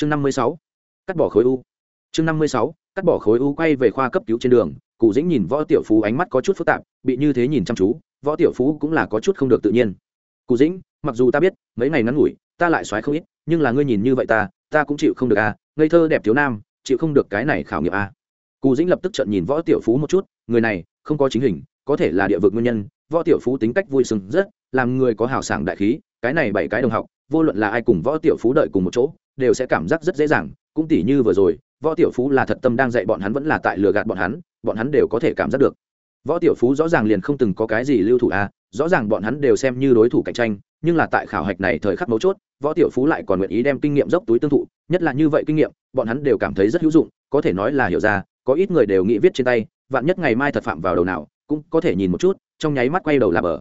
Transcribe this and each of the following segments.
chương năm mươi sáu, cắt bỏ khối u. Chương năm mươi sáu, cắt bỏ khối u quay về khoa cấp cứu trên đường, cụ dĩnh nhìn võ tiểu phú ánh mắt có chút phức tạp, bị như thế nhìn chăm chú, võ tiểu phú cũng là có chút không được tự nhiên. Cụ dĩnh, mặc dù ta biết, mấy ngày ngắn ngủi, ta lại xoáy không ít, nhưng là ngươi nhìn như vậy ta ta cũng chịu không được à ngây thơ đẹp thiếu nam, chịu không được cái này khảo nghiệm à. Cụ dĩnh lập tức trận nhìn võ tiểu phú một chút, người này, không có chính hình, có thể là địa vực nguyên nhân, võ tiểu phú tính cách vui sừng rất, làm người có hào sảng đại khí, cái này bảy cái đồng học, vô luận là ai cùng võ tiểu phú đợi cùng một chỗ đều sẽ cảm giác rất dễ dàng cũng tỉ như vừa rồi võ tiểu phú là thật tâm đang dạy bọn hắn vẫn là tại lừa gạt bọn hắn bọn hắn đều có thể cảm giác được. Võ tiểu phú rõ ràng liền không từng có cái gì lưu thủ a à, rõ ràng bọn hắn đều xem như đối thủ cạnh tranh nhưng là tại khảo hạch này thời khắc mấu chốt võ tiểu phú lại còn nguyện ý đem kinh nghiệm dốc túi tương thụ nhất là như vậy kinh nghiệm bọn hắn đều cảm thấy rất hữu dụng có thể nói là hiểu ra có ít người đều nghĩ viết trên tay vạn nhất ngày mai thật phạm vào đầu nào cũng có thể nhìn một chút trong nháy mắt quay đầu là bờ.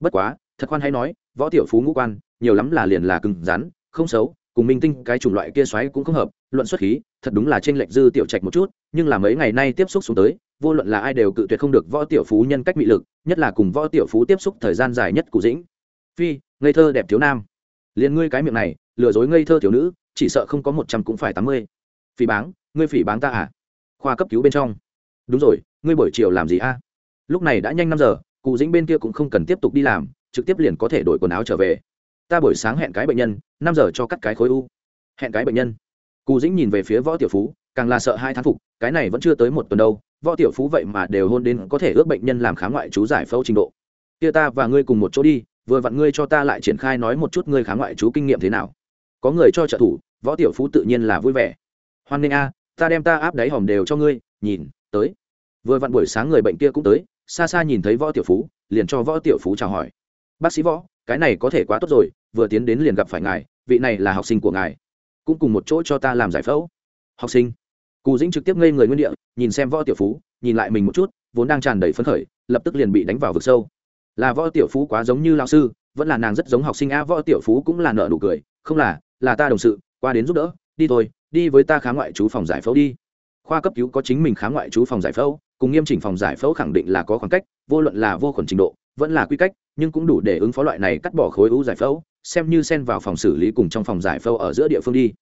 Bất quá thật khoan hay nói võ tiểu phú ngũ quan nhiều lắm là liền là cứng rắn không xấu cùng minh tinh cái chủng loại kia xoáy cũng không hợp, luận xuất khí, thật đúng là trên lệch dư tiểu trạch một chút, nhưng là mấy ngày nay tiếp xúc xuống tới, vô luận là ai đều cự tuyệt không được võ tiểu phú nhân cách mị lực, nhất là cùng võ tiểu phú tiếp xúc thời gian dài nhất cụ dĩnh. Phi, ngây thơ đẹp thiếu nam. Liền ngươi cái miệng này, lừa dối ngây thơ thiếu nữ, chỉ sợ không có một trăm cũng phải tám mươi. Phỉ báng, ngươi phỉ báng ta à? Khoa cấp cứu bên trong. Đúng rồi, ngươi buổi chiều làm gì a? Lúc này đã nhanh năm giờ, cụ dĩnh bên kia cũng không cần tiếp tục đi làm, trực tiếp liền có thể đổi quần áo trở về ta buổi sáng hẹn cái bệnh nhân, năm giờ cho cắt cái khối u. Hẹn cái bệnh nhân. Cù dĩnh nhìn về phía võ tiểu phú, càng là sợ hai thán phục, cái này vẫn chưa tới một tuần đâu, võ tiểu phú vậy mà đều hôn đến có thể ước bệnh nhân làm khám ngoại chú giải phẫu trình độ. Kia ta và ngươi cùng một chỗ đi, vừa vặn ngươi cho ta lại triển khai nói một chút ngươi khám ngoại chú kinh nghiệm thế nào. Có người cho trợ thủ, võ tiểu phú tự nhiên là vui vẻ. Hoan nghênh a, ta đem ta áp đáy hòm đều cho ngươi, nhìn, tới. Vừa vặn buổi sáng người bệnh kia cũng tới, xa xa nhìn thấy võ tiểu phú, liền cho võ tiểu phú chào hỏi. Bác sĩ võ cái này có thể quá tốt rồi, vừa tiến đến liền gặp phải ngài, vị này là học sinh của ngài. Cũng cùng một chỗ cho ta làm giải phẫu. Học sinh. Cù dĩnh trực tiếp ngây người nguyên địa, nhìn xem võ tiểu phú, nhìn lại mình một chút, vốn đang tràn đầy phấn khởi, lập tức liền bị đánh vào vực sâu. Là võ tiểu phú quá giống như lao sư, vẫn là nàng rất giống học sinh a, võ tiểu phú cũng là nợ nụ cười, không là là ta đồng sự, qua đến giúp đỡ, đi thôi, đi với ta khá ngoại trú phòng giải phẫu đi. Khoa cấp cứu có chính mình khá ngoại trú phòng giải phẫu, cùng nghiêm chỉnh phòng giải phẫu khẳng định là có khoảng cách, vô luận là vô khuẩn trình độ vẫn là quy cách, nhưng cũng đủ để ứng phó loại này cắt bỏ khối u giải phẫu, xem như xen vào phòng xử lý cùng trong phòng giải phẫu ở giữa địa phương đi.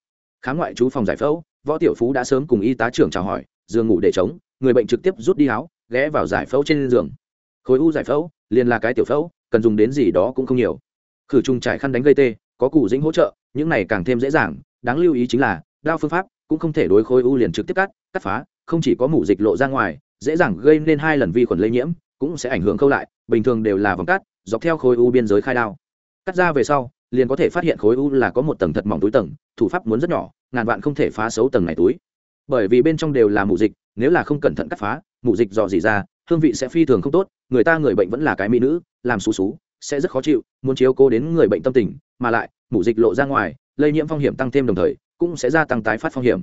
Khám ngoại trú phòng giải phẫu, võ tiểu phú đã sớm cùng y tá trưởng chào hỏi, giường ngủ để chống người bệnh trực tiếp rút đi áo, ghé vào giải phẫu trên giường. Khối u giải phẫu, liền là cái tiểu phẫu, cần dùng đến gì đó cũng không nhiều. Khử trùng trải khăn đánh gây tê, có cụ dính hỗ trợ, những này càng thêm dễ dàng, đáng lưu ý chính là, đao phương pháp cũng không thể đối khối u liền trực tiếp cắt cắt phá, không chỉ có mủ dịch lộ ra ngoài, dễ dàng gây nên hai lần vi khuẩn lây nhiễm cũng sẽ ảnh hưởng khâu lại, bình thường đều là vòng cắt, dọc theo khối u biên giới khai đao. Cắt ra về sau, liền có thể phát hiện khối u là có một tầng thật mỏng túi tầng, thủ pháp muốn rất nhỏ, ngàn vạn không thể phá xấu tầng này túi. Bởi vì bên trong đều là mù dịch, nếu là không cẩn thận cắt phá, mù dịch dò dỉ ra, hương vị sẽ phi thường không tốt, người ta người bệnh vẫn là cái mỹ nữ, làm xú xú, sẽ rất khó chịu, muốn chiếu cố đến người bệnh tâm tình, mà lại, mù dịch lộ ra ngoài, lây nhiễm phong hiểm tăng thêm đồng thời, cũng sẽ gia tăng tái phát phong hiểm.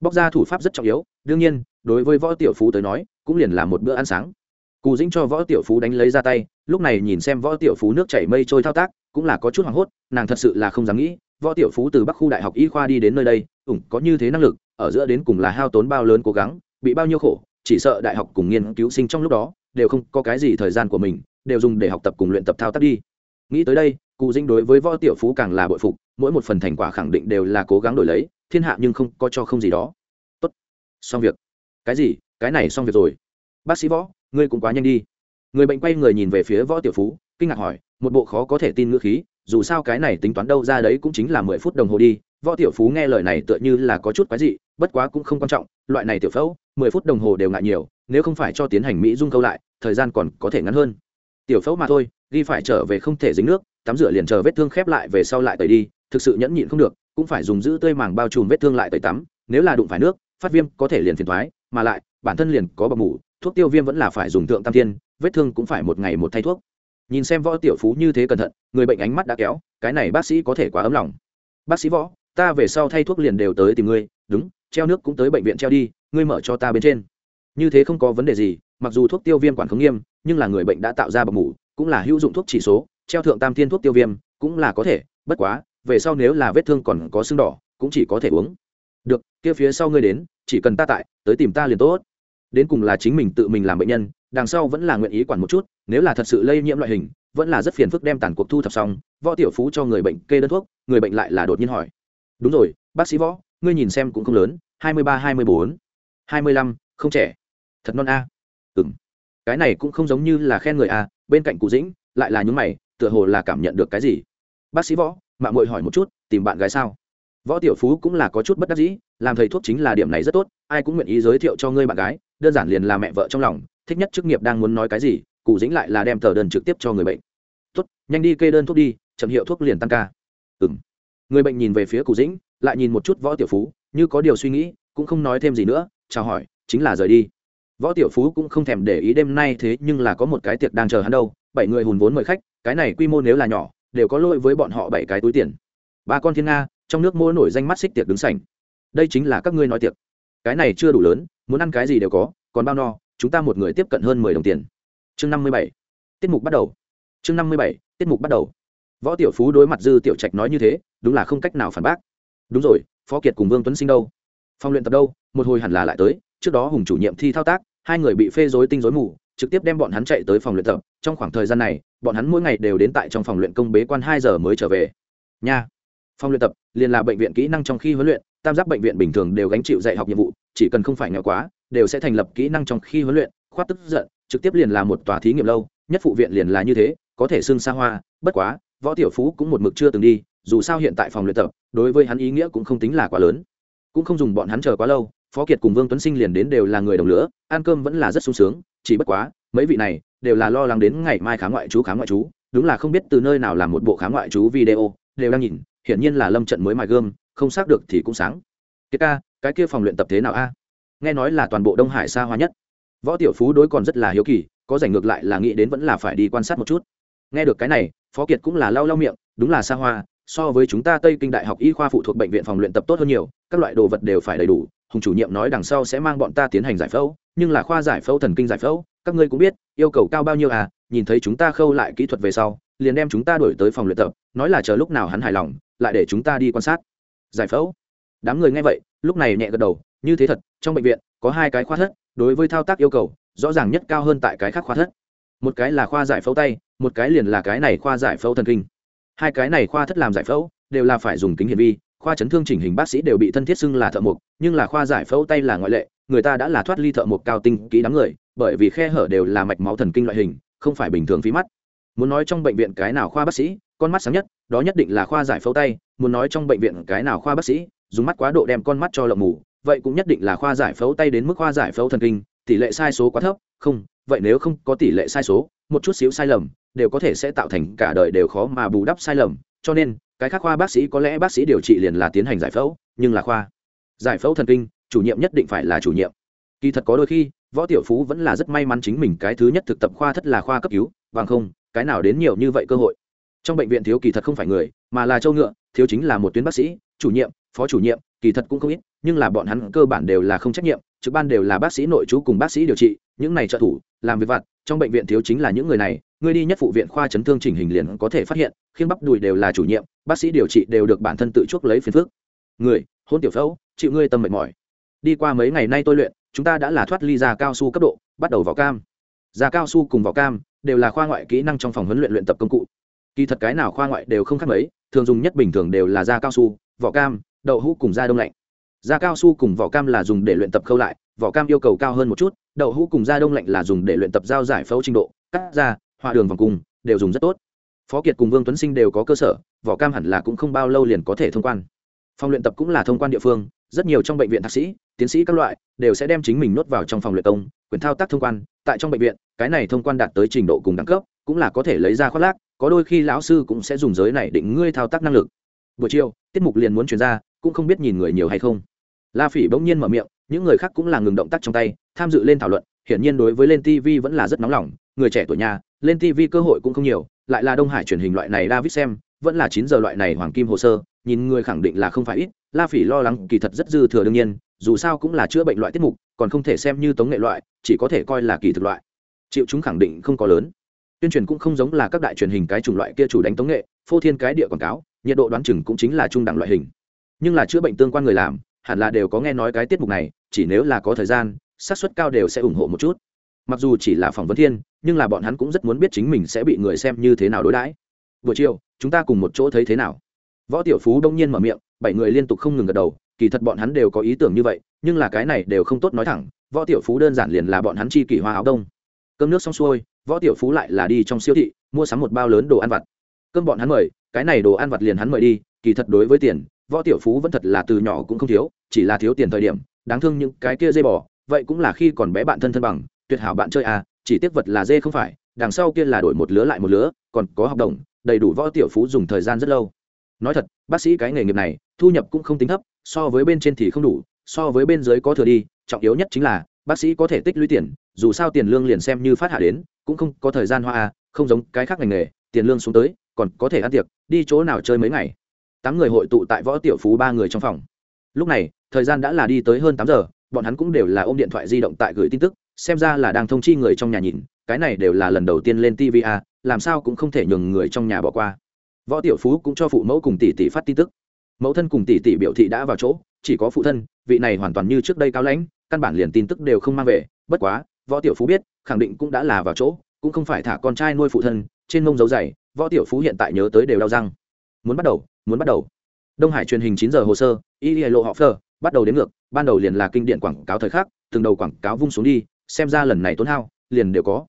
Bóc ra thủ pháp rất trọng yếu, đương nhiên, đối với võ tiểu phú tới nói, cũng liền là một bữa ăn sáng cù dĩnh cho võ tiểu phú đánh lấy ra tay, lúc này nhìn xem võ tiểu phú nước chảy mây trôi thao tác, cũng là có chút hoảng hốt, nàng thật sự là không dám nghĩ, võ tiểu phú từ bắc khu đại học y khoa đi đến nơi đây, ủng có như thế năng lực, ở giữa đến cùng là hao tốn bao lớn cố gắng, bị bao nhiêu khổ, chỉ sợ đại học cùng nghiên cứu sinh trong lúc đó, đều không có cái gì thời gian của mình, đều dùng để học tập cùng luyện tập thao tác đi. Nghĩ tới đây cụ dinh đối với võ tiểu phú càng là bội phục, mỗi một phần thành quả khẳng định đều là cố gắng đổi lấy, thiên hạ nhưng không có cho không gì đó. Tốt, xong việc. Cái gì? Cái này xong việc rồi. Bác sĩ võ ngươi cũng quá nhanh đi. Người bệnh quay người nhìn về phía võ tiểu phú, kinh ngạc hỏi, một bộ khó có thể tin ngữ khí, dù sao cái này tính toán đâu ra đấy cũng chính là mười phút đồng hồ đi. Võ tiểu phú nghe lời này tựa như là có chút quái dị, bất quá cũng không quan trọng, loại này tiểu phẫu, mười phút đồng hồ đều ngại nhiều, nếu không phải cho tiến hành mỹ dung câu lại, thời gian còn có thể ngắn hơn. Tiểu phẫu mà thôi, ghi phải trở về không thể dính nước, tắm rửa liền chờ vết thương khép lại về sau lại tẩy đi, thực sự nhẫn nhịn không được, cũng phải dùng giữ tươi màng bao trùm vết thương lại tẩy tắm, nếu là đụng phải nước, phát viêm có thể liền phiền thoái, mà lại, bản thân liền có bọc mủ thuốc tiêu viêm vẫn là phải dùng thượng tam thiên, vết thương cũng phải một ngày một thay thuốc. Nhìn xem võ tiểu phú như thế cẩn thận, người bệnh ánh mắt đã kéo, cái này bác sĩ có thể quá ấm lòng. Bác sĩ võ, ta về sau thay thuốc liền đều tới tìm ngươi, đúng, treo nước cũng tới bệnh viện treo đi, ngươi mở cho ta bên trên. Như thế không có vấn đề gì, mặc dù thuốc tiêu viêm quản không nghiêm, nhưng là người bệnh đã tạo ra bọc mủ cũng là hữu dụng thuốc chỉ số, treo thượng tam thiên thuốc tiêu viêm, cũng là có thể, bất quá, về sau nếu là vết thương còn có sưng đỏ, cũng chỉ có thể uống. Được, kia phía sau ngươi đến, chỉ cần ta tại, tới tìm ta liền tốt đến cùng là chính mình tự mình làm bệnh nhân, đằng sau vẫn là nguyện ý quản một chút, nếu là thật sự lây nhiễm loại hình, vẫn là rất phiền phức đem tàn cuộc thu thập xong, võ tiểu phú cho người bệnh kê đơn thuốc, người bệnh lại là đột nhiên hỏi. Đúng rồi, bác sĩ võ, ngươi nhìn xem cũng không lớn, hai mươi ba, hai mươi bốn, hai mươi lăm, không trẻ. Thật non a. À. ừng cái này cũng không giống như là khen người a, bên cạnh cụ dĩnh, lại là những mày, tựa hồ là cảm nhận được cái gì? Bác sĩ võ, mạng mội hỏi một chút, tìm bạn gái sao? Võ tiểu phú cũng là có chút bất đắc dĩ, làm thầy thuốc chính là điểm này rất tốt, ai cũng nguyện ý giới thiệu cho ngươi bạn gái đơn giản liền là mẹ vợ trong lòng, thích nhất chức nghiệp đang muốn nói cái gì, cụ dĩnh lại là đem tờ đơn trực tiếp cho người bệnh. Tốt, nhanh đi kê đơn thuốc đi, chậm hiệu thuốc liền tăng ca. Ừ m người bệnh nhìn về phía cụ dĩnh lại nhìn một chút võ tiểu phú, như có điều suy nghĩ, cũng không nói thêm gì nữa, chào hỏi, chính là rời đi. Võ tiểu phú cũng không thèm để ý đêm nay thế, nhưng là có một cái tiệc đang chờ hắn đâu, bảy người hùn vốn mời khách, cái này quy mô nếu là nhỏ, đều có lỗi với bọn họ bảy cái túi tiền. Ba con thiên nga, trong nước mua nổi danh mắt xích tiệc đứng sảnh đây chính là các ngươi nói tiệc. Cái này chưa đủ lớn muốn ăn cái gì đều có, còn bao no, chúng ta một người tiếp cận hơn mười đồng tiền. Chương năm mươi bảy, tiết mục bắt đầu. Chương năm mươi bảy, tiết mục bắt đầu. Võ tiểu phú đối mặt dư tiểu trạch nói như thế, đúng là không cách nào phản bác. Đúng rồi, phó kiệt cùng vương tuấn sinh đâu? Phong luyện tập đâu? Một hồi hẳn là lại tới, trước đó hùng chủ nhiệm thi thao tác, hai người bị phê dối tinh dối mù, trực tiếp đem bọn hắn chạy tới phòng luyện tập. Trong khoảng thời gian này, bọn hắn mỗi ngày đều đến tại trong phòng luyện công bế quan hai giờ mới trở về. Nha. Phòng luyện tập, liền là bệnh viện kỹ năng trong khi huấn luyện tam giác bệnh viện bình thường đều gánh chịu dạy học nhiệm vụ, chỉ cần không phải nghèo quá, đều sẽ thành lập kỹ năng trong khi huấn luyện, khoát tức giận, trực tiếp liền là một tòa thí nghiệm lâu, nhất phụ viện liền là như thế, có thể xưng xa hoa, bất quá, võ tiểu phú cũng một mực chưa từng đi, dù sao hiện tại phòng luyện tập, đối với hắn ý nghĩa cũng không tính là quá lớn. Cũng không dùng bọn hắn chờ quá lâu, phó kiệt cùng vương tuấn sinh liền đến đều là người đồng lửa, ăn cơm vẫn là rất sung sướng, chỉ bất quá, mấy vị này đều là lo lắng đến ngày mai khám ngoại chú khám ngoại chú đúng là không biết từ nơi nào làm một bộ khám ngoại chú video, đều đang nhìn hiển nhiên là lâm trận mới mài gươm, không xác được thì cũng sáng. Kiệt ca, cái kia phòng luyện tập thế nào a? Nghe nói là toàn bộ đông hải xa hoa nhất. Võ tiểu phú đối còn rất là hiếu kỳ, có giành ngược lại là nghĩ đến vẫn là phải đi quan sát một chút. Nghe được cái này, phó kiệt cũng là lau lau miệng, đúng là xa hoa, so với chúng ta tây kinh đại học y khoa phụ thuộc bệnh viện phòng luyện tập tốt hơn nhiều, các loại đồ vật đều phải đầy đủ, hùng chủ nhiệm nói đằng sau sẽ mang bọn ta tiến hành giải phẫu, nhưng là khoa giải phẫu thần kinh giải phẫu, các ngươi cũng biết, yêu cầu cao bao nhiêu à nhìn thấy chúng ta khâu lại kỹ thuật về sau, liền đem chúng ta đổi tới phòng luyện tập, nói là chờ lúc nào hắn hài lòng lại để chúng ta đi quan sát. Giải phẫu. Đám người nghe vậy, lúc này nhẹ gật đầu, như thế thật, trong bệnh viện, có hai cái khoa thất, đối với thao tác yêu cầu, rõ ràng nhất cao hơn tại cái khác khoa thất. Một cái là khoa giải phẫu tay, một cái liền là cái này khoa giải phẫu thần kinh. Hai cái này khoa thất làm giải phẫu, đều là phải dùng kính hiển vi, khoa chấn thương chỉnh hình bác sĩ đều bị thân thiết xưng là thợ mộc, nhưng là khoa giải phẫu tay là ngoại lệ, người ta đã là thoát ly thợ mộc cao tinh kỹ đám người, bởi vì khe hở đều là mạch máu thần kinh loại hình, không phải bình thường phí mắt. Muốn nói trong bệnh viện cái nào khoa bác sĩ con mắt sáng nhất, đó nhất định là khoa giải phẫu tay, muốn nói trong bệnh viện cái nào khoa bác sĩ, dùng mắt quá độ đem con mắt cho lộng mù, vậy cũng nhất định là khoa giải phẫu tay đến mức khoa giải phẫu thần kinh, tỷ lệ sai số quá thấp, không, vậy nếu không có tỷ lệ sai số, một chút xíu sai lầm, đều có thể sẽ tạo thành cả đời đều khó mà bù đắp sai lầm, cho nên, cái khác khoa bác sĩ có lẽ bác sĩ điều trị liền là tiến hành giải phẫu, nhưng là khoa giải phẫu thần kinh, chủ nhiệm nhất định phải là chủ nhiệm. Kỳ thật có đôi khi, võ tiểu phú vẫn là rất may mắn chính mình cái thứ nhất thực tập khoa thất là khoa cấp cứu, bằng không, cái nào đến nhiều như vậy cơ hội trong bệnh viện thiếu kỳ thật không phải người, mà là châu ngựa, thiếu chính là một tuyến bác sĩ, chủ nhiệm, phó chủ nhiệm, kỳ thật cũng không ít, nhưng là bọn hắn cơ bản đều là không trách nhiệm, trực ban đều là bác sĩ nội trú cùng bác sĩ điều trị, những này trợ thủ, làm việc vặt, trong bệnh viện thiếu chính là những người này, người đi nhất phụ viện khoa chấn thương chỉnh hình liền có thể phát hiện khiến bắp đùi đều là chủ nhiệm, bác sĩ điều trị đều được bản thân tự chuốc lấy phiền phức. Người, hôn tiểu phẫu, chịu ngươi tâm mệt mỏi. Đi qua mấy ngày nay tôi luyện, chúng ta đã là thoát ly ra cao su cấp độ, bắt đầu vào cam. Da cao su cùng vào cam đều là khoa ngoại kỹ năng trong phòng huấn luyện luyện tập công cụ kỳ thật cái nào khoa ngoại đều không khác mấy, thường dùng nhất bình thường đều là da cao su, vỏ cam, đậu hũ cùng da đông lạnh. Da cao su cùng vỏ cam là dùng để luyện tập khâu lại, vỏ cam yêu cầu cao hơn một chút, đậu hũ cùng da đông lạnh là dùng để luyện tập giao giải phẫu trình độ, cắt da, họa đường vòng cùng, đều dùng rất tốt. Phó kiệt cùng vương tuấn sinh đều có cơ sở, vỏ cam hẳn là cũng không bao lâu liền có thể thông quan. Phòng luyện tập cũng là thông quan địa phương, rất nhiều trong bệnh viện thạc sĩ, tiến sĩ các loại, đều sẽ đem chính mình nuốt vào trong phòng luyện công quyền thao tác thông quan, tại trong bệnh viện, cái này thông quan đạt tới trình độ cùng đẳng cấp, cũng là có thể lấy ra khoác lác có đôi khi lão sư cũng sẽ dùng giới này định ngươi thao tác năng lực. Buổi chiều, tiết mục liền muốn chuyển ra, cũng không biết nhìn người nhiều hay không. La phỉ bỗng nhiên mở miệng, những người khác cũng là ngừng động tác trong tay, tham dự lên thảo luận, hiển nhiên đối với lên tv vẫn là rất nóng lòng, người trẻ tuổi nhà, lên tv cơ hội cũng không nhiều, lại là đông hải truyền hình loại này david xem, vẫn là chín giờ loại này hoàng kim hồ sơ, nhìn người khẳng định là không phải ít, la phỉ lo lắng, kỳ thật rất dư thừa đương nhiên, dù sao cũng là chữa bệnh loại tiết mục, còn không thể xem như tống nghệ loại, chỉ có thể coi là kỳ thực loại. Chịu chúng khẳng định không có lớn tuyên truyền cũng không giống là các đại truyền hình cái chủng loại kia chủ đánh tống nghệ, phô thiên cái địa quảng cáo, nhiệt độ đoán chừng cũng chính là trung đẳng loại hình. Nhưng là chữa bệnh tương quan người làm, hẳn là đều có nghe nói cái tiết mục này, chỉ nếu là có thời gian, xác suất cao đều sẽ ủng hộ một chút. Mặc dù chỉ là phỏng vấn thiên, nhưng là bọn hắn cũng rất muốn biết chính mình sẽ bị người xem như thế nào đối đãi. Buổi chiều, chúng ta cùng một chỗ thấy thế nào? Võ tiểu phú đông nhiên mở miệng, bảy người liên tục không ngừng gật đầu, kỳ thật bọn hắn đều có ý tưởng như vậy, nhưng là cái này đều không tốt nói thẳng, võ tiểu phú đơn giản liền là bọn hắn chi kỷ hoa áo đông. Cơm nước xong xuôi võ tiểu phú lại là đi trong siêu thị, mua sắm một bao lớn đồ ăn vặt. Cơm bọn hắn mời, cái này đồ ăn vặt liền hắn mời đi, kỳ thật đối với tiền, võ tiểu phú vẫn thật là từ nhỏ cũng không thiếu, chỉ là thiếu tiền thời điểm, đáng thương những cái kia dây bò, vậy cũng là khi còn bé bạn thân thân bằng, tuyệt hảo bạn chơi à chỉ tiếc vật là dê không phải, đằng sau kia là đổi một lứa lại một lứa, còn có học đồng, đầy đủ võ tiểu phú dùng thời gian rất lâu. Nói thật, bác sĩ cái nghề nghiệp này, thu nhập cũng không tính thấp, so với bên trên thì không đủ, so với bên dưới có thừa đi, trọng yếu nhất chính là bác sĩ có thể tích lũy tiền, dù sao tiền lương liền xem như phát hạ đến, cũng không có thời gian hoa à không giống cái khác ngành nghề, tiền lương xuống tới, còn có thể ăn tiệc, đi chỗ nào chơi mấy ngày. Tám người hội tụ tại võ tiểu phú ba người trong phòng. Lúc này, thời gian đã là đi tới hơn tám giờ, bọn hắn cũng đều là ôm điện thoại di động tại gửi tin tức, xem ra là đang thông chi người trong nhà nhìn, cái này đều là lần đầu tiên lên tv a à, làm sao cũng không thể nhường người trong nhà bỏ qua. Võ tiểu phú cũng cho phụ mẫu cùng tỷ tỷ phát tin tức. Mẫu thân cùng tỷ tỷ biểu thị đã vào chỗ, chỉ có phụ thân, vị này hoàn toàn như trước đây cao lãnh căn bản liền tin tức đều không mang về. Bất quá, võ tiểu phú biết, khẳng định cũng đã là vào chỗ, cũng không phải thả con trai nuôi phụ thân, trên mông dấu dày, võ tiểu phú hiện tại nhớ tới đều đau răng. Muốn bắt đầu, muốn bắt đầu. Đông hải truyền hình chín giờ hồ sơ, y lộ họ phờ, bắt đầu đến ngược, ban đầu liền là kinh điện quảng cáo thời khắc, từng đầu quảng cáo vung xuống đi, xem ra lần này tốn hao, liền đều có.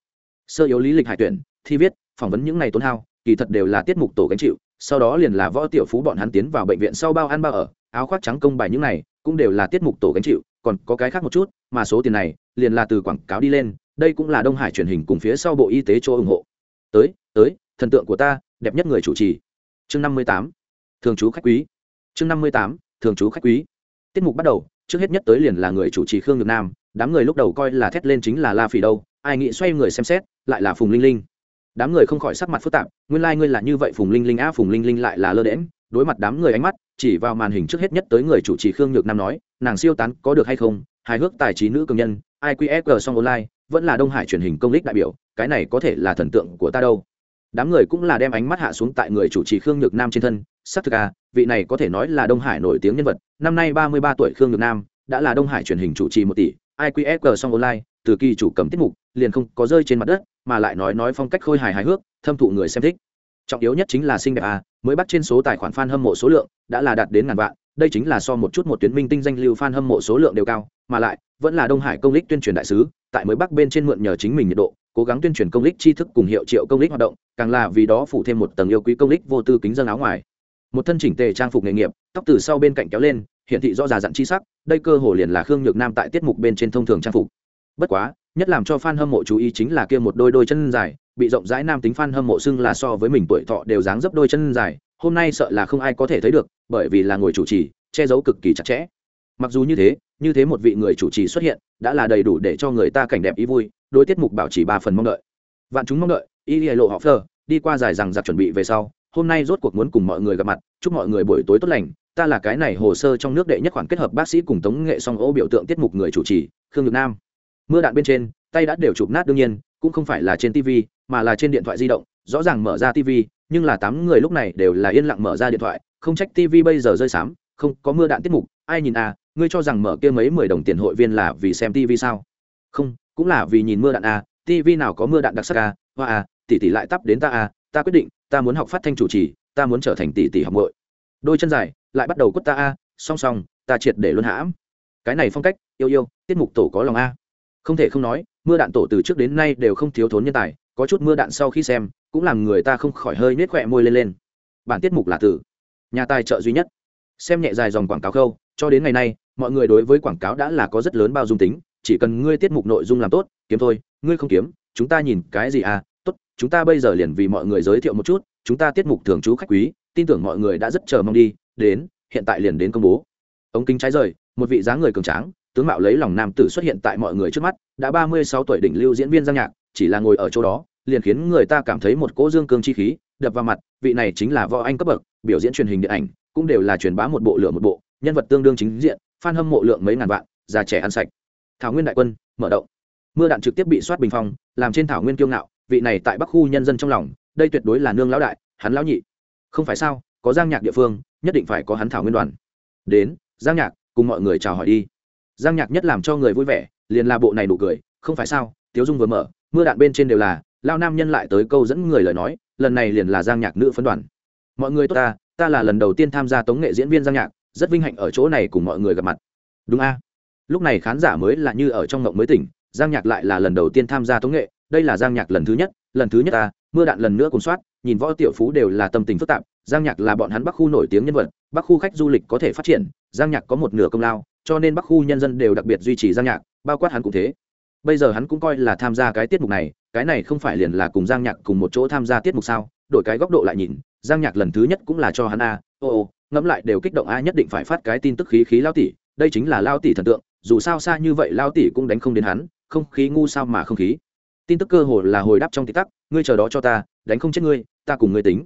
Sơ yếu lý lịch hải tuyển, thi viết, phỏng vấn những ngày tốn hao, kỳ thật đều là tiết mục tổ gánh chịu, sau đó liền là võ tiểu phú bọn hắn tiến vào bệnh viện sau bao ăn bao ở, áo khoác trắng công bài những này, cũng đều là tiết mục tổ gánh chịu còn có cái khác một chút, mà số tiền này liền là từ quảng cáo đi lên, đây cũng là đông hải truyền hình cùng phía sau bộ y tế cho ủng hộ. Tới tới, thần tượng của ta, đẹp nhất người chủ trì. Chương năm mươi tám, thường trú khách quý. Chương năm mươi tám, thường trú khách quý. Tiết mục bắt đầu, trước hết nhất tới liền là người chủ trì khương nhược nam, đám người lúc đầu coi là thét lên chính là la phỉ đâu, ai nghĩ xoay người xem xét, lại là phùng linh linh. Đám người không khỏi sắc mặt phức tạp, nguyên lai、like、ngươi là như vậy phùng linh linh á, phùng linh linh lại là lơ đễm đối mặt đám người ánh mắt, chỉ vào màn hình trước hết nhất tới người chủ trì khương nhược nam nói nàng siêu tán có được hay không, hài hước tài trí nữ cường nhân iqfg song online, vẫn là đông hải truyền hình công lích đại biểu, cái này có thể là thần tượng của ta đâu. Đám người cũng là đem ánh mắt hạ xuống tại người chủ trì khương nhược nam trên thân sắc thực à vị này có thể nói là đông hải nổi tiếng nhân vật, năm nay ba mươi ba tuổi khương nhược nam, đã là đông hải truyền hình chủ trì một tỷ iqfg song online, từ kỳ chủ cầm tiết mục, liền không có rơi trên mặt đất, mà lại nói nói phong cách khôi hài hài hước, thâm thụ người xem thích. Trọng yếu nhất chính là xinh đẹp à mới bắt trên số tài khoản fan hâm mộ số lượng, đã là đạt đến ngàn vạn đây chính là so một chút một tuyến minh tinh danh lưu fan hâm mộ số lượng đều cao, mà lại, vẫn là đông hải công lý tuyên truyền đại sứ, tại mới bắc bên trên mượn nhờ chính mình nhiệt độ, cố gắng tuyên truyền công lý tri thức cùng hiệu triệu công lý hoạt động, càng là vì đó phủ thêm một tầng yêu quý công lý vô tư kính dân áo ngoài. Một thân chỉnh tề trang phục nghề nghiệp, tóc từ sau bên cạnh kéo lên hiện thị rõ già dặn chi sắc, đây cơ hồ liền là khương nhược nam tại tiết mục bên trên thông thường trang phục. Bất quá, nhất làm cho fan hâm mộ chú ý chính là kia một đôi đôi chân dài, bị rộng rãi nam tính fan hâm mộ xưng là so với mình tuổi thọ đều dáng dấp đôi chân dài hôm nay sợ là không ai có thể thấy được, bởi vì là ngồi chủ trì, che giấu cực kỳ chặt chẽ. Mặc dù như thế như thế một vị người chủ trì xuất hiện, đã là đầy đủ để cho người ta cảnh đẹp ý vui đôi tiết mục bảo chỉ ba phần mong đợi. Vạn chúng mong đợi, y lộ họ phơ đi qua dài rằng giặc chuẩn bị về sau, hôm nay rốt cuộc muốn cùng mọi người gặp mặt, chúc mọi người buổi tối tốt lành, ta là cái này hồ sơ trong nước đệ nhất khoản kết hợp bác sĩ cùng tống nghệ song ô biểu tượng tiết mục người chủ trì, khương nhược nam. Mưa đạn bên trên, tay đã đều chụp nát đương nhiên, cũng không phải là trên tv mà là trên điện thoại di động, rõ ràng mở ra tv nhưng là tám người lúc này đều là yên lặng mở ra điện thoại, không trách tv bây giờ rơi sám không có mưa đạn tiết mục, ai nhìn à ngươi cho rằng mở kia mấy mười đồng tiền hội viên là vì xem tv sao? Không, cũng là vì nhìn mưa đạn à tv nào có mưa đạn đặc sắc à hoa à tỷ tỷ lại tắp đến ta à ta quyết định, ta muốn học phát thanh chủ trì, ta muốn trở thành tỷ tỷ học bội đôi chân dài, lại bắt đầu quất ta a song song, ta triệt để luôn hãm. Cái này phong cách, yêu yêu, tiết mục tổ có lòng a không thể không nói, mưa đạn tổ từ trước đến nay đều không thiếu thốn nhân tài, có chút mưa đạn sau khi xem cũng làm người ta không khỏi hơi nết khỏe môi lên lên. Bản tiết mục là từ nhà tài trợ duy nhất. Xem nhẹ dài dòng quảng cáo khâu, cho đến ngày nay, mọi người đối với quảng cáo đã là có rất lớn bao dung tính, chỉ cần ngươi tiết mục nội dung làm tốt, kiếm thôi, ngươi không kiếm, chúng ta nhìn cái gì à tốt, chúng ta bây giờ liền vì mọi người giới thiệu một chút, chúng ta tiết mục thường trú khách quý, tin tưởng mọi người đã rất chờ mong đi, đến, hiện tại liền đến công bố. Ống kính trái rời, một vị dáng người cường tráng, tướng mạo lấy lòng nam tử xuất hiện tại mọi người trước mắt, đã ba mươi sáu tuổi đỉnh lưu diễn viên giang nhạc, chỉ là ngồi ở chỗ đó liền khiến người ta cảm thấy một cỗ dương cương chi khí đập vào mặt, vị này chính là võ anh cấp bậc, biểu diễn truyền hình điện ảnh, cũng đều là truyền bá một bộ lửa một bộ, nhân vật tương đương chính diện, fan hâm mộ lượng mấy ngàn vạn, già trẻ ăn sạch. Thảo nguyên đại quân, mở động. Mưa đạn trực tiếp bị soát bình phong, làm trên thảo nguyên kiêu ngạo, vị này tại bắc khu nhân dân trong lòng, đây tuyệt đối là nương lão đại, hắn lão nhị. Không phải sao, có giang nhạc địa phương, nhất định phải có hắn thảo nguyên đoàn. Đến, giang nhạc, cùng mọi người chào hỏi đi. Giang nhạc nhất làm cho người vui vẻ, liền là bộ này nụ cười, không phải sao, tiếu dung vừa mở, mưa đạn bên trên đều là lao nam nhân lại tới câu dẫn người lời nói, lần này liền là giang nhạc nữ phân đoàn. Mọi người tốt ta ta là lần đầu tiên tham gia tống nghệ diễn viên giang nhạc, rất vinh hạnh ở chỗ này cùng mọi người gặp mặt. Đúng a. Lúc này khán giả mới là như ở trong ngộng mới tỉnh, giang nhạc lại là lần đầu tiên tham gia tống nghệ, đây là giang nhạc lần thứ nhất, lần thứ nhất ta, mưa đạn lần nữa cùng soát, nhìn võ tiểu phú đều là tâm tình phức tạp, giang nhạc là bọn hắn bắc khu nổi tiếng nhân vật, bắc khu khách du lịch có thể phát triển, giang nhạc có một nửa công lao, cho nên bắc khu nhân dân đều đặc biệt duy trì giang nhạc, bao quát hắn cũng thế. Bây giờ hắn cũng coi là tham gia cái tiết mục này cái này không phải liền là cùng giang nhạc cùng một chỗ tham gia tiết mục sao? Đổi cái góc độ lại nhìn, giang nhạc lần thứ nhất cũng là cho hắn a, ô ô, ngẫm lại đều kích động a nhất định phải phát cái tin tức khí khí lao tỷ, đây chính là lao tỷ thần tượng, dù sao xa như vậy lao tỷ cũng đánh không đến hắn, không khí ngu sao mà không khí. Tin tức cơ hồ là hồi đáp trong tích tắc, ngươi chờ đó cho ta, đánh không chết ngươi, ta cùng ngươi tính.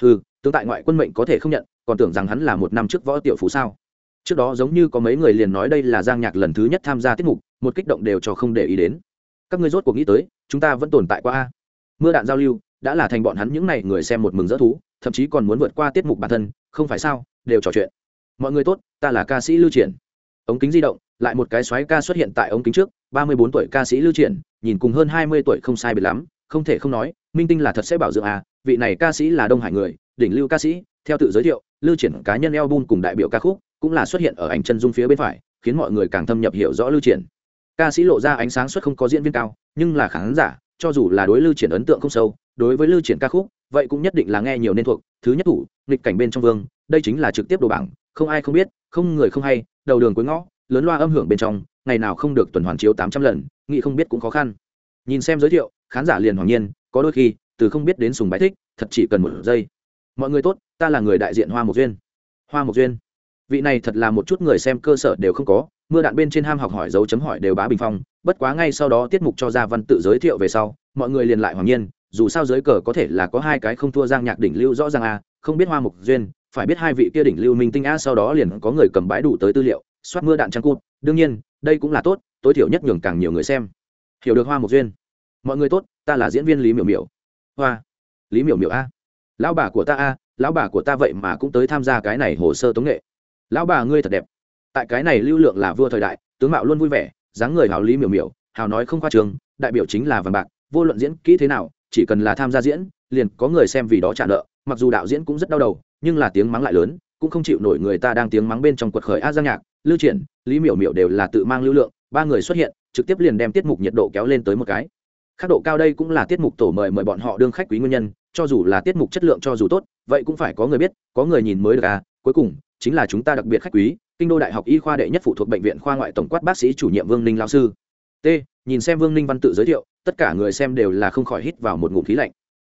Ừ tướng tại ngoại quân mệnh có thể không nhận, còn tưởng rằng hắn là một năm trước võ tiểu phú sao? Trước đó giống như có mấy người liền nói đây là giang nhạc lần thứ nhất tham gia tiết mục, một kích động đều cho không để ý đến các ngươi rốt cuộc nghĩ tới, chúng ta vẫn tồn tại qua a. Mưa đạn giao lưu, đã là thành bọn hắn những n à y người xem một mừng dỡ thú, thậm chí còn muốn vượt qua tiết mục bản thân, không phải sao, đều trò chuyện. Mọi người tốt, ta là ca sĩ lưu triển. Ống kính di động, lại một cái xoáy ca xuất hiện tại ống kính trước, ba mươi bốn tuổi ca sĩ lưu triển, nhìn cùng hơn hai mươi tuổi không sai biệt lắm, không thể không nói, minh tinh là thật sẽ bảo dưỡng à vị này ca sĩ là đông hải người, đỉnh lưu ca sĩ, theo tự giới thiệu, lưu triển cá nhân eo cùng đại biểu ca khúc cũng là xuất hiện ở ảnh chân dung phía bên phải, khiến mọi người càng thâm nhập hiểu rõ lưu triển ca sĩ lộ ra ánh sáng suất không có diễn viên cao, nhưng là khán giả, cho dù là đối lưu triển ấn tượng không sâu, đối với lưu triển ca khúc, vậy cũng nhất định là nghe nhiều nên thuộc. Thứ nhất thủ, nghịch cảnh bên trong vương, đây chính là trực tiếp đồ bảng, không ai không biết, không người không hay, đầu đường cuối ngõ, lớn loa âm hưởng bên trong, ngày nào không được tuần hoàn chiếu tám trăm lần, nghĩ không biết cũng khó khăn. Nhìn xem giới thiệu, khán giả liền hoàng nhiên, có đôi khi, từ không biết đến sùng bái thích, thật chỉ cần một giây. Mọi người tốt, ta là người đại diện hoa mộc duyên. Hoa mộc duyên vị này thật là một chút người xem cơ sở đều không có, mưa đạn bên trên ham học hỏi dấu chấm hỏi đều bá bình phong, bất quá ngay sau đó tiết mục cho gia văn tự giới thiệu về sau, mọi người liền lại hoàng nhiên, dù sao giới cờ có thể là có hai cái không thua giang nhạc đỉnh lưu rõ ràng a, không biết hoa mục duyên, phải biết hai vị kia đỉnh lưu minh tinh a sau đó liền có người cầm bãi đủ tới tư liệu, soát mưa đạn trang cụt, đương nhiên, đây cũng là tốt, tối thiểu nhất nhường càng nhiều người xem. Hiểu được hoa mục duyên. Mọi người tốt, ta là diễn viên lý miểu miểu. Hoa. Lý miểu miểu a. Lão bà của ta a, lão bà của ta vậy mà cũng tới tham gia cái này hồ sơ tống nghệ lão bà ngươi thật đẹp. Tại cái này lưu lượng là vua thời đại, tướng mạo luôn vui vẻ, dáng người hào lý miểu miểu, hào nói không khoa trường, đại biểu chính là vàng bạc, vô luận diễn kỹ thế nào, chỉ cần là tham gia diễn, liền có người xem vì đó trả nợ, mặc dù đạo diễn cũng rất đau đầu, nhưng là tiếng mắng lại lớn, cũng không chịu nổi người ta đang tiếng mắng bên trong quật khởi a giang nhạc lưu triển, lý miểu miểu đều là tự mang lưu lượng, ba người xuất hiện, trực tiếp liền đem tiết mục nhiệt độ kéo lên tới một cái. Khác độ cao đây cũng là tiết mục tổ mời mời bọn họ đương khách quý nguyên nhân, cho dù là tiết mục chất lượng cho dù tốt, vậy cũng phải có người biết, có người nhìn mới được à cuối cùng chính là chúng ta đặc biệt khách quý, kinh đô đại học y khoa đệ nhất phụ thuộc bệnh viện khoa ngoại tổng quát bác sĩ chủ nhiệm vương ninh lao sư. T, nhìn xem vương ninh văn tự giới thiệu, tất cả người xem đều là không khỏi hít vào một ngụm khí lạnh.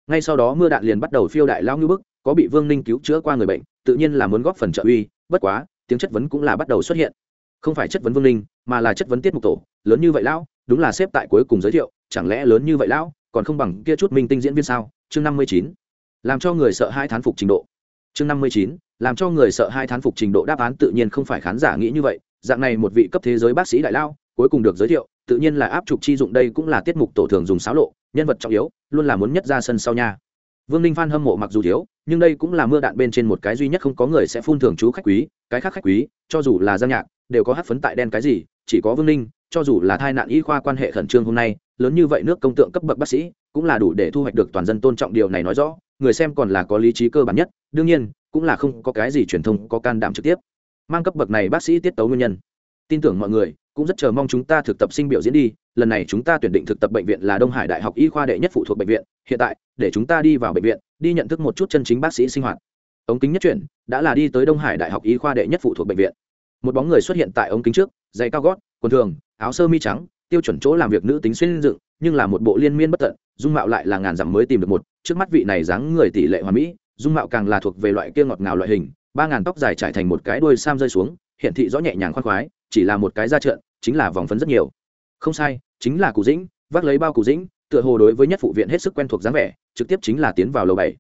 Ngay sau đó mưa đạn liền bắt đầu phiêu đại lao ngư bức, có bị vương ninh cứu chữa qua người bệnh, tự nhiên là muốn góp phần trợ uy, bất quá, tiếng chất vấn cũng là bắt đầu xuất hiện. Không phải chất vấn vương ninh, mà là chất vấn tiết mục tổ, lớn như vậy lão, đúng là xếp tại cuối cùng giới thiệu, chẳng lẽ lớn như vậy lão, còn không bằng kia chút minh tinh diễn viên sao? Chương năm mươi chín. Làm cho người sợ hai thán phục trình độ. Chương năm mươi chín làm cho người sợ hai thán phục trình độ đáp án tự nhiên không phải khán giả nghĩ như vậy dạng này một vị cấp thế giới bác sĩ đại lao, cuối cùng được giới thiệu, tự nhiên là áp trục chi dụng đây cũng là tiết mục tổ thường dùng xáo lộ, nhân vật trọng yếu, luôn là muốn nhất ra sân sau nhà. vương ninh phan hâm mộ mặc dù thiếu, nhưng đây cũng là mưa đạn bên trên một cái duy nhất không có người sẽ phun thường chú khách quý, cái khác khách quý, cho dù là giang nhạc, đều có hát phấn tại đen cái gì, chỉ có vương ninh cho dù là thai nạn y khoa quan hệ khẩn trương hôm nay, lớn như vậy nước công tượng cấp bậc bác sĩ, cũng là đủ để thu hoạch được toàn dân tôn trọng điều này nói rõ người xem còn là có lý trí cơ bản nhất, đương nhiên, cũng là không có cái gì truyền thông có can đảm trực tiếp. Mang cấp bậc này bác sĩ tiết tấu nguyên nhân. Tin tưởng mọi người, cũng rất chờ mong chúng ta thực tập sinh biểu diễn đi, lần này chúng ta tuyển định thực tập bệnh viện là đông hải đại học y khoa đệ nhất phụ thuộc bệnh viện, hiện tại, để chúng ta đi vào bệnh viện, đi nhận thức một chút chân chính bác sĩ sinh hoạt. Ống kính nhất chuyển, đã là đi tới đông hải đại học y khoa đệ nhất phụ thuộc bệnh viện. Một bóng người xuất hiện tại ống kính trước, giày cao gót, quần thường, áo sơ mi trắng, tiêu chuẩn chỗ làm việc nữ tính xuyên dựng, nhưng là một bộ liên miên bất tận dung mạo lại là ngàn dặm mới tìm được một trước mắt vị này dáng người tỷ lệ hoàn mỹ dung mạo càng là thuộc về loại kia ngọt ngào loại hình ba ngàn tóc dài trải thành một cái đuôi sam rơi xuống hiện thị rõ nhẹ nhàng khoan khoái chỉ là một cái ra trượn, chính là vòng phấn rất nhiều. Không sai chính là cụ dĩnh vác lấy bao cụ dĩnh tựa hồ đối với nhất phụ viện hết sức quen thuộc dáng vẻ trực tiếp chính là tiến vào lầu bảy.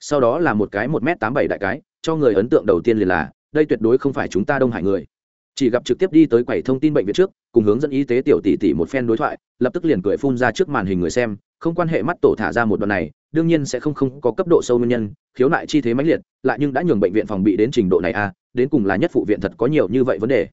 Sau đó là một cái một m tám bảy đại cái cho người ấn tượng đầu tiên liền là đây tuyệt đối không phải chúng ta đông hải người. Chỉ gặp trực tiếp đi tới quầy thông tin bệnh viện trước cùng hướng dẫn y tế tiểu tỷ tỷ một phen đối thoại lập tức liền cười phun ra trước màn hình người xem không quan hệ mắt tổ thả ra một đoạn này, đương nhiên sẽ không không có cấp độ sâu nguyên nhân, khiếu nại chi thế mãnh liệt, lại nhưng đã nhường bệnh viện phòng bị đến trình độ này à đến cùng là nhất phụ viện thật có nhiều như vậy vấn đề.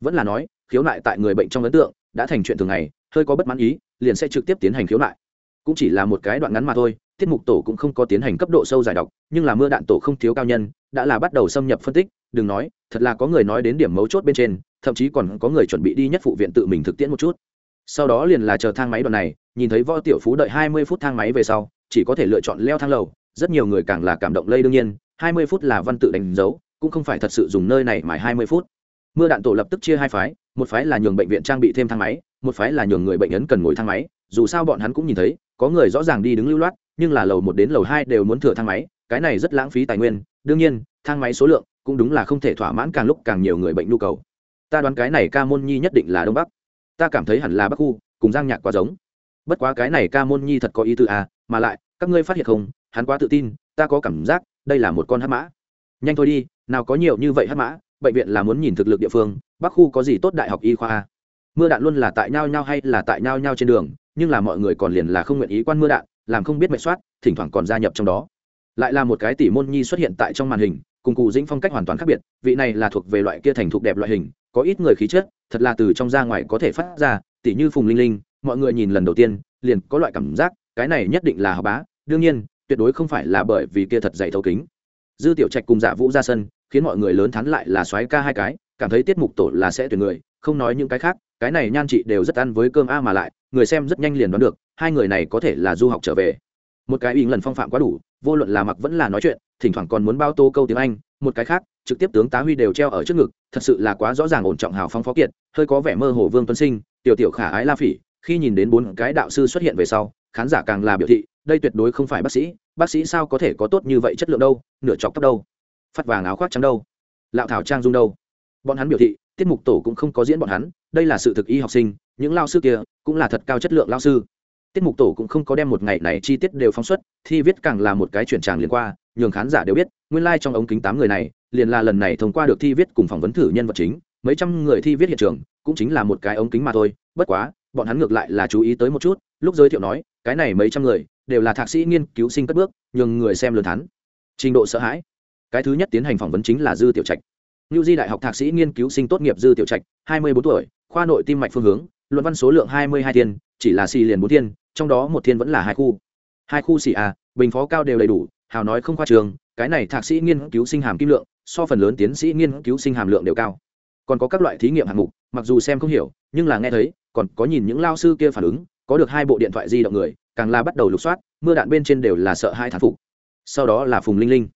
Vẫn là nói, khiếu nại tại người bệnh trong ấn tượng, đã thành chuyện thường ngày, hơi có bất mãn ý, liền sẽ trực tiếp tiến hành khiếu nại. Cũng chỉ là một cái đoạn ngắn mà thôi, tiết mục tổ cũng không có tiến hành cấp độ sâu giải độc, nhưng là mưa đạn tổ không thiếu cao nhân, đã là bắt đầu xâm nhập phân tích, đừng nói, thật là có người nói đến điểm mấu chốt bên trên, thậm chí còn có người chuẩn bị đi nhất phụ viện tự mình thực tiễn một chút. Sau đó liền là chờ thang máy đoạn này nhìn thấy võ tiểu phú đợi hai mươi phút thang máy về sau, chỉ có thể lựa chọn leo thang lầu. Rất nhiều người càng là cảm động lây đương nhiên, hai mươi phút là văn tự đánh dấu, cũng không phải thật sự dùng nơi này mãi hai mươi phút. Mưa đạn tổ lập tức chia hai phái, một phái là nhường bệnh viện trang bị thêm thang máy, một phái là nhường người bệnh ấn cần ngồi thang máy. Dù sao bọn hắn cũng nhìn thấy, có người rõ ràng đi đứng lưu loát, nhưng là lầu một đến lầu hai đều muốn thừa thang máy, cái này rất lãng phí tài nguyên. Đương nhiên, thang máy số lượng cũng đúng là không thể thỏa mãn càng lúc càng nhiều người bệnh nhu cầu. Ta đoán cái này ca môn nhi nhất định là đông bắc. Ta cảm thấy hẳn là bắc khu, cùng giang nhạc quá giống bất quá cái này ca môn nhi thật có ý tư à mà lại, các ngươi phát hiện không, hắn quá tự tin, ta có cảm giác, đây là một con hát mã. Nhanh thôi đi, nào có nhiều như vậy hát mã, bệnh viện là muốn nhìn thực lực địa phương, bắc khu có gì tốt đại học y khoa à. mưa đạn luôn là tại nhau nhau hay là tại nhau nhau trên đường, nhưng là mọi người còn liền là không nguyện ý quan mưa đạn, làm không biết mệnh soát, thỉnh thoảng còn gia nhập trong đó. Lại là một cái tỷ môn nhi xuất hiện tại trong màn hình, cùng cụ dĩnh phong cách hoàn toàn khác biệt, vị này là thuộc về loại kia thành thục đẹp loại hình, có ít người khí chất, thật là từ trong ra ngoài có thể phát ra tỷ như phùng linh linh mọi người nhìn lần đầu tiên, liền có loại cảm giác, cái này nhất định là học bá, đương nhiên, tuyệt đối không phải là bởi vì kia thật dày thấu kính. Dư tiểu trạch cùng giả vũ ra sân, khiến mọi người lớn thắn lại là xoáy ca hai cái, cảm thấy tiết mục tổ là sẽ tuyển người, không nói những cái khác, cái này nhan chị đều rất ăn với cơm a mà lại, người xem rất nhanh liền đoán được, hai người này có thể là du học trở về. Một cái ý lần phong phạm quá đủ, vô luận là mặc vẫn là nói chuyện, thỉnh thoảng còn muốn bao tô câu tiếng anh, một cái khác, trực tiếp tướng tá huy đều treo ở trước ngực, thật sự là quá rõ ràng ổn trọng hào phong phó kiệt, hơi có vẻ mơ hồ vương tuấn sinh, tiểu tiểu khả ái la phỉ khi nhìn đến bốn cái đạo sư xuất hiện về sau, khán giả càng là biểu thị, đây tuyệt đối không phải bác sĩ bác sĩ sao có thể có tốt như vậy chất lượng đâu, nửa chọc tóc đâu, phát vàng áo khoác trắng đâu, lạo thảo trang dung đâu. Bọn hắn biểu thị, tiết mục tổ cũng không có diễn bọn hắn, đây là sự thực y học sinh, những lao sư kia cũng là thật cao chất lượng lao sư. Tiết mục tổ cũng không có đem một ngày này chi tiết đều phóng xuất, thi viết càng là một cái chuyển tràng liên qua, nhường khán giả đều biết, nguyên lai、like、trong ống kính tám người này, liền là lần này thông qua được thi viết cùng phỏng vấn thử nhân vật chính, mấy trăm người thi viết hiện trường, cũng chính là một cái ống kính mà thôi, bất quá bọn hắn ngược lại là chú ý tới một chút lúc giới thiệu nói cái này mấy trăm người đều là thạc sĩ nghiên cứu sinh cất bước nhường người xem lớn thắn trình độ sợ hãi cái thứ nhất tiến hành phỏng vấn chính là dư tiểu trạch New Di Đại học thạc sĩ nghiên cứu sinh tốt nghiệp dư tiểu trạch, 24 tuổi, khoa nội tim mạch phương hướng, luận văn số lượng 22 thiên, chỉ là xì liền bốn thiên, trong đó một thiên vẫn là hai khu. Hai khu xì a, bình phó cao đều đầy đủ, hào nói không khoa trường, cái này thạc sĩ nghiên cứu sinh hàm kim lượng, so phần lớn tiến sĩ nghiên cứu sinh hàm lượng đều cao. Còn có các loại thí nghiệm hạng mục, mặc dù xem không hiểu, nhưng là nghe thấy, còn có nhìn những lao sư kia phản ứng, có được hai bộ điện thoại di động người, càng là bắt đầu lục soát, mưa đạn bên trên đều là sợ hai thán phục. Sau đó là Phùng Linh Linh.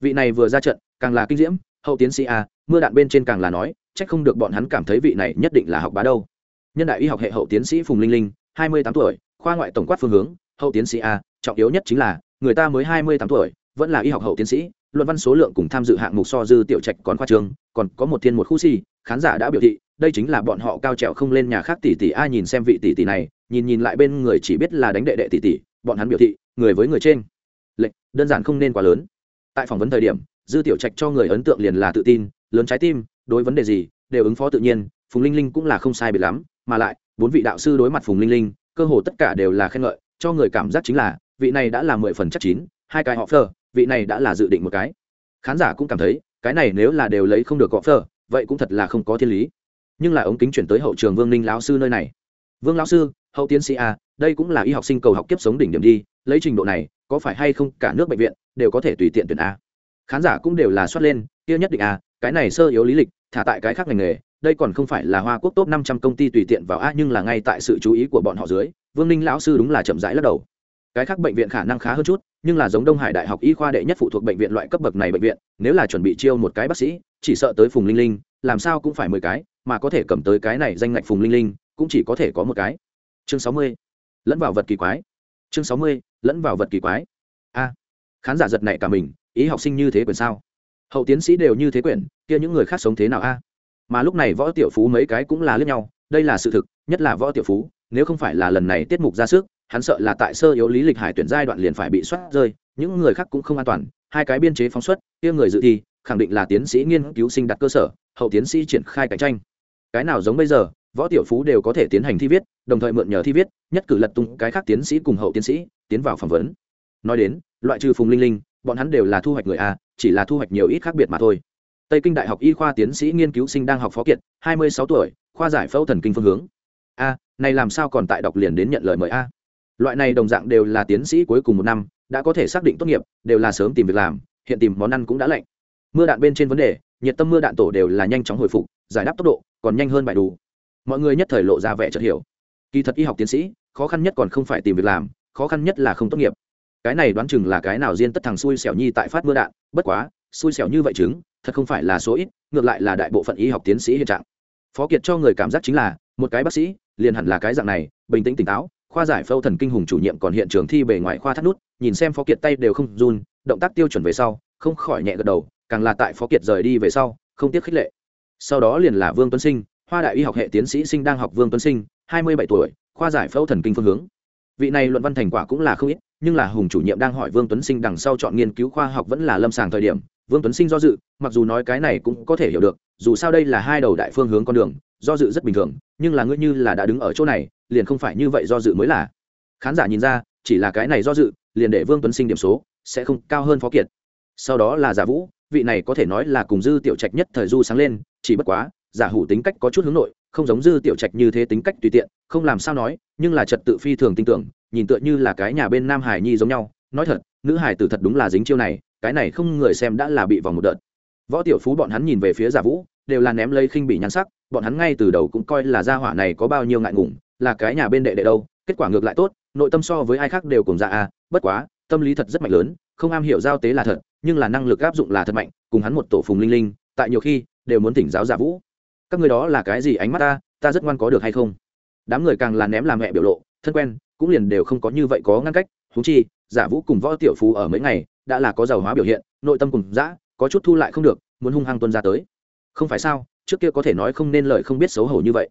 Vị này vừa ra trận, càng là kinh diễm, hậu tiến sĩ a, mưa đạn bên trên càng là nói trách không được bọn hắn cảm thấy vị này nhất định là học bá đâu nhân đại y học hệ hậu tiến sĩ phùng linh linh hai mươi tám tuổi khoa ngoại tổng quát phương hướng hậu tiến sĩ a trọng yếu nhất chính là người ta mới hai mươi tám tuổi vẫn là y học hậu tiến sĩ luận văn số lượng cùng tham dự hạng mục so dư tiểu trạch còn khoa trường còn có một thiên một khu si khán giả đã biểu thị, đây chính là bọn họ cao trèo không lên nhà khác tỷ tỷ, ai nhìn xem vị tỷ tỷ này, nhìn nhìn lại bên người chỉ biết là đánh đệ đệ tỷ tỷ, bọn hắn biểu thị, người với người trên. Lệnh đơn giản không nên quá lớn. Tại phỏng vấn thời điểm, dư tiểu trạch cho người ấn tượng liền là tự tin, lớn trái tim, đối vấn đề gì, đều ứng phó tự nhiên, phùng linh linh cũng là không sai biệt lắm, mà lại, bốn vị đạo sư đối mặt phùng linh linh, cơ hồ tất cả đều là khen ngợi, cho người cảm giác chính là, vị này đã là mười phần chắc chín, hai cái họ phờ, vị này đã là dự định một cái. Khán giả cũng cảm thấy, cái này nếu là đều lấy không được họ phờ vậy cũng thật là không có thiên lý. Nhưng là ống kính chuyển tới hậu trường vương ninh lão sư nơi này. Vương lão sư, hậu tiến sĩ a, đây cũng là y học sinh cầu học kiếp sống đỉnh điểm đi, lấy trình độ này, có phải hay không cả nước bệnh viện đều có thể tùy tiện tuyển a? Khán giả cũng đều là soát lên, kia nhất định a, cái này sơ yếu lý lịch, thả tại cái khác ngành nghề, đây còn không phải là hoa quốc top năm trăm công ty tùy tiện vào a, nhưng là ngay tại sự chú ý của bọn họ dưới, vương ninh lão sư đúng là chậm rãi lắc đầu cái khác bệnh viện khả năng khá hơn chút, nhưng là giống đông hải đại học y khoa đệ nhất phụ thuộc bệnh viện loại cấp bậc này bệnh viện, nếu là chuẩn bị chiêu một cái bác sĩ, chỉ sợ tới phùng linh linh, làm sao cũng phải mười cái, mà có thể cầm tới cái này danh ngạch phùng linh linh, cũng chỉ có thể có một cái. Chương sáu mươi, lẫn vào vật kỳ quái. Chương sáu mươi, lẫn vào vật kỳ quái. A, khán giả giật này cả mình, ý học sinh như thế quyền sao? Hậu tiến sĩ đều như thế quyển kia những người khác sống thế nào a? Mà lúc này võ tiểu phú mấy cái cũng là lướt nhau, đây là sự thực, nhất là võ tiểu phú, nếu không phải là lần này tiết mục ra sức hắn sợ là tại sơ yếu lý lịch hải tuyển giai đoạn liền phải bị soát rơi, những người khác cũng không an toàn, hai cái biên chế phóng xuất, kia người dự thi, khẳng định là tiến sĩ nghiên cứu sinh đặt cơ sở, hậu tiến sĩ triển khai cạnh tranh. Cái nào giống bây giờ, võ tiểu phú đều có thể tiến hành thi viết, đồng thời mượn nhờ thi viết, nhất cử lật tung cái khác tiến sĩ cùng hậu tiến sĩ, tiến vào phỏng vấn. Nói đến, loại trừ phùng linh linh, bọn hắn đều là thu hoạch người a, chỉ là thu hoạch nhiều ít khác biệt mà thôi. Tây kinh đại học y khoa tiến sĩ nghiên cứu sinh đang học phó kiệt, hai mươi sáu tuổi, khoa giải phẫu thần kinh phương hướng. A, này làm sao còn tại đọc liền đến nhận lời mời a? Loại này đồng dạng đều là tiến sĩ cuối cùng một năm, đã có thể xác định tốt nghiệp, đều là sớm tìm việc làm, hiện tìm món ăn cũng đã lạnh. Mưa đạn bên trên vấn đề, nhiệt tâm mưa đạn tổ đều là nhanh chóng hồi phục, giải đáp tốc độ, còn nhanh hơn bài đủ. Mọi người nhất thời lộ ra vẻ chợt hiểu. Kỳ thật y học tiến sĩ, khó khăn nhất còn không phải tìm việc làm, khó khăn nhất là không tốt nghiệp. Cái này đoán chừng là cái nào riêng tất thằng xui xẻo nhi tại phát mưa đạn, bất quá, xui xẻo như vậy chứng, thật không phải là số ít, ngược lại là đại bộ phận y học tiến sĩ hiện trạng. Phó kiệt cho người cảm giác chính là, một cái bác sĩ, liền hẳn là cái dạng này, bình tĩnh tỉnh táo khoa giải phẫu thần kinh hùng chủ nhiệm còn hiện trường thi bề ngoài khoa thắt nút, nhìn xem phó kiệt tay đều không run, động tác tiêu chuẩn về sau, không khỏi nhẹ gật đầu, càng là tại phó kiệt rời đi về sau, không tiếc khích lệ. Sau đó liền là vương tuấn sinh, hoa đại y học hệ tiến sĩ sinh đang học vương tuấn sinh, hai mươi bảy tuổi, khoa giải phẫu thần kinh phương hướng. Vị này luận văn thành quả cũng là không ít, nhưng là hùng chủ nhiệm đang hỏi vương tuấn sinh đằng sau chọn nghiên cứu khoa học vẫn là lâm sàng thời điểm, vương tuấn sinh do dự, mặc dù nói cái này cũng có thể hiểu được, dù sao đây là hai đầu đại phương hướng con đường, do dự rất bình thường, nhưng là ngươi như là đã đứng ở chỗ này liền không phải như vậy do dự mới là. Khán giả nhìn ra, chỉ là cái này do dự, liền để vương tuấn sinh điểm số sẽ không cao hơn phó kiệt. Sau đó là giả vũ, vị này có thể nói là cùng dư tiểu trạch nhất thời du sáng lên, chỉ bất quá, giả hủ tính cách có chút hướng nội, không giống dư tiểu trạch như thế tính cách tùy tiện, không làm sao nói, nhưng là trật tự phi thường tin tưởng nhìn tựa như là cái nhà bên nam hải nhi giống nhau. Nói thật, nữ hải tử thật đúng là dính chiêu này, cái này không người xem đã là bị vào một đợt. Võ tiểu phú bọn hắn nhìn về phía giả vũ, đều là ném lấy khinh bị nhan sắc, bọn hắn ngay từ đầu cũng coi là gia hỏa này có bao nhiêu ngại ngùng là cái nhà bên đệ đệ đâu, kết quả ngược lại tốt, nội tâm so với ai khác đều cùng dạ a bất quá, tâm lý thật rất mạnh lớn, không am hiểu giao tế là thật, nhưng là năng lực áp dụng là thật mạnh, cùng hắn một tổ phùng linh linh, tại nhiều khi, đều muốn tỉnh giáo giả vũ. Các người đó là cái gì ánh mắt ta ta rất ngoan có được hay không? Đám người càng là ném làm mẹ biểu lộ, thân quen, cũng liền đều không có như vậy có ngăn cách thú chi, giả vũ cùng võ tiểu phú ở mấy ngày, đã là có giàu hóa biểu hiện, nội tâm cùng dã, có chút thu lại không được, muốn hung hăng tuân ra tới. Không phải sao, trước kia có thể nói không nên lời không biết xấu hổ như vậy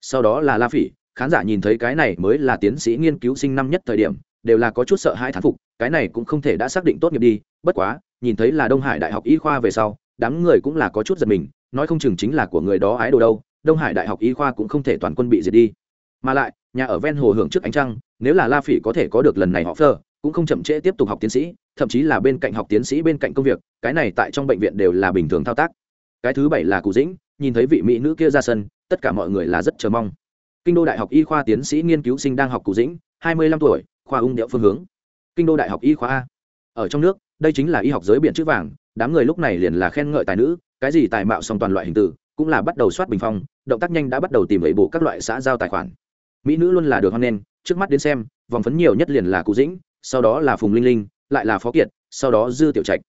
sau đó là la phỉ, khán giả nhìn thấy cái này mới là tiến sĩ nghiên cứu sinh năm nhất thời điểm, đều là có chút sợ hãi thán phục, cái này cũng không thể đã xác định tốt nghiệp đi, bất quá, nhìn thấy là đông hải đại học y khoa về sau, đám người cũng là có chút giật mình, nói không chừng chính là của người đó ái đồ đâu, đông hải đại học y khoa cũng không thể toàn quân bị diệt đi. Mà lại, nhà ở ven hồ hưởng trước ánh trăng, nếu là la phỉ có thể có được lần này họ phơ cũng không chậm trễ tiếp tục học tiến sĩ, thậm chí là bên cạnh học tiến sĩ bên cạnh công việc, cái này tại trong bệnh viện đều là bình thường thao tác. Cái thứ bảy là cụ dĩnh, nhìn thấy vị mỹ nữ kia ra sân tất cả mọi người là rất chờ mong. Kinh đô đại học y khoa tiến sĩ nghiên cứu sinh đang học cụ dĩnh, hai mươi lăm tuổi, khoa ung điệu phương hướng. Kinh đô đại học y khoa a. Ở trong nước, đây chính là y học giới biển chữ vàng, đám người lúc này liền là khen ngợi tài nữ, cái gì tài mạo song toàn loại hình tử, cũng là bắt đầu soát bình phong, động tác nhanh đã bắt đầu tìm lấy bộ các loại xã giao tài khoản. Mỹ nữ luôn là được hoan nghênh, trước mắt đến xem, vòng phấn nhiều nhất liền là cụ dĩnh, sau đó là phùng linh linh, lại là phó kiệt, sau đó dư tiểu trạch.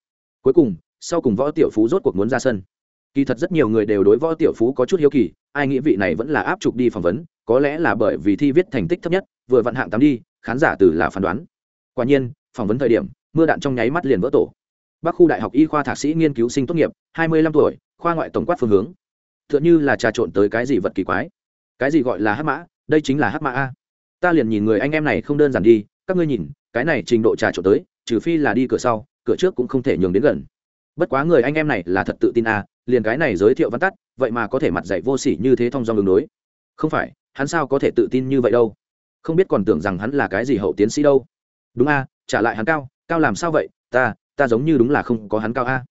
Cuối cùng, sau cùng võ tiểu phú rốt cuộc muốn ra sân kỳ thật rất nhiều người đều đối võ tiểu phú có chút hiếu kỳ, ai nghĩ vị này vẫn là áp trục đi phỏng vấn, có lẽ là bởi vì thi viết thành tích thấp nhất, vừa vận hạng tám đi, khán giả từ là phán đoán. Quả nhiên, phỏng vấn thời điểm, mưa đạn trong nháy mắt liền vỡ tổ. Bắc khu đại học y khoa thạc sĩ nghiên cứu sinh tốt nghiệp, hai mươi lăm tuổi, khoa ngoại tổng quát phương hướng. T h ư ợ n h ư là trà trộn tới cái gì vật kỳ quái. Cái gì gọi là hát mã? Đây chính là hát mã a. Ta liền nhìn người anh em này không đơn giản đi, các ngươi nhìn, cái này trình độ trà trộn tới, trừ phi là đi cửa sau, cửa trước cũng không thể nhường đến gần bất quá người anh em này là thật tự tin à, liền cái này giới thiệu văn tắt vậy mà có thể mặt dạy vô sỉ như thế thông dong đường đối. Không phải hắn sao có thể tự tin như vậy đâu? Không biết còn tưởng rằng hắn là cái gì hậu tiến sĩ đâu. Đúng a trả lại hắn cao cao làm sao vậy? Ta ta giống như đúng là không có hắn cao a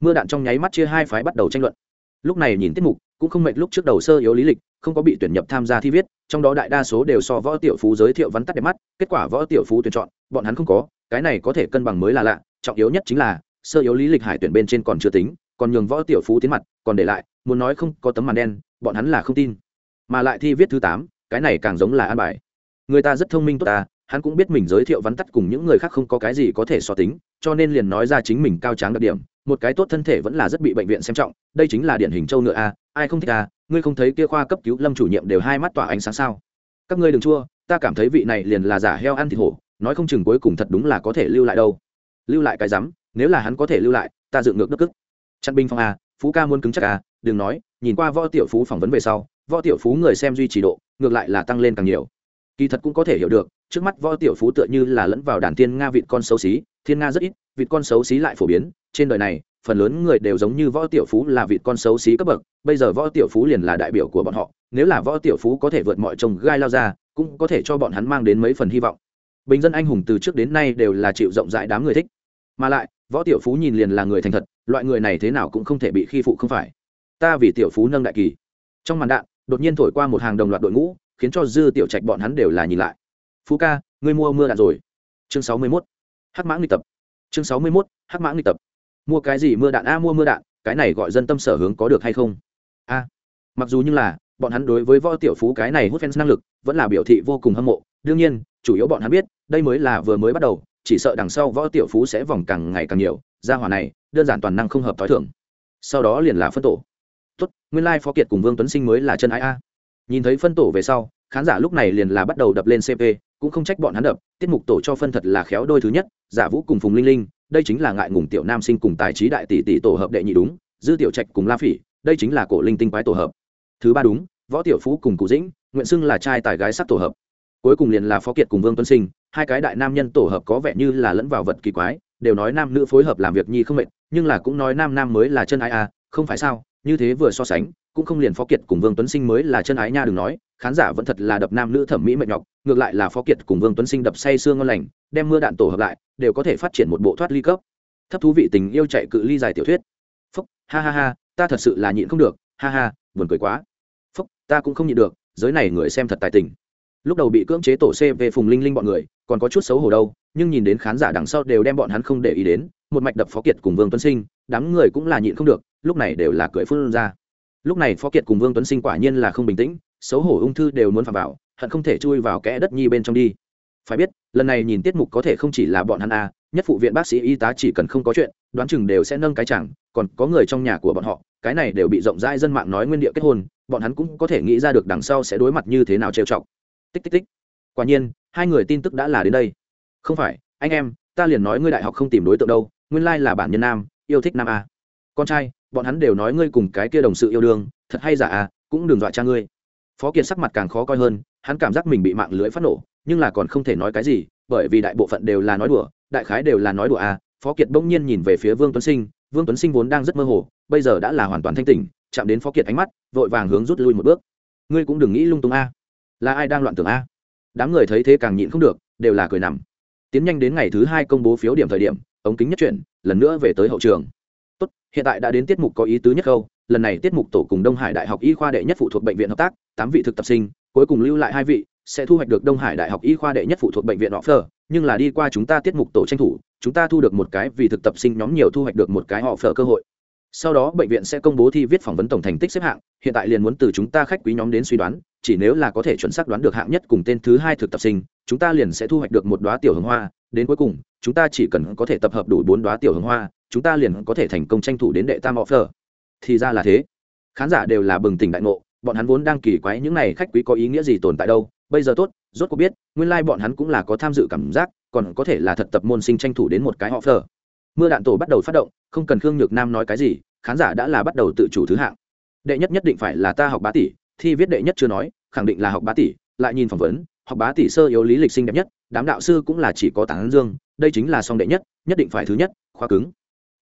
mưa đạn trong nháy mắt chia hai phái bắt đầu tranh luận. Lúc này nhìn tiết mục cũng không mệt lúc trước đầu sơ yếu lý lịch không có bị tuyển nhập tham gia thi viết trong đó đại đa số đều so võ tiểu phú giới thiệu vắn tắt đẹp mắt kết quả võ tiểu phú tuyển chọn bọn hắn không có cái này có thể cân bằng mới là lạ trọng yếu nhất chính là sơ yếu lý lịch hải tuyển bên trên còn chưa tính, còn nhường võ tiểu phú tiến mặt, còn để lại, muốn nói không có tấm màn đen, bọn hắn là không tin. Mà lại thi viết thứ tám, cái này càng giống là an bài. Người ta rất thông minh tốt ta, hắn cũng biết mình giới thiệu vắn tắt cùng những người khác không có cái gì có thể so tính, cho nên liền nói ra chính mình cao tráng đặc điểm, một cái tốt thân thể vẫn là rất bị bệnh viện xem trọng, đây chính là điển hình châu ngựa a, ai không thích a ngươi không thấy kia khoa cấp cứu lâm chủ nhiệm đều hai mắt tỏa ánh sáng sao? Các ngươi đừng chua, ta cảm thấy vị này liền là giả heo ăn thịt hổ, nói không chừng cuối cùng thật đúng là có thể lưu lại đâu. Lưu lại cái rắm nếu là hắn có thể lưu lại, ta dựng ngược đất cức chặn binh phong a, phú ca muốn cứng chắc a, đừng nói, nhìn qua võ tiểu phú phỏng vấn về sau, võ tiểu phú người xem duy trì độ, ngược lại là tăng lên càng nhiều. Kỳ thật cũng có thể hiểu được, trước mắt võ tiểu phú tựa như là lẫn vào đàn tiên nga vịt con xấu xí, thiên nga rất ít, vịt con xấu xí lại phổ biến, trên đời này, phần lớn người đều giống như võ tiểu phú là vịt con xấu xí cấp bậc, bây giờ võ tiểu phú liền là đại biểu của bọn họ, nếu là võ tiểu phú có thể vượt mọi chồng gai lao ra, cũng có thể cho bọn hắn mang đến mấy phần hy vọng. Bình dân anh hùng từ trước đến nay đều là chịu rộng rãi đám người thích. Mà lại võ tiểu phú nhìn liền là người thành thật, loại người này thế nào cũng không thể bị khi phụ không phải. Ta vì tiểu phú nâng đại kỳ. Trong màn đạn, đột nhiên thổi qua một hàng đồng loạt đội ngũ, khiến cho dư tiểu trạch bọn hắn đều là nhìn lại. Phú ca, ngươi mua mưa đạn rồi. Chương sáu mươi mốt. Hắc mãng nghịch tập. Chương sáu mươi mốt, hắc mãng nghịch tập. Mua cái gì mưa đạn? A, mua mưa đạn. Cái này gọi dân tâm sở hướng có được hay không? A. Mặc dù như là, bọn hắn đối với võ tiểu phú cái này hút fans năng lực, vẫn là biểu thị vô cùng hâm mộ. Đương nhiên, chủ yếu bọn hắn biết, đây mới là vừa mới bắt đầu chỉ sợ đằng sau võ tiểu phú sẽ vòng càng ngày càng nhiều, gia hỏa này, đơn giản toàn năng không hợp t h o i thưởng sau đó liền là phân tổ. Tốt, nguyên lai、like、phó kiệt cùng vương tuấn sinh mới là chân ái a. Nhìn thấy phân tổ về sau, khán giả lúc này liền là bắt đầu đập lên cp cũng không trách bọn hắn đập, tiết mục tổ cho phân thật là khéo đôi thứ nhất, giả vũ cùng phùng linh linh, đây chính là ngại ngùng tiểu nam sinh cùng tài trí đại tỷ tỷ tổ hợp đệ nhị đúng, dư tiểu trạch cùng la phỉ, đây chính là cổ linh tinh quái tổ hợp. Thứ ba đúng, võ tiểu phú cùng cụ dĩnh nguyện xưng là trai tài gái sắc tổ hợp cuối cùng liền là phó kiệt cùng vương tuấn sinh, hai cái đại nam nhân tổ hợp có vẻ như là lẫn vào vật kỳ quái, đều nói nam nữ phối hợp làm việc nhi không mệt, nhưng là cũng nói nam nam mới là chân ái a không phải sao, như thế vừa so sánh, cũng không liền phó kiệt cùng vương tuấn sinh mới là chân ái nha đừng nói, khán giả vẫn thật là đập nam nữ thẩm mỹ mệt nhọc, ngược lại là phó kiệt cùng vương tuấn sinh đập say sương ngon lành, đem mưa đạn tổ hợp lại, đều có thể phát triển một bộ thoát ly cấp. Thấp thú vị tình yêu chạy cự ly dài tiểu thuyết. Phúc, ha ha ha, ta thật sự là nhịn không được, ha ha, buồn cười quá. Phúc, ta cũng không nhịn được, giới này người xem thật tài tình lúc đầu bị cưỡng chế tổ c về phùng linh linh bọn người, còn có chút xấu hổ đâu, nhưng nhìn đến khán giả đằng sau đều đem bọn hắn không để ý đến, một mạch đập phó kiệt cùng vương tuấn sinh, đám người cũng là nhịn không được, lúc này đều là cười phun ra. Lúc này phó kiệt cùng vương tuấn sinh quả nhiên là không bình tĩnh, xấu hổ ung thư đều muốn phạm vào, hận không thể chui vào kẽ đất nhi bên trong đi. Phải biết, lần này nhìn tiết mục có thể không chỉ là bọn hắn a, nhất phụ viện bác sĩ y tá chỉ cần không có chuyện, đoán chừng đều sẽ nâng cái chẳng, còn có người trong nhà của bọn họ, cái này đều bị rộng rãi dân mạng nói nguyên địa kết hôn, bọn hắn cũng có thể nghĩ ra được đằng sau sẽ đối mặt như thế nào trêu chọc tích tích tích. Quả nhiên, hai người tin tức đã là đến đây. Không phải, anh em, ta liền nói ngươi đại học không tìm đối tượng đâu, nguyên lai là bản nhân nam, yêu thích nam a. Con trai, bọn hắn đều nói ngươi cùng cái kia đồng sự yêu đương, thật hay giả à cũng đừng dọa cha ngươi. Phó kiệt sắc mặt càng khó coi hơn, hắn cảm giác mình bị mạng lưới phát nổ, nhưng là còn không thể nói cái gì, bởi vì đại bộ phận đều là nói đùa, đại khái đều là nói đùa à phó kiệt bỗng nhiên nhìn về phía vương tuấn sinh, vương tuấn sinh vốn đang rất mơ hồ, bây giờ đã là hoàn toàn thanh tỉnh, chạm đến phó kiệt ánh mắt, vội vàng hướng rút lui một bước. Ngươi cũng đừng nghĩ lung tung a là ai đang loạn tưởng a? Đám người thấy thế càng nhịn không được, đều là cười nằm. Tiến nhanh đến ngày thứ hai công bố phiếu điểm thời điểm, ống kính nhất chuyển, lần nữa về tới hậu trường. Tốt, hiện tại đã đến tiết mục có ý tứ nhất câu lần này tiết mục tổ cùng đông hải đại học y khoa đệ nhất phụ thuộc bệnh viện hợp tác, tám vị thực tập sinh, cuối cùng lưu lại hai vị, sẽ thu hoạch được đông hải đại học y khoa đệ nhất phụ thuộc bệnh viện họ phờ nhưng là đi qua chúng ta tiết mục tổ tranh thủ, chúng ta thu được một cái vì thực tập sinh nhóm nhiều thu hoạch được một cái họ phờ cơ hội sau đó bệnh viện sẽ công bố thi viết phỏng vấn tổng thành tích xếp hạng, hiện tại liền muốn từ chúng ta khách quý nhóm đến suy đoán, chỉ nếu là có thể chuẩn xác đoán được hạng nhất cùng tên thứ hai thực tập sinh, chúng ta liền sẽ thu hoạch được một đoá tiểu hồng hoa, đến cuối cùng, chúng ta chỉ cần có thể tập hợp đủ bốn đoá tiểu hồng hoa, chúng ta liền có thể thành công tranh thủ đến đệ tam offer. Thì ra là thế. Khán giả đều là bừng tỉnh đại ngộ, bọn hắn vốn đang kỳ quái những này khách quý có ý nghĩa gì tồn tại đâu, bây giờ tốt, rốt cuộc biết, nguyên lai、like、bọn hắn cũng là có tham dự cảm giác, còn có thể là thật tập môn sinh tranh thủ đến một cái offer. Mưa đạn tổ bắt đầu phát động không cần khương nhược nam nói cái gì, khán giả đã là bắt đầu tự chủ thứ hạng. Đệ nhất nhất định phải là ta học bá tỷ, thi viết đệ nhất chưa nói, khẳng định là học bá tỷ, lại nhìn phỏng vấn, học bá tỷ sơ yếu lý lịch sinh đẹp nhất, đám đạo sư cũng là chỉ có tán dương, đây chính là song đệ nhất nhất định phải thứ nhất khoa cứng.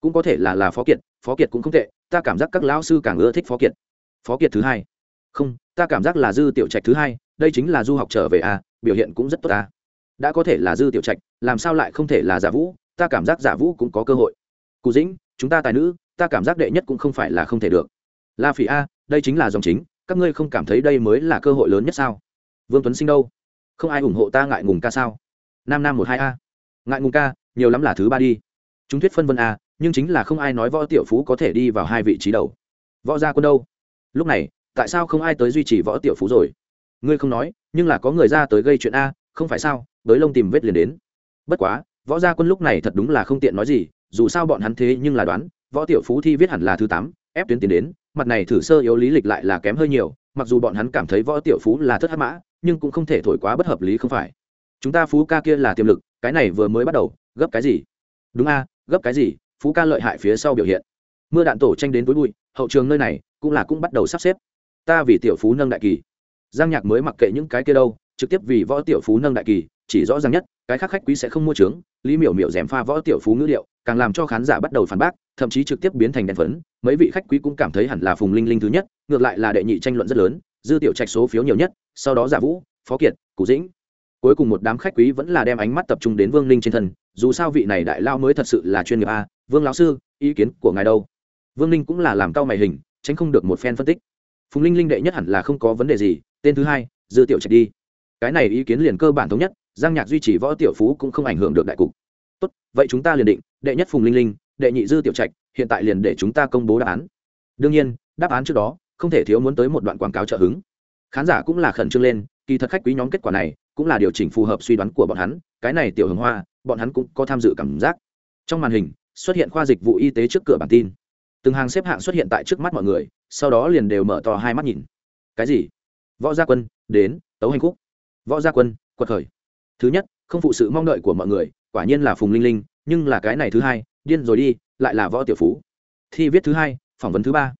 Cũng có thể là là phó kiệt phó kiệt cũng không tệ, ta cảm giác các lão sư càng ưa thích phó kiệt. Phó kiệt thứ hai. Không, ta cảm giác là dư tiểu trạch thứ hai, đây chính là du học trở về à biểu hiện cũng rất tốt ta đã có thể là dư tiểu trạch, làm sao lại không thể là giả vũ, ta cảm giác giả vũ cũng có cơ hội cụ dĩnh, chúng ta tài nữ, ta cảm giác đệ nhất cũng không phải là không thể được. La phỉ a, đây chính là dòng chính, các ngươi không cảm thấy đây mới là cơ hội lớn nhất sao? Vương tuấn sinh đâu? Không ai ủng hộ ta ngại ngùng ca sao? Nam nam một hai a. Ngại ngùng ca, nhiều lắm là thứ ba đi. Chúng thuyết phân vân a, nhưng chính là không ai nói võ tiểu phú có thể đi vào hai vị trí đầu. Võ gia quân đâu? Lúc này, tại sao không ai tới duy trì võ tiểu phú rồi? Ngươi không nói, nhưng là có người ra tới gây chuyện a, không phải sao? Đới lông tìm vết liền đến. Bất quá, võ gia quân lúc này thật đúng là không tiện nói gì dù sao bọn hắn thế nhưng là đoán, võ tiểu phú thi viết hẳn là thứ tám, ép tuyến tiến đến, mặt này thử sơ yếu lý lịch lại là kém hơi nhiều, mặc dù bọn hắn cảm thấy võ tiểu phú là thất hát mã, nhưng cũng không thể thổi quá bất hợp lý không phải. Chúng ta phú ca kia là tiềm lực, cái này vừa mới bắt đầu, gấp cái gì? Đúng a, gấp cái gì? Phú ca lợi hại phía sau biểu hiện. Mưa đạn tổ tranh đến túi bụi, hậu trường nơi này cũng là cũng bắt đầu sắp xếp. Ta vì tiểu phú nâng đại kỳ. Giang nhạc mới mặc kệ những cái kia đâu, trực tiếp vì võ tiểu phú nâng đại kỳ, chỉ rõ ràng nhất, cái khác khách quý sẽ không mua trướng lý miểu miểu dèm pha võ tiểu phú ngữ liệu càng làm cho khán giả bắt đầu phản bác, thậm chí trực tiếp biến thành đèn phấn. Mấy vị khách quý cũng cảm thấy hẳn là phùng linh linh thứ nhất, ngược lại là đệ nhị tranh luận rất lớn, dư tiểu trạch số phiếu nhiều nhất, sau đó giả vũ, phó kiệt cụ dĩnh. Cuối cùng một đám khách quý vẫn là đem ánh mắt tập trung đến vương ninh trên thân, dù sao vị này đại lao mới thật sự là chuyên nghiệp a. Vương lão sư, ý kiến của ngài đâu? Vương ninh cũng là làm cao mày hình, tránh không được một phen phân tích. Phùng linh linh đệ nhất hẳn là không có vấn đề gì, tên thứ hai, dư tiểu trạch đi. Cái này ý kiến liền cơ bản thống nhất, giang nhạc duy trì võ tiểu phú cũng không ảnh hưởng được đại cục. Tốt, vậy chúng ta liền định đệ nhất phùng linh linh, đệ nhị dư tiểu trạch, hiện tại liền để chúng ta công bố đáp án. Đương nhiên, đáp án trước đó, không thể thiếu muốn tới một đoạn quảng cáo trợ hứng. Khán giả cũng là khẩn trương lên, kỳ thật khách quý nhóm kết quả này cũng là điều chỉnh phù hợp suy đoán của bọn hắn, cái này tiểu hồng hoa, bọn hắn cũng có tham dự cảm giác. Trong màn hình, xuất hiện khoa dịch vụ y tế trước cửa bản tin. Từng hàng xếp hạng xuất hiện tại trước mắt mọi người, sau đó liền đều mở to hai mắt nhìn. Cái gì? Võ gia quân, đến, tấu hành khúc. Võ gia quân, quật khởi. Thứ nhất, không phụ sự mong đợi của mọi người, quả nhiên là phùng linh linh nhưng là cái này thứ hai, điên rồi đi, lại là võ tiểu phú. Thi viết thứ hai, phỏng vấn thứ ba.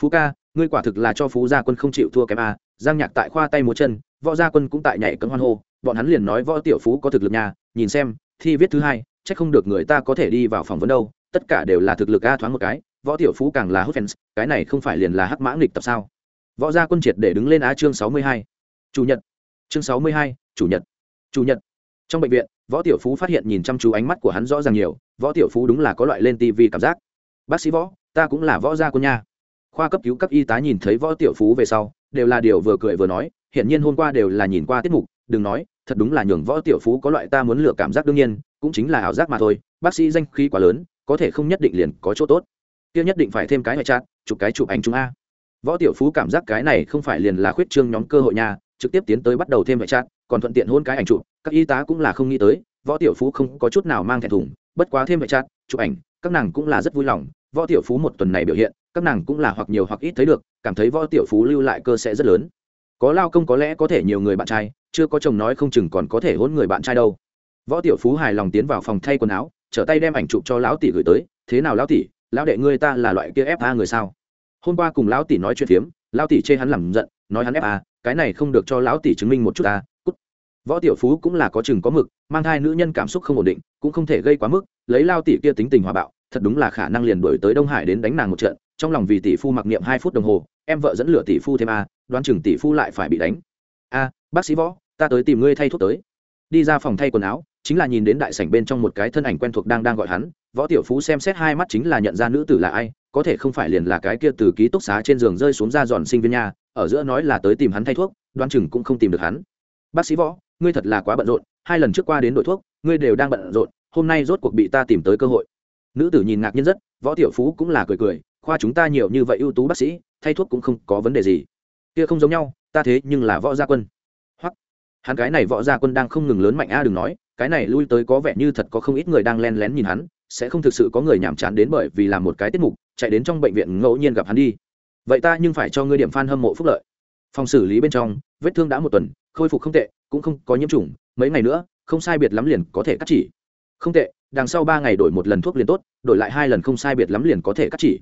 Phú ca, ngươi quả thực là cho phú gia quân không chịu thua kém a, giang nhạc tại khoa tay múa chân, võ gia quân cũng tại nhảy cấm hoan hô, bọn hắn liền nói võ tiểu phú có thực lực nhà, nhìn xem, thi viết thứ hai, chắc không được người ta có thể đi vào phỏng vấn đâu, tất cả đều là thực lực a thoáng một cái, võ tiểu phú càng là hốt fans, cái này không phải liền là hắc mã nghịch tập sao? Võ gia quân triệt để đứng lên á chương sáu mươi hai. Chủ nhật. Chương sáu mươi hai, chủ nhật. Chủ nhật. Trong bệnh viện võ tiểu phú phát hiện nhìn chăm chú ánh mắt của hắn rõ ràng nhiều, võ tiểu phú đúng là có loại lên tivi cảm giác. Bác sĩ võ, ta cũng là võ gia quân nha. Khoa cấp cứu các y tá nhìn thấy võ tiểu phú về sau, đều là điều vừa cười vừa nói, hiển nhiên hôm qua đều là nhìn qua tiết mục, đừng nói, thật đúng là nhường võ tiểu phú có loại ta muốn lựa cảm giác đương nhiên, cũng chính là ảo giác mà thôi, bác sĩ danh khí quá lớn, có thể không nhất định liền có chỗ tốt. Kia nhất định phải thêm cái ngoại trạng, chụp cái chụp ảnh chúng a. Võ tiểu phú cảm giác cái này không phải liền là khuyết trương nhóm cơ hội nhà trực tiếp tiến tới bắt đầu thêm ngoại trạng, còn thuận tiện hôn cái ảnh chụp các y tá cũng là không nghĩ tới, võ tiểu phú không có chút nào mang thẹn thùng, bất quá thêm vệ chát, chụp ảnh, các nàng cũng là rất vui lòng. Võ tiểu phú một tuần này biểu hiện, các nàng cũng là hoặc nhiều hoặc ít thấy được, cảm thấy võ tiểu phú lưu lại cơ sẽ rất lớn. Có lao công có lẽ có thể nhiều người bạn trai, chưa có chồng nói không chừng còn có thể hôn người bạn trai đâu. Võ tiểu phú hài lòng tiến vào phòng thay quần áo, trở tay đem ảnh chụp cho lão tỷ gửi tới. Thế nào lão tỷ, lão đệ ngươi ta là loại kia fa người sao? Hôm qua cùng lão tỷ nói chuyện phiếm, lão tỷ chê hắn làm giận, nói hắn fa cái này không được cho lão tỷ chứng minh một chút ta võ tiểu phú cũng là có chừng có mực mang thai nữ nhân cảm xúc không ổn định cũng không thể gây quá mức lấy lao tỷ kia tính tình hòa bạo thật đúng là khả năng liền đổi tới đông hải đến đánh nàng một trận trong lòng vì tỷ phu mặc niệm hai phút đồng hồ em vợ dẫn lửa tỷ phu thêm a đoán chừng tỷ phu lại phải bị đánh. A bác sĩ võ ta tới tìm ngươi thay thuốc tới. Đi ra phòng thay quần áo chính là nhìn đến đại sảnh bên trong một cái thân ảnh quen thuộc đang đang gọi hắn võ tiểu phú xem xét hai mắt chính là nhận ra nữ tử là ai có thể không phải liền là cái kia từ ký túc xá trên giường rơi xuống ra giòn sinh viên nhà, ở giữa nói là tới tìm hắn thay thuốc đoán chừng cũng không tìm được hắn. Bác sĩ võ ngươi thật là quá bận rộn, hai lần trước qua đến đội thuốc, ngươi đều đang bận rộn, hôm nay rốt cuộc bị ta tìm tới cơ hội. Nữ tử nhìn ngạc nhiên rất, võ tiểu phú cũng là cười cười, khoa chúng ta nhiều như vậy ưu tú bác sĩ, thay thuốc cũng không có vấn đề gì. Kia không giống nhau, ta thế nhưng là võ gia quân. Hoặc hắn cái này võ gia quân đang không ngừng lớn mạnh a, đừng nói, cái này lui tới có vẻ như thật có không ít người đang len lén nhìn hắn, sẽ không thực sự có người nhàm chán đến bởi vì làm một cái tiết mục, chạy đến trong bệnh viện ngẫu nhiên gặp hắn đi. Vậy ta nhưng phải cho ngươi điểm f a n hâm mộ phúc lợi. Phòng xử lý bên trong, vết thương đã một tuần, khôi phục không tệ cũng không có nhiễm trùng mấy ngày nữa, không sai biệt lắm liền có thể cắt chỉ. Không tệ, đằng sau ba ngày đổi một lần thuốc liền tốt, đổi lại hai lần không sai biệt lắm liền có thể cắt chỉ.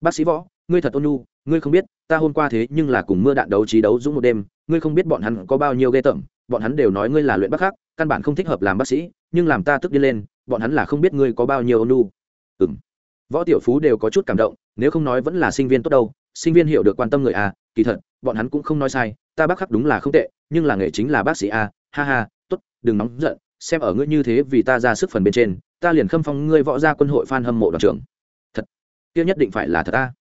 Bác sĩ võ, ngươi thật ôn nhu, ngươi không biết, ta hôm qua thế nhưng là cùng mưa đạn đấu trí đấu dũng một đêm, ngươi không biết bọn hắn có bao nhiêu ghê tởm, bọn hắn đều nói ngươi là luyện bác khác, căn bản không thích hợp làm bác sĩ, nhưng làm ta tức đi lên, bọn hắn là không biết ngươi có bao nhiêu ôn nhu. Ừng võ tiểu phú đều có chút cảm động, nếu không nói vẫn là sinh viên tốt đâu, sinh viên hiểu được quan tâm người à kỳ thật, bọn hắn cũng không nói sai, ta bác khắc đúng là không tệ nhưng là nghề chính là bác sĩ a, ha ha, tốt, đừng nóng giận, xem ở ngươi như thế vì ta ra sức phần bên trên, ta liền khâm phong ngươi võ gia quân hội phan hâm mộ đoàn trưởng. Thật, kia nhất định phải là thật a.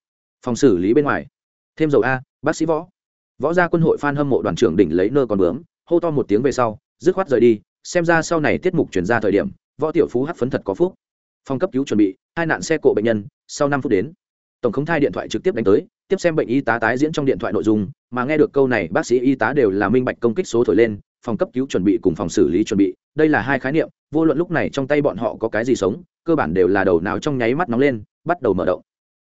Phòng xử lý bên ngoài. Thêm dầu a, bác sĩ võ. Võ gia quân hội phan hâm mộ đoàn trưởng đỉnh lấy nơ còn bướm, hô to một tiếng về sau, dứt khoát rời đi, xem ra sau này tiết mục chuyển ra thời điểm, võ tiểu phú hát phấn thật có phúc. Phòng cấp cứu chuẩn bị, hai nạn xe cộ bệnh nhân, sau năm phút đến, tổng thống thai điện thoại trực tiếp đánh tới tiếp xem bệnh y tá tái diễn trong điện thoại nội dung, mà nghe được câu này, bác sĩ y tá đều là minh bạch công kích số thổi lên, phòng cấp cứu chuẩn bị cùng phòng xử lý chuẩn bị, đây là hai khái niệm, vô luận lúc này trong tay bọn họ có cái gì sống, cơ bản đều là đầu não trong nháy mắt nóng lên, bắt đầu mở động.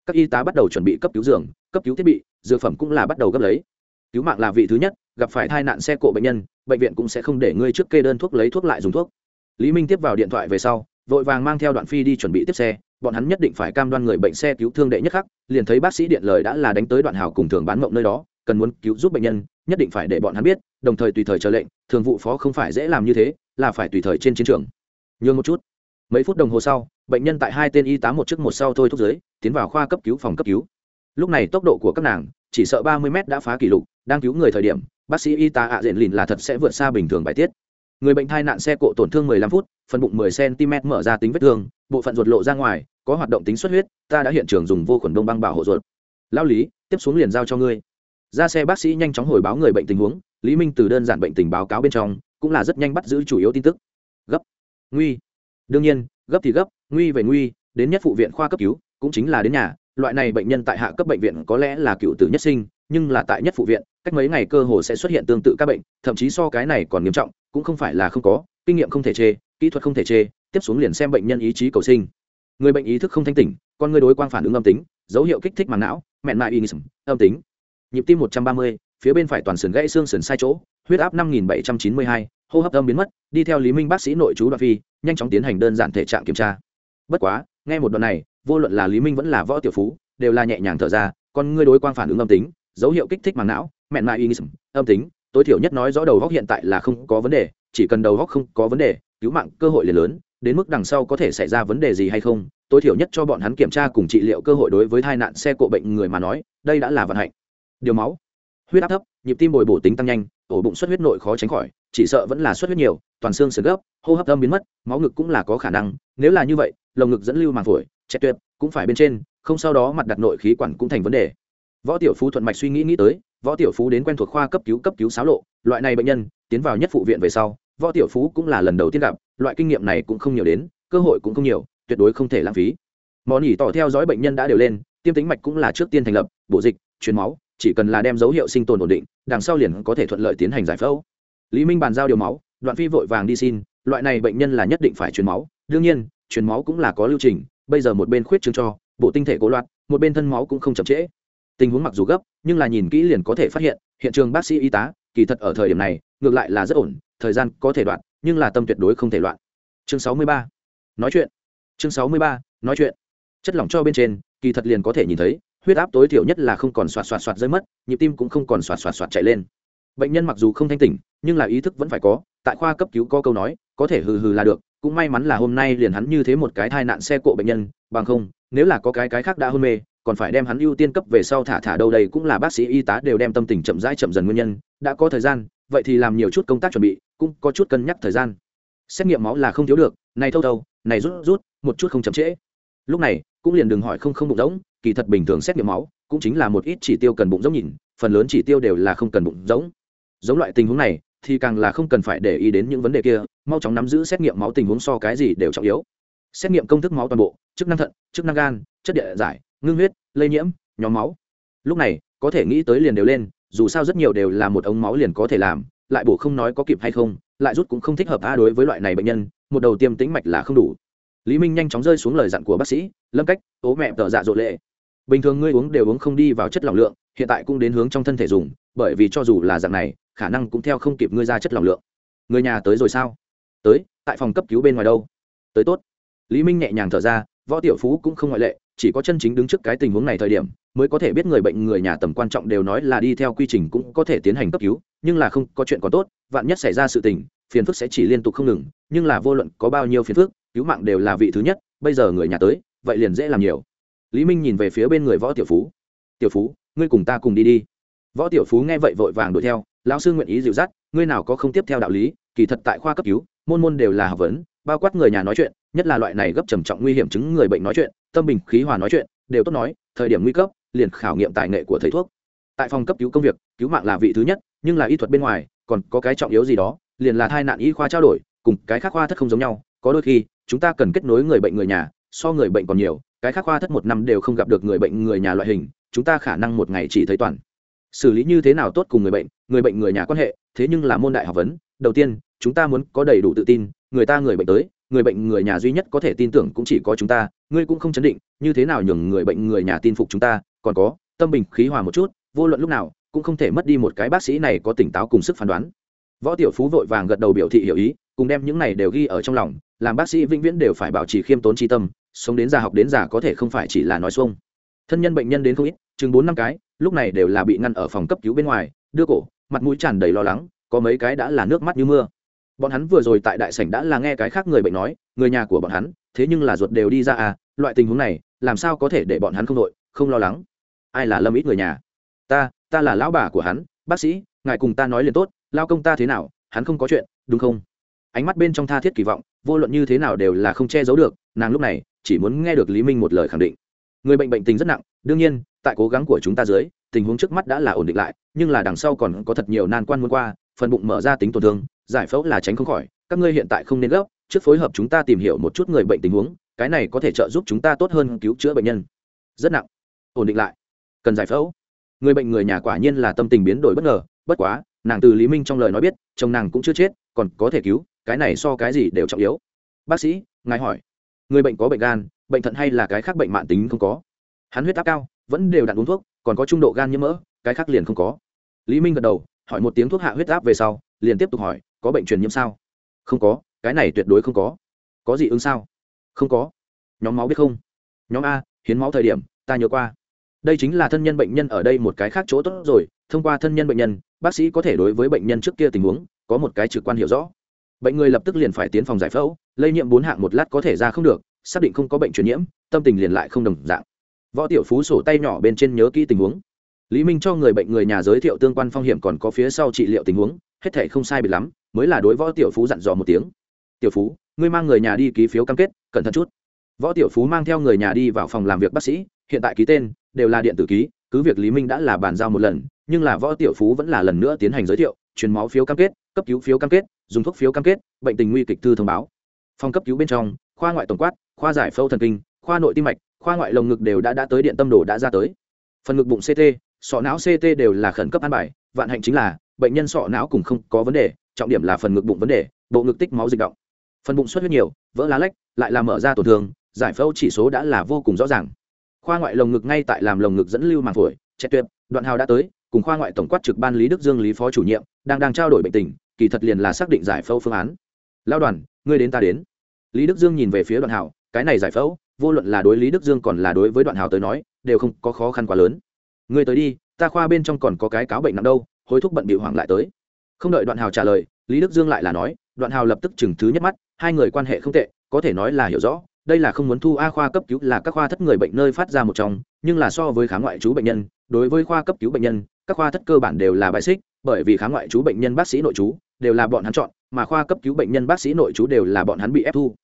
Các y tá bắt đầu chuẩn bị cấp cứu giường, cấp cứu thiết bị, dược phẩm cũng là bắt đầu gấp lấy. Cứu mạng là vị thứ nhất, gặp phải tai nạn xe cộ bệnh nhân, bệnh viện cũng sẽ không để ngươi trước kê đơn thuốc lấy thuốc lại dùng thuốc. Lý minh tiếp vào điện thoại về sau, vội vàng mang theo đoạn phi đi chuẩn bị tiếp xe bọn hắn nhất định phải cam đoan người bệnh xe cứu thương đệ nhất khắc, liền thấy bác sĩ điện lời đã là đánh tới đoạn hào cùng thường bán mộng nơi đó, cần muốn cứu giúp bệnh nhân, nhất định phải để bọn hắn biết, đồng thời tùy thời chờ lệnh, thường vụ phó không phải dễ làm như thế, là phải tùy thời trên chiến trường. Nhường một chút. Mấy phút đồng hồ sau, bệnh nhân tại hai tên y tá một trước một sau thôi thúc giới tiến vào khoa cấp cứu phòng cấp cứu. Lúc này tốc độ của các nàng, chỉ sợ ba mươi m đã phá kỷ lục, đang cứu người thời điểm, bác sĩ y tá ạ à diện lìn là thật sẽ vượt xa bình thường bài tiết. Người bệnh thai nạn xe cộ tổn thương 15 phút, phần bụng 10 cm mở ra tính vết thương, bộ phận ruột lộ ra ngoài có hoạt động tính xuất huyết, ta đã hiện trường dùng vô khuẩn đông băng bảo hộ ruột. Lao lý, tiếp xuống liền giao cho ngươi. Ra xe bác sĩ nhanh chóng hồi báo người bệnh tình huống, lý minh từ đơn giản bệnh tình báo cáo bên trong, cũng là rất nhanh bắt giữ chủ yếu tin tức. Gấp. Nguy. Đương nhiên, gấp thì gấp, nguy về nguy, đến nhất phụ viện khoa cấp cứu, cũng chính là đến nhà. Loại này bệnh nhân tại hạ cấp bệnh viện có lẽ là cựu tử nhất sinh, nhưng là tại nhất phụ viện, cách mấy ngày cơ hồ sẽ xuất hiện tương tự các bệnh, thậm chí so cái này còn nghiêm trọng, cũng không phải là không có, kinh nghiệm không thể chê, kỹ thuật không thể chê. Tiếp xuống liền xem bệnh nhân ý chí cầu sinh người bệnh ý thức không thanh tỉnh, con người đối quang phản ứng âm tính, dấu hiệu kích thích màng não, mẹn mại inism âm tính. Nhịp tim một trăm ba mươi, phía bên phải toàn sườn gãy xương sườn sai chỗ, huyết áp năm nghìn bảy trăm chín mươi hai, hô hấp âm biến mất, đi theo lý minh bác sĩ nội chú đoạn phi, nhanh chóng tiến hành đơn giản thể trạng kiểm tra. Bất quá, nghe một đoạn này, vô luận là lý minh vẫn là võ tiểu phú, đều là nhẹ nhàng thở ra, con ngươi đối quang phản ứng âm tính, dấu hiệu kích thích màng não, mẹn mại inism âm tính. Tối thiểu nhất nói rõ đầu góc hiện tại là không có vấn đề, chỉ cần đầu góc không có vấn đề, cứu mạng cơ hội liền lớn đến mức đằng sau có thể xảy ra vấn đề gì hay không, tối thiểu nhất cho bọn hắn kiểm tra cùng trị liệu cơ hội đối với tai nạn xe cộ bệnh người mà nói, đây đã là vận hạnh. Điều máu. Huyết áp thấp, nhịp tim bồi bổ tính tăng nhanh, ổ bụng xuất huyết nội khó tránh khỏi, chỉ sợ vẫn là xuất huyết nhiều, toàn xương sườn gấp, hô hấp âm biến mất, máu ngực cũng là có khả năng, nếu là như vậy, lồng ngực dẫn lưu màng phổi chạy tuyệt, cũng phải bên trên, không sau đó mặt đặt nội khí quản cũng thành vấn đề. Võ tiểu phú thuận mạch suy nghĩ nghĩ tới, võ tiểu phú đến quen thuộc khoa cấp cứu cấp cứu xáo lộ, loại này bệnh nhân, tiến vào nhất phụ viện về sau võ tiểu phú cũng là lần đầu tiên gặp, loại kinh nghiệm này cũng không nhiều đến, cơ hội cũng không nhiều, tuyệt đối không thể lãng phí. Món nhỉ tỏ theo dõi bệnh nhân đã đều lên, tiêm tính mạch cũng là trước tiên thành lập bộ dịch, truyền máu, chỉ cần là đem dấu hiệu sinh tồn ổn định, đằng sau liền có thể thuận lợi tiến hành giải phẫu. Lý minh bàn giao điều máu, đoạn phi vội vàng đi xin, loại này bệnh nhân là nhất định phải truyền máu. Đương nhiên, truyền máu cũng là có lưu trình, bây giờ một bên khuyết chứng cho, bộ tinh thể cố loạn, một bên thân máu cũng không chậm trễ. Tình huống mặc dù gấp, nhưng là nhìn kỹ liền có thể phát hiện hiện trường bác sĩ y tá, kỳ thật ở thời điểm này, ngược lại là rất ổn thời gian có thể đoạn, nhưng là tâm tuyệt đối không thể loạn chương sáu mươi ba. Nói chuyện. Chương sáu mươi ba. Nói chuyện. Chất lỏng cho bên trên, kỳ thật liền có thể nhìn thấy, huyết áp tối thiểu nhất là không còn xoạt xoạt xoạt rơi mất, nhịp tim cũng không còn xoạt xoạt xoạt chạy lên. Bệnh nhân mặc dù không thanh tỉnh, nhưng là ý thức vẫn phải có, tại khoa cấp cứu có câu nói, có thể hừ hừ là được, cũng may mắn là hôm nay liền hắn như thế một cái tai nạn xe cộ bệnh nhân, bằng không, nếu là có cái cái khác đã hôn mê, còn phải đem hắn ưu tiên cấp về sau thả thả đâu đây cũng là bác sĩ y tá đều đem tâm tình chậm rãi chậm dần nguyên nhân, đã có thời gian vậy thì làm nhiều chút công tác chuẩn bị, cũng có chút cân nhắc thời gian. Xét nghiệm máu là không thiếu được, này thâu thâu, này rút rút, một chút không chậm trễ. Lúc này, cũng liền đừng hỏi không không bụng rỗng kỳ thật bình thường xét nghiệm máu, cũng chính là một ít chỉ tiêu cần bụng rỗng nhìn, phần lớn chỉ tiêu đều là không cần bụng rỗng giống loại tình huống này, thì càng là không cần phải để ý đến những vấn đề kia, mau chóng nắm giữ xét nghiệm máu tình huống so cái gì đều trọng yếu. Xét nghiệm công thức máu toàn bộ, chức năng thận, chức năng gan, chất địa giải, ngưng huyết, lây nhiễm, nhóm máu. Lúc này, có thể nghĩ tới liền đều lên dù sao rất nhiều đều là một ống máu liền có thể làm, lại bổ không nói có kịp hay không, lại rút cũng không thích hợp a đối với loại này bệnh nhân, một đầu tiêm tính mạch là không đủ. Lý minh nhanh chóng rơi xuống lời dặn của bác sĩ, lâm cách ố mẹ tờ dạ dỗ lệ. Bình thường ngươi uống đều uống không đi vào chất lỏng lượng, hiện tại cũng đến hướng trong thân thể dùng, bởi vì cho dù là dạng này, khả năng cũng theo không kịp ngươi ra chất lỏng lượng. Người nhà tới rồi sao? Tới, tại phòng cấp cứu bên ngoài đâu. Tới tốt. Lý minh nhẹ nhàng thở ra, võ tiểu phú cũng không ngoại lệ chỉ có chân chính đứng trước cái tình huống này thời điểm, mới có thể biết người bệnh người nhà tầm quan trọng đều nói là đi theo quy trình cũng có thể tiến hành cấp cứu, nhưng là không, có chuyện còn tốt, vạn nhất xảy ra sự tình, phiền phức sẽ chỉ liên tục không ngừng, nhưng là vô luận có bao nhiêu phiền phức, cứu mạng đều là vị thứ nhất, bây giờ người nhà tới, vậy liền dễ làm nhiều. Lý minh nhìn về phía bên người võ tiểu phú. Tiểu phú, ngươi cùng ta cùng đi đi. Võ tiểu phú nghe vậy vội vàng đuổi theo, lão sư nguyện ý dịu dắt, ngươi nào có không tiếp theo đạo lý, kỳ thật tại khoa cấp cứu, môn môn đều là học vấn bao quát người nhà nói chuyện, nhất là loại này gấp trầm trọng nguy hiểm chứng người bệnh nói chuyện, tâm bình khí hòa nói chuyện, đều tốt nói, thời điểm nguy cấp, liền khảo nghiệm tài nghệ của thầy thuốc. Tại phòng cấp cứu công việc, cứu mạng là vị thứ nhất, nhưng là y thuật bên ngoài, còn có cái trọng yếu gì đó, liền là thai nạn y khoa trao đổi, cùng cái khác khoa thất không giống nhau, có đôi khi, chúng ta cần kết nối người bệnh người nhà, so người bệnh còn nhiều, cái khác khoa thất một năm đều không gặp được người bệnh người nhà loại hình, chúng ta khả năng một ngày chỉ thấy toàn. Xử lý như thế nào tốt cùng người bệnh người bệnh người nhà quan hệ, thế nhưng là môn đại học vấn, đầu tiên, chúng ta muốn có đầy đủ tự tin người ta người bệnh tới, người bệnh người nhà duy nhất có thể tin tưởng cũng chỉ có chúng ta, ngươi cũng không chấn định, như thế nào nhường người bệnh người nhà tin phục chúng ta, còn có, tâm bình khí hòa một chút, vô luận lúc nào, cũng không thể mất đi một cái bác sĩ này có tỉnh táo cùng sức phán đoán. Võ tiểu phú vội vàng gật đầu biểu thị hiểu ý, cùng đem những này đều ghi ở trong lòng, làm bác sĩ vĩnh viễn đều phải bảo trì khiêm tốn tri tâm, sống đến già học đến già có thể không phải chỉ là nói xuông. Thân nhân bệnh nhân đến không ít, chừng bốn năm cái, lúc này đều là bị ngăn ở phòng cấp cứu bên ngoài, đưa cổ, mặt mũi tràn đầy lo lắng, có mấy cái đã là nước mắt như mưa bọn hắn vừa rồi tại đại sảnh đã là nghe cái khác người bệnh nói, người nhà của bọn hắn, thế nhưng là ruột đều đi ra à loại tình huống này, làm sao có thể để bọn hắn không đội, không lo lắng? Ai là lâm ít người nhà? Ta ta là lão bà của hắn, bác sĩ, ngài cùng ta nói liền tốt, lao công ta thế nào, hắn không có chuyện, đúng không? Ánh mắt bên trong tha thiết kỳ vọng, vô luận như thế nào đều là không che giấu được, nàng lúc này chỉ muốn nghe được lý minh một lời khẳng định. Người bệnh bệnh tình rất nặng, đương nhiên, tại cố gắng của chúng ta dưới, tình huống trước mắt đã là ổn định lại, nhưng là đằng sau còn có thật nhiều nan quan muốn qua, phần bụng mở ra tính tổn thương giải phẫu là tránh không khỏi, các ngươi hiện tại không nên gấp, trước phối hợp chúng ta tìm hiểu một chút người bệnh tình huống, cái này có thể trợ giúp chúng ta tốt hơn cứu chữa bệnh nhân. Rất nặng. Ổn định lại. Cần giải phẫu. Người bệnh người nhà quả nhiên là tâm tình biến đổi bất ngờ, bất quá, nàng từ lý minh trong lời nói biết, chồng nàng cũng chưa chết, còn có thể cứu, cái này so cái gì đều trọng yếu. Bác sĩ, ngài hỏi, người bệnh có bệnh gan, bệnh thận hay là cái khác bệnh mạng tính không có? Hắn huyết áp cao, vẫn đều đặn uống thuốc, còn có trung độ gan nhiễm mỡ, cái khác liền không có. Lý minh gật đầu, hỏi một tiếng thuốc hạ huyết áp về sau, liền tiếp tục hỏi có bệnh truyền nhiễm sao? Không có, cái này tuyệt đối không có. Có gì ứng sao? Không có. Nhóm máu biết không? Nhóm a, hiến máu thời điểm, ta nhớ qua. Đây chính là thân nhân bệnh nhân ở đây một cái khác chỗ tốt rồi. Thông qua thân nhân bệnh nhân, bác sĩ có thể đối với bệnh nhân trước kia tình huống, có một cái trực quan hiểu rõ. Bệnh người lập tức liền phải tiến phòng giải phẫu, lây nhiễm bốn hạng một lát có thể ra không được, xác định không có bệnh truyền nhiễm, tâm tình liền lại không đồng dạng. Võ tiểu phú sổ tay nhỏ bên trên nhớ kỹ tình huống. Lý minh cho người bệnh người nhà giới thiệu tương quan phong hiểm còn có phía sau trị liệu tình huống, hết thể không sai bị lắm mới là đối võ tiểu phú dặn dò một tiếng. Tiểu phú, ngươi mang người nhà đi ký phiếu cam kết, cẩn thận chút. Võ tiểu phú mang theo người nhà đi vào phòng làm việc bác sĩ, hiện tại ký tên, đều là điện tử ký, cứ việc lý minh đã là bàn giao một lần, nhưng là võ tiểu phú vẫn là lần nữa tiến hành giới thiệu, truyền máu phiếu cam kết, cấp cứu phiếu cam kết, dùng thuốc phiếu cam kết, bệnh tình nguy kịch thư thông báo. Phòng cấp cứu bên trong, khoa ngoại tổng quát, khoa giải phẫu thần kinh, khoa nội tim mạch, khoa ngoại lồng ngực đều đã đã tới điện tâm đồ đã ra tới. Phần ngực bụng ct sọ não ct đều là khẩn cấp an bài, vạn hạnh chính là, bệnh nhân sọ não cùng không có vấn đề trọng điểm là phần ngực bụng vấn đề, bộ ngực tích máu dịch động. Phần bụng xuất huyết nhiều, vỡ lá lách, lại làm mở ra tổn thương, giải phẫu chỉ số đã là vô cùng rõ ràng. Khoa ngoại lồng ngực ngay tại làm lồng ngực dẫn lưu màng phổi chết tuyệt, đoạn hào đã tới, cùng khoa ngoại tổng quát trực ban lý đức dương, lý phó chủ nhiệm, đang đang trao đổi bệnh tình, kỳ thật liền là xác định giải phẫu phương án. Lao đoàn, ngươi đến ta đến. Lý đức dương nhìn về phía đoạn hào, cái này giải phẫu, vô luận là đối lý đức dương còn là đối với đoạn hào tới nói, đều không có khó khăn quá lớn. Ngươi tới đi, ta khoa bên trong còn có cái cáo bệnh nặng đâu, hối thúc bận bị hoảng lại tới không đợi đoạn hào trả lời, lý đức dương lại là nói, đoạn hào lập tức chừng thứ nhất mắt, hai người quan hệ không tệ, có thể nói là hiểu rõ, đây là không muốn thu a khoa cấp cứu là các khoa thất người bệnh nơi phát ra một trong, nhưng là so với khám ngoại trú bệnh nhân, đối với khoa cấp cứu bệnh nhân, các khoa thất cơ bản đều là bài xích, bởi vì khám ngoại trú bệnh nhân bác sĩ nội trú đều là bọn hắn chọn, mà khoa cấp cứu bệnh nhân bác sĩ nội trú đều là bọn hắn bị ép thu.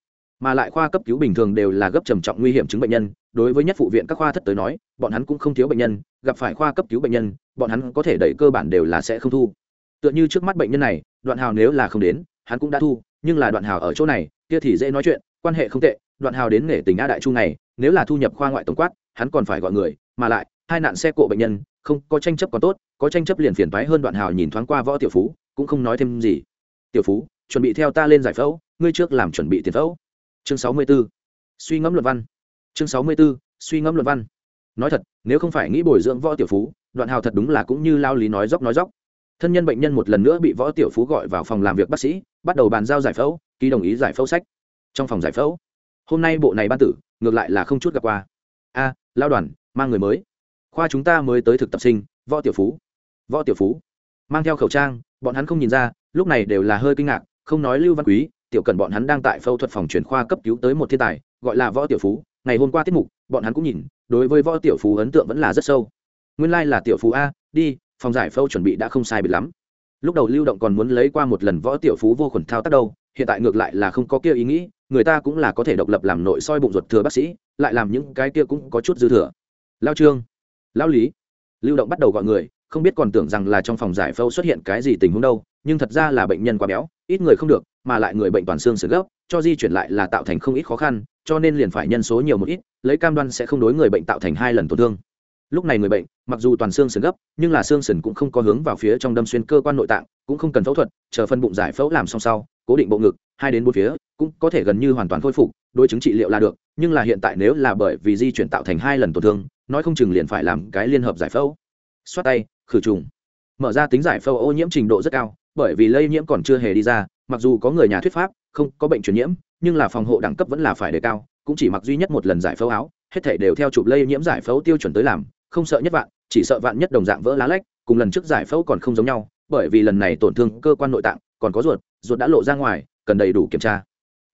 Mà lại khoa cấp cứu bình thường đều là gấp trầm trọng nguy hiểm chứng bệnh nhân, đối với nhất phụ viện các khoa thất tới nói, bọn hắn cũng không thiếu bệnh nhân, gặp phải khoa cấp cứu bệnh nhân, bọn hắn có thể đẩy cơ bản đều là sẽ không thu tựa như trước mắt bệnh nhân này, đoạn hào nếu là không đến, hắn cũng đã thu, nhưng là đoạn hào ở chỗ này, kia thì dễ nói chuyện, quan hệ không tệ, đoạn hào đến nể tình a đại chu này, nếu là thu nhập khoa ngoại tổng quát, hắn còn phải gọi người, mà lại, hai nạn xe cộ bệnh nhân, không có tranh chấp còn tốt, có tranh chấp liền phiền toái hơn đoạn hào nhìn thoáng qua võ tiểu phú, cũng không nói thêm gì tiểu phú, chuẩn bị theo ta lên giải phẫu, ngươi trước làm chuẩn bị tiền phẫu chương sáu mươi 64. suy ngẫm luật văn chương sáu mươi 64. suy ngẫm luật văn nói thật, nếu không phải nghĩ bồi dưỡng võ tiểu phú, đoạn hào thật đúng là cũng như lao lý nói dốc nói dốc thân nhân bệnh nhân một lần nữa bị võ tiểu phú gọi vào phòng làm việc bác sĩ, bắt đầu bàn giao giải phẫu, ký đồng ý giải phẫu sách. Trong phòng giải phẫu, hôm nay bộ này ban tử, ngược lại là không chút gặp qua. A lao đoàn, mang người mới. Khoa chúng ta mới tới thực tập sinh, võ tiểu phú. Võ tiểu phú, mang theo khẩu trang, bọn hắn không nhìn ra, lúc này đều là hơi kinh ngạc, không nói lưu văn quý, tiểu cần bọn hắn đang tại phẫu thuật phòng chuyển khoa cấp cứu tới một thiên tài, gọi là võ tiểu phú. Ngày hôm qua tiết mục, bọn hắn cũng nhìn, đối với võ tiểu phú ấn tượng vẫn là rất sâu. Nguyên lai、like、là tiểu phú a, đi phòng giải phẫu chuẩn bị đã không sai biệt lắm. Lúc đầu lưu động còn muốn lấy qua một lần võ tiểu phú vô khuẩn thao tác đâu, hiện tại ngược lại là không có kia ý nghĩ, người ta cũng là có thể độc lập làm nội soi bụng ruột thừa bác sĩ, lại làm những cái kia cũng có chút dư thừa. Lao trương, lao lý. Lưu động bắt đầu gọi người, không biết còn tưởng rằng là trong phòng giải phẫu xuất hiện cái gì tình huống đâu, nhưng thật ra là bệnh nhân quá béo, ít người không được, mà lại người bệnh toàn xương sườn gốc, cho di chuyển lại là tạo thành không ít khó khăn, cho nên liền phải nhân số nhiều một ít, lấy cam đoan sẽ không đối người bệnh tạo thành hai lần tổn thương lúc này người bệnh, mặc dù toàn xương sườn gấp, nhưng là xương sườn cũng không có hướng vào phía trong đâm xuyên cơ quan nội tạng, cũng không cần phẫu thuật, chờ phân bụng giải phẫu làm xong sau, cố định bộ ngực, hai đến bốn phía, cũng có thể gần như hoàn toàn khôi phục, đối chứng trị liệu là được, nhưng là hiện tại nếu là bởi vì di chuyển tạo thành hai lần tổn thương, nói không chừng liền phải làm cái liên hợp giải phẫu. Xoát tay, khử trùng. Mở ra tính giải phẫu ô nhiễm trình độ rất cao, bởi vì lây nhiễm còn chưa hề đi ra, mặc dù có người nhà thuyết pháp, không có bệnh truyền nhiễm, nhưng là phòng hộ đẳng cấp vẫn là phải đề cao, cũng chỉ mặc duy nhất một lần giải phẫu áo, hết thể đều theo chụp lây nhiễm giải phẫu tiêu chuẩn tới làm không sợ nhất vạn chỉ sợ vạn nhất đồng dạng vỡ lá lách cùng lần trước giải phẫu còn không giống nhau bởi vì lần này tổn thương cơ quan nội tạng còn có ruột ruột đã lộ ra ngoài cần đầy đủ kiểm tra.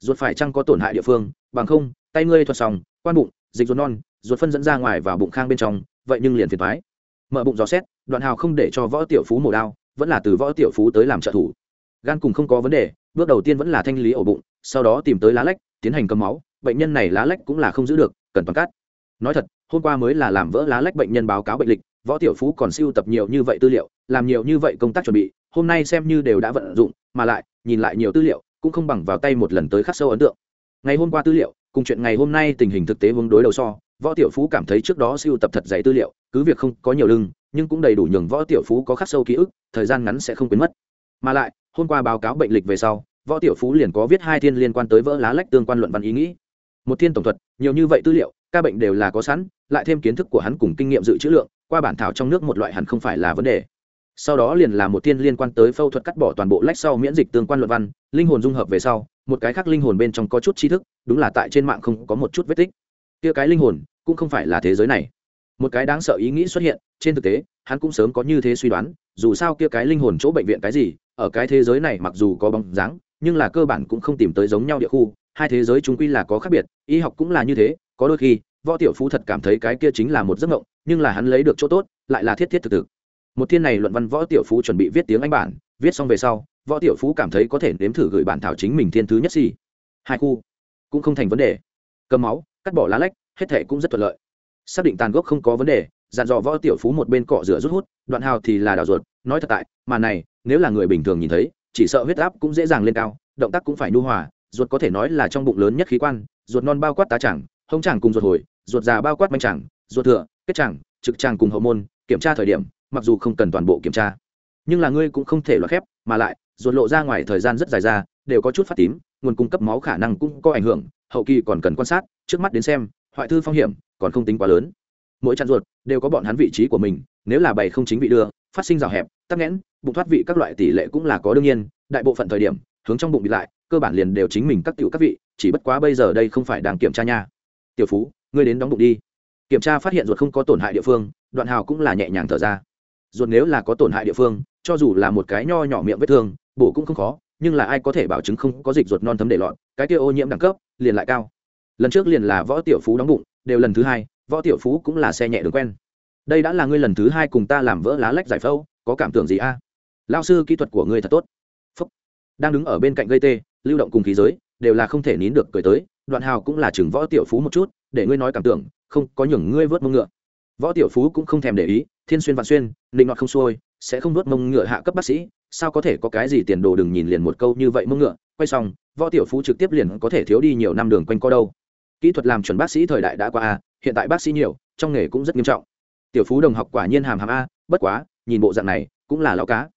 Ruột phải chăng có tổn hại địa phương bằng không tay ngươi thuật sòng, quan bụng dịch ruột non ruột phân dẫn ra ngoài vào bụng khang bên trong vậy nhưng liền phiền thoái mở bụng dò xét đoạn hào không để cho võ tiểu phú mổ đao vẫn là từ võ tiểu phú tới làm trợ thủ. Gan cùng không có vấn đề bước đầu tiên vẫn là thanh lý ổ bụng sau đó tìm tới lá lách tiến hành cầm máu bệnh nhân này lá lách cũng là không giữ được cần toàn cắt nói thật, hôm qua mới là làm vỡ lá lách bệnh nhân báo cáo bệnh lịch, võ tiểu phú còn siêu tập nhiều như vậy tư liệu, làm nhiều như vậy công tác chuẩn bị, hôm nay xem như đều đã vận dụng, mà lại, nhìn lại nhiều tư liệu, cũng không bằng vào tay một lần tới khắc sâu ấn tượng. Ngày hôm qua tư liệu, cùng chuyện ngày hôm nay tình hình thực tế hướng đối đầu so, võ tiểu phú cảm thấy trước đó siêu tập thật dày tư liệu, cứ việc không có nhiều lưng, nhưng cũng đầy đủ nhường võ tiểu phú có khắc sâu ký ức, thời gian ngắn sẽ không quên mất. Mà lại, hôm qua báo cáo bệnh lịch về sau, võ tiểu phú liền có viết hai thiên liên quan tới vỡ lá lách tương quan luận văn ý nghĩ. Một thiên tổng thuật, nhiều như vậy tư liệu ca bệnh đều là có sẵn, lại thêm kiến thức của hắn cùng kinh nghiệm dự trữ lượng, qua bản thảo trong nước một loại hẳn không phải là vấn đề. Sau đó liền là một tiên liên quan tới phẫu thuật cắt bỏ toàn bộ lách sau miễn dịch tương quan luận văn, linh hồn dung hợp về sau, một cái khác linh hồn bên trong có chút tri thức, đúng là tại trên mạng không có một chút vết tích. Kia cái linh hồn, cũng không phải là thế giới này. Một cái đáng sợ ý nghĩ xuất hiện, trên thực tế, hắn cũng sớm có như thế suy đoán, dù sao kia cái linh hồn chỗ bệnh viện cái gì, ở cái thế giới này mặc dù có bóng dáng, nhưng là cơ bản cũng không tìm tới giống nhau địa khu, hai thế giới chúng quy là có khác biệt, y học cũng là như thế có đôi khi, võ tiểu phú thật cảm thấy cái kia chính là một giấc mộng, nhưng là hắn lấy được chỗ tốt, lại là thiết thiết thực thực. Một thiên này luận văn võ tiểu phú chuẩn bị viết tiếng anh bản, viết xong về sau, võ tiểu phú cảm thấy có thể nếm thử gửi bản thảo chính mình thiên thứ nhất gì hai khu, cũng không thành vấn đề. Cầm máu, cắt bỏ lá lách, hết thể cũng rất thuận lợi. Xác định tàn gốc không có vấn đề, dặn dò võ tiểu phú một bên cọ rửa rút hút, đoạn hào thì là đào ruột, nói thật tại, mà này, nếu là người bình thường nhìn thấy, chỉ sợ huyết áp cũng dễ dàng lên cao, động tác cũng phải nhu hòa, ruột có thể nói là trong bụng lớn nhất khí quan, ruột non bao quát tá chẳng hông chàng cùng ruột hồi, ruột già bao quát manh chàng, ruột thừa, kết chàng, trực chàng cùng hậu môn, kiểm tra thời điểm, mặc dù không cần toàn bộ kiểm tra. Nhưng là ngươi cũng không thể loại khép, mà lại, ruột lộ ra ngoài thời gian rất dài ra, đều có chút phát tím, nguồn cung cấp máu khả năng cũng có ảnh hưởng, hậu kỳ còn cần quan sát, trước mắt đến xem, hoại thư phong hiểm, còn không tính quá lớn. Mỗi chăn ruột, đều có bọn hắn vị trí của mình, nếu là bày không chính vị đưa, phát sinh rào hẹp, tắc nghẽn, bụng thoát vị các loại tỷ lệ cũng là có đương nhiên, đại bộ phận thời điểm, hướng trong bụng bị lại, cơ bản liền đều chính mình các tiểu các vị, chỉ bất quá bây giờ đây không phải đang kiểm tra nha tiểu phú, ngươi đến đóng bụng đi. Kiểm tra phát hiện ruột không có tổn hại địa phương, đoạn hào cũng là nhẹ nhàng thở ra. Ruột nếu là có tổn hại địa phương, cho dù là một cái nho nhỏ miệng vết thương, bổ cũng không khó, nhưng là ai có thể bảo chứng không có dịch ruột non thấm để lọt, cái kia ô nhiễm đẳng cấp, liền lại cao. Lần trước liền là võ tiểu phú đóng bụng, đều lần thứ hai, võ tiểu phú cũng là xe nhẹ đường quen. Đây đã là ngươi lần thứ hai cùng ta làm vỡ lá lách giải phẫu, có cảm tưởng gì a? Lao sư, kỹ thuật của ngươi thật tốt. Phúc. đang đứng ở bên cạnh gây tê, lưu động cùng khí giới, đều là không thể nín được cười tới đoạn hào cũng là chừng võ tiểu phú một chút, để ngươi nói cảm tưởng, không, có nhường ngươi vớt mông ngựa. Võ tiểu phú cũng không thèm để ý, thiên xuyên vạn xuyên định ngọt không xuôi, sẽ không vớt mông ngựa hạ cấp bác sĩ, sao có thể có cái gì tiền đồ đừng nhìn liền một câu như vậy mông ngựa, quay xong, võ tiểu phú trực tiếp liền có thể thiếu đi nhiều năm đường quanh co đâu. Kỹ thuật làm chuẩn bác sĩ thời đại đã qua a, hiện tại bác sĩ nhiều, trong nghề cũng rất nghiêm trọng. Tiểu phú đồng học quả nhiên hàm hàm a, bất quá, nhìn bộ dạng này, cũng là lão cá.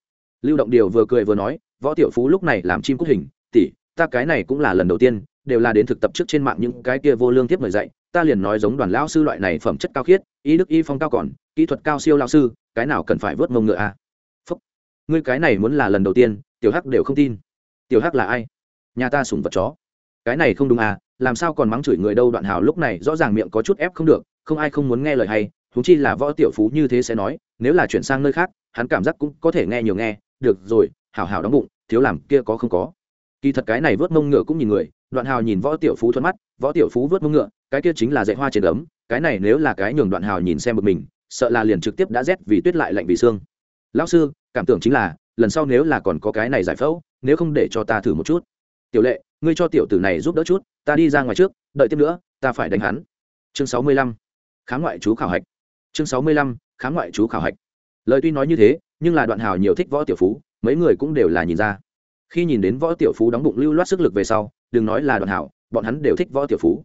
Lưu động điều vừa cười vừa nói, võ tiểu phú lúc này làm chim cút hình, tỷ, ta cái này cũng là lần đầu tiên đều là đến thực tập trước trên mạng những cái kia vô lương tiếp người dạy, ta liền nói giống đoàn lão sư loại này phẩm chất cao khiết ý đức y phong cao còn, kỹ thuật cao siêu lão sư, cái nào cần phải vớt mông ngựa a phúc, ngươi cái này muốn là lần đầu tiên, tiểu hắc đều không tin. Tiểu hắc là ai? Nhà ta sủng vật chó. Cái này không đúng à làm sao còn mắng chửi người đâu, đoạn hào lúc này rõ ràng miệng có chút ép không được, không ai không muốn nghe lời hay thú chi là võ tiểu phú như thế sẽ nói, nếu là chuyển sang nơi khác, hắn cảm giác cũng có thể nghe nhiều nghe, được rồi, hảo hảo đóng bụng, thiếu làm kia có không có kỳ thật cái này vớt mông ngựa cũng nhìn người, đoạn hào nhìn võ tiểu phú thuận mắt, võ tiểu phú vớt mông ngựa, cái kia chính là dạy hoa trên ấm cái này nếu là cái nhường đoạn hào nhìn xem một mình, sợ là liền trực tiếp đã rét vì tuyết lại lạnh vì xương. Lão sư, cảm tưởng chính là, lần sau nếu là còn có cái này giải phẫu, nếu không để cho ta thử một chút. Tiểu lệ, ngươi cho tiểu tử này giúp đỡ chút, ta đi ra ngoài trước, đợi tiếp nữa, ta phải đánh hắn. Chương sáu mươi lăm, khám ngoại chú khảo hạch. Chương sáu mươi lăm, khám ngoại chú khảo hạch. Lời tuy nói như thế, nhưng là đoạn hào nhiều thích võ tiểu phú, mấy người cũng đều là nhìn ra khi nhìn đến võ tiểu phú đóng bụng lưu loát sức lực về sau, đừng nói là đoạn hào bọn hắn đều thích võ tiểu phú.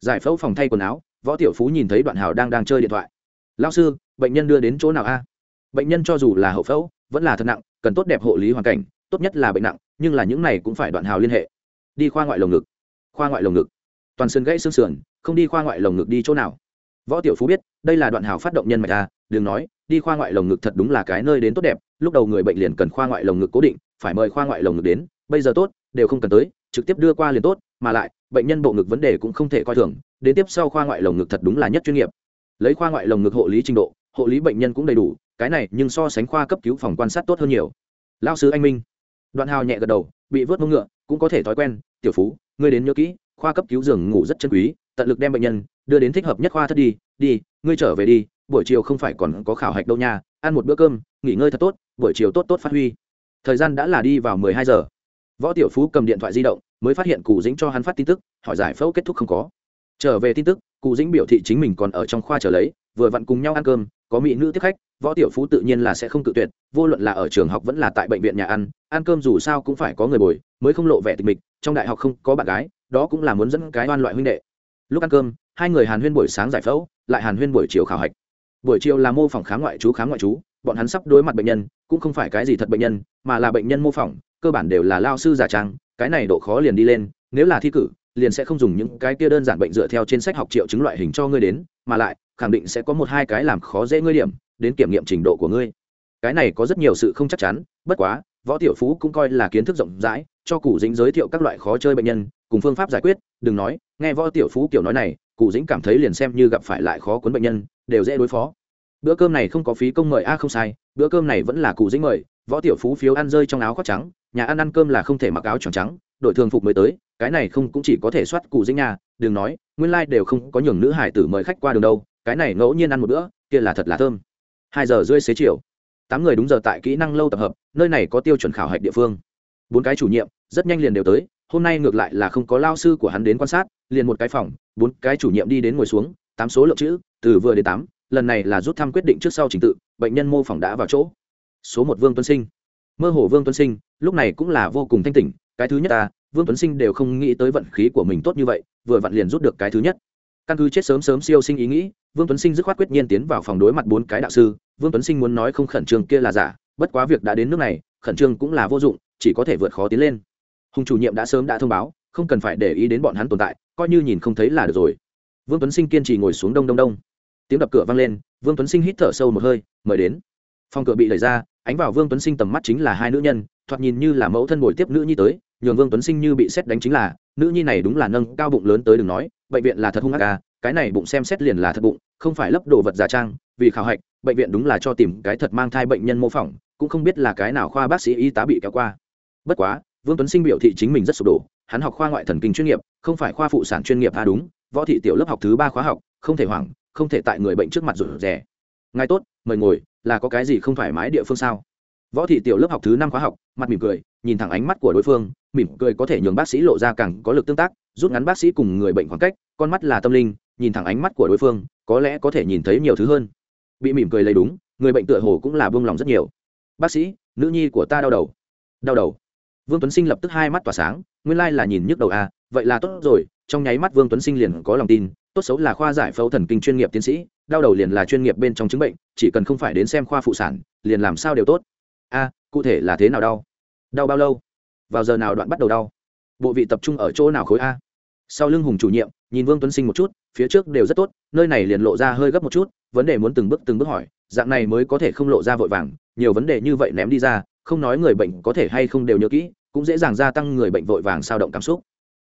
Giải phẫu phòng thay quần áo, võ tiểu phú nhìn thấy đoạn hào đang đang chơi điện thoại. Lao sư, bệnh nhân đưa đến chỗ nào a? Bệnh nhân cho dù là hậu phẫu, vẫn là thật nặng, cần tốt đẹp hộ lý hoàn cảnh, tốt nhất là bệnh nặng, nhưng là những này cũng phải đoạn hào liên hệ. Đi khoa ngoại lồng ngực. Khoa ngoại lồng ngực? Toàn sườn gãy xương sườn, không đi khoa ngoại lồng ngực đi chỗ nào? Võ tiểu phú biết, đây là đoạn hào phát động nhân mạch a, đừng nói, đi khoa ngoại lồng ngực thật đúng là cái nơi đến tốt đẹp lúc đầu người bệnh liền cần khoa ngoại lồng ngực cố định, phải mời khoa ngoại lồng ngực đến, bây giờ tốt, đều không cần tới, trực tiếp đưa qua liền tốt, mà lại, bệnh nhân bộ ngực vấn đề cũng không thể coi thường, đến tiếp sau khoa ngoại lồng ngực thật đúng là nhất chuyên nghiệp. Lấy khoa ngoại lồng ngực hộ lý trình độ, hộ lý bệnh nhân cũng đầy đủ, cái này nhưng so sánh khoa cấp cứu phòng quan sát tốt hơn nhiều. Lao sứ anh minh, đoạn hào nhẹ gật đầu, bị vớt mông ngựa, cũng có thể thói quen, tiểu phú, ngươi đến nhớ kỹ, khoa cấp cứu giường ngủ rất chân quý, tận lực đem bệnh nhân đưa đến thích hợp nhất khoa thất đi đi, ngươi trở về đi buổi chiều không phải còn có khảo hạch đâu nha, ăn một bữa cơm, nghỉ ngơi thật tốt, buổi chiều tốt tốt phát huy. Thời gian đã là đi vào mười hai giờ. Võ tiểu phú cầm điện thoại di động, mới phát hiện cụ dĩnh cho hắn phát tin tức, hỏi giải phẫu kết thúc không có. Trở về tin tức cụ dĩnh biểu thị chính mình còn ở trong khoa chờ lấy, vừa vặn cùng nhau ăn cơm, có mỹ nữ tiếp khách, võ tiểu phú tự nhiên là sẽ không cự tuyệt, vô luận là ở trường học vẫn là tại bệnh viện nhà ăn ăn cơm dù sao cũng phải có người bồi, mới không lộ vẻ tịch mịch, trong đại học không có bạn gái, đó cũng là muốn dẫn cái oan loại huynh đệ. Lúc ăn cơm, hai người hàn huyên buổi sáng giải phẫu, lại hàn huyên buổi chiều khảo hạch buổi chiều là mô phỏng khám ngoại chú khám ngoại chú bọn hắn sắp đối mặt bệnh nhân, cũng không phải cái gì thật bệnh nhân, mà là bệnh nhân mô phỏng, cơ bản đều là lao sư giả trang. Cái này độ khó liền đi lên, nếu là thi cử, liền sẽ không dùng những cái kia đơn giản bệnh dựa theo trên sách học triệu chứng loại hình cho ngươi đến, mà lại, khẳng định sẽ có một hai cái làm khó dễ ngươi điểm, đến kiểm nghiệm trình độ của ngươi. Cái này có rất nhiều sự không chắc chắn, bất quá, võ tiểu phú cũng coi là kiến thức rộng rãi, cho cụ dính giới thiệu các loại khó chơi bệnh nhân cùng phương pháp giải quyết, đừng nói, nghe võ tiểu phú kiểu nói này, cụ dĩnh cảm thấy liền xem như gặp phải lại khó cuốn bệnh nhân, đều dễ đối phó. Bữa cơm này không có phí công mời, a, không sai, bữa cơm này vẫn là cụ dĩnh mời, võ tiểu phú phiếu ăn rơi trong áo khoác trắng, nhà ăn ăn cơm là không thể mặc áo tròn trắng, đội thường phục mới tới, cái này không cũng chỉ có thể soát cụ dĩnh nhà đừng nói, nguyên lai、like、đều không có nhường nữ hải tử mời khách qua đường đâu, cái này ngẫu nhiên ăn một bữa, kia là thật là thơm. Hai giờ rưỡi xế chiều, tám người đúng giờ tại kỹ năng lâu tập hợp, nơi này có tiêu chuẩn khảo hạch địa phương. Bốn cái chủ nhiệm, rất nhanh liền đều tới hôm nay ngược lại là không có lao sư của hắn đến quan sát, liền một cái phòng, bốn cái chủ nhiệm đi đến ngồi xuống, tám số lượng chữ, từ vừa đến tám, lần này là rút thăm quyết định trước sau trình tự, bệnh nhân mô phỏng đã vào chỗ. Số một vương tuấn sinh. Mơ hồ vương tuấn sinh, lúc này cũng là vô cùng thanh tỉnh, cái thứ nhất ta, vương tuấn sinh đều không nghĩ tới vận khí của mình tốt như vậy, vừa vặn liền rút được cái thứ nhất. Căn cứ chết sớm sớm siêu sinh ý nghĩ, vương tuấn sinh dứt khoát quyết nhiên tiến vào phòng đối mặt bốn cái đạo sư, vương tuấn sinh muốn nói không khẩn trương kia là giả, bất quá việc đã đến nước này, khẩn trương cũng là vô dụng, chỉ có thể vượt khó tiến lên hùng chủ nhiệm đã sớm đã thông báo không cần phải để ý đến bọn hắn tồn tại coi như nhìn không thấy là được rồi. Vương tuấn sinh kiên trì ngồi xuống đông đông đông. Tiếng đập cửa vang lên vương tuấn sinh hít thở sâu một hơi mời đến. Phòng cửa bị đẩy ra ánh vào vương tuấn sinh tầm mắt chính là hai nữ nhân thoạt nhìn như là mẫu thân bồi tiếp nữ nhi tới nhường vương tuấn sinh như bị xét đánh chính là nữ nhi này đúng là nâng cao bụng lớn tới đừng nói bệnh viện là thật hung ác ca à, cái này bụng xem xét liền là thật bụng không phải lấp đồ vật giả trang vì khảo hạch bệnh viện đúng là cho tìm cái thật mang thai bệnh nhân mô phỏng cũng không biết là cái nào khoa bác sĩ y tá bị kéo qua. Bất quá vương tuấn sinh biểu thị chính mình rất sụp đổ, hắn học khoa ngoại thần kinh chuyên nghiệp, không phải khoa phụ sản chuyên nghiệp à đúng, võ thị tiểu lớp học thứ ba khóa học, không thể hoảng, không thể tại người bệnh trước mặt rủ rẻ ngài tốt, mời ngồi, là có cái gì không thoải mái địa phương sao? Võ thị tiểu lớp học thứ năm khóa học, mặt mỉm cười, nhìn thẳng ánh mắt của đối phương, mỉm cười có thể nhường bác sĩ lộ ra càng có lực tương tác, rút ngắn bác sĩ cùng người bệnh khoảng cách, con mắt là tâm linh, nhìn thẳng ánh mắt của đối phương, có lẽ có thể nhìn thấy nhiều thứ hơn. Bị mỉm cười lấy đúng, người bệnh tựa hồ cũng là buông lòng rất nhiều. Bác sĩ, nữ nhi của ta đau đầu. Đau đầu vương tuấn sinh lập tức hai mắt tỏa sáng, nguyên lai là nhìn nhức đầu à vậy là tốt rồi, trong nháy mắt vương tuấn sinh liền có lòng tin, tốt xấu là khoa giải phẫu thần kinh chuyên nghiệp tiến sĩ, đau đầu liền là chuyên nghiệp bên trong chứng bệnh, chỉ cần không phải đến xem khoa phụ sản, liền làm sao đều tốt. A cụ thể là thế nào đau? Đau bao lâu? Vào giờ nào đoạn bắt đầu đau? Bộ vị tập trung ở chỗ nào khối a? Sau lưng hùng chủ nhiệm, nhìn vương tuấn sinh một chút, phía trước đều rất tốt, nơi này liền lộ ra hơi gấp một chút, vấn đề muốn từng bước từng bước hỏi, dạng này mới có thể không lộ ra vội vàng, nhiều vấn đề như vậy ném đi ra không nói người bệnh có thể hay không đều nhớ kỹ, cũng dễ dàng gia tăng người bệnh vội vàng sao động cảm xúc.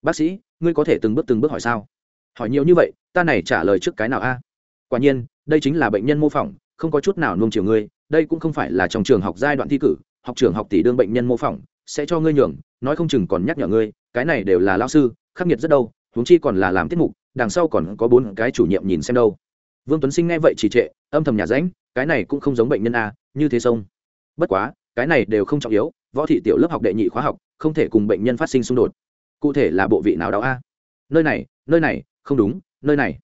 Bác sĩ, ngươi có thể từng bước từng bước hỏi sao? Hỏi nhiều như vậy, ta này trả lời trước cái nào a? Quả nhiên, đây chính là bệnh nhân mô phỏng, không có chút nào nung chiều ngươi, đây cũng không phải là trong trường học giai đoạn thi cử, học trường học tỷ đương bệnh nhân mô phỏng, sẽ cho ngươi nhường, nói không chừng còn nhắc nhở ngươi, cái này đều là lao sư, khắc nghiệt rất đâu, huống chi còn là làm tiết mục, đằng sau còn có bốn cái chủ nhiệm nhìn xem đâu. Vương tuấn sinh nghe vậy chỉ trệ, âm thầm nhà ránh, cái này cũng không giống bệnh nhân a, như thế sông. Bất quá cái này đều không trọng yếu, võ thị tiểu lớp học đệ nhị khóa học, không thể cùng bệnh nhân phát sinh xung đột. Cụ thể là bộ vị nào đó a? Nơi này nơi này, không đúng, nơi này.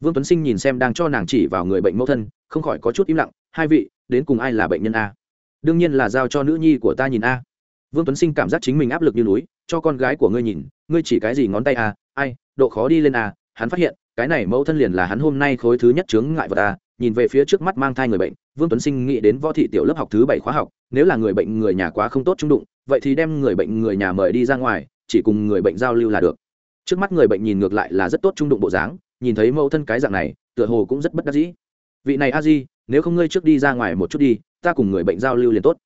Vương tuấn sinh nhìn xem đang cho nàng chỉ vào người bệnh mẫu thân, không khỏi có chút im lặng, hai vị, đến cùng ai là bệnh nhân a? Đương nhiên là giao cho nữ nhi của ta nhìn a. Vương tuấn sinh cảm giác chính mình áp lực như núi, cho con gái của ngươi nhìn, ngươi chỉ cái gì ngón tay a? Ai, độ khó đi lên a? Hắn phát hiện cái này mẫu thân liền là hắn hôm nay khối thứ nhất chướng ngại vật a nhìn về phía trước mắt mang thai người bệnh, vương tuấn sinh nghĩ đến võ thị tiểu lớp học thứ bảy khóa học, nếu là người bệnh người nhà quá không tốt trung đụng, vậy thì đem người bệnh người nhà mời đi ra ngoài, chỉ cùng người bệnh giao lưu là được. Trước mắt người bệnh nhìn ngược lại là rất tốt trung đụng bộ dáng, nhìn thấy mẫu thân cái dạng này, tựa hồ cũng rất bất đắc dĩ. Vị này a di, nếu không ngươi trước đi ra ngoài một chút đi, ta cùng người bệnh giao lưu liền tốt.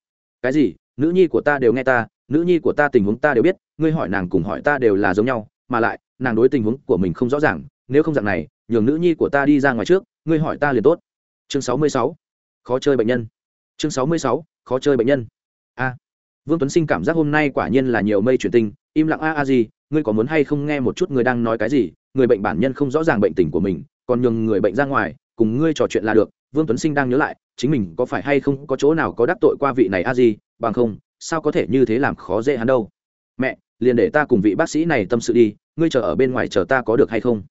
Cái gì? Nữ nhi của ta đều nghe ta, nữ nhi của ta tình huống ta đều biết, ngươi hỏi nàng cùng hỏi ta đều là giống nhau, mà lại, nàng đối tình huống của mình không rõ ràng nếu không dạng này, nhường nữ nhi của ta đi ra ngoài trước, ngươi hỏi ta liền tốt. Chương sáu mươi sáu. Khó chơi bệnh nhân. Chương sáu mươi sáu. Khó chơi bệnh nhân. A. Vương tuấn sinh cảm giác hôm nay quả nhiên là nhiều mây chuyển tinh, im lặng a a gì, ngươi có muốn hay không nghe một chút người đang nói cái gì? Người bệnh bản nhân không rõ ràng bệnh tình của mình, còn nhường người bệnh ra ngoài, cùng ngươi trò chuyện là được. Vương tuấn sinh đang nhớ lại, chính mình có phải hay không có chỗ nào có đắc tội qua vị này a gì? Bằng không, sao có thể như thế làm khó dễ hắn đâu? Mẹ, liền để ta cùng vị bác sĩ này tâm sự đi, ngươi chờ ở bên ngoài chờ ta có được hay không?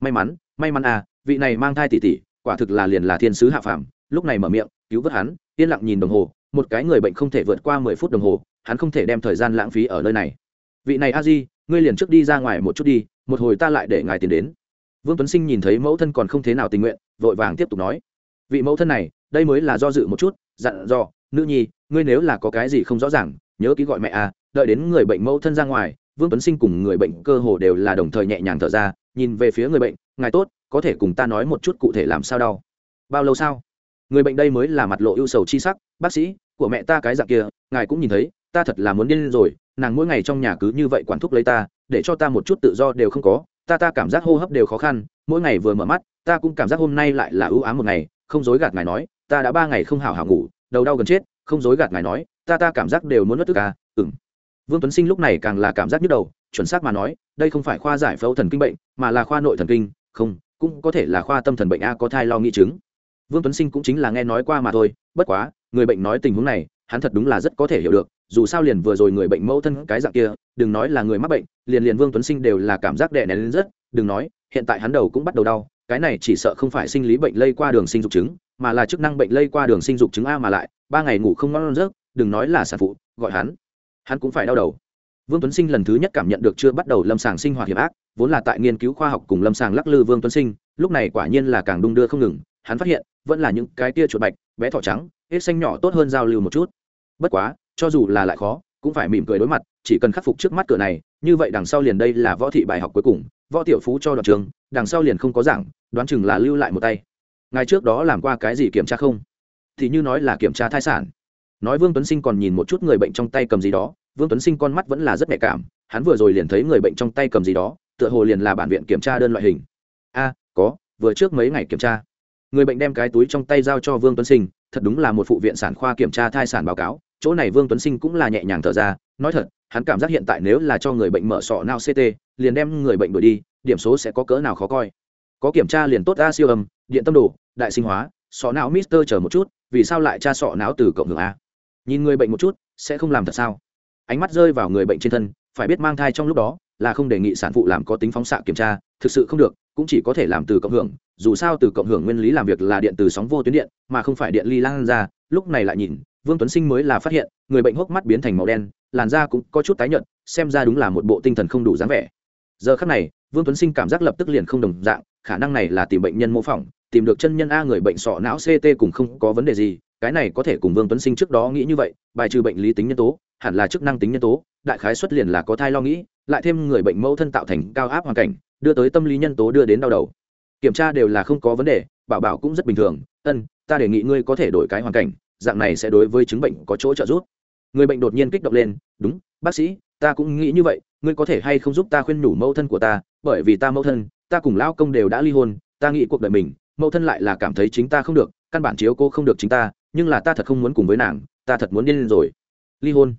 May mắn may mắn à vị này mang thai tỷ tỷ, quả thực là liền là thiên sứ hạ phàm. Lúc này mở miệng, cứu vớt hắn, yên lặng nhìn đồng hồ, một cái người bệnh không thể vượt qua mười phút đồng hồ, hắn không thể đem thời gian lãng phí ở nơi này. Vị này a di, ngươi liền trước đi ra ngoài một chút đi, một hồi ta lại để ngài tiền đến. Vương tuấn sinh nhìn thấy mẫu thân còn không thế nào tình nguyện, vội vàng tiếp tục nói. Vị mẫu thân này, đây mới là do dự một chút, dặn dò, nữ nhi, ngươi nếu là có cái gì không rõ ràng, nhớ ký gọi mẹ à đợi đến người bệnh mẫu thân ra ngoài, vương tuấn sinh cùng người bệnh cơ hồ đều là đồng thời nhẹ nhàng thở ra nhìn về phía người bệnh, ngài tốt, có thể cùng ta nói một chút cụ thể làm sao đau? Bao lâu sao? Người bệnh đây mới là mặt lộ ưu sầu chi sắc, bác sĩ, của mẹ ta cái dạng kia, ngài cũng nhìn thấy, ta thật là muốn điên rồi, nàng mỗi ngày trong nhà cứ như vậy quản thúc lấy ta, để cho ta một chút tự do đều không có, ta ta cảm giác hô hấp đều khó khăn, mỗi ngày vừa mở mắt, ta cũng cảm giác hôm nay lại là ưu ám một ngày, không dối gạt ngài nói, ta đã ba ngày không hào hào ngủ, đầu đau gần chết, không dối gạt ngài nói, ta ta cảm giác đều muốn mất tức à ừng vương tuấn sinh lúc này càng là cảm giác nhức đầu, chuẩn xác mà nói đây không phải khoa giải phẫu thần kinh bệnh, mà là khoa nội thần kinh, không, cũng có thể là khoa tâm thần bệnh a có thai lo nghĩ chứng. Vương tuấn sinh cũng chính là nghe nói qua mà thôi, bất quá, người bệnh nói tình huống này, hắn thật đúng là rất có thể hiểu được, dù sao liền vừa rồi người bệnh mẫu thân cái dạng kia, đừng nói là người mắc bệnh, liền liền vương tuấn sinh đều là cảm giác đè nén lên rất, đừng nói, hiện tại hắn đầu cũng bắt đầu đau, cái này chỉ sợ không phải sinh lý bệnh lây qua đường sinh dục chứng, mà là chức năng bệnh lây qua đường sinh dục chứng a mà lại, ba ngày ngủ không ngon giấc, đừng nói là sản phụ, gọi hắn hắn cũng phải đau đầu vương tuấn sinh lần thứ nhất cảm nhận được chưa bắt đầu lâm sàng sinh hoạt hiểm ác, vốn là tại nghiên cứu khoa học cùng lâm sàng lắc lư vương tuấn sinh, lúc này quả nhiên là càng đung đưa không ngừng, hắn phát hiện, vẫn là những cái tia chuột bạch, bé thỏ trắng, hết xanh nhỏ tốt hơn giao lưu một chút. Bất quá, cho dù là lại khó, cũng phải mỉm cười đối mặt, chỉ cần khắc phục trước mắt cửa này, như vậy đằng sau liền đây là võ thị bài học cuối cùng, võ tiểu phú cho đoạn trường, đằng sau liền không có giảng, đoán chừng là lưu lại một tay. Ngày trước đó làm qua cái gì kiểm tra không? Thì như nói là kiểm tra thai sản. Nói vương tuấn sinh còn nhìn một chút người bệnh trong tay cầm gì đó vương tuấn sinh con mắt vẫn là rất nhạy cảm, hắn vừa rồi liền thấy người bệnh trong tay cầm gì đó, tựa hồ liền là bản viện kiểm tra đơn loại hình. A, có, vừa trước mấy ngày kiểm tra. Người bệnh đem cái túi trong tay giao cho vương tuấn sinh, thật đúng là một phụ viện sản khoa kiểm tra thai sản báo cáo, chỗ này vương tuấn sinh cũng là nhẹ nhàng thở ra, nói thật, hắn cảm giác hiện tại nếu là cho người bệnh mở sọ não ct liền đem người bệnh đuổi đi, điểm số sẽ có cỡ nào khó coi. Có kiểm tra liền tốt a siêu âm, điện tâm đồ, đại sinh hóa, sọ não mister chờ một chút, vì sao lại tra sọ não từ cộng hưởng a? Nhìn người bệnh một chút, sẽ không làm thật sao? Ánh mắt rơi vào người bệnh trên thân, phải biết mang thai trong lúc đó là không đề nghị sản phụ làm có tính phóng xạ kiểm tra, thực sự không được, cũng chỉ có thể làm từ cộng hưởng, dù sao từ cộng hưởng nguyên lý làm việc là điện từ sóng vô tuyến điện, mà không phải điện ly lan ra, lúc này lại nhìn, vương tuấn sinh mới là phát hiện, người bệnh hốc mắt biến thành màu đen, làn da cũng có chút tái nhợt, xem ra đúng là một bộ tinh thần không đủ dáng vẻ. Giờ khắc này, vương tuấn sinh cảm giác lập tức liền không đồng dạng, khả năng này là tìm bệnh nhân mô phỏng, tìm được chân nhân a người bệnh sọ não ct cũng không có vấn đề gì, cái này có thể cùng vương tuấn sinh trước đó nghĩ như vậy, bài trừ bệnh lý tính nhân tố hẳn là chức năng tính nhân tố, đại khái xuất liền là có thai lo nghĩ, lại thêm người bệnh mẫu thân tạo thành cao áp hoàn cảnh, đưa tới tâm lý nhân tố đưa đến đau đầu. Kiểm tra đều là không có vấn đề, bảo bảo cũng rất bình thường, ân, ta đề nghị ngươi có thể đổi cái hoàn cảnh, dạng này sẽ đối với chứng bệnh có chỗ trợ giúp. Người bệnh đột nhiên kích động lên, đúng, bác sĩ, ta cũng nghĩ như vậy, ngươi có thể hay không giúp ta khuyên nhủ mẫu thân của ta, bởi vì ta mẫu thân, ta cùng lão công đều đã ly hôn, ta nghĩ cuộc đời mình, mẫu thân lại là cảm thấy chính ta không được, căn bản chiếu cô không được chính ta, nhưng là ta thật không muốn cùng với nàng, ta thật muốn điên lên rồi. Ly hôn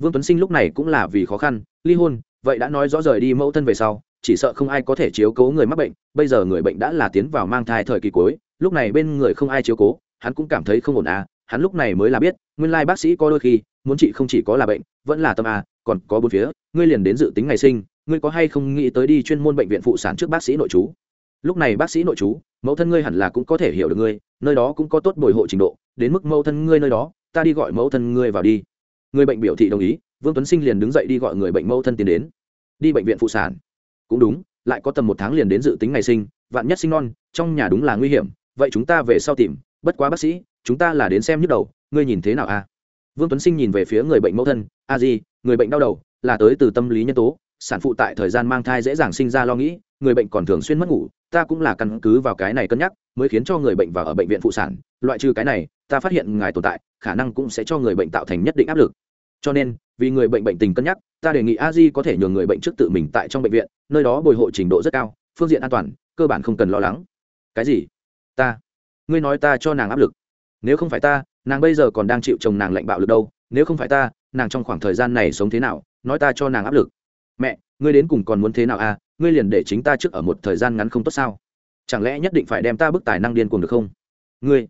vương tuấn sinh lúc này cũng là vì khó khăn, ly hôn, vậy đã nói rõ rời đi mẫu thân về sau, chỉ sợ không ai có thể chiếu cố người mắc bệnh, bây giờ người bệnh đã là tiến vào mang thai thời kỳ cuối, lúc này bên người không ai chiếu cố, hắn cũng cảm thấy không ổn à hắn lúc này mới là biết, nguyên lai bác sĩ có đôi khi, muốn trị không chỉ có là bệnh, vẫn là tâm à còn có bốn phía, ngươi liền đến dự tính ngày sinh, ngươi có hay không nghĩ tới đi chuyên môn bệnh viện phụ sản trước bác sĩ nội chú lúc này bác sĩ nội chú mẫu thân ngươi hẳn là cũng có thể hiểu được ngươi, nơi đó cũng có tốt bồi hộ trình độ, đến mức mẫu thân ngươi nơi đó, ta đi gọi mẫu thân ngươi vào đi người bệnh biểu thị đồng ý, vương tuấn sinh liền đứng dậy đi gọi người bệnh mẫu thân tiến đến. Đi bệnh viện phụ sản. Cũng đúng, lại có tầm một tháng liền đến dự tính ngày sinh, vạn nhất sinh non, trong nhà đúng là nguy hiểm, vậy chúng ta về sau tìm, bất quá bác sĩ, chúng ta là đến xem nhức đầu, ngươi nhìn thế nào a vương tuấn sinh nhìn về phía người bệnh mẫu thân, a di, người bệnh đau đầu, là tới từ tâm lý nhân tố sản phụ tại thời gian mang thai dễ dàng sinh ra lo nghĩ, người bệnh còn thường xuyên mất ngủ, ta cũng là căn cứ vào cái này cân nhắc, mới khiến cho người bệnh vào ở bệnh viện phụ sản. Loại trừ cái này, ta phát hiện ngài tồn tại, khả năng cũng sẽ cho người bệnh tạo thành nhất định áp lực. Cho nên, vì người bệnh bệnh tình cân nhắc, ta đề nghị a di có thể nhường người bệnh trước tự mình tại trong bệnh viện, nơi đó bồi hộ trình độ rất cao, phương diện an toàn, cơ bản không cần lo lắng. Cái gì? Ta. Ngươi nói ta cho nàng áp lực. Nếu không phải ta, nàng bây giờ còn đang chịu chồng nàng lạnh bạo lực đâu. Nếu không phải ta, nàng trong khoảng thời gian này sống thế nào, nói ta cho nàng áp lực mẹ, ngươi đến cùng còn muốn thế nào à? Ngươi liền để chính ta trước ở một thời gian ngắn không tốt sao? Chẳng lẽ nhất định phải đem ta bức tài năng điên cuồng được không? Ngươi,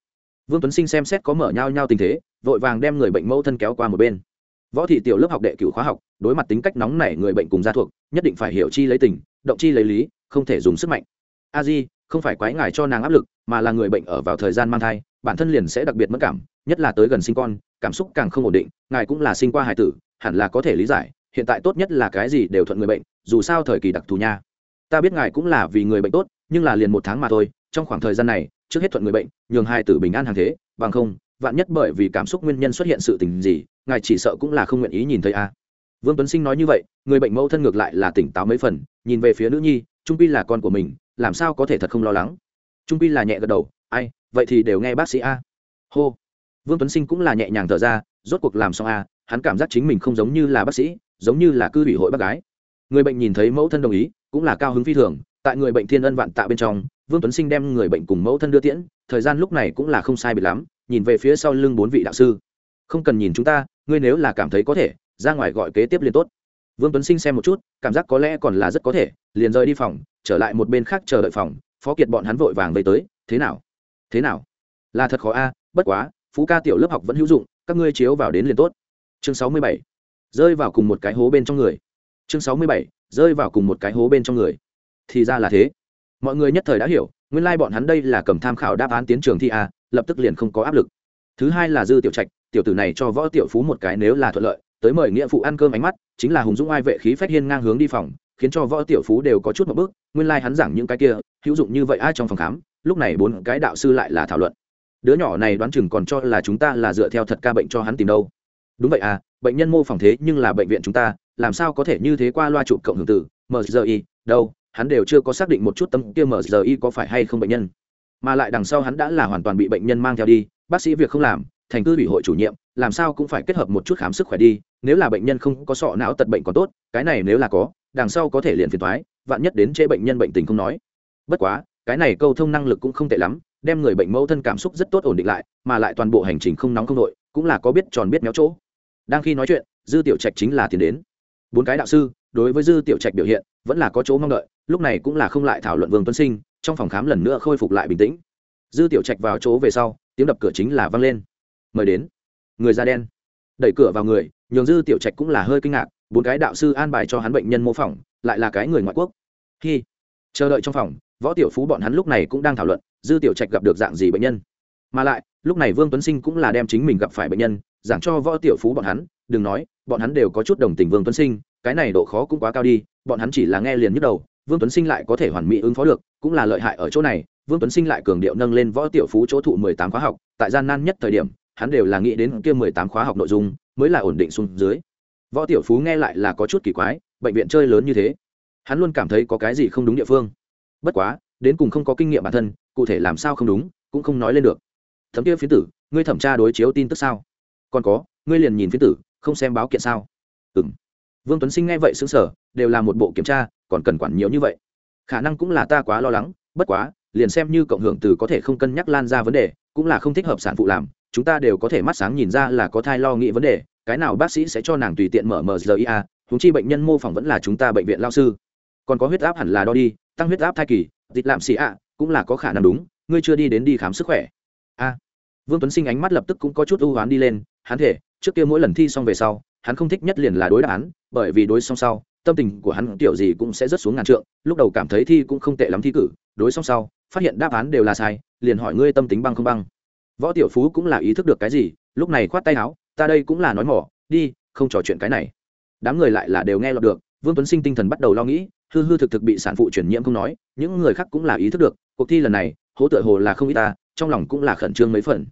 vương tuấn sinh xem xét có mở nhau nhau tình thế, vội vàng đem người bệnh mẫu thân kéo qua một bên. Võ thị tiểu lớp học đệ cửu khóa học, đối mặt tính cách nóng nảy người bệnh cùng gia thuộc, nhất định phải hiểu chi lấy tình, động chi lấy lý, không thể dùng sức mạnh. A di, không phải quái ngài cho nàng áp lực, mà là người bệnh ở vào thời gian mang thai, bản thân liền sẽ đặc biệt mất cảm, nhất là tới gần sinh con, cảm xúc càng không ổn định, ngài cũng là sinh qua hải tử, hẳn là có thể lý giải hiện tại tốt nhất là cái gì đều thuận người bệnh, dù sao thời kỳ đặc thù nha. Ta biết ngài cũng là vì người bệnh tốt, nhưng là liền một tháng mà thôi, trong khoảng thời gian này, trước hết thuận người bệnh, nhường hai tử bình an hàng thế, bằng không, vạn nhất bởi vì cảm xúc nguyên nhân xuất hiện sự tình gì, ngài chỉ sợ cũng là không nguyện ý nhìn thấy a. Vương tuấn sinh nói như vậy, người bệnh mẫu thân ngược lại là tỉnh táo mấy phần, nhìn về phía nữ nhi, trung pi là con của mình, làm sao có thể thật không lo lắng. Trung pi là nhẹ gật đầu, ai, vậy thì đều nghe bác sĩ a. Hô. Vương tuấn sinh cũng là nhẹ nhàng thở ra, rốt cuộc làm xong a, hắn cảm giác chính mình không giống như là bác sĩ giống như là cư ủy hội bác gái. Người bệnh nhìn thấy mẫu thân đồng ý, cũng là cao hứng phi thường, tại người bệnh thiên ân vạn tạ bên trong, vương tuấn sinh đem người bệnh cùng mẫu thân đưa tiễn, thời gian lúc này cũng là không sai biệt lắm, nhìn về phía sau lưng bốn vị đạo sư. Không cần nhìn chúng ta, ngươi nếu là cảm thấy có thể, ra ngoài gọi kế tiếp liền tốt. Vương tuấn sinh xem một chút, cảm giác có lẽ còn là rất có thể, liền rời đi phòng, trở lại một bên khác chờ đợi phòng, phó kiệt bọn hắn vội vàng về tới, thế nào? Thế nào? Là thật khó a, bất quá, phú ca tiểu lớp học vẫn hữu dụng, các ngươi chiếu vào đến liền tốt. Chương sáu mươi bảy rơi vào cùng một cái hố bên trong người. Chương sáu mươi bảy, rơi vào cùng một cái hố bên trong người. Thì ra là thế. Mọi người nhất thời đã hiểu, nguyên lai、like、bọn hắn đây là cầm tham khảo đáp án tiến trường thi a, lập tức liền không có áp lực. Thứ hai là dư tiểu trạch, tiểu tử này cho võ tiểu phú một cái nếu là thuận lợi, tới mời nghĩa phụ ăn cơm ánh mắt, chính là hùng dũng ai vệ khí phách hiên ngang hướng đi phòng, khiến cho võ tiểu phú đều có chút một bước, nguyên lai、like、hắn giảng những cái kia, hữu dụng như vậy ai trong phòng khám, lúc này bốn cái đạo sư lại là thảo luận. Đứa nhỏ này đoán chừng còn cho là chúng ta là dựa theo thật ca bệnh cho hắn tìm đâu. Đúng vậy à bệnh nhân mô phỏng thế nhưng là bệnh viện chúng ta, làm sao có thể như thế qua loa chụp cộng hưởng tử mgi đâu, hắn đều chưa có xác định một chút tấm kia mgi có phải hay không bệnh nhân. Mà lại đằng sau hắn đã là hoàn toàn bị bệnh nhân mang theo đi, bác sĩ việc không làm, thành cư ủy hội chủ nhiệm, làm sao cũng phải kết hợp một chút khám sức khỏe đi, nếu là bệnh nhân không có sọ não tật bệnh còn tốt, cái này nếu là có, đằng sau có thể liền phiền thoái vạn nhất đến chế bệnh nhân bệnh tình không nói. Bất quá, cái này câu thông năng lực cũng không tệ lắm, đem người bệnh mẫu thân cảm xúc rất tốt ổn định lại, mà lại toàn bộ hành trình không nóng không nội cũng là có biết tròn biết méo chỗ đang khi nói chuyện, dư tiểu trạch chính là tiến đến. Bốn cái đạo sư, đối với dư tiểu trạch biểu hiện, vẫn là có chỗ mong đợi, lúc này cũng là không lại thảo luận vương tuấn sinh, trong phòng khám lần nữa khôi phục lại bình tĩnh. Dư tiểu trạch vào chỗ về sau, tiếng đập cửa chính là văng lên. Mời đến. Người da đen. Đẩy cửa vào người, nhường dư tiểu trạch cũng là hơi kinh ngạc, bốn cái đạo sư an bài cho hắn bệnh nhân mô phỏng, lại là cái người ngoại quốc. Khi chờ đợi trong phòng, võ tiểu phú bọn hắn lúc này cũng đang thảo luận, dư tiểu trạch gặp được dạng gì bệnh nhân. Mà lại, lúc này vương tuấn sinh cũng là đem chính mình gặp phải bệnh nhân giảng cho võ tiểu phú bọn hắn, đừng nói, bọn hắn đều có chút đồng tình vương tuấn sinh, cái này độ khó cũng quá cao đi, bọn hắn chỉ là nghe liền nhức đầu, vương tuấn sinh lại có thể hoàn mỹ ứng phó được, cũng là lợi hại ở chỗ này, vương tuấn sinh lại cường điệu nâng lên võ tiểu phú chỗ thụ mười tám khóa học, tại gian nan nhất thời điểm, hắn đều là nghĩ đến kia mười tám khóa học nội dung, mới là ổn định xuống dưới. Võ tiểu phú nghe lại là có chút kỳ quái, bệnh viện chơi lớn như thế, hắn luôn cảm thấy có cái gì không đúng địa phương. Bất quá, đến cùng không có kinh nghiệm bản thân, cụ thể làm sao không đúng, cũng không nói lên được. Thấm kia phiến tử, ngươi thẩm tra đối chiếu tin tức sao? Còn có, ngươi liền nhìn phiến tử, không xem báo kiện sao? Ừ m vương tuấn sinh nghe vậy xứng sở đều là một bộ kiểm tra, còn cần quản nhiều như vậy. Khả năng cũng là ta quá lo lắng, bất quá, liền xem như cộng hưởng từ có thể không cân nhắc lan ra vấn đề, cũng là không thích hợp sản phụ làm, chúng ta đều có thể mắt sáng nhìn ra là có thai lo nghĩ vấn đề, cái nào bác sĩ sẽ cho nàng tùy tiện mở mgia húng chi bệnh nhân mô phỏng vẫn là chúng ta bệnh viện lao sư. Còn có huyết áp hẳn là đo đi, tăng huyết áp thai kỳ, dịch làm xì ạ, cũng là có khả năng đúng, ngươi chưa đi đến đi khám sức khỏe. A. Vương tuấn sinh ánh mắt lập tức cũng có chút ưu hoán đi lên hắn thể, trước kia mỗi lần thi xong về sau, hắn không thích nhất liền là đối đáp án, bởi vì đối xong sau, tâm tình của hắn kiểu gì cũng sẽ rất xuống ngàn trượng, lúc đầu cảm thấy thi cũng không tệ lắm thi cử, đối xong sau, phát hiện đáp án đều là sai, liền hỏi ngươi tâm tính băng không băng. Võ tiểu phú cũng là ý thức được cái gì, lúc này khoát tay áo, ta đây cũng là nói mỏ, đi, không trò chuyện cái này. Đám người lại là đều nghe lọt được, vương tuấn sinh tinh thần bắt đầu lo nghĩ, hư hư thực thực bị sản phụ chuyển nhiễm không nói, những người khác cũng là ý thức được, cuộc thi lần này, hố tựa hồ là không ít ta, trong lòng cũng là khẩn trương mấy phần.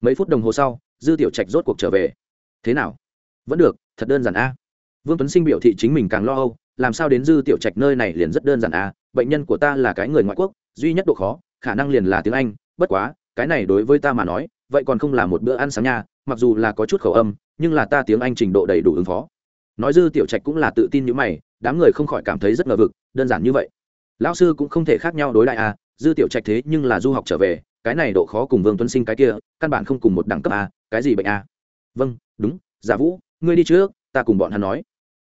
Mấy phút đồng hồ sau dư tiểu trạch rốt cuộc trở về. Thế nào? Vẫn được, thật đơn giản a. Vương tuấn sinh biểu thị chính mình càng lo âu, làm sao đến dư tiểu trạch nơi này liền rất đơn giản a, bệnh nhân của ta là cái người ngoại quốc, duy nhất độ khó, khả năng liền là tiếng anh, bất quá, cái này đối với ta mà nói, vậy còn không là một bữa ăn sáng nha, mặc dù là có chút khẩu âm, nhưng là ta tiếng anh trình độ đầy đủ ứng phó. Nói dư tiểu trạch cũng là tự tin như mày, đám người không khỏi cảm thấy rất ngờ vực, đơn giản như vậy. Lão sư cũng không thể khác nhau đối lại a, dư tiểu trạch thế nhưng là du học trở về, cái này độ khó cùng vương tuấn sinh cái kia, căn bản không cùng một đẳng cấp a cái gì bệnh a vâng đúng giả vũ, ngươi đi trước, ta cùng bọn hắn nói.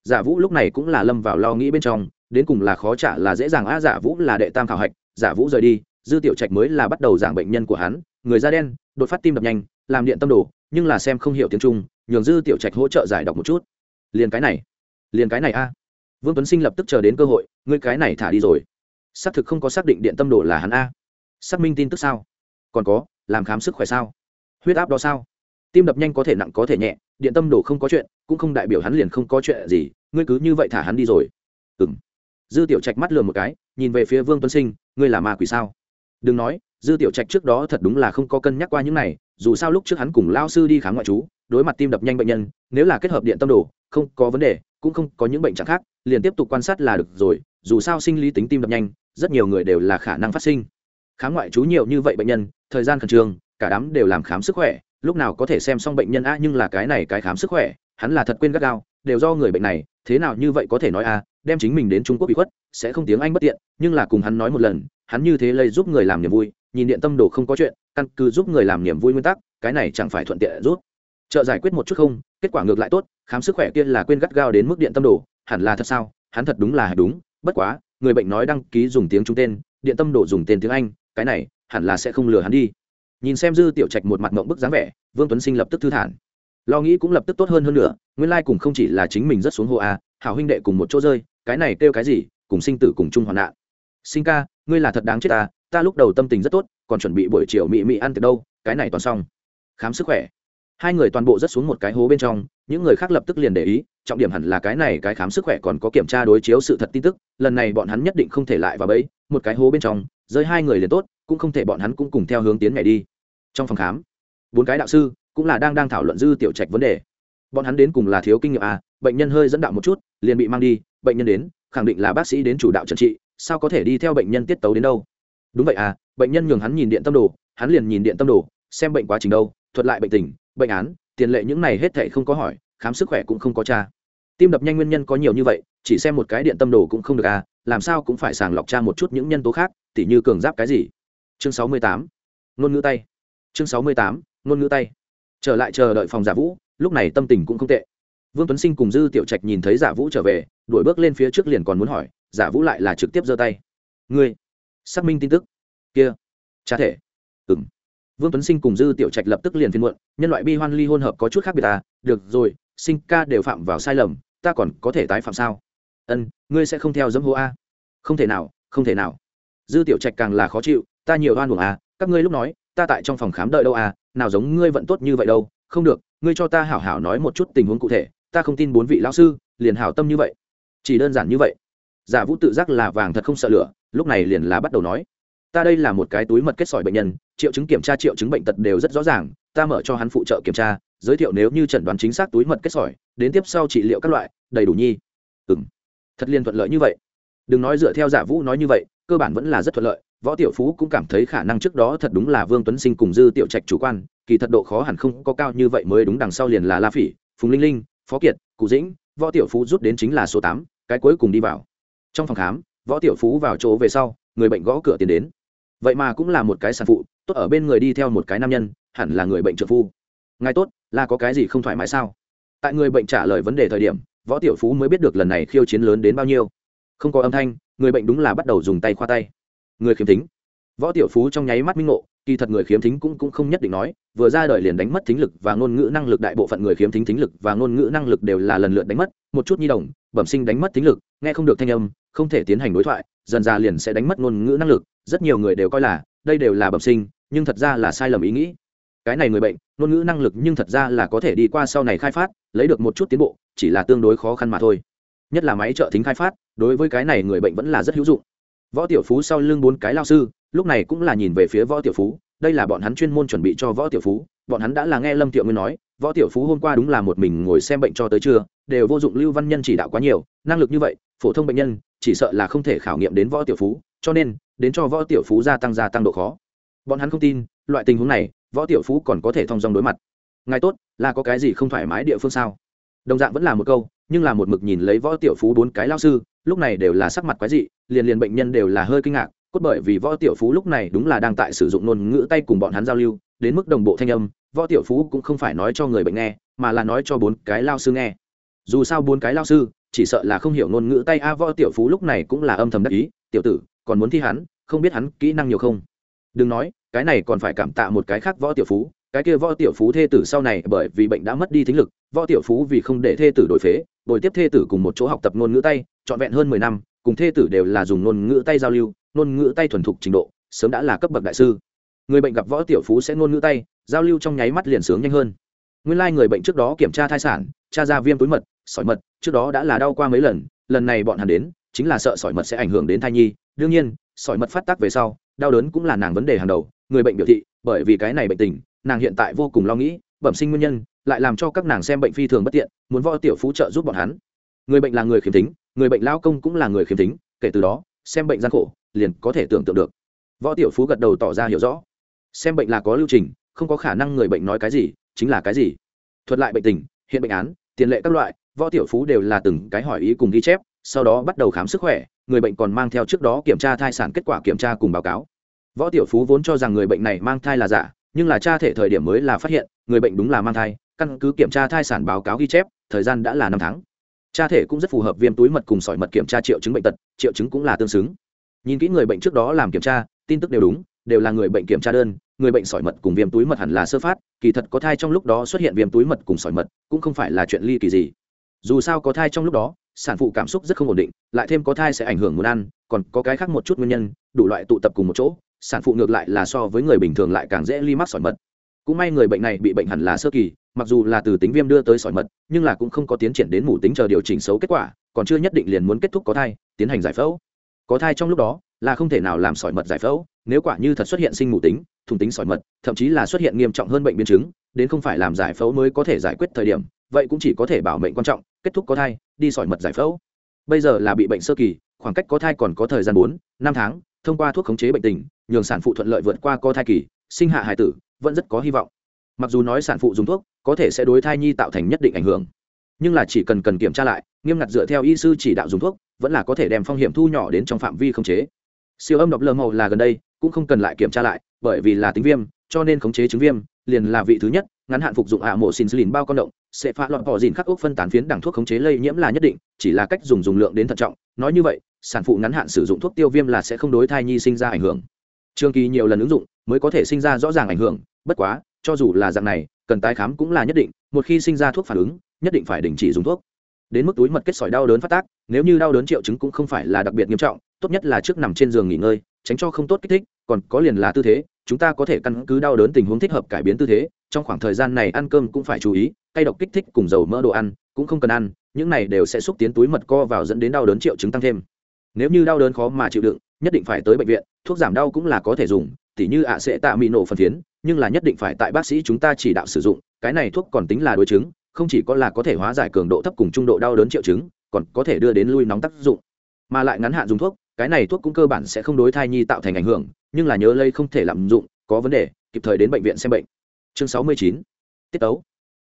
Giả vũ lúc này cũng là lâm vào lo nghĩ bên trong, đến cùng là khó trả là dễ dàng a giả dạ vũ là đệ tam khảo hạch giả vũ rời đi, dư tiểu trạch mới là bắt đầu giảng bệnh nhân của hắn, người da đen, đột phát tim đập nhanh, làm điện tâm đồ nhưng là xem không hiểu tiếng trung, nhường dư tiểu trạch hỗ trợ giải đọc một chút. Liền cái này, liền cái này a. Vương tuấn sinh lập tức chờ đến cơ hội, ngươi cái này thả đi rồi. Xác thực không có xác định điện tâm đồ là hắn a. Xác minh tin tức sao? Còn có, làm khám sức khỏe sao? Huyết áp đó sao? Tim đập nhanh có thể nặng có thể nhẹ, điện tâm đồ không có chuyện, cũng không đại biểu hắn liền không có chuyện gì, ngươi cứ như vậy thả hắn đi rồi. Ừ m dư tiểu trạch mắt lừa một cái, nhìn về phía vương tuấn sinh, ngươi là ma quỷ sao? Đừng nói, dư tiểu trạch trước đó thật đúng là không có cân nhắc qua những này, dù sao lúc trước hắn cùng lao sư đi khám ngoại trú, đối mặt tim đập nhanh bệnh nhân, nếu là kết hợp điện tâm đồ, không có vấn đề, cũng không có những bệnh trạng khác, liền tiếp tục quan sát là được rồi, dù sao sinh lý tính tim đập nhanh, rất nhiều người đều là khả năng phát sinh. Khám ngoại trú nhiều như vậy bệnh nhân, thời gian khẩn trương, cả đám đều làm khám sức khỏe lúc nào có thể xem xong bệnh nhân a, nhưng là cái này cái khám sức khỏe, hắn là thật quên gắt gao, đều do người bệnh này, thế nào như vậy có thể nói a, đem chính mình đến trung quốc bị khuất, sẽ không tiếng anh bất tiện, nhưng là cùng hắn nói một lần, hắn như thế lây giúp người làm niềm vui, nhìn điện tâm đồ không có chuyện, căn cứ giúp người làm niềm vui nguyên tắc, cái này chẳng phải thuận tiện rút trợ giải quyết một chút không, kết quả ngược lại tốt, khám sức khỏe kia là quên gắt gao đến mức điện tâm đồ, hẳn là thật sao, hắn thật đúng là đúng, bất quá, người bệnh nói đăng ký dùng tiếng trung tên, điện tâm đồ dùng tên tiếng anh, cái này, hẳn là sẽ không lừa hắn đi nhìn xem dư tiểu trạch một mặt mộng bức dáng vẻ, vương tuấn sinh lập tức thư thản. Lo nghĩ cũng lập tức tốt hơn hơn nữa, nguyên Lai cùng không chỉ là chính mình rất xuống hồ a à, hảo huynh đệ cùng một chỗ rơi, cái này kêu cái gì, cùng sinh tử cùng chung hoạn nạn. Sinh ca, ngươi là thật đáng chết ta ta lúc đầu tâm tình rất tốt, còn chuẩn bị buổi chiều mị mị ăn từ đâu, cái này toàn xong. Khám sức khỏe. Hai người toàn bộ rất xuống một cái hố bên trong, những người khác lập tức liền để ý, trọng điểm hẳn là cái này cái khám sức khỏe còn có kiểm tra đối chiếu sự thật tin tức, lần này bọn hắn nhất định không thể lại vào bẫy, một cái hố bên trong, rơi hai người liền tốt, cũng không thể bọn hắn cũng cùng theo hướng tiến nhảy đi trong phòng khám, bốn cái đạo sư cũng là đang đang thảo luận dư tiểu trạch vấn đề. Bọn hắn đến cùng là thiếu kinh nghiệm à? Bệnh nhân hơi dẫn đạo một chút, liền bị mang đi. Bệnh nhân đến, khẳng định là bác sĩ đến chủ đạo trần trị, sao có thể đi theo bệnh nhân tiết tấu đến đâu? Đúng vậy à bệnh nhân nhường hắn nhìn điện tâm đồ, hắn liền nhìn điện tâm đồ, xem bệnh quá trình đâu, thuật lại bệnh tình, bệnh án, tiền lệ những này hết thảy không có hỏi, khám sức khỏe cũng không có tra. Tim đập nhanh nguyên nhân có nhiều như vậy, chỉ xem một cái điện tâm đồ cũng không được à làm sao cũng phải sàng lọc tra một chút những nhân tố khác, tỉ như cường giáp cái gì? Chương sáu mươi tám, ngôn ngữ tay chương sáu mươi tám, ngôn ngữ tay. Trở lại chờ đợi phòng giả vũ, lúc này tâm tình cũng không tệ. Vương tuấn sinh cùng dư tiểu trạch nhìn thấy giả vũ trở về, đuổi bước lên phía trước liền còn muốn hỏi, giả vũ lại là trực tiếp giơ tay. Ngươi, xác minh tin tức. Kia trả thể. Ừ m vương tuấn sinh cùng dư tiểu trạch lập tức liền phiên muộn, nhân loại bi hoan ly hôn hợp có chút khác biệt à? Được rồi, sinh ca đều phạm vào sai lầm, ta còn có thể tái phạm sao? Ân, ngươi sẽ không theo dẫm hô a? Không thể nào, không thể nào. Dư tiểu trạch càng là khó chịu, ta nhiều oan buồng à? Các ngươi lúc nói ta tại trong phòng khám đợi đâu à nào giống ngươi vận tốt như vậy đâu. Không được, ngươi cho ta hảo hảo nói một chút tình huống cụ thể, ta không tin bốn vị lão sư liền hảo tâm như vậy. Chỉ đơn giản như vậy. Giả vũ tự giác là vàng thật không sợ lửa, lúc này liền là bắt đầu nói. Ta đây là một cái túi mật kết sỏi bệnh nhân, triệu chứng kiểm tra triệu chứng bệnh tật đều rất rõ ràng, ta mở cho hắn phụ trợ kiểm tra, giới thiệu nếu như chẩn đoán chính xác túi mật kết sỏi, đến tiếp sau trị liệu các loại, đầy đủ nhi. Ừ m thật liên thuận lợi như vậy. Đừng nói dựa theo giả vũ nói như vậy, cơ bản vẫn là rất thuận lợi võ tiểu phú cũng cảm thấy khả năng trước đó thật đúng là vương tuấn sinh cùng dư tiểu trạch chủ quan, kỳ thật độ khó hẳn không có cao như vậy mới đúng đằng sau liền là la phỉ, phùng linh linh, phó kiệt, cụ dĩnh, võ tiểu phú rút đến chính là số tám, cái cuối cùng đi vào. Trong phòng khám, võ tiểu phú vào chỗ về sau, người bệnh gõ cửa tiến đến. Vậy mà cũng là một cái sản phụ, tốt ở bên người đi theo một cái nam nhân, hẳn là người bệnh trợ phu. Ngài tốt, là có cái gì không thoải mái sao? Tại người bệnh trả lời vấn đề thời điểm, võ tiểu phú mới biết được lần này khiêu chiến lớn đến bao nhiêu. Không có âm thanh, người bệnh đúng là bắt đầu dùng tay khoa tay người khiếm thính. Võ tiểu phú trong nháy mắt minh ngộ, kỳ thật người khiếm thính cũng cũng không nhất định nói, vừa ra đời liền đánh mất thính lực và ngôn ngữ năng lực, đại bộ phận người khiếm thính thính lực và ngôn ngữ năng lực đều là lần lượt đánh mất, một chút nhi đồng, bẩm sinh đánh mất thính lực, nghe không được thanh âm, không thể tiến hành đối thoại, dần ra liền sẽ đánh mất ngôn ngữ năng lực, rất nhiều người đều coi là, đây đều là bẩm sinh, nhưng thật ra là sai lầm ý nghĩ. Cái này người bệnh, ngôn ngữ năng lực nhưng thật ra là có thể đi qua sau này khai phát, lấy được một chút tiến bộ, chỉ là tương đối khó khăn mà thôi. Nhất là máy trợ thính khai phát, đối với cái này người bệnh vẫn là rất hữu dụng võ tiểu phú sau lưng bốn cái lao sư, lúc này cũng là nhìn về phía võ tiểu phú, đây là bọn hắn chuyên môn chuẩn bị cho võ tiểu phú. Bọn hắn đã là nghe lâm tiểu nguyên nói, võ tiểu phú hôm qua đúng là một mình ngồi xem bệnh cho tới trưa, đều vô dụng lưu văn nhân chỉ đạo quá nhiều, năng lực như vậy, phổ thông bệnh nhân, chỉ sợ là không thể khảo nghiệm đến võ tiểu phú, cho nên, đến cho võ tiểu phú gia tăng gia tăng độ khó. Bọn hắn không tin, loại tình huống này, võ tiểu phú còn có thể thông dong đối mặt. Ngài tốt, là có cái gì không thoải mái địa phương sao? Đồng dạng vẫn là một câu, nhưng là một mực nhìn lấy võ tiểu phú bốn cái lao sư, lúc này đều là sắc mặt quái dị, liền liền bệnh nhân đều là hơi kinh ngạc, cốt bởi vì võ tiểu phú lúc này đúng là đang tại sử dụng ngôn ngữ tay cùng bọn hắn giao lưu, đến mức đồng bộ thanh âm, võ tiểu phú cũng không phải nói cho người bệnh nghe, mà là nói cho bốn cái lao sư nghe. Dù sao bốn cái lao sư, chỉ sợ là không hiểu ngôn ngữ tay a võ tiểu phú lúc này cũng là âm thầm đắc ý, tiểu tử, còn muốn thi hắn, không biết hắn kỹ năng nhiều không? Đừng nói, cái này còn phải cảm tạ một cái khác võ tiểu phú cái kia võ tiểu phú thê tử sau này bởi vì bệnh đã mất đi thính lực, võ tiểu phú vì không để thê tử đổi phế đổi tiếp thê tử cùng một chỗ học tập ngôn ngữ tay, trọn vẹn hơn mười năm, cùng thê tử đều là dùng ngôn ngữ tay giao lưu, ngôn ngữ tay thuần thục trình độ, sớm đã là cấp bậc đại sư. Người bệnh gặp võ tiểu phú sẽ ngôn ngữ tay, giao lưu trong nháy mắt liền sướng nhanh hơn. Nguyên lai、like、người bệnh trước đó kiểm tra thai sản, tra ra viêm túi mật, sỏi mật, trước đó đã là đau qua mấy lần lần này bọn hắn đến, chính là sợ sỏi mật sẽ ảnh hưởng đến thai nhi. Đương nhiên, sỏi mật phát tác về sau, đau đớn cũng là nàng vấn đề hàng đầu, người bệnh biểu thị, bởi vì cái này bệnh tình nàng hiện tại vô cùng lo nghĩ, bẩm sinh nguyên nhân, lại làm cho các nàng xem bệnh phi thường bất tiện, muốn võ tiểu phú trợ giúp bọn hắn. Người bệnh là người khiếm tính người bệnh lao công cũng là người khiếm tính kể từ đó, xem bệnh gian khổ, liền có thể tưởng tượng được. Võ tiểu phú gật đầu tỏ ra hiểu rõ. Xem bệnh là có lưu trình, không có khả năng người bệnh nói cái gì, chính là cái gì. Thuật lại bệnh tình, hiện bệnh án, tiền lệ các loại, võ tiểu phú đều là từng cái hỏi ý cùng ghi chép, sau đó bắt đầu khám sức khỏe, người bệnh còn mang theo trước đó kiểm tra thai sản kết quả kiểm tra cùng báo cáo. Võ tiểu phú vốn cho rằng người bệnh này mang thai là giả nhưng là tra thể thời điểm mới là phát hiện, người bệnh đúng là mang thai, căn cứ kiểm tra thai sản báo cáo ghi chép, thời gian đã là năm tháng. Tra thể cũng rất phù hợp viêm túi mật cùng sỏi mật kiểm tra triệu chứng bệnh tật, triệu chứng cũng là tương xứng. Nhìn kỹ người bệnh trước đó làm kiểm tra, tin tức đều đúng, đều là người bệnh kiểm tra đơn, người bệnh sỏi mật cùng viêm túi mật hẳn là sơ phát, kỳ thật có thai trong lúc đó xuất hiện viêm túi mật cùng sỏi mật, cũng không phải là chuyện ly kỳ gì. Dù sao có thai trong lúc đó, sản phụ cảm xúc rất không ổn định, lại thêm có thai sẽ ảnh hưởng muốn ăn, còn có cái khác một chút nguyên nhân, đủ loại tụ tập cùng một chỗ sản phụ ngược lại là so với người bình thường lại càng dễ ly mắc sỏi mật. Cũng may người bệnh này bị bệnh hẳn là sơ kỳ, mặc dù là từ tính viêm đưa tới sỏi mật, nhưng là cũng không có tiến triển đến mủ tính chờ điều chỉnh xấu kết quả, còn chưa nhất định liền muốn kết thúc có thai, tiến hành giải phẫu. Có thai trong lúc đó là không thể nào làm sỏi mật giải phẫu, nếu quả như thật xuất hiện sinh mù tính thùng tính sỏi mật, thậm chí là xuất hiện nghiêm trọng hơn bệnh biến chứng, đến không phải làm giải phẫu mới có thể giải quyết thời điểm, vậy cũng chỉ có thể bảo mệnh quan trọng, kết thúc có thai, đi sỏi mật giải phẫu. Bây giờ là bị bệnh sơ kỳ, khoảng cách có thai còn có thời gian bốn, năm tháng, thông qua thuốc khống chế bệnh tình nhường sản phụ thuận lợi vượt qua co thai kỳ, sinh hạ hải tử, vẫn rất có hy vọng. Mặc dù nói sản phụ dùng thuốc có thể sẽ đối thai nhi tạo thành nhất định ảnh hưởng, nhưng là chỉ cần cần kiểm tra lại, nghiêm ngặt dựa theo y sư chỉ đạo dùng thuốc, vẫn là có thể đem phong hiểm thu nhỏ đến trong phạm vi khống chế. Siêu âm độc lơ màu là gần đây, cũng không cần lại kiểm tra lại, bởi vì là tính viêm, cho nên khống chế chứng viêm, liền là vị thứ nhất, ngắn hạn phục dụng ạ mổ xin lìn bao con động, sẽ phá lọt bỏ dìn khắc ốc phân tán phiến đẳng thuốc khống chế lây nhiễm là nhất định, chỉ là cách dùng dùng lượng đến thận trọng. Nói như vậy, sản phụ ngắn hạn sử dụng thuốc tiêu viêm là sẽ không đối thai nhi sinh ra ảnh hưởng trường kỳ nhiều lần ứng dụng mới có thể sinh ra rõ ràng ảnh hưởng, bất quá, cho dù là dạng này, cần tái khám cũng là nhất định, một khi sinh ra thuốc phản ứng, nhất định phải đình chỉ dùng thuốc. Đến mức túi mật kết sỏi đau đớn phát tác, nếu như đau đớn triệu chứng cũng không phải là đặc biệt nghiêm trọng, tốt nhất là trước nằm trên giường nghỉ ngơi, tránh cho không tốt kích thích, còn có liền là tư thế, chúng ta có thể căn cứ đau đớn tình huống thích hợp cải biến tư thế, trong khoảng thời gian này ăn cơm cũng phải chú ý, cay độc kích thích cùng dầu mỡ đồ ăn cũng không cần ăn, những này đều sẽ xúc tiến túi mật co vào dẫn đến đau đớn triệu chứng tăng thêm nếu như đau đớn khó mà chịu đựng, nhất định phải tới bệnh viện, thuốc giảm đau cũng là có thể dùng, tỉ như ạ sẽ tạ mị nổ phần phiến, nhưng là nhất định phải tại bác sĩ chúng ta chỉ đạo sử dụng, cái này thuốc còn tính là đối chứng, không chỉ có là có thể hóa giải cường độ thấp cùng trung độ đau đớn triệu chứng, còn có thể đưa đến lui nóng tác dụng. Mà lại ngắn hạn dùng thuốc, cái này thuốc cũng cơ bản sẽ không đối thai nhi tạo thành ảnh hưởng, nhưng là nhớ lây không thể lạm dụng, có vấn đề, kịp thời đến bệnh viện xem bệnh. Chương sáu mươi chín, tiết tấu.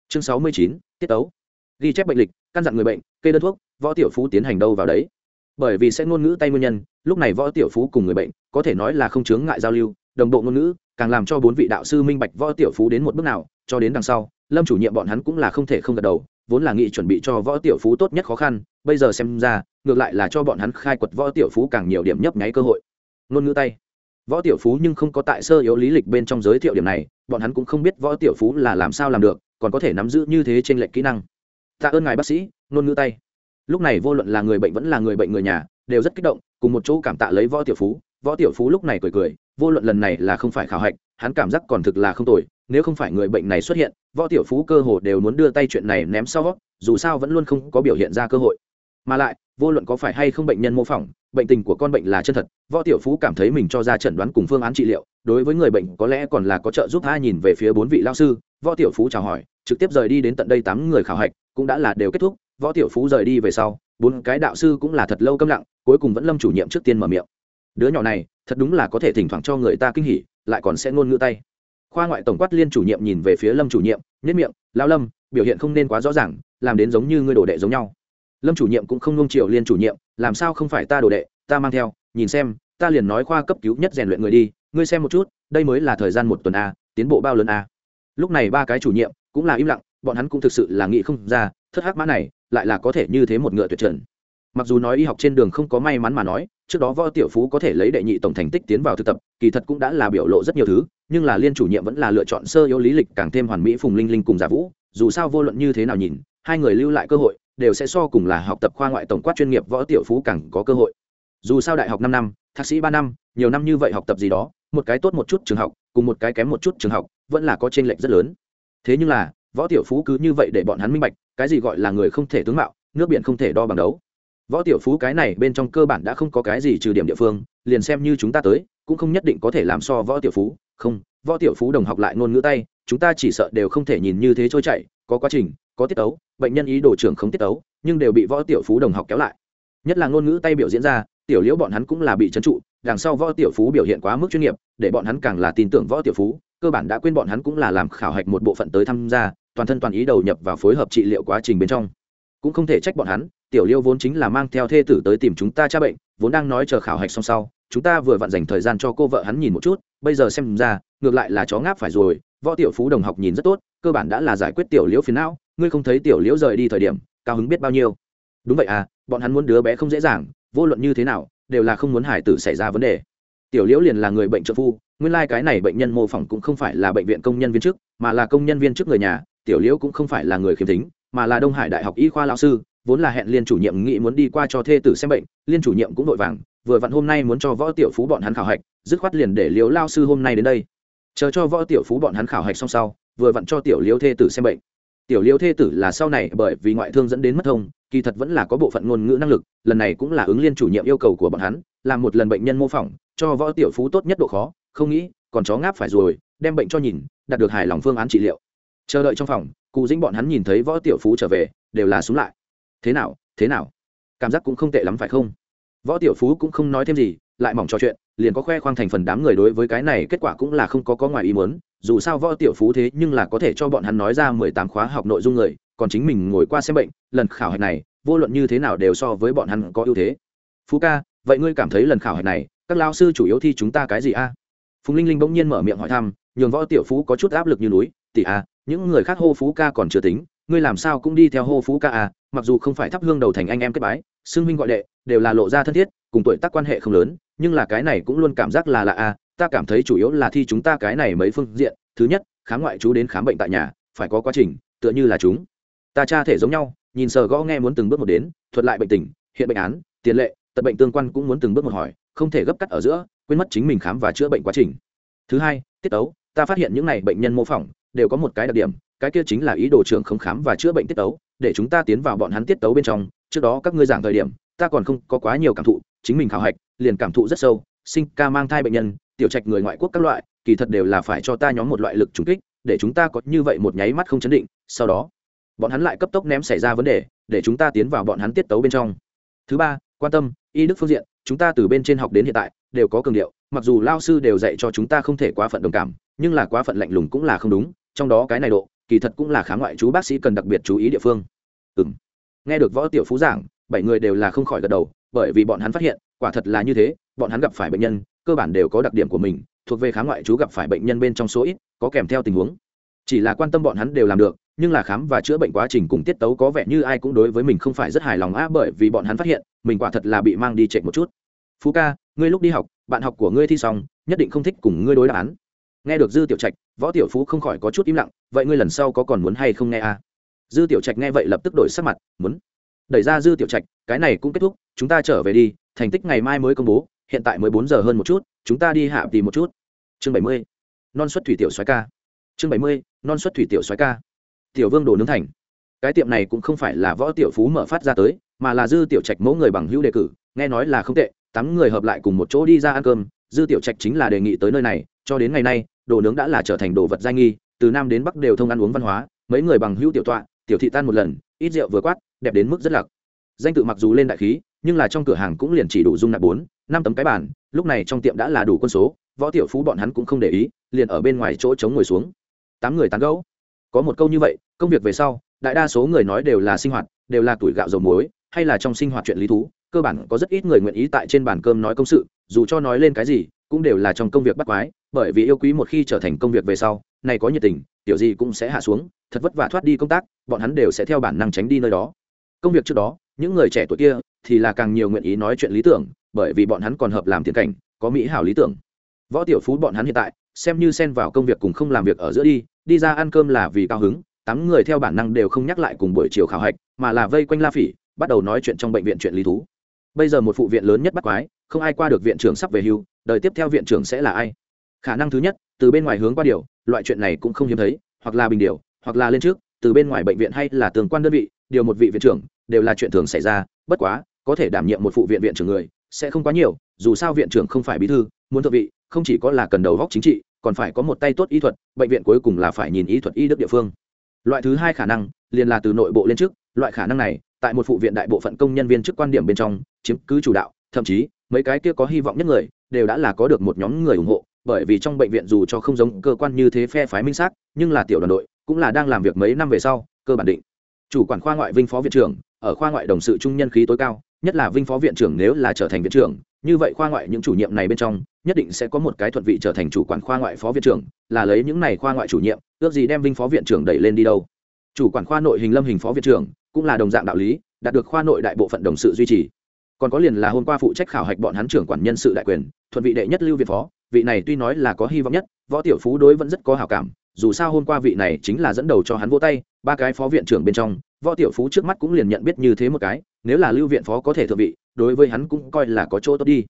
Chương sáu mươi chín, tiết tấu. Ghi chép bệnh lịch, căn dặn người bệnh, kê đơn thuốc, võ tiểu phú tiến hành đâu vào đấy bởi vì sẽ ngôn ngữ tay nguyên nhân, lúc này võ tiểu phú cùng người bệnh, có thể nói là không chướng ngại giao lưu, đồng bộ ngôn ngữ, càng làm cho bốn vị đạo sư minh bạch võ tiểu phú đến một bước nào, cho đến đằng sau, lâm chủ nhiệm bọn hắn cũng là không thể không gật đầu, vốn là nghị chuẩn bị cho võ tiểu phú tốt nhất khó khăn, bây giờ xem ra, ngược lại là cho bọn hắn khai quật võ tiểu phú càng nhiều điểm nhấp nháy cơ hội. Ngôn ngữ tay. Võ tiểu phú nhưng không có tại sơ yếu lý lịch bên trong giới thiệu điểm này, bọn hắn cũng không biết võ tiểu phú là làm sao làm được, còn có thể nắm giữ như thế trên lệnh kỹ năng. Tạ ơn ngài bác sĩ, ngôn ngữ tay lúc này vô luận là người bệnh vẫn là người bệnh người nhà, đều rất kích động, cùng một chỗ cảm tạ lấy võ tiểu phú. Võ tiểu phú lúc này cười cười, vô luận lần này là không phải khảo hạch, hắn cảm giác còn thực là không tồi, nếu không phải người bệnh này xuất hiện, võ tiểu phú cơ hồ đều muốn đưa tay chuyện này ném sau dù sao vẫn luôn không có biểu hiện ra cơ hội. Mà lại, vô luận có phải hay không bệnh nhân mô phỏng, bệnh tình của con bệnh là chân thật, võ tiểu phú cảm thấy mình cho ra chẩn đoán cùng phương án trị liệu, đối với người bệnh có lẽ còn là có trợ giúp hai nhìn về phía bốn vị lao sư, võ tiểu phú chào hỏi, trực tiếp rời đi đến tận đây tám người khảo hạch, cũng đã là đều kết thúc võ tiểu phú rời đi về sau, bốn cái đạo sư cũng là thật lâu câm lặng, cuối cùng vẫn lâm chủ nhiệm trước tiên mở miệng. Đứa nhỏ này, thật đúng là có thể thỉnh thoảng cho người ta kinh hỉ, lại còn sẽ ngôn ngữ tay. Khoa ngoại tổng quát liên chủ nhiệm nhìn về phía lâm chủ nhiệm nhất miệng lao lâm, biểu hiện không nên quá rõ ràng, làm đến giống như ngươi đồ đệ giống nhau. Lâm chủ nhiệm cũng không nung chiều liên chủ nhiệm, làm sao không phải ta đồ đệ, ta mang theo, nhìn xem, ta liền nói khoa cấp cứu nhất rèn luyện người đi, ngươi xem một chút, đây mới là thời gian một tuần a, tiến bộ bao lớn a. Lúc này ba cái chủ nhiệm cũng là im lặng, bọn hắn cũng thực sự là nghĩ không ra thất hắc mã này lại là có thể như thế một ngựa tuyệt trần. Mặc dù nói y học trên đường không có may mắn mà nói, trước đó võ tiểu phú có thể lấy đệ nhị tổng thành tích tiến vào thực tập, kỳ thật cũng đã là biểu lộ rất nhiều thứ, nhưng là liên chủ nhiệm vẫn là lựa chọn sơ yếu lý lịch càng thêm hoàn mỹ phùng linh linh cùng giả vũ, dù sao vô luận như thế nào nhìn, hai người lưu lại cơ hội, đều sẽ so cùng là học tập khoa ngoại tổng quát chuyên nghiệp võ tiểu phú càng có cơ hội. Dù sao đại học năm năm, thạc sĩ ba năm, nhiều năm như vậy học tập gì đó, một cái tốt một chút trường học, cùng một cái kém một chút trường học, vẫn là có t r ê n lệch rất lớn. Thế nhưng là võ tiểu phú cứ như vậy để bọn hắn minh bạch, cái gì gọi là người không thể tướng mạo, nước biển không thể đo bằng đấu. Võ tiểu phú cái này bên trong cơ bản đã không có cái gì trừ điểm địa phương, liền xem như chúng ta tới, cũng không nhất định có thể làm so võ tiểu phú. Không, võ tiểu phú đồng học lại ngôn ngữ tay, chúng ta chỉ sợ đều không thể nhìn như thế trôi chảy, có quá trình, có tiết tấu, bệnh nhân ý đồ trưởng không tiết tấu, nhưng đều bị võ tiểu phú đồng học kéo lại. Nhất là ngôn ngữ tay biểu diễn ra, tiểu liễu bọn hắn cũng là bị trấn trụ, đằng sau võ tiểu phú biểu hiện quá mức chuyên nghiệp, để bọn hắn càng là tin tưởng võ tiểu phú, cơ bản đã quên bọn hắn cũng là làm khảo hạch một bộ phận tới tham gia toàn thân toàn ý đầu nhập vào phối hợp trị liệu quá trình bên trong. Cũng không thể trách bọn hắn, tiểu liêu vốn chính là mang theo thê tử tới tìm chúng ta tra bệnh, vốn đang nói chờ khảo hạch xong sau, chúng ta vừa vặn dành thời gian cho cô vợ hắn nhìn một chút, bây giờ xem ra, ngược lại là chó ngáp phải rồi, võ tiểu phú đồng học nhìn rất tốt, cơ bản đã là giải quyết tiểu liễu phiền não, ngươi không thấy tiểu liễu rời đi thời điểm, cao hứng biết bao nhiêu. Đúng vậy à bọn hắn muốn đứa bé không dễ dàng, vô luận như thế nào, đều là không muốn hải tử xảy ra vấn đề. Tiểu liễu liền là người bệnh trợ phu nguyên lai、like、cái này bệnh nhân mô phỏng cũng không phải là bệnh viện công nhân viên chức, mà là công nhân viên chức người nhà, tiểu liễu cũng không phải là người khiếm thính, mà là đông hải đại học y khoa lão sư, vốn là hẹn liên chủ nhiệm nghĩ muốn đi qua cho thê tử xem bệnh, liên chủ nhiệm cũng vội vàng, vừa vặn hôm nay muốn cho võ tiểu phú bọn hắn khảo hạch, dứt khoát liền để liễu lao sư hôm nay đến đây. Chờ cho võ tiểu phú bọn hắn khảo hạch xong sau, vừa vặn cho tiểu liễu thê tử xem bệnh. Tiểu liễu thê tử là sau này bởi vì ngoại thương dẫn đến mất thông, kỳ thật vẫn là có bộ phận ngôn ngữ năng lực, lần này cũng là ứng liên chủ nhiệm yêu cầu của bọn hắn, làm một lần bệnh nhân mô phỏng, cho võ tiểu phú tốt nhất độ khó không nghĩ, còn chó ngáp phải rồi, đem bệnh cho nhìn, đạt được hài lòng phương án trị liệu. Chờ đợi trong phòng, cụ dĩnh bọn hắn nhìn thấy võ tiểu phú trở về, đều là súng lại. Thế nào thế nào? Cảm giác cũng không tệ lắm phải không? Võ tiểu phú cũng không nói thêm gì, lại mỏng trò chuyện, liền có khoe khoang thành phần đám người đối với cái này kết quả cũng là không có có ngoài ý muốn, dù sao võ tiểu phú thế nhưng là có thể cho bọn hắn nói ra mười tám khóa học nội dung người, còn chính mình ngồi qua xem bệnh, lần khảo hạch này, vô luận như thế nào đều so với bọn hắn có ưu thế. Phú ca, vậy ngươi cảm thấy lần khảo hạch này, các lao sư chủ yếu thi chúng ta cái gì a? Phùng linh linh bỗng nhiên mở miệng hỏi thăm, nhường võ tiểu phú có chút áp lực như núi tỷ a à, những người khác hô phú ca còn chưa tính, ngươi làm sao cũng đi theo hô phú ca à? mặc dù không phải thắp hương đầu thành anh em kết bái, xưng huynh gọi đệ, đều là lộ ra thân thiết, cùng tuổi tác quan hệ không lớn, nhưng là cái này cũng luôn cảm giác là lạ a ta cảm thấy chủ yếu là thi chúng ta cái này mấy phương diện, thứ nhất, khám ngoại chú đến khám bệnh tại nhà, phải có quá trình, tựa như là chúng ta cha thể giống nhau, nhìn sờ gõ nghe muốn từng bước một đến, thuật lại bệnh tình, hiện bệnh án, tiền lệ tật bệnh tương quan cũng muốn từng bước một hỏi, không thể gấp cắt ở giữa quên mất chính mình khám và chữa bệnh quá trình. Thứ hai, tiết tấu. Ta phát hiện những này bệnh nhân mô phỏng đều có một cái đặc điểm, cái kia chính là ý đồ trưởng không khám và chữa bệnh tiết tấu. Để chúng ta tiến vào bọn hắn tiết tấu bên trong, trước đó các ngươi giảng thời điểm, ta còn không có quá nhiều cảm thụ, chính mình khảo hạch liền cảm thụ rất sâu. Sinh ca mang thai bệnh nhân, tiểu trạch người ngoại quốc các loại, kỳ thật đều là phải cho ta nhóm một loại lực trùng kích, để chúng ta có như vậy một nháy mắt không chấn định. Sau đó, bọn hắn lại cấp tốc ném xảy ra vấn đề, để chúng ta tiến vào bọn hắn tiết tấu bên trong. Thứ ba, quan tâm, y đức phương diện. Chúng ta từ bên trên học đến hiện tại đều có cường điệu, mặc dù lao sư đều dạy cho chúng ta không thể quá phận đồng cảm, nhưng là quá phận lạnh lùng cũng là không đúng, trong đó cái này độ, kỳ thật cũng là khá ngoại chú bác sĩ cần đặc biệt chú ý địa phương. Ừ m nghe được võ tiểu phú giảng, bảy người đều là không khỏi gật đầu, bởi vì bọn hắn phát hiện, quả thật là như thế, bọn hắn gặp phải bệnh nhân, cơ bản đều có đặc điểm của mình, thuộc về khá ngoại chú gặp phải bệnh nhân bên trong số ít, có kèm theo tình huống. Chỉ là quan tâm bọn hắn đều làm được, nhưng là khám và chữa bệnh quá trình cùng tiết tấu có vẻ như ai cũng đối với mình không phải rất hài lòng á, bởi vì bọn hắn phát hiện, mình quả thật là bị mang đi chạy một chút. Phú ca ngươi lúc đi học, bạn học của ngươi thi xong, nhất định không thích cùng ngươi đối đáp án. Nghe được dư tiểu trạch, võ tiểu phú không khỏi có chút im lặng, vậy ngươi lần sau có còn muốn hay không nghe à? dư tiểu trạch nghe vậy lập tức đổi sắc mặt, muốn đẩy ra dư tiểu trạch, cái này cũng kết thúc, chúng ta trở về đi, thành tích ngày mai mới công bố, hiện tại mới bốn giờ hơn một chút, chúng ta đi hạ tìm một chút. Chương bảy mươi, non xuất thủy tiểu xoái ca. Chương bảy mươi, non xuất thủy tiểu xoái ca. Tiểu vương đồ nướng thành. Cái tiệm này cũng không phải là võ tiểu phú mở phát ra tới, mà là dư tiểu trạch mẫu người bằng hữu đề cử, nghe nói là không tệ tám người hợp lại cùng một chỗ đi ra ăn cơm, dư tiểu trạch chính là đề nghị tới nơi này, cho đến ngày nay, đồ nướng đã là trở thành đồ vật giai nghi, từ nam đến bắc đều thông ăn uống văn hóa, mấy người bằng hữu tiểu tọa, tiểu thị tan một lần, ít rượu vừa quát, đẹp đến mức rất lạc danh tự mặc dù lên đại khí, nhưng là trong cửa hàng cũng liền chỉ đủ dung nạp bốn, năm tấm cái bàn, lúc này trong tiệm đã là đủ quân số, võ tiểu phú bọn hắn cũng không để ý, liền ở bên ngoài chỗ trống ngồi xuống. Tám người tán gẫu. Có một câu như vậy, công việc về sau, đại đa số người nói đều là sinh hoạt, đều là tuổi gạo dầu muối, hay là trong sinh hoạt chuyện lý thú cơ bản có rất ít người nguyện ý tại trên bàn cơm nói công sự, dù cho nói lên cái gì, cũng đều là trong công việc bắt quái, bởi vì yêu quý một khi trở thành công việc về sau, này có nhiệt tình tiểu gì cũng sẽ hạ xuống, thật vất vả thoát đi công tác, bọn hắn đều sẽ theo bản năng tránh đi nơi đó. Công việc trước đó, những người trẻ tuổi kia thì là càng nhiều nguyện ý nói chuyện lý tưởng, bởi vì bọn hắn còn hợp làm tiền cảnh, có mỹ hảo lý tưởng. Võ tiểu phú bọn hắn hiện tại, xem như xen vào công việc cùng không làm việc ở giữa đi đi ra ăn cơm là vì cao hứng, tám người theo bản năng đều không nhắc lại cùng buổi chiều khảo hạch, mà là vây quanh la phỉ, bắt đầu nói chuyện trong bệnh viện chuyện lý thú bây giờ một phụ viện lớn nhất bắt quái, không ai qua được viện trưởng sắp về hưu, đời tiếp theo viện trưởng sẽ là ai? Khả năng thứ nhất, từ bên ngoài hướng qua điều, loại chuyện này cũng không hiếm thấy, hoặc là bình điều, hoặc là lên trước, từ bên ngoài bệnh viện hay là tường quan đơn vị, điều một vị viện trưởng, đều là chuyện thường xảy ra, bất quá, có thể đảm nhiệm một phụ viện viện trưởng người, sẽ không quá nhiều, dù sao viện trưởng không phải bí thư, muốn thượng vị, không chỉ có là cần đầu góc chính trị, còn phải có một tay tốt y thuật, bệnh viện cuối cùng là phải nhìn y thuật y đức địa phương. Loại thứ hai khả năng, liền là từ nội bộ lên trước, loại khả năng này tại một phụ viện đại bộ phận công nhân viên chức quan điểm bên trong, chiếm cứ chủ đạo, thậm chí, mấy cái kia có hy vọng nhất người, đều đã là có được một nhóm người ủng hộ, bởi vì trong bệnh viện dù cho không giống cơ quan như thế phe phái minh xác, nhưng là tiểu đoàn đội, cũng là đang làm việc mấy năm về sau, cơ bản định. Chủ quản khoa ngoại vinh phó viện trưởng, ở khoa ngoại đồng sự trung nhân khí tối cao, nhất là vinh phó viện trưởng nếu là trở thành viện trưởng, như vậy khoa ngoại những chủ nhiệm này bên trong, nhất định sẽ có một cái thuận vị trở thành chủ quản khoa ngoại phó viện trưởng, là lấy những này khoa ngoại chủ nhiệm, ước gì đem vinh phó viện trưởng đẩy lên đi đâu. Chủ quản khoa nội hình lâm hình phó viện trưởng cũng là đồng dạng đạo lý, đạt được khoa nội đại bộ phận đồng sự duy trì. Còn có liền là hôm qua phụ trách khảo hạch bọn hắn trưởng quản nhân sự đại quyền, thuận vị đệ nhất lưu viện phó, vị này tuy nói là có hy vọng nhất, võ tiểu phú đối vẫn rất có hảo cảm, dù sao hôm qua vị này chính là dẫn đầu cho hắn vô tay, ba cái phó viện trưởng bên trong, võ tiểu phú trước mắt cũng liền nhận biết như thế một cái, nếu là lưu viện phó có thể thượng vị, đối với hắn cũng coi là có chỗ tốt đi.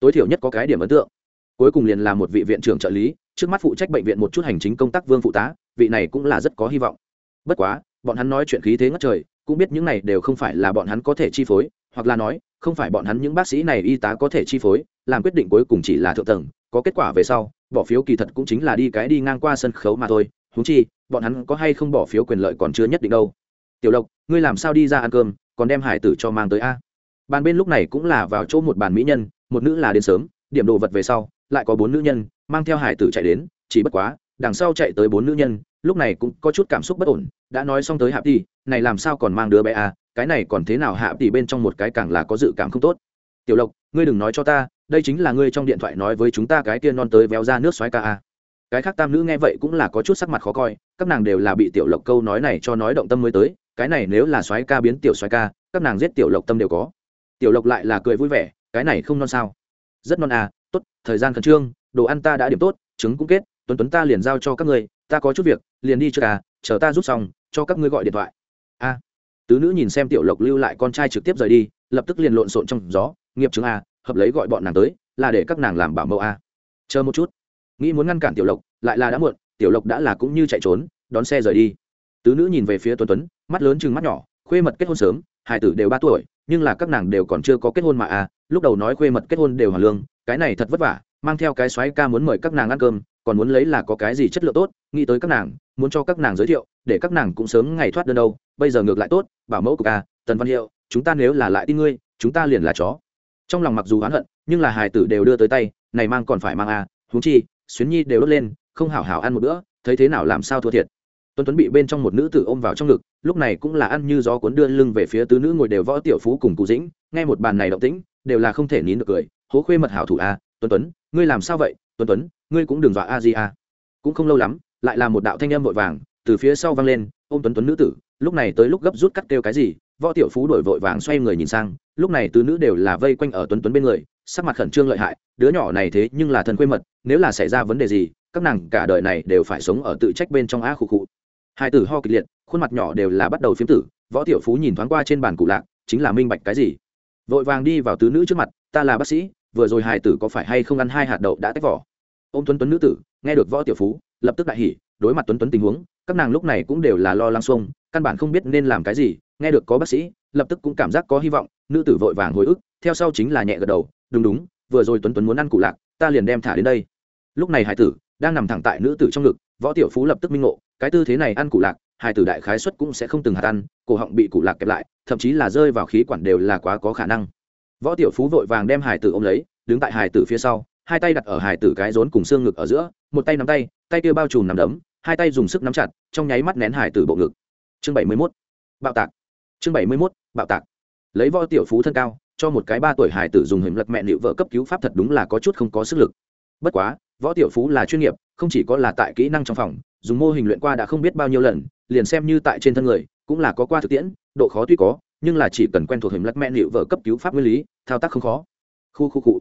Tối thiểu nhất có cái điểm ấn tượng. Cuối cùng liền là một vị viện trưởng trợ lý, trước mắt phụ trách bệnh viện một chút hành chính công tác vương phụ tá, vị này cũng là rất có hy vọng. Bất quá, bọn hắn nói chuyện khí thế ngất trời cũng biết những này đều không phải là bọn hắn có thể chi phối, hoặc là nói, không phải bọn hắn những bác sĩ này y tá có thể chi phối, làm quyết định cuối cùng chỉ là thượng tầng, có kết quả về sau, bỏ phiếu kỳ thật cũng chính là đi cái đi ngang qua sân khấu mà thôi. Thú chi, bọn hắn có hay không bỏ phiếu quyền lợi còn chưa nhất định đâu. Tiểu lộc, ngươi làm sao đi ra ăn cơm, còn đem hải tử cho mang tới a? Bàn bên lúc này cũng là vào chỗ một bàn mỹ nhân, một nữ là đến sớm, điểm đồ vật về sau, lại có bốn nữ nhân, mang theo hải tử chạy đến, chỉ bất quá, đằng sau chạy tới bốn nữ nhân, lúc này cũng có chút cảm xúc bất ổn, đã nói xong tới hạ đi này làm sao còn mang đứa bé à? cái này còn thế nào hạ tỷ bên trong một cái càng là có dự cảm không tốt tiểu lộc, ngươi đừng nói cho ta, đây chính là ngươi trong điện thoại nói với chúng ta cái kia non tới véo ra nước xoáy ca à? cái khác tam nữ nghe vậy cũng là có chút sắc mặt khó coi, các nàng đều là bị tiểu lộc câu nói này cho nói động tâm mới tới, cái này nếu là xoáy ca biến tiểu xoáy ca, các nàng giết tiểu lộc tâm đều có tiểu lộc lại là cười vui vẻ, cái này không non sao rất non à tốt, thời gian khẩn trương, đồ ăn ta đã điểm tốt, trứng cũng kết, tuấn tuấn ta liền giao cho các ngươi, ta có chút việc, liền đi chưa cả à, chờ ta rút xong, cho các ngươi gọi điện thoại a. Tứ nữ nhìn xem tiểu lộc lưu lại con trai trực tiếp rời đi, lập tức liền lộn xộn trong gió, nghiệp chứng a, hợp lấy gọi bọn nàng tới, là để các nàng làm bảo mẫu a. Chờ một chút. Nghĩ muốn ngăn cản tiểu lộc, lại là đã muộn, tiểu lộc đã là cũng như chạy trốn, đón xe rời đi. Tứ nữ nhìn về phía tuấn tuấn, mắt lớn chừng mắt nhỏ, khuê mật kết hôn sớm hải tử đều ba tuổi, nhưng là các nàng đều còn chưa có kết hôn mà à lúc đầu nói khuê mật kết hôn đều hoàn lương, cái này thật vất vả, mang theo cái xoáy ca muốn mời các nàng ăn cơm còn muốn lấy là có cái gì chất lượng tốt, nghĩ tới các nàng, muốn cho các nàng giới thiệu, để các nàng cũng sớm ngày thoát đơn đâu. Bây giờ ngược lại tốt, bảo mẫu của ca, tần văn hiệu, chúng ta nếu là lại tin ngươi, chúng ta liền là chó. Trong lòng mặc dù oán hận, nhưng là hài tử đều đưa tới tay, này mang còn phải mang à huống chi, xuyến nhi đều đốt lên, không hảo hảo ăn một bữa, thấy thế nào làm sao thua thiệt. Tuấn tuấn bị bên trong một nữ tử ôm vào trong ngực, lúc này cũng là ăn như gió cuốn đưa lưng về phía tứ nữ ngồi đều võ tiểu phú cùng cụ dĩnh, nghe một bàn này động tĩnh, đều là không thể nín được cười, hố khuê mật hảo thủ a tuấn tuấn, ngươi làm sao vậy, tuấn tuấn ngươi cũng đừng dọa a di a. Cũng không lâu lắm, lại là một đạo thanh âm vội vàng, từ phía sau vang lên, ôm tuấn tuấn nữ tử, lúc này tới lúc gấp rút cắt kêu cái gì, võ tiểu phú đổi vội vàng xoay người nhìn sang, lúc này tứ nữ đều là vây quanh ở tuấn tuấn bên người, sắc mặt khẩn trương lợi hại, đứa nhỏ này thế nhưng là thần quê mật, nếu là xảy ra vấn đề gì, các nàng cả đời này đều phải sống ở tự trách bên trong á khụ khụ. Hai tử ho kịch liệt, khuôn mặt nhỏ đều là bắt đầu phiếm tử, võ tiểu phú nhìn thoáng qua trên bàn cụ lạc, chính là minh bạch cái gì. Vội vàng đi vào tứ nữ trước mặt, ta là bác sĩ, vừa rồi hài tử có phải hay không ăn hai hạt đậu đã tách vỏ? Ô m tuấn tuấn nữ tử, nghe được võ tiểu phú, lập tức đại hỉ, đối mặt tuấn tuấn tình huống, các nàng lúc này cũng đều là lo lăng xuông, căn bản không biết nên làm cái gì, nghe được có bác sĩ, lập tức cũng cảm giác có hy vọng, nữ tử vội vàng hồi ức, theo sau chính là nhẹ gật đầu, đúng đúng, vừa rồi tuấn tuấn muốn ăn cụ lạc, ta liền đem thả đến đây. Lúc này hải tử đang nằm thẳng tại nữ tử trong ngực, võ tiểu phú lập tức minh ngộ, cái tư thế này ăn cụ lạc, hải tử đại khái xuất cũng sẽ không từng hạt ăn, cổ họng bị cụ lạc kẹp lại, thậm chí là rơi vào khí quản đều là quá có khả năng. Võ tiểu phú vội vàng đem hải tử ôm lấy, đứng tại hải tử phía sau hai tay đặt ở hải tử cái rốn cùng xương ngực ở giữa, một tay nắm tay tay kia bao trùm nắm đấm, hai tay dùng sức nắm chặt, trong nháy mắt nén hải tử bộ ngực. Chương bảy mươi mốt, bạo tạc. Chương bảy mươi mốt, bạo tạc. Lấy võ tiểu phú thân cao, cho một cái ba tuổi hải tử dùng hình lật mẹ liệu vợ cấp cứu pháp thật đúng là có chút không có sức lực. Bất quá, võ tiểu phú là chuyên nghiệp, không chỉ có là tại kỹ năng trong phòng, dùng mô hình luyện qua đã không biết bao nhiêu lần, liền xem như tại trên thân người, cũng là có qua thực tiễn, độ khó tuy có, nhưng là chỉ cần quen thuộc hình lật mẹ liệu vợ cấp cứu pháp nguyên lý, thao tác không khó. Khu khu cụ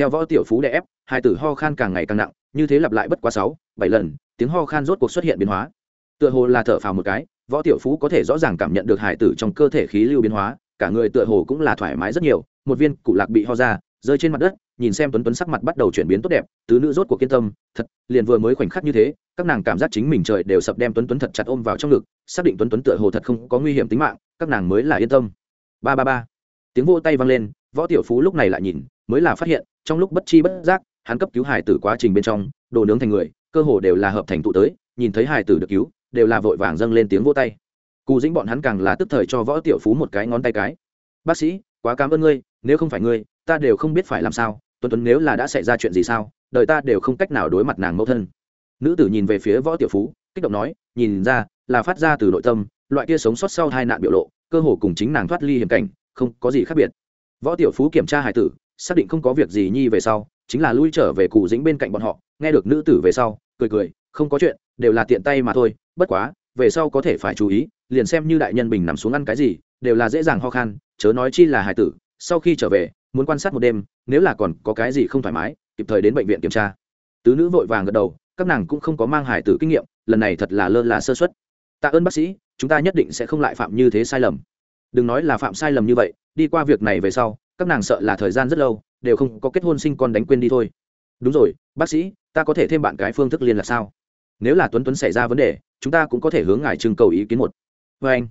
theo võ tiểu phú đè ép, hai tử ho khan càng ngày càng nặng, như thế lặp lại bất quá sáu, bảy lần, tiếng ho khan rốt cuộc xuất hiện biến hóa. Tựa hồ là thở phào một cái, võ tiểu phú có thể rõ ràng cảm nhận được hải tử trong cơ thể khí lưu biến hóa, cả người tựa hồ cũng là thoải mái rất nhiều, một viên cụ lạc bị ho ra, rơi trên mặt đất, nhìn xem tuấn tuấn sắc mặt bắt đầu chuyển biến tốt đẹp, tứ nữ rốt cuộc kiên tâm, thật, liền vừa mới khoảnh khắc như thế, các nàng cảm giác chính mình trời đều sập đem tuấn tuấn thật chặt ôm vào trong ngực, xác định tuấn tuấn tựa hồ thật không có nguy hiểm tính mạng, các nàng mới là yên tâm. Ba ba ba. Tiếng vô tay vang lên, võ tiểu phú lúc này lại nhìn mới là phát hiện, trong lúc bất chi bất giác, hắn cấp cứu hải tử quá trình bên trong, đồ nướng thành người, cơ hồ đều là hợp thành tụ tới, nhìn thấy hải tử được cứu, đều là vội vàng dâng lên tiếng vô tay. Cù dĩnh bọn hắn càng là tức thời cho võ tiểu phú một cái ngón tay cái. Bác sĩ, quá cảm ơn ngươi, nếu không phải ngươi, ta đều không biết phải làm sao, tuấn tuấn nếu là đã xảy ra chuyện gì sao, đời ta đều không cách nào đối mặt nàng mẫu thân. Nữ tử nhìn về phía võ tiểu phú, kích động nói, nhìn ra, là phát ra từ nội tâm, loại kia sống sót sau hai nạn biểu lộ, cơ hồ cùng chính nàng thoát ly hiểm cảnh, không có gì khác biệt. Võ tiểu phú kiểm tra hải tử xác định không có việc gì nhi về sau, chính là lui trở về cụ dĩnh bên cạnh bọn họ, nghe được nữ tử về sau, cười cười, không có chuyện, đều là tiện tay mà thôi, bất quá, về sau có thể phải chú ý, liền xem như đại nhân bình nằm xuống ăn cái gì, đều là dễ dàng ho khan, chớ nói chi là hải tử, sau khi trở về, muốn quan sát một đêm, nếu là còn có cái gì không thoải mái, kịp thời đến bệnh viện kiểm tra. Tứ nữ vội vàng gật đầu, các nàng cũng không có mang hải tử kinh nghiệm, lần này thật là lơ là sơ xuất tạ ơn bác sĩ, chúng ta nhất định sẽ không lại phạm như thế sai lầm. Đừng nói là phạm sai lầm như vậy, đi qua việc này về sau các nàng sợ là thời gian rất lâu, đều không có kết hôn sinh con đánh quên đi thôi. Đúng rồi, bác sĩ, ta có thể thêm bạn cái phương thức liên lạc sao? Nếu là tuấn tuấn xảy ra vấn đề, chúng ta cũng có thể hướng ngài trưng cầu ý kiến một. Vê anh,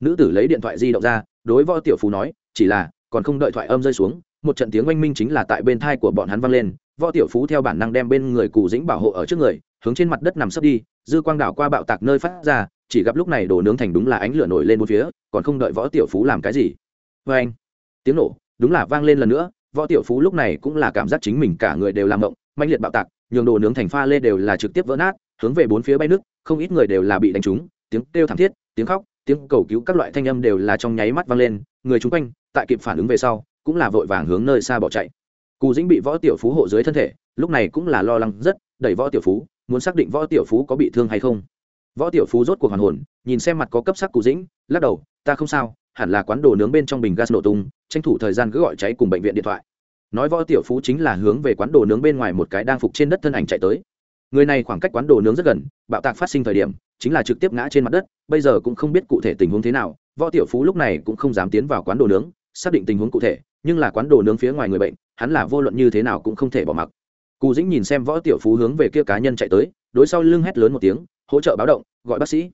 nữ tử lấy điện thoại di động ra, đối võ tiểu phú nói, chỉ là, còn không đợi thoại âm rơi xuống, một trận tiếng oanh minh chính là tại bên thai của bọn hắn vang lên, võ tiểu phú theo bản năng đem bên người cù dĩnh bảo hộ ở trước người, hướng trên mặt đất nằm sấp đi, dư quang đảo qua bạo tạc nơi phát ra, chỉ gặp lúc này đồ nướng thành đúng là ánh lửa nổi lên một phía, còn không đợi võ tiểu phú làm cái gì. Vê anh, tiếng nổ đúng là vang lên lần nữa, võ tiểu phú lúc này cũng là cảm giác chính mình cả người đều làm động manh liệt bạo tạc, nhường đồ nướng thành pha lê đều là trực tiếp vỡ nát, hướng về bốn phía bay nước, không ít người đều là bị đánh trúng, tiếng kêu thảm thiết, tiếng khóc, tiếng cầu cứu các loại thanh âm đều là trong nháy mắt vang lên, người chung quanh, tại kịp phản ứng về sau, cũng là vội vàng hướng nơi xa bỏ chạy. Cù dĩnh bị võ tiểu phú hộ dưới thân thể, lúc này cũng là lo lắng rất, đẩy võ tiểu phú, muốn xác định võ tiểu phú có bị thương hay không. Võ tiểu phú rốt cuộc hoàn hồn, nhìn xem mặt có cấp sắc cù dĩnh, lắc đầu, ta không sao hẳn là quán đồ nướng bên trong bình gas nổ tung, tranh thủ thời gian cứ gọi cháy cùng bệnh viện điện thoại. Nói võ tiểu phú chính là hướng về quán đồ nướng bên ngoài một cái đang phục trên đất thân ảnh chạy tới. Người này khoảng cách quán đồ nướng rất gần, bạo tạc phát sinh thời điểm, chính là trực tiếp ngã trên mặt đất, bây giờ cũng không biết cụ thể tình huống thế nào, võ tiểu phú lúc này cũng không dám tiến vào quán đồ nướng, xác định tình huống cụ thể, nhưng là quán đồ nướng phía ngoài người bệnh, hắn là vô luận như thế nào cũng không thể bỏ mặc. Cù dĩnh nhìn xem võ tiểu phú hướng về kia cá nhân chạy tới, đối sau lưng hét lớn một tiếng, hỗ trợ báo động, gọi bác sĩ.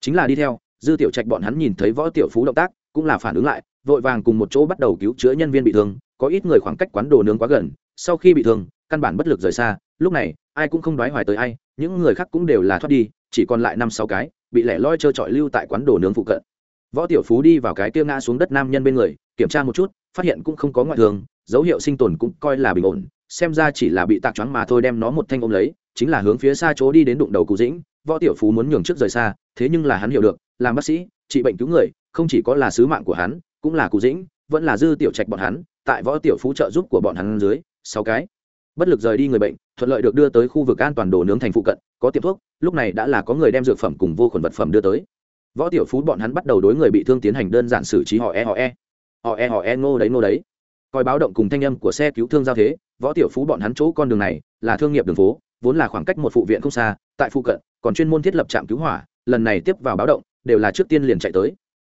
Chính là đi theo, dư tiểu trạch bọn hắn nhìn thấy võ tiểu phú động tác cũng là phản ứng lại, vội vàng cùng một chỗ bắt đầu cứu chữa nhân viên bị thương, có ít người khoảng cách quán đồ nướng quá gần, sau khi bị thương, căn bản bất lực rời xa, lúc này, ai cũng không đoái hoài tới ai, những người khác cũng đều là thoát đi, chỉ còn lại năm sáu cái, bị lẻ loi trơ trọi lưu tại quán đồ nướng phụ cận. Võ tiểu phú đi vào cái kia ngã xuống đất nam nhân bên người, kiểm tra một chút, phát hiện cũng không có ngoại thường dấu hiệu sinh tồn cũng coi là bình ổn, xem ra chỉ là bị tạc choáng mà thôi đem nó một thanh ôm lấy, chính là hướng phía xa chỗ đi đến đụng đầu cụ dĩnh, võ tiểu phú muốn nhường trước rời xa, thế nhưng là hắn hiểu được, làm bác sĩ, trị bệnh cứu người không chỉ có là sứ mạng của hắn, cũng là cụ dĩnh, vẫn là dư tiểu trạch bọn hắn, tại võ tiểu phú trợ giúp của bọn hắn dưới, sáu cái. Bất lực rời đi người bệnh, thuận lợi được đưa tới khu vực an toàn đồ nướng thành phụ cận, có tiệm thuốc, lúc này đã là có người đem dược phẩm cùng vô khuẩn vật phẩm đưa tới. Võ tiểu phú bọn hắn bắt đầu đối người bị thương tiến hành đơn giản xử trí họ e họ e. Họ e họ e ngô đấy ngô đấy. Coi báo động cùng thanh âm của xe cứu thương giao thế, võ tiểu phú bọn hắn chỗ con đường này là thương nghiệp đường phố, vốn là khoảng cách một phụ viện không xa, tại phụ cận, còn chuyên môn thiết lập trạm cứu hỏa, lần này tiếp vào báo động, đều là trước tiên liền chạy tới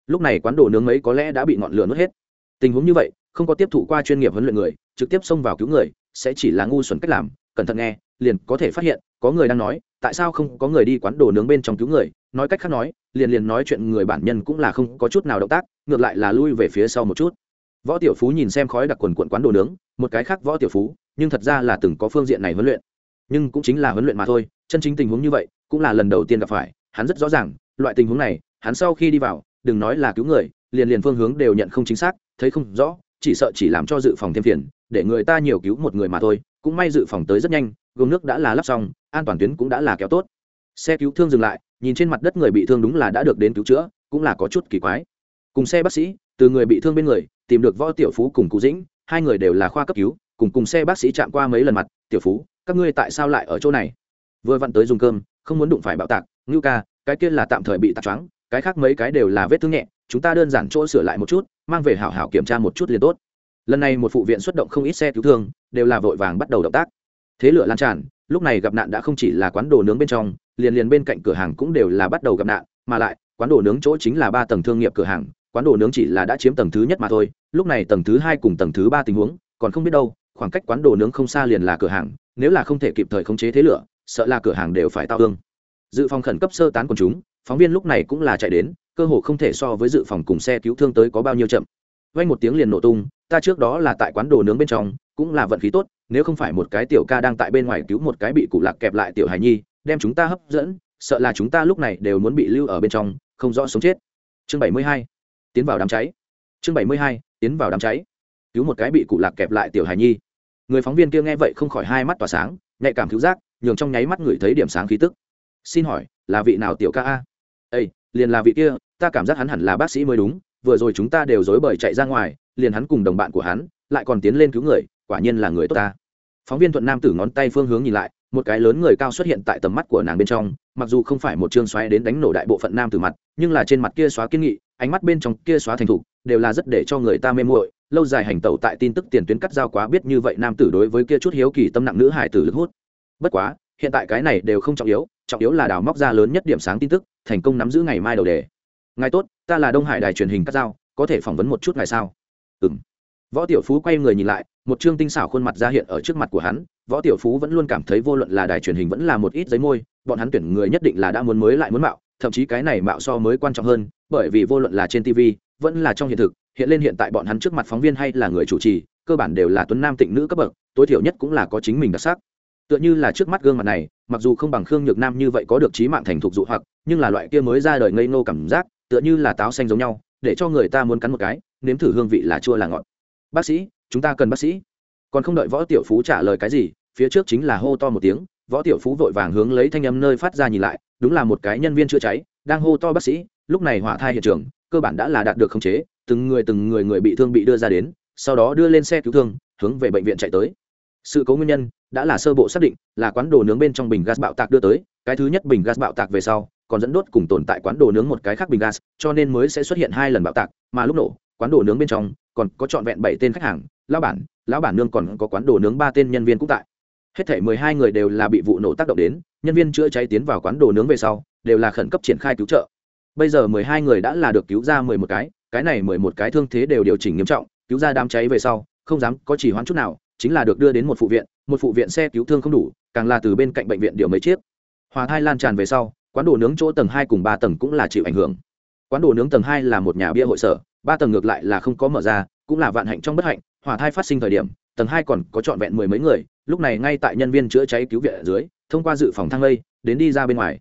lúc này quán đồ nướng mấy có lẽ đã bị ngọn lửa nuốt hết. Tình huống như vậy, không có tiếp thụ qua chuyên nghiệp huấn luyện người, trực tiếp xông vào cứu người, sẽ chỉ là ngu xuẩn cách làm, cẩn thận nghe, liền có thể phát hiện, có người đang nói, tại sao không có người đi quán đồ nướng bên trong cứu người? Nói cách khác nói, liền liền nói chuyện người bản nhân cũng là không có chút nào động tác, ngược lại là lui về phía sau một chút. Võ tiểu phú nhìn xem khói đặc quần quận quán đồ nướng, một cái khác võ tiểu phú, nhưng thật ra là từng có phương diện này huấn luyện. Nhưng cũng chính là huấn luyện mà thôi, chân chính tình huống như vậy, cũng là lần đầu tiên gặp phải, hắn rất rõ ràng, loại tình huống này, hắn sau khi đi vào đừng nói là cứu người, liền liền phương hướng đều nhận không chính xác, thấy không rõ, chỉ sợ chỉ làm cho dự phòng thêm phiền, để người ta nhiều cứu một người mà thôi, cũng may dự phòng tới rất nhanh, gồm nước đã là lắp xong, an toàn tuyến cũng đã là kéo tốt. Xe cứu thương dừng lại, nhìn trên mặt đất người bị thương đúng là đã được đến cứu chữa, cũng là có chút kỳ quái. Cùng xe bác sĩ, từ người bị thương bên người, tìm được võ tiểu phú cùng cụ dĩnh, hai người đều là khoa cấp cứu, cùng cùng xe bác sĩ chạm qua mấy lần mặt, tiểu phú, các ngươi tại sao lại ở chỗ này? Vừa vặn tới dùng cơm, không muốn đụng phải bạo tạc, ngưu ca, cái kia là tạm thời bị tạc choáng cái khác mấy cái đều là vết thương nhẹ, chúng ta đơn giản chỗ sửa lại một chút, mang về hảo hảo kiểm tra một chút liền tốt. Lần này một phụ viện xuất động không ít xe cứu thương, đều là vội vàng bắt đầu động tác. Thế lửa lan tràn, lúc này gặp nạn đã không chỉ là quán đồ nướng bên trong, liền liền bên cạnh cửa hàng cũng đều là bắt đầu gặp nạn, mà lại, quán đồ nướng chỗ chính là ba tầng thương nghiệp cửa hàng, quán đồ nướng chỉ là đã chiếm tầng thứ nhất mà thôi, lúc này tầng thứ hai cùng tầng thứ ba tình huống, còn không biết đâu, khoảng cách quán đồ nướng không xa liền là cửa hàng, nếu là không thể kịp thời khống chế thế lửa, sợ là cửa hàng đều phải tao thương. Dự phòng khẩn cấp sơ tán quần chúng phóng viên lúc này cũng là chạy đến, cơ hồ không thể so với dự phòng cùng xe cứu thương tới có bao nhiêu chậm. Vay một tiếng liền nổ tung, ta trước đó là tại quán đồ nướng bên trong, cũng là vận khí tốt, nếu không phải một cái tiểu ca đang tại bên ngoài cứu một cái bị cụ lạc kẹp lại tiểu hài nhi, đem chúng ta hấp dẫn, sợ là chúng ta lúc này đều muốn bị lưu ở bên trong, không rõ sống chết. Chương bảy mươi hai, tiến vào đám cháy. Chương bảy mươi hai, tiến vào đám cháy. Cứu một cái bị cụ lạc kẹp lại tiểu hài nhi. Người phóng viên kia nghe vậy không khỏi hai mắt tỏa sáng, nhạy cảm cứu giác, nhường trong nháy mắt ngửi thấy điểm sáng khí tức. Xin hỏi, là vị nào tiểu ca a? Ây liền là vị kia, ta cảm giác hắn hẳn là bác sĩ mới đúng, vừa rồi chúng ta đều dối bời chạy ra ngoài, liền hắn cùng đồng bạn của hắn, lại còn tiến lên cứu người, quả nhiên là người tốt ta. Phóng viên thuận nam tử ngón tay phương hướng nhìn lại, một cái lớn người cao xuất hiện tại tầm mắt của nàng bên trong, mặc dù không phải một chương xoáy đến đánh nổ đại bộ phận nam tử mặt, nhưng là trên mặt kia xóa kiên nghị, ánh mắt bên trong kia xóa thành thục, đều là rất để cho người ta mê muội, lâu dài hành tẩu tại tin tức tiền tuyến cắt giao quá biết như vậy nam tử đối với kia chút hiếu kỳ tâm nặng nữ hải tử lực hút. Bất quá hiện tại cái này đều không trọng yếu trọng yếu là đào móc ra lớn nhất điểm sáng tin tức, thành công nắm giữ ngày mai đầu đề. Ngài tốt, ta là đông hải đài truyền hình cắt giao, có thể phỏng vấn một chút ngày sao? Ừ m võ tiểu phú quay người nhìn lại, một chương tinh xảo khuôn mặt ra hiện ở trước mặt của hắn, võ tiểu phú vẫn luôn cảm thấy vô luận là đài truyền hình vẫn là một ít giấy môi, bọn hắn tuyển người nhất định là đã muốn mới lại muốn mạo, thậm chí cái này mạo so mới quan trọng hơn, bởi vì vô luận là trên tv vẫn là trong hiện thực, hiện lên hiện tại bọn hắn trước mặt phóng viên hay là người chủ trì, cơ bản đều là tuấn nam tịnh nữ cấp bậc, tối thiểu nhất cũng là có chính mình đặc sắc tựa như là trước mắt gương mặt này, mặc dù không bằng khương nhược nam như vậy có được trí mạng thành thục dụ hoặc, nhưng là loại kia mới ra đời ngây ngô cảm giác, tựa như là táo xanh giống nhau, để cho người ta muốn cắn một cái, nếm thử hương vị là chua là ngọt. Bác sĩ, chúng ta cần bác sĩ. Còn không đợi võ tiểu phú trả lời cái gì, phía trước chính là hô to một tiếng, võ tiểu phú vội vàng hướng lấy thanh âm nơi phát ra nhìn lại, đúng là một cái nhân viên chữa cháy, đang hô to bác sĩ, lúc này hỏa thai hiện trường, cơ bản đã là đạt được khống chế, từng người từng người người bị thương bị đưa ra đến, sau đó đưa lên xe cứu thương, hướng về bệnh viện chạy tới sự cố nguyên nhân đã là sơ bộ xác định là quán đồ nướng bên trong bình gas bạo tạc đưa tới, cái thứ nhất bình gas bạo tạc về sau, còn dẫn đốt cùng tồn tại quán đồ nướng một cái khác bình gas, cho nên mới sẽ xuất hiện hai lần bạo tạc, mà lúc nổ, quán đồ nướng bên trong còn có trọn vẹn bảy tên khách hàng, lão bản lão bản nương còn có quán đồ nướng ba tên nhân viên cũng tại. Hết thể mười hai người đều là bị vụ nổ tác động đến, nhân viên chữa cháy tiến vào quán đồ nướng về sau, đều là khẩn cấp triển khai cứu trợ. Bây giờ mười hai người đã là được cứu ra mười một cái cái này mười một cái thương thế đều điều chỉnh nghiêm trọng, cứu ra đám cháy về sau, không dám có chỉ hoãn chút nào chính là được đưa đến một phụ viện, một phụ viện xe cứu thương không đủ, càng là từ bên cạnh bệnh viện điều mấy chiếc. Hòa thai lan tràn về sau, quán đồ nướng chỗ tầng hai cùng ba tầng cũng là chịu ảnh hưởng. Quán đồ nướng tầng hai là một nhà bia hội sở, ba tầng ngược lại là không có mở ra, cũng là vạn hạnh trong bất hạnh hỏa thai phát sinh thời điểm, tầng hai còn có trọn vẹn mười mấy người, lúc này ngay tại nhân viên chữa cháy cứu viện ở dưới, thông qua dự phòng thang lây, đến đi ra bên ngoài.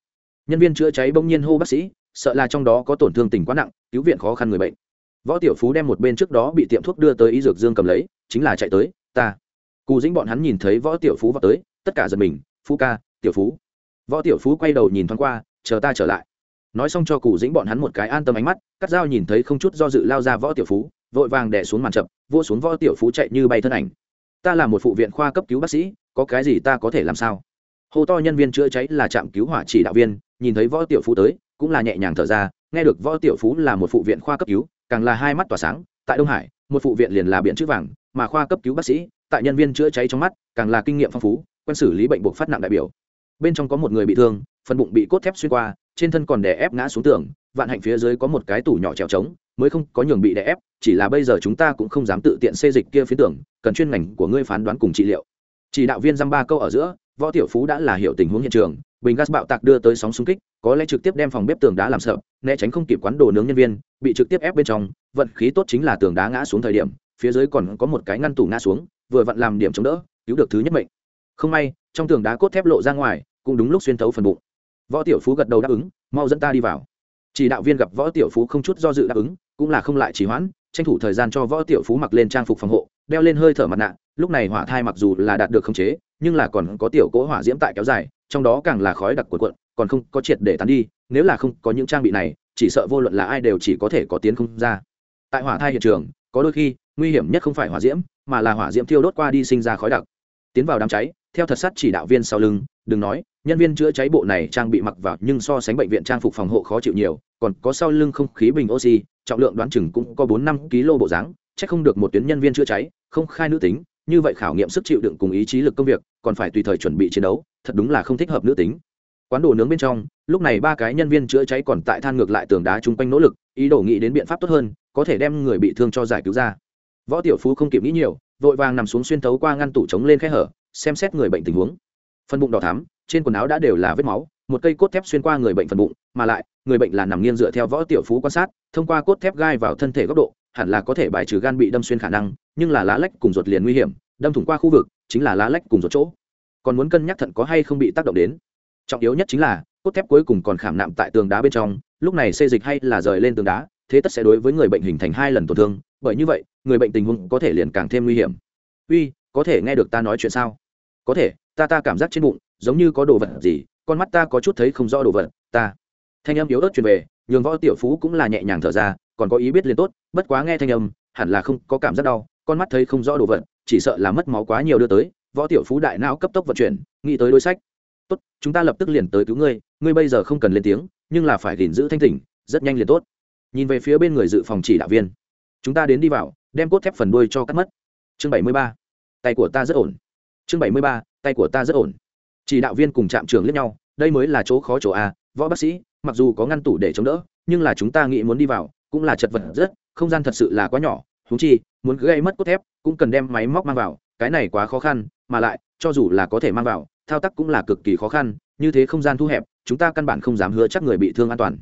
Nhân viên chữa cháy bỗng nhiên hô bác sĩ, sợ là trong đó có tổn thương tình quá nặng, cứu viện khó khăn người bệnh. Võ tiểu phú đem một bên trước đó bị tiệm thuốc đưa tới y dược dương cầm lấy, chính là chạy tới, ta cù dĩnh bọn hắn nhìn thấy võ tiểu phú vào tới, tất cả giật mình, phú ca, tiểu phú. Võ tiểu phú quay đầu nhìn thoáng qua, chờ ta trở lại. Nói xong cho cụ dĩnh bọn hắn một cái an tâm ánh mắt, cắt dao nhìn thấy không chút do dự lao ra võ tiểu phú, vội vàng đẻ xuống màn chập vua xuống võ tiểu phú chạy như bay thân ảnh. Ta là một phụ viện khoa cấp cứu bác sĩ, có cái gì ta có thể làm sao? Hô to nhân viên chữa cháy là trạm cứu hỏa chỉ đạo viên, nhìn thấy võ tiểu phú tới, cũng là nhẹ nhàng thở ra, nghe được võ tiểu phú là một phụ viện khoa cấp cứu, càng là hai mắt tỏa sáng, tại đông hải, một phụ viện liền là biện chữ vàng, mà khoa cấp cứu bác sĩ tại nhân viên chữa cháy trong mắt, càng là kinh nghiệm phong phú, quen xử lý bệnh buộc phát nặng đại biểu. Bên trong có một người bị thương, phần bụng bị cốt thép xuyên qua, trên thân còn đè ép ngã xuống tường, vạn hạnh phía dưới có một cái tủ nhỏ trèo trống, mới không có nhường bị đè ép, chỉ là bây giờ chúng ta cũng không dám tự tiện xê dịch kia phía tưởng cần chuyên ngành của ngươi phán đoán cùng trị liệu. Chỉ đạo viên dăm ba câu ở giữa, võ tiểu phú đã là hiểu tình huống hiện trường, bình gas bạo tạc đưa tới sóng xung kích, có lẽ trực tiếp đem phòng bếp tường đá làm sợ né tránh không kịp quán đồ nướng nhân viên, bị trực tiếp ép bên trong, vận khí tốt chính là tường đá ngã xuống thời điểm, phía dưới còn có một cái ngăn tủ ngã xuống vừa vặn làm điểm chống đỡ, cứu được thứ nhất mệnh. Không may, trong tường đá cốt thép lộ ra ngoài, cũng đúng lúc xuyên thấu phần bụng. Võ tiểu phú gật đầu đáp ứng, mau dẫn ta đi vào. Chỉ đạo viên gặp võ tiểu phú không chút do dự đáp ứng, cũng là không lại trì hoãn, tranh thủ thời gian cho võ tiểu phú mặc lên trang phục phòng hộ, đeo lên hơi thở mặt nạ, lúc này hỏa thai mặc dù là đạt được khống chế, nhưng là còn có tiểu cỗ hỏa diễm tại kéo dài, trong đó càng là khói đặc của quận còn không có triệt để tán đi, nếu là không có những trang bị này, chỉ sợ vô luận là ai đều chỉ có thể có tiến không ra. Tại hỏa thai hiện trường, có đôi khi, nguy hiểm nhất không phải hỏa diễm mà là hỏa diễm thiêu đốt qua đi sinh ra khói đặc. Tiến vào đám cháy, theo thật sát chỉ đạo viên sau lưng, đừng nói, nhân viên chữa cháy bộ này trang bị mặc vào nhưng so sánh bệnh viện trang phục phòng hộ khó chịu nhiều, còn có sau lưng không khí bình oxy, trọng lượng đoán chừng cũng có bốn năm kg bộ dáng, chắc không được một tuyến nhân viên chữa cháy, không khai nữ tính, như vậy khảo nghiệm sức chịu đựng cùng ý chí lực công việc, còn phải tùy thời chuẩn bị chiến đấu, thật đúng là không thích hợp nữ tính. Quán đồ nướng bên trong, lúc này ba cái nhân viên chữa cháy còn tại than ngược lại tường đá chung quanh nỗ lực, ý đồ nghĩ đến biện pháp tốt hơn, có thể đem người bị thương cho giải cứu ra võ tiểu phú không kịp nghĩ nhiều, vội vàng nằm xuống xuyên thấu qua ngăn tủ chống lên khe hở, xem xét người bệnh tình huống. Phần bụng đỏ thắm, trên quần áo đã đều là vết máu, một cây cốt thép xuyên qua người bệnh phần bụng, mà lại, người bệnh là nằm nghiêng dựa theo võ tiểu phú quan sát, thông qua cốt thép gai vào thân thể góc độ, hẳn là có thể bài trừ gan bị đâm xuyên khả năng, nhưng là lá lách cùng ruột liền nguy hiểm, đâm thủng qua khu vực, chính là lá lách cùng ruột chỗ. Còn muốn cân nhắc thận có hay không bị tác động đến. Trọng yếu nhất chính là, cốt thép cuối cùng còn khảm nạm tại tường đá bên trong, lúc này xê dịch hay là rời lên tường đá, thế tất sẽ đối với người bệnh hình thành hai lần tổn thương, bởi như vậy người bệnh tình huống có thể liền càng thêm nguy hiểm. Uy, có thể nghe được ta nói chuyện sao? Có thể, ta ta cảm giác trên bụng, giống như có đồ vật gì, con mắt ta có chút thấy không rõ đồ vật, ta. Thanh âm yếu ớt truyền về, nhường võ tiểu phú cũng là nhẹ nhàng thở ra, còn có ý biết liền tốt, bất quá nghe thanh âm, hẳn là không có cảm giác đau, con mắt thấy không rõ đồ vật, chỉ sợ là mất máu quá nhiều đưa tới, võ tiểu phú đại não cấp tốc vận chuyển, nghĩ tới đối sách. Tốt, chúng ta lập tức liền tới cứu ngươi ngươi bây giờ không cần lên tiếng, nhưng là phải gìn giữ thanh tỉnh, rất nhanh liền tốt. Nhìn về phía bên người dự phòng chỉ đạo viên. Chúng ta đến đi vào đem cốt thép phần đuôi cho cắt mất. Chương bảy mươi ba, tay của ta rất ổn. Chương bảy mươi ba, tay của ta rất ổn. Chỉ đạo viên cùng trạm trường lẫn nhau, đây mới là chỗ khó chỗ a, võ bác sĩ, mặc dù có ngăn tủ để chống đỡ, nhưng là chúng ta nghĩ muốn đi vào, cũng là chật vật rất, không gian thật sự là quá nhỏ húng chi, muốn gây mất cốt thép, cũng cần đem máy móc mang vào, cái này quá khó khăn, mà lại, cho dù là có thể mang vào, thao tác cũng là cực kỳ khó khăn, như thế không gian thu hẹp, chúng ta căn bản không dám hứa chắc người bị thương an toàn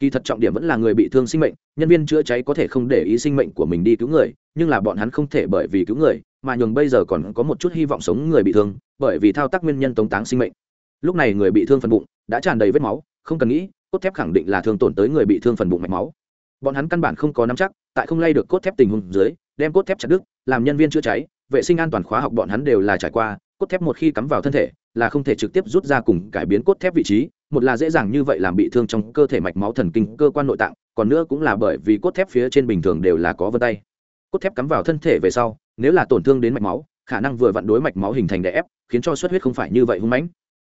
kỳ thật trọng điểm vẫn là người bị thương sinh mệnh, nhân viên chữa cháy có thể không để ý sinh mệnh của mình đi cứu người, nhưng là bọn hắn không thể bởi vì cứu người, mà nhường bây giờ còn có một chút hy vọng sống người bị thương, bởi vì thao tác nguyên nhân tống táng sinh mệnh. Lúc này người bị thương phần bụng đã tràn đầy vết máu, không cần nghĩ, cốt thép khẳng định là thương tổn tới người bị thương phần bụng mạch máu. Bọn hắn căn bản không có nắm chắc, tại không lay được cốt thép tình huống dưới, đem cốt thép chặt đứt, làm nhân viên chữa cháy, vệ sinh an toàn khóa học bọn hắn đều là trải qua, cốt thép một khi cắm vào thân thể, là không thể trực tiếp rút ra cùng cải biến cốt thép vị trí một là dễ dàng như vậy làm bị thương trong cơ thể mạch máu thần kinh cơ quan nội tạng, còn nữa cũng là bởi vì cốt thép phía trên bình thường đều là có vân tay. Cốt thép cắm vào thân thể về sau, nếu là tổn thương đến mạch máu, khả năng vừa vặn đối mạch máu hình thành đè ép, khiến cho xuất huyết không phải như vậy hung mãnh.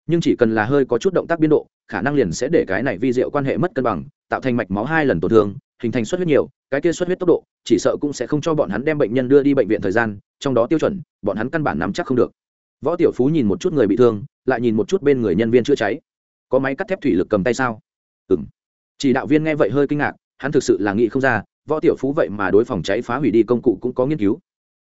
Nhưng chỉ cần là hơi có chút động tác biên độ, khả năng liền sẽ để cái này vi diệu quan hệ mất cân bằng, tạo thành mạch máu hai lần tổn thương, hình thành xuất huyết nhiều, cái kia xuất huyết tốc độ, chỉ sợ cũng sẽ không cho bọn hắn đem bệnh nhân đưa đi bệnh viện thời gian, trong đó tiêu chuẩn, bọn hắn căn bản nắm chắc không được. Võ tiểu phú nhìn một chút người bị thương, lại nhìn một chút bên người nhân viên chữa cháy có máy cắt thép thủy lực cầm tay sao? Ừ m chỉ đạo viên nghe vậy hơi kinh ngạc, hắn thực sự là nghĩ không ra, võ tiểu phú vậy mà đối phòng cháy phá hủy đi công cụ cũng có nghiên cứu.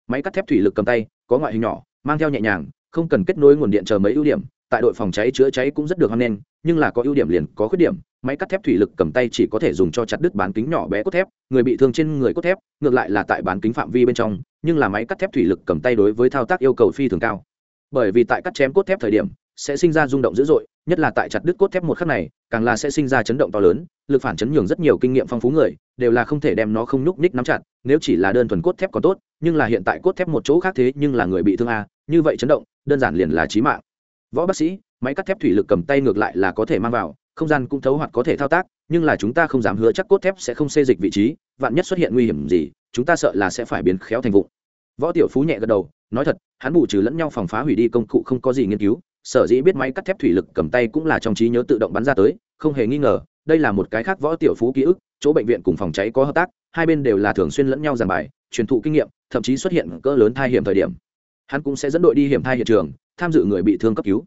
Máy cắt thép thủy lực cầm tay, có ngoại hình nhỏ, mang theo nhẹ nhàng, không cần kết nối nguồn điện chờ mấy ưu điểm, tại đội phòng cháy chữa cháy cũng rất được hăng lên nhưng là có ưu điểm liền có khuyết điểm, máy cắt thép thủy lực cầm tay chỉ có thể dùng cho chặt đứt bán kính nhỏ bé cốt thép, người bị thương trên người cốt thép, ngược lại là tại bán kính phạm vi bên trong, nhưng là máy cắt thép thủy lực cầm tay đối với thao tác yêu cầu phi thường cao. Bởi vì tại cắt chém cốt thép thời điểm, sẽ sinh ra rung động dữ dội nhất là tại chặt đứt cốt thép một khắc này, càng là sẽ sinh ra chấn động to lớn, lực phản chấn nhường rất nhiều kinh nghiệm phong phú người, đều là không thể đem nó không nhúc ních nắm chặt, nếu chỉ là đơn thuần cốt thép còn tốt, nhưng là hiện tại cốt thép một chỗ khác thế nhưng là người bị thương a, như vậy chấn động, đơn giản liền là chí mạng. Võ bác sĩ, máy cắt thép thủy lực cầm tay ngược lại là có thể mang vào, không gian cũng thấu hoặc có thể thao tác, nhưng là chúng ta không dám hứa chắc cốt thép sẽ không xê dịch vị trí, vạn nhất xuất hiện nguy hiểm gì, chúng ta sợ là sẽ phải biến khéo thành vụng võ tiểu phú nhẹ gật đầu, nói thật, hắn bù trừ lẫn nhau phòng phá hủy đi công cụ không có gì nghiên cứu sở dĩ biết máy cắt thép thủy lực cầm tay cũng là trong trí nhớ tự động bắn ra tới, không hề nghi ngờ, đây là một cái khác võ tiểu phú ký ức, chỗ bệnh viện cùng phòng cháy có hợp tác, hai bên đều là thường xuyên lẫn nhau giảng bài, truyền thụ kinh nghiệm, thậm chí xuất hiện cỡ lớn thai hiểm thời điểm. Hắn cũng sẽ dẫn đội đi hiểm thai hiện trường, tham dự người bị thương cấp cứu.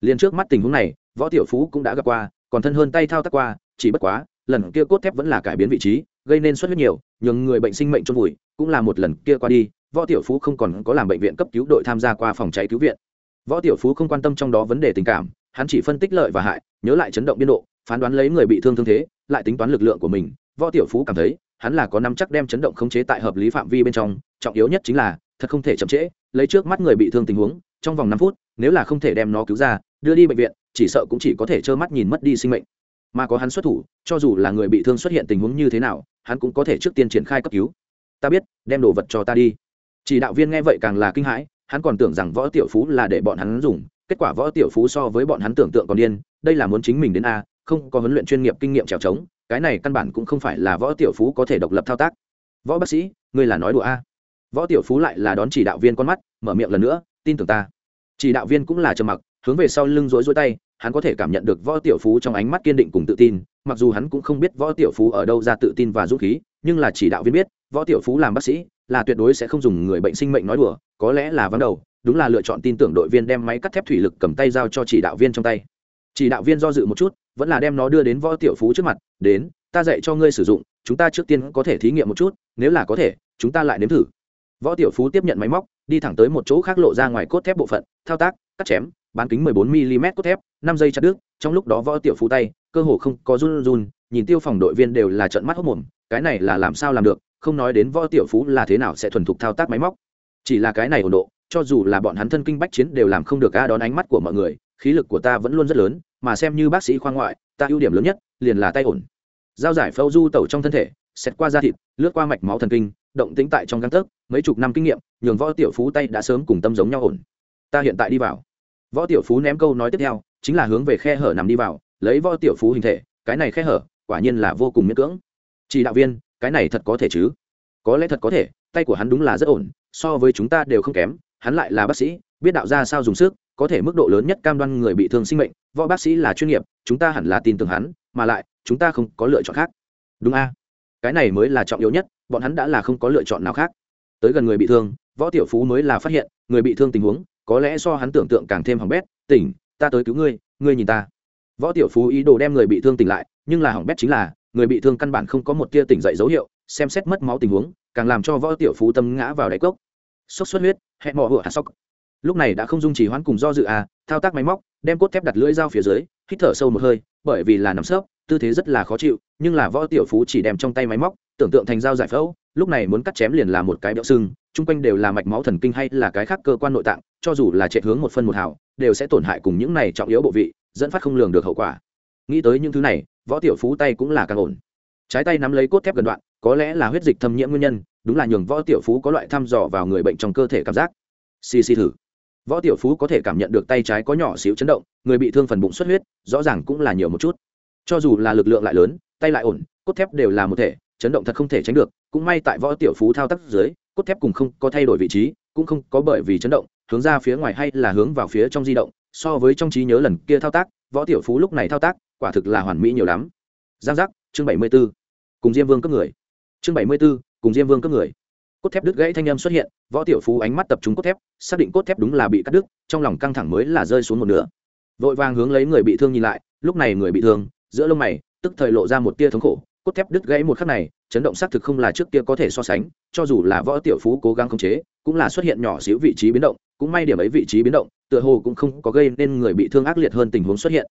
Liền trước mắt tình huống này, võ tiểu phú cũng đã gặp qua, còn thân hơn tay thao tác qua, chỉ bất quá, lần kia cốt thép vẫn là cải biến vị trí, gây nên xuất huyết nhiều, nhường người bệnh sinh mệnh trong vùi, cũng là một lần kia qua đi, võ tiểu phú không còn có làm bệnh viện cấp cứu đội tham gia qua phòng cháy cứu viện võ tiểu phú không quan tâm trong đó vấn đề tình cảm, hắn chỉ phân tích lợi và hại, nhớ lại chấn động biên độ, phán đoán lấy người bị thương thương thế, lại tính toán lực lượng của mình. Võ tiểu phú cảm thấy, hắn là có nắm chắc đem chấn động khống chế tại hợp lý phạm vi bên trong, trọng yếu nhất chính là, thật không thể chậm trễ, lấy trước mắt người bị thương tình huống, trong vòng năm phút, nếu là không thể đem nó cứu ra, đưa đi bệnh viện, chỉ sợ cũng chỉ có thể trơ mắt nhìn mất đi sinh mệnh. Mà có hắn xuất thủ, cho dù là người bị thương xuất hiện tình huống như thế nào, hắn cũng có thể trước tiên triển khai cấp cứu. Ta biết, đem đồ vật cho ta đi. Chỉ đạo viên nghe vậy càng là kinh hãi hắn còn tưởng rằng võ tiểu phú là để bọn hắn dùng, kết quả võ tiểu phú so với bọn hắn tưởng tượng còn điên, đây là muốn chính mình đến a, không có huấn luyện chuyên nghiệp kinh nghiệm trèo trống, cái này căn bản cũng không phải là võ tiểu phú có thể độc lập thao tác. Võ bác sĩ, ngươi là nói đùa a. Võ tiểu phú lại là đón chỉ đạo viên con mắt, mở miệng lần nữa, tin tưởng ta. Chỉ đạo viên cũng là trầm mặc, hướng về sau lưng rối rối tay, hắn có thể cảm nhận được võ tiểu phú trong ánh mắt kiên định cùng tự tin, mặc dù hắn cũng không biết võ tiểu phú ở đâu ra tự tin và dũng khí, nhưng là chỉ đạo viên biết, võ tiểu phú làm bác sĩ là tuyệt đối sẽ không dùng người bệnh sinh mệnh nói đùa, có lẽ là vắng đầu, đúng là lựa chọn tin tưởng đội viên đem máy cắt thép thủy lực cầm tay giao cho chỉ đạo viên trong tay. Chỉ đạo viên do dự một chút, vẫn là đem nó đưa đến võ tiểu phú trước mặt, đến, ta dạy cho ngươi sử dụng, chúng ta trước tiên có thể thí nghiệm một chút, nếu là có thể, chúng ta lại nếm thử. Võ tiểu phú tiếp nhận máy móc, đi thẳng tới một chỗ khác lộ ra ngoài cốt thép bộ phận, thao tác, cắt chém, bán kính 14 mm cốt thép, năm giây chặt đứt, trong lúc đó võ tiểu phú tay, cơ hồ không có run run, nhìn tiêu phòng đội viên đều là trận mắt hốc mồm, cái này là làm sao làm được không nói đến võ tiểu phú là thế nào sẽ thuần thục thao tác máy móc. Chỉ là cái này ổn độ, cho dù là bọn hắn thân kinh bách chiến đều làm không được a đón ánh mắt của mọi người, khí lực của ta vẫn luôn rất lớn, mà xem như bác sĩ khoa ngoại, ta ưu điểm lớn nhất liền là tay ổn. Dao giải phâu du tẩu trong thân thể xét qua da thịt, lướt qua mạch máu thần kinh, động tĩnh tại trong găng tấc, mấy chục năm kinh nghiệm, nhường võ tiểu phú tay đã sớm cùng tâm giống nhau ổn. Ta hiện tại đi vào. Võ tiểu phú ném câu nói tiếp theo, chính là hướng về khe hở nằm đi vào, lấy võ tiểu phú hình thể, cái này khe hở, quả nhiên là vô cùng miễn cưỡng. Chỉ đạo viên cái này thật có thể chứ? Có lẽ thật có thể, tay của hắn đúng là rất ổn, so với chúng ta đều không kém, hắn lại là bác sĩ, biết đạo ra sao dùng sức, có thể mức độ lớn nhất cam đoan người bị thương sinh mệnh, võ bác sĩ là chuyên nghiệp, chúng ta hẳn là tin tưởng hắn, mà lại, chúng ta không có lựa chọn khác. Đúng a? Cái này mới là trọng yếu nhất, bọn hắn đã là không có lựa chọn nào khác. Tới gần người bị thương, võ tiểu phú mới là phát hiện, người bị thương tình huống, có lẽ do hắn tưởng tượng càng thêm hỏng bét, tỉnh, ta tới cứu ngươi ngươi nhìn ta. Võ tiểu phú ý đồ đem người bị thương tỉnh lại, nhưng là hỏng bét chính là người bị thương căn bản không có một tia tỉnh dậy dấu hiệu, xem xét mất máu tình huống, càng làm cho võ tiểu phú tâm ngã vào đáy cốc. Sốc xuất huyết hẹn mò hựa hạt sốc. Lúc này đã không dung chỉ hoãn cùng do dự à thao tác máy móc, đem cốt thép đặt lưỡi dao phía dưới, hít thở sâu một hơi, bởi vì là nằm sấp, tư thế rất là khó chịu, nhưng là võ tiểu phú chỉ đem trong tay máy móc, tưởng tượng thành dao giải phẫu, lúc này muốn cắt chém liền là một cái béo sưng, chung quanh đều là mạch máu thần kinh hay là cái khác cơ quan nội tạng, cho dù là chạy hướng một phân một hào, đều sẽ tổn hại cùng những này trọng yếu bộ vị, dẫn phát không lường được hậu quả. Nghĩ tới những thứ này võ tiểu phú tay cũng là càng ổn. Trái tay nắm lấy cốt thép gần đoạn, có lẽ là huyết dịch thâm nhiễm nguyên nhân, đúng là nhường võ tiểu phú có loại thăm dò vào người bệnh trong cơ thể cảm giác. Xì xì thử. Võ tiểu phú có thể cảm nhận được tay trái có nhỏ xíu chấn động, người bị thương phần bụng xuất huyết, rõ ràng cũng là nhiều một chút. Cho dù là lực lượng lại lớn, tay lại ổn, cốt thép đều là một thể, chấn động thật không thể tránh được, cũng may tại võ tiểu phú thao tác dưới, cốt thép cùng không có thay đổi vị trí, cũng không có bởi vì chấn động, hướng ra phía ngoài hay là hướng vào phía trong di động, so với trong trí nhớ lần kia thao tác võ tiểu phú lúc này thao tác, quả thực là hoàn mỹ nhiều lắm. Giang giác, chương bảy mươi b ố cùng diêm vương cấp người. Chương bảy mươi b ố cùng diêm vương cấp người. Cốt thép đứt gãy thanh âm xuất hiện, võ tiểu phú ánh mắt tập trung cốt thép, xác định cốt thép đúng là bị cắt đứt, trong lòng căng thẳng mới là rơi xuống một nửa. Vội vàng hướng lấy người bị thương nhìn lại, lúc này người bị thương, giữa lông mày, tức thời lộ ra một tia thống khổ. Cốt thép đứt gãy một khắc này, chấn động xác thực không là trước kia có thể so sánh, cho dù là võ tiểu phú cố gắng khống chế, cũng là xuất hiện nhỏ xíu vị trí biến động cũng may điểm ấy vị trí biến động, tựa hồ cũng không có gây nên người bị thương ác liệt hơn tình huống xuất hiện.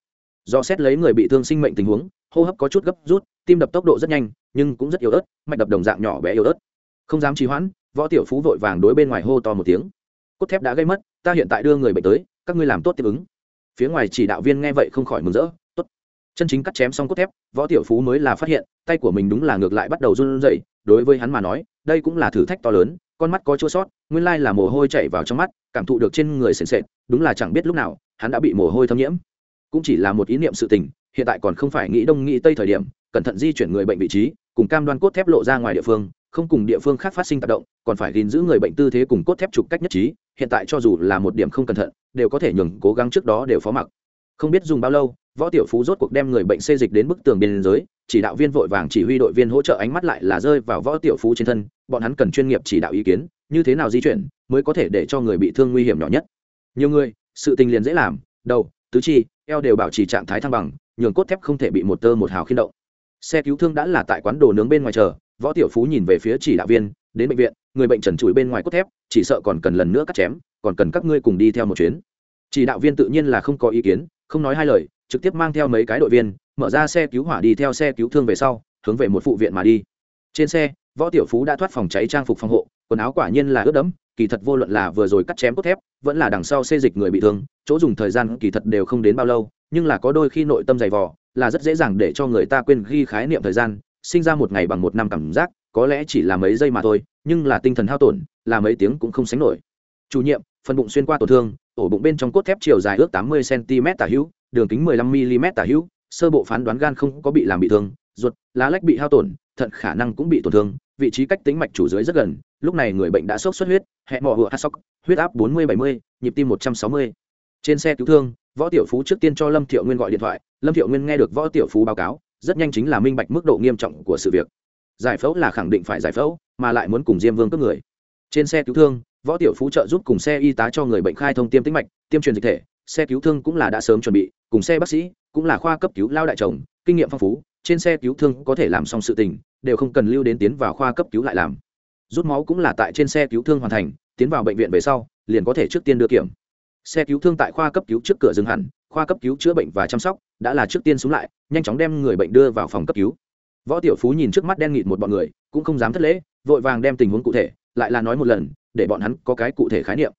Do xét lấy người bị thương sinh mệnh tình huống, hô hấp có chút gấp rút, tim đập tốc độ rất nhanh, nhưng cũng rất yếu ớt, mạch đập đồng dạng nhỏ bé yếu ớt. Không dám trì hoãn, võ tiểu phú vội vàng đối bên ngoài hô to một tiếng. Cốt thép đã gây mất, ta hiện tại đưa người bệnh tới, các ngươi làm tốt tiếp ứng. Phía ngoài chỉ đạo viên nghe vậy không khỏi mừng rỡ, tốt. Chân chính cắt chém xong cốt thép, võ tiểu phú mới là phát hiện, tay của mình đúng là ngược lại bắt đầu run rẩy, đối với hắn mà nói, đây cũng là thử thách to lớn con mắt có chua sót, nguyên lai là mồ hôi chảy vào trong mắt, cảm thụ được trên người sền sệt, đúng là chẳng biết lúc nào, hắn đã bị mồ hôi thâm nhiễm. Cũng chỉ là một ý niệm sự tình, hiện tại còn không phải nghĩ đông nghĩ tây thời điểm, cẩn thận di chuyển người bệnh vị trí, cùng cam đoan cốt thép lộ ra ngoài địa phương, không cùng địa phương khác phát sinh tác động, còn phải gìn giữ người bệnh tư thế cùng cốt thép trục cách nhất trí, hiện tại cho dù là một điểm không cẩn thận, đều có thể nhường cố gắng trước đó đều phó mặc. Không biết dùng bao lâu, võ tiểu phú rốt cuộc đem người bệnh xê dịch đến bức tường biên giới, chỉ đạo viên vội vàng chỉ huy đội viên hỗ trợ ánh mắt lại là rơi vào võ tiểu phú trên thân bọn hắn cần chuyên nghiệp chỉ đạo ý kiến, như thế nào di chuyển mới có thể để cho người bị thương nguy hiểm nhỏ nhất. Nhiều người, sự tình liền dễ làm, đầu, tứ chi, eo đều bảo trì trạng thái thăng bằng, nhường cốt thép không thể bị một tơ một hào khiên động. Xe cứu thương đã là tại quán đồ nướng bên ngoài chờ, võ tiểu phú nhìn về phía chỉ đạo viên, đến bệnh viện, người bệnh trần trụi bên ngoài cốt thép, chỉ sợ còn cần lần nữa cắt chém, còn cần các ngươi cùng đi theo một chuyến. Chỉ đạo viên tự nhiên là không có ý kiến, không nói hai lời, trực tiếp mang theo mấy cái đội viên, mở ra xe cứu hỏa đi theo xe cứu thương về sau, hướng về một phụ viện mà đi. Trên xe võ tiểu phú đã thoát phòng cháy trang phục phòng hộ, quần áo quả nhiên là ướt đẫm, kỳ thật vô luận là vừa rồi cắt chém cốt thép, vẫn là đằng sau xê dịch người bị thương, chỗ dùng thời gian kỳ thật đều không đến bao lâu, nhưng là có đôi khi nội tâm dày vò, là rất dễ dàng để cho người ta quên ghi khái niệm thời gian, sinh ra một ngày bằng một năm cảm giác, có lẽ chỉ là mấy giây mà thôi, nhưng là tinh thần hao tổn, là mấy tiếng cũng không sánh nổi. Chủ nhiệm, phần bụng xuyên qua tổn thương, ổ bụng bên trong cốt thép chiều dài ước tám mươi cm tả hữu, đường kính 15 mm tả hữu, sơ bộ phán đoán gan không có bị làm bị thương, ruột, lá lách bị hao tổn thận khả năng cũng bị tổn thương vị trí cách tính mạch chủ dưới rất gần lúc này người bệnh đã sốc xuất huyết hẹn mỏ hựa hát sốc huyết áp 40-70, nhịp tim 160. trên xe cứu thương võ tiểu phú trước tiên cho lâm thiệu nguyên gọi điện thoại lâm thiệu nguyên nghe được võ tiểu phú báo cáo rất nhanh chính là minh bạch mức độ nghiêm trọng của sự việc. Giải phẫu là khẳng định phải giải phẫu mà lại muốn cùng diêm vương cướp người. Trên xe cứu thương võ tiểu phú trợ giúp cùng xe y tá cho người bệnh khai thông tiêm tĩnh mạch tiêm truyền dịch thể. Xe cứu thương cũng là đã sớm chuẩn bị cùng xe bác sĩ cũng là khoa cấp cứu lao đại chồng kinh nghiệm phong phú trên xe cứu thương có thể làm xong sự tình, đều không cần lưu đến tiến vào khoa cấp cứu lại làm. Rút máu cũng là tại trên xe cứu thương hoàn thành, tiến vào bệnh viện về sau, liền có thể trước tiên đưa kiểm. Xe cứu thương tại khoa cấp cứu trước cửa dừng hẳn, khoa cấp cứu chữa bệnh và chăm sóc đã là trước tiên xuống lại, nhanh chóng đem người bệnh đưa vào phòng cấp cứu. Võ tiểu phú nhìn trước mắt đen nghịt một bọn người, cũng không dám thất lễ, vội vàng đem tình huống cụ thể, lại là nói một lần, để bọn hắn có cái cụ thể khái niệm.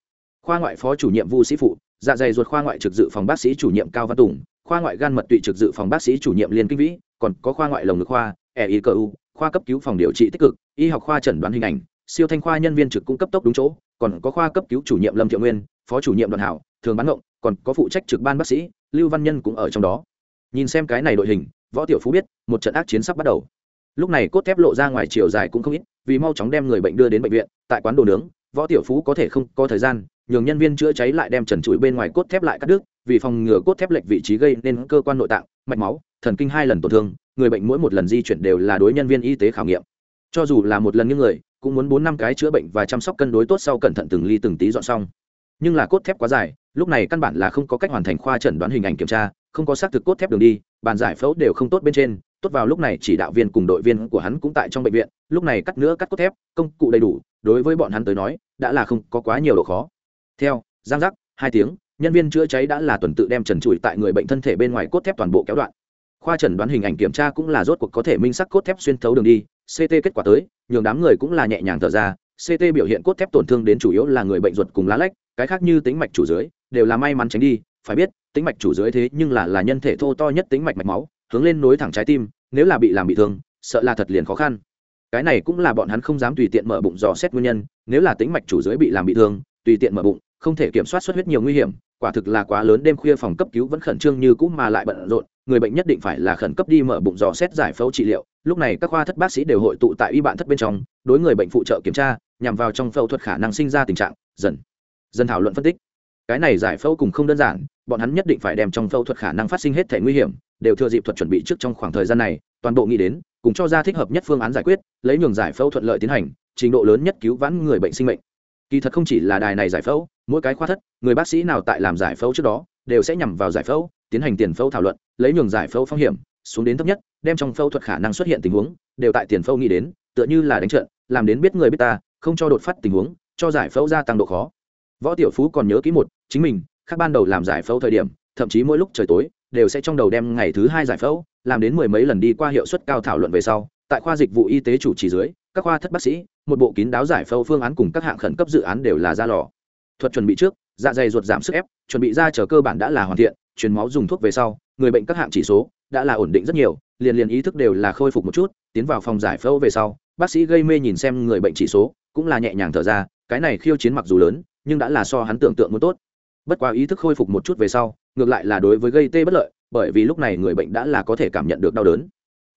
Khoa ngoại phó chủ nhiệm vu sĩ phụ dạ dày ruột khoa ngoại trực dự phòng bác sĩ chủ nhiệm cao văn tùng khoa ngoại gan mật tụy trực dự phòng bác sĩ chủ nhiệm liên kinh vĩ, còn có khoa ngoại lồng ngực khoa e i u, khoa cấp cứu phòng điều trị tích cực, y học khoa chẩn đoán hình ảnh, siêu thanh khoa nhân viên trực cung cấp tốc đúng chỗ, còn có khoa cấp cứu chủ nhiệm lâm thiệu nguyên, phó chủ nhiệm đoàn hảo, thường bán ngộng, còn có phụ trách trực ban bác sĩ, lưu văn nhân cũng ở trong đó. Nhìn xem cái này đội hình, võ tiểu phú biết, một trận ác chiến sắp bắt đầu. Lúc này cốt thép lộ ra ngoài chiều dài cũng không ít, vì mau chóng đem người bệnh đưa đến bệnh viện, tại quán đồ nướng, võ tiểu phú có thể không có thời gian, nhường nhân viên chữa cháy lại đem trần trụi bên ngoài cốt thép lại cắt đứt vì phòng ngừa cốt thép lệch vị trí gây nên cơ quan nội tạng, mạch máu, thần kinh hai lần tổn thương, người bệnh mỗi một lần di chuyển đều là đối nhân viên y tế khảo nghiệm. Cho dù là một lần những người, cũng muốn bốn năm cái chữa bệnh và chăm sóc cân đối tốt sau cẩn thận từng ly từng tí dọn xong. Nhưng là cốt thép quá dài, lúc này căn bản là không có cách hoàn thành khoa chẩn đoán hình ảnh kiểm tra, không có xác thực cốt thép đường đi, bàn giải phẫu đều không tốt bên trên. Tốt vào lúc này chỉ đạo viên cùng đội viên của hắn cũng tại trong bệnh viện, lúc này cắt nữa cắt cốt thép, công cụ đầy đủ, đối với bọn hắn tới nói, đã là không có quá nhiều độ khó. Theo, giang giác, hai tiếng nhân viên chữa cháy đã là tuần tự đem trần trụi tại người bệnh thân thể bên ngoài cốt thép toàn bộ kéo đoạn. Khoa trần đoán hình ảnh kiểm tra cũng là rốt cuộc có thể minh sắc cốt thép xuyên thấu đường đi ct kết quả tới, nhường đám người cũng là nhẹ nhàng thở ra ct biểu hiện cốt thép tổn thương đến chủ yếu là người bệnh ruột cùng lá lách, cái khác như tính mạch chủ dưới, đều là may mắn tránh đi, phải biết tính mạch chủ dưới thế nhưng là là nhân thể thô to nhất tính mạch mạch máu, hướng lên nối thẳng trái tim, nếu là bị làm bị thương, sợ là thật liền khó khăn. Cái này cũng là bọn hắn không dám tùy tiện mở bụng dò xét nguyên nhân, nếu là tính mạch chủ dưới bị làm bị thương, tùy tiện mở bụng không thể kiểm soát xuất huyết nhiều nguy hiểm, quả thực là quá lớn, đêm khuya phòng cấp cứu vẫn khẩn trương như cũ mà lại bận rộn, người bệnh nhất định phải là khẩn cấp đi mở bụng dò xét giải phẫu trị liệu. Lúc này các khoa thất bác sĩ đều hội tụ tại y bạn thất bên trong, đối người bệnh phụ trợ kiểm tra, nhằm vào trong phẫu thuật khả năng sinh ra tình trạng, dần dần thảo luận phân tích. Cái này giải phẫu cùng không đơn giản, bọn hắn nhất định phải đem trong phẫu thuật khả năng phát sinh hết thể nguy hiểm, đều thừa dịp thuật chuẩn bị trước trong khoảng thời gian này, toàn bộ nghĩ đến, cùng cho ra thích hợp nhất phương án giải quyết, lấy nhường giải phẫu thuận lợi tiến hành, trình độ lớn nhất cứu vãn người bệnh sinh mệnh. Kỳ thật không chỉ là đài này giải phẫu mỗi cái khoa thất, người bác sĩ nào tại làm giải phẫu trước đó, đều sẽ nhằm vào giải phẫu, tiến hành tiền phẫu thảo luận, lấy nhường giải phẫu phong hiểm, xuống đến thấp nhất, đem trong phẫu thuật khả năng xuất hiện tình huống, đều tại tiền phẫu nghĩ đến, tựa như là đánh trận, làm đến biết người biết ta, không cho đột phát tình huống, cho giải phẫu gia tăng độ khó. Võ tiểu phú còn nhớ kỹ một, chính mình, khác ban đầu làm giải phẫu thời điểm, thậm chí mỗi lúc trời tối, đều sẽ trong đầu đem ngày thứ hai giải phẫu, làm đến mười mấy lần đi qua hiệu suất cao thảo luận về sau, tại khoa dịch vụ y tế chủ trì dưới, các khoa thất bác sĩ, một bộ kín đáo giải phẫu phương án cùng các hạng khẩn cấp dự án đều là ra lò thuật chuẩn bị trước dạ dày ruột giảm sức ép, chuẩn bị ra chờ cơ bản đã là hoàn thiện, truyền máu dùng thuốc về sau, người bệnh các hạng chỉ số đã là ổn định rất nhiều, liền liền ý thức đều là khôi phục một chút, tiến vào phòng giải phẫu về sau, bác sĩ gây mê nhìn xem người bệnh chỉ số, cũng là nhẹ nhàng thở ra, cái này khiêu chiến mặc dù lớn, nhưng đã là so hắn tưởng tượng muốn tốt. Bất quá ý thức khôi phục một chút về sau, ngược lại là đối với gây tê bất lợi, bởi vì lúc này người bệnh đã là có thể cảm nhận được đau đớn.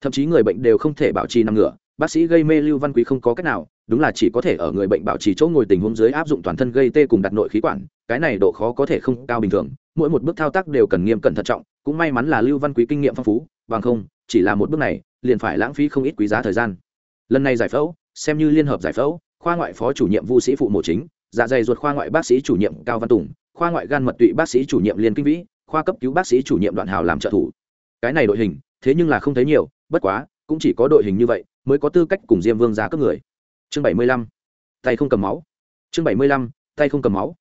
Thậm chí người bệnh đều không thể bảo trì nằm ngửa, bác sĩ gây mê lưu văn quý không có cách nào đúng là chỉ có thể ở người bệnh bảo trì chỗ ngồi tình huống dưới áp dụng toàn thân gây tê cùng đặt nội khí quản, cái này độ khó có thể không cao bình thường, mỗi một bước thao tác đều cần nghiêm cẩn thận trọng, cũng may mắn là lưu văn quý kinh nghiệm phong phú, bằng không, chỉ là một bước này, liền phải lãng phí không ít quý giá thời gian. Lần này giải phẫu, xem như liên hợp giải phẫu, khoa ngoại phó chủ nhiệm vu sĩ phụ mổ chính dạ dày ruột khoa ngoại bác sĩ chủ nhiệm cao văn tùng, khoa ngoại gan mật tụy bác sĩ chủ nhiệm liên kinh vĩ, khoa cấp cứu bác sĩ chủ nhiệm đoạn hào làm trợ thủ. Cái này đội hình, thế nhưng là không thấy nhiều, bất quá, cũng chỉ có đội hình như vậy, mới có tư cách cùng diêm vương ra cấp người chương bảy mươi lăm. Tay không cầm máu. Chương bảy mươi lăm, tay không cầm máu.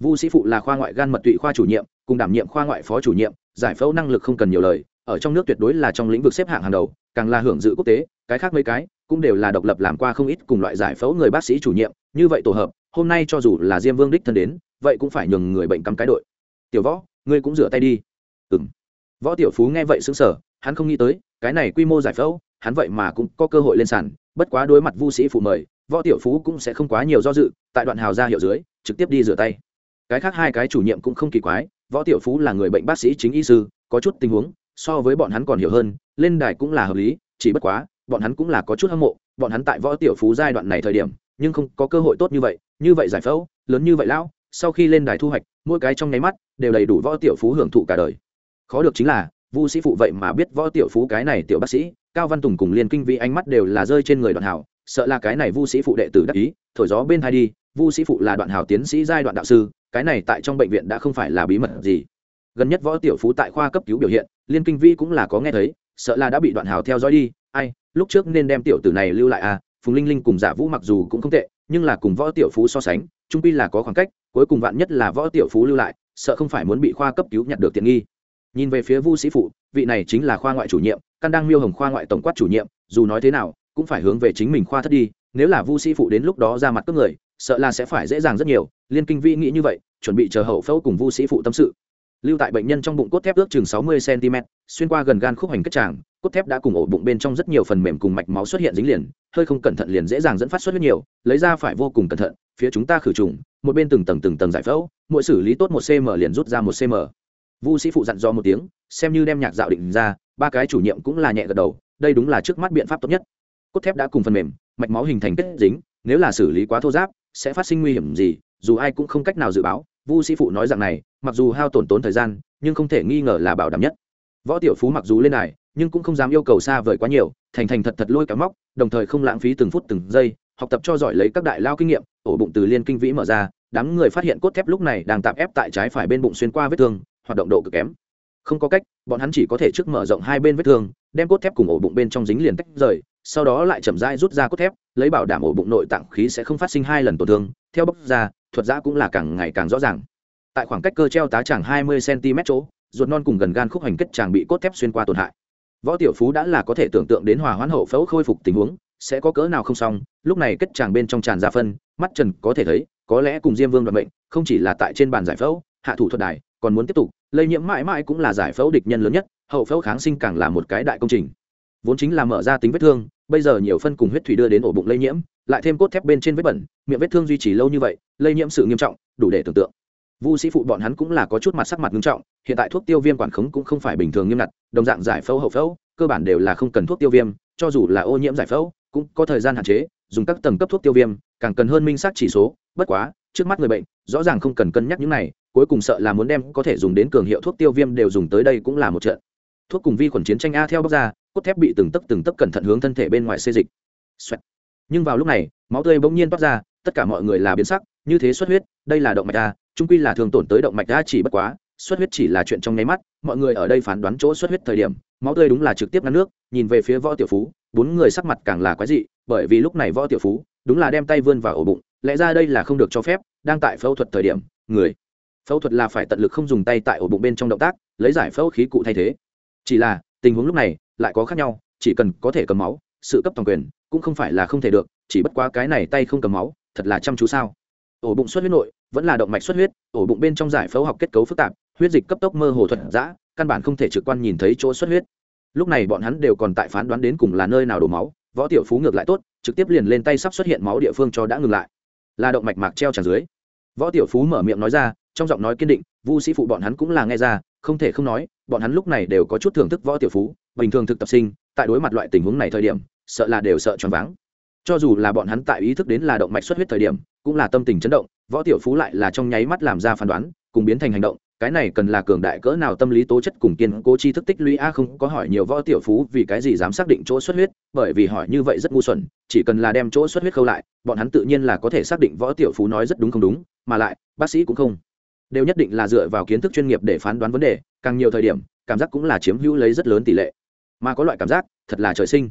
Vu sĩ phụ là khoa ngoại gan mật tụy khoa chủ nhiệm, cùng đảm nhiệm khoa ngoại phó chủ nhiệm, giải phẫu năng lực không cần nhiều lời, ở trong nước tuyệt đối là trong lĩnh vực xếp hạng hàng đầu, càng là hưởng dự quốc tế, cái khác mấy cái cũng đều là độc lập làm qua không ít cùng loại giải phẫu người bác sĩ chủ nhiệm, như vậy tổ hợp, hôm nay cho dù là diêm vương đích thân đến, vậy cũng phải nhường người bệnh cắm cái đội. Tiểu võ, ngươi cũng rửa tay đi. Ừng võ tiểu phú nghe vậy xứng sở hắn không nghĩ tới, cái này quy mô giải phẫu, hắn vậy mà cũng có cơ hội lên sàn, bất quá đối mặt vu sĩ phụ mời võ tiểu phú cũng sẽ không quá nhiều do dự, tại đoạn hào ra hiệu dưới, trực tiếp đi rửa tay. Cái khác hai cái chủ nhiệm cũng không kỳ quái, võ tiểu phú là người bệnh bác sĩ chính y sư, có chút tình huống, so với bọn hắn còn hiểu hơn, lên đài cũng là hợp lý, chỉ bất quá, bọn hắn cũng là có chút hâm mộ, bọn hắn tại võ tiểu phú giai đoạn này thời điểm, nhưng không có cơ hội tốt như vậy như vậy giải phẫu, lớn như vậy lão, sau khi lên đài thu hoạch, mỗi cái trong nháy mắt, đều đầy đủ võ tiểu phú hưởng thụ cả đời. Khó được chính là, vu sĩ phụ vậy mà biết võ tiểu phú cái này tiểu bác sĩ, cao văn tùng cùng liên kinh vi ánh mắt đều là rơi trên người đoạn hảo sợ là cái này vu sĩ phụ đệ tử đắc ý, thổi gió bên hai đi, vu sĩ phụ là đoạn hảo tiến sĩ giai đoạn đạo sư, cái này tại trong bệnh viện đã không phải là bí mật gì. Gần nhất võ tiểu phú tại khoa cấp cứu biểu hiện, liên kinh vi cũng là có nghe thấy, sợ là đã bị đoạn hảo theo dõi đi, ai, lúc trước nên đem tiểu tử này lưu lại à phùng linh linh cùng giả vũ mặc dù cũng không tệ, nhưng là cùng võ tiểu phú so sánh, trung pi là có khoảng cách, cuối cùng vạn nhất là võ tiểu phú lưu lại, sợ không phải muốn bị khoa cấp cứu nhặt được tiện nghi. Nhìn về phía vu sĩ phụ, vị này chính là khoa ngoại chủ nhiệm, căn đang miêu hồng khoa ngoại tổng quát chủ nhiệm, dù nói thế nào cũng phải hướng về chính mình khoa thất đi, nếu là vu sĩ phụ đến lúc đó ra mặt cướp người, sợ là sẽ phải dễ dàng rất nhiều, liên kinh vi nghĩ như vậy, chuẩn bị chờ hậu phẫu cùng vu sĩ phụ tâm sự. Lưu tại bệnh nhân trong bụng cốt thép ước chừng sáu mươi cm xuyên qua gần gan khúc hành kết tràng, cốt thép đã cùng ổ bụng bên trong rất nhiều phần mềm cùng mạch máu xuất hiện dính liền, hơi không cẩn thận liền dễ dàng dẫn phát xuất huyết nhiều, lấy ra phải vô cùng cẩn thận, phía chúng ta khử trùng, một bên từng tầng từng tầng giải phẫu, mỗi xử lý tốt một cm liền rút ra một cm vu sĩ phụ dặn dò một tiếng, xem như đem nhạc dạo định ra, ba cái chủ nhiệm cũng là nhẹ gật đầu, đây đúng là trước mắt biện pháp tốt nhất cốt thép đã cùng phần mềm, mạch máu hình thành kết dính, nếu là xử lý quá thô giáp, sẽ phát sinh nguy hiểm gì, dù ai cũng không cách nào dự báo. Vu sĩ phụ nói rằng này, mặc dù hao tổn tốn thời gian, nhưng không thể nghi ngờ là bảo đảm nhất. Võ tiểu phú mặc dù lên này nhưng cũng không dám yêu cầu xa vời quá nhiều, thành thành thật thật lôi cả móc, đồng thời không lãng phí từng phút từng giây, học tập cho giỏi lấy các đại lao kinh nghiệm, ổ bụng từ liên kinh vĩ mở ra, đám người phát hiện cốt thép lúc này đang tạm ép tại trái phải bên bụng xuyên qua vết thương, hoạt động độ cực kém không có cách, bọn hắn chỉ có thể trước mở rộng hai bên vết thương, đem cốt thép cùng ổ bụng bên trong dính liền tách rời, sau đó lại chậm rãi rút ra cốt thép, lấy bảo đảm ổ bụng nội tạng khí sẽ không phát sinh hai lần tổn thương. Theo bóc ra, thuật giã cũng là càng ngày càng rõ ràng. Tại khoảng cách cơ treo tá tràng hai mươi cm chỗ, ruột non cùng gần gan khúc hành kết tràng bị cốt thép xuyên qua tổn hại. Võ tiểu phú đã là có thể tưởng tượng đến hòa hoãn hậu phẫu khôi phục tình huống, sẽ có cỡ nào không xong, lúc này kết tràng bên trong tràn ra phân, mắt trần có thể thấy, có lẽ cùng diêm vương đoạn bệnh không chỉ là tại trên bàn giải phẫu, hạ thủ thuật đài còn muốn tiếp tục, lây nhiễm mãi mãi cũng là giải phẫu địch nhân lớn nhất, hậu phẫu kháng sinh càng là một cái đại công trình. Vốn chính là mở ra tính vết thương, bây giờ nhiều phân cùng huyết thủy đưa đến ổ bụng lây nhiễm, lại thêm cốt thép bên trên vết bẩn, miệng vết thương duy trì lâu như vậy, lây nhiễm sự nghiêm trọng, đủ để tưởng tượng. Vu sĩ phụ bọn hắn cũng là có chút mặt sắc mặt nghiêm trọng, hiện tại thuốc tiêu viêm quản khống cũng không phải bình thường nghiêm ngặt, đồng dạng giải phẫu hậu phẫu, cơ bản đều là không cần thuốc tiêu viêm, cho dù là ô nhiễm giải phẫu, cũng có thời gian hạn chế, dùng các tầng cấp thuốc tiêu viêm, càng cần hơn minh xác chỉ số, bất quá, trước mắt người bệnh, rõ ràng không cần cân nhắc những này cuối cùng sợ là muốn đem có thể dùng đến cường hiệu thuốc tiêu viêm đều dùng tới đây cũng là một trận thuốc cùng vi khuẩn chiến tranh a theo bóc ra, cốt thép bị từng tấc từng tấc cẩn thận hướng thân thể bên ngoài xê dịch Xoẹt. nhưng vào lúc này, máu tươi bỗng nhiên toát ra, tất cả mọi người là biến sắc, như thế xuất huyết, đây là động mạch a trung quy là thường tổn tới động mạch a chỉ bất quá, xuất huyết chỉ là chuyện trong nháy mắt, mọi người ở đây phán đoán chỗ xuất huyết thời điểm, máu tươi đúng là trực tiếp ngăn nước, nhìn về phía võ tiểu phú, bốn người sắc mặt càng là quái dị, bởi vì lúc này võ tiểu phú đúng là đem tay vươn vào ổ bụng, lẽ ra đây là không được cho phép, đang tại phẫu thuật thời điểm, người phẫu thuật là phải tận lực không dùng tay tại ổ bụng bên trong động tác, lấy giải phẫu khí cụ thay thế. Chỉ là, tình huống lúc này lại có khác nhau, chỉ cần có thể cầm máu, sự cấp toàn quyền cũng không phải là không thể được, chỉ bất quá cái này tay không cầm máu, thật là chăm chú sao. Ổ bụng xuất huyết nội vẫn là động mạch xuất huyết, ổ bụng bên trong giải phẫu học kết cấu phức tạp, huyết dịch cấp tốc mơ hồ thuật giã căn bản không thể trực quan nhìn thấy chỗ xuất huyết. Lúc này bọn hắn đều còn tại phán đoán đến cùng là nơi nào đổ máu, võ tiểu phú ngược lại tốt, trực tiếp liền lên tay sắp xuất hiện máu địa phương cho đã ngừng lại. Là động mạch mạc treo tràn dưới. Võ tiểu phú mở miệng nói ra trong giọng nói kiên định, vu sĩ phụ bọn hắn cũng là nghe ra, không thể không nói, bọn hắn lúc này đều có chút thưởng thức võ tiểu phú, bình thường thực tập sinh, tại đối mặt loại tình huống này thời điểm, sợ là đều sợ choáng váng. Cho dù là bọn hắn tại ý thức đến là động mạch xuất huyết thời điểm, cũng là tâm tình chấn động, võ tiểu phú lại là trong nháy mắt làm ra phán đoán, cùng biến thành hành động, cái này cần là cường đại cỡ nào tâm lý tố chất cùng kiên cố chi thức tích lũy, a không có hỏi nhiều võ tiểu phú vì cái gì dám xác định chỗ xuất huyết, bởi vì hỏi như vậy rất ngu xuẩn, chỉ cần là đem chỗ xuất huyết khâu lại, bọn hắn tự nhiên là có thể xác định võ tiểu phú nói rất đúng không đúng, mà lại, bác sĩ cũng không đều nhất định là dựa vào kiến thức chuyên nghiệp để phán đoán vấn đề, càng nhiều thời điểm, cảm giác cũng là chiếm hữu lấy rất lớn tỷ lệ. Mà có loại cảm giác, thật là trời sinh.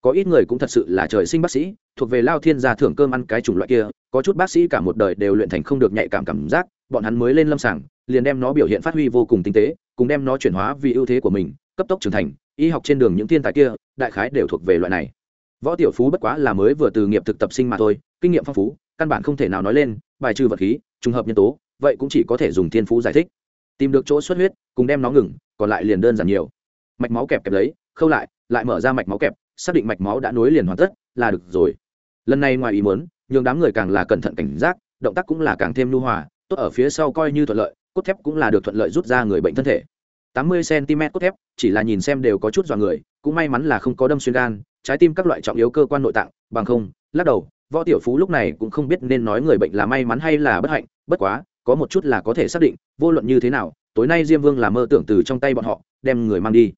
Có ít người cũng thật sự là trời sinh bác sĩ, thuộc về lao thiên gia thưởng cơm ăn cái chủng loại kia, có chút bác sĩ cả một đời đều luyện thành không được nhạy cảm cảm giác, bọn hắn mới lên lâm sàng, liền đem nó biểu hiện phát huy vô cùng tinh tế, cùng đem nó chuyển hóa vì ưu thế của mình, cấp tốc trưởng thành, y học trên đường những thiên tài kia, đại khái đều thuộc về loại này. Võ tiểu phú bất quá là mới vừa từ nghiệp thực tập sinh mà thôi, kinh nghiệm phong phú, căn bản không thể nào nói lên, bài trừ vật khí, trùng hợp nhân tố vậy cũng chỉ có thể dùng thiên phú giải thích. Tìm được chỗ xuất huyết, cùng đem nó ngừng, còn lại liền đơn giản nhiều. Mạch máu kẹp kẹp lấy, khâu lại lại mở ra mạch máu kẹp, xác định mạch máu đã nối liền hoàn tất, là được rồi. Lần này ngoài ý muốn, nhường đám người càng là cẩn thận cảnh giác, động tác cũng là càng thêm lưu hòa, tốt ở phía sau coi như thuận lợi, cốt thép cũng là được thuận lợi rút ra người bệnh thân thể. Tám mươi cm cốt thép, chỉ là nhìn xem đều có chút dọa người, cũng may mắn là không có đâm xuyên gan, trái tim các loại trọng yếu cơ quan nội tạng, bằng không, lắc đầu, võ tiểu phú lúc này cũng không biết nên nói người bệnh là may mắn hay là bất hạnh, bất quá có một chút là có thể xác định, vô luận như thế nào, tối nay diêm vương là mơ tưởng từ trong tay bọn họ, đem người mang đi.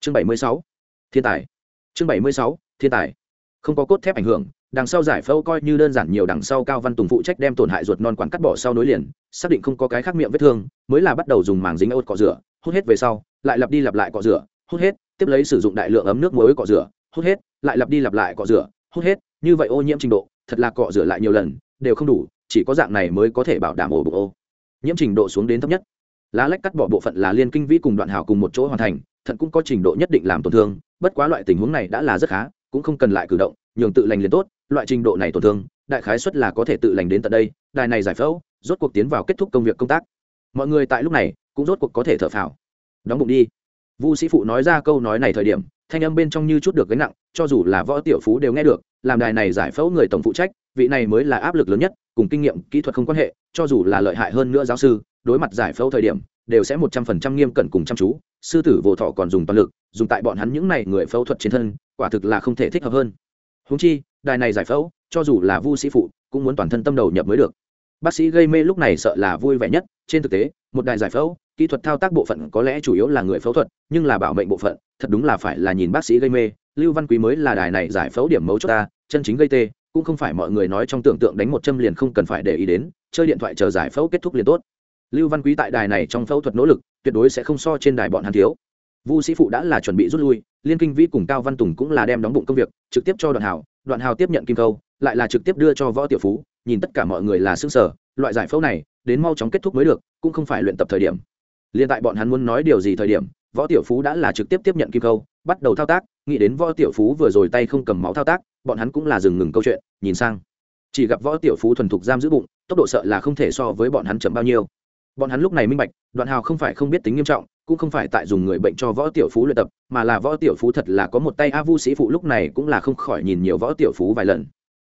Chương bảy mươi sáu. Thiên tài. Chương bảy mươi sáu, thiên tài. Không có cốt thép ảnh hưởng, đằng sau giải phẫu coi như đơn giản nhiều đằng sau cao văn tùng phụ trách đem tổn hại ruột non quản cắt bỏ sau nối liền, xác định không có cái khác miệng vết thương, mới là bắt đầu dùng màng dính ốt cọ rửa, hút hết về sau, lại lặp đi lặp lại cọ rửa, hút hết, tiếp lấy sử dụng đại lượng ấm nước muối cọ rửa, hút hết, lại lặp đi lặp lại cọ rửa, hút hết, như vậy ô nhiễm trình độ, thật là cọ rửa lại nhiều lần, đều không đủ chỉ có dạng này mới có thể bảo đảm ổ bụng ô. Nhiễm trình độ xuống đến thấp nhất. Lá lách cắt bỏ bộ phận là liên kinh vĩ cùng đoạn hào cùng một chỗ hoàn thành, thận cũng có trình độ nhất định làm tổn thương, bất quá loại tình huống này đã là rất khá, cũng không cần lại cử động, nhường tự lành liền tốt, loại trình độ này tổn thương, đại khái suất là có thể tự lành đến tận đây, đài này giải phẫu, rốt cuộc tiến vào kết thúc công việc công tác. Mọi người tại lúc này, cũng rốt cuộc có thể thở phào. Đóng bụng đi. Vu sĩ phụ nói ra câu nói này thời điểm, thanh âm bên trong như chút được gánh nặng, cho dù là võ tiểu phú đều nghe được, làm đài này giải phẫu người tổng phụ trách, vị này mới là áp lực lớn nhất cùng kinh nghiệm kỹ thuật không quan hệ, cho dù là lợi hại hơn nữa giáo sư, đối mặt giải phẫu thời điểm, đều sẽ một trăm phần trăm nghiêm cẩn cùng chăm chú. Sư tử vô thọ còn dùng toàn lực, dùng tại bọn hắn những này người phẫu thuật trên thân, quả thực là không thể thích hợp hơn. Húng chi, đài này giải phẫu, cho dù là vu sĩ phụ, cũng muốn toàn thân tâm đầu nhập mới được. Bác sĩ gây mê lúc này sợ là vui vẻ nhất, trên thực tế, một đài giải phẫu, kỹ thuật thao tác bộ phận có lẽ chủ yếu là người phẫu thuật, nhưng là bảo mệnh bộ phận, thật đúng là phải là nhìn bác sĩ gây mê. Lưu văn quý mới là đài này giải phẫu điểm mấu chốt ta, chân chính gây tê cũng không phải mọi người nói trong tưởng tượng đánh một châm liền không cần phải để ý đến, chơi điện thoại chờ giải phẫu kết thúc liền tốt. Lưu văn quý tại đài này trong phẫu thuật nỗ lực, tuyệt đối sẽ không so trên đài bọn hắn thiếu. Vu sĩ phụ đã là chuẩn bị rút lui, liên kinh vĩ cùng cao văn tùng cũng là đem đóng bụng công việc, trực tiếp cho đoạn hào đoạn hào tiếp nhận kim câu, lại là trực tiếp đưa cho võ tiểu phú, nhìn tất cả mọi người là xương sở loại giải phẫu này, đến mau chóng kết thúc mới được, cũng không phải luyện tập thời điểm. Liên tại bọn hắn muốn nói điều gì thời điểm, võ tiểu phú đã là trực tiếp tiếp nhận kim câu, bắt đầu thao tác, nghĩ đến võ tiểu phú vừa rồi tay không cầm máu thao tác bọn hắn cũng là dừng ngừng câu chuyện, nhìn sang. Chỉ gặp võ tiểu phú thuần thục giam giữ bụng, tốc độ sợ là không thể so với bọn hắn chậm bao nhiêu. Bọn hắn lúc này minh bạch, đoạn hào không phải không biết tính nghiêm trọng, cũng không phải tại dùng người bệnh cho võ tiểu phú luyện tập, mà là võ tiểu phú thật là có một tay a vu sĩ phụ lúc này cũng là không khỏi nhìn nhiều võ tiểu phú vài lần.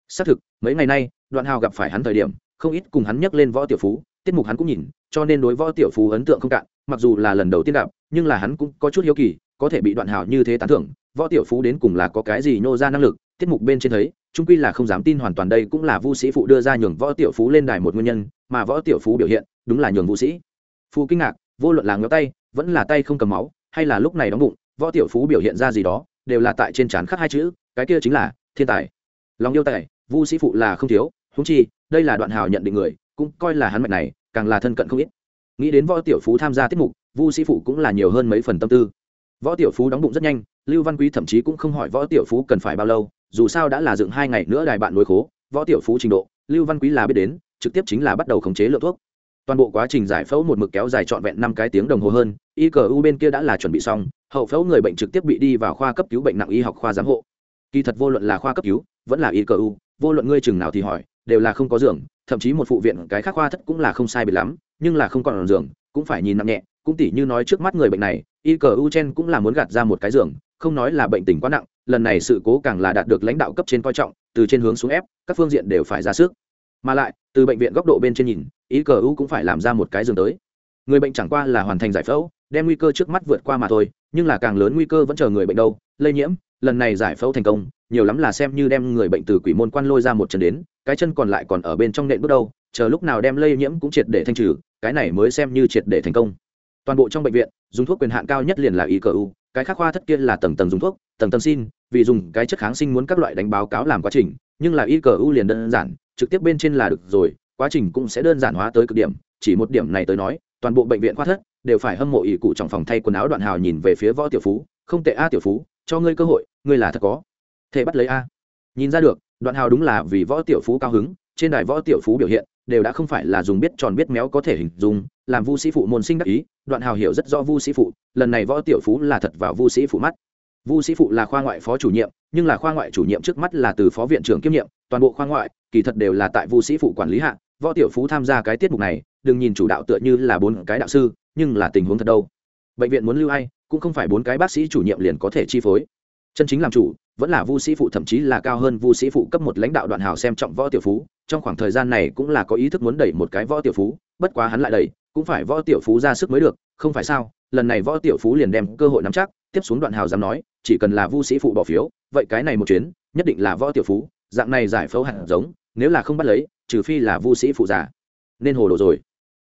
Xác thực, mấy ngày nay, đoạn hào gặp phải hắn thời điểm, không ít cùng hắn nhắc lên võ tiểu phú, tiết mục hắn cũng nhìn, cho nên đối võ tiểu phú ấn tượng không cạn, mặc dù là lần đầu tiên gặp, nhưng là hắn cũng có chút hiếu kỳ, có thể bị đoạn hào như thế tán thưởng, võ tiểu phú đến cùng là có cái gì nhô ra năng lực tiết mục bên trên thấy trung quy là không dám tin hoàn toàn đây cũng là vu sĩ phụ đưa ra nhường võ tiểu phú lên đài một nguyên nhân, mà võ tiểu phú biểu hiện, đúng là nhường vũ sĩ. Phu kinh ngạc, vô luận là ngéo tay, vẫn là tay không cầm máu, hay là lúc này đóng bụng, võ tiểu phú biểu hiện ra gì đó, đều là tại trên trán khắc hai chữ, cái kia chính là, thiên tài. Lòng yêu tài, vu sĩ phụ là không thiếu húng chi, đây là đoạn hào nhận định người, cũng coi là hắn mạch này, càng là thân cận không ít. Nghĩ đến võ tiểu phú tham gia tiết mục, vu sĩ phụ cũng là nhiều hơn mấy phần tâm tư. Võ tiểu phú đóng bụng rất nhanh, lưu văn quý thậm chí cũng không hỏi võ tiểu phú cần phải bao lâu dù sao đã là dựng hai ngày nữa đài bạn nối khố võ tiểu phú trình độ lưu văn quý là biết đến trực tiếp chính là bắt đầu khống chế lượng thuốc. Toàn bộ quá trình giải phẫu một mực kéo dài trọn vẹn năm cái tiếng đồng hồ hơn Y cơ u bên kia đã là chuẩn bị xong hậu phẫu người bệnh trực tiếp bị đi vào khoa cấp cứu bệnh nặng y học khoa giám hộ. Kỳ thật vô luận là khoa cấp cứu vẫn là y cơ u, vô luận ngươi chừng nào thì hỏi đều là không có giường thậm chí một phụ viện cái khác khoa thất cũng là không sai biệt lắm nhưng là không còn giường cũng phải nhìn nặng nhẹ cũng tỉ như nói trước mắt người bệnh này y cơ u chen cũng là muốn gạt ra một cái giường không nói là bệnh tình quá nặng lần này sự cố càng là đạt được lãnh đạo cấp trên coi trọng, từ trên hướng xuống ép, các phương diện đều phải ra sức. Mà lại, từ bệnh viện góc độ bên trên nhìn, ý cờ u cũng phải làm ra một cái giường tới. Người bệnh chẳng qua là hoàn thành giải phẫu, đem nguy cơ trước mắt vượt qua mà thôi, nhưng là càng lớn nguy cơ vẫn chờ người bệnh đâu, lây nhiễm, lần này giải phẫu thành công, nhiều lắm là xem như đem người bệnh từ quỷ môn quan lôi ra một chân đến, cái chân còn lại còn ở bên trong nện bước đâu, chờ lúc nào đem lây nhiễm cũng triệt để thanh trừ, cái này mới xem như triệt để thành công. Toàn bộ trong bệnh viện, dùng thuốc quyền hạn cao nhất liền là ý cờ u cái khác khoa thất kia là tầng tầng dùng thuốc, tầng tầng xin, vì dùng cái chất kháng sinh muốn các loại đánh báo cáo làm quá trình, nhưng là y cờ u liền đơn giản, trực tiếp bên trên là được rồi, quá trình cũng sẽ đơn giản hóa tới cực điểm, chỉ một điểm này tới nói, toàn bộ bệnh viện khoa thất đều phải hâm mộ ỷ cụ trong phòng thay quần áo đoạn hào nhìn về phía võ tiểu phú, không tệ a tiểu phú, cho ngươi cơ hội, ngươi là thật có thể bắt lấy a. Nhìn ra được, đoạn hào đúng là vì võ tiểu phú cao hứng, trên đài võ tiểu phú biểu hiện đều đã không phải là dùng biết tròn biết méo có thể hình dung, làm vu sĩ phụ môn sinh đắc ý, đoạn hào hiểu rất rõ vu sĩ phụ, lần này võ tiểu phú là thật vào vu sĩ phụ mắt. Vu sĩ phụ là khoa ngoại phó chủ nhiệm, nhưng là khoa ngoại chủ nhiệm trước mắt là từ phó viện trưởng kiêm nhiệm, toàn bộ khoa ngoại, kỳ thật đều là tại vu sĩ phụ quản lý hạ, võ tiểu phú tham gia cái tiết mục này, đừng nhìn chủ đạo tựa như là bốn cái đạo sư, nhưng là tình huống thật đâu. Bệnh viện muốn lưu hay cũng không phải bốn cái bác sĩ chủ nhiệm liền có thể chi phối. Chân chính làm chủ, vẫn là vu sĩ phụ, thậm chí là cao hơn vu sĩ phụ cấp một lãnh đạo đoạn hào xem trọng võ tiểu phú trong khoảng thời gian này cũng là có ý thức muốn đẩy một cái võ tiểu phú bất quá hắn lại đẩy cũng phải võ tiểu phú ra sức mới được không phải sao? Lần này võ tiểu phú liền đem cơ hội nắm chắc tiếp xuống đoạn hào dám nói chỉ cần là vu sĩ phụ bỏ phiếu vậy cái này một chuyến nhất định là võ tiểu phú dạng này giải phẫu hạt giống nếu là không bắt lấy trừ phi là vu sĩ phụ giả, nên hồ đồ rồi.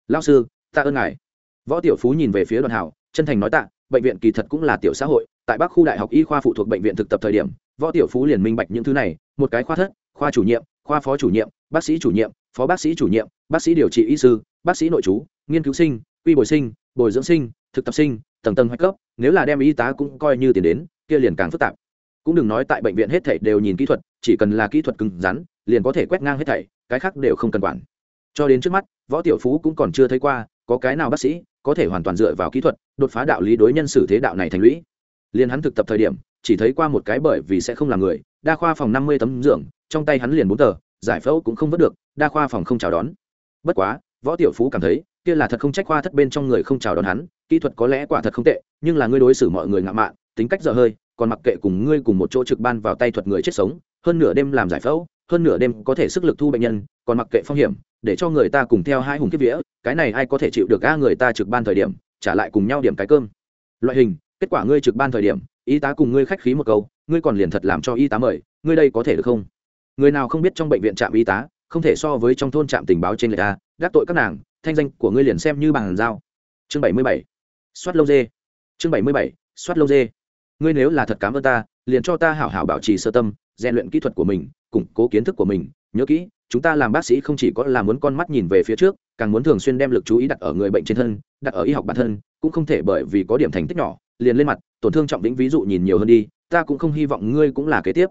Lao sư ta ơn ngài. Võ tiểu phú nhìn về phía đoàn hảo chân thành nói tạ bệnh viện kỳ thật cũng là tiểu xã hội tại bắc khu đại học y khoa phụ thuộc bệnh viện thực tập thời điểm võ tiểu phú liền minh bạch những thứ này một cái khoa thất khoa chủ nhiệm khoa phó chủ nhiệm, bác sĩ chủ nhiệm, phó bác sĩ chủ nhiệm, bác sĩ điều trị y sư, bác sĩ nội chú nghiên cứu sinh, quy bồi sinh, bồi dưỡng sinh, thực tập sinh, tầng tầng hoạch cấp, nếu là đem y tá cũng coi như tiền đến, kia liền càng phức tạp. Cũng đừng nói tại bệnh viện hết thảy đều nhìn kỹ thuật, chỉ cần là kỹ thuật cứng rắn, liền có thể quét ngang hết thảy, cái khác đều không cần quản. Cho đến trước mắt, võ tiểu phú cũng còn chưa thấy qua, có cái nào bác sĩ có thể hoàn toàn dựa vào kỹ thuật, đột phá đạo lý đối nhân xử thế đạo này thành lũy. Liền hắn thực tập thời điểm chỉ thấy qua một cái bởi vì sẽ không làm người, đa khoa phòng năm mươi tấm giường, trong tay hắn liền bốn tờ, giải phẫu cũng không vớt được, đa khoa phòng không chào đón. Bất quá, võ tiểu phú cảm thấy, kia là thật không trách khoa thất bên trong người không chào đón hắn, kỹ thuật có lẽ quả thật không tệ, nhưng là ngươi đối xử mọi người ngạo mạn, tính cách dở hơi, còn mặc kệ cùng ngươi cùng một chỗ trực ban vào tay thuật người chết sống, hơn nửa đêm làm giải phẫu, hơn nửa đêm có thể sức lực thu bệnh nhân, còn mặc kệ phong hiểm, để cho người ta cùng theo hai hùng kiếp vía, cái này ai có thể chịu được a người ta trực ban thời điểm, trả lại cùng nhau điểm cái cơm. Loại hình kết quả ngươi trực ban thời điểm, y tá cùng ngươi khách khí một câu, ngươi còn liền thật làm cho y tá mời, ngươi đây có thể được không? Người nào không biết trong bệnh viện trạm y tá, không thể so với trong thôn trạm tình báo trên người ta gác tội các nàng, thanh danh của ngươi liền xem như bằng dao chương bảy mươi bảy. Soát lâu dê. Chương bảy mươi bảy. Soát lâu dê. Ngươi nếu là thật cảm ơn ta, liền cho ta hảo hảo bảo trì sơ tâm, rèn luyện kỹ thuật của mình, củng cố kiến thức của mình, nhớ kỹ, chúng ta làm bác sĩ không chỉ có là muốn con mắt nhìn về phía trước, càng muốn thường xuyên đem lực chú ý đặt ở người bệnh trên thân, đặt ở y học bản thân, cũng không thể bởi vì có điểm thành tích nhỏ liền lên mặt, tổn thương trọng vĩnh ví dụ nhìn nhiều hơn đi, ta cũng không hy vọng ngươi cũng là kế tiếp.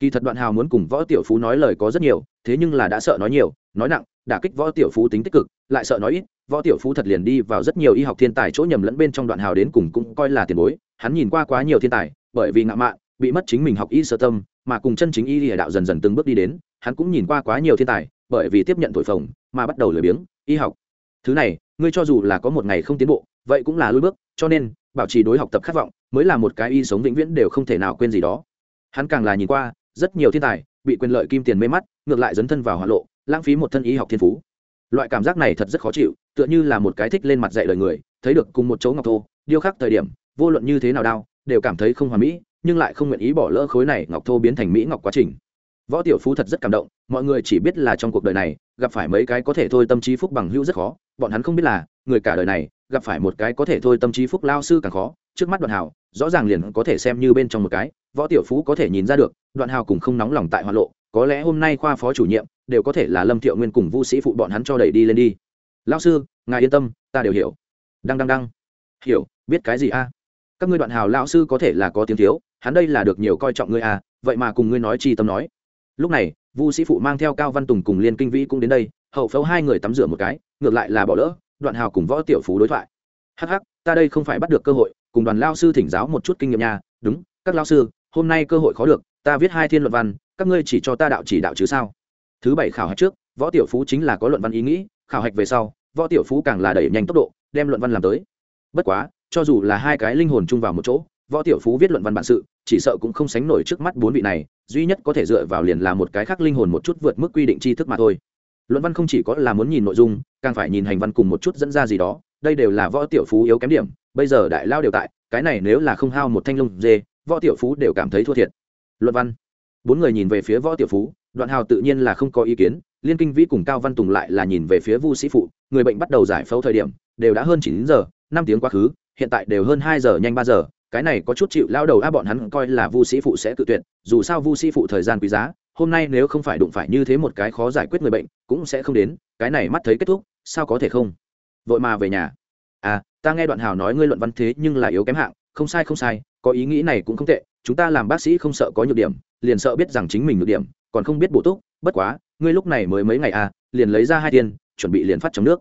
Kỳ thật đoạn hào muốn cùng võ tiểu phú nói lời có rất nhiều, thế nhưng là đã sợ nói nhiều, nói nặng, đả kích võ tiểu phú tính tích cực, lại sợ nói ít, võ tiểu phú thật liền đi vào rất nhiều y học thiên tài chỗ nhầm lẫn bên trong đoạn hào đến cùng cũng coi là tiền bối, hắn nhìn qua quá nhiều thiên tài, bởi vì ngạo mạn, bị mất chính mình học y sơ tâm, mà cùng chân chính y địa đạo dần dần từng bước đi đến, hắn cũng nhìn qua quá nhiều thiên tài, bởi vì tiếp nhận thổi phồng, mà bắt đầu lười biếng, y học. Thứ này, ngươi cho dù là có một ngày không tiến bộ, vậy cũng là lôi bước cho nên, bảo trì đối học tập khát vọng mới là một cái y sống vĩnh viễn đều không thể nào quên gì đó. Hắn càng là nhìn qua, rất nhiều thiên tài bị quyền lợi kim tiền mê mắt, ngược lại dấn thân vào hoạn lộ, lãng phí một thân y học thiên phú. Loại cảm giác này thật rất khó chịu, tựa như là một cái thích lên mặt dạy lời người, thấy được cùng một chỗ ngọc thô, điêu khắc thời điểm, vô luận như thế nào đau, đều cảm thấy không hoàn mỹ, nhưng lại không nguyện ý bỏ lỡ khối này ngọc thô biến thành mỹ ngọc quá trình. Võ tiểu phú thật rất cảm động, mọi người chỉ biết là trong cuộc đời này, gặp phải mấy cái có thể thôi tâm trí phúc bằng hữu rất khó, bọn hắn không biết là, người cả đời này gặp phải một cái có thể thôi tâm trí phúc lao sư càng khó, trước mắt đoạn hào rõ ràng liền có thể xem như bên trong một cái, võ tiểu phú có thể nhìn ra được, đoạn hào cùng không nóng lòng tại hoa lộ, có lẽ hôm nay khoa phó chủ nhiệm đều có thể là lâm thiệu nguyên cùng vu sĩ phụ bọn hắn cho đẩy đi lên đi. Lao sư, ngài yên tâm, ta đều hiểu. Đăng đăng đăng. Hiểu, biết cái gì a? Các ngươi đoạn hào lao sư có thể là có tiếng thiếu, hắn đây là được nhiều coi trọng ngươi a, vậy mà cùng ngươi nói chi tâm nói. Lúc này, vu sĩ phụ mang theo cao văn tùng cùng liên kinh vĩ cũng đến đây, hậu phẫu hai người tắm rửa một cái, ngược lại là bỏ lỡ đoạn hào cùng võ tiểu phú đối thoại. Hắc hắc, ta đây không phải bắt được cơ hội, cùng đoàn lao sư thỉnh giáo một chút kinh nghiệm nha. Đúng, các lao sư, hôm nay cơ hội khó được, ta viết hai thiên luận văn, các ngươi chỉ cho ta đạo chỉ đạo chứ sao? Thứ bảy khảo hạch trước, võ tiểu phú chính là có luận văn ý nghĩ, khảo hạch về sau, võ tiểu phú càng là đẩy nhanh tốc độ, đem luận văn làm tới. Bất quá, cho dù là hai cái linh hồn chung vào một chỗ, võ tiểu phú viết luận văn bản sự, chỉ sợ cũng không sánh nổi trước mắt bốn vị này, duy nhất có thể dựa vào liền là một cái khác linh hồn một chút vượt mức quy định tri thức mà thôi luận văn không chỉ có là muốn nhìn nội dung, càng phải nhìn hành văn cùng một chút dẫn ra gì đó, đây đều là võ tiểu phú yếu kém điểm, bây giờ đại lao đều tại, cái này nếu là không hao một thanh lông dê, võ tiểu phú đều cảm thấy thua thiệt. Luận văn. Bốn người nhìn về phía võ tiểu phú, đoạn hào tự nhiên là không có ý kiến, liên kinh vĩ cùng cao văn tùng lại là nhìn về phía vu sĩ phụ, người bệnh bắt đầu giải phẫu thời điểm, đều đã hơn chín giờ, năm tiếng quá khứ, hiện tại đều hơn hai giờ nhanh ba giờ, cái này có chút chịu lao đầu a bọn hắn coi là vu sĩ phụ sẽ tự tuyệt, dù sao vu sĩ phụ thời gian quý giá hôm nay nếu không phải đụng phải như thế một cái khó giải quyết người bệnh, cũng sẽ không đến, cái này mắt thấy kết thúc, sao có thể không? Vội mà về nhà. À ta nghe đoạn hào nói ngươi luận văn thế nhưng là yếu kém hạng, không sai không sai, có ý nghĩ này cũng không tệ, chúng ta làm bác sĩ không sợ có nhược điểm, liền sợ biết rằng chính mình nhược điểm, còn không biết bổ túc, bất quá, ngươi lúc này mới mấy ngày à liền lấy ra hai tiền, chuẩn bị liền phát trong nước.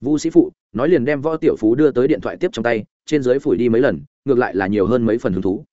Vu sĩ phụ, nói liền đem võ tiểu phú đưa tới điện thoại tiếp trong tay, trên dưới phủi đi mấy lần, ngược lại là nhiều hơn mấy phần hứng thú.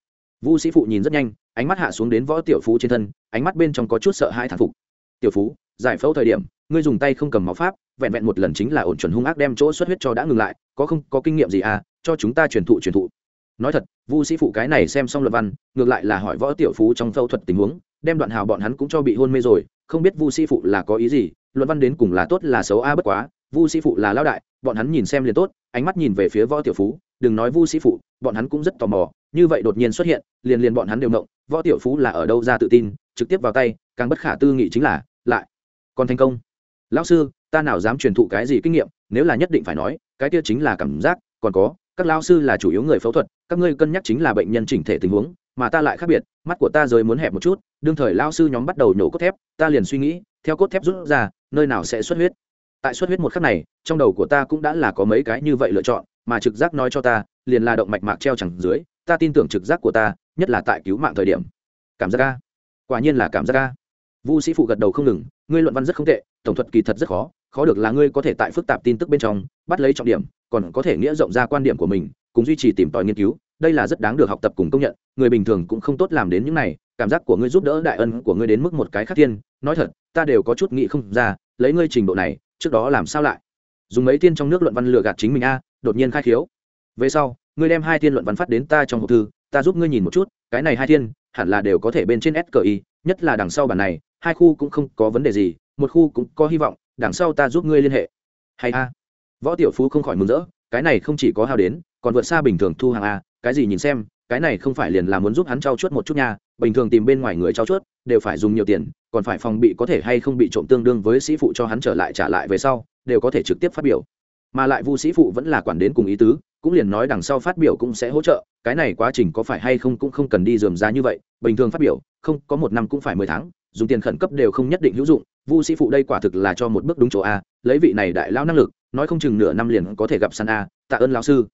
Vu sĩ phụ nhìn rất nhanh ánh mắt hạ xuống đến võ tiểu phú trên thân, ánh mắt bên trong có chút sợ hãi thản phục. Tiểu phú, giải phẫu thời điểm, ngươi dùng tay không cầm máu pháp, vẹn vẹn một lần chính là ổn chuẩn hung ác đem chỗ xuất huyết cho đã ngừng lại, có không, có kinh nghiệm gì à cho chúng ta truyền thụ truyền thụ. Nói thật, vu sĩ phụ cái này xem xong luận văn, ngược lại là hỏi võ tiểu phú trong phẫu thuật tình huống, đem đoạn hào bọn hắn cũng cho bị hôn mê rồi, không biết vu sĩ phụ là có ý gì, luận văn đến cùng là tốt là xấu a à bất quá, vu sĩ phụ là lao đại, bọn hắn nhìn xem liền tốt, ánh mắt nhìn về phía võ tiểu phú đừng nói vu sĩ phụ, bọn hắn cũng rất tò mò, như vậy đột nhiên xuất hiện, liền liền bọn hắn đều mộng võ tiểu phú là ở đâu ra tự tin, trực tiếp vào tay, càng bất khả tư nghị chính là, lại, còn thành công. Lão sư, ta nào dám truyền thụ cái gì kinh nghiệm, nếu là nhất định phải nói, cái kia chính là cảm giác, còn có, các lao sư là chủ yếu người phẫu thuật, các ngươi cân nhắc chính là bệnh nhân chỉnh thể tình huống, mà ta lại khác biệt, mắt của ta rời muốn hẹp một chút, đương thời lao sư nhóm bắt đầu nhổ cốt thép, ta liền suy nghĩ, theo cốt thép rút ra, nơi nào sẽ xuất huyết. Tại xuất huyết một khắc này, trong đầu của ta cũng đã là có mấy cái như vậy lựa chọn mà trực giác nói cho ta, liền là động mạch mạc treo chẳng dưới, ta tin tưởng trực giác của ta, nhất là tại cứu mạng thời điểm. Cảm giác ca quả nhiên là cảm giác ca vu sĩ phụ gật đầu không ngừng, ngươi luận văn rất không tệ, tổng thuật kỳ thật rất khó khó được là ngươi có thể tại phức tạp tin tức bên trong, bắt lấy trọng điểm, còn có thể nghĩa rộng ra quan điểm của mình, cùng duy trì tìm tòi nghiên cứu, đây là rất đáng được học tập cùng công nhận, người bình thường cũng không tốt làm đến những này, cảm giác của ngươi giúp đỡ đại ân của ngươi đến mức một cái khác thiên, nói thật, ta đều có chút nghĩ không ra, lấy ngươi trình độ này, trước đó làm sao lại? Dùng mấy tiên trong nước luận văn lừa gạt chính mình a đột nhiên khai khiếu. Về sau ngươi đem hai thiên luận văn phát đến ta trong hộp thư ta giúp ngươi nhìn một chút cái này hai thiên, hẳn là đều có thể bên trên sqi nhất là đằng sau bản này hai khu cũng không có vấn đề gì một khu cũng có hy vọng đằng sau ta giúp ngươi liên hệ. Hay a. Võ tiểu phú không khỏi mừng rỡ cái này không chỉ có hao đến còn vượt xa bình thường thu hàng a cái gì nhìn xem cái này không phải liền là muốn giúp hắn trao chuốt một chút nha bình thường tìm bên ngoài người trao chuốt đều phải dùng nhiều tiền còn phải phòng bị có thể hay không bị trộm tương đương với sĩ phụ cho hắn trở lại trả lại về sau đều có thể trực tiếp phát biểu mà lại vu sĩ phụ vẫn là quản đến cùng ý tứ, cũng liền nói đằng sau phát biểu cũng sẽ hỗ trợ, cái này quá trình có phải hay không cũng không cần đi dườm ra như vậy, bình thường phát biểu, không, có một năm cũng phải mười tháng, dùng tiền khẩn cấp đều không nhất định hữu dụng, vu sĩ phụ đây quả thực là cho một bước đúng chỗ a, lấy vị này đại lao năng lực, nói không chừng nửa năm liền có thể gặp san a, tạ ơn lão sư.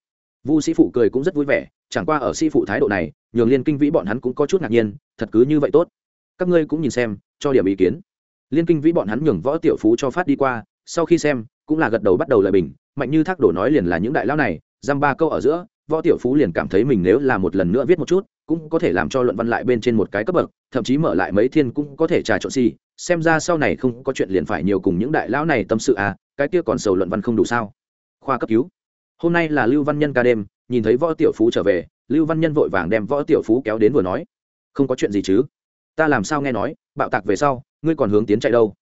Vu sĩ phụ cười cũng rất vui vẻ, chẳng qua ở sĩ phụ thái độ này, nhường liên kinh vĩ bọn hắn cũng có chút ngạc nhiên, thật cứ như vậy tốt. Các ngươi cũng nhìn xem, cho điểm ý kiến. Liên kinh vĩ bọn hắn nhường võ tiểu phú cho phát đi qua, sau khi xem, cũng là gật đầu bắt đầu lời bình mạnh như thác đổ nói liền là những đại lao này dăm ba câu ở giữa, võ tiểu phú liền cảm thấy mình nếu là một lần nữa viết một chút, cũng có thể làm cho luận văn lại bên trên một cái cấp bậc, thậm chí mở lại mấy thiên cũng có thể trà trộn si xem ra sau này không có chuyện liền phải nhiều cùng những đại lão này tâm sự à cái kia còn sầu luận văn không đủ sao? Khoa cấp cứu. Hôm nay là lưu văn nhân ca đêm, nhìn thấy võ tiểu phú trở về, lưu văn nhân vội vàng đem võ tiểu phú kéo đến vừa nói. Không có chuyện gì chứ? Ta làm sao nghe nói, bạo tạc về sau, ngươi còn hướng tiến chạy đâu?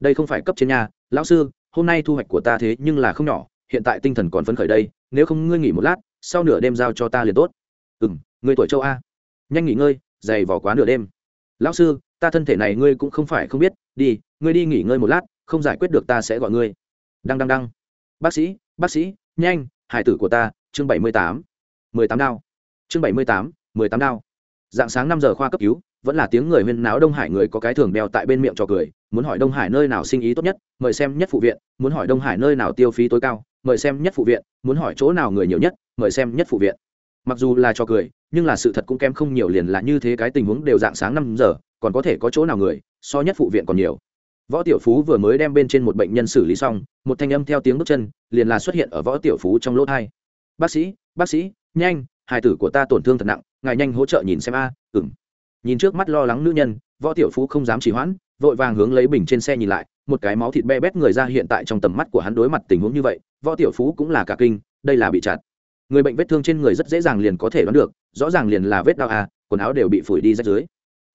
Đây không phải cấp trên nhà, lão sư, hôm nay thu hoạch của ta thế nhưng là không nhỏ hiện tại tinh thần còn phấn khởi đây, nếu không ngươi nghỉ một lát, sau nửa đêm giao cho ta liền tốt. Ừ m người tuổi châu a. Nhanh nghỉ ngơi dày vỏ quá nửa đêm. Lão sư, ta thân thể này ngươi cũng không phải không biết, đi, ngươi đi nghỉ ngơi một lát, không giải quyết được ta sẽ gọi ngươi. Đăng đăng đăng. Bác sĩ bác sĩ, nhanh, hải tử của ta, chương bảy mươi tám. mười tám đao chương bảy mươi tám, mười tám đao dạng sáng năm giờ khoa cấp cứu, vẫn là tiếng người huyên náo đông hải người có cái thường đeo tại bên miệng cho cười, muốn hỏi đông hải nơi nào sinh ý tốt nhất, mời xem nhất phụ viện, muốn hỏi đông hải nơi nào tiêu phí tối cao mời xem nhất phụ viện muốn hỏi chỗ nào người nhiều nhất mời xem nhất phụ viện. Mặc dù là cho cười nhưng là sự thật cũng kém không nhiều liền là như thế cái tình huống đều dạng sáng năm giờ còn có thể có chỗ nào người so nhất phụ viện còn nhiều. Võ tiểu phú vừa mới đem bên trên một bệnh nhân xử lý xong một thanh âm theo tiếng bước chân liền là xuất hiện ở võ tiểu phú trong lỗ thai. Bác sĩ bác sĩ nhanh hài tử của ta tổn thương thật nặng ngài nhanh hỗ trợ nhìn xem a. À, ừng nhìn trước mắt lo lắng nữ nhân võ tiểu phú không dám chỉ hoãn vội vàng hướng lấy bình trên xe nhìn lại một cái máu thịt be bét người ra hiện tại trong tầm mắt của hắn đối mặt tình huống như vậy võ tiểu phú cũng là cả kinh đây là bị chặt. Người bệnh vết thương trên người rất dễ dàng liền có thể đoán được rõ ràng liền là vết đau à quần áo đều bị phủi đi rách dưới.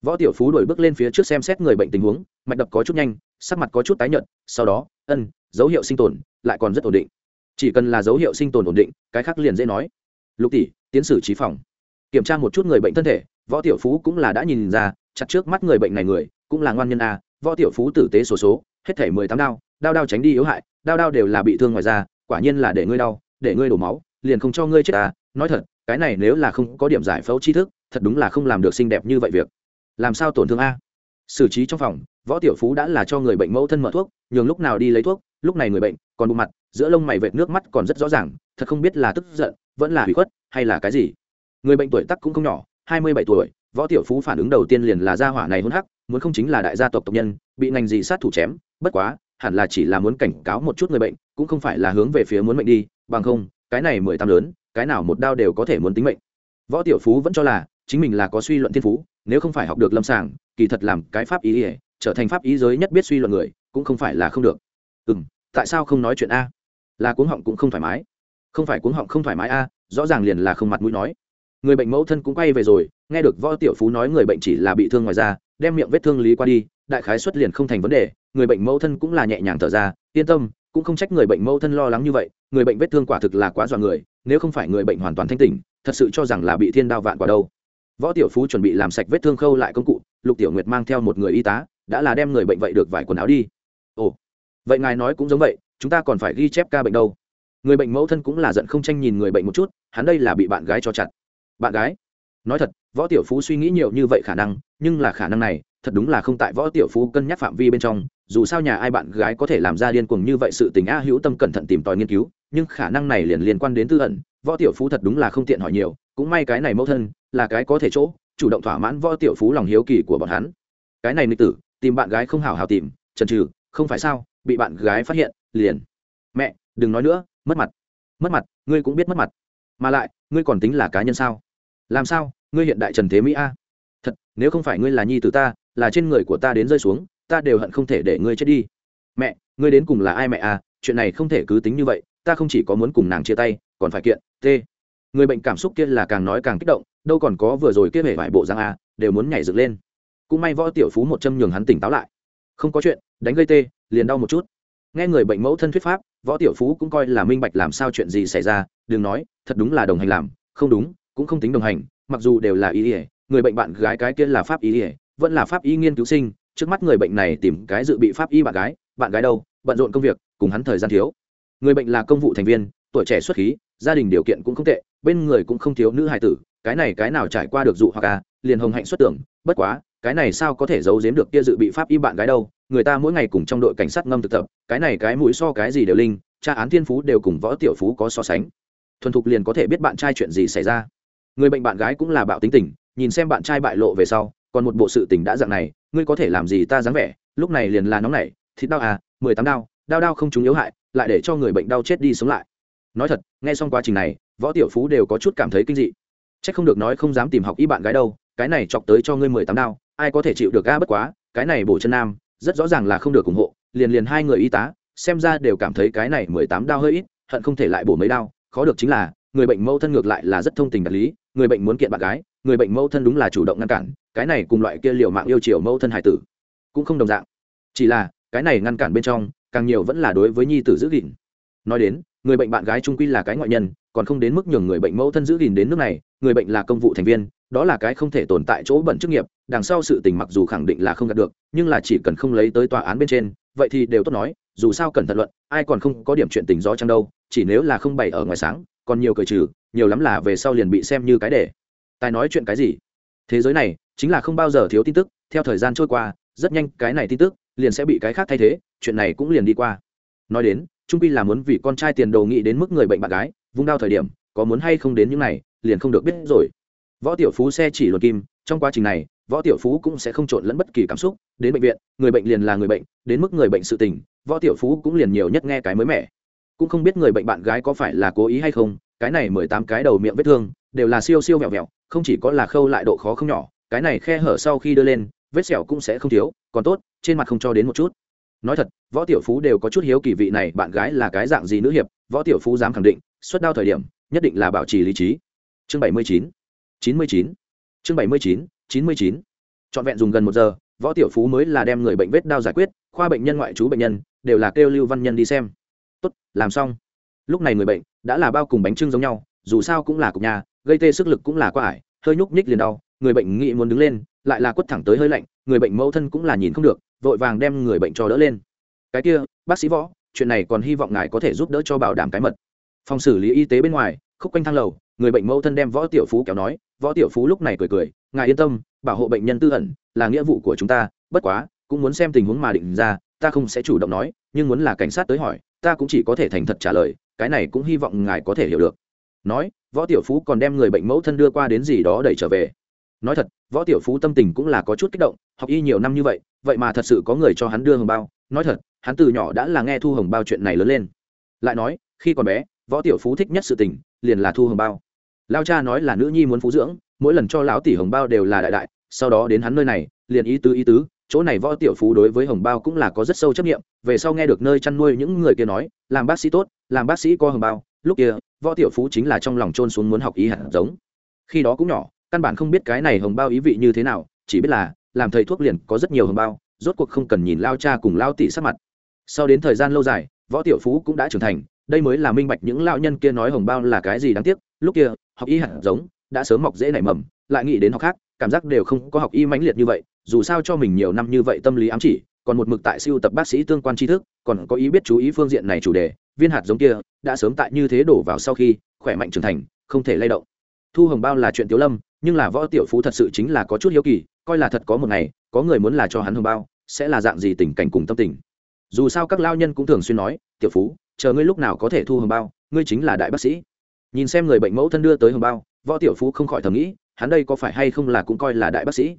Võ tiểu phú đổi bước lên phía trước xem xét người bệnh tình huống mạch đập có chút nhanh sắc mặt có chút tái nhợt sau đó ân dấu hiệu sinh tồn lại còn rất ổn định. Chỉ cần là dấu hiệu sinh tồn ổn định cái khác liền dễ nói. Lục tỷ tiến sử trí phòng. Kiểm tra một chút người bệnh thân thể võ tiểu phú cũng là đã nhìn ra chặt trước mắt người bệnh này người cũng là ngoan nhân a võ tiểu phú tử tế sổ số, số hết thể mười tám đao đao đao tránh đi yếu hại, đao đao đều là bị thương ngoài ra quả nhiên là để ngươi đau, để ngươi đổ máu, liền không cho ngươi chết ta. Nói thật, cái này nếu là không có điểm giải phẫu tri thức, thật đúng là không làm được xinh đẹp như vậy việc. Làm sao tổn thương a? Xử trí trong phòng, võ tiểu phú đã là cho người bệnh mẫu thân mở thuốc, nhường lúc nào đi lấy thuốc, lúc này người bệnh còn bụng mặt, giữa lông mày vệt nước mắt còn rất rõ ràng, thật không biết là tức giận, vẫn là hủy khuất, hay là cái gì. Người bệnh tuổi tắc cũng không nhỏ, hai mươi bảy tuổi, võ tiểu phú phản ứng đầu tiên liền là gia hỏa này hôn hắc, muốn không chính là đại gia tộc tộc nhân, bị ngành gì sát thủ chém bất quá, hẳn là chỉ là muốn cảnh cáo một chút người bệnh, cũng không phải là hướng về phía muốn mệnh đi, bằng không, cái này mười tám lớn, cái nào một đao đều có thể muốn tính mệnh. Võ tiểu phú vẫn cho là, chính mình là có suy luận thiên phú, nếu không phải học được lâm sàng, kỳ thật làm cái pháp ý ỉa trở thành pháp ý giới nhất biết suy luận người, cũng không phải là không được. Ừ m tại sao không nói chuyện a? Là cuống họng cũng không thoải mái. Không phải cuống họng không thoải mái a, rõ ràng liền là không mặt mũi nói. Người bệnh mẫu thân cũng quay về rồi, nghe được võ tiểu phú nói người bệnh chỉ là bị thương ngoài da, đem miệng vết thương lý qua đi đại khái xuất liền không thành vấn đề, người bệnh mẫu thân cũng là nhẹ nhàng thở ra, yên tâm, cũng không trách người bệnh mẫu thân lo lắng như vậy, người bệnh vết thương quả thực là quá dọa người, nếu không phải người bệnh hoàn toàn thanh tỉnh, thật sự cho rằng là bị thiên đao vạn quả đâu. Võ tiểu phú chuẩn bị làm sạch vết thương khâu lại công cụ, lục tiểu nguyệt mang theo một người y tá, đã là đem người bệnh vậy được vải quần áo đi. Ồ, vậy ngài nói cũng giống vậy, chúng ta còn phải ghi chép ca bệnh đâu. Người bệnh mẫu thân cũng là giận không tranh nhìn người bệnh một chút, hắn đây là bị bạn gái cho chặt. Bạn gái? Nói thật, võ tiểu phú suy nghĩ nhiều như vậy khả năng, nhưng là khả năng này thật đúng là không tại võ tiểu phú cân nhắc phạm vi bên trong, dù sao nhà ai bạn gái có thể làm ra điên cuồng như vậy sự tình a hữu tâm cẩn thận tìm tòi nghiên cứu, nhưng khả năng này liền liên quan đến tư ẩn, võ tiểu phú thật đúng là không tiện hỏi nhiều, cũng may cái này mẫu thân, là cái có thể chỗ, chủ động thỏa mãn võ tiểu phú lòng hiếu kỳ của bọn hắn. Cái này nịch tử, tìm bạn gái không hảo hảo tìm trần trừ không phải sao, bị bạn gái phát hiện, liền. Mẹ, đừng nói nữa, mất mặt. Mất mặt, ngươi cũng biết mất mặt. Mà lại, ngươi còn tính là cá nhân sao? Làm sao, ngươi hiện đại trần thế mỹ a? Thật, nếu không phải ngươi là nhi từ ta là trên người của ta đến rơi xuống, ta đều hận không thể để ngươi chết đi. Mẹ, ngươi đến cùng là ai mẹ à? chuyện này không thể cứ tính như vậy, ta không chỉ có muốn cùng nàng chia tay, còn phải kiện t người bệnh cảm xúc kia là càng nói càng kích động, đâu còn có vừa rồi kia vẻ vải bộ giang a à, đều muốn nhảy dựng lên. Cũng may võ tiểu phú một châm nhường hắn tỉnh táo lại. Không có chuyện, đánh gây tê, liền đau một chút. Nghe người bệnh mẫu thân thuyết pháp, võ tiểu phú cũng coi là minh bạch làm sao chuyện gì xảy ra, đừng nói, thật đúng là đồng hành làm, không đúng, cũng không tính đồng hành, mặc dù đều là ý ỉa người bệnh bạn gái cái kia là pháp ý ỉa vẫn là pháp y nghiên cứu sinh, trước mắt người bệnh này tìm cái dự bị pháp y bạn gái bạn gái đâu, bận rộn công việc, cùng hắn thời gian thiếu. Người bệnh là công vụ thành viên, tuổi trẻ xuất khí, gia đình điều kiện cũng không tệ, bên người cũng không thiếu nữ hài tử, cái này cái nào trải qua được dụ hoặc à liền hồng hạnh xuất tưởng, bất quá, cái này sao có thể giấu giếm được kia dự bị pháp y bạn gái đâu, người ta mỗi ngày cùng trong đội cảnh sát ngâm thực tập, cái này cái mũi so cái gì đều linh, tra án thiên phú đều cùng võ tiểu phú có so sánh. Thuần thục liền có thể biết bạn trai chuyện gì xảy ra. Người bệnh bạn gái cũng là bạo tính tình, nhìn xem bạn trai bại lộ về sau còn một bộ sự tình đã dạng này, ngươi có thể làm gì ta dáng vẻ, lúc này liền là nóng nảy, thịt đau à mười tám đau đau đau không chúng yếu hại, lại để cho người bệnh đau chết đi sống lại. Nói thật, nghe xong quá trình này, võ tiểu phú đều có chút cảm thấy kinh dị. C h ắ c không được nói không dám tìm học y bạn gái đâu, cái này chọc tới cho ngươi mười tám đau, ai có thể chịu được ga bất quá, cái này bổ chân nam, rất rõ ràng là không được ủng hộ, liền liền hai người y tá, xem ra đều cảm thấy cái này mười tám đau hơi ít, hận không thể lại bổ mấy đau, khó được chính là, người bệnh mâu thân ngược lại là rất thông tình đạt lý, người bệnh muốn kiện bạn gái, người bệnh mâu thân đúng là chủ động ngăn cản cái này cùng loại kia liều mạng yêu chiều mẫu thân hải tử cũng không đồng dạng. Chỉ là, cái này ngăn cản bên trong, càng nhiều vẫn là đối với nhi tử giữ gìn. Nói đến, người bệnh bạn gái trung quy là cái ngoại nhân, còn không đến mức nhường người bệnh mẫu thân giữ gìn đến nước này, người bệnh là công vụ thành viên, đó là cái không thể tồn tại chỗ bẩn chức nghiệp, đằng sau sự tình mặc dù khẳng định là không đạt được, nhưng là chỉ cần không lấy tới tòa án bên trên, vậy thì đều tốt nói, dù sao cần thận luận, ai còn không có điểm chuyện tình gió chăng đâu, chỉ nếu là không bày ở ngoài sáng, còn nhiều cởi trừ, nhiều lắm là về sau liền bị xem như cái để. Tài nói chuyện cái gì? Thế giới này chính là không bao giờ thiếu tin tức, theo thời gian trôi qua, rất nhanh cái này tin tức liền sẽ bị cái khác thay thế, chuyện này cũng liền đi qua. Nói đến, trung pi là muốn vì con trai tiền đồ nghĩ đến mức người bệnh bạn gái, vung đao thời điểm, có muốn hay không đến những này, liền không được biết rồi. Võ tiểu phú xe chỉ luật kim, trong quá trình này, võ tiểu phú cũng sẽ không trộn lẫn bất kỳ cảm xúc, đến bệnh viện, người bệnh liền là người bệnh, đến mức người bệnh sự tình, võ tiểu phú cũng liền nhiều nhất nghe cái mới mẻ. Cũng không biết người bệnh bạn gái có phải là cố ý hay không, cái này mười tám cái đầu miệng vết thương, đều là siêu siêu vẹo vẹo, không chỉ có là khâu lại độ khó không nhỏ cái này khe hở sau khi đưa lên, vết sẹo cũng sẽ không thiếu, còn tốt, trên mặt không cho đến một chút. Nói thật, võ tiểu phú đều có chút hiếu kỳ vị này bạn gái là cái dạng gì nữ hiệp, võ tiểu phú dám khẳng định suất đao thời điểm, nhất định là bảo trì lý trí. Chương bảy mươi chín chín mươi chín, chương bảy mươi chín chín mươi chín. Trọn vẹn dùng gần một giờ, võ tiểu phú mới là đem người bệnh vết đao giải quyết, khoa bệnh nhân ngoại trú bệnh nhân, đều là kêu lưu văn nhân đi xem. Tốt, làm xong. Lúc này người bệnh đã là bao cùng bánh trưng giống nhau, dù sao cũng là cục nhà, gây tê sức lực cũng là quá ải, hơi nhúc nhích liền đau người bệnh nghĩ muốn đứng lên, lại là quất thẳng tới hơi lạnh, người bệnh mẫu thân cũng là nhìn không được, vội vàng đem người bệnh cho đỡ lên. Cái kia, bác sĩ võ, chuyện này còn hy vọng ngài có thể giúp đỡ cho bảo đảm cái mật. Phòng xử lý y tế bên ngoài, khúc quanh thang lầu, người bệnh mẫu thân đem võ tiểu phú kéo nói, võ tiểu phú lúc này cười cười, ngài yên tâm, bảo hộ bệnh nhân tư ẩn, là nghĩa vụ của chúng ta, bất quá, cũng muốn xem tình huống mà định ra, ta không sẽ chủ động nói, nhưng muốn là cảnh sát tới hỏi, ta cũng chỉ có thể thành thật trả lời, cái này cũng hy vọng ngài có thể hiểu được. Nói, võ tiểu phú còn đem người bệnh mẫu thân đưa qua đến gì đó đẩy trở về nói thật, võ tiểu phú tâm tình cũng là có chút kích động, học y nhiều năm như vậy vậy mà thật sự có người cho hắn đưa hồng bao. Nói thật, hắn từ nhỏ đã là nghe thu hồng bao chuyện này lớn lên. Lại nói, khi còn bé, võ tiểu phú thích nhất sự tình, liền là thu hồng bao. Lao cha nói là nữ nhi muốn phú dưỡng, mỗi lần cho lão tỷ hồng bao đều là đại đại, sau đó đến hắn nơi này, liền ý tứ ý tứ, chỗ này võ tiểu phú đối với hồng bao cũng là có rất sâu chấp nghiệm về sau nghe được nơi chăn nuôi những người kia nói, làm bác sĩ tốt, làm bác sĩ có hồng bao, lúc kia, võ tiểu phú chính là trong lòng trôn xuống muốn học ý hạt giống. Khi đó cũng nhỏ căn bản không biết cái này hồng bao ý vị như thế nào, chỉ biết là, làm thầy thuốc liền có rất nhiều hồng bao, rốt cuộc không cần nhìn lao cha cùng lao tỷ sát mặt. Sau đến thời gian lâu dài, võ tiểu phú cũng đã trưởng thành, đây mới là minh bạch những lao nhân kia nói hồng bao là cái gì đáng tiếc, lúc kia, học y hạt giống, đã sớm mọc dễ nảy mầm, lại nghĩ đến học khác, cảm giác đều không có học y mãnh liệt như vậy, dù sao cho mình nhiều năm như vậy tâm lý ám chỉ, còn một mực tại siêu tập bác sĩ tương quan tri thức, còn có ý biết chú ý phương diện này chủ đề, viên hạt giống kia, đã sớm tại như thế đổ vào sau khi, khỏe mạnh trưởng thành, không thể lay động. Thu hồng bao là chuyện tiểu lâm nhưng là võ tiểu phú thật sự chính là có chút hiếu kỳ, coi là thật có một ngày, có người muốn là cho hắn hồng bao, sẽ là dạng gì tình cảnh cùng tâm tình. Dù sao các lao nhân cũng thường xuyên nói, tiểu phú, chờ ngươi lúc nào có thể thu hồng bao, ngươi chính là đại bác sĩ. Nhìn xem người bệnh mẫu thân đưa tới hồng bao, võ tiểu phú không khỏi thầm nghĩ, hắn đây có phải hay không là cũng coi là đại bác sĩ?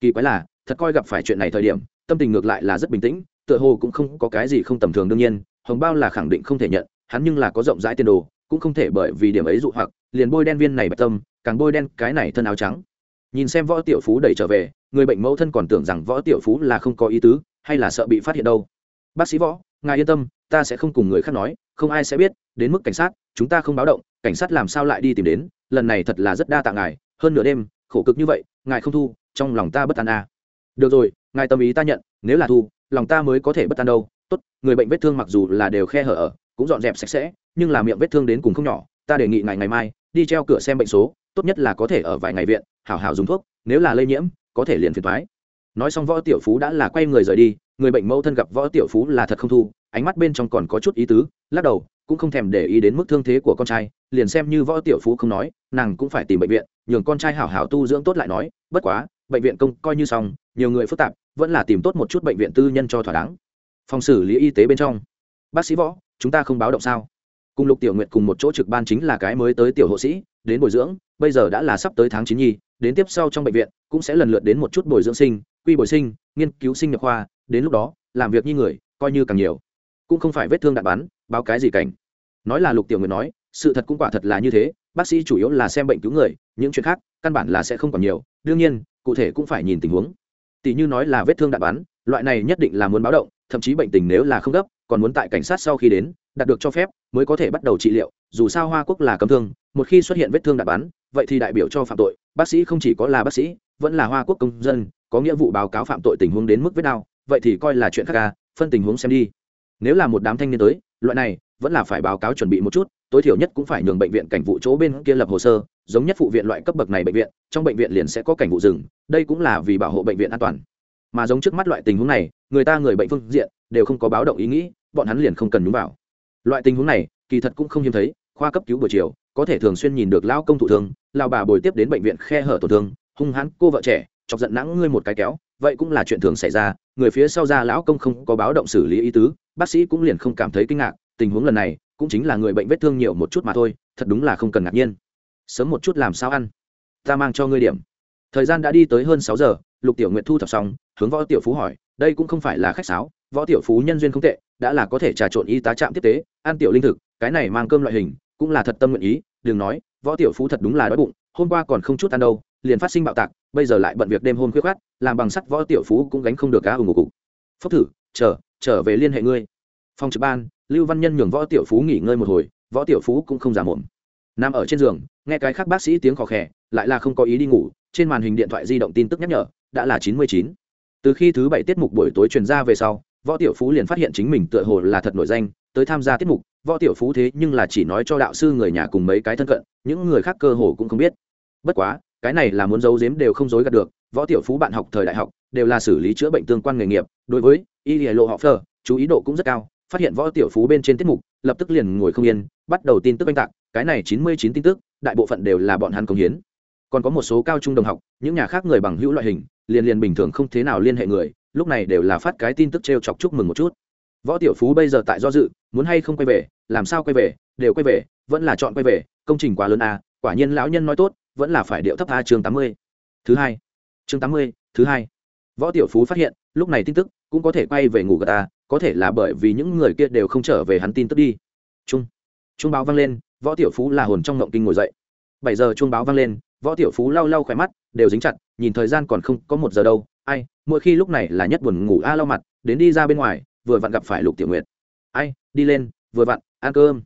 Kỳ quái là, thật coi gặp phải chuyện này thời điểm, tâm tình ngược lại là rất bình tĩnh, tựa hồ cũng không có cái gì không tầm thường đương nhiên, hồng bao là khẳng định không thể nhận, hắn nhưng là có rộng rãi tiền đồ cũng không thể bởi vì điểm ấy dụ hoặc, liền bôi đen viên này bạch tâm, càng bôi đen cái này thân áo trắng. Nhìn xem võ tiểu phú đẩy trở về, người bệnh mẫu thân còn tưởng rằng võ tiểu phú là không có ý tứ, hay là sợ bị phát hiện đâu. Bác sĩ võ, ngài yên tâm, ta sẽ không cùng người khác nói, không ai sẽ biết, đến mức cảnh sát, chúng ta không báo động, cảnh sát làm sao lại đi tìm đến, lần này thật là rất đa tạ ngài, hơn nửa đêm, khổ cực như vậy, ngài không thu, trong lòng ta bất an à. được rồi, ngài tâm ý ta nhận, nếu là thu, lòng ta mới có thể bất an đâu. Tốt, người bệnh vết thương mặc dù là đều khe hở ở, cũng dọn dẹp sạch sẽ nhưng là miệng vết thương đến cùng không nhỏ, ta đề nghị ngày ngày mai đi treo cửa xem bệnh số, tốt nhất là có thể ở vài ngày viện, hảo hảo dùng thuốc, nếu là lây nhiễm, có thể liền phiền thoái nói xong võ tiểu phú đã là quay người rời đi, người bệnh mẫu thân gặp võ tiểu phú là thật không thu, ánh mắt bên trong còn có chút ý tứ, lắc đầu, cũng không thèm để ý đến mức thương thế của con trai, liền xem như võ tiểu phú không nói, nàng cũng phải tìm bệnh viện, nhường con trai hảo hảo tu dưỡng tốt lại nói, bất quá, bệnh viện công coi như xong, nhiều người phức tạp, vẫn là tìm tốt một chút bệnh viện tư nhân cho thỏa đáng. Phòng xử lý y tế bên trong. Bác sĩ võ, chúng ta không báo động sao? Cùng lục tiểu nguyện cùng một chỗ trực ban chính là cái mới tới tiểu hộ sĩ, đến bồi dưỡng, bây giờ đã là sắp tới tháng chín nhi đến tiếp sau trong bệnh viện, cũng sẽ lần lượt đến một chút bồi dưỡng sinh, quy bồi sinh, nghiên cứu sinh nhập khoa, đến lúc đó, làm việc như người, coi như càng nhiều. Cũng không phải vết thương đạn bắn, báo cái gì cảnh. Nói là lục tiểu nguyện nói, sự thật cũng quả thật là như thế, bác sĩ chủ yếu là xem bệnh cứu người, những chuyện khác, căn bản là sẽ không còn nhiều, đương nhiên, cụ thể cũng phải nhìn tình huống. Tỷ như nói là vết thương đạn bắn, loại này nhất định là muốn báo động, thậm chí bệnh tình nếu là không gấp, còn muốn tại cảnh sát sau khi đến đạt được cho phép, mới có thể bắt đầu trị liệu, dù sao hoa quốc là cấm thương, một khi xuất hiện vết thương đạn bắn, vậy thì đại biểu cho phạm tội. Bác sĩ không chỉ có là bác sĩ, vẫn là hoa quốc công dân, có nghĩa vụ báo cáo phạm tội tình huống đến mức vết đau, vậy thì coi là chuyện khác ca phân tình huống xem đi. Nếu là một đám thanh niên tới, loại này vẫn là phải báo cáo chuẩn bị một chút, tối thiểu nhất cũng phải nhường bệnh viện cảnh vụ chỗ bên kia lập hồ sơ, giống nhất phụ viện loại cấp bậc này bệnh viện, trong bệnh viện liền sẽ có cảnh vụ rừng đây cũng là vì bảo hộ bệnh viện an toàn. Mà giống trước mắt loại tình huống này, người ta người bệnh phương diện, đều không có báo động ý nghĩ, bọn hắn liền không cần nhúng vào loại tình huống này, kỳ thật cũng không hiếm thấy, khoa cấp cứu buổi chiều, có thể thường xuyên nhìn được lao công thụ thương lao bà bồi tiếp đến bệnh viện khe hở tổn thương, hung hãn, cô vợ trẻ, chọc giận nắng ngươi một cái kéo, vậy cũng là chuyện thường xảy ra, người phía sau ra lão công không có báo động xử lý ý tứ, bác sĩ cũng liền không cảm thấy kinh ngạc, tình huống lần này, cũng chính là người bệnh vết thương nhiều một chút mà thôi, thật đúng là không cần ngạc nhiên. Sớm một chút làm sao ăn? Ta mang cho ngươi điểm. Thời gian đã đi tới hơn sáu giờ, lục tiểu nguyện thu thập xong, hướng võ tiểu phú hỏi, đây cũng không phải là khách sáo võ tiểu phú nhân duyên không tệ, đã là có thể trà trộn y tá trạm tiếp tế, ăn tiểu linh thực, cái này mang cơm loại hình, cũng là thật tâm nguyện ý, đừng nói, võ tiểu phú thật đúng là đói bụng, hôm qua còn không chút ăn đâu, liền phát sinh bạo tạc, bây giờ lại bận việc đêm hôm khuyết khát làm bằng sắt võ tiểu phú cũng gánh không được cá ủng ngủ cục. Phúc thử, chờ, trở về liên hệ ngươi. Phòng trực ban, lưu văn nhân nhường võ tiểu phú nghỉ ngơi một hồi, võ tiểu phú cũng không giả mồm nằm ở trên giường, nghe cái khác bác sĩ tiếng khò khè, lại là không có ý đi ngủ, trên màn hình điện thoại di động tin tức nhắc nhở, đã là chín mươi chín. Từ khi thứ bảy tiết mục buổi tối truyền ra về sau võ tiểu phú liền phát hiện chính mình tựa hồ là thật nổi danh, tới tham gia tiết mục, võ tiểu phú thế nhưng là chỉ nói cho đạo sư người nhà cùng mấy cái thân cận, những người khác cơ hồ cũng không biết. Bất quá, cái này là muốn giấu giếm đều không dối gạt được, võ tiểu phú bạn học thời đại học, đều là xử lý chữa bệnh tương quan nghề nghiệp, đối với y lìa lộ họ phờ chú ý độ cũng rất cao, phát hiện võ tiểu phú bên trên tiết mục, lập tức liền ngồi không yên, bắt đầu tin tức oanh tạc, cái này chín mươi chín tin tức, đại bộ phận đều là bọn hắn công hiến. Còn có một số cao trung đồng học, những nhà khác người bằng hữu loại hình, liền liền bình thường không thế nào liên hệ người lúc này đều là phát cái tin tức t r e o chọc chúc mừng một chút. Võ tiểu phú bây giờ tại do dự, muốn hay không quay về, làm sao quay về, đều quay về, vẫn là chọn quay về, công trình quá lớn à quả nhiên lão nhân nói tốt, vẫn là phải điệu thấp a chương tám mươi. Thứ hai, chương tám mươi, thứ hai. Võ tiểu phú phát hiện, lúc này tin tức cũng có thể quay về ngủ gà ta có thể là bởi vì những người kia đều không trở về hắn tin tức đi. Chung chung báo vang lên, võ tiểu phú là hồn trong ngộng kinh ngồi dậy. Bảy giờ chuông báo vang lên, võ tiểu phú lau lau khỏe mắt, đều dính chặt, nhìn thời gian còn không có một giờ đâu ai, mỗi khi lúc này là nhất buồn ngủ a lau mặt, đến đi ra bên ngoài, vừa vặn gặp phải lục tiểu nguyệt. Ai, đi lên, vừa vặn, ăn cơm.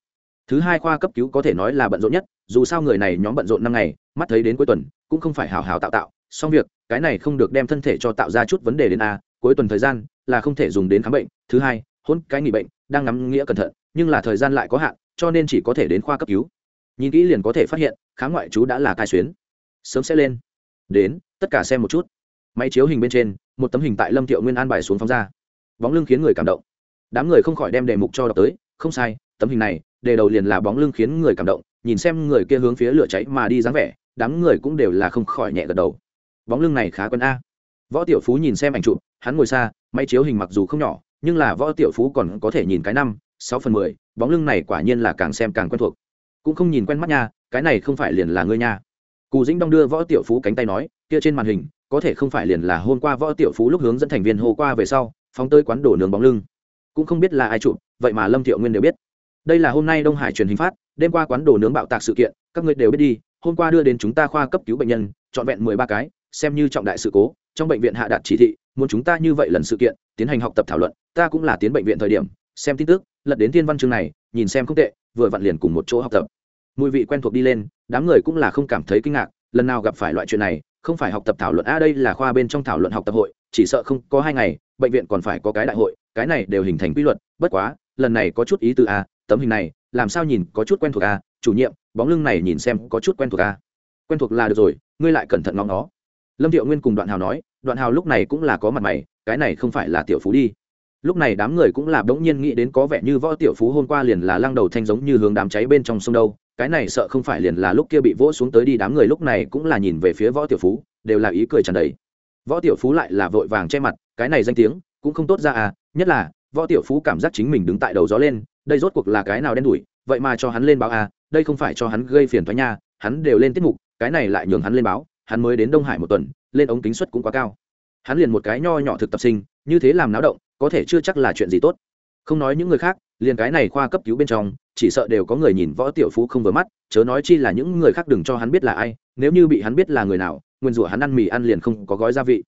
Thứ hai khoa cấp cứu có thể nói là bận rộn nhất, dù sao người này nhóm bận rộn năm ngày, mắt thấy đến cuối tuần, cũng không phải hào hào tạo tạo. Xong việc, cái này không được đem thân thể cho tạo ra chút vấn đề đến a, cuối tuần thời gian là không thể dùng đến khám bệnh. Thứ hai, hôn cái nghỉ bệnh, đang ngắm nghĩa cẩn thận, nhưng là thời gian lại có hạn, cho nên chỉ có thể đến khoa cấp cứu. Nhìn kỹ liền có thể phát hiện, khám ngoại chú đã là cai xuyến. Sớm sẽ lên. Đến, tất cả xem một chút máy chiếu hình bên trên, một tấm hình tại lâm thiệu nguyên an bài xuống phóng ra. Bóng lưng khiến người cảm động. Đám người không khỏi đem đề mục cho đọc tới, không sai, tấm hình này, đề đầu liền là bóng lưng khiến người cảm động, nhìn xem người kia hướng phía lửa cháy mà đi dáng vẻ, đám người cũng đều là không khỏi nhẹ gật đầu. Bóng lưng này khá quân a. Võ tiểu phú nhìn xem ảnh chụp, hắn ngồi xa, máy chiếu hình mặc dù không nhỏ, nhưng là võ tiểu phú còn có thể nhìn cái năm, sáu phần mười, bóng lưng này quả nhiên là càng xem càng quen thuộc. Cũng không nhìn quen mắt nha, cái này không phải liền là ngươi nha. Cù dĩnh đong đưa võ tiểu phú cánh tay nói, kia trên màn hình có thể không phải liền là hôm qua võ tiểu phú lúc hướng dẫn thành viên hô qua về sau, phóng tới quán đổ nướng bóng lưng. Cũng không biết là ai chụp, vậy mà lâm thiệu nguyên đều biết. Đây là hôm nay đông hải truyền hình phát, đêm qua quán đồ nướng bạo tạc sự kiện, các ngươi đều biết đi, hôm qua đưa đến chúng ta khoa cấp cứu bệnh nhân, trọn vẹn mười ba cái, xem như trọng đại sự cố, trong bệnh viện hạ đạt chỉ thị, muốn chúng ta như vậy lần sự kiện, tiến hành học tập thảo luận, ta cũng là tiến bệnh viện thời điểm, xem tin tức, lật đến thiên văn chương này, nhìn xem không tệ, vừa vặn liền cùng một chỗ học tập. Mùi vị quen thuộc đi lên, đám người cũng là không cảm thấy kinh ngạc, lần nào gặp phải loại chuyện này không phải học tập thảo luận a đây là khoa bên trong thảo luận học tập hội, chỉ sợ không có hai ngày, bệnh viện còn phải có cái đại hội, cái này đều hình thành quy luật, bất quá, lần này có chút ý từ a à, tấm hình này, làm sao nhìn có chút quen thuộc a chủ nhiệm, bóng lưng này nhìn xem có chút quen thuộc a quen thuộc là được rồi, ngươi lại cẩn thận ngóng nó. Lâm thiệu nguyên cùng đoạn hào nói, đoạn hào lúc này cũng là có mặt mày, cái này không phải là tiểu phú đi. Lúc này đám người cũng là bỗng nhiên nghĩ đến có vẻ như võ tiểu phú hôm qua liền là lăng đầu thanh giống như hướng đám cháy bên trong sông đâu cái này sợ không phải liền là lúc kia bị vỗ xuống tới đi đám người lúc này cũng là nhìn về phía võ tiểu phú, đều là ý cười tràn đầy. Võ tiểu phú lại là vội vàng che mặt, cái này danh tiếng cũng không tốt ra à nhất là võ tiểu phú cảm giác chính mình đứng tại đầu gió lên, đây rốt cuộc là cái nào đen đủi, vậy mà cho hắn lên báo à đây không phải cho hắn gây phiền thoái nha, hắn đều lên tiết mục, cái này lại nhường hắn lên báo, hắn mới đến đông hải một tuần, lên ống kính suất cũng quá cao. Hắn liền một cái nho nhỏ thực tập sinh, như thế làm náo động, có thể chưa chắc là chuyện gì tốt không nói những người khác, liền cái này khoa cấp cứu bên trong, chỉ sợ đều có người nhìn võ tiểu phú không vừa mắt, chớ nói chi là những người khác đừng cho hắn biết là ai, nếu như bị hắn biết là người nào, nguyên rủa hắn ăn mì ăn liền không có gói gia vị.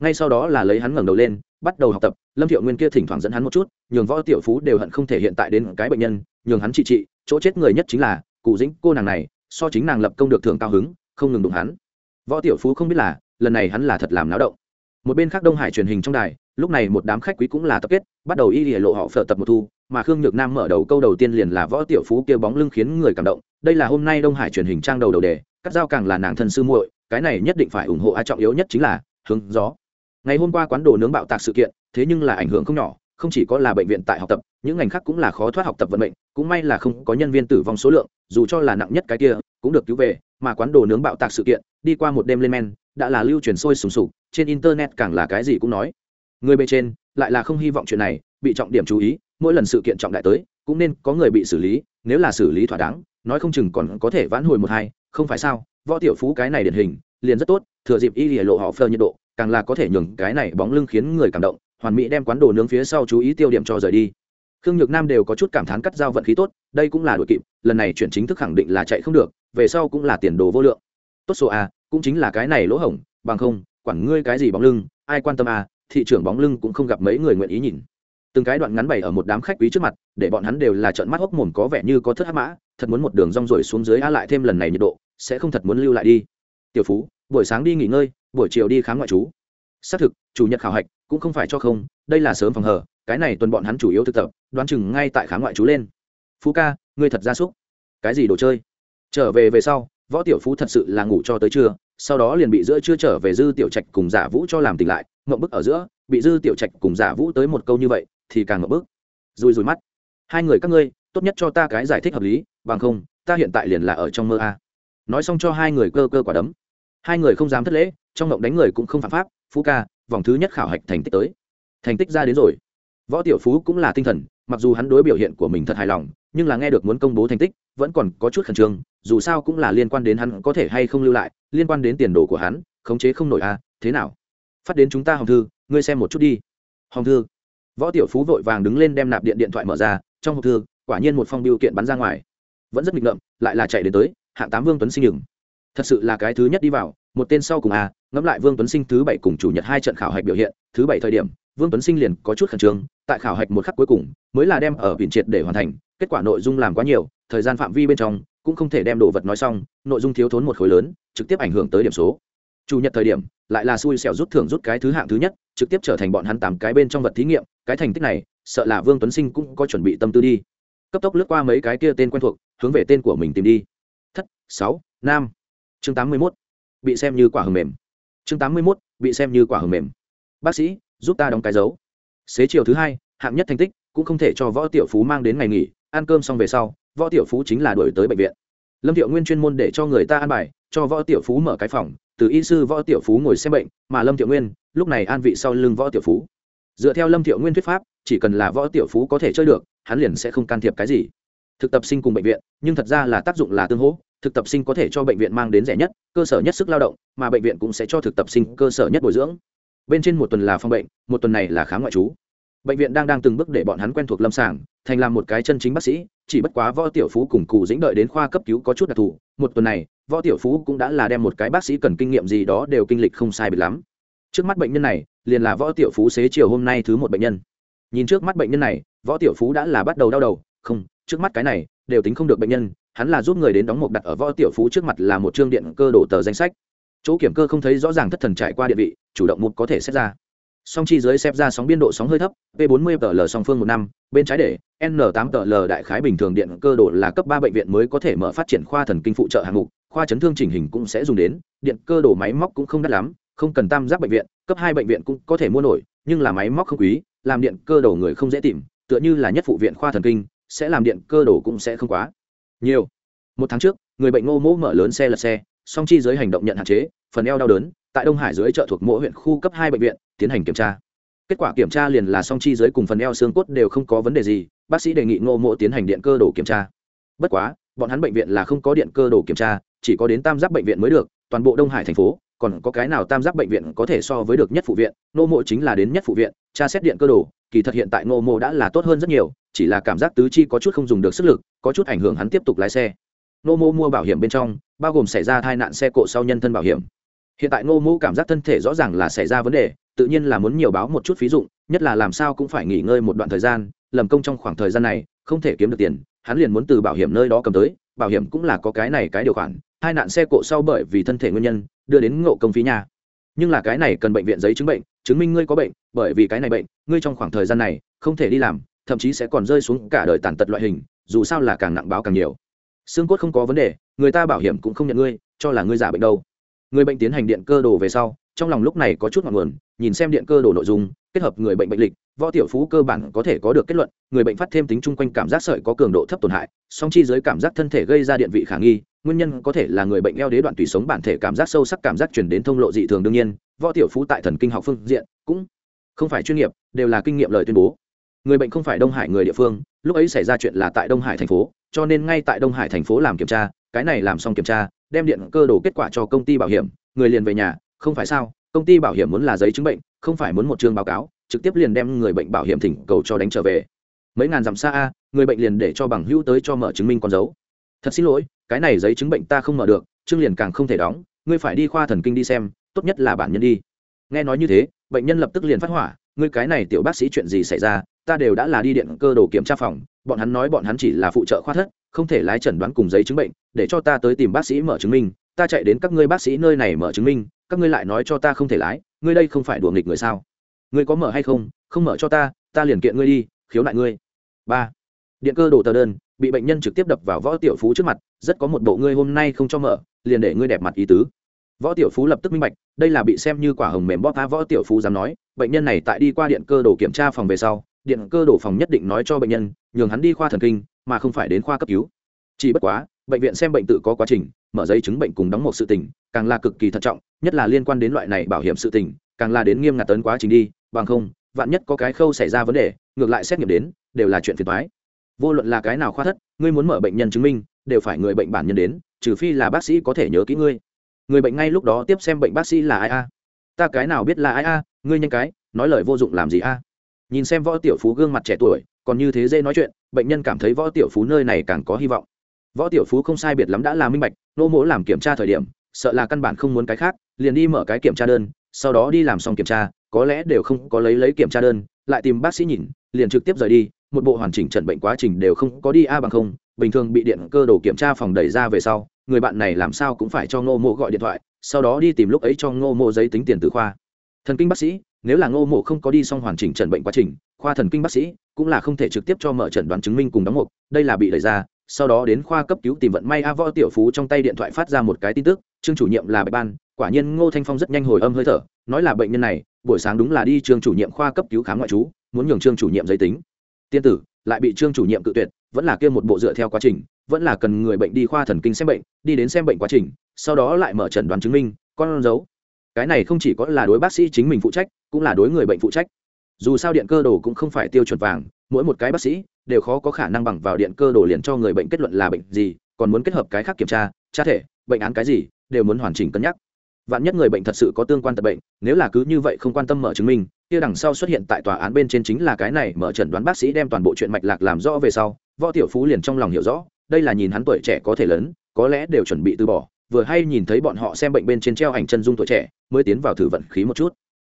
Ngay sau đó là lấy hắn ngẩng đầu lên, bắt đầu học tập, lâm thiệu nguyên kia thỉnh thoảng dẫn hắn một chút, nhường võ tiểu phú đều hận không thể hiện tại đến cái bệnh nhân, nhường hắn trị trị, chỗ chết người nhất chính là, cụ dĩnh, cô nàng này, so chính nàng lập công được thưởng cao hứng, không ngừng đụng hắn. Võ tiểu phú không biết là, lần này hắn là thật làm náo động một bên khác đông hải truyền hình trong đài, lúc này một đám khách quý cũng là tập kết, bắt đầu y lìa lộ họ phở tập một thu, mà khương nhược nam mở đầu câu đầu tiên liền là võ tiểu phú kia bóng lưng khiến người cảm động, đây là hôm nay đông hải truyền hình trang đầu đầu đề, cắt dao càng là nàng thân sư muội, cái này nhất định phải ủng hộ ai trọng yếu nhất chính là hướng gió. Ngày hôm qua quán đồ nướng bạo tạc sự kiện, thế nhưng là ảnh hưởng không nhỏ, không chỉ có là bệnh viện tại học tập, những ngành khác cũng là khó thoát học tập vận mệnh, cũng may là không có nhân viên tử vong số lượng, dù cho là nặng nhất cái kia, cũng được cứu về, mà quán đồ nướng bạo tạc sự kiện, đi qua một đêm lên men đã là lưu truyền sôi sùng sục, trên internet càng là cái gì cũng nói. Người bề trên lại là không hy vọng chuyện này bị trọng điểm chú ý, mỗi lần sự kiện trọng đại tới, cũng nên có người bị xử lý, nếu là xử lý thỏa đáng, nói không chừng còn có thể vãn hồi một hai, không phải sao? Võ tiểu phú cái này điển hình, liền rất tốt, thừa dịp y lìa lộ họ phơ nhiệt độ, càng là có thể nhường cái này bóng lưng khiến người cảm động, hoàn mỹ đem quán đồ nướng phía sau chú ý tiêu điểm cho rời đi. Khương nhược nam đều có chút cảm thán cắt dao vận khí tốt, đây cũng là đội kịp, lần này chuyển chính thức khẳng định là chạy không được, về sau cũng là tiền đồ vô lượng. Tốt số a cũng chính là cái này lỗ hổng, bằng không, quản ngươi cái gì bóng lưng, ai quan tâm à? thị trường bóng lưng cũng không gặp mấy người nguyện ý nhìn. Từng cái đoạn ngắn bày ở một đám khách quý trước mặt, để bọn hắn đều là trợn mắt hốc mồm có vẻ như có thất hắc mã, thật muốn một đường rong rồi xuống dưới a lại thêm lần này nhiệt độ, sẽ không thật muốn lưu lại đi. Tiểu phú, buổi sáng đi nghỉ ngơi, buổi chiều đi khám ngoại trú. Xác thực, chủ nhật khảo hạch cũng không phải cho không, đây là sớm phòng hờ, cái này tuần bọn hắn chủ yếu thực tập, đoán chừng ngay tại khám ngoại trú lên. Phú ca, ngươi thật ra súc. Cái gì đồ chơi? Trở về về sau võ tiểu phú thật sự là ngủ cho tới trưa, sau đó liền bị giữa chưa trở về dư tiểu trạch cùng giả vũ cho làm tỉnh lại ngậm bức ở giữa, bị dư tiểu trạch cùng giả vũ tới một câu như vậy, thì càng ngậm bức. Rùi rùi mắt. Hai người các ngươi, tốt nhất cho ta cái giải thích hợp lý, bằng không, ta hiện tại liền là ở trong mơ a. Nói xong cho hai người cơ cơ quả đấm. Hai người không dám thất lễ, trong ngộng đánh người cũng không phạm pháp, phú ca, vòng thứ nhất khảo hạch thành tích tới. Thành tích ra đến rồi. Võ tiểu phú cũng là tinh thần, mặc dù hắn đối biểu hiện của mình thật hài lòng, nhưng là nghe được muốn công bố thành tích, vẫn còn có chút khẩn trương dù sao cũng là liên quan đến hắn có thể hay không lưu lại liên quan đến tiền đồ của hắn khống chế không nổi a à, thế nào? Phát đến chúng ta hồng thư ngươi xem một chút đi. Hồng thư. Võ tiểu phú vội vàng đứng lên đem nạp điện điện thoại mở ra trong hộp thư quả nhiên một phong biêu kiện bắn ra ngoài. Vẫn rất nghịch ngợm lại là chạy đến tới hạng tám vương tuấn sinh ngừng thật sự là cái thứ nhất đi vào một tên sau cùng à ngẫm lại vương tuấn sinh thứ bảy cùng chủ nhật hai trận khảo hạch biểu hiện thứ bảy thời điểm vương tuấn sinh liền có chút khẩn trương tại khảo hạch một khắc cuối cùng mới là đem ở biển triệt để hoàn thành kết quả nội dung làm quá nhiều thời gian phạm vi bên trong cũng không thể đem đồ vật nói xong, nội dung thiếu thốn một khối lớn, trực tiếp ảnh hưởng tới điểm số. Chủ nhật thời điểm, lại là xui xẻo rút thưởng rút cái thứ hạng thứ nhất, trực tiếp trở thành bọn hắn tám cái bên trong vật thí nghiệm, cái thành tích này, sợ là vương tuấn sinh cũng có chuẩn bị tâm tư đi. Cấp tốc lướt qua mấy cái kia tên quen thuộc, hướng về tên của mình tìm đi. Thất, sáu, nam. Chương tám mươi mốt, bị xem như quả hầm mềm. Chương tám mươi mốt, bị xem như quả hầm mềm. Bác sĩ, giúp ta đóng cái dấu. Xế chiều thứ hai, hạng nhất thành tích, cũng không thể cho võ tiểu phú mang đến ngày nghỉ, ăn cơm xong về sau võ tiểu phú chính là đổi tới bệnh viện. Lâm thiệu nguyên chuyên môn để cho người ta ăn bài, cho võ tiểu phú mở cái phòng, từ y sư võ tiểu phú ngồi xem bệnh, mà lâm thiệu nguyên, lúc này an vị sau lưng võ tiểu phú. Dựa theo lâm thiệu nguyên thuyết pháp, chỉ cần là võ tiểu phú có thể chơi được, hắn liền sẽ không can thiệp cái gì. Thực tập sinh cùng bệnh viện, nhưng thật ra là tác dụng là tương hỗ, thực tập sinh có thể cho bệnh viện mang đến rẻ nhất, cơ sở nhất sức lao động, mà bệnh viện cũng sẽ cho thực tập sinh cơ sở nhất bồi dưỡng. Bên trên một tuần là phòng bệnh, một tuần này là khám ngoại trú bệnh viện đang đang từng bước để bọn hắn quen thuộc lâm sàng, thành làm một cái chân chính bác sĩ, chỉ bất quá võ tiểu phú cùng cụ dĩnh đợi đến khoa cấp cứu có chút đặc thù. Một tuần này, võ tiểu phú cũng đã là đem một cái bác sĩ cần kinh nghiệm gì đó đều kinh lịch không sai biệt lắm. Trước mắt bệnh nhân này, liền là võ tiểu phú xế chiều hôm nay thứ một bệnh nhân. Nhìn trước mắt bệnh nhân này, võ tiểu phú đã là bắt đầu đau đầu. Không, trước mắt cái này, đều tính không được bệnh nhân, hắn là giúp người đến đóng một đặt ở võ tiểu phú trước mặt là một chương điện cơ đổ tờ danh sách. Chỗ kiểm cơ không thấy rõ ràng thất thần trải qua địa vị, chủ động một có thể xét ra song chi dưới xếp ra sóng biên độ sóng hơi thấp p 40 tl song phương một năm, bên trái để, n 8 tl đại khái bình thường điện cơ độ là cấp ba bệnh viện mới có thể mở phát triển khoa thần kinh phụ trợ hạng mục, khoa chấn thương chỉnh hình cũng sẽ dùng đến, điện cơ độ máy móc cũng không đắt lắm, không cần tam giác bệnh viện, cấp hai bệnh viện cũng có thể mua nổi, nhưng là máy móc không quý, làm điện cơ đồ người không dễ tìm, tựa như là nhất phụ viện khoa thần kinh, sẽ làm điện cơ đồ cũng sẽ không quá nhiều. Một tháng trước, người bệnh ngô mỗ mở lớn xe lật xe, song chi giới hành động nhận hạn chế phần eo đau đớn, tại đông hải dưới chợ thuộc mỗi huyện khu cấp hai bệnh viện, tiến hành kiểm tra. Kết quả kiểm tra liền là song chi dưới cùng phần eo xương cốt đều không có vấn đề gì, bác sĩ đề nghị ngô mỗ tiến hành điện cơ đồ kiểm tra. Bất quá, bọn hắn bệnh viện là không có điện cơ đồ kiểm tra, chỉ có đến tam giác bệnh viện mới được, toàn bộ đông hải thành phố, còn có cái nào tam giác bệnh viện có thể so với được nhất phụ viện, Ngô mộ chính là đến nhất phụ viện, tra xét điện cơ đồ, kỳ thật hiện tại Ngô mộ đã là tốt hơn rất nhiều, chỉ là cảm giác tứ chi có chút không dùng được sức lực, có chút ảnh hưởng hắn tiếp tục lái xe. Ngô mộ mua bảo hiểm bên trong, bao gồm xảy ra tai nạn xe cộ sau nhân thân bảo hiểm hiện tại Ngô mộ cảm giác thân thể rõ ràng là xảy ra vấn đề, tự nhiên là muốn nhiều báo một chút phí dụng, nhất là làm sao cũng phải nghỉ ngơi một đoạn thời gian, lầm công trong khoảng thời gian này, không thể kiếm được tiền, hắn liền muốn từ bảo hiểm nơi đó cầm tới, bảo hiểm cũng là có cái này cái điều khoản, hai nạn xe cộ sau bởi vì thân thể nguyên nhân, đưa đến ngộ công phí nhà nhưng là cái này cần bệnh viện giấy chứng bệnh, chứng minh ngươi có bệnh, bởi vì cái này bệnh, ngươi trong khoảng thời gian này, không thể đi làm, thậm chí sẽ còn rơi xuống cả đời tàn tật loại hình, dù sao là càng nặng báo càng nhiều. Xương cốt không có vấn đề, người ta bảo hiểm cũng không nhận ngươi, cho là ngươi giả bệnh đâu người bệnh tiến hành điện cơ đồ về sau, trong lòng lúc này có chút ngọn nguồn, nhìn xem điện cơ đồ nội dung, kết hợp người bệnh bệnh lịch, võ tiểu phú cơ bản có thể có được kết luận, người bệnh phát thêm tính chung quanh cảm giác sợi có cường độ thấp tổn hại, song chi dưới cảm giác thân thể gây ra điện vị khả nghi, nguyên nhân có thể là người bệnh eo đế đoạn tùy sống bản thể cảm giác sâu sắc cảm giác chuyển đến thông lộ dị thường đương nhiên, võ tiểu phú tại thần kinh học phương diện cũng không phải chuyên nghiệp, đều là kinh nghiệm lời tuyên bố. Người bệnh không phải đông hải người địa phương, lúc ấy xảy ra chuyện là tại đông hải thành phố, cho nên ngay tại đông hải thành phố làm kiểm tra, cái này làm xong kiểm tra đem điện cơ đồ kết quả cho công ty bảo hiểm, người liền về nhà, không phải sao, công ty bảo hiểm muốn là giấy chứng bệnh, không phải muốn một chương báo cáo, trực tiếp liền đem người bệnh bảo hiểm thỉnh cầu cho đánh trở về. Mấy ngàn dặm xa a, người bệnh liền để cho bằng hữu tới cho mở chứng minh con dấu. Thật xin lỗi, cái này giấy chứng bệnh ta không mở được chương liền càng không thể đóng, ngươi phải đi khoa thần kinh đi xem, tốt nhất là bản nhân đi. Nghe nói như thế, bệnh nhân lập tức liền phát hỏa, ngươi cái này tiểu bác sĩ chuyện gì xảy ra, ta đều đã là đi điện cơ đồ kiểm tra phòng, bọn hắn nói bọn hắn chỉ là phụ trợ khoa thất không thể lái chẩn đoán cùng giấy chứng bệnh, để cho ta tới tìm bác sĩ mở chứng minh, ta chạy đến các ngươi bác sĩ nơi này mở chứng minh, các ngươi lại nói cho ta không thể lái, ngươi đây không phải đùa nghịch người sao? Ngươi có mở hay không? Không mở cho ta ta liền kiện ngươi đi, khiếu nại ngươi. Ba. Điện cơ đổ tờ đơn, bị bệnh nhân trực tiếp đập vào võ tiểu phú trước mặt, rất có một bộ ngươi hôm nay không cho mở, liền để ngươi đẹp mặt ý tứ. Võ tiểu phú lập tức minh bạch, đây là bị xem như quả hồng mềm bóp phá võ tiểu phú dám nói, bệnh nhân này tại đi qua điện cơ đồ kiểm tra phòng về sau, điện cơ đồ phòng nhất định nói cho bệnh nhân, nhường hắn đi khoa thần kinh mà không phải đến khoa cấp cứu. Chỉ bất quá, bệnh viện xem bệnh tự có quá trình, mở giấy chứng bệnh cùng đóng một sự tình, càng là cực kỳ thận trọng, nhất là liên quan đến loại này bảo hiểm sự tình, càng là đến nghiêm ngặt tấn quá trình đi, bằng không, vạn nhất có cái khâu xảy ra vấn đề, ngược lại xét nghiệm đến, đều là chuyện phiền toái. Vô luận là cái nào khoa thất, ngươi muốn mở bệnh nhân chứng minh, đều phải người bệnh bản nhân đến, trừ phi là bác sĩ có thể nhớ kỹ ngươi. Người bệnh ngay lúc đó tiếp xem bệnh bác sĩ là ai a? Ta cái nào biết là ai a? Ngươi nhanh cái, nói lời vô dụng làm gì a? Nhìn xem võ tiểu phú gương mặt trẻ tuổi còn như thế dễ nói chuyện, bệnh nhân cảm thấy võ tiểu phú nơi này càng có hy vọng. Võ tiểu phú không sai biệt lắm đã là minh bạch, nô mỗ làm kiểm tra thời điểm, sợ là căn bản không muốn cái khác, liền đi mở cái kiểm tra đơn, sau đó đi làm xong kiểm tra, có lẽ đều không có lấy lấy kiểm tra đơn, lại tìm bác sĩ nhìn, liền trực tiếp rời đi, một bộ hoàn chỉnh trần bệnh quá trình đều không có đi a bằng không, bình thường bị điện cơ đồ kiểm tra phòng đẩy ra về sau, người bạn này làm sao cũng phải cho ngô mộ gọi điện thoại, sau đó đi tìm lúc ấy cho ngô mộ giấy tính tiền từ khoa. Thần kinh bác sĩ nếu là ngô mộ không có đi xong hoàn chỉnh trần bệnh quá trình, khoa thần kinh bác sĩ cũng là không thể trực tiếp cho mở trần đoán chứng minh cùng đóng mục, đây là bị đẩy ra, sau đó đến khoa cấp cứu tìm vận may a võ tiểu phú trong tay điện thoại phát ra một cái tin tức, trương chủ nhiệm là bạch ban, quả nhiên ngô thanh phong rất nhanh hồi âm hơi thở, nói là bệnh nhân này, buổi sáng đúng là đi trương chủ nhiệm khoa cấp cứu khám ngoại trú, muốn nhường trương chủ nhiệm giấy tính. Tiên tử, lại bị trương chủ nhiệm cự tuyệt, vẫn là kia một bộ dựa theo quá trình, vẫn là cần người bệnh đi khoa thần kinh xem bệnh, đi đến xem bệnh quá trình, sau đó lại mở trần đoán chứng minh, con dấu. Cái này không chỉ có là đối bác sĩ chính mình phụ trách cũng là đối người bệnh phụ trách. Dù sao điện cơ đồ cũng không phải tiêu chuẩn vàng, mỗi một cái bác sĩ đều khó có khả năng bằng vào điện cơ đồ liền cho người bệnh kết luận là bệnh gì, còn muốn kết hợp cái khác kiểm tra tra thể, bệnh án cái gì, đều muốn hoàn chỉnh cân nhắc. Vạn nhất người bệnh thật sự có tương quan tật bệnh, nếu là cứ như vậy không quan tâm mở chứng minh, kia đằng sau xuất hiện tại tòa án bên trên chính là cái này mở chẩn đoán bác sĩ đem toàn bộ chuyện mạch lạc làm rõ về sau, võ tiểu phú liền trong lòng hiểu rõ, đây là nhìn hắn tuổi trẻ có thể lớn, có lẽ đều chuẩn bị từ bỏ, vừa hay nhìn thấy bọn họ xem bệnh bên trên treo ảnh chân dung tuổi trẻ, mới tiến vào thử vận khí một chút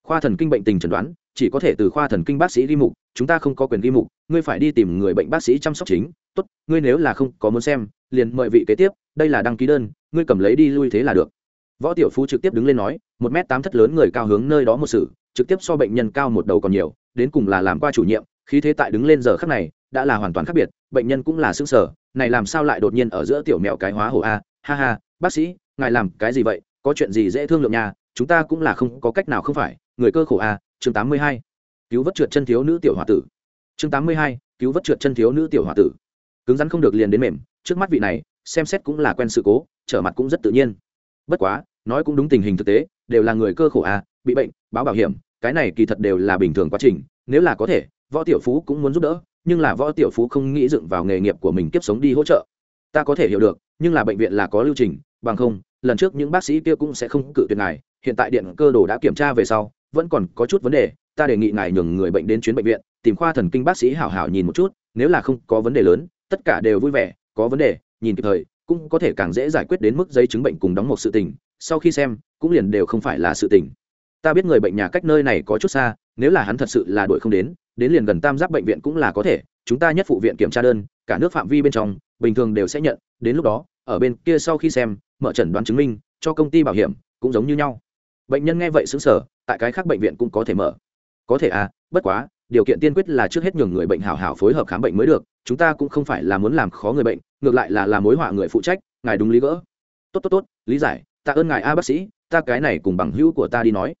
khoa thần kinh bệnh tình chẩn đoán, chỉ có thể từ khoa thần kinh bác sĩ ghi mục, chúng ta không có quyền ghi mục, ngươi phải đi tìm người bệnh bác sĩ chăm sóc chính. Tốt, ngươi nếu là không có muốn xem, liền mời vị kế tiếp, đây là đăng ký đơn, ngươi cầm lấy đi lui thế là được. Võ tiểu phú trực tiếp đứng lên nói, một m tám thất lớn người cao hướng nơi đó một sự, trực tiếp so bệnh nhân cao một đầu còn nhiều, đến cùng là làm qua chủ nhiệm, khí thế tại đứng lên giờ khắc này, đã là hoàn toàn khác biệt, bệnh nhân cũng là xương sở này làm sao lại đột nhiên ở giữa tiểu mẹo cái hóa hổ a, ha ha, bác sĩ, ngài làm cái gì vậy, có chuyện gì dễ thương lượng nhà chúng ta cũng là không có cách nào không phải, người cơ khổ à chương tám mươi hai, cứu vớt trượt chân thiếu nữ tiểu h tử. Chương tám mươi hai, cứu vớt trượt chân thiếu nữ tiểu h tử. Cứng rắn không được liền đến mềm, trước mắt vị này, xem xét cũng là quen sự cố, trở mặt cũng rất tự nhiên. Bất quá, nói cũng đúng tình hình thực tế, đều là người cơ khổ à bị bệnh, báo bảo hiểm, cái này kỳ thật đều là bình thường quá trình, nếu là có thể, võ tiểu phú cũng muốn giúp đỡ, nhưng là võ tiểu phú không nghĩ dựng vào nghề nghiệp của mình kiếp sống đi hỗ trợ. Ta có thể hiểu được, nhưng là bệnh viện là có lưu trình, bằng không, lần trước những bác sĩ kia cũng sẽ không cự tuyệt ngài hiện tại điện cơ đồ đã kiểm tra về sau, vẫn còn có chút vấn đề, ta đề nghị ngài nhường người bệnh đến chuyến bệnh viện, tìm khoa thần kinh bác sĩ hảo hảo nhìn một chút, nếu là không có vấn đề lớn, tất cả đều vui vẻ, có vấn đề, nhìn kịp thời, cũng có thể càng dễ giải quyết đến mức giấy chứng bệnh cùng đóng một sự tình, sau khi xem, cũng liền đều không phải là sự tình. Ta biết người bệnh nhà cách nơi này có chút xa, nếu là hắn thật sự là đuổi không đến đến liền gần tam giác bệnh viện cũng là có thể, chúng ta nhất phụ viện kiểm tra đơn, cả nước phạm vi bên trong, bình thường đều sẽ nhận, đến lúc đó, ở bên kia sau khi xem, mở trần đoán chứng minh, cho công ty bảo hiểm, cũng giống như nhau bệnh nhân nghe vậy xứng sở tại cái khác bệnh viện cũng có thể mở. Có thể à bất quá, điều kiện tiên quyết là trước hết nhường người bệnh hảo hảo phối hợp khám bệnh mới được, chúng ta cũng không phải là muốn làm khó người bệnh, ngược lại là làm mối họa người phụ trách, ngài đúng lý gỡ. Tốt tốt tốt, lý giải, tạ ơn ngài a bác sĩ, ta cái này cùng bằng hữu của ta đi nói.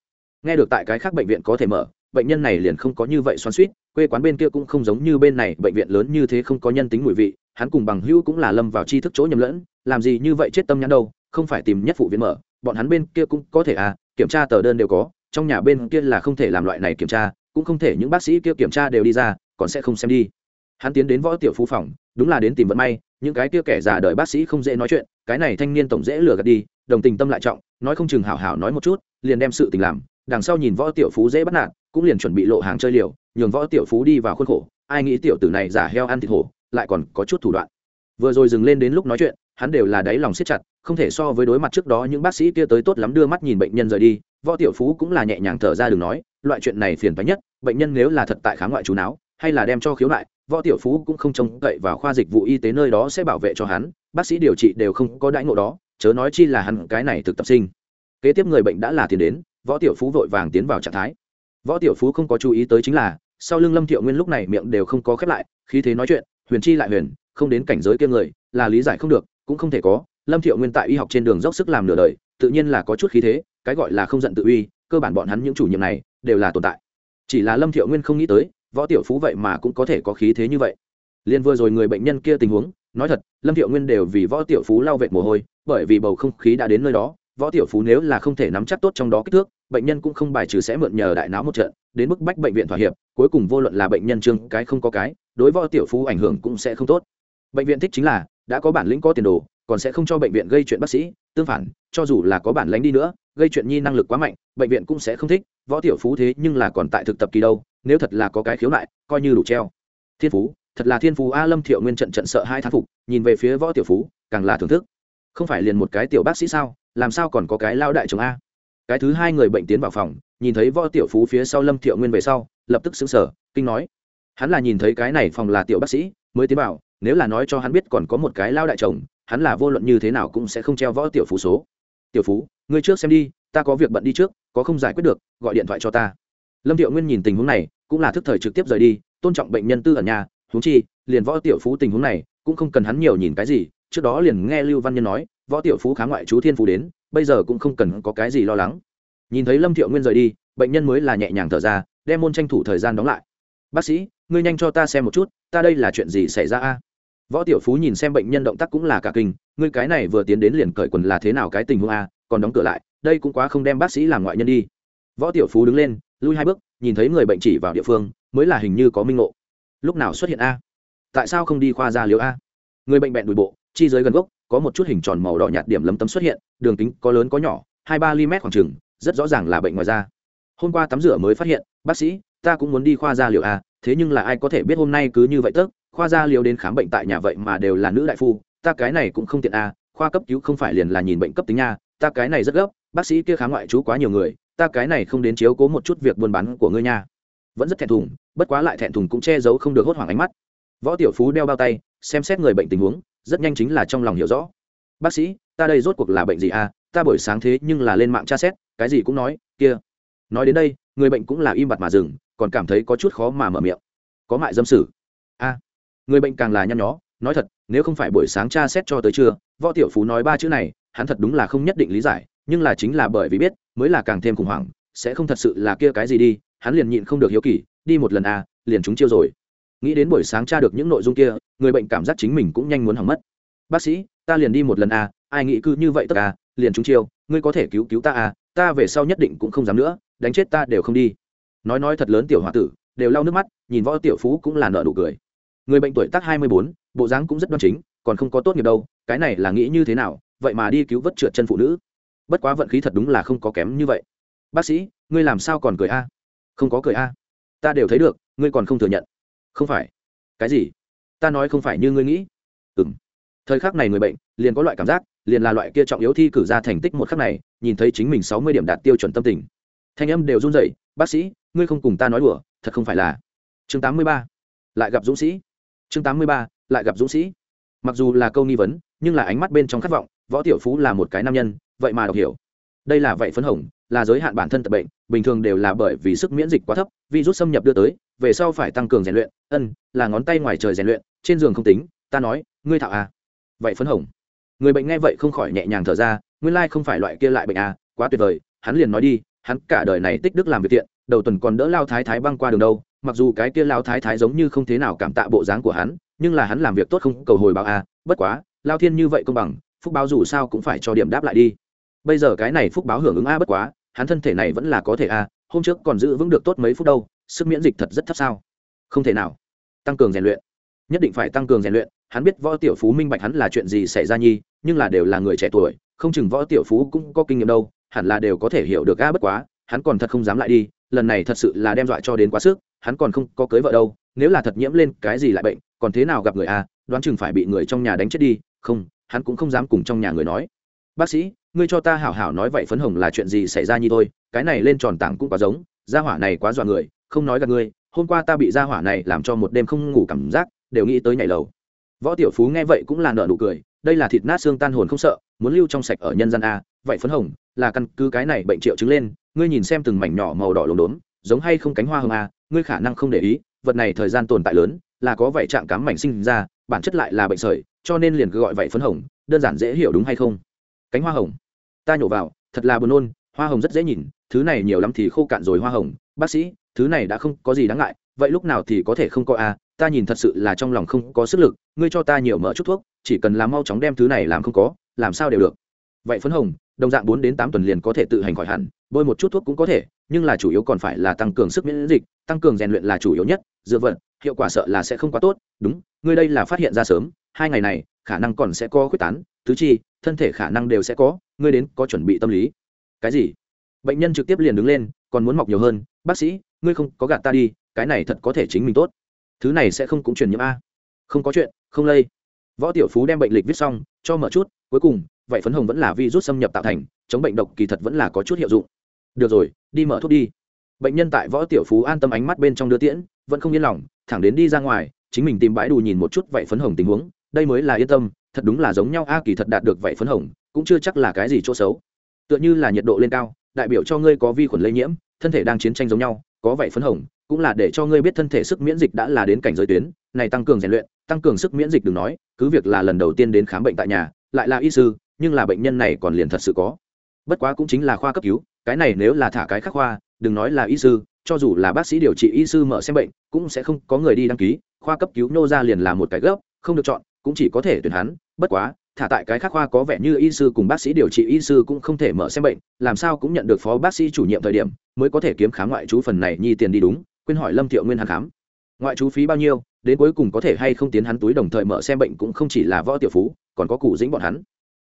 Nghe được tại cái khác bệnh viện có thể mở, bệnh nhân này liền không có như vậy xoắn suýt quê quán bên kia cũng không giống như bên này, bệnh viện lớn như thế không có nhân tính mùi vị, hắn cùng bằng hữu cũng là lâm vào tri thức chỗ nhầm lẫn, làm gì như vậy chết tâm nhãn đâu, không phải tìm nhất phụ viện mở, bọn hắn bên kia cũng có thể à kiểm tra tờ đơn đều có, trong nhà bên kia là không thể làm loại này kiểm tra, cũng không thể những bác sĩ kia kiểm tra đều đi ra, còn sẽ không xem đi. Hắn tiến đến võ tiểu phú phòng, đúng là đến tìm vận may, những cái kia kẻ già đời bác sĩ không dễ nói chuyện, cái này thanh niên tổng dễ lừa gạt đi, đồng tình tâm lại trọng, nói không chừng hảo hảo nói một chút, liền đem sự tình làm, đằng sau nhìn võ tiểu phú dễ bắt nạt, cũng liền chuẩn bị lộ hàng chơi liều, nhường võ tiểu phú đi vào khuôn khổ, ai nghĩ tiểu tử này giả heo ăn thịt hổ, lại còn có chút thủ đoạn vừa rồi dừng lên đến lúc nói chuyện, hắn đều là đáy lòng siết chặt, không thể so với đối mặt trước đó những bác sĩ kia tới tốt lắm đưa mắt nhìn bệnh nhân rời đi, võ tiểu phú cũng là nhẹ nhàng thở ra đừng nói, loại chuyện này phiền toái nhất, bệnh nhân nếu là thật tại khám ngoại chú não, hay là đem cho khiếu nại, võ tiểu phú cũng không trông cậy vào khoa dịch vụ y tế nơi đó sẽ bảo vệ cho hắn, bác sĩ điều trị đều không có đãi ngộ đó, chớ nói chi là hắn cái này thực tập sinh. Kế tiếp người bệnh đã là tiền đến, võ tiểu phú vội vàng tiến vào trạng thái. Võ tiểu phú không có chú ý tới chính là, sau lưng lâm thiệu nguyên lúc này miệng đều không có khép lại khi thế nói chuyện, huyền chi lại huyền không đến cảnh giới kia người, là lý giải không được, cũng không thể có. Lâm thiệu nguyên tại y học trên đường dốc sức làm nửa đời, tự nhiên là có chút khí thế, cái gọi là không giận tự uy, cơ bản bọn hắn những chủ nhiệm này đều là tồn tại. Chỉ là lâm thiệu nguyên không nghĩ tới, võ tiểu phú vậy mà cũng có thể có khí thế như vậy. Liên vừa rồi người bệnh nhân kia tình huống, nói thật, lâm thiệu nguyên đều vì võ tiểu phú lau vệt mồ hôi, bởi vì bầu không khí đã đến nơi đó, võ tiểu phú nếu là không thể nắm chắc tốt trong đó kích thước, bệnh nhân cũng không bài trừ sẽ mượn nhờ đại não một trận, đến mức bách bệnh viện thỏa hiệp, cuối cùng vô luận là bệnh nhân trương cái không có cái, đối võ tiểu phú ảnh hưởng cũng sẽ không tốt bệnh viện thích chính là, đã có bản lĩnh có tiền đồ, còn sẽ không cho bệnh viện gây chuyện bác sĩ. Tương phản, cho dù là có bản lĩnh đi nữa, gây chuyện nhi năng lực quá mạnh, bệnh viện cũng sẽ không thích. Võ tiểu phú thế nhưng là còn tại thực tập kỳ đâu, nếu thật là có cái khiếu nại, coi như đủ treo. Thiên phú, thật là thiên phú a lâm thiệu nguyên trận trận sợ hai thán phục, nhìn về phía võ tiểu phú, càng là thưởng thức. Không phải liền một cái tiểu bác sĩ sao, làm sao còn có cái lao đại chồng a? Cái thứ hai người bệnh tiến vào phòng, nhìn thấy võ tiểu phú phía sau lâm thiệu nguyên về sau, lập tức xứng sở kinh nói. Hắn là nhìn thấy cái này phòng là tiểu bác sĩ, mới tiến vào nếu là nói cho hắn biết còn có một cái lao đại chồng, hắn là vô luận như thế nào cũng sẽ không treo võ tiểu phú số. Tiểu phú, ngươi trước xem đi, ta có việc bận đi trước, có không giải quyết được, gọi điện thoại cho ta. Lâm thiệu nguyên nhìn tình huống này, cũng là thức thời trực tiếp rời đi, tôn trọng bệnh nhân tư ở nhà, huống chi, liền võ tiểu phú tình huống này, cũng không cần hắn nhiều nhìn cái gì, trước đó liền nghe lưu văn nhân nói, võ tiểu phú khá ngoại chú thiên phú đến, bây giờ cũng không cần có cái gì lo lắng. Nhìn thấy lâm thiệu nguyên rời đi, bệnh nhân mới là nhẹ nhàng thở ra, đem môn tranh thủ thời gian đóng lại. Bác sĩ, ngươi nhanh cho ta xem một chút, ta đây là chuyện gì xảy ra a? Võ tiểu phú nhìn xem bệnh nhân động tác cũng là cả kinh, ngươi cái này vừa tiến đến liền cởi quần là thế nào, cái tình huống a, còn đóng cửa lại, đây cũng quá không đem bác sĩ làm ngoại nhân đi. Võ tiểu phú đứng lên, lui hai bước, nhìn thấy người bệnh chỉ vào địa phương, mới là hình như có minh ngộ. Lúc nào xuất hiện a? Tại sao không đi khoa ra liều a? Người bệnh bẹn đùi bộ, chi dưới gần gốc, có một chút hình tròn màu đỏ nhạt điểm lấm tấm xuất hiện, đường kính có lớn có nhỏ, hai ba ly mét khoảng chừng, rất rõ ràng là bệnh ngoài da. Hôm qua tắm rửa mới phát hiện, bác sĩ, ta cũng muốn đi khoa da liều a, thế nhưng là ai có thể biết hôm nay cứ như vậy tức? Khoa gia liều đến khám bệnh tại nhà vậy mà đều là nữ đại phu, ta cái này cũng không tiện a, khoa cấp cứu không phải liền là nhìn bệnh cấp tính nha, ta cái này rất gấp, bác sĩ kia khám ngoại trú quá nhiều người, ta cái này không đến chiếu cố một chút việc buôn bán của ngươi nha. Vẫn rất thẹn thùng, bất quá lại thẹn thùng cũng che giấu không được hốt hoảng ánh mắt. Võ tiểu phú đeo bao tay, xem xét người bệnh tình huống, rất nhanh chính là trong lòng hiểu rõ. Bác sĩ, ta đây rốt cuộc là bệnh gì à ta buổi sáng thế nhưng là lên mạng tra xét, cái gì cũng nói, kia. Nói đến đây, người bệnh cũng là im bặt mà dừng, còn cảm thấy có chút khó mà mở miệng. Có mại dâm sử người bệnh càng là nhăn nhó, nói thật, nếu không phải buổi sáng tra xét cho tới trưa, võ tiểu phú nói ba chữ này, hắn thật đúng là không nhất định lý giải, nhưng là chính là bởi vì biết, mới là càng thêm khủng hoảng, sẽ không thật sự là kia cái gì đi, hắn liền nhịn không được hiếu kỳ, đi một lần à liền chúng chiêu rồi. Nghĩ đến buổi sáng tra được những nội dung kia, người bệnh cảm giác chính mình cũng nhanh muốn hỏng mất. Bác sĩ, ta liền đi một lần à ai nghĩ cứ như vậy tất à liền chúng chiêu, ngươi có thể cứu cứu ta à ta về sau nhất định cũng không dám nữa, đánh chết ta đều không đi. Nói nói thật lớn tiểu h o a tử, đều lau nước mắt, nhìn võ tiểu phú cũng là nợ nụ cười người bệnh tuổi tác hai mươi bốn, bộ dáng cũng rất đoan chính, còn không có tốt nghiệp đâu, cái này là nghĩ như thế nào, vậy mà đi cứu vớt trượt chân phụ nữ. Bất quá vận khí thật đúng là không có kém như vậy. Bác sĩ, ngươi làm sao còn cười a? Không có cười a. Ta đều thấy được, ngươi còn không thừa nhận. Không phải. Cái gì? Ta nói không phải như ngươi nghĩ. Ừ m thời khắc này người bệnh liền có loại cảm giác, liền là loại kia trọng yếu thi cử ra thành tích một khắc này, nhìn thấy chính mình sáu mươi điểm đạt tiêu chuẩn tâm tình. Thanh âm đều run rẩy, bác sĩ, ngươi không cùng ta nói đùa, thật không phải là. Chương tám mươi ba. Lại gặp dũng sĩ chương tám mươi ba, lại gặp dũng sĩ. Mặc dù là câu nghi vấn, nhưng là ánh mắt bên trong khát vọng, võ tiểu phú là một cái nam nhân, vậy mà đọc hiểu. Đây là vậy phấn hồng, là giới hạn bản thân tập bệnh, bình thường đều là bởi vì sức miễn dịch quá thấp, virus xâm nhập đưa tới, về sau phải tăng cường rèn luyện. Ân, là ngón tay ngoài trời rèn luyện, trên giường không tính, ta nói, ngươi thạo à. Vậy phấn hồng. Người bệnh nghe vậy không khỏi nhẹ nhàng thở ra, nguyên lai không phải loại kia lại bệnh à quá tuyệt vời, hắn liền nói đi, hắn cả đời này tích đức làm việc thiện, đầu tuần còn đỡ lao thái thái băng qua đường đâu mặc dù cái kia lao thái thái giống như không thế nào cảm tạ bộ dáng của hắn, nhưng là hắn làm việc tốt không cầu hồi báo à bất quá, lao thiên như vậy công bằng, phúc báo dù sao cũng phải cho điểm đáp lại đi. Bây giờ cái này phúc báo hưởng ứng a bất quá, hắn thân thể này vẫn là có thể a hôm trước còn giữ vững được tốt mấy phút đâu, sức miễn dịch thật rất thấp sao? Không thể nào. Tăng cường rèn luyện. Nhất định phải tăng cường rèn luyện, hắn biết võ tiểu phú minh bạch hắn là chuyện gì xảy ra nhi, nhưng là đều là người trẻ tuổi, không chừng võ tiểu phú cũng có kinh nghiệm đâu, hẳn là đều có thể hiểu được a bất quá, hắn còn thật không dám lại đi, lần này thật sự là đem dọa cho đến quá sức hắn còn không có cưới vợ đâu, nếu là thật nhiễm lên cái gì lại bệnh, còn thế nào gặp người a đoán chừng phải bị người trong nhà đánh chết đi, không, hắn cũng không dám cùng trong nhà người nói. Bác sĩ, ngươi cho ta hảo hảo nói vậy phấn hồng là chuyện gì xảy ra như thôi, cái này lên tròn tảng cũng quá giống, gia hỏa này quá dọa người, không nói gặp ngươi, hôm qua ta bị gia hỏa này làm cho một đêm không ngủ cảm giác, đều nghĩ tới nhảy lầu. Võ tiểu phú nghe vậy cũng là nợ nụ cười, đây là thịt nát xương tan hồn không sợ, muốn lưu trong sạch ở nhân gian a vậy phấn hồng, là căn cứ cái này bệnh triệu chứng lên, ngươi nhìn xem từng mảnh nhỏ màu đỏ lốm đốm, giống hay không cánh hoa hồng a ngươi khả năng không để ý, vật này thời gian tồn tại lớn, là có vảy trạng cám mảnh sinh ra, bản chất lại là bệnh sởi, cho nên liền cứ gọi vảy phấn hồng, đơn giản dễ hiểu đúng hay không? Cánh hoa hồng. Ta nhổ vào, thật là buồn nôn, hoa hồng rất dễ nhìn, thứ này nhiều lắm thì khô cạn rồi hoa hồng. Bác sĩ, thứ này đã không có gì đáng ngại, vậy lúc nào thì có thể không có a à? ta nhìn thật sự là trong lòng không có sức lực, ngươi cho ta nhiều mỡ chút thuốc, chỉ cần làm mau chóng đem thứ này làm không có, làm sao đều được. Vậy phấn hồng, đồng dạng bốn đến tám tuần liền có thể tự hành khỏi hẳn, bôi một chút thuốc cũng có thể nhưng là chủ yếu còn phải là tăng cường sức miễn dịch, tăng cường rèn luyện là chủ yếu nhất, dựa vận hiệu quả sợ là sẽ không quá tốt, đúng, ngươi đây là phát hiện ra sớm, hai ngày này, khả năng còn sẽ có quyết tán thứ chi, thân thể khả năng đều sẽ có, ngươi đến có chuẩn bị tâm lý. Cái gì? Bệnh nhân trực tiếp liền đứng lên, còn muốn mọc nhiều hơn, bác sĩ, ngươi không có gạt ta đi, cái này thật có thể chính mình tốt. Thứ này sẽ không cũng truyền nhiễm a. Không có chuyện, không lây. Võ tiểu phú đem bệnh lịch viết xong, cho mở chút, cuối cùng, vậy phấn hồng vẫn là virus xâm nhập tạo thành, chống bệnh độc kỳ thật vẫn là có chút hiệu dụng được rồi, đi mở thuốc đi. Bệnh nhân tại võ tiểu phú an tâm ánh mắt bên trong đưa tiễn, vẫn không yên lòng, thẳng đến đi ra ngoài, chính mình tìm bãi đù nhìn một chút vậy phấn hồng tình huống, đây mới là yên tâm, thật đúng là giống nhau, a kỳ thật đạt được vậy phấn hồng, cũng chưa chắc là cái gì chỗ xấu. Tựa như là nhiệt độ lên cao, đại biểu cho ngươi có vi khuẩn lây nhiễm, thân thể đang chiến tranh giống nhau, có vậy phấn hồng, cũng là để cho ngươi biết thân thể sức miễn dịch đã là đến cảnh giới tuyến, này tăng cường rèn luyện, tăng cường sức miễn dịch đừng nói, cứ việc là lần đầu tiên đến khám bệnh tại nhà, lại là y sư, nhưng là bệnh nhân này còn liền thật sự có. Bất quá cũng chính là khoa cấp cứu cái này nếu là thả cái khắc khoa, đừng nói là y sư, cho dù là bác sĩ điều trị y sư mở xem bệnh, cũng sẽ không có người đi đăng ký, khoa cấp cứu nô ra liền là một cái gốc, không được chọn, cũng chỉ có thể tuyển hắn, bất quá, thả tại cái khác khoa có vẻ như y sư cùng bác sĩ điều trị y sư cũng không thể mở xem bệnh, làm sao cũng nhận được phó bác sĩ chủ nhiệm thời điểm, mới có thể kiếm khám ngoại chú phần này nhi tiền đi đúng, quên hỏi lâm thiệu nguyên hàng khám. Ngoại chú phí bao nhiêu, đến cuối cùng có thể hay không tiến hắn túi đồng thời mở xem bệnh cũng không chỉ là võ tiểu phú, còn có cụ dĩnh bọn hắn.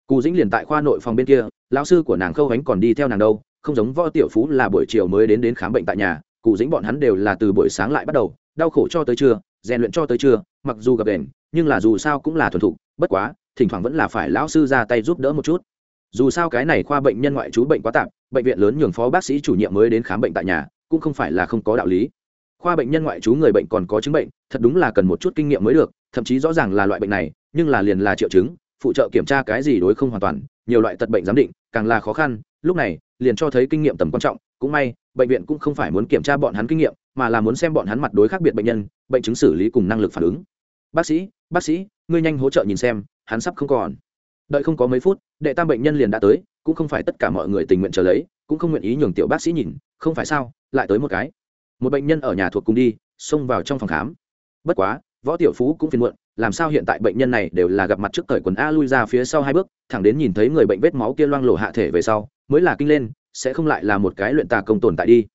Cụ dĩnh liền tại khoa nội phòng bên kia, lão sư của nàng khâu ánh còn đi theo nàng đâu không giống võ tiểu phú là buổi chiều mới đến đến khám bệnh tại nhà, cụ dĩnh bọn hắn đều là từ buổi sáng lại bắt đầu, đau khổ cho tới trưa, rèn luyện cho tới trưa, mặc dù gặp đèn nhưng là dù sao cũng là thuần thục, bất quá, thỉnh thoảng vẫn là phải lão sư ra tay giúp đỡ một chút. Dù sao cái này khoa bệnh nhân ngoại trú bệnh quá tạp bệnh viện lớn nhường phó bác sĩ chủ nhiệm mới đến khám bệnh tại nhà, cũng không phải là không có đạo lý. Khoa bệnh nhân ngoại trú người bệnh còn có chứng bệnh, thật đúng là cần một chút kinh nghiệm mới được, thậm chí rõ ràng là loại bệnh này, nhưng là liền là triệu chứng, phụ trợ kiểm tra cái gì đối không hoàn toàn, nhiều loại tật bệnh giám định, càng là khó khăn, lúc này liền cho thấy kinh nghiệm tầm quan trọng. Cũng may, bệnh viện cũng không phải muốn kiểm tra bọn hắn kinh nghiệm, mà là muốn xem bọn hắn mặt đối khác biệt bệnh nhân, bệnh chứng xử lý cùng năng lực phản ứng. Bác sĩ bác sĩ, ngươi nhanh hỗ trợ nhìn xem, hắn sắp không còn. Đợi không có mấy phút, đệ tam bệnh nhân liền đã tới, cũng không phải tất cả mọi người tình nguyện chờ lấy, cũng không nguyện ý nhường tiểu bác sĩ nhìn, không phải sao, lại tới một cái. Một bệnh nhân ở nhà thuộc cùng đi, xông vào trong phòng khám. Bất quá, võ tiểu phú cũng phiền muộn làm sao hiện tại bệnh nhân này đều là gặp mặt trước cởi quần a lui ra phía sau hai bước, thẳng đến nhìn thấy người bệnh vết máu kia loang lổ hạ thể về sau, mới là kinh lên, sẽ không lại là một cái luyện tà công tồn tại đi.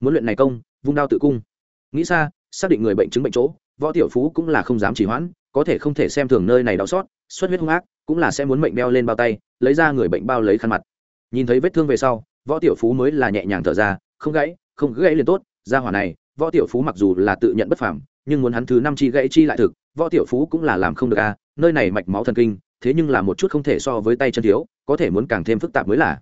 Muốn luyện này công, vung đao tự cung. Nghĩ xa, xác định người bệnh chứng bệnh chỗ, võ tiểu phú cũng là không dám chỉ hoãn, có thể không thể xem thường nơi này đau xót, xuất huyết hung ác, cũng là sẽ muốn mệnh beo lên bao tay, lấy ra người bệnh bao lấy khăn mặt. Nhìn thấy vết thương về sau, võ tiểu phú mới là nhẹ nhàng thở ra, không gãy không gãy liền tốt, ra hỏa này, võ tiểu phú mặc dù là tự nhận bất phàm, nhưng muốn hắn thứ năm chi gãy chi lại thực võ tiểu phú cũng là làm không được a nơi này mạch máu thần kinh, thế nhưng là một chút không thể so với tay chân thiếu, có thể muốn càng thêm phức tạp mới là.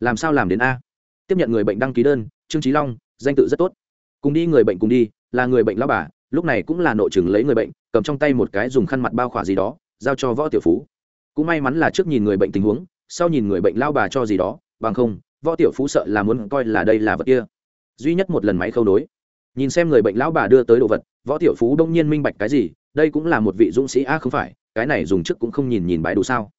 Làm sao làm đến a? Tiếp nhận người bệnh đăng ký đơn, trương trí long, danh tự rất tốt. Cùng đi người bệnh cùng đi, là người bệnh lao bà, lúc này cũng là nội chừng lấy người bệnh, cầm trong tay một cái dùng khăn mặt bao khỏa gì đó, giao cho võ tiểu phú. Cũng may mắn là trước nhìn người bệnh tình huống, sau nhìn người bệnh lao bà cho gì đó, bằng không, võ tiểu phú sợ là muốn coi là đây là vật kia. Duy nhất một lần máy khâu nối nhìn xem người bệnh lão bà đưa tới đồ vật, võ tiểu phú đông nhiên minh bạch cái gì đây cũng là một vị dũng sĩ a không phải, cái này dùng trước cũng không nhìn nhìn bãi đủ sao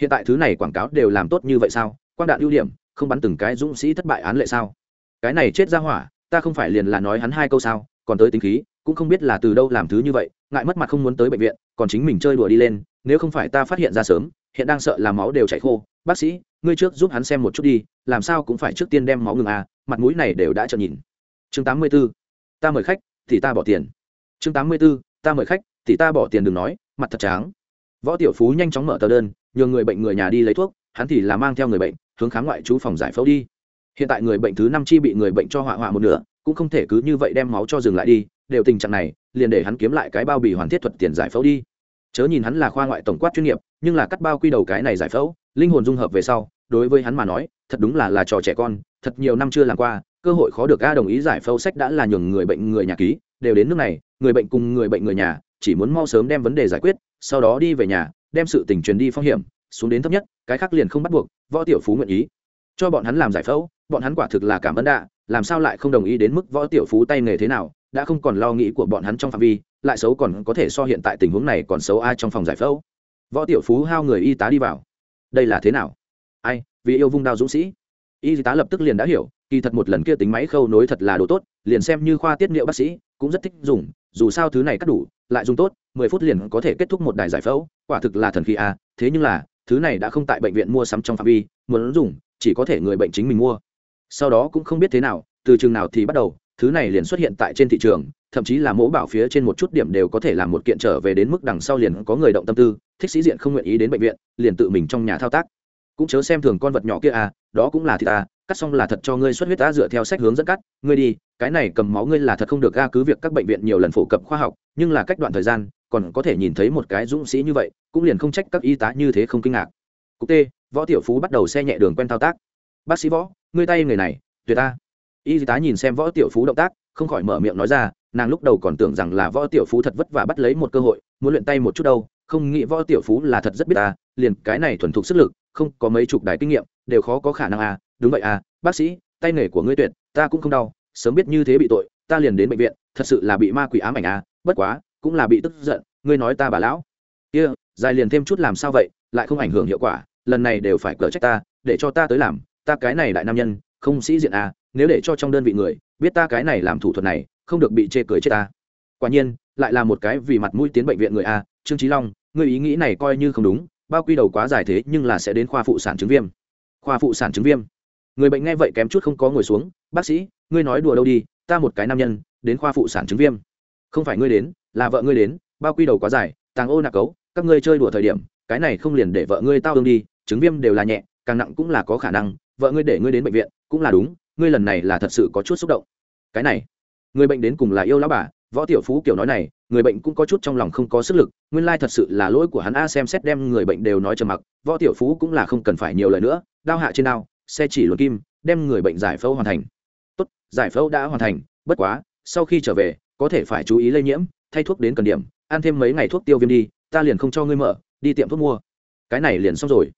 hiện tại thứ này quảng cáo đều làm tốt như vậy sao quan đạn ưu điểm, không bắn từng cái dũng sĩ thất bại án lệ sao cái này chết ra hỏa, ta không phải liền là nói hắn hai câu sao, còn tới tính khí, cũng không biết là từ đâu làm thứ như vậy, ngại mất mặt không muốn tới bệnh viện, còn chính mình chơi đùa đi lên, nếu không phải ta phát hiện ra sớm, hiện đang sợ là máu đều chảy khô bác sĩ, ngươi trước giúp hắn xem một chút đi, làm sao cũng phải trước tiên đem máu ngừng à mặt mũi này đều đã trợn nhìn chương tám mươi 84. ta mời khách, thì ta bỏ tiền chương tám mươi 84. ta mời khách thì ta bỏ tiền đừng nói, mặt thật tráng. Võ tiểu phú nhanh chóng mở tờ đơn, nhờ người bệnh người nhà đi lấy thuốc, hắn thì là mang theo người bệnh, hướng khám ngoại trú phòng giải phẫu đi. Hiện tại người bệnh thứ năm chi bị người bệnh cho hỏa hoạ một nửa, cũng không thể cứ như vậy đem máu cho dừng lại đi, đều tình trạng này, liền để hắn kiếm lại cái bao bì hoàn thiết thuật tiền giải phẫu đi. Chớ nhìn hắn là khoa ngoại tổng quát chuyên nghiệp, nhưng là cắt bao quy đầu cái này giải phẫu, linh hồn dung hợp về sau, đối với hắn mà nói, thật đúng là là trò trẻ con, thật nhiều năm chưa làm qua, cơ hội khó được ga đồng ý giải phẫu sách đã là nhường người bệnh người nhà ký, đều đến nước này, người bệnh cùng người bệnh người nhà chỉ muốn mau sớm đem vấn đề giải quyết, sau đó đi về nhà, đem sự tình truyền đi phong hiểm, xuống đến thấp nhất, cái khác liền không bắt buộc, võ tiểu phú nguyện ý. Cho bọn hắn làm giải phẫu, bọn hắn quả thực là cảm ơn đạ, làm sao lại không đồng ý đến mức võ tiểu phú tay nghề thế nào, đã không còn lo nghĩ của bọn hắn trong phạm vi, lại xấu còn có thể so hiện tại tình huống này còn xấu ai trong phòng giải phẫu. Võ tiểu phú hao người y tá đi vào. Đây là thế nào? Ai, vì yêu vung đao dũng sĩ. Y tá lập tức liền đã hiểu, kỳ thật một lần kia tính máy khâu nối thật là đồ tốt, liền xem như khoa tiết niệu bác sĩ, cũng rất thích dùng, dù sao thứ này cắt đủ lại dùng tốt, mười phút liền có thể kết thúc một đài giải phẫu, quả thực là thần khí a à, thế nhưng là, thứ này đã không tại bệnh viện mua sắm trong phạm vi, muốn dùng, chỉ có thể người bệnh chính mình mua. Sau đó cũng không biết thế nào, từ chừng nào thì bắt đầu, thứ này liền xuất hiện tại trên thị trường, thậm chí là mẫu bảo phía trên một chút điểm đều có thể làm một kiện trở về đến mức đằng sau liền có người động tâm tư, thích sĩ diện không nguyện ý đến bệnh viện, liền tự mình trong nhà thao tác. Cũng chớ xem thường con vật nhỏ kia à đó cũng là thịt ta, cắt xong là thật cho ngươi xuất huyết ta dựa theo sách hướng dẫn cắt. Ngươi đi, cái này cầm máu ngươi là thật không được ga cứ việc các bệnh viện nhiều lần phổ cập khoa học, nhưng là cách đoạn thời gian, còn có thể nhìn thấy một cái dũng sĩ như vậy, cũng liền không trách các y tá như thế không kinh ngạc. Cục t, võ tiểu phú bắt đầu xe nhẹ đường quen thao tác. Bác sĩ võ, ngươi tay người này, tuyệt ta. Y tá nhìn xem võ tiểu phú động tác, không khỏi mở miệng nói ra, nàng lúc đầu còn tưởng rằng là võ tiểu phú thật vất vả bắt lấy một cơ hội, muốn luyện tay một chút đâu, không nghĩ võ tiểu phú là thật rất biết ta, liền cái này thuần thục sức lực, không có mấy chục đài kinh nghiệm đều khó có khả năng à đúng vậy à bác sĩ tay nghề của ngươi tuyệt ta cũng không đau sớm biết như thế bị tội ta liền đến bệnh viện thật sự là bị ma quỷ ám ảnh à bất quá cũng là bị tức giận ngươi nói ta bà lão. Kia、yeah, dài liền thêm chút làm sao vậy lại không ảnh hưởng hiệu quả lần này đều phải cỡ trách ta để cho ta tới làm ta cái này đại nam nhân không sĩ diện à nếu để cho trong đơn vị người biết ta cái này làm thủ thuật này không được bị chê cười chết ta. Quả nhiên lại là một cái vì mặt mũi tiến bệnh viện người a trương trí long người ý nghĩ này coi như không đúng bao quy đầu quá dài thế nhưng là sẽ đến khoa phụ sản chứng viêm khoa phụ sản chứng viêm. Người bệnh nghe vậy kém chút không có ngồi xuống, bác sĩ, ngươi nói đùa đâu đi, ta một cái nam nhân, đến khoa phụ sản chứng viêm. Không phải ngươi đến, là vợ ngươi đến, bao quy đầu quá dài, tàng ô nạc cấu, các ngươi chơi đùa thời điểm, cái này không liền để vợ ngươi tao đương đi, chứng viêm đều là nhẹ, càng nặng cũng là có khả năng, vợ ngươi để ngươi đến bệnh viện, cũng là đúng, ngươi lần này là thật sự có chút xúc động. Cái này, người bệnh đến cùng là yêu lão bà võ tiểu phú kiểu nói này, người bệnh cũng có chút trong lòng không có sức lực, nguyên lai thật sự là lỗi của hắn a xem xét đem người bệnh đều nói trầm mặc, võ tiểu phú cũng là không cần phải nhiều lời nữa, đao hạ trên đao, xe chỉ luật kim, đem người bệnh giải phẫu hoàn thành. Tốt, giải phẫu đã hoàn thành, bất quá, sau khi trở về, có thể phải chú ý lây nhiễm, thay thuốc đến cần điểm, ăn thêm mấy ngày thuốc tiêu viêm đi, ta liền không cho ngươi mở, đi tiệm thuốc mua. Cái này liền xong rồi.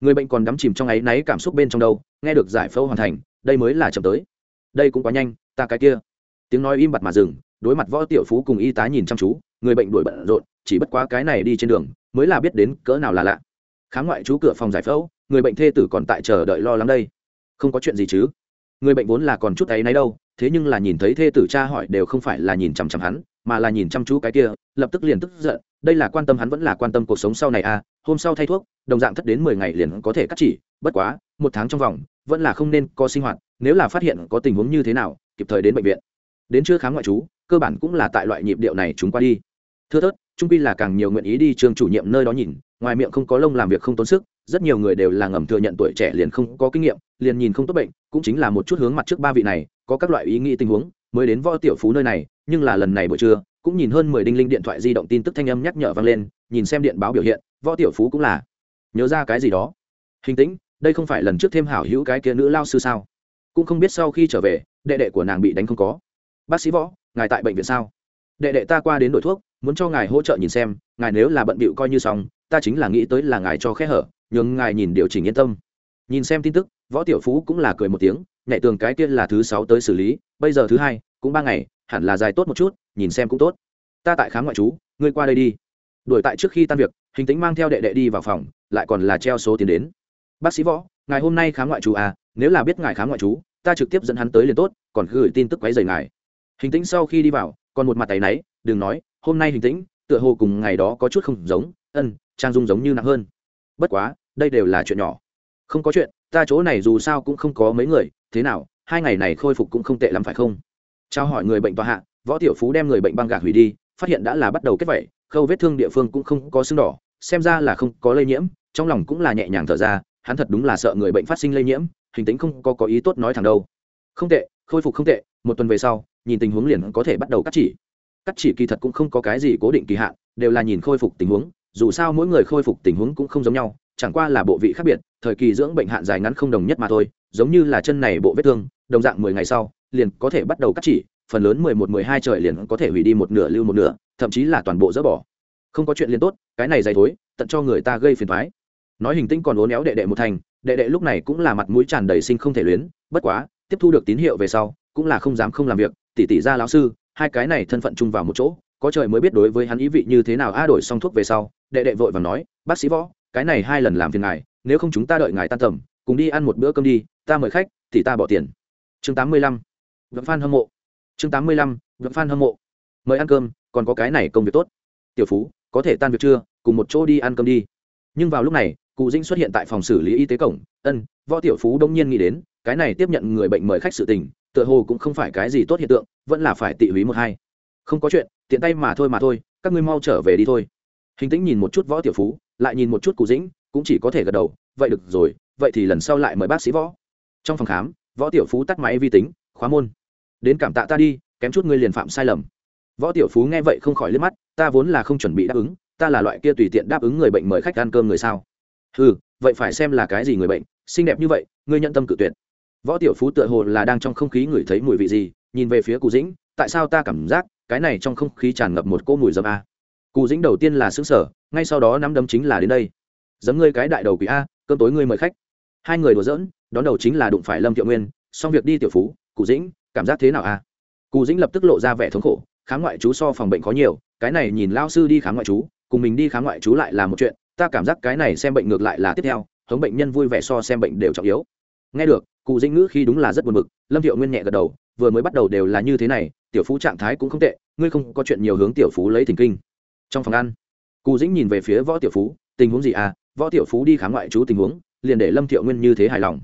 Người bệnh còn đắm chìm trong áy náy cảm xúc bên trong đâu, nghe được giải phẫu hoàn thành, đây mới là chậm tới. Đây cũng quá nhanh, ta cái kia. Tiếng nói im bặt mà dừng đối mặt võ tiểu phú cùng y tá nhìn chăm chú, người bệnh đuổi bận rộn, chỉ bất quá cái này đi trên đường, mới là biết đến cỡ nào là lạ. Khám ngoại trú cửa phòng giải phẫu, người bệnh thê tử còn tại chờ đợi lo lắng đây. Không có chuyện gì chứ? Người bệnh vốn là còn chút ấy nấy đâu, thế nhưng là nhìn thấy thê tử cha hỏi đều không phải là nhìn chằm chằm hắn, mà là nhìn chăm chú cái kia, lập tức liền tức giận, đây là quan tâm hắn vẫn là quan tâm cuộc sống sau này à hôm sau thay thuốc, đồng dạng thất đến mười ngày liền có thể cắt chỉ, bất quá, một tháng trong vòng, vẫn là không nên có sinh hoạt, nếu là phát hiện có tình huống như thế nào, kịp thời đến bệnh viện. Đến chưa khám ngoại trú cơ bản cũng là tại loại nhịp điệu này chúng qua đi. Thưa thớt, trung pi là càng nhiều nguyện ý đi trường chủ nhiệm nơi đó nhìn, ngoài miệng không có lông làm việc không tốn sức, rất nhiều người đều là ngầm thừa nhận tuổi trẻ liền không có kinh nghiệm, liền nhìn không tốt bệnh, cũng chính là một chút hướng mặt trước ba vị này, có các loại ý nghĩ tình huống, mới đến võ tiểu phú nơi này, nhưng là lần này buổi trưa, cũng nhìn hơn mười đinh linh điện thoại di động tin tức thanh âm nhắc nhở vang lên, nhìn xem điện báo biểu hiện, võ tiểu phú cũng là nhớ ra cái gì đó. Hình tĩnh, đây không phải lần trước thêm hảo hữu cái kia nữ lao sư sao? Cũng không biết sau khi trở về, đệ đệ của nàng bị đánh không có. Bác sĩ võ ngài tại bệnh viện sao? Đệ đệ ta qua đến đổi thuốc, muốn cho ngài hỗ trợ nhìn xem, ngài nếu là bận bịu coi như xong, ta chính là nghĩ tới là ngài cho khe hở, nhường ngài nhìn điều chỉnh yên tâm. Nhìn xem tin tức, võ tiểu phú cũng là cười một tiếng nhảy tường cái kia là thứ sáu tới xử lý, bây giờ thứ hai, cũng ba ngày, hẳn là dài tốt một chút, nhìn xem cũng tốt. Ta tại khám ngoại trú, ngươi qua đây đi. Đuổi tại trước khi tan việc, hình tính mang theo đệ đệ đi vào phòng, lại còn là treo số tiền đến. Bác sĩ võ, ngài hôm nay khám ngoại trú à nếu là biết ngài khám ngoại trú, ta trực tiếp dẫn hắn tới liền tốt, còn gửi tin tức quấy rầy ngài hình tĩnh sau khi đi vào, còn một mặt tay náy, đừng nói, hôm nay hình tĩnh, tựa hồ cùng ngày đó có chút không giống, ân, trang dung giống như nặng hơn. Bất quá, đây đều là chuyện nhỏ. Không có chuyện, ta chỗ này dù sao cũng không có mấy người, thế nào, hai ngày này khôi phục cũng không tệ lắm phải không? Trao hỏi người bệnh tòa hạ, võ tiểu phú đem người bệnh băng gạc hủy đi, phát hiện đã là bắt đầu kết vẩy khâu vết thương địa phương cũng không có sưng đỏ, xem ra là không có lây nhiễm, trong lòng cũng là nhẹ nhàng thở ra, hắn thật đúng là sợ người bệnh phát sinh lây nhiễm, hình tính không có có ý tốt nói thẳng đâu. Không tệ, khôi phục không tệ, một tuần về sau nhìn tình huống liền có thể bắt đầu cắt chỉ. Cắt chỉ kỳ thật cũng không có cái gì cố định kỳ hạn, đều là nhìn khôi phục tình huống, dù sao mỗi người khôi phục tình huống cũng không giống nhau, chẳng qua là bộ vị khác biệt, thời kỳ dưỡng bệnh hạn dài ngắn không đồng nhất mà thôi, giống như là chân này bộ vết thương, đồng dạng mười ngày sau, liền có thể bắt đầu cắt chỉ, phần lớn mười một, mười hai trời liền có thể hủy đi một nửa lưu một nửa, thậm chí là toàn bộ dỡ bỏ. Không có chuyện liền tốt, cái này dày thối, tận cho người ta gây phiền thoái nói hình tinh còn uốn néo đệ đệ một thành, đệ đệ lúc này cũng là mặt mũi tràn đầy sinh không thể luyến, bất quá, tiếp thu được tín hiệu về sau, cũng là không dám không làm việc tỷ tỷ ra lão sư, hai cái này thân phận chung vào một chỗ, có trời mới biết đối với hắn ý vị như thế nào, a, đổi xong thuốc về sau, đệ đệ vội và nói, bác sĩ võ, cái này hai lần làm phiền ngài, nếu không chúng ta đợi ngài tan tầm, cùng đi ăn một bữa cơm đi, ta mời khách thì ta bỏ tiền. Chương tám mươi lăm. Vẫn phan hâm mộ. Chương tám mươi lăm vẫn phan hâm mộ. Mời ăn cơm, còn có cái này công việc tốt. Tiểu phú, có thể tan việc chưa? Cùng một chỗ đi ăn cơm đi. Nhưng vào lúc này, cụ dinh xuất hiện tại phòng xử lý y tế cổng. Ân, võ tiểu phú đông nhiên nghĩ đến, cái này tiếp nhận người bệnh mời khách sự tình tựa hồ cũng không phải cái gì tốt hiện tượng, vẫn là phải tị húy một hai. Không có chuyện, tiện tay mà thôi mà thôi, các ngươi mau trở về đi thôi. Hình tĩnh nhìn một chút võ tiểu phú, lại nhìn một chút cụ dĩnh, cũng chỉ có thể gật đầu, vậy được rồi, vậy thì lần sau lại mời bác sĩ võ. Trong phòng khám, võ tiểu phú tắt máy vi tính, khóa môn. Đến cảm tạ ta đi, kém chút ngươi liền phạm sai lầm. Võ tiểu phú nghe vậy không khỏi liếc mắt, ta vốn là không chuẩn bị đáp ứng, ta là loại kia tùy tiện đáp ứng người bệnh mời khách ăn cơm người sao? Ừ vậy phải xem là cái gì người bệnh, xinh đẹp như vậy, ngươi nhận tâm cự tuyệt võ tiểu phú tựa hồ là đang trong không khí ngửi thấy mùi vị gì, nhìn về phía cụ dĩnh, tại sao ta cảm giác cái này trong không khí tràn ngập một cỗ mùi dâm a? Cụ dĩnh đầu tiên là xứng sở ngay sau đó nắm đấm chính là đến đây. Dấm ngươi cái đại đầu quỷ a, cơm tối ngươi mời khách. Hai người đùa giỡn, đón đầu chính là đụng phải lâm thiệu nguyên, xong việc đi tiểu phú cụ dĩnh, cảm giác thế nào a? Cụ dĩnh lập tức lộ ra vẻ thống khổ, khám ngoại chú so phòng bệnh có nhiều, cái này nhìn lao sư đi khám ngoại chú cùng mình đi khám ngoại chú lại là một chuyện, ta cảm giác cái này xem bệnh ngược lại là tiếp theo hống bệnh nhân vui vẻ so xem bệnh đều trọng yếu nghe được, cụ dĩnh ngữ khi đúng là rất buồn bực, lâm thiệu nguyên nhẹ gật đầu, vừa mới bắt đầu đều là như thế này, tiểu phú trạng thái cũng không tệ, ngươi không có chuyện nhiều hướng tiểu phú lấy thỉnh kinh. Trong phòng ăn, cụ dĩnh nhìn về phía võ tiểu phú, tình huống gì à? Võ tiểu phú đi khám ngoại chú tình huống, liền để lâm thiệu nguyên như thế hài lòng.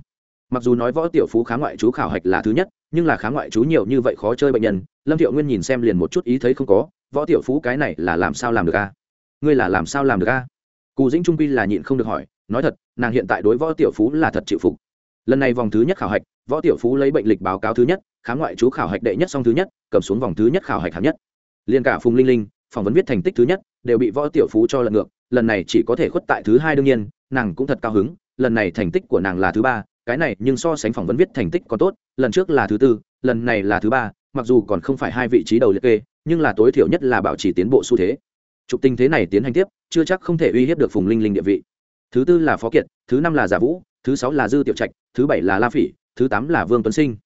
Mặc dù nói võ tiểu phú khám ngoại chú khảo hạch là thứ nhất, nhưng là khám ngoại chú nhiều như vậy khó chơi bệnh nhân, lâm thiệu nguyên nhìn xem liền một chút ý thấy không có, võ tiểu phú cái này là làm sao làm được a ngươi là làm sao làm được a cụ dĩnh trung pi là nhịn không được hỏi, nói thật, nàng hiện tại đối võ tiểu phú là thật chịu phục lần này vòng thứ nhất khảo hạch, võ tiểu phú lấy bệnh lịch báo cáo thứ nhất, khám ngoại chú khảo hạch đệ nhất song thứ nhất, cầm xuống vòng thứ nhất khảo hạch hạng nhất. Liền cả phùng linh linh, phỏng vấn viết thành tích thứ nhất, đều bị võ tiểu phú cho lật ngược, lần này chỉ có thể khuất tại thứ hai đương nhiên, nàng cũng thật cao hứng, lần này thành tích của nàng là thứ ba, cái này nhưng so sánh phỏng vấn viết thành tích còn tốt, lần trước là thứ tư, lần này là thứ ba, mặc dù còn không phải hai vị trí đầu liệt kê, nhưng là tối thiểu nhất là bảo trì tiến bộ xu thế. Trục tình thế này tiến hành tiếp, chưa chắc không thể uy hiếp được phùng linh linh địa vị. Thứ tư là phó kiệt, thứ năm là giả vũ thứ sáu là dư tiểu trạch, thứ bảy là la phỉ, thứ tám là vương tuấn sinh.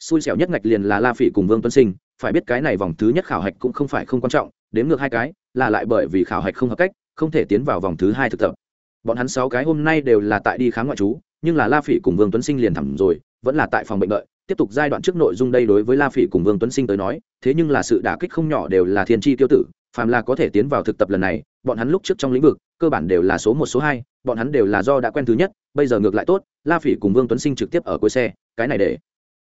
Xui xẻo nhất ngạch liền là la phỉ cùng vương tuấn sinh, phải biết cái này vòng thứ nhất khảo hạch cũng không phải không quan trọng đếm ngược hai cái, là lại bởi vì khảo hạch không hợp cách, không thể tiến vào vòng thứ hai thực tập. Bọn hắn sáu cái hôm nay đều là tại đi khám ngoại trú, nhưng là la phỉ cùng vương tuấn sinh liền thẳng rồi, vẫn là tại phòng bệnh đợi, tiếp tục giai đoạn trước nội dung đây đối với la phỉ cùng vương tuấn sinh tới nói, thế nhưng là sự đả kích không nhỏ đều là thiên tri tiêu tử, phàm là có thể tiến vào thực tập lần này bọn hắn lúc trước trong lĩnh vực, cơ bản đều là số một, số hai, bọn hắn đều là do đã quen thứ nhất, bây giờ ngược lại tốt, la phỉ cùng vương tuấn sinh trực tiếp ở cuối xe, cái này để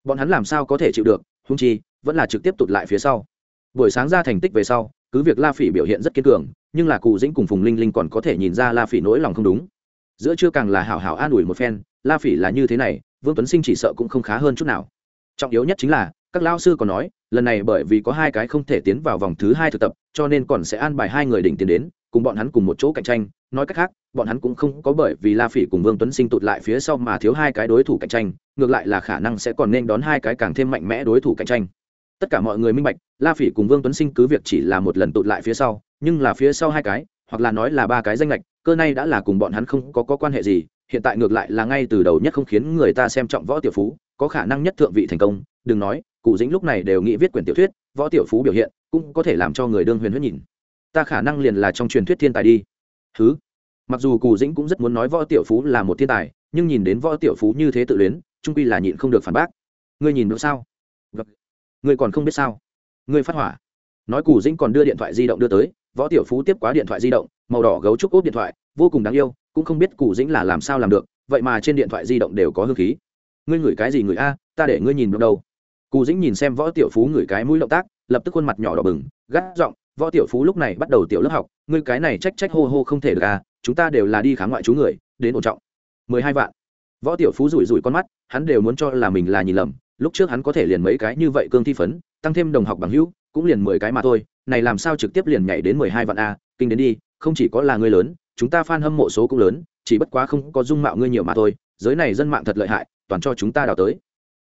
bọn hắn làm sao có thể chịu được hung chi, vẫn là trực tiếp tụt lại phía sau. Buổi sáng ra thành tích về sau, cứ việc la phỉ biểu hiện rất kiên cường, nhưng là cụ dĩnh cùng phùng linh linh còn có thể nhìn ra la phỉ nỗi lòng không đúng. Giữa chưa càng là hảo hảo an ủi một phen, la phỉ là như thế này, vương tuấn sinh chỉ sợ cũng không khá hơn chút nào. Trọng yếu nhất chính là, các lao sư còn nói, lần này bởi vì có hai cái không thể tiến vào vòng thứ hai thực tập, cho nên còn sẽ an bài hai người đỉnh tiến đến cùng bọn hắn cùng một chỗ cạnh tranh nói cách khác bọn hắn cũng không có bởi vì la phỉ cùng vương tuấn sinh tụt lại phía sau mà thiếu hai cái đối thủ cạnh tranh ngược lại là khả năng sẽ còn nên đón hai cái càng thêm mạnh mẽ đối thủ cạnh tranh. Tất cả mọi người minh bạch la phỉ cùng vương tuấn sinh cứ việc chỉ là một lần tụt lại phía sau nhưng là phía sau hai cái hoặc là nói là ba cái danh lệch cơ này đã là cùng bọn hắn không có, có quan hệ gì hiện tại ngược lại là ngay từ đầu nhất không khiến người ta xem trọng võ tiểu phú có khả năng nhất thượng vị thành công đừng nói cụ dĩnh lúc này đều nghĩ viết quyển tiểu thuyết võ tiểu phú biểu hiện cũng có thể làm cho người đương huyền huyết nhìn ta khả năng liền là trong truyền thuyết thiên tài đi. Thứ mặc dù Cù dĩnh cũng rất muốn nói võ tiểu phú là một thiên tài, nhưng nhìn đến võ tiểu phú như thế tự luyến, trung quy là nhịn không được phản bác. Ngươi nhìn nữa sao? Ngươi còn không biết sao? Ngươi phát hỏa. Nói Cù dĩnh còn đưa điện thoại di động đưa tới, võ tiểu phú tiếp quá điện thoại di động, màu đỏ gấu trúc ốp điện thoại, vô cùng đáng yêu, cũng không biết Cù dĩnh là làm sao làm được, vậy mà trên điện thoại di động đều có hương khí. Ngươi ngửi cái gì ngửi a, ta để ngươi nhìn được đâu. Cù dĩnh nhìn xem võ tiểu phú ngửi cái mũi động tác, lập tức khuôn mặt nhỏ đỏ bừng, gắt giọng võ tiểu phú lúc này bắt đầu tiểu lớp học, ngươi cái này trách trách hô hô không thể được à chúng ta đều là đi khám ngoại chú người, đến ổn trọng. Mười hai vạn. Võ tiểu phú rủi rủi con mắt, hắn đều muốn cho là mình là nhìn lầm, lúc trước hắn có thể liền mấy cái như vậy cương thi phấn, tăng thêm đồng học bằng hữu, cũng liền mười cái mà thôi, này làm sao trực tiếp liền nhảy đến mười hai vạn a kinh đến đi, không chỉ có là ngươi lớn, chúng ta f a n hâm mộ số cũng lớn, chỉ bất quá không có dung mạo ngươi nhiều mà thôi, giới này dân mạng thật lợi hại, toàn cho chúng ta đào tới.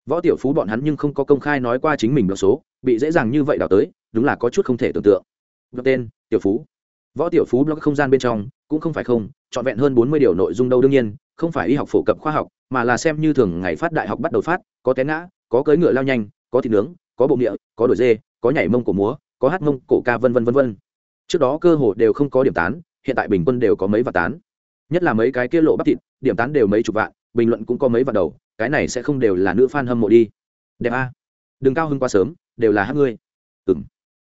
Võ tiểu phú bọn hắn nhưng không có công khai nói qua chính mình được số, bị dễ dàng như vậy đào tới, đúng là có chút không thể tưởng tượng blog tên, tiểu phú. Võ tiểu phú blog không gian bên trong, cũng không phải không, trọn vẹn hơn bốn mươi điều nội dung đâu đương nhiên, không phải y học phổ cập khoa học, mà là xem như thường ngày phát đại học bắt đầu phát, có té ngã, có cưỡi ngựa lao nhanh, có thịt nướng, có bộ nghĩa có đổi dê, có nhảy mông cổ múa, có hát mông cổ ca vân vân vân vân. Trước đó cơ hồ đều không có điểm tán, hiện tại bình quân đều có mấy vạn tán. Nhất là mấy cái kia lộ bắp thịt, điểm tán đều mấy chục vạn, bình luận cũng có mấy vạn đầu, cái này sẽ không đều là nữ fan hâm mộ đi. Đẹp a. Đừng cao hơn quá sớm, đều là hát ngươi. Ừng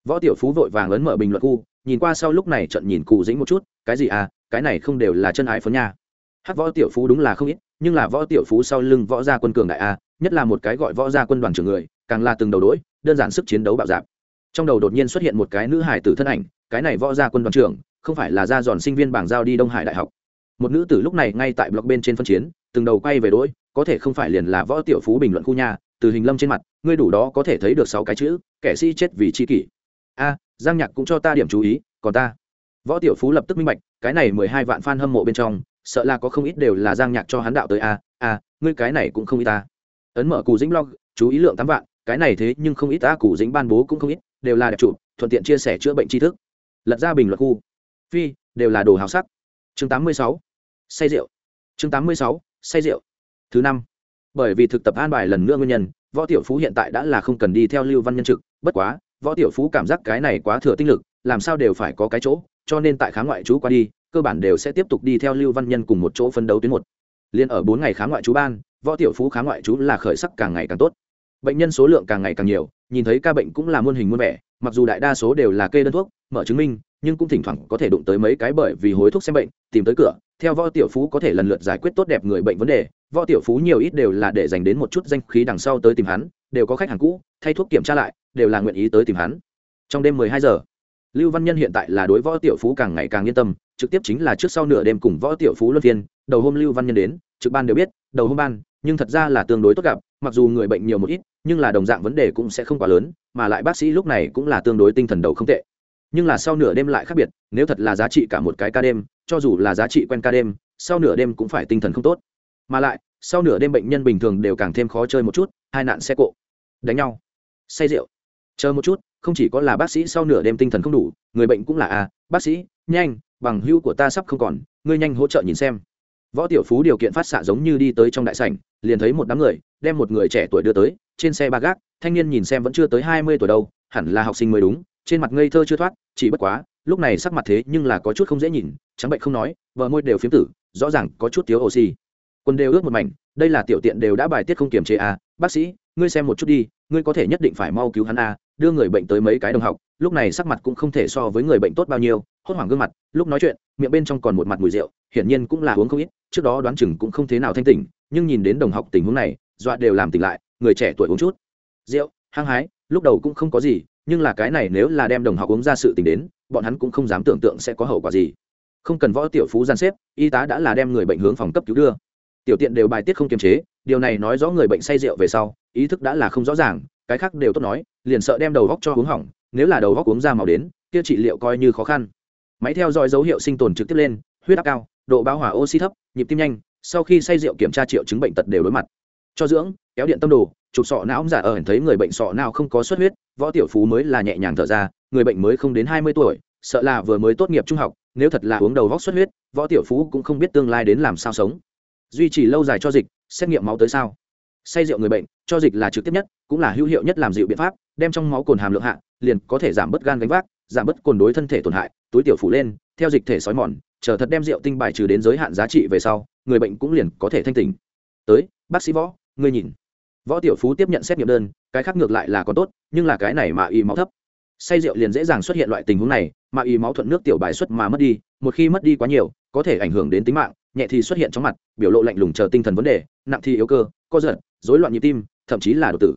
võ tiểu phú vội vàng lớn mở bình luận khu nhìn qua sau lúc này trận nhìn cụ dĩnh một chút, cái gì à cái này không đều là chân ái phấn nha. Hát võ tiểu phú đúng là không ít, nhưng là võ tiểu phú sau lưng võ gia quân cường đại a nhất là một cái gọi võ gia quân đoàn trưởng người, càng là từng đầu đỗi đơn giản sức chiến đấu bạo dạp trong đầu đột nhiên xuất hiện một cái nữ hải tử thân ảnh, cái này võ gia quân đoàn trưởng, không phải là gia giòn sinh viên bảng giao đi đông hải đại học. Một nữ tử lúc này ngay tại block bên trên phân chiến, từng đầu quay về đỗi có thể không phải liền là võ tiểu phú bình luận khu nhà từ hình lâm trên mặt, ngươi đủ đó có thể thấy được sáu cái chữ, kẻ sĩ chết vì chi kỷ a, giang nhạc cũng cho ta điểm chú ý, còn ta. Võ tiểu phú lập tức minh bạch, cái này mười hai vạn fan hâm mộ bên trong, sợ là có không ít đều là giang nhạc cho hắn đạo tới a a, ngươi cái này cũng không ít ta. Ấn mở cù dĩnh blog, chú ý lượng tám vạn, cái này thế nhưng không ít ta, cù dĩnh ban bố cũng không ít, đều là đẹp chủ, thuận tiện chia sẻ chữa bệnh tri thức. Lật ra bình luận khu. Phi, đều là đồ hào sắc. Chương tám mươi sáu, say rượu. Chương tám mươi sáu, say rượu. Thứ năm, bởi vì thực tập an bài lần nữa nguyên nhân, võ tiểu phú hiện tại đã là không cần đi theo lưu văn nhân trực, bất quá võ tiểu phú cảm giác cái này quá thừa tinh lực, làm sao đều phải có cái chỗ, cho nên tại khá ngoại chú qua đi, cơ bản đều sẽ tiếp tục đi theo lưu văn nhân cùng một chỗ phân đấu tuyến một. Liên ở bốn ngày khá ngoại chú ban, võ tiểu phú khá ngoại chú là khởi sắc càng ngày càng tốt. Bệnh nhân số lượng càng ngày càng nhiều, nhìn thấy ca bệnh cũng là muôn hình muôn vẻ, mặc dù đại đa số đều là kê đơn thuốc, mở chứng minh, nhưng cũng thỉnh thoảng có thể đụng tới mấy cái bởi vì hối thuốc xem bệnh, tìm tới cửa, theo võ tiểu phú có thể lần lượt giải quyết tốt đẹp người bệnh vấn đề, võ tiểu phú nhiều ít đều là để dành đến một chút danh khí đằng sau tới tìm hắn, đều có khách hàng cũ, thay thuốc kiểm tra lại đều là nguyện ý tới tìm hắn. Trong đêm mười hai giờ, lưu văn nhân hiện tại là đối võ tiểu phú càng ngày càng yên tâm, trực tiếp chính là trước sau nửa đêm cùng võ tiểu phú luân phiên, đầu hôm lưu văn nhân đến, trực ban đều biết, đầu hôm ban, nhưng thật ra là tương đối tốt gặp, mặc dù người bệnh nhiều một ít, nhưng là đồng dạng vấn đề cũng sẽ không quá lớn, mà lại bác sĩ lúc này cũng là tương đối tinh thần đầu không tệ. Nhưng là sau nửa đêm lại khác biệt, nếu thật là giá trị cả một cái ca đêm, cho dù là giá trị quen ca đêm, sau nửa đêm cũng phải tinh thần không tốt. Mà lại, sau nửa đêm bệnh nhân bình thường đều càng thêm khó chơi một chút, hai nạn xe cộ. Đánh nhau. Say rượu chờ một chút, không chỉ có là bác sĩ sau nửa đêm tinh thần không đủ, người bệnh cũng là a bác sĩ, nhanh, bằng hưu của ta sắp không còn, ngươi nhanh hỗ trợ nhìn xem. Võ tiểu phú điều kiện phát xạ giống như đi tới trong đại sảnh, liền thấy một đám người, đem một người trẻ tuổi đưa tới, trên xe ba gác, thanh niên nhìn xem vẫn chưa tới hai mươi tuổi đâu, hẳn là học sinh mới đúng, trên mặt ngây thơ chưa thoát, chỉ bất quá, lúc này sắc mặt thế nhưng là có chút không dễ nhìn, trắng bệnh không nói, vợ môi đều phiếm tử, rõ ràng có chút thiếu oxy. Quân đều ướt một mảnh, đây là tiểu tiện đều đã bài tiết không kiềm chế à bác sĩ, ngươi xem một chút đi, ngươi có thể nhất định phải mau cứu hắn à đưa người bệnh tới mấy cái đồng học, lúc này sắc mặt cũng không thể so với người bệnh tốt bao nhiêu, hốt hoảng gương mặt, lúc nói chuyện, miệng bên trong còn một mặt mùi rượu, hiển nhiên cũng là uống không ít, trước đó đoán chừng cũng không thế nào thanh tỉnh, nhưng nhìn đến đồng học tình huống này, dọa đều làm tỉnh lại, người trẻ tuổi uống chút. Rượu, hăng hái, lúc đầu cũng không có gì, nhưng là cái này nếu là đem đồng học uống ra sự tình đến, bọn hắn cũng không dám tưởng tượng sẽ có hậu quả gì. Không cần võ tiểu phú gian xếp, y tá đã là đem người bệnh hướng phòng cấp cứu đưa. Tiểu tiện đều bài tiết không kiềm chế, điều này nói rõ người bệnh say rượu về sau, ý thức đã là không rõ ràng, cái khác đều tốt nói liền sợ đem đầu góc cho uống hỏng, nếu là đầu góc uống ra màu đến, kia trị liệu coi như khó khăn. Máy theo dõi dấu hiệu sinh tồn trực tiếp lên, huyết áp cao, độ bão hỏa oxy thấp, nhịp tim nhanh, sau khi say rượu kiểm tra triệu chứng bệnh tật đều đối mặt. Cho dưỡng, kéo điện tâm đồ, chụp sọ não giả ở, thấy người bệnh sọ não không có xuất huyết, võ tiểu phú mới là nhẹ nhàng thở ra, người bệnh mới không đến hai mươi tuổi, sợ là vừa mới tốt nghiệp trung học, nếu thật là uống đầu vóc xuất huyết, võ tiểu phú cũng không biết tương lai đến làm sao sống. Duy trì lâu dài cho dịch, xét nghiệm máu tới sao? Say rượu người bệnh, cho dịch là trực tiếp nhất cũng là hữu hiệu nhất làm dịu biện pháp, đem trong máu cồn hàm lượng hạ, liền có thể giảm bớt gan gánh vác, giảm bớt cồn đối thân thể tổn hại, túi tiểu phủ lên, theo dịch thể sói mòn, chờ thật đem rượu tinh bài trừ đến giới hạn giá trị về sau, người bệnh cũng liền có thể thanh tỉnh. Tới, bác sĩ võ, ngươi nhìn. Võ tiểu phú tiếp nhận xét nghiệm đơn, cái khác ngược lại là có tốt, nhưng là cái này mà y máu thấp. Say rượu liền dễ dàng xuất hiện loại tình huống này, mà y máu thuận nước tiểu bài xuất mà mất đi, một khi mất đi quá nhiều, có thể ảnh hưởng đến tính mạng, nhẹ thì xuất hiện trong mặt, biểu lộ lạnh lùng chờ tinh thần vấn đề, nặng thì yếu cơ, co giật, rối loạn nhịp tim, thậm chí là đột tử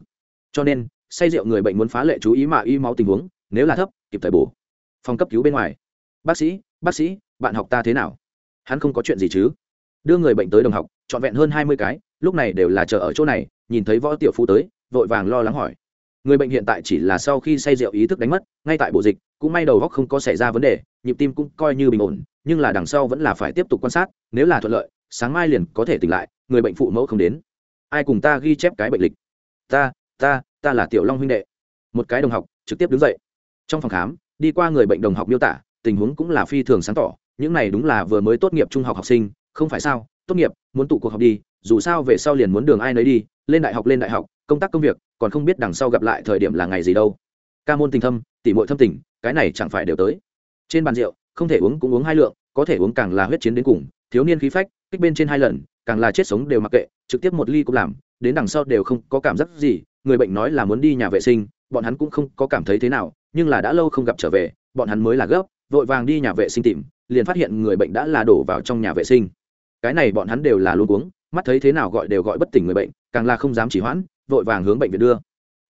cho nên, say rượu người bệnh muốn phá lệ chú ý mà y máu tình huống, nếu là thấp, kịp thời bổ. Phòng cấp cứu bên ngoài. Bác sĩ bác sĩ, bạn học ta thế nào? Hắn không có chuyện gì chứ? Đưa người bệnh tới đồng học, trọn vẹn hơn hai mươi cái, lúc này đều là chờ ở chỗ này, nhìn thấy võ tiểu phú tới, vội vàng lo lắng hỏi. Người bệnh hiện tại chỉ là sau khi say rượu ý thức đánh mất, ngay tại bộ dịch, cũng may đầu góc không có xảy ra vấn đề, nhịp tim cũng coi như bình ổn, nhưng là đằng sau vẫn là phải tiếp tục quan sát, nếu là thuận lợi, sáng mai liền có thể tỉnh lại, người bệnh phụ mẫu không đến. Ai cùng ta ghi chép cái bệnh lịch? Ta ta ta là tiểu long huynh đệ. Một cái đồng học, trực tiếp đứng dậy. Trong phòng khám, đi qua người bệnh đồng học miêu tả, tình huống cũng là phi thường sáng tỏ. Những này đúng là vừa mới tốt nghiệp trung học học sinh, không phải sao? Tốt nghiệp, muốn tụ cuộc học đi, dù sao về sau liền muốn đường ai nấy đi, lên đại học, lên đại học, công tác công việc, còn không biết đằng sau gặp lại thời điểm là ngày gì đâu. Ca môn tình thâm, tỉ mội thâm tình, cái này chẳng phải đều tới. Trên bàn rượu, không thể uống cũng uống hai lượng, có thể uống càng là huyết chiến đến cùng, thiếu niên khí phách, kích bên trên hai lần, càng là chết sống đều mặc kệ, trực tiếp một ly cũng làm đến đằng sau đều không có cảm giác gì, người bệnh nói là muốn đi nhà vệ sinh, bọn hắn cũng không có cảm thấy thế nào, nhưng là đã lâu không gặp trở về, bọn hắn mới là gấp, vội vàng đi nhà vệ sinh tìm, liền phát hiện người bệnh đã là đổ vào trong nhà vệ sinh. Cái này bọn hắn đều là luôn uống, mắt thấy thế nào gọi đều gọi bất tỉnh người bệnh, càng là không dám chỉ hoãn, vội vàng hướng bệnh viện đưa.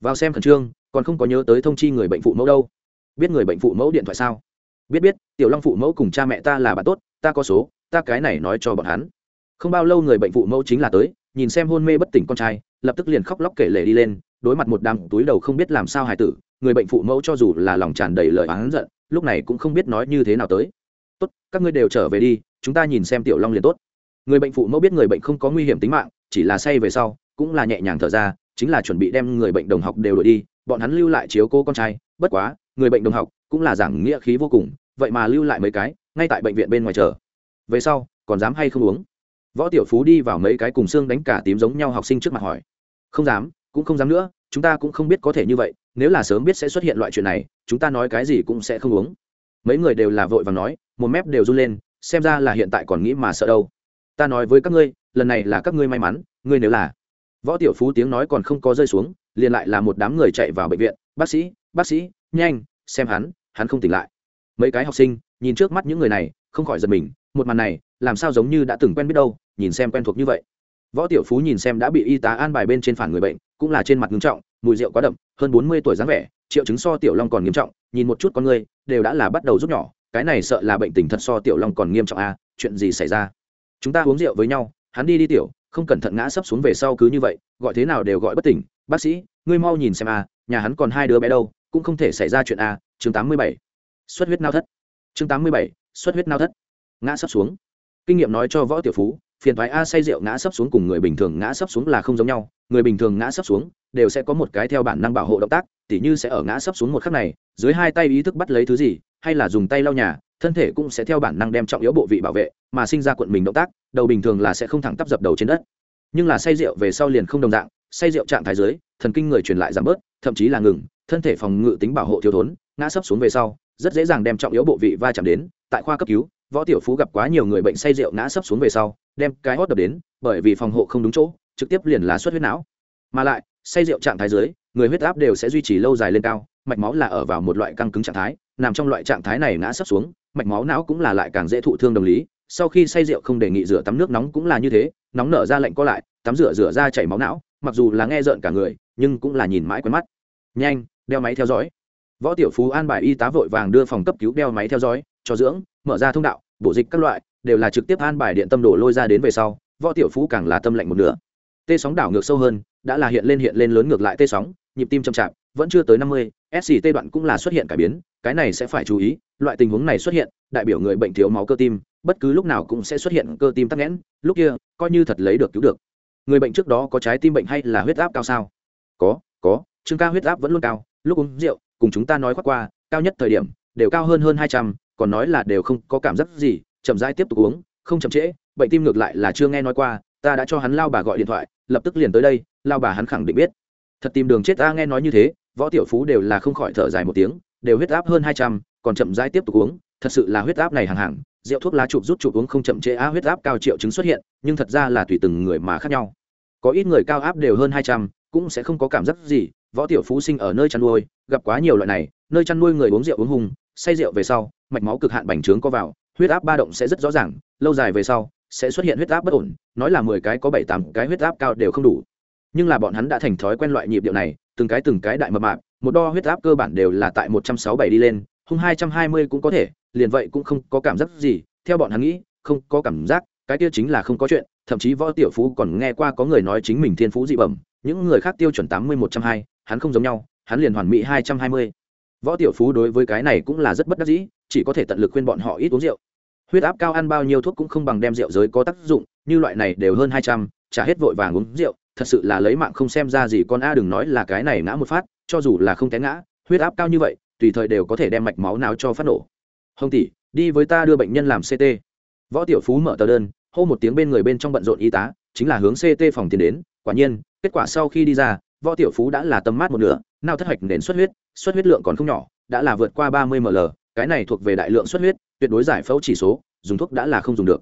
Vào xem khẩn trương, còn không có nhớ tới thông chi người bệnh phụ mẫu đâu. Biết người bệnh phụ mẫu điện thoại sao? Biết biết, tiểu long phụ mẫu cùng cha mẹ ta là bạn tốt, ta có số, ta cái này nói cho bọn hắn. Không bao lâu người bệnh phụ mẫu chính là tới nhìn xem hôn mê bất tỉnh con trai, lập tức liền khóc lóc kể lể đi lên, đối mặt một đám túi đầu không biết làm sao hài tử, người bệnh phụ mẫu cho dù là lòng tràn đầy lời oán giận, lúc này cũng không biết nói như thế nào tới. Tốt, các ngươi đều trở về đi, chúng ta nhìn xem tiểu long liền tốt. Người bệnh phụ mẫu biết người bệnh không có nguy hiểm tính mạng, chỉ là say về sau, cũng là nhẹ nhàng thở ra, chính là chuẩn bị đem người bệnh đồng học đều đổi đi, bọn hắn lưu lại chiếu cô con trai, bất quá, người bệnh đồng học cũng là giảng nghĩa khí vô cùng, vậy mà lưu lại mấy cái, ngay tại bệnh viện bên ngoài chờ. Về sau, còn dám hay không uống? Võ tiểu phú đi vào mấy cái cùng xương đánh cả tím giống nhau học sinh trước mặt hỏi. Không dám, cũng không dám nữa, chúng ta cũng không biết có thể như vậy, nếu là sớm biết sẽ xuất hiện loại chuyện này, chúng ta nói cái gì cũng sẽ không uống. Mấy người đều là vội và nói, một mép đều run lên, xem ra là hiện tại còn nghĩ mà sợ đâu. Ta nói với các ngươi, lần này là các ngươi may mắn, ngươi nếu là. Võ tiểu phú tiếng nói còn không có rơi xuống, liền lại là một đám người chạy vào bệnh viện, bác sĩ bác sĩ, nhanh, xem hắn hắn không tỉnh lại. Mấy cái học sinh, nhìn trước mắt những người này, không khỏi giật mình, một màn này làm sao giống như đã từng quen biết đâu nhìn xem quen thuộc như vậy. Võ tiểu phú nhìn xem đã bị y tá an bài bên trên phản người bệnh cũng là trên mặt nghiêm trọng mùi rượu quá đậm hơn bốn mươi tuổi dáng vẻ triệu chứng so tiểu long còn nghiêm trọng nhìn một chút con người đều đã là bắt đầu rút nhỏ cái này sợ là bệnh tình thật so tiểu long còn nghiêm trọng à, chuyện gì xảy ra? Chúng ta uống rượu với nhau hắn đi đi tiểu không cẩn thận ngã sấp xuống về sau cứ như vậy gọi thế nào đều gọi bất tỉnh. Bác sĩ ngươi mau nhìn xem à, nhà hắn còn hai đứa bé đâu cũng không thể xảy ra chuyện à? chương tám mươi bảy xuất huyết nao thất. Chương tám mươi bảy xuất huyết nao thất. Ngã sấp xuống kinh nghiệm nói cho võ tiểu phú, phiền thoái a say rượu ngã sấp xuống cùng người bình thường ngã sấp xuống là không giống nhau, người bình thường ngã sấp xuống, đều sẽ có một cái theo bản năng bảo hộ động tác, tỉ như sẽ ở ngã sấp xuống một khắc này, dưới hai tay ý thức bắt lấy thứ gì, hay là dùng tay lau nhà, thân thể cũng sẽ theo bản năng đem trọng yếu bộ vị bảo vệ, mà sinh ra quận mình động tác, đầu bình thường là sẽ không thẳng tắp dập đầu trên đất. Nhưng là say rượu về sau liền không đồng dạng, say rượu trạng thái dưới, thần kinh người truyền lại giảm bớt, thậm chí là ngừng, thân thể phòng ngự tính bảo hộ thiếu thốn, ngã sấp xuống về sau, rất dễ dàng đem trọng yếu bộ vị va chạm đến, tại khoa cấp cứu võ tiểu phú gặp quá nhiều người bệnh say rượu ngã sấp xuống về sau, đem cái hót đập đến, bởi vì phòng hộ không đúng chỗ, trực tiếp liền là xuất huyết não. Mà lại, say rượu trạng thái dưới, người huyết áp đều sẽ duy trì lâu dài lên cao, mạch máu là ở vào một loại căng cứng trạng thái, nằm trong loại trạng thái này ngã sấp xuống, mạch máu não cũng là lại càng dễ thụ thương đồng lý. Sau khi say rượu không đề nghị rửa tắm nước nóng cũng là như thế, nóng nở ra lạnh co lại, tắm rửa rửa ra chảy máu não, mặc dù là nghe rợn cả người, nhưng cũng là nhìn mãi quen mắt. Nhanh, đeo máy theo dõi. Võ tiểu phú an bài y tá vội vàng đưa phòng cấp cứu đeo máy theo dõi, cho dưỡng mở ra thông đạo, bổ dịch các loại, đều là trực tiếp an bài điện tâm đổ lôi ra đến về sau, võ tiểu phú càng là tâm lạnh một nửa. Tê sóng đảo ngược sâu hơn, đã là hiện lên hiện lên lớn ngược lại tê sóng, nhịp tim chậm chạp, vẫn chưa tới năm mươi sct đoạn cũng là xuất hiện cải biến, cái này sẽ phải chú ý, loại tình huống này xuất hiện, đại biểu người bệnh thiếu máu cơ tim, bất cứ lúc nào cũng sẽ xuất hiện cơ tim tắc nghẽn, lúc kia, coi như thật lấy được cứu được. Người bệnh trước đó có trái tim bệnh hay là huyết áp cao sao? Có có chương ca huyết áp vẫn luôn cao, lúc uống rượu, cùng chúng ta nói khoác qua, cao nhất thời điểm, đều cao hơn hơn hai trăm còn nói là đều không có cảm giác gì, chậm rãi tiếp tục uống, không chậm trễ, bệnh tim ngược lại là chưa nghe nói qua, ta đã cho hắn lao bà gọi điện thoại, lập tức liền tới đây, lao bà hắn khẳng định biết. Thật tìm đường chết ta nghe nói như thế, võ tiểu phú đều là không khỏi thở dài một tiếng, đều huyết áp hơn hai trăm, còn chậm rãi tiếp tục uống, thật sự là huyết áp này hàng hàng, rượu thuốc lá chụp rút chụp uống không chậm trễ á, huyết áp cao triệu chứng xuất hiện, nhưng thật ra là tùy từng người mà khác nhau. Có ít người cao áp đều hơn hai trăm, cũng sẽ không có cảm giác gì, võ tiểu phú sinh ở nơi chăn nuôi, gặp quá nhiều loại này, nơi chăn nuôi người uống rượu uống hùng say rượu về sau, mạch máu cực hạn bành trướng có vào, huyết áp ba động sẽ rất rõ ràng, lâu dài về sau, sẽ xuất hiện huyết áp bất ổn, nói là mười cái có bảy tám cái huyết áp cao đều không đủ. Nhưng là bọn hắn đã thành thói quen loại nhịp điệu này, từng cái từng cái đại mập mạp, một đo huyết áp cơ bản đều là tại một trăm sáu bảy đi lên, hung hai trăm hai mươi cũng có thể, liền vậy cũng không có cảm giác gì, theo bọn hắn nghĩ, không có cảm giác, cái kia chính là không có chuyện, thậm chí võ tiểu phú còn nghe qua có người nói chính mình thiên phú dị bẩm, những người khác tiêu chuẩn tám mươi một trăm hai, hắn không giống nhau, hắn liền hoàn mỹ hai trăm hai mươi võ tiểu phú đối với cái này cũng là rất bất đắc dĩ, chỉ có thể tận lực khuyên bọn họ ít uống rượu. Huyết áp cao ăn bao nhiêu thuốc cũng không bằng đem rượu giới có tác dụng, như loại này đều hơn hai trăm trả hết vội vàng uống rượu, thật sự là lấy mạng không xem ra gì con a đừng nói là cái này ngã một phát, cho dù là không té ngã, huyết áp cao như vậy, tùy thời đều có thể đem mạch máu nào cho phát nổ. Hồng tỷ, đi với ta đưa bệnh nhân làm ct võ tiểu phú mở tờ đơn, hô một tiếng bên người bên trong bận rộn y tá, chính là hướng ct phòng tiến đến, quả nhiên, kết quả sau khi đi ra, võ tiểu phú đã là tâm mát một nửa, nào thất hạch nền xuất huyết xuất huyết lượng còn không nhỏ, đã là vượt qua ba mươi ml, cái này thuộc về đại lượng xuất huyết, tuyệt đối giải phẫu chỉ số, dùng thuốc đã là không dùng được.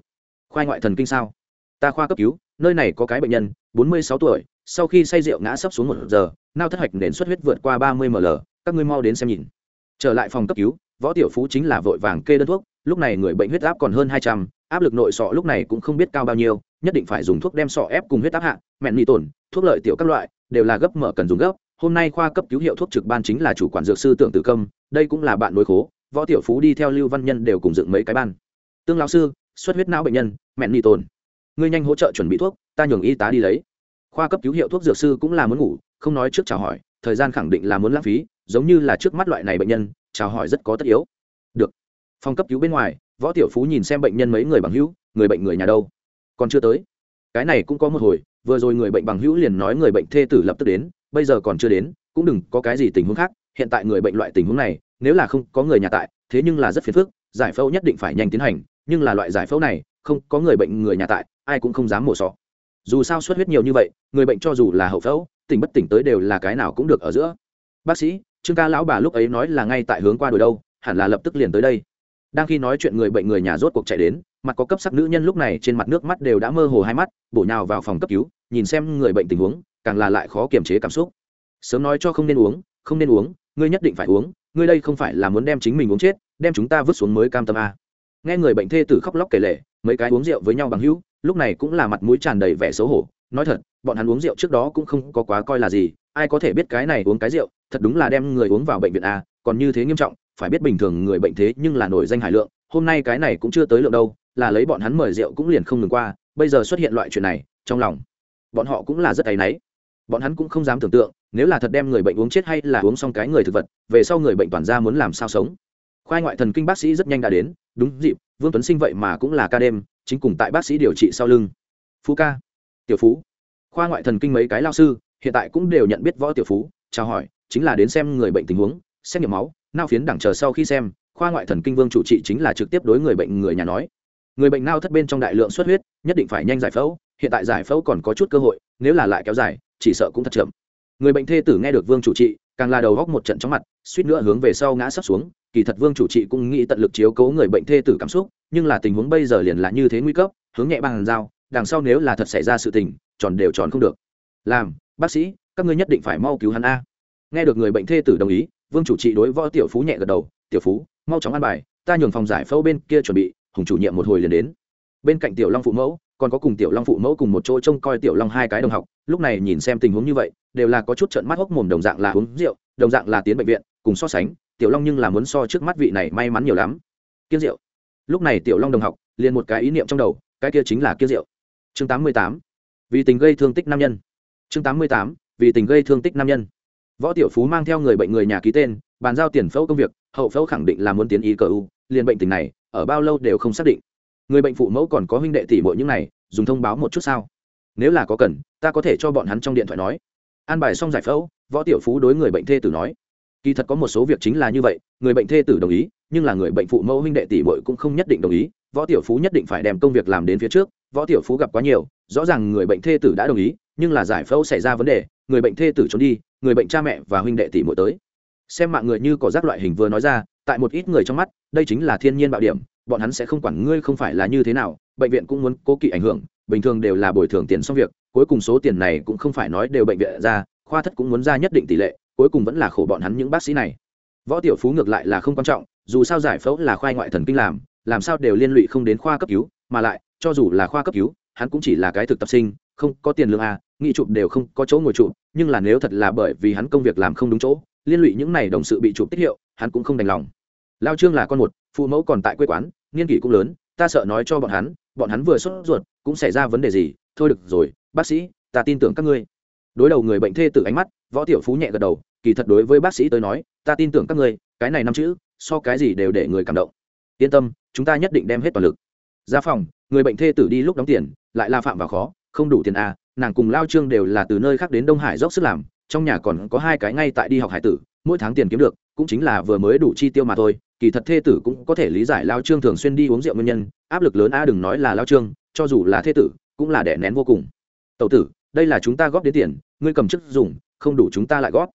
Khoa ngoại thần kinh sao? Ta khoa cấp cứu, nơi này có cái bệnh nhân, bốn mươi sáu tuổi, sau khi say rượu ngã sấp xuống một giờ, nao thất hạch nền xuất huyết vượt qua ba mươi ml, các ngươi mau đến xem nhìn. Trở lại phòng cấp cứu, võ tiểu phú chính là vội vàng kê đơn thuốc, lúc này người bệnh huyết áp còn hơn hai trăm, áp lực nội sọ lúc này cũng không biết cao bao nhiêu, nhất định phải dùng thuốc đem sọ ép cùng huyết áp hạ, mẹn mì tổn, thuốc lợi tiểu các loại, đều là gấp mở cần dùng gấp hôm nay khoa cấp cứu hiệu thuốc trực ban chính là chủ quản dược sư tưởng tử công, đây cũng là bạn đối khố, võ tiểu phú đi theo lưu văn nhân đều cùng dựng mấy cái ban. Tương lão sư, xuất huyết não bệnh nhân, mẹn ni tồn. Ngươi nhanh hỗ trợ chuẩn bị thuốc, ta nhường y tá đi lấy. Khoa cấp cứu hiệu thuốc dược sư cũng là muốn ngủ, không nói trước chào hỏi, thời gian khẳng định là muốn lãng phí, giống như là trước mắt loại này bệnh nhân, chào hỏi rất có tất yếu. Được. Phòng cấp cứu bên ngoài, võ tiểu phú nhìn xem bệnh nhân mấy người bằng hữu, người bệnh người nhà đâu? Còn chưa tới. Cái này cũng có một hồi, vừa rồi người bệnh bằng hữu liền nói người bệnh thê tử lập tức đến bây giờ còn chưa đến, cũng đừng có cái gì tình huống khác, hiện tại người bệnh loại tình huống này, nếu là không có người nhà tại, thế nhưng là rất phiền phức, giải phẫu nhất định phải nhanh tiến hành, nhưng là loại giải phẫu này, không có người bệnh người nhà tại, ai cũng không dám mổ sọ. Dù sao xuất huyết nhiều như vậy, người bệnh cho dù là hậu phẫu, tỉnh bất tỉnh tới đều là cái nào cũng được ở giữa. Bác sĩ, trương ca lão bà lúc ấy nói là ngay tại hướng qua đồi đâu, hẳn là lập tức liền tới đây. Đang khi nói chuyện người bệnh người nhà rốt cuộc chạy đến, mặt có cấp sắc nữ nhân lúc này trên mặt nước mắt đều đã mơ hồ hai mắt, bổ nhào vào phòng cấp cứu, nhìn xem người bệnh tình huống càng là lại khó kiềm chế cảm xúc. Sớm nói cho không nên uống, không nên uống, ngươi nhất định phải uống, ngươi đây không phải là muốn đem chính mình uống chết, đem chúng ta vứt xuống mới cam tâm a nghe người bệnh thê tử khóc lóc kể lể, mấy cái uống rượu với nhau bằng hữu, lúc này cũng là mặt mũi tràn đầy vẻ xấu hổ, nói thật, bọn hắn uống rượu trước đó cũng không có quá coi là gì, ai có thể biết cái này uống cái rượu, thật đúng là đem người uống vào bệnh viện a còn như thế nghiêm trọng, phải biết bình thường người bệnh thế nhưng là nổi danh hải lượng, hôm nay cái này cũng chưa tới lượng đâu, là lấy bọn hắn mời rượu cũng liền không ngừng qua, bây giờ xuất hiện loại chuyện này, trong lòng, bọn họ cũng là rất áy náy bọn hắn cũng không dám tưởng tượng, nếu là thật đem người bệnh uống chết hay là uống xong cái người thực vật, về sau người bệnh toàn ra muốn làm sao sống. Khoai ngoại thần kinh bác sĩ rất nhanh đã đến, đúng dịp, vương tuấn sinh vậy mà cũng là ca đêm, chính cùng tại bác sĩ điều trị sau lưng. Phú ca. Tiểu phú. Khoa ngoại thần kinh mấy cái lao sư, hiện tại cũng đều nhận biết võ tiểu phú, chào hỏi, chính là đến xem người bệnh tình huống, xét nghiệm máu, nao phiến đẳng chờ sau khi xem, khoa ngoại thần kinh vương chủ trị chính là trực tiếp đối người bệnh người nhà nói. Người bệnh nao thất bên trong đại lượng xuất huyết, nhất định phải nhanh giải phẫu, hiện tại giải phẫu còn có chút cơ hội, nếu là lại kéo dài chỉ sợ cũng thật chậm. Người bệnh thê tử nghe được vương chủ trị, càng là đầu góc một trận chóng mặt, suýt nữa hướng về sau ngã sấp xuống. Kỳ thật vương chủ trị cũng nghĩ tận lực chiếu cố người bệnh thê tử cảm xúc, nhưng là tình huống bây giờ liền là như thế nguy cấp, hướng nhẹ bằng dao đằng sau nếu là thật xảy ra sự tình, tròn đều tròn không được. Làm, bác sĩ, các ngươi nhất định phải mau cứu hắn a. Nghe được người bệnh thê tử đồng ý, vương chủ trị đối võ tiểu phú nhẹ gật đầu, tiểu phú, mau chóng ăn bài, ta nhường phòng giải phẫu bên kia chuẩn bị, hùng chủ nhiệm một hồi liền đến. Bên cạnh tiểu long phụ mẫu còn có cùng tiểu long phụ mẫu cùng một chỗ trông coi tiểu long hai cái đồng học, lúc này nhìn xem tình huống như vậy, đều là có chút trận mắt hốc mồm đồng dạng là uống rượu, đồng dạng là tiến bệnh viện, cùng so sánh, tiểu long nhưng là muốn so trước mắt vị này may mắn nhiều lắm. Kiên rượu. Lúc này tiểu long đồng học, liền một cái ý niệm trong đầu, cái kia chính là kiên rượu. Chương tám mươi tám. Vì tình gây thương tích nam nhân. Chương tám mươi tám. Vì tình gây thương tích nam nhân. Võ tiểu phú mang theo người bệnh người nhà ký tên, bàn giao tiền phẫu công việc, hậu phẫu khẳng định là muốn tiến ý cờ u, liền bệnh tình này, ở bao lâu đều không xác định người bệnh phụ mẫu còn có huynh đệ tỷ bội những này, dùng thông báo một chút sao? Nếu là có cần, ta có thể cho bọn hắn trong điện thoại nói. An bài xong giải phẫu, võ tiểu phú đối người bệnh thê tử nói. Kỳ thật có một số việc chính là như vậy, người bệnh thê tử đồng ý, nhưng là người bệnh phụ mẫu huynh đệ tỷ bội cũng không nhất định đồng ý, võ tiểu phú nhất định phải đem công việc làm đến phía trước, võ tiểu phú gặp quá nhiều, rõ ràng người bệnh thê tử đã đồng ý, nhưng là giải phẫu xảy ra vấn đề, người bệnh thê tử trốn đi, người bệnh cha mẹ và huynh đệ tỷ muội tới. Xem mạng người như có rác loại hình vừa nói ra, tại một ít người trong mắt, đây chính là thiên nhiên bạo điểm bọn hắn sẽ không quản ngươi không phải là như thế nào, bệnh viện cũng muốn cố kỵ ảnh hưởng, bình thường đều là bồi thường tiền xong việc, cuối cùng số tiền này cũng không phải nói đều bệnh viện ra, khoa thất cũng muốn ra nhất định tỷ lệ, cuối cùng vẫn là khổ bọn hắn những bác sĩ này. Võ tiểu phú ngược lại là không quan trọng, dù sao giải phẫu là khoa ngoại thần kinh làm làm sao đều liên lụy không đến khoa cấp cứu, mà lại, cho dù là khoa cấp cứu, hắn cũng chỉ là cái thực tập sinh, không có tiền lương à nghị chụp đều không có chỗ ngồi chụp, nhưng là nếu thật là bởi vì hắn công việc làm không đúng chỗ, liên lụy những này đồng sự bị chụp tiết hiệu, hắn cũng không đành lòng. Lao trương là con một, phụ mẫu còn tại quê quán niên kỷ cũng lớn, ta sợ nói cho bọn hắn bọn hắn vừa sốt ruột, cũng xảy ra vấn đề gì, thôi được rồi, bác sĩ, ta tin tưởng các ngươi đối đầu người bệnh thê tử ánh mắt, võ tiểu phú nhẹ gật đầu, kỳ thật đối với bác sĩ tới nói, ta tin tưởng các ngươi, cái này năm chữ, so cái gì đều để người cảm động yên tâm, chúng ta nhất định đem hết toàn lực ra phòng, người bệnh thê tử đi lúc đóng tiền, lại la phạm vào khó, không đủ tiền à? nàng cùng lao trương đều là từ nơi khác đến đông hải dốc sức làm, trong nhà còn có hai cái ngay tại đi học hải tử, mỗi tháng tiền kiếm được, cũng chính là vừa mới đủ chi tiêu mà thôi kỳ thật thê tử cũng có thể lý giải lao trương thường xuyên đi uống rượu nguyên nhân, áp lực lớn a đừng nói là lao trương, cho dù là thê tử, cũng là đẻ nén vô cùng. Tậu tử, đây là chúng ta góp đến tiền, ngươi cầm chức dùng, không đủ chúng ta lại góp.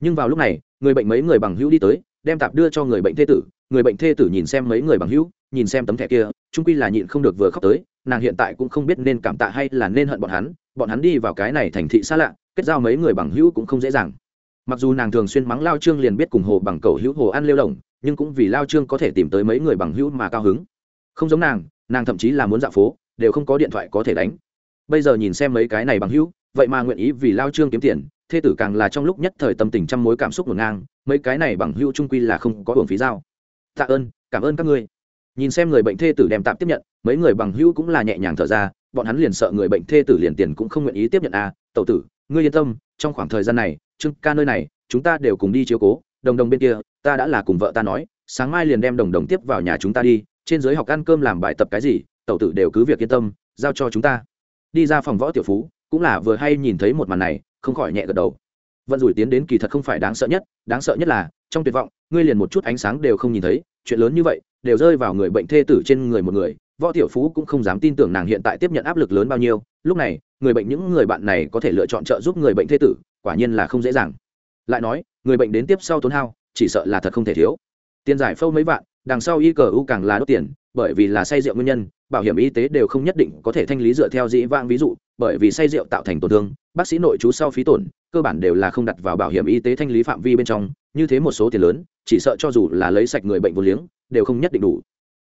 Nhưng vào lúc này, người bệnh mấy người bằng hữu đi tới, đem tạp đưa cho người bệnh thê tử. Người bệnh thê tử nhìn xem mấy người bằng hữu, nhìn xem tấm thẻ kia trung quy là nhịn không được vừa khóc tới, nàng hiện tại cũng không biết nên cảm tạ hay là nên hận bọn hắn bọn hắn đi vào cái này thành thị xa lạ, kết giao mấy người bằng hữu cũng không dễ dàng. Mặc dù nàng thường xuyên mắng lao trương liền biết cùng hồ bằng cầu hữu hồ ăn lêu lồng nhưng cũng vì lao trương có thể tìm tới mấy người bằng hữu mà cao hứng. Không giống nàng nàng thậm chí là muốn dạo phố, đều không có điện thoại có thể đánh. Bây giờ nhìn xem mấy cái này bằng hữu, vậy mà nguyện ý vì lao trương kiếm tiền, thê tử càng là trong lúc nhất thời tâm tình trăm mối cảm xúc ngổn ngang, mấy cái này bằng hữu trung quy là không có hưởng phí giao tạ ơn, cảm ơn các ngươi. Nhìn xem người bệnh thê tử đem tạm tiếp nhận, mấy người bằng hữu cũng là nhẹ nhàng thở ra, bọn hắn liền sợ người bệnh thê tử liền tiền cũng không nguyện ý tiếp nhận à tẩu tử, ngươi yên tâm, trong khoảng thời gian này, trương ca nơi này, chúng ta đều cùng đi chiếu cố, đồng đồng bên kia ta đã là cùng vợ ta nói, sáng mai liền đem đồng đồng tiếp vào nhà chúng ta đi, trên giới học ăn cơm làm bài tập cái gì, tẩu tử đều cứ việc yên tâm, giao cho chúng ta. Đi ra phòng võ tiểu phú, cũng là vừa hay nhìn thấy một màn này, không khỏi nhẹ gật đầu. Vận rủi tiến đến kỳ thật không phải đáng sợ nhất, đáng sợ nhất là, trong tuyệt vọng, ngươi liền một chút ánh sáng đều không nhìn thấy, chuyện lớn như vậy, đều rơi vào người bệnh thê tử trên người một người, võ tiểu phú cũng không dám tin tưởng nàng hiện tại tiếp nhận áp lực lớn bao nhiêu, lúc này, người bệnh những người bạn này có thể lựa chọn trợ giúp người bệnh thê tử, quả nhiên là không dễ dàng. Lại nói, người bệnh đến tiếp sau tốn hao chỉ sợ là thật không thể thiếu. Tiền giải phâu mấy vạn, đằng sau y cờ u càng là đốt tiền, bởi vì là say rượu nguyên nhân, bảo hiểm y tế đều không nhất định có thể thanh lý dựa theo dĩ vãng ví dụ, bởi vì say rượu tạo thành tổn thương, bác sĩ nội trú sau phí tổn, cơ bản đều là không đặt vào bảo hiểm y tế thanh lý phạm vi bên trong, như thế một số tiền lớn, chỉ sợ cho dù là lấy sạch người bệnh vô liếng, đều không nhất định đủ.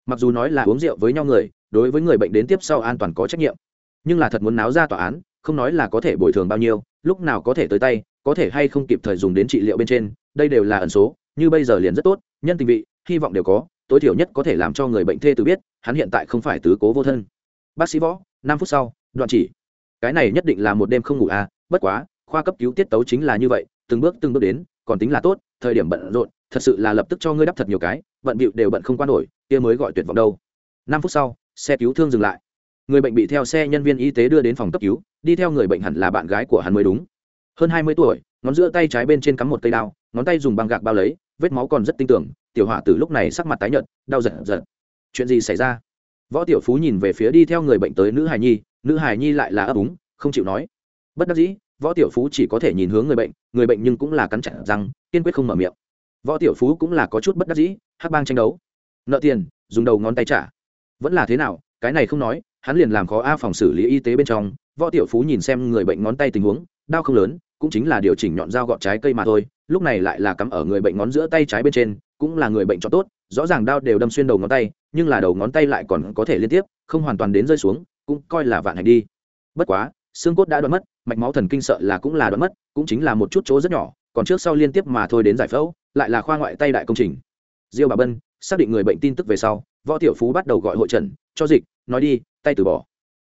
Mặc dù nói là uống rượu với nhau người, đối với người bệnh đến tiếp sau an toàn có trách nhiệm, nhưng là thật muốn náo ra tòa án, không nói là có thể bồi thường bao nhiêu, lúc nào có thể tới tay, có thể hay không kịp thời dùng đến trị liệu bên trên đây đều là ẩn số, như bây giờ liền rất tốt, nhân tình vị, hy vọng đều có, tối thiểu nhất có thể làm cho người bệnh thê tử biết, hắn hiện tại không phải tứ cố vô thân. Bác sĩ võ, năm phút sau, đoạn chỉ. Cái này nhất định là một đêm không ngủ à bất quá, khoa cấp cứu tiết tấu chính là như vậy, từng bước từng bước đến, còn tính là tốt, thời điểm bận rộn, thật sự là lập tức cho ngươi đắp thật nhiều cái, bận bịu đều bận không qua nổi, kia mới gọi tuyệt vọng đâu. Năm phút sau, xe cứu thương dừng lại. Người bệnh bị theo xe nhân viên y tế đưa đến phòng cấp cứu, đi theo người bệnh hẳn là bạn gái của hắn mới đúng. Hơn hai mươi tuổi, ngón giữa tay trái bên trên cắm một cây đao ngón tay dùng băng gạc bao lấy, vết máu còn rất tinh tưởng tiểu họa từ lúc này sắc mặt tái nhợt, đau giật giật. Chuyện gì xảy ra? Võ tiểu phú nhìn về phía đi theo người bệnh tới nữ hài nhi, nữ hài nhi lại là ấp úng, không chịu nói. Bất đắc dĩ, võ tiểu phú chỉ có thể nhìn hướng người bệnh người bệnh nhưng cũng là cắn chặt răng, kiên quyết không mở miệng. Võ tiểu phú cũng là có chút bất đắc dĩ, hắc bang tranh đấu. Nợ tiền, dùng đầu ngón tay trả. Vẫn là thế nào, cái này không nói, hắn liền làm khó a phòng xử lý y tế bên trong. Võ tiểu phú nhìn xem người bệnh ngón tay tình huống, đau không lớn cũng chính là điều chỉnh nhọn dao gọt trái cây mà thôi, lúc này lại là cắm ở người bệnh ngón giữa tay trái bên trên, cũng là người bệnh cho tốt, rõ ràng đao đều đâm xuyên đầu ngón tay, nhưng là đầu ngón tay lại còn có thể liên tiếp, không hoàn toàn đến rơi xuống, cũng coi là vạn hành đi. Bất quá, xương cốt đã đoạn mất, mạch máu thần kinh sợ là cũng là đoạn mất, cũng chính là một chút chỗ rất nhỏ, còn trước sau liên tiếp mà thôi đến giải phẫu, lại là khoa ngoại tay đại công trình. Diêu bà bân xác định người bệnh tin tức về sau, võ tiểu phú bắt đầu gọi hội trần, cho dịch, nói đi, tay từ bỏ.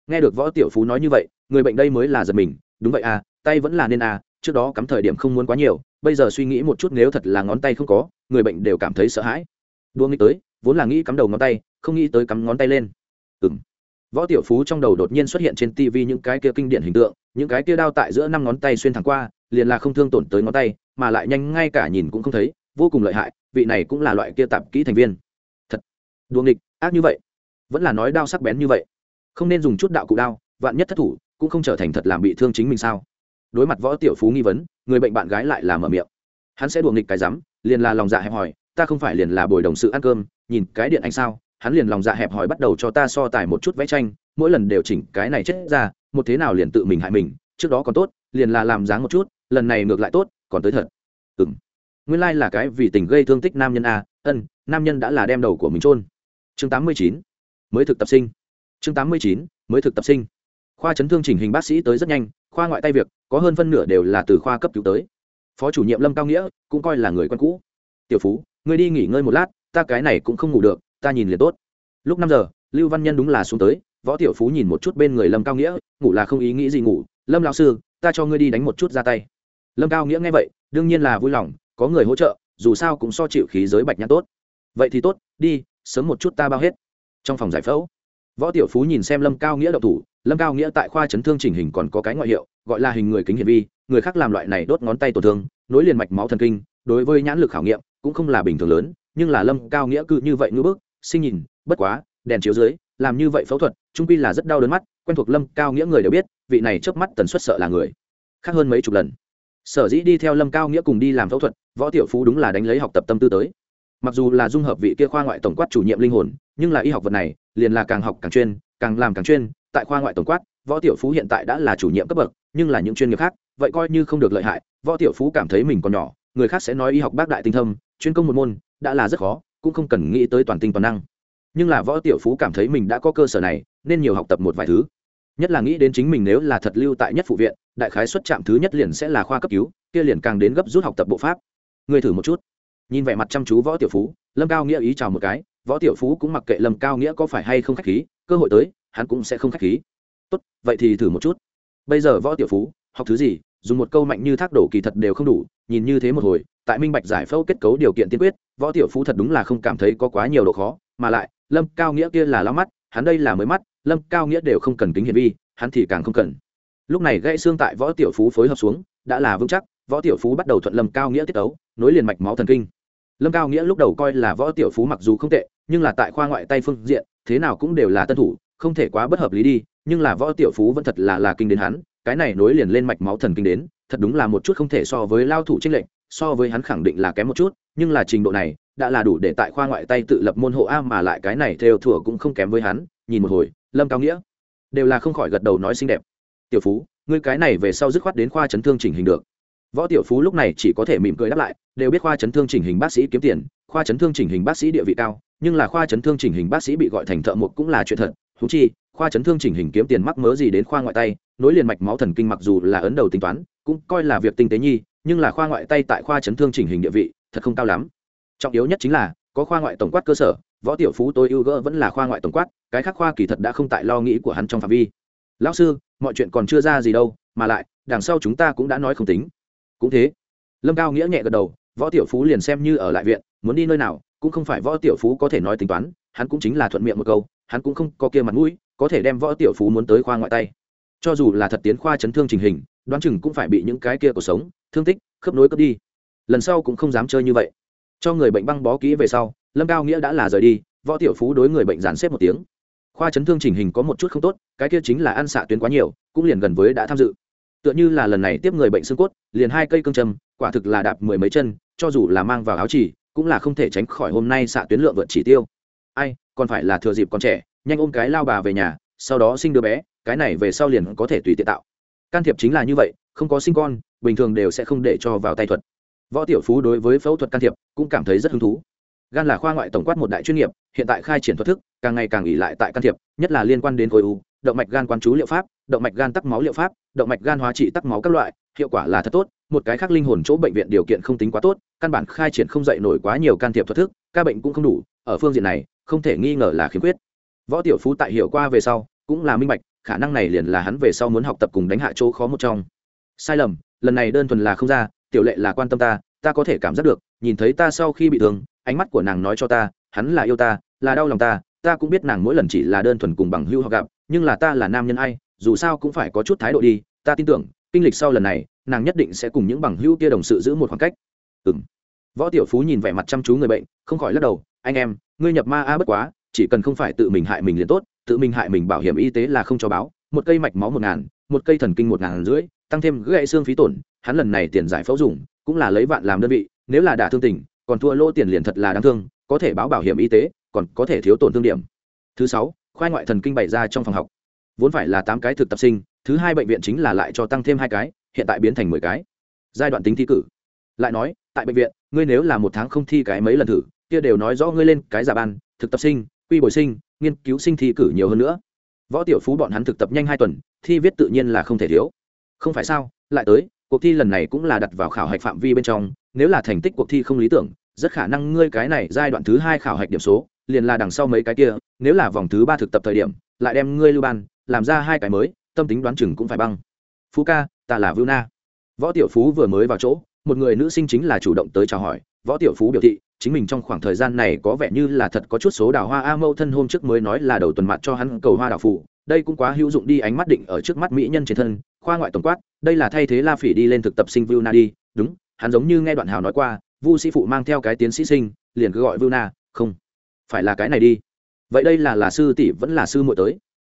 Nghe được võ tiểu phú nói như vậy, người bệnh đây mới là giật mình, đúng vậy à tay vẫn là nên à trước đó cắm thời điểm không muốn quá nhiều, bây giờ suy nghĩ một chút nếu thật là ngón tay không có, người bệnh đều cảm thấy sợ hãi. Đua nghĩ tới, vốn là nghĩ cắm đầu ngón tay, không nghĩ tới cắm ngón tay lên. Ừng võ tiểu phú trong đầu đột nhiên xuất hiện trên tv những cái kia kinh điển hình tượng, những cái kia đao tại giữa năm ngón tay xuyên thẳng qua, liền là không thương tổn tới ngón tay, mà lại nhanh ngay cả nhìn cũng không thấy, vô cùng lợi hại, vị này cũng là loại kia tạp kỹ thành viên. Thật. Đuông nghịch, ác như vậy. Vẫn là nói đao sắc bén như vậy. Không nên dùng chút đạo cụ đao, vạn nhất thất thủ, cũng không trở thành thật làm bị thương chính mình sao? Đối mặt võ tiểu phú nghi vấn, người bệnh bạn gái lại là mở miệng. Hắn sẽ đùa nghịch cái rắm, liền là lòng dạ hẹp hòi, ta không phải liền là bồi đồng sự ăn cơm, nhìn cái điện ảnh sao, hắn liền lòng dạ hẹp hòi bắt đầu cho ta so tài một chút vẽ tranh, mỗi lần đều chỉnh cái này chết ra, một thế nào liền tự mình hại mình, trước đó còn tốt, liền là làm dáng một chút, lần này ngược lại tốt, còn tới thật. Ừng nguyên lai là cái vì tình gây thương tích nam nhân a, ân, nam nhân đã là đem đầu của mình trôn chương tám mươi chín, mới thực tập sinh. Chương tám mươi chín, mới thực tập sinh. Khoa chấn thương chỉnh hình bác sĩ tới rất nhanh khoa ngoại tay việc, có hơn phân nửa đều là từ khoa cấp cứu tới. Phó chủ nhiệm lâm cao nghĩa cũng coi là người quen cũ. Tiểu phú, ngươi đi nghỉ ngơi một lát, ta cái này cũng không ngủ được, ta nhìn liền tốt. Lúc năm giờ, lưu văn nhân đúng là xuống tới, võ tiểu phú nhìn một chút bên người lâm cao nghĩa, ngủ là không ý nghĩ gì ngủ, lâm lão sư, ta cho ngươi đi đánh một chút ra tay. Lâm cao nghĩa nghe vậy, đương nhiên là vui lòng, có người hỗ trợ, dù sao cũng so chịu khí giới bạch nhãn tốt. Vậy thì tốt, đi, sớm một chút ta bao hết. Trong phòng giải phẫu, võ tiểu phú nhìn xem lâm cao nghĩa đậu thủ lâm cao nghĩa tại khoa chấn thương chỉnh hình còn có cái ngoại hiệu, gọi là hình người kính hiển vi, người khác làm loại này đốt ngón tay tổn thương, nối liền mạch máu thần kinh, đối với nhãn lực khảo nghiệm cũng không là bình thường lớn, nhưng là lâm cao nghĩa cứ như vậy ngưỡng bước sinh nhìn, bất quá, đèn chiếu dưới, làm như vậy phẫu thuật, trung quy là rất đau đớn mắt, quen thuộc lâm cao nghĩa người đều biết, vị này trước mắt tần suất sợ là người, khác hơn mấy chục lần. Sở dĩ đi theo lâm cao nghĩa cùng đi làm phẫu thuật, võ tiểu phú đúng là đánh lấy học tập tâm tư tới. Mặc dù là dung hợp vị kia khoa ngoại tổng quát chủ nhiệm linh hồn, nhưng là y học vật này, liền là càng học càng chuyên, càng làm càng chuyên tại khoa ngoại tổng quát, võ tiểu phú hiện tại đã là chủ nhiệm cấp bậc, nhưng là những chuyên nghiệp khác, vậy coi như không được lợi hại, võ tiểu phú cảm thấy mình còn nhỏ, người khác sẽ nói y học bác đại tinh thâm chuyên công một môn, đã là rất khó, cũng không cần nghĩ tới toàn tinh toàn năng. Nhưng là võ tiểu phú cảm thấy mình đã có cơ sở này, nên nhiều học tập một vài thứ. Nhất là nghĩ đến chính mình nếu là thật lưu tại nhất phụ viện, đại khái xuất trạm thứ nhất liền sẽ là khoa cấp cứu, kia liền càng đến gấp rút học tập bộ pháp. Người thử một chút. Nhìn vẻ mặt chăm chú võ tiểu phú, lâm cao nghĩa ý chào một cái, võ tiểu phú cũng mặc kệ lâm cao nghĩa có phải hay không khách khí cơ hội tới, hắn cũng sẽ không khách khí. Tốt, vậy thì thử một chút. Bây giờ võ tiểu phú, học thứ gì, dùng một câu mạnh như thác đổ kỳ thật đều không đủ, nhìn như thế một hồi, tại minh bạch giải phẫu kết cấu điều kiện tiên quyết, võ tiểu phú thật đúng là không cảm thấy có quá nhiều độ khó, mà lại, lâm cao nghĩa kia là lao mắt, hắn đây là mới mắt, lâm cao nghĩa đều không cần kính hiển vi, hắn thì càng không cần. Lúc này gãy xương tại võ tiểu phú phối hợp xuống, đã là vững chắc, võ tiểu phú bắt đầu thuận lâm cao nghĩa tiết tấu, nối liền mạch máu thần kinh. Lâm cao nghĩa lúc đầu coi là võ tiểu phú mặc dù không tệ, nhưng là tại khoa ngoại tay phương diện thế nào cũng đều là tân thủ, không thể quá bất hợp lý đi, nhưng là võ tiểu phú vẫn thật là là kinh đến hắn, cái này nối liền lên mạch máu thần kinh đến, thật đúng là một chút không thể so với lao thủ trinh lệnh so với hắn khẳng định là kém một chút, nhưng là trình độ này, đã là đủ để tại khoa ngoại tay tự lập môn hộ a mà lại cái này theo thủa cũng không kém với hắn, nhìn một hồi, lâm cao nghĩa, đều là không khỏi gật đầu nói xinh đẹp. Tiểu phú, ngươi cái này về sau dứt khoát đến khoa chấn thương chỉnh hình được. Võ tiểu phú lúc này chỉ có thể mỉm cười đáp lại, đều biết khoa chấn thương chỉnh hình bác sĩ kiếm tiền, khoa chấn thương chỉnh hình bác sĩ địa vị cao nhưng là khoa chấn thương chỉnh hình bác sĩ bị gọi thành thợ mộc cũng là chuyện thật. Thú chi, khoa chấn thương chỉnh hình kiếm tiền mắc mớ gì đến khoa ngoại tay, nối liền mạch máu thần kinh mặc dù là ấn đầu tính toán, cũng coi là việc tinh tế nhi, nhưng là khoa ngoại tay tại khoa chấn thương chỉnh hình địa vị, thật không cao lắm. Trọng yếu nhất chính là, có khoa ngoại tổng quát cơ sở, võ tiểu phú tôi ưu gỡ vẫn là khoa ngoại tổng quát, cái khác khoa kỳ thật đã không tại lo nghĩ của hắn trong phạm vi. Lão sư, mọi chuyện còn chưa ra gì đâu, mà lại, đằng sau chúng ta cũng đã nói không tính. Cũng thế. Lâm cao nghĩa nhẹ gật đầu, võ tiểu phú liền xem như ở lại viện, muốn đi nơi nào cũng không phải võ tiểu phú có thể nói tính toán, hắn cũng chính là thuận miệng một câu, hắn cũng không có kia mặt mũi, có thể đem võ tiểu phú muốn tới khoa ngoại tay. Cho dù là thật tiến khoa chấn thương trình hình, đoán chừng cũng phải bị những cái kia cuộc sống, thương tích, khớp nối cướp đi. Lần sau cũng không dám chơi như vậy. Cho người bệnh băng bó kỹ về sau, lâm cao nghĩa đã là rời đi, võ tiểu phú đối người bệnh dàn xếp một tiếng. Khoa chấn thương chỉnh hình có một chút không tốt, cái kia chính là ăn xạ tuyến quá nhiều, cũng liền gần với đã tham dự. Tựa như là lần này tiếp người bệnh xương cốt, liền hai cây cương châm, quả thực là đạp mười mấy chân, cho dù là mang vào áo chỉ cũng là không thể tránh khỏi hôm nay xạ tuyến lượng vượt chỉ tiêu. Ai, còn phải là thừa dịp còn trẻ, nhanh ôm cái lao bà về nhà, sau đó sinh đứa bé, cái này về sau liền có thể tùy tiện tạo. Can thiệp chính là như vậy, không có sinh con, bình thường đều sẽ không để cho vào tay thuật. Võ tiểu phú đối với phẫu thuật can thiệp cũng cảm thấy rất hứng thú. Gan là khoa ngoại tổng quát một đại chuyên nghiệp, hiện tại khai triển thuật thức, càng ngày càng ỉ lại tại can thiệp, nhất là liên quan đến khối u, động mạch gan quan chú liệu pháp, động mạch gan tắc máu liệu pháp, động mạch gan hóa trị tắc máu các loại, hiệu quả là thật tốt một cái khác linh hồn chỗ bệnh viện điều kiện không tính quá tốt, căn bản khai triển không dạy nổi quá nhiều can thiệp thuật thức, ca bệnh cũng không đủ, ở phương diện này, không thể nghi ngờ là khiếm khuyết. Võ tiểu phú tại hiểu qua về sau, cũng là minh bạch, khả năng này liền là hắn về sau muốn học tập cùng đánh hạ chỗ khó một trong. Sai lầm, lần này đơn thuần là không ra, tiểu lệ là quan tâm ta ta có thể cảm giác được, nhìn thấy ta sau khi bị thương, ánh mắt của nàng nói cho ta, hắn là yêu ta, là đau lòng ta ta cũng biết nàng mỗi lần chỉ là đơn thuần cùng bằng hưu họ gặp, nhưng là ta là nam nhân ai, dù sao cũng phải có chút thái độ đi, ta tin tưởng, kinh lịch sau lần này nàng nhất định sẽ cùng những bằng hữu kia đồng sự giữ một khoảng cách. Ừ m võ tiểu phú nhìn vẻ mặt chăm chú người bệnh, không khỏi lắc đầu, anh em, ngươi nhập ma a bất quá, chỉ cần không phải tự mình hại mình liền tốt, tự mình hại mình bảo hiểm y tế là không cho báo, một cây mạch máu một ngàn, một cây thần kinh một ngàn rưỡi, tăng thêm gãy xương phí tổn, hắn lần này tiền giải phẫu dùng, cũng là lấy vạn làm đơn vị, nếu là đả thương tình, còn thua lỗ tiền liền thật là đáng thương, có thể báo bảo hiểm y tế, còn có thể thiếu tổn thương điểm. Thứ sáu, khoai ngoại thần kinh bày ra trong phòng học. Vốn phải là tám cái thực tập sinh, thứ hai bệnh viện chính là lại cho tăng thêm hai cái hiện tại biến thành mười cái. Giai đoạn tính thi cử. Lại nói, tại bệnh viện, ngươi nếu là một tháng không thi cái mấy lần thử, kia đều nói rõ ngươi lên cái giả ban, thực tập sinh, quy bồi sinh, nghiên cứu sinh thi cử nhiều hơn nữa. Võ tiểu phú bọn hắn thực tập nhanh hai tuần, thi viết tự nhiên là không thể thiếu. Không phải sao? Lại tới, cuộc thi lần này cũng là đặt vào khảo hạch phạm vi bên trong, nếu là thành tích cuộc thi không lý tưởng, rất khả năng ngươi cái này giai đoạn thứ hai khảo hạch điểm số, liền là đằng sau mấy cái kia, nếu là vòng thứ ba thực tập thời điểm, lại đem ngươi lưu ban, làm ra hai cái mới, tâm tính đoán chừng cũng phải băng phú ca, ta là vưu na. Võ tiểu phú vừa mới vào chỗ, một người nữ sinh chính là chủ động tới chào hỏi. Võ tiểu phú biểu thị, chính mình trong khoảng thời gian này có vẻ như là thật có chút số đào hoa a mâu thân hôm trước mới nói là đầu tuần mặt cho hắn cầu hoa đào phụ. Đây cũng quá hữu dụng đi, ánh mắt định ở trước mắt mỹ nhân trên thân, khoa ngoại tổng quát, đây là thay thế la phỉ đi lên thực tập sinh vưu na đi. Đúng, hắn giống như nghe đoạn hào nói qua, vu sĩ phụ mang theo cái tiến sĩ sinh, liền cứ gọi vưu na, không phải là cái này đi. Vậy đây là là sư tỷ, vẫn là sư muội tới.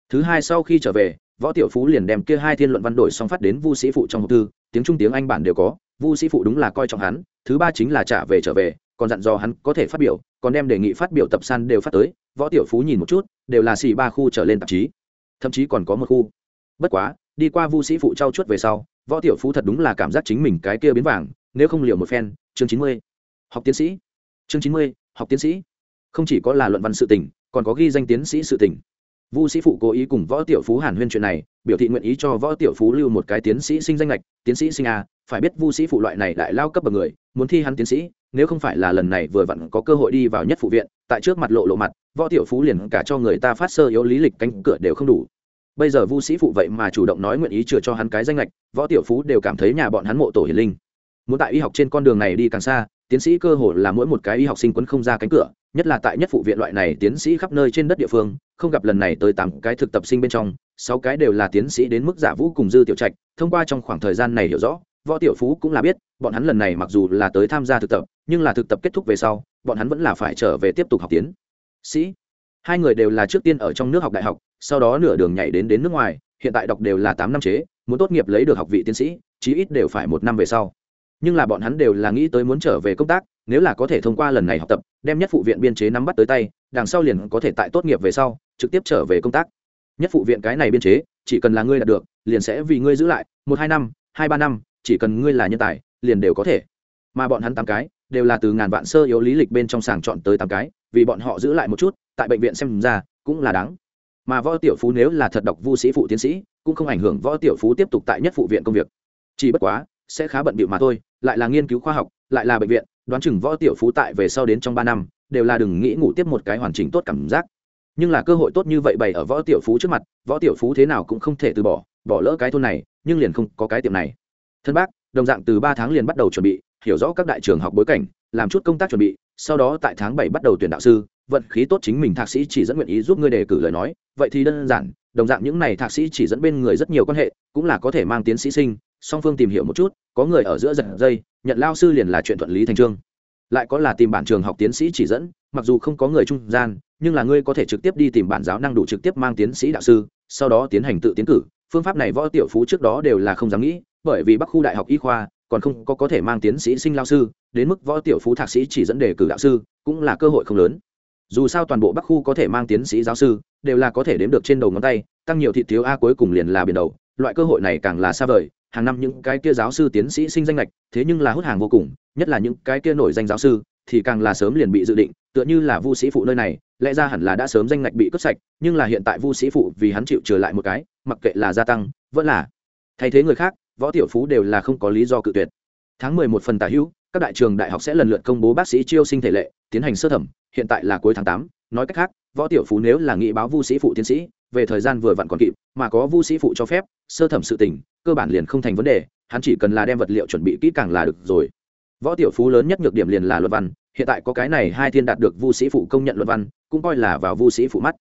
Thứ hai sau khi trở về võ tiểu phú liền đem kia hai thiên luận văn đổi xong phát đến vu sĩ phụ trong hộp thư tiếng trung tiếng anh bản đều có vu sĩ phụ đúng là coi trọng hắn thứ ba chính là trả về trở về còn dặn dò hắn có thể phát biểu còn đem đề nghị phát biểu tập san đều phát tới võ tiểu phú nhìn một chút đều là xì ba khu trở lên tạp chí thậm chí còn có một khu. Bất quá đi qua vu sĩ phụ trao chuốt về sau võ tiểu phú thật đúng là cảm giác chính mình cái kia biến vàng nếu không liều một phen chương chín mươi. Học tiến sĩ. Chương chín mươi học tiến sĩ. Không chỉ có là luận văn sự tỉnh, còn có ghi danh tiến sĩ sự tỉnh vu sĩ phụ cố ý cùng võ tiểu phú hàn huyên chuyện này, biểu thị nguyện ý cho võ tiểu phú lưu một cái tiến sĩ sinh danh lệch tiến sĩ sinh a, phải biết vu sĩ phụ loại này đại lao cấp bậc người, muốn thi hắn tiến sĩ, nếu không phải là lần này vừa vặn có cơ hội đi vào nhất phụ viện, tại trước mặt lộ lộ mặt, võ tiểu phú liền cả cho người ta phát sơ yếu lý lịch cánh cửa đều không đủ. Bây giờ vu sĩ phụ vậy mà chủ động nói nguyện ý chừa cho hắn cái danh lệch võ tiểu phú đều cảm thấy nhà bọn hắn mộ tổ hiền linh. Muốn tại y học trên con đường này đi càng xa, tiến sĩ cơ hồ là mỗi một cái y học sinh quấn không ra cánh cửa nhất là tại nhất phụ viện loại này tiến sĩ khắp nơi trên đất địa phương, không gặp lần này tới tám cái thực tập sinh bên trong, sáu cái đều là tiến sĩ đến mức giả vũ cùng dư tiểu trạch, thông qua trong khoảng thời gian này hiểu rõ, võ tiểu phú cũng là biết, bọn hắn lần này mặc dù là tới tham gia thực tập, nhưng là thực tập kết thúc về sau, bọn hắn vẫn là phải trở về tiếp tục học tiến sĩ. Hai người đều là trước tiên ở trong nước học đại học, sau đó nửa đường nhảy đến đến nước ngoài, hiện tại đọc đều là tám năm chế, muốn tốt nghiệp lấy được học vị tiến sĩ, chí ít đều phải một năm về sau nhưng là bọn hắn đều là nghĩ tới muốn trở về công tác, nếu là có thể thông qua lần này học tập, đem nhất phụ viện biên chế nắm bắt tới tay, đằng sau liền có thể tại tốt nghiệp về sau, trực tiếp trở về công tác. Nhất phụ viện cái này biên chế, chỉ cần là ngươi đạt được, liền sẽ vì ngươi giữ lại, một, hai năm, hai, ba năm, chỉ cần ngươi là nhân tài, liền đều có thể. Mà bọn hắn tám cái, đều là từ ngàn vạn sơ yếu lý lịch bên trong sàng chọn tới tám cái, vì bọn họ giữ lại một chút, tại bệnh viện xem ra, cũng là đáng. Mà võ tiểu phú nếu là thật đọc vu sĩ phụ tiến sĩ, cũng không ảnh hưởng võ tiểu phú tiếp tục tại nhất phụ viện công việc. Chỉ bất quá sẽ khá bận bịu mà thôi, lại là nghiên cứu khoa học, lại là bệnh viện, đoán chừng võ tiểu phú tại về sau đến trong ba năm, đều là đừng nghĩ ngủ tiếp một cái hoàn chỉnh tốt cảm giác. Nhưng là cơ hội tốt như vậy bày ở võ tiểu phú trước mặt, võ tiểu phú thế nào cũng không thể từ bỏ bỏ lỡ cái thôn này, nhưng liền không có cái tiệm này. Thân bác, đồng dạng từ ba tháng liền bắt đầu chuẩn bị, hiểu rõ các đại trường học bối cảnh, làm chút công tác chuẩn bị, sau đó tại tháng bảy bắt đầu tuyển đạo sư, vận khí tốt chính mình thạc sĩ chỉ dẫn nguyện ý giúp ngươi đề cử lời nói, vậy thì đơn giản, đồng dạng những này thạc sĩ chỉ dẫn bên người rất nhiều quan hệ, cũng là có thể mang tiến sĩ sinh, song phương tìm hiểu một chút có người ở giữa giật dây, nhận lao sư liền là chuyện thuận lý thành trương. Lại có là tìm bản trường học tiến sĩ chỉ dẫn, mặc dù không có người trung gian, nhưng là ngươi có thể trực tiếp đi tìm bản giáo năng đủ trực tiếp mang tiến sĩ đạo sư, sau đó tiến hành tự tiến cử. Phương pháp này võ tiểu phú trước đó đều là không dám nghĩ, bởi vì bắc khu đại học y khoa còn không có có thể mang tiến sĩ sinh lao sư, đến mức võ tiểu phú thạc sĩ chỉ dẫn đề cử đạo sư cũng là cơ hội không lớn. Dù sao toàn bộ bắc khu có thể mang tiến sĩ giáo sư, đều là có thể đếm được trên đầu ngón tay, tăng nhiều thị thiếu a cuối cùng liền là biển đầu, loại cơ hội này càng là xa vời hàng năm những cái kia giáo sư tiến sĩ sinh danh lệch thế nhưng là hút hàng vô cùng, nhất là những cái kia nổi danh giáo sư, thì càng là sớm liền bị dự định, tựa như là vu sĩ phụ nơi này, lẽ ra hẳn là đã sớm danh ngạch bị cướp sạch, nhưng là hiện tại vu sĩ phụ vì hắn chịu trở lại một cái, mặc kệ là gia tăng, vẫn là thay thế người khác, võ tiểu phú đều là không có lý do cự tuyệt. Tháng mười một phần tả hữu, các đại trường đại học sẽ lần lượt công bố bác sĩ chiêu sinh thể lệ, tiến hành sơ thẩm, hiện tại là cuối tháng tám, nói cách khác võ tiểu phú nếu là nghị báo vu sĩ phụ tiến sĩ, về thời gian vừa vặn còn kịp, mà có vu sĩ phụ cho phép, sơ thẩm sự tình, cơ bản liền không thành vấn đề, hắn chỉ cần là đem vật liệu chuẩn bị kỹ càng là được rồi. Võ tiểu phú lớn nhất nhược điểm liền là luật văn, hiện tại có cái này hai thiên đạt được vu sĩ phụ công nhận luận văn, cũng coi là vào vu sĩ phụ mắt.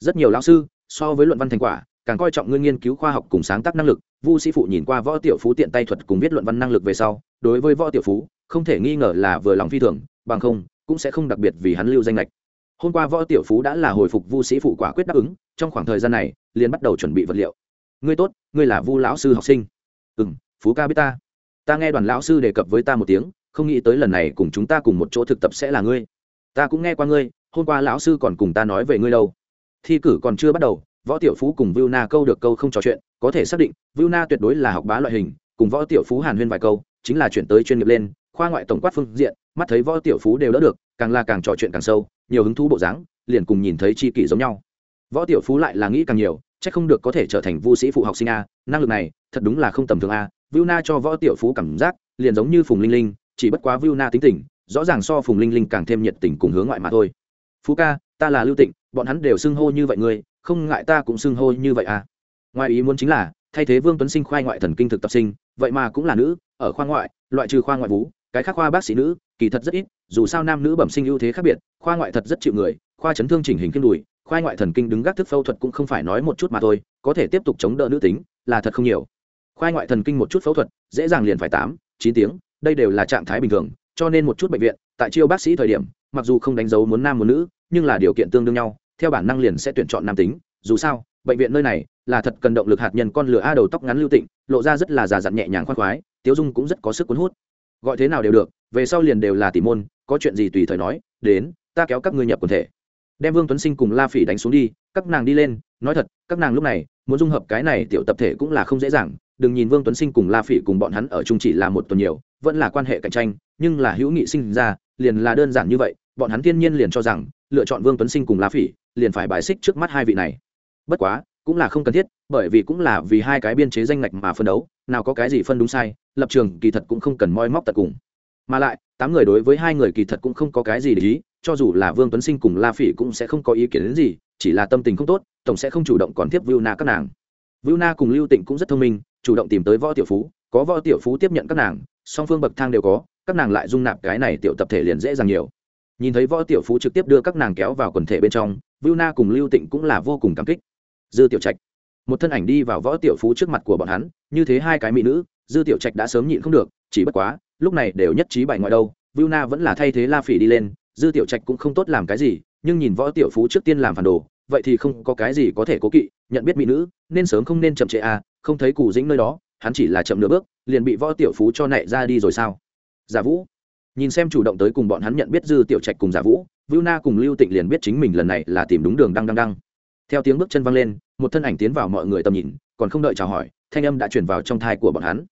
Rất nhiều lão sư, so với luận văn thành quả, càng coi trọng ngươi nghiên cứu khoa học cùng sáng tác năng lực. Vu sĩ phụ nhìn qua võ tiểu phú tiện tay thuật cùng viết luận văn năng lực về sau, đối với võ tiểu phú, không thể nghi ngờ là vừa lòng phi thường, bằng không, cũng sẽ không đặc biệt vì hắn lưu danh lệch hôm qua võ tiểu phú đã là hồi phục vu sĩ phụ quả quyết đáp ứng trong khoảng thời gian này liền bắt đầu chuẩn bị vật liệu. Ngươi tốt ngươi là vu lão sư học sinh. Ừ m phú ca biết ta. Ta nghe đoàn lão sư đề cập với ta một tiếng không nghĩ tới lần này cùng chúng ta cùng một chỗ thực tập sẽ là ngươi. Ta cũng nghe qua ngươi hôm qua lão sư còn cùng ta nói về ngươi đâu. Thi cử còn chưa bắt đầu võ tiểu phú cùng Vu Na câu được câu không trò chuyện, có thể xác định, Vu Na tuyệt đối là học bá loại hình, cùng võ tiểu phú hàn huyên vài câu, chính là chuyển tới chuyên nghiệp lên, khoa ngoại tổng quát phương diện, mắt thấy võ tiểu phú đều đỡ được, càng là càng trò chuyện càng sâu, nhiều hứng thú bộ dáng, liền cùng nhìn thấy chi kỷ giống nhau. Võ tiểu phú lại là nghĩ càng nhiều, chắc không được có thể trở thành vu sĩ phụ học sinh a, năng lực này, thật đúng là không tầm thường a. Vu Na cho võ tiểu phú cảm giác, liền giống như Phùng Linh Linh, chỉ bất quá Vu Na tính tình, rõ ràng so Phùng Linh Linh càng thêm nhiệt tình cùng hướng ngoại mà thôi. Phú ca, ta là Lưu Tịnh, bọn hắn đều xưng hô như vậy ngươi, không ngại ta cũng xưng hô như vậy à ngoài ý muốn chính là thay thế vương tuấn sinh khoa ngoại thần kinh thực tập sinh vậy mà cũng là nữ ở khoa ngoại loại trừ khoa ngoại vú cái khác khoa bác sĩ nữ kỳ thật rất ít dù sao nam nữ bẩm sinh ưu thế khác biệt, khoa ngoại thật rất chịu người, khoa chấn thương chỉnh hình kim đùi, khoa ngoại thần kinh đứng gác thức phẫu thuật cũng không phải nói một chút mà thôi, có thể tiếp tục chống đỡ nữ tính là thật không nhiều. Khoa ngoại thần kinh một chút phẫu thuật, dễ dàng liền phải tám, chín tiếng, đây đều là trạng thái bình thường, cho nên một chút bệnh viện, tại chiêu bác sĩ thời điểm, mặc dù không đánh dấu muốn nam muốn nữ, nhưng là điều kiện tương đương nhau, theo bản năng liền sẽ tuyển chọn nam tính, dù sao, bệnh viện nơi này là thật cần động lực hạt nhân con lửa a đầu tóc ngắn lưu tịnh, lộ ra rất là già dặn nhẹ nhàng khoan khoái, tiếu dung cũng rất có sức cuốn hút. Gọi thế nào đều được, về sau liền đều là tỉ môn có chuyện gì tùy thời nói, đến, ta kéo các ngươi nhập quần thể. Đem vương tuấn sinh cùng la phỉ đánh xuống đi, các nàng đi lên, nói thật, các nàng lúc này, muốn dung hợp cái này tiểu tập thể cũng là không dễ dàng. Đừng nhìn vương tuấn sinh cùng la phỉ cùng bọn hắn ở chung chỉ là một tuần nhiều, vẫn là quan hệ cạnh tranh, nhưng là hữu nghị sinh ra, liền là đơn giản như vậy. Bọn hắn thiên nhiên liền cho rằng, lựa chọn vương tuấn sinh cùng la phỉ, liền phải bài xích trước mắt hai vị này. Bất quá, cũng là không cần thiết, bởi vì cũng là vì hai cái biên chế danh ngạch mà phân đấu, nào có cái gì phân đúng sai, lập trường kỳ thật cũng không cần moi móc tận cùng mà lại, tám người đối với hai người kỳ thật cũng không có cái gì để ý, cho dù là vương tuấn sinh cùng la phỉ cũng sẽ không có ý kiến đến gì, chỉ là tâm tình không tốt, tổng sẽ không chủ động còn tiếp vưu na các nàng. Vưu na cùng lưu tịnh cũng rất thông minh, chủ động tìm tới võ tiểu phú, có võ tiểu phú tiếp nhận các nàng, song phương bậc thang đều có, các nàng lại dung nạp cái này tiểu tập thể liền dễ dàng nhiều. Nhìn thấy võ tiểu phú trực tiếp đưa các nàng kéo vào quần thể bên trong, vưu na cùng lưu tịnh cũng là vô cùng cảm kích. Dư tiểu trạch. Một thân ảnh đi vào võ tiểu phú trước mặt của bọn hắn, như thế hai cái mỹ nữ, dư tiểu trạch đã sớm nhịn không được, chỉ bất quá lúc này đều nhất trí bài ngoại đâu viu na vẫn là thay thế la phỉ đi lên, dư tiểu trạch cũng không tốt làm cái gì, nhưng nhìn võ tiểu phú trước tiên làm phản đồ, vậy thì không có cái gì có thể cố kỵ, nhận biết mỹ nữ, nên sớm không nên chậm trễ à không thấy cù dĩnh nơi đó, hắn chỉ là chậm nửa bước, liền bị võ tiểu phú cho nảy ra đi rồi sao? Giả vũ, nhìn xem chủ động tới cùng bọn hắn nhận biết dư tiểu trạch cùng giả vũ viu na cùng lưu tịnh liền biết chính mình lần này là tìm đúng đường đăng đăng đăng. Theo tiếng bước chân văng lên, một thân ảnh tiến vào mọi người tầm nhìn, còn không đợi chào hỏi, thanh âm đã chuyển vào trong thai của bọn hắn.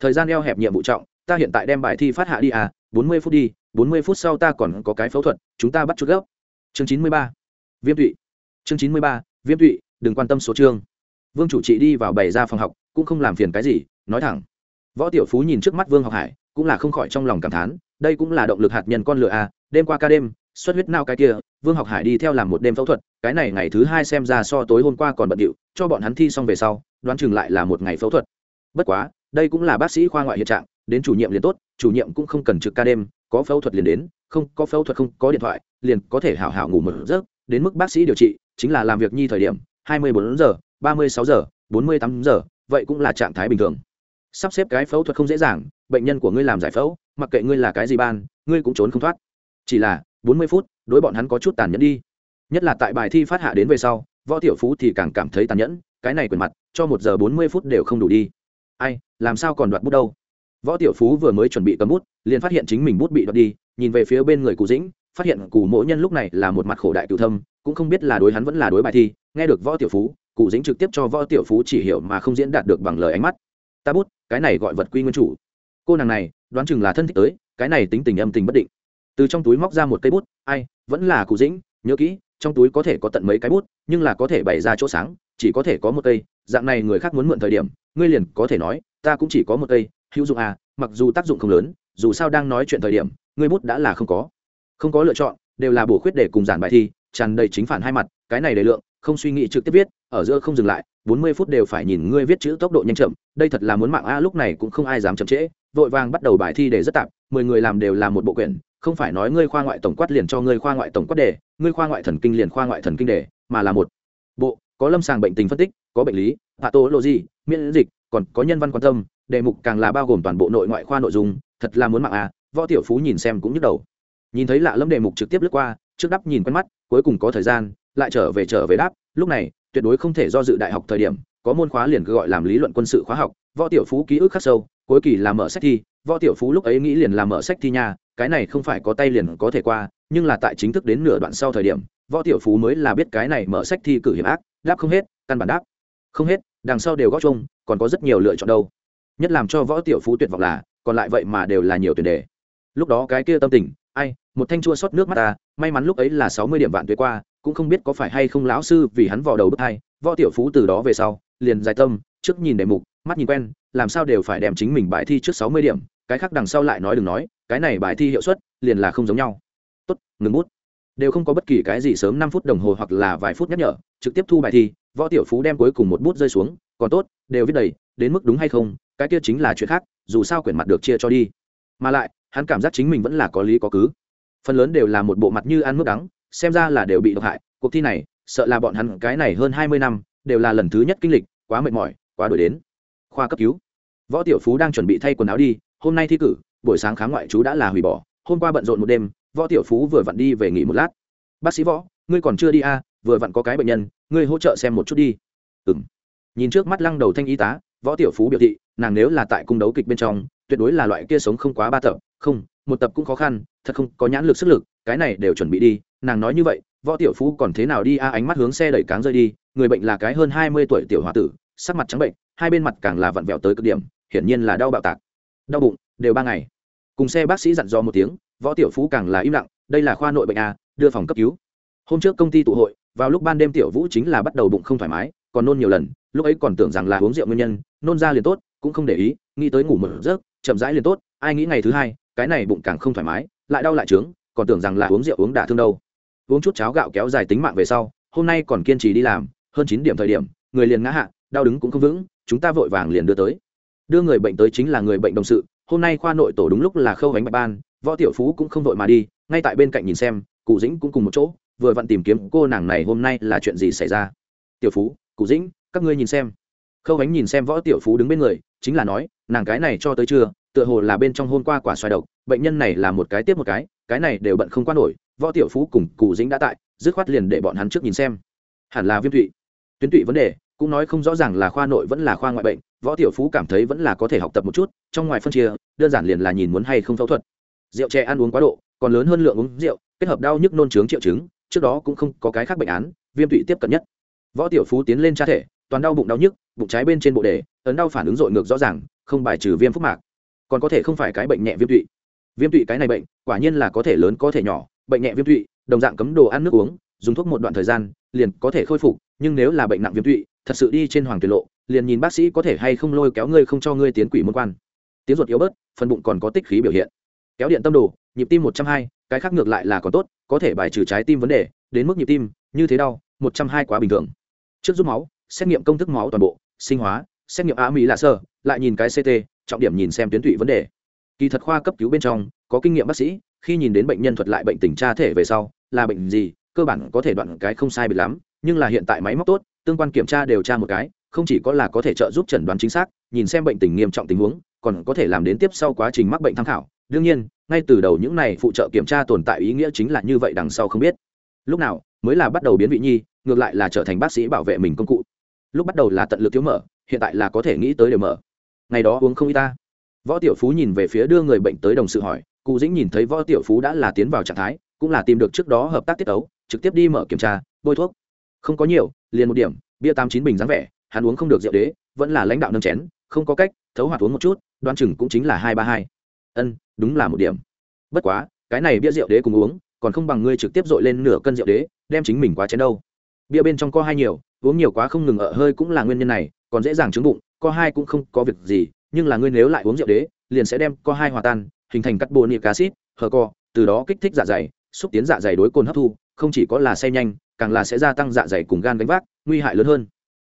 Thời gian eo hẹp nhiệm vụ trọng ta hiện tại đem bài thi phát hạ đi à bốn mươi phút đi, bốn mươi phút sau ta còn có cái phẫu thuật, chúng ta bắt chút gốc. Chương chín mươi ba. Viêm tụy. Chương chín mươi ba. Viêm tụy, đừng quan tâm số chương. Vương chủ trị đi vào bày ra phòng học, cũng không làm phiền cái gì, nói thẳng. Võ tiểu phú nhìn trước mắt vương học hải, cũng là không khỏi trong lòng cảm thán, đây cũng là động lực hạt nhân con lửa à đêm qua ca đêm xuất huyết nao cái kia, vương học hải đi theo làm một đêm phẫu thuật, cái này ngày thứ hai xem ra so tối hôm qua còn bận điệu, cho bọn hắn thi xong về sau, đoán chừng lại là một ngày phẫu thuật. Bất quá, đây cũng là bác sĩ khoa ngoại hiện trạng đến chủ nhiệm liền tốt, chủ nhiệm cũng không cần trực ca đêm, có phẫu thuật liền đến, không, có phẫu thuật không, có điện thoại, liền có thể hảo hảo ngủ một giấc, đến mức bác sĩ điều trị, chính là làm việc nhi thời điểm, hai mươi bốn giờ, ba mươi sáu giờ, bốn mươi tám giờ, vậy cũng là trạng thái bình thường. Sắp xếp cái phẫu thuật không dễ dàng, bệnh nhân của ngươi làm giải phẫu, mặc kệ ngươi là cái gì ban, ngươi cũng trốn không thoát. Chỉ là, bốn mươi phút, đối bọn hắn có chút tàn nhẫn đi. Nhất là tại bài thi phát hạ đến về sau, võ tiểu phú thì càng cảm thấy tàn nhẫn, cái này quyền mặt, cho một giờ bốn mươi phút đều không đủ đi. Ai, làm sao còn đoạt bút đâu? Võ tiểu phú vừa mới chuẩn bị cầm bút, liền phát hiện chính mình bút bị đoạt đi, nhìn về phía bên người cụ dĩnh, phát hiện cụ mỗ nhân lúc này là một mặt khổ đại cựu thâm, cũng không biết là đối hắn vẫn là đối bài thi, nghe được võ tiểu phú cụ dĩnh trực tiếp cho võ tiểu phú chỉ hiểu mà không diễn đạt được bằng lời ánh mắt. Ta bút, cái này gọi vật quy nguyên chủ. Cô nàng này, đoán chừng là thân thích tới, cái này tính tình âm tình bất định. Từ trong túi móc ra một cây bút, ai, vẫn là cụ dĩnh, nhớ kỹ, trong túi có thể có tận mấy cái bút, nhưng là có thể bày ra chỗ sáng, chỉ có thể có một cây, dạng này người khác muốn mượn thời điểm, ngươi liền có thể nói, ta cũng chỉ có một cây hữu dụng à mặc dù tác dụng không lớn, dù sao đang nói chuyện thời điểm ngươi bút đã là không có. Không có lựa chọn, đều là bổ khuyết để cùng giản bài thi, tràn đầy chính phản hai mặt, cái này đầy lượng, không suy nghĩ trực tiếp viết, ở giữa không dừng lại, bốn mươi phút đều phải nhìn ngươi viết chữ tốc độ nhanh chậm, đây thật là muốn mạng a, lúc này cũng không ai dám chậm trễ, vội vàng bắt đầu bài thi để rất tạp, mười người làm đều là một bộ quyển, không phải nói ngươi khoa ngoại tổng quát liền cho ngươi khoa ngoại tổng quát đề, ngươi khoa ngoại thần kinh liền khoa ngoại thần kinh đề, mà là một bộ, có lâm sàng bệnh tình phân tích, có bệnh lý, pathology, miễn dịch, còn có nhân văn quan tâm đề mục càng là bao gồm toàn bộ nội ngoại khoa nội dung, thật là muốn mạng à võ tiểu phú nhìn xem cũng nhức đầu. Nhìn thấy lạ lẫm đề mục trực tiếp lướt qua, trước đắp nhìn quen mắt, cuối cùng có thời gian, lại trở về trở về đáp, lúc này, tuyệt đối không thể do dự đại học thời điểm, có môn khóa liền cứ gọi làm lý luận quân sự khóa học, võ tiểu phú ký ức khắc sâu, cuối kỳ là mở sách thi, võ tiểu phú lúc ấy nghĩ liền là mở sách thi nha, cái này không phải có tay liền có thể qua, nhưng là tại chính thức đến nửa đoạn sau thời điểm, võ tiểu phú mới là biết cái này mở sách thi cử hiểm ác, đáp không hết, căn bản đáp không hết, đằng sau đều góp chung, còn có rất nhiều lựa chọn đâu nhất làm cho võ tiểu phú tuyệt vọng là, còn lại vậy mà đều là nhiều tuyển đề. Lúc đó cái kia tâm tình, ai, một thanh chua xót nước mắt ta, may mắn lúc ấy là sáu mươi điểm vạn tuế qua, cũng không biết có phải hay không lão sư vì hắn vò đầu bức hai, võ tiểu phú từ đó về sau, liền dài tâm, trước nhìn đề mục, mắt nhìn quen, làm sao đều phải đem chính mình bài thi trước sáu mươi điểm, cái khác đằng sau lại nói đừng nói, cái này bài thi hiệu suất, liền là không giống nhau. Tốt, ngừng bút. Đều không có bất kỳ cái gì sớm năm phút đồng hồ hoặc là vài phút nhắc nhở, trực tiếp thu bài thi, võ tiểu phú đem cuối cùng một bút rơi xuống, còn tốt, đều viết đầy, đến mức đúng hay không cái kia chính là chuyện khác dù sao quyển mặt được chia cho đi. Mà lại hắn cảm giác chính mình vẫn là có lý có cứ. Phần lớn đều là một bộ mặt như ăn mức đắng xem ra là đều bị độc hại. Cuộc thi này sợ là bọn hắn cái này hơn hai mươi năm đều là lần thứ nhất kinh lịch quá mệt mỏi quá đổi đến. Khoa cấp cứu. Võ tiểu phú đang chuẩn bị thay quần áo đi hôm nay thi cử buổi sáng khám ngoại chú đã là hủy bỏ. Hôm qua bận rộn một đêm võ tiểu phú vừa vặn đi về nghỉ một lát. Bác sĩ võ ngươi còn chưa đi à, vừa vặn có cái bệnh nhân ngươi hỗ trợ xem một chút đi. Ừ m nhìn trước mắt lăng đầu thanh y tá võ tiểu phú biểu thị nàng nếu là tại cung đấu kịch bên trong, tuyệt đối là loại kia sống không quá ba tập. Không, một tập cũng khó khăn, thật không có nhãn lực sức lực, cái này đều chuẩn bị đi. Nàng nói như vậy, võ tiểu phú còn thế nào đi a, ánh mắt hướng xe đẩy cáng rơi đi. Người bệnh là cái hơn hai mươi tuổi tiểu h o a tử, sắc mặt trắng bệnh, hai bên mặt càng là vặn vẹo tới cực điểm, hiển nhiên là đau bạo tạc. Đau bụng, đều ba ngày. Cùng xe bác sĩ dặn dò một tiếng, võ tiểu phú càng là im lặng, đây là khoa nội bệnh a, đưa phòng cấp cứu. Hôm trước công ty tụ hội, vào lúc ban đêm tiểu vũ chính là bắt đầu bụng không thoải mái, còn nôn nhiều lần, lúc ấy còn tưởng rằng là uống rượu nguyên nhân, nôn ra liền tốt cũng không để ý, nghĩ tới ngủ một giấc, chậm rãi liền tốt, ai nghĩ ngày thứ hai, cái này bụng càng không thoải mái, lại đau lại trướng, còn tưởng rằng là uống rượu uống đả thương đâu. Uống chút cháo gạo kéo dài tính mạng về sau, hôm nay còn kiên trì đi làm, hơn chín điểm thời điểm, người liền ngã hạ, đau đứng cũng không vững, chúng ta vội vàng liền đưa tới. Đưa người bệnh tới chính là người bệnh đồng sự, hôm nay khoa nội tổ đúng lúc là khâu bánh bạch ban, võ tiểu phú cũng không vội mà đi, ngay tại bên cạnh nhìn xem, cụ dĩnh cũng cùng một chỗ, vừa vặn tìm kiếm cô nàng này hôm nay là chuyện gì xảy ra. Tiểu phú, cụ dĩnh, các ngươi nhìn xem. Khâu bánh nhìn xem võ tiểu phú đứng bên người chính là nói, nàng cái này cho tới trưa, tựa hồ là bên trong hôn qua quả xoài độc, bệnh nhân này là một cái tiếp một cái cái này đều bận không qua nổi, võ tiểu phú cùng cụ dĩnh đã tại, dứt khoát liền để bọn hắn trước nhìn xem. Hẳn là viêm tụy. Tuyến tụy vấn đề, cũng nói không rõ ràng là khoa nội vẫn là khoa ngoại bệnh, võ tiểu phú cảm thấy vẫn là có thể học tập một chút, trong ngoài phân chia, đơn giản liền là nhìn muốn hay không phẫu thuật. Rượu chè ăn uống quá độ, còn lớn hơn lượng uống rượu, kết hợp đau nhức nôn trướng triệu chứng, trước đó cũng không có cái khác bệnh án, viêm tụy tiếp cận nhất. Võ tiểu phú tiến lên tra thể toàn đau bụng đau nhức, bụng trái bên trên bộ đề, ấn đau phản ứng dội ngược rõ ràng, không bài trừ viêm phúc mạc. Còn có thể không phải cái bệnh nhẹ viêm tụy. Viêm tụy cái này bệnh, quả nhiên là có thể lớn có thể nhỏ, bệnh nhẹ viêm tụy, đồng dạng cấm đồ ăn nước uống, dùng thuốc một đoạn thời gian, liền có thể khôi phục, nhưng nếu là bệnh nặng viêm tụy, thật sự đi trên hoàng tuyệt lộ, liền nhìn bác sĩ có thể hay không lôi kéo ngươi không cho ngươi tiến quỷ môn quan. Tiếng ruột yếu bớt, phần bụng còn có tích khí biểu hiện. Kéo điện tâm đồ, nhịp tim một trăm hai, cái khác ngược lại là còn tốt, có thể bài trừ trái tim vấn đề, đến mức nhịp tim, như thế đau, một trăm hai quá bình thường. Trước rút máu xét nghiệm công thức máu toàn bộ, sinh hóa, xét nghiệm á mỹ lạ sơ lại nhìn cái ct trọng điểm nhìn xem tuyến tụy vấn đề. Kỳ thật khoa cấp cứu bên trong, có kinh nghiệm bác sĩ, khi nhìn đến bệnh nhân thuật lại bệnh tình tra thể về sau, là bệnh gì, cơ bản có thể đoạn cái không sai bị lắm, nhưng là hiện tại máy móc tốt, tương quan kiểm tra đều tra một cái, không chỉ có là có thể trợ giúp chẩn đoán chính xác, nhìn xem bệnh tình nghiêm trọng tình huống, còn có thể làm đến tiếp sau quá trình mắc bệnh tham khảo. Đương nhiên, ngay từ đầu những này phụ trợ kiểm tra tồn tại ý nghĩa chính là như vậy đằng sau không biết. Lúc nào mới là bắt đầu biến vị nhi, ngược lại là trở thành bác sĩ bảo vệ mình công cụ lúc bắt đầu là tận lực thiếu mở, hiện tại là có thể nghĩ tới đều mở. Ngày đó uống không y ta. Võ tiểu phú nhìn về phía đưa người bệnh tới đồng sự hỏi cụ dĩnh nhìn thấy võ tiểu phú đã là tiến vào trạng thái, cũng là tìm được trước đó hợp tác tiết ấu, trực tiếp đi mở kiểm tra, bôi thuốc. Không có nhiều, liền một điểm, bia tám chín bình dáng vẻ, hắn uống không được rượu đế, vẫn là lãnh đạo nâng chén, không có cách, thấu hoạt uống một chút đoan chừng cũng chính là hai ba hai. Ân, đúng là một điểm. Bất quá, cái này bia rượu đế cùng uống, còn không bằng ngươi trực tiếp dội lên nửa cân rượu đế, đem chính mình quá chén đâu. Bia bên trong co hai nhiều uống nhiều quá không ngừng ở hơi cũng là nguyên nhân này, còn dễ dàng chứng bụng, co hai cũng không có việc gì, nhưng là ngươi nếu lại uống rượu đế, liền sẽ đem co hai hòa tan, hình thành cắt bồn niệm acid, hờ co, từ đó kích thích dạ dày, xúc tiến dạ dày đối cồn hấp thu, không chỉ có là say nhanh, càng là sẽ gia tăng dạ dày cùng gan gánh vác, nguy hại lớn hơn.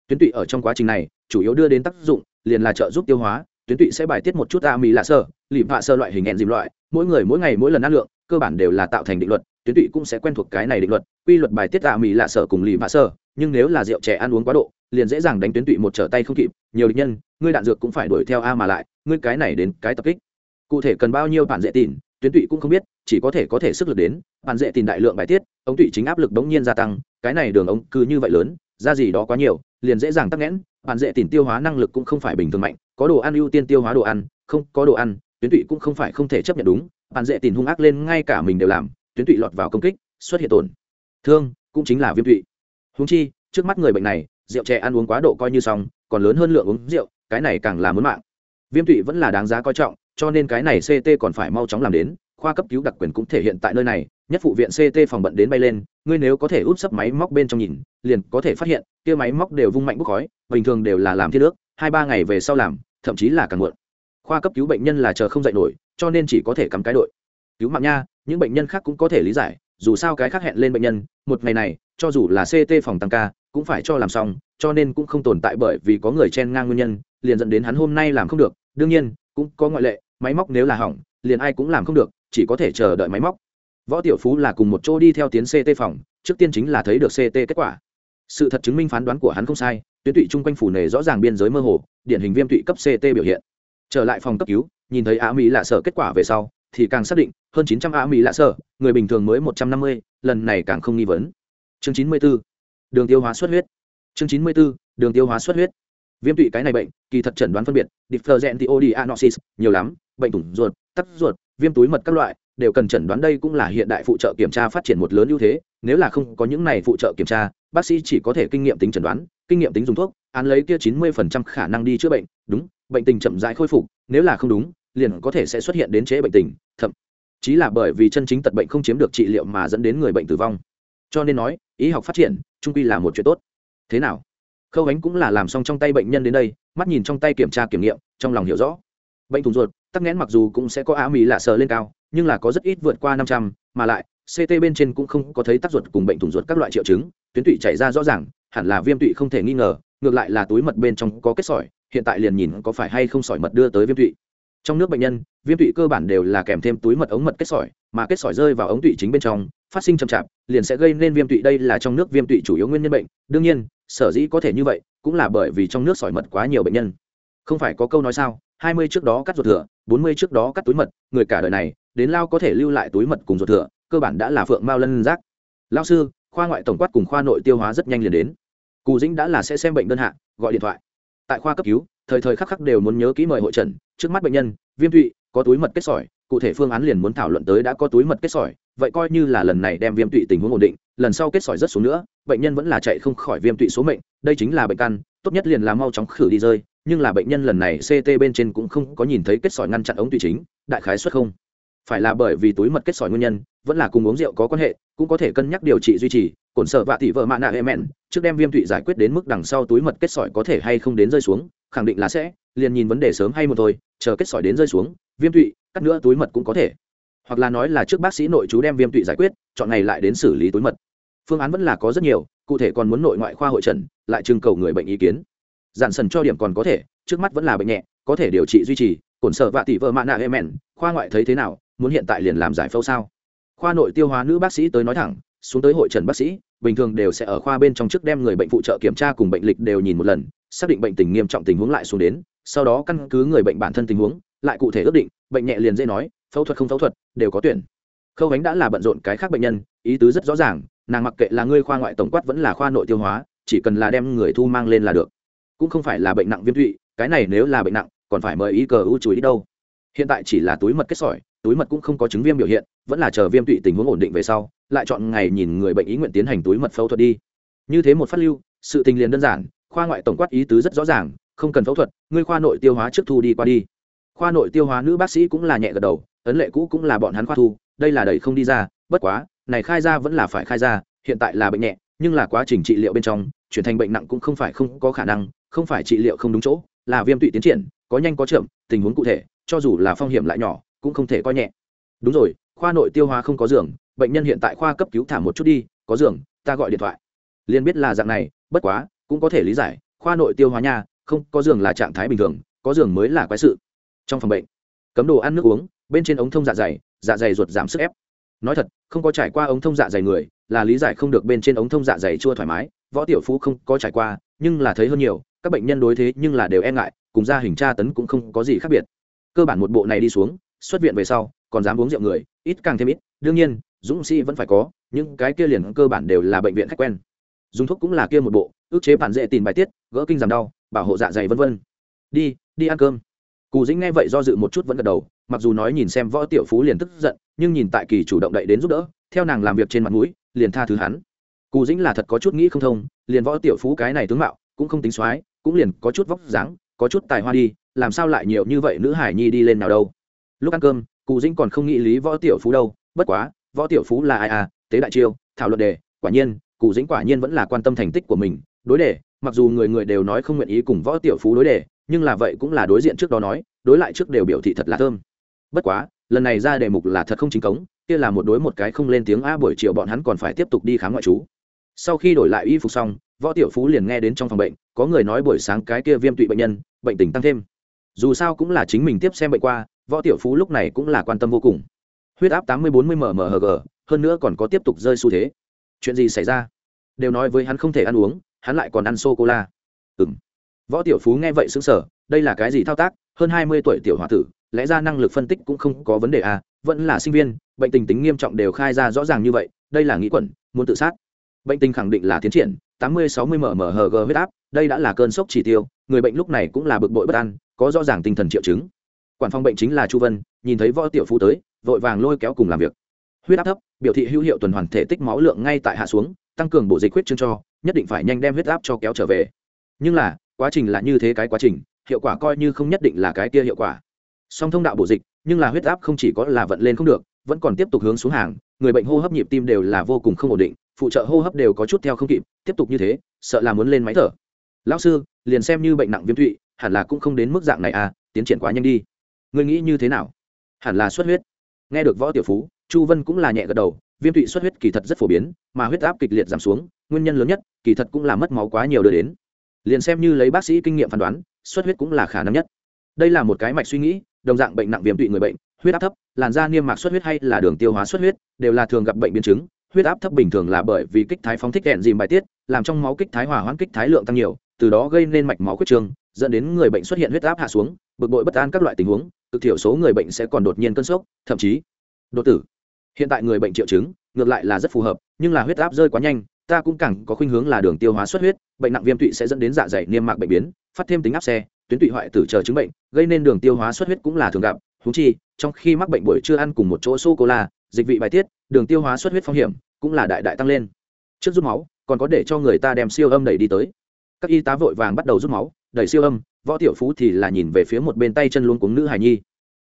Tuyến tụy ở trong quá trình này, chủ yếu đưa đến tác dụng, liền là trợ giúp tiêu hóa, tuyến tụy sẽ bài tiết một chút a mì lạ sơ lìm vạ sơ loại hình hẹn dìm loại, mỗi người mỗi ngày mỗi lần năng lượng, cơ bản đều là tạo thành định luật, tuyến tụy cũng sẽ quen thuộc cái này định luật, quy luật bài tiết a mì lạ sơ cùng lìm vạ sơ nhưng nếu là rượu trẻ ăn uống quá độ, liền dễ dàng đánh tuyến tụy một trở tay không kịp. Nhiều địch nhân, ngươi đạn dược cũng phải đuổi theo a mà lại, ngươi cái này đến cái tập kích. Cụ thể cần bao nhiêu bản dễ tìm tuyến tụy cũng không biết, chỉ có thể có thể sức lực đến. Bản dễ tìm đại lượng bài tiết, ống tụy chính áp lực đống nhiên gia tăng, cái này đường ống cứ như vậy lớn, ra gì đó quá nhiều, liền dễ dàng tắc nghẽn. Bản dễ tìm tiêu hóa năng lực cũng không phải bình thường mạnh, có đồ ăn ưu tiên tiêu hóa đồ ăn, không, có đồ ăn, tuyến tụy cũng không phải không thể chấp nhận đúng. Bản dễ tìm hung ác lên, ngay cả mình đều làm, tuyến tụy lọt vào công kích, xuất hiện tổn thương, cũng chính là viêm tụy húng chi, trước mắt người bệnh này, rượu chè ăn uống quá độ coi như xong, còn lớn hơn lượng uống rượu, cái này càng là muốn mạng. Viêm tụy vẫn là đáng giá coi trọng, cho nên cái này ct còn phải mau chóng làm đến, khoa cấp cứu đặc quyền cũng thể hiện tại nơi này, nhất phụ viện ct phòng bận đến bay lên, ngươi nếu có thể út sấp máy móc bên trong nhìn, liền có thể phát hiện, kia máy móc đều vung mạnh bốc khói, bình thường đều là làm thiết nước hai ba ngày về sau làm, thậm chí là càng muộn. Khoa cấp cứu bệnh nhân là chờ không dạy nổi, cho nên chỉ có thể cắm cái đội. Cứu mạng nha, những bệnh nhân khác cũng có thể lý giải dù sao cái khác hẹn lên bệnh nhân, một ngày này, cho dù là ct phòng tăng ca, cũng phải cho làm xong, cho nên cũng không tồn tại bởi vì có người chen ngang nguyên nhân, liền dẫn đến hắn hôm nay làm không được. Đương nhiên, cũng có ngoại lệ, máy móc nếu là hỏng, liền ai cũng làm không được, chỉ có thể chờ đợi máy móc. Võ tiểu phú là cùng một chỗ đi theo tiến ct phòng, trước tiên chính là thấy được ct kết quả. Sự thật chứng minh phán đoán của hắn không sai, tuyến tụy chung quanh phủ nề rõ ràng biên giới mơ hồ, điển hình viêm tụy cấp ct biểu hiện. Trở lại phòng cấp cứu, nhìn thấy á mỹ là sở kết quả về sau thì càng xác định, hơn chín trăm á mỹ lạ sở, người bình thường mới một trăm năm mươi, lần này càng không nghi vấn. Chương chín mươi b ố đường tiêu hóa xuất huyết. Chương chín mươi b ố đường tiêu hóa xuất huyết. Viêm tụy cái này bệnh, kỳ thật chẩn đoán phân biệt diphtheria nhiều lắm, bệnh thủng ruột, tắc ruột, viêm túi mật các loại, đều cần chẩn đoán đây cũng là hiện đại phụ trợ kiểm tra phát triển một lớn ưu thế, nếu là không có những này phụ trợ kiểm tra, bác sĩ chỉ có thể kinh nghiệm tính chẩn đoán, kinh nghiệm tính dùng thuốc, án lấy kia chín mươi phần trăm khả năng đi chữa bệnh, đúng, bệnh tình chậm rãi khôi phục, nếu là không đúng liền có thể sẽ xuất hiện đến chế bệnh tình, thậm chí là bởi vì chân chính tật bệnh không chiếm được trị liệu mà dẫn đến người bệnh tử vong. Cho nên nói, y học phát triển, trung quy là một chuyện tốt. Thế nào? Khâu ánh cũng là làm xong trong tay bệnh nhân đến đây, mắt nhìn trong tay kiểm tra kiểm nghiệm, trong lòng hiểu rõ. Bệnh thùng ruột, tắc nghẽn mặc dù cũng sẽ có á mỹ lạ sờ lên cao, nhưng là có rất ít vượt qua năm trăm, mà lại ct bên trên cũng không có thấy tác ruột cùng bệnh thùng ruột các loại triệu chứng, tuyến tụy chảy ra rõ ràng, hẳn là viêm tụy không thể nghi ngờ, ngược lại là túi mật bên trong có kết sỏi, hiện tại liền nhìn có phải hay không sỏi mật đưa tới viêm tụy trong nước bệnh nhân, viêm tụy cơ bản đều là kèm thêm túi mật ống mật kết sỏi, mà kết sỏi rơi vào ống tụy chính bên trong, phát sinh chậm chạp, liền sẽ gây nên viêm tụy. Đây là trong nước viêm tụy chủ yếu nguyên nhân bệnh. Đương nhiên, sở dĩ có thể như vậy, cũng là bởi vì trong nước sỏi mật quá nhiều bệnh nhân. Không phải có câu nói sao, hai mươi trước đó cắt ruột thừa, bốn mươi trước đó cắt túi mật, người cả đời này, đến lao có thể lưu lại túi mật cùng ruột thừa, cơ bản đã là phượng mao lân giác. Lao sư, khoa ngoại tổng quát cùng khoa nội tiêu hóa rất nhanh liền đến. Cù dĩnh đã là sẽ xem bệnh đơn hạ, gọi điện thoại. Tại khoa cấp cứu thời thời khắc khắc đều muốn nhớ kỹ mời hội trần, trước mắt bệnh nhân, viêm tụy, có túi mật kết sỏi, cụ thể phương án liền muốn thảo luận tới đã có túi mật kết sỏi, vậy coi như là lần này đem viêm tụy tình huống ổn định, lần sau kết sỏi rất xuống nữa, bệnh nhân vẫn là chạy không khỏi viêm tụy số mệnh, đây chính là bệnh căn, tốt nhất liền là mau chóng khử đi rơi, nhưng là bệnh nhân lần này ct bên trên cũng không có nhìn thấy kết sỏi ngăn chặn ống tụy chính, đại khái xuất không. Phải là bởi vì túi mật kết sỏi nguyên nhân, vẫn là cùng uống rượu có quan hệ, cũng có thể cân nhắc điều trị duy trì, cổn sợ vạ tỷ vợ mạ nạ hệ mẹn, trước đem viêm tụy giải quyết đến mức đằng sau túi mật kết sỏi có thể hay không đến rơi xuống khẳng định là sẽ, liền nhìn vấn đề sớm hay một thôi, chờ kết sỏi đến rơi xuống, viêm tụy, cắt nữa túi mật cũng có thể. Hoặc là nói là trước bác sĩ nội chú đem viêm tụy giải quyết, chọn ngày lại đến xử lý túi mật. Phương án vẫn là có rất nhiều, cụ thể còn muốn nội ngoại khoa hội trần, lại trưng cầu người bệnh ý kiến. Giản sần cho điểm còn có thể, trước mắt vẫn là bệnh nhẹ, có thể điều trị duy trì, cổn sợ vạ tỷ vợ mạ nạ em mẹn, khoa ngoại thấy thế nào, muốn hiện tại liền làm giải phẫu sao? Khoa nội tiêu hóa nữ bác sĩ tới nói thẳng, xuống tới hội trần bác sĩ, bình thường đều sẽ ở khoa bên trong trước đem người bệnh phụ trợ kiểm tra cùng bệnh lịch đều nhìn một lần xác định bệnh tình nghiêm trọng tình huống lại xuống đến sau đó căn cứ người bệnh bản thân tình huống lại cụ thể ước định bệnh nhẹ liền dễ nói phẫu thuật không phẫu thuật đều có tuyển. Khâu ánh đã là bận rộn cái khác bệnh nhân ý tứ rất rõ ràng nàng mặc kệ là ngươi khoa ngoại tổng quát vẫn là khoa nội tiêu hóa chỉ cần là đem người thu mang lên là được. Cũng không phải là bệnh nặng viêm tụy, cái này nếu là bệnh nặng còn phải mời ý cờ u chú ý đâu. Hiện tại chỉ là túi mật kết sỏi túi mật cũng không có chứng viêm biểu hiện vẫn là chờ viêm tụy tình huống ổn định về sau lại chọn ngày nhìn người bệnh ý nguyện tiến hành túi mật phẫu thuật đi. Như thế một phát lưu sự tình liền đơn giản khoa ngoại tổng quát ý tứ rất rõ ràng, không cần phẫu thuật, ngươi khoa nội tiêu hóa trước thu đi qua đi. Khoa nội tiêu hóa nữ bác sĩ cũng là nhẹ gật đầu, ấn lệ cũ cũng là bọn hắn khoa thu, đây là đẩy không đi ra, bất quá, này khai ra vẫn là phải khai ra, hiện tại là bệnh nhẹ, nhưng là quá trình trị liệu bên trong, chuyển thành bệnh nặng cũng không phải không có khả năng, không phải trị liệu không đúng chỗ, là viêm tụy tiến triển, có nhanh có chậm, tình huống cụ thể, cho dù là phong hiểm lại nhỏ, cũng không thể coi nhẹ. Đúng rồi, khoa nội tiêu hóa không có giường, bệnh nhân hiện tại khoa cấp cứu thả một chút đi, có giường, ta gọi điện thoại. Liền biết là dạng này, bất quá cũng có thể lý giải, khoa nội tiêu hóa nha, không, có giường là trạng thái bình thường, có giường mới là quái sự. Trong phòng bệnh, cấm đồ ăn nước uống, bên trên ống thông dạ dày dạ dày ruột giảm sức ép. Nói thật, không có trải qua ống thông dạ dày người, là lý giải không được bên trên ống thông dạ dày chưa thoải mái, võ tiểu phú không có trải qua, nhưng là thấy hơn nhiều, các bệnh nhân đối thế nhưng là đều e ngại, cùng ra hình tra tấn cũng không có gì khác biệt. Cơ bản một bộ này đi xuống, xuất viện về sau, còn dám uống rượu người, ít càng thêm ít, đương nhiên, dũng sĩ vẫn phải có, những cái kia liền cơ bản đều là bệnh viện khách quen dùng thuốc cũng là kia một bộ, ước chế bản dễ tìm bài tiết, gỡ kinh giảm đau, bảo hộ dạ dày vân vân. Đi đi ăn cơm. Cù dĩnh nghe vậy do dự một chút vẫn gật đầu, mặc dù nói nhìn xem võ tiểu phú liền tức giận, nhưng nhìn tại kỳ chủ động đậy đến giúp đỡ, theo nàng làm việc trên mặt mũi, liền tha thứ hắn. Cù dĩnh là thật có chút nghĩ không thông, liền võ tiểu phú cái này tướng mạo, cũng không tính soái, cũng liền có chút vóc dáng, có chút tài hoa đi, làm sao lại nhiều như vậy nữ hải nhi đi lên nào đâu. Lúc ăn cơm cụ dĩnh còn không nghĩ lý võ tiểu phú đâu, bất quá, võ tiểu phú là ai à tế đại chiêu, thảo luận đề, quả nhiên cụ dĩnh quả nhiên vẫn là quan tâm thành tích của mình, đối đề, mặc dù người người đều nói không nguyện ý cùng võ tiểu phú đối đề, nhưng là vậy cũng là đối diện trước đó nói, đối lại trước đều biểu thị thật là thơm. Bất quá, lần này ra đề mục là thật không chính cống, kia là một đối một cái không lên tiếng a buổi chiều bọn hắn còn phải tiếp tục đi khám ngoại trú. Sau khi đổi lại y phục xong, võ tiểu phú liền nghe đến trong phòng bệnh, có người nói buổi sáng cái kia viêm tụy bệnh nhân, bệnh tình tăng thêm. Dù sao cũng là chính mình tiếp xem bệnh qua, võ tiểu phú lúc này cũng là quan tâm vô cùng. Huyết áp tám mươi bốn mươi mmhg hơn nữa còn có tiếp tục rơi xu thế chuyện gì xảy ra? Đều nói với hắn không thể ăn uống, hắn lại còn ăn sô cô la. Ừng võ tiểu phú nghe vậy xứng sở đây là cái gì thao tác? Hơn hai mươi tuổi tiểu h o a tử, lẽ ra năng lực phân tích cũng không có vấn đề à vẫn là sinh viên, bệnh tình tính nghiêm trọng đều khai ra rõ ràng như vậy, đây là nghĩ quẩn, muốn tự sát. Bệnh tình khẳng định là tiến triển, tám mươi sáu mươi mmhg huyết áp, đây đã là cơn sốc chỉ tiêu, người bệnh lúc này cũng là bực bội bất an, có rõ ràng tinh thần triệu chứng. Quản phòng bệnh chính là chu vân, nhìn thấy võ tiểu phú tới, vội vàng lôi kéo cùng làm việc huyết áp thấp, biểu thị hữu hiệu tuần hoàn thể tích máu lượng ngay tại hạ xuống, tăng cường bộ dịch huyết chương cho, nhất định phải nhanh đem huyết áp cho kéo trở về. Nhưng là, quá trình là như thế cái quá trình, hiệu quả coi như không nhất định là cái kia hiệu quả. Song thông đạo bổ dịch, nhưng là huyết áp không chỉ có là vận lên không được, vẫn còn tiếp tục hướng xuống hàng, người bệnh hô hấp nhịp tim đều là vô cùng không ổn định, phụ trợ hô hấp đều có chút theo không kịp, tiếp tục như thế, sợ là muốn lên máy thở. Lão sư, liền xem như bệnh nặng viêm tụy, hẳn là cũng không đến mức dạng này à tiến triển quá nhanh đi. Người nghĩ như thế nào? Hẳn là xuất huyết. Nghe được võ tiểu phú chu vân cũng là nhẹ gật đầu, viêm tụy xuất huyết kỳ thật rất phổ biến, mà huyết áp kịch liệt giảm xuống, nguyên nhân lớn nhất, kỳ thật cũng là mất máu quá nhiều đưa đến. Liền xem như lấy bác sĩ kinh nghiệm phán đoán, xuất huyết cũng là khả năng nhất. Đây là một cái mạch suy nghĩ, đồng dạng bệnh nặng viêm tụy người bệnh, huyết áp thấp, làn da niêm mạc xuất huyết hay là đường tiêu hóa xuất huyết, đều là thường gặp bệnh biến chứng. Huyết áp thấp bình thường là bởi vì kích thái phóng thích đèn dìm bài tiết, làm trong máu kích thái hỏa hoãn kích thái lượng tăng nhiều, từ đó gây nên mạch máu khuyết trương, dẫn đến người bệnh xuất hiện huyết áp hạ xuống, bực bội bất an các loại tình huống, cực thiểu số người bệnh sẽ còn đột nhiên cơn sốc, thậm chí, đột tử hiện tại người bệnh triệu chứng, ngược lại là rất phù hợp, nhưng là huyết áp rơi quá nhanh, ta cũng càng có khuynh hướng là đường tiêu hóa xuất huyết, bệnh nặng viêm tụy sẽ dẫn đến dạ dày niêm mạc bệnh biến, phát thêm tính áp xe, tuyến tụy hoại tử chờ chứng bệnh, gây nên đường tiêu hóa xuất huyết cũng là thường gặp. Húng chi, trong khi mắc bệnh buổi trưa ăn cùng một chỗ sô cô la dịch vị bài tiết, đường tiêu hóa xuất huyết phong hiểm cũng là đại đại tăng lên. Trước rút máu, còn có để cho người ta đem siêu âm đẩy đi tới. Các y tá vội vàng bắt đầu rút máu, đẩy siêu âm, võ tiểu phú thì là nhìn về phía một bên tay chân luôn cuống nữ hài nhi.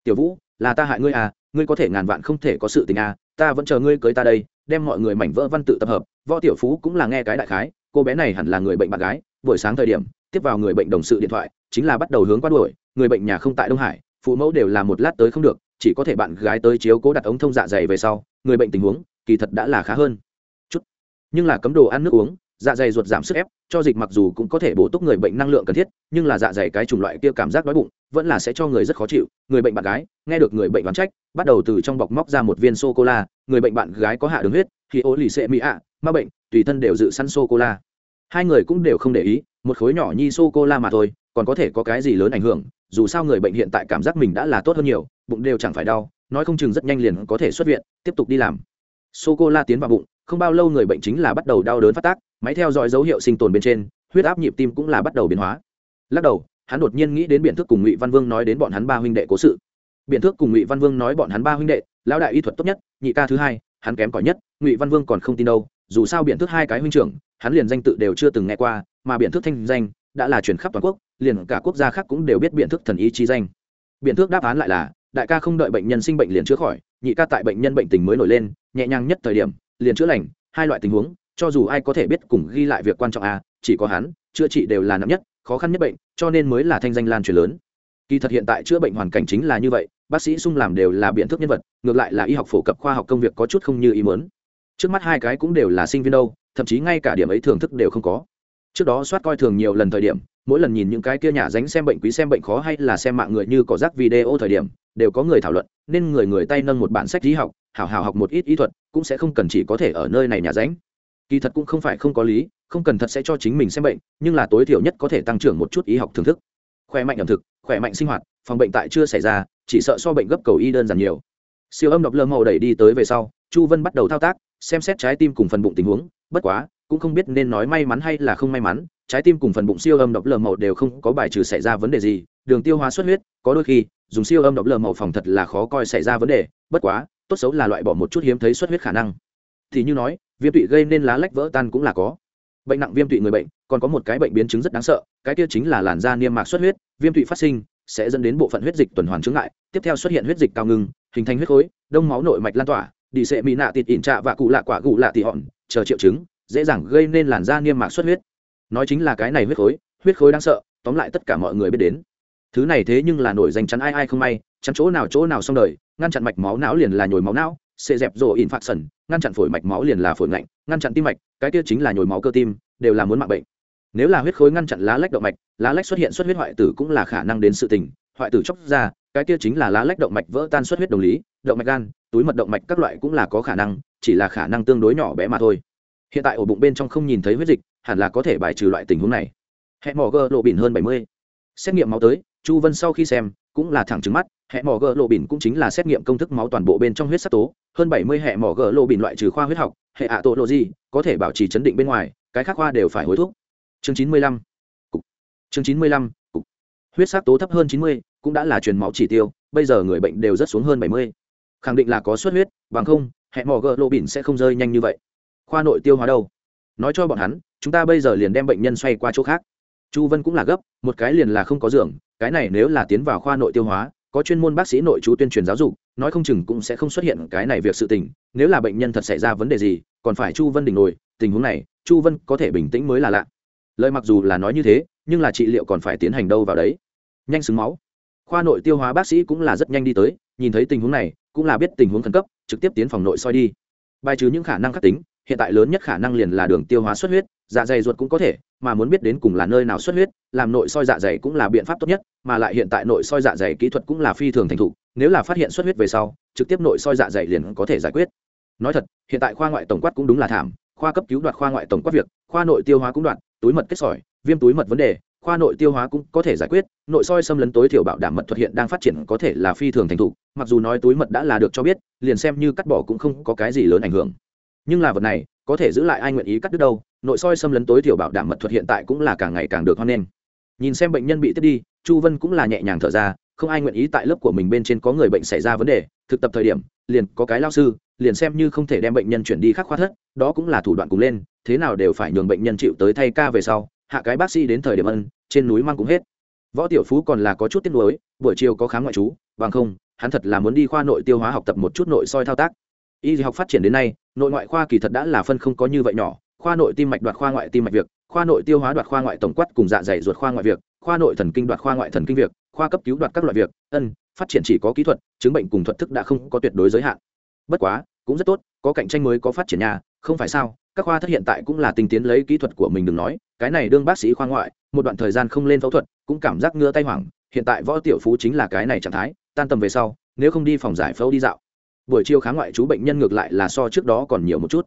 Tiểu vũ, là ta hại ngươi à ngươi có thể ngàn vạn không thể có sự tình à ta vẫn chờ ngươi cưới ta đây, đem mọi người mảnh vỡ văn tự tập hợp, võ tiểu phú cũng là nghe cái đại khái, cô bé này hẳn là người bệnh bạn gái, buổi sáng thời điểm, tiếp vào người bệnh đồng sự điện thoại, chính là bắt đầu hướng qua đuổi, người bệnh nhà không tại đông hải, phụ mẫu đều là một lát tới không được, chỉ có thể bạn gái tới chiếu cố đặt ống thông dạ dày về sau, người bệnh tình huống, kỳ thật đã là khá hơn. Chút. Nhưng là cấm đồ ăn nước uống dạ dày ruột giảm sức ép, cho dịch mặc dù cũng có thể bổ túc người bệnh năng lượng cần thiết, nhưng là dạ dày cái chủng loại kia cảm giác đói bụng, vẫn là sẽ cho người rất khó chịu. Người bệnh bạn gái, nghe được người bệnh đoán trách, bắt đầu từ trong bọc móc ra một viên sô cô la người bệnh bạn gái có hạ đường huyết khi ô lì xệ mỹ ạ, ma bệnh, tùy thân đều dự săn sô cô la hai người cũng đều không để ý, một khối nhỏ nhi sô cô la mà thôi, còn có thể có cái gì lớn ảnh hưởng, dù sao người bệnh hiện tại cảm giác mình đã là tốt hơn nhiều, bụng đều chẳng phải đau, nói không chừng rất nhanh liền có thể xuất viện, tiếp tục đi làm. Sô cô la tiến vào bụng, không bao lâu người bệnh chính là bắt đầu đau đớn phát tác máy theo dõi dấu hiệu sinh tồn bên trên, huyết áp nhịp tim cũng là bắt đầu biến hóa. Lắc đầu, hắn đột nhiên nghĩ đến biện thức cùng ngụy văn vương nói đến bọn hắn ba huynh đệ cố sự. Biện thức cùng ngụy văn vương nói bọn hắn ba huynh đệ, lão đại y thuật tốt nhất, nhị ca thứ hai, hắn kém cỏi nhất, ngụy văn vương còn không tin đâu, dù sao biện thức hai cái huynh trưởng, hắn liền danh tự đều chưa từng nghe qua, mà biện thức thanh danh đã là truyền khắp toàn quốc, liền cả quốc gia khác cũng đều biết biện thức thần ý chi danh. Biện thức đáp án lại là, đại ca không đợi bệnh nhân sinh bệnh liền chữa khỏi, nhị ca tại bệnh nhân bệnh tình mới nổi lên, nhẹ nhàng nhất thời điểm, liền chữa lành, hai loại tình huống cho dù ai có thể biết cùng ghi lại việc quan trọng à chỉ có hắn, chữa trị đều là nặng nhất, khó khăn nhất bệnh, cho nên mới là thanh danh lan truyền lớn. Kỳ thật hiện tại chữa bệnh hoàn cảnh chính là như vậy, bác sĩ sung làm đều là biện thức nhân vật, ngược lại là y học phổ cập khoa học công việc có chút không như ý muốn. Trước mắt hai cái cũng đều là sinh viên đâu, thậm chí ngay cả điểm ấy thưởng thức đều không có. Trước đó soát coi thường nhiều lần thời điểm, mỗi lần nhìn những cái kia nhà dánh xem bệnh quý xem bệnh khó hay là xem mạng người như có rác video thời điểm, đều có người thảo luận, nên người người tay nâng một bản sách lý học, hảo hảo học một ít ý thuật, cũng sẽ không cần chỉ có thể ở nơi này nhà ránh kỳ thật cũng không phải không có lý, không cần thật sẽ cho chính mình xem bệnh, nhưng là tối thiểu nhất có thể tăng trưởng một chút y học thưởng thức. Khỏe mạnh ẩm thực, khỏe mạnh sinh hoạt, phòng bệnh tại chưa xảy ra, chỉ sợ so bệnh gấp cầu y đơn giản nhiều. Siêu âm độc lơ màu đẩy đi tới về sau, chu vân bắt đầu thao tác, xem xét trái tim cùng phần bụng tình huống, bất quá, cũng không biết nên nói may mắn hay là không may mắn, trái tim cùng phần bụng siêu âm độc lờ màu đều không có bài trừ xảy ra vấn đề gì, đường tiêu hóa xuất huyết, có đôi khi, dùng siêu âm độc lờ màu phòng thật là khó coi xảy ra vấn đề, bất quá, tốt xấu là loại bỏ một chút hiếm thấy xuất huyết khả năng. Thì như nói viêm tụy gây nên lá lách vỡ tan cũng là có. Bệnh nặng viêm tụy người bệnh, còn có một cái bệnh biến chứng rất đáng sợ, cái kia chính là làn da niêm mạc xuất huyết, viêm tụy phát sinh, sẽ dẫn đến bộ phận huyết dịch tuần hoàn chứng lại tiếp theo xuất hiện huyết dịch cao ngưng, hình thành huyết khối, đông máu nội mạch lan tỏa, đi sệ bị nạ tịt ỉn trạ và cụ lạ quả cụ lạ tị hòn chờ triệu chứng, dễ dàng gây nên làn da niêm mạc xuất huyết. Nói chính là cái này huyết khối huyết khối đáng sợ, tóm lại tất cả mọi người biết đến. Thứ này thế nhưng là nổi danh chắn ai ai không may, chắn chỗ nào chỗ nào xong đời, ngăn chặn mạch máu não liền là nhồi máu não xệ dẹp rổ in phạt sần, ngăn chặn phổi mạch máu liền là phổi ngạnh, ngăn chặn tim mạch, cái kia chính là nhồi máu cơ tim, đều là muốn mạng bệnh. Nếu là huyết khối ngăn chặn lá lách động mạch, lá lách xuất hiện xuất huyết hoại tử cũng là khả năng đến sự tình, hoại tử chóc ra, cái kia chính là lá lách động mạch vỡ tan xuất huyết đồng lý, động mạch gan, túi mật động mạch các loại cũng là có khả năng, chỉ là khả năng tương đối nhỏ bé mà thôi. Hiện tại ổ bụng bên trong không nhìn thấy huyết dịch, hẳn là có thể bài trừ loại tình huống này. Hẹn mỏ gơ lộ bỉn hơn bảy mươi. Xét nghiệm máu tới, chu vân sau khi xem cũng là thẳng trứng mắt, hệ mỏ gỡ lộ bỉn cũng chính là xét nghiệm công thức máu toàn bộ bên trong huyết sắc tố, hơn bảy mươi hệ mỏ gỡ lộ bỉn loại trừ khoa huyết học, hệ ạ tổ lộ gì, có thể bảo trì chấn định bên ngoài, cái khác khoa đều phải hối thuốc chương chín mươi lăm chương chín mươi lăm huyết sắc tố thấp hơn chín mươi, cũng đã là truyền máu chỉ tiêu, bây giờ người bệnh đều rất xuống hơn bảy mươi. Khẳng định là có xuất huyết, bằng không, hệ mỏ gỡ lộ bỉn sẽ không rơi nhanh như vậy. Khoa nội tiêu hóa đâu? Nói cho bọn hắn, chúng ta bây giờ liền đem bệnh nhân xoay qua chỗ khác. Chu vân cũng là gấp, một cái liền là không có giường cái này nếu là tiến vào khoa nội tiêu hóa, có chuyên môn bác sĩ nội chú tuyên truyền giáo dục, nói không chừng cũng sẽ không xuất hiện cái này việc sự tình, nếu là bệnh nhân thật xảy ra vấn đề gì, còn phải chu vân đỉnh nổi tình huống này, chu vân có thể bình tĩnh mới là lạ. Lời mặc dù là nói như thế, nhưng là trị liệu còn phải tiến hành đâu vào đấy. Nhanh xứng máu. Khoa nội tiêu hóa bác sĩ cũng là rất nhanh đi tới, nhìn thấy tình huống này, cũng là biết tình huống khẩn cấp, trực tiếp tiến phòng nội soi đi. Bài trừ những khả năng khắc tính hiện tại lớn nhất khả năng liền là đường tiêu hóa xuất huyết dạ dày ruột cũng có thể, mà muốn biết đến cùng là nơi nào xuất huyết, làm nội soi dạ dày cũng là biện pháp tốt nhất, mà lại hiện tại nội soi dạ dày kỹ thuật cũng là phi thường thành thục, nếu là phát hiện xuất huyết về sau, trực tiếp nội soi dạ dày liền có thể giải quyết. Nói thật, hiện tại khoa ngoại tổng quát cũng đúng là thảm, khoa cấp cứu đoạt khoa ngoại tổng quát việc, khoa nội tiêu hóa cũng đoạt, túi mật kết sỏi, viêm túi mật vấn đề, khoa nội tiêu hóa cũng có thể giải quyết, nội soi xâm lấn tối thiểu bảo đảm mật thuật hiện đang phát triển có thể là phi thường thành thục, mặc dù nói túi mật đã là được cho biết, liền xem như cắt bỏ cũng không có cái gì lớn ảnh hưởng nhưng là vật này, có thể giữ lại ai nguyện ý cắt đứt đâu, nội soi xâm lấn tối thiểu bảo đảm mật thuật hiện tại cũng là càng ngày càng được hoan nghênh. Nhìn xem bệnh nhân bị tiếp đi, chu vân cũng là nhẹ nhàng thở ra, không ai nguyện ý tại lớp của mình bên trên có người bệnh xảy ra vấn đề, thực tập thời điểm, liền có cái lao sư, liền xem như không thể đem bệnh nhân chuyển đi khác khoa thất, đó cũng là thủ đoạn cùng lên, thế nào đều phải nhường bệnh nhân chịu tới thay ca về sau, hạ cái bác sĩ đến thời điểm ân, trên núi mang cũng hết. Võ tiểu phú còn là có chút tiếc nuối, buổi chiều có khám ngoại trú, bằng không, hắn thật là muốn đi khoa nội tiêu hóa học tập một chút nội soi thao tác y học phát triển đến nay, nội ngoại khoa kỳ thật đã là phân không có như vậy nhỏ. Khoa nội tim mạch đoạt khoa ngoại tim mạch việc, khoa nội tiêu hóa đoạt khoa ngoại tổng quát cùng dạ dày ruột khoa ngoại việc, khoa nội thần kinh đoạt khoa ngoại thần kinh việc, khoa cấp cứu đoạt các loại việc. Ân, phát triển chỉ có kỹ thuật, chứng bệnh cùng thuật thức đã không có tuyệt đối giới hạn. Bất quá, cũng rất tốt, có cạnh tranh mới có phát triển nhà không phải sao? Các khoa thất hiện tại cũng là tinh tiến lấy kỹ thuật của mình đừng nói, cái này đương bác sĩ khoa ngoại, một đoạn thời gian không lên phẫu thuật, cũng cảm giác ngứa tay hoảng. Hiện tại võ tiểu phú chính là cái này trạng thái, tan tầm về sau, nếu không đi phòng giải phẫu đi dạo buổi chiều khám ngoại chú bệnh nhân ngược lại là so trước đó còn nhiều một chút.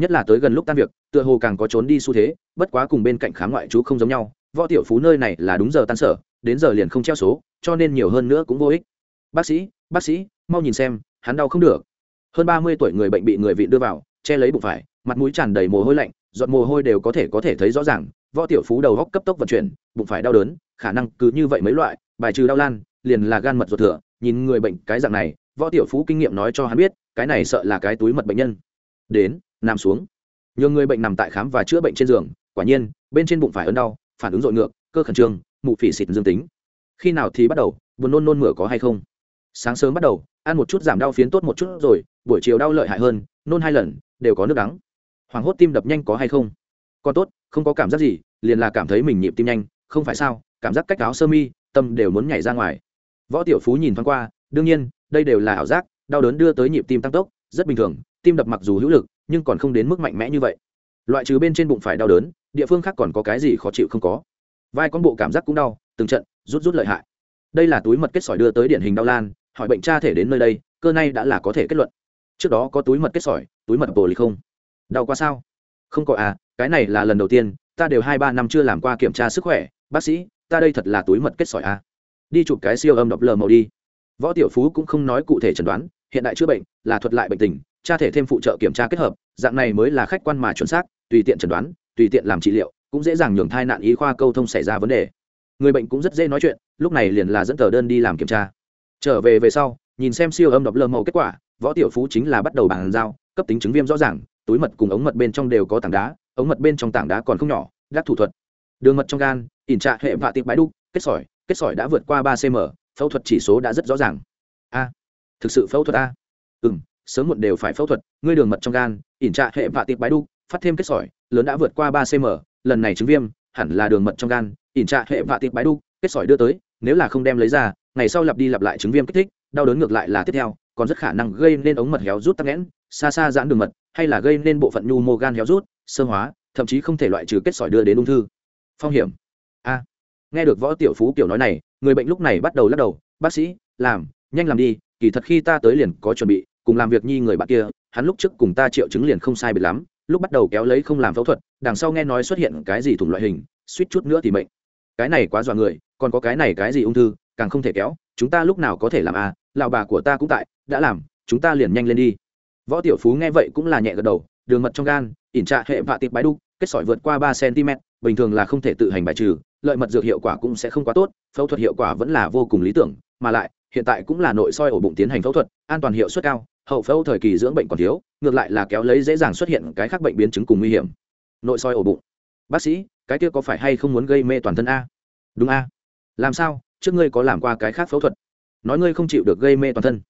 Nhất là tới gần lúc tan việc, tựa hồ càng có trốn đi xu thế, bất quá cùng bên cạnh khám ngoại chú không giống nhau, võ tiểu phú nơi này là đúng giờ tan sở, đến giờ liền không treo số, cho nên nhiều hơn nữa cũng vô ích. Bác sĩ bác sĩ, mau nhìn xem, hắn đau không được. Hơn ba mươi tuổi người bệnh bị người vị đưa vào, che lấy bụng phải, mặt mũi tràn đầy mồ hôi lạnh, giọt mồ hôi đều có thể có thể thấy rõ ràng, võ tiểu phú đầu góc cấp tốc vận chuyển, bụng phải đau đớn, khả năng cứ như vậy mấy loại, bài trừ đau lan, liền là gan mật ruột thừa, nhìn người bệnh cái dạng này võ tiểu phú kinh nghiệm nói cho hắn biết, cái này sợ là cái túi mật bệnh nhân. Đến, nằm xuống. Nhiều người bệnh nằm tại khám và chữa bệnh trên giường, quả nhiên, bên trên bụng phải ớn đau, phản ứng dội ngược, cơ khẩn trương, mụ phỉ xịt dương tính. Khi nào thì bắt đầu, buồn nôn nôn mửa có hay không? Sáng sớm bắt đầu, ăn một chút giảm đau phiến tốt một chút rồi, buổi chiều đau lợi hại hơn, nôn hai lần, đều có nước đắng. Hoảng hốt tim đập nhanh có hay không? Còn tốt, không có cảm giác gì, liền là cảm thấy mình nhịp tim nhanh, không phải sao, cảm giác cách áo sơ mi, tâm đều muốn nhảy ra ngoài. Võ tiểu phú nhìn thoáng qua, đương nhiên đây đều là ảo giác, đau đớn đưa tới nhịp tim tăng tốc, rất bình thường, tim đập mặc dù hữu lực, nhưng còn không đến mức mạnh mẽ như vậy. Loại trừ bên trên bụng phải đau đớn, địa phương khác còn có cái gì khó chịu không có. Vai con bộ cảm giác cũng đau, từng trận, rút rút lợi hại. Đây là túi mật kết sỏi đưa tới điển hình đau lan, hỏi bệnh tra thể đến nơi đây, cơ này đã là có thể kết luận. Trước đó có túi mật kết sỏi, túi mật bồ lì không. Đau quá sao? Không có à cái này là lần đầu tiên, ta đều hai ba năm chưa làm qua kiểm tra sức khỏe, bác sĩ, ta đây thật là túi mật kết sỏi à. đi chụp cái siêu âm độc lờ màu đi võ tiểu phú cũng không nói cụ thể chẩn đoán, hiện đại chữa bệnh là thuật lại bệnh tình, tra thể thêm phụ trợ kiểm tra kết hợp, dạng này mới là khách quan mà chuẩn xác, tùy tiện chẩn đoán, tùy tiện làm trị liệu, cũng dễ dàng nhường thai nạn y khoa câu thông xảy ra vấn đề. Người bệnh cũng rất dễ nói chuyện, lúc này liền là dẫn tờ đơn đi làm kiểm tra. Trở về về sau, nhìn xem siêu âm đọc lơ màu kết quả, võ tiểu phú chính là bắt đầu bàn giao, cấp tính chứng viêm rõ ràng, túi mật cùng ống mật bên trong đều có tảng đá, ống mật bên trong tảng đá còn không nhỏ gác thủ thuật. Đường mật trong gan, ỉn trạ hệ vạ tiệp bãi đúc kết sỏi kết sỏi đã vượt qua ba cm phẫu thuật chỉ số đã rất rõ ràng. A thực sự phẫu thuật a. Ừ m sớm muộn đều phải phẫu thuật ngươi đường mật trong gan ỉn trạ hệ vạ tiệp bãi đu, phát thêm kết sỏi lớn đã vượt qua ba cm lần này chứng viêm hẳn là đường mật trong gan ỉn trạ hệ vạ tiệp bãi đu. kết sỏi đưa tới nếu là không đem lấy ra ngày sau lặp đi lặp lại chứng viêm kích thích đau đớn ngược lại là tiếp theo còn rất khả năng gây nên ống mật héo rút tắc nghẽn xa xa giãn đường mật hay là gây nên bộ phận nhu mô gan héo rút sơ hóa thậm chí không thể loại trừ kết sỏi đưa đến ung thư. Phong hiểm nghe được võ tiểu phú kiểu nói này, người bệnh lúc này bắt đầu lắc đầu, bác sĩ, làm, nhanh làm đi, kỳ thật khi ta tới liền có chuẩn bị, cùng làm việc nhi người bạn kia, hắn lúc trước cùng ta triệu chứng liền không sai biệt lắm, lúc bắt đầu kéo lấy không làm phẫu thuật, đằng sau nghe nói xuất hiện cái gì thủng loại hình, suýt chút nữa thì mệnh. Cái này quá dọa người, còn có cái này cái gì ung thư, càng không thể kéo, chúng ta lúc nào có thể làm à lão bà của ta cũng tại, đã làm, chúng ta liền nhanh lên đi. Võ tiểu phú nghe vậy cũng là nhẹ gật đầu, đường mật trong gan, ỉn trạ hệ vạ tiệp bái đu, kết sỏi vượt qua ba cm bình thường là không thể tự hành bài trừ lợi mật dược hiệu quả cũng sẽ không quá tốt, phẫu thuật hiệu quả vẫn là vô cùng lý tưởng, mà lại, hiện tại cũng là nội soi ổ bụng tiến hành phẫu thuật, an toàn hiệu suất cao, hậu phẫu thời kỳ dưỡng bệnh còn thiếu, ngược lại là kéo lấy dễ dàng xuất hiện cái khác bệnh biến chứng cùng nguy hiểm. Nội soi ổ bụng. Bác sĩ, cái kia có phải hay không muốn gây mê toàn thân a? Đúng a. Làm sao? Trước ngươi có làm qua cái khác phẫu thuật. Nói ngươi không chịu được gây mê toàn thân.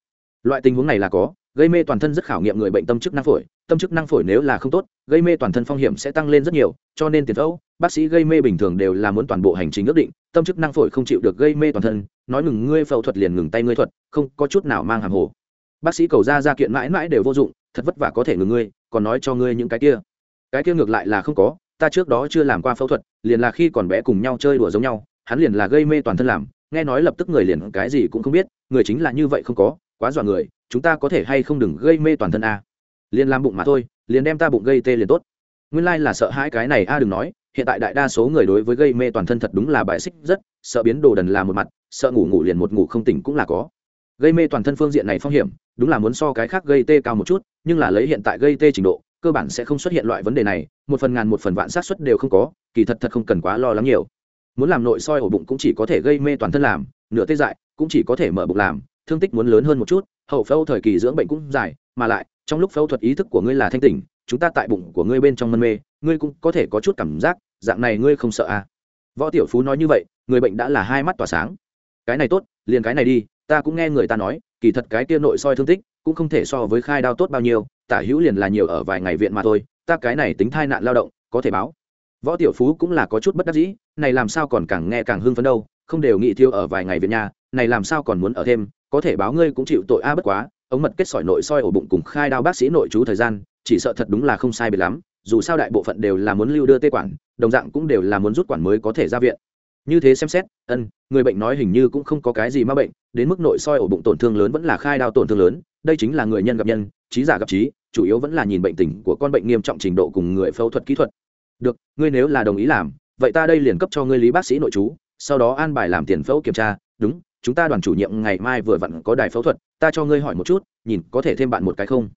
Loại tình huống này là có gây mê toàn thân rất khảo nghiệm người bệnh tâm chức năng phổi, tâm chức năng phổi nếu là không tốt, gây mê toàn thân phong hiểm sẽ tăng lên rất nhiều, cho nên tiền phẫu, bác sĩ gây mê bình thường đều là muốn toàn bộ hành trình ước định, tâm chức năng phổi không chịu được gây mê toàn thân, nói ngừng ngươi phẫu thuật liền ngừng tay ngươi thuật, không có chút nào mang hàng hồ. Bác sĩ cầu ra ra kiện mãi mãi đều vô dụng, thật vất vả có thể ngừng ngươi, còn nói cho ngươi những cái kia. Cái kia ngược lại là không có, ta trước đó chưa làm qua phẫu thuật, liền là khi còn bé cùng nhau chơi đùa giống nhau, hắn liền là gây mê toàn thân làm, nghe nói lập tức người liền, cái gì cũng không biết, người chính là như vậy không có quá dọa người, chúng ta có thể hay không đừng gây mê toàn thân a? Liền làm bụng mà thôi, liền đem ta bụng gây tê liền tốt. Nguyên lai là sợ hãi cái này a đừng nói, hiện tại đại đa số người đối với gây mê toàn thân thật đúng là bài xích rất, sợ biến đồ đần là một mặt, sợ ngủ ngủ liền một ngủ không tỉnh cũng là có. Gây mê toàn thân phương diện này phong hiểm, đúng là muốn so cái khác gây tê cao một chút, nhưng là lấy hiện tại gây tê trình độ, cơ bản sẽ không xuất hiện loại vấn đề này, một phần ngàn một phần vạn sát suất đều không có, kỳ thật thật không cần quá lo lắng nhiều. Muốn làm nội soi ổ bụng cũng chỉ có thể gây mê toàn thân làm, nửa tê dại, cũng chỉ có thể mở bụng làm thương tích muốn lớn hơn một chút, hậu phẫu thời kỳ dưỡng bệnh cũng dài, mà lại, trong lúc phẫu thuật ý thức của ngươi là thanh tỉnh, chúng ta tại bụng của ngươi bên trong mân mê, ngươi cũng có thể có chút cảm giác, dạng này ngươi không sợ à? Võ tiểu phú nói như vậy, người bệnh đã là hai mắt tỏa sáng. Cái này tốt, liền cái này đi, ta cũng nghe người ta nói, kỳ thật cái kia nội soi thương tích, cũng không thể so với khai đao tốt bao nhiêu, tả hữu liền là nhiều ở vài ngày viện mà thôi, ta cái này tính thai nạn lao động, có thể báo. Võ tiểu phú cũng là có chút bất đắc dĩ, này làm sao còn càng nghe càng hưng phấn đâu, không đều nghĩ thiêu ở vài ngày viện nhà, này làm sao còn muốn ở thêm có thể báo ngươi cũng chịu tội a, bất quá, ống mật kết sỏi nội soi ổ bụng cùng khai đao bác sĩ nội trú thời gian, chỉ sợ thật đúng là không sai biệt lắm, dù sao đại bộ phận đều là muốn lưu đưa tê quản, đồng dạng cũng đều là muốn rút quản mới có thể ra viện. Như thế xem xét, ân, người bệnh nói hình như cũng không có cái gì ma bệnh, đến mức nội soi ổ bụng tổn thương lớn vẫn là khai đao tổn thương lớn, đây chính là người nhân gặp nhân, trí giả gặp trí, chủ yếu vẫn là nhìn bệnh tình của con bệnh nghiêm trọng trình độ cùng người phẫu thuật kỹ thuật. Được, ngươi nếu là đồng ý làm, vậy ta đây liền cấp cho ngươi lý bác sĩ nội chú sau đó an bài làm tiền phẫu kiểm tra, đúng chúng ta đoàn chủ nhiệm ngày mai vừa vặn có đài phẫu thuật, ta cho ngươi hỏi một chút, nhìn có thể thêm bạn một cái không?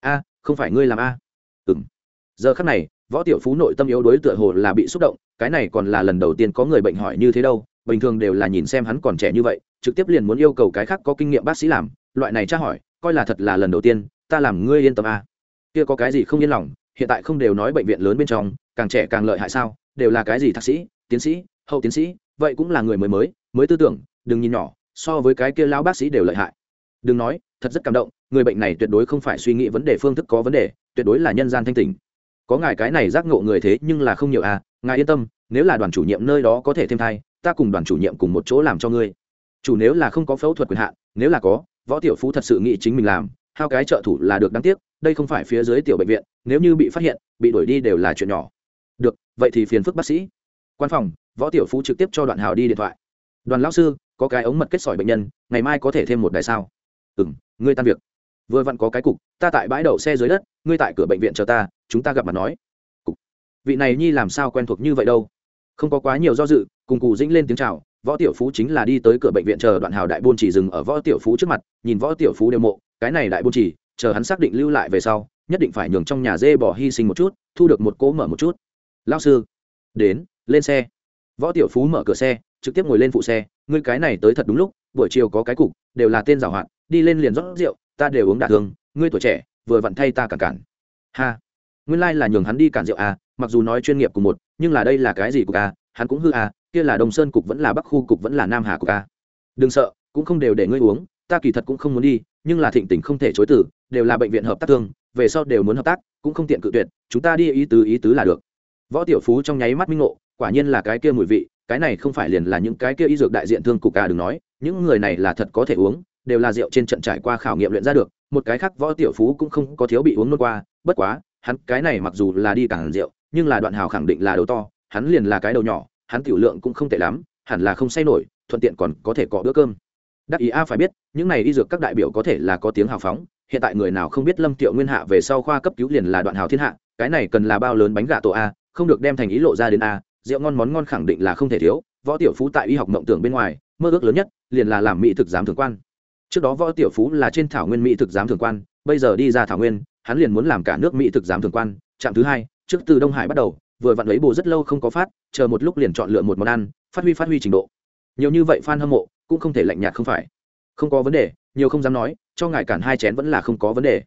A, không phải ngươi làm a. À? ừng giờ khắc này, võ tiểu phú nội tâm yếu đối tựa hồ là bị xúc động, cái này còn là lần đầu tiên có người bệnh hỏi như thế đâu, bình thường đều là nhìn xem hắn còn trẻ như vậy, trực tiếp liền muốn yêu cầu cái khác có kinh nghiệm bác sĩ làm, loại này tra hỏi, coi là thật là lần đầu tiên, ta làm ngươi yên tâm a. Kia có cái gì không yên lòng, hiện tại không đều nói bệnh viện lớn bên trong, càng trẻ càng lợi hại sao, đều là cái gì thạc sĩ, tiến sĩ, hậu tiến sĩ, vậy cũng là người mới mới mới tư tưởng, đừng nhìn nhỏ so với cái kia lão bác sĩ đều lợi hại. Đừng nói, thật rất cảm động, người bệnh này tuyệt đối không phải suy nghĩ vấn đề phương thức có vấn đề, tuyệt đối là nhân gian thanh tình. Có ngài cái này giác ngộ người thế nhưng là không nhiều à ngài yên tâm, nếu là đoàn chủ nhiệm nơi đó có thể thêm thai, ta cùng đoàn chủ nhiệm cùng một chỗ làm cho ngươi. Chủ nếu là không có phẫu thuật quyền hạn, nếu là có, võ tiểu phú thật sự nghĩ chính mình làm, hao cái trợ thủ là được đáng tiếc, đây không phải phía dưới tiểu bệnh viện, nếu như bị phát hiện, bị đuổi đi đều là chuyện nhỏ. Được, vậy thì phiền phức bác sĩ. Quan phòng, võ tiểu phú trực tiếp cho đoạn hào đi điện thoại đoàn lão sư, có cái ống mật kết sỏi bệnh nhân, ngày mai có thể thêm một đài sao? Ừ m ngươi tan việc. Vừa vặn có cái cục, ta tại bãi đậu xe dưới đất, ngươi tại cửa bệnh viện chờ ta, chúng ta gặp mặt nói. Cục. Vị này nhi làm sao quen thuộc như vậy đâu? Không có quá nhiều do dự, cùng cụ dĩnh lên tiếng c h à o võ tiểu phú chính là đi tới cửa bệnh viện chờ đoạn hào đại bôn chỉ dừng ở võ tiểu phú trước mặt, nhìn võ tiểu phú đều mộ, cái này đại bôn chỉ, chờ hắn xác định lưu lại về sau, nhất định phải nhường trong nhà dê bỏ hy sinh một chút, thu được một cỗ mở một chút. Lao sư, đến, lên xe. Võ tiểu phú mở cửa xe trực tiếp ngồi lên phụ xe, ngươi cái này tới thật đúng lúc, buổi chiều có cái cục, đều là tên giảo hoạt, đi lên liền rót rượu, ta đều uống đả thương, ngươi tuổi trẻ, vừa vặn thay ta cản cản. Ha. Nguyên lai、like、là nhường hắn đi cản rượu à mặc dù nói chuyên nghiệp cùng một, nhưng là đây là cái gì cục à hắn cũng hư à kia là đồng sơn cục vẫn là bắc khu cục vẫn là nam hà cục à. Đừng sợ, cũng không đều để ngươi uống, ta kỳ thật cũng không muốn đi, nhưng là thịnh tình không thể chối tử đều là bệnh viện hợp tác thương, về sau đều muốn hợp tác, cũng không tiện cự tuyệt, chúng ta đi ý tứ ý tứ là được. Võ tiểu phú trong nháy mắt minh ngộ, quả nhiên là cái kia mùi vị cái này không phải liền là những cái kia y dược đại diện thương cục à đừng nói, những người này là thật có thể uống, đều là rượu trên trận trải qua khảo nghiệm luyện ra được, một cái khác võ tiểu phú cũng không có thiếu bị uống nôn qua, bất quá, hắn cái này mặc dù là đi cảng rượu, nhưng là đoạn hào khẳng định là đầu to, hắn liền là cái đầu nhỏ, hắn tiểu lượng cũng không tệ lắm, hẳn là không say nổi, thuận tiện còn có thể cọ bữa cơm. Đắc ý a, phải biết, những này y dược các đại biểu có thể là có tiếng hào phóng, hiện tại người nào không biết lâm tiệu nguyên hạ về sau khoa cấp cứu liền là đoạn hào thiên hạ, cái này cần là bao lớn bánh gà tổ a, không được đem thành ý lộ ra đến a rượu ngon món ngon khẳng định là không thể thiếu, võ tiểu phú tại y học mộng tưởng bên ngoài, mơ ước lớn nhất liền là làm mỹ thực giám thường quan. Trước đó võ tiểu phú là trên thảo nguyên mỹ thực giám thường quan, bây giờ đi ra thảo nguyên, hắn liền muốn làm cả nước mỹ thực giám thường quan. Trạm thứ hai, trước từ đông hải bắt đầu, vừa vặn lấy bồ rất lâu không có phát, chờ một lúc liền chọn lựa một món ăn, phát huy phát huy trình độ. Nhiều như vậy fan hâm mộ, cũng không thể lạnh nhạt không phải. Không có vấn đề, nhiều không dám nói, cho ngài cản hai chén vẫn là không có vấn đề.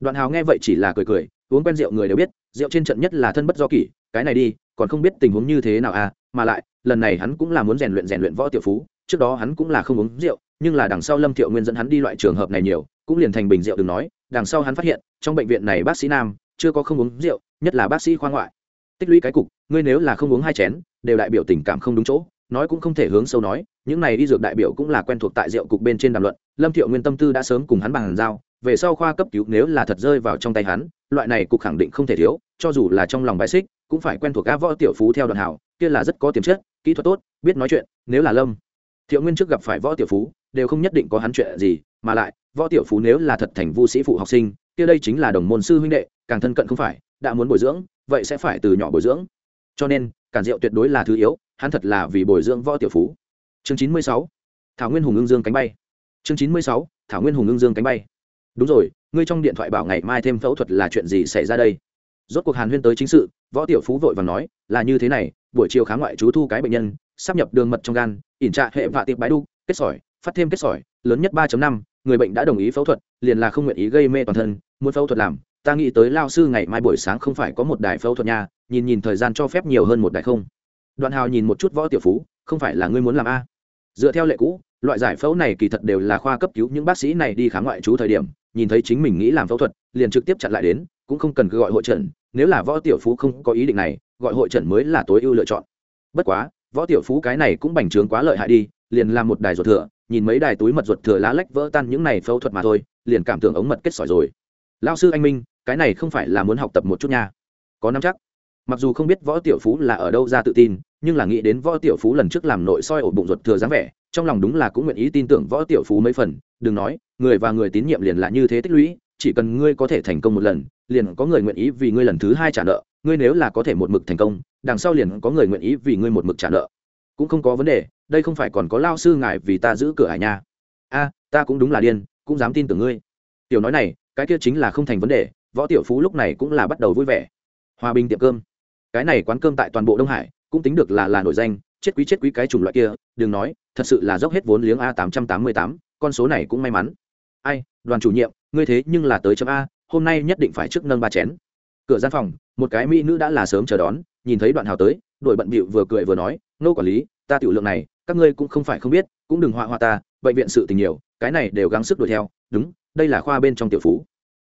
Đoạn hào nghe vậy chỉ là cười cười, uống quen rượu người đều biết, rượu trên trận nhất là thân bất do kỷ, cái này đi còn không biết tình huống như thế nào à mà lại, lần này hắn cũng là muốn rèn luyện rèn luyện võ tiểu phú, trước đó hắn cũng là không uống rượu, nhưng là đằng sau lâm thiệu nguyên dẫn hắn đi loại trường hợp này nhiều, cũng liền thành bình rượu đừng nói, đằng sau hắn phát hiện, trong bệnh viện này bác sĩ nam, chưa có không uống rượu, nhất là bác sĩ khoa ngoại. Tích lũy cái cục, ngươi nếu là không uống hai chén, đều đại biểu tình cảm không đúng chỗ, nói cũng không thể hướng sâu nói, những này đi dược đại biểu cũng là quen thuộc tại rượu cục bên trên đàm luận, lâm thiệu nguyên tâm tư đã sớm cùng hắn bàn giao về sau khoa cấp cứu nếu là thật rơi vào trong tay hắn, loại này cục khẳng định không thể thiếu, cho dù là trong lòng bài xích, cũng phải quen thuộc các võ tiểu phú theo đoàn hảo, kia là rất có tiềm chất, kỹ thuật tốt, biết nói chuyện, nếu là lâm. Thiệu nguyên trước gặp phải võ tiểu phú, đều không nhất định có hắn chuyện gì, mà lại, võ tiểu phú nếu là thật thành vu sĩ phụ học sinh, kia đây chính là đồng môn sư huynh đệ, càng thân cận không phải, đã muốn bồi dưỡng, vậy sẽ phải từ nhỏ bồi dưỡng. Cho nên, cản rượu tuyệt đối là thứ yếu, hắn thật là vì bồi dưỡng võ tiểu phú. Chương chín mươi sáu, thảo nguyên hùng ương dương cánh bay. Chương chín mươi sáu, thảo nguyên hùng ương dương cánh bay đúng rồi, ngươi trong điện thoại bảo ngày mai thêm phẫu thuật là chuyện gì xảy ra đây? Rốt cuộc hàn huyên tới chính sự, võ tiểu phú vội và nói, là như thế này, buổi chiều khá ngoại chú thu cái bệnh nhân, sắp nhập đường mật trong gan, ỉn trạ hệ vạ tiệp bãi đu, kết sỏi, phát thêm kết sỏi, lớn nhất ba năm, người bệnh đã đồng ý phẫu thuật, liền là không nguyện ý gây mê toàn thân, muốn phẫu thuật làm, ta nghĩ tới lao sư ngày mai buổi sáng không phải có một đài phẫu thuật nha, nhìn nhìn thời gian cho phép nhiều hơn một đài không. Đoạn hào nhìn một chút võ tiểu phú, không phải là ngươi muốn làm a. Dựa theo lệ cũ, loại giải phẫu này kỳ thật đều là khoa cấp cứu, những bác sĩ này đi khám ngoại trú thời điểm nhìn thấy chính mình nghĩ làm phẫu thuật, liền trực tiếp chặn lại đến, cũng không cần cứ gọi hội trần, nếu là võ tiểu phú không có ý định này, gọi hội trần mới là tối ưu lựa chọn. Bất quá, võ tiểu phú cái này cũng bành trướng quá lợi hại đi, liền làm một đài ruột thừa, nhìn mấy đài túi mật ruột thừa lá lách vỡ tan những này phẫu thuật mà thôi, liền cảm tưởng ống mật kết sỏi rồi. Lao sư anh minh, cái này không phải là muốn học tập một chút nha. Có năm chắc. Mặc dù không biết võ tiểu phú là ở đâu ra tự tin, nhưng là nghĩ đến võ tiểu phú lần trước làm nội soi ổ bụng ruột thừa dáng vẻ, trong lòng đúng là cũng nguyện ý tin tưởng võ tiểu phú mấy phần đừng nói, người và người tín nhiệm liền là như thế tích lũy, chỉ cần ngươi có thể thành công một lần, liền có người nguyện ý vì ngươi lần thứ hai trả nợ. Ngươi nếu là có thể một mực thành công, đằng sau liền có người nguyện ý vì ngươi một mực trả nợ. Cũng không có vấn đề, đây không phải còn có lao sư ngài vì ta giữ cửa hải nha. A, ta cũng đúng là điên, cũng dám tin tưởng ngươi. Tiểu nói này, cái kia chính là không thành vấn đề, võ tiểu phú lúc này cũng là bắt đầu vui vẻ. Hòa bình tiệm cơm. Cái này quán cơm tại toàn bộ đông hải, cũng tính được là là nổi danh, chết quý chết quý cái chủng loại kia, đừng nói, thật sự là dốc hết vốn liếng a tám trăm tám mươi tám con số này cũng may mắn. Ai, đoàn chủ nhiệm, ngươi thế nhưng là tới chấm a, hôm nay nhất định phải trước nâng ba chén. Cửa gian phòng, một cái mỹ nữ đã là sớm chờ đón, nhìn thấy đoạn hào tới đội bận bịu vừa cười vừa nói nô quản lý, ta tiểu lượng này, các ngươi cũng không phải không biết, cũng đừng họa hoa ta, bệnh viện sự tình nhiều, cái này đều gắng sức đuổi theo, đúng, đây là khoa bên trong tiểu phú.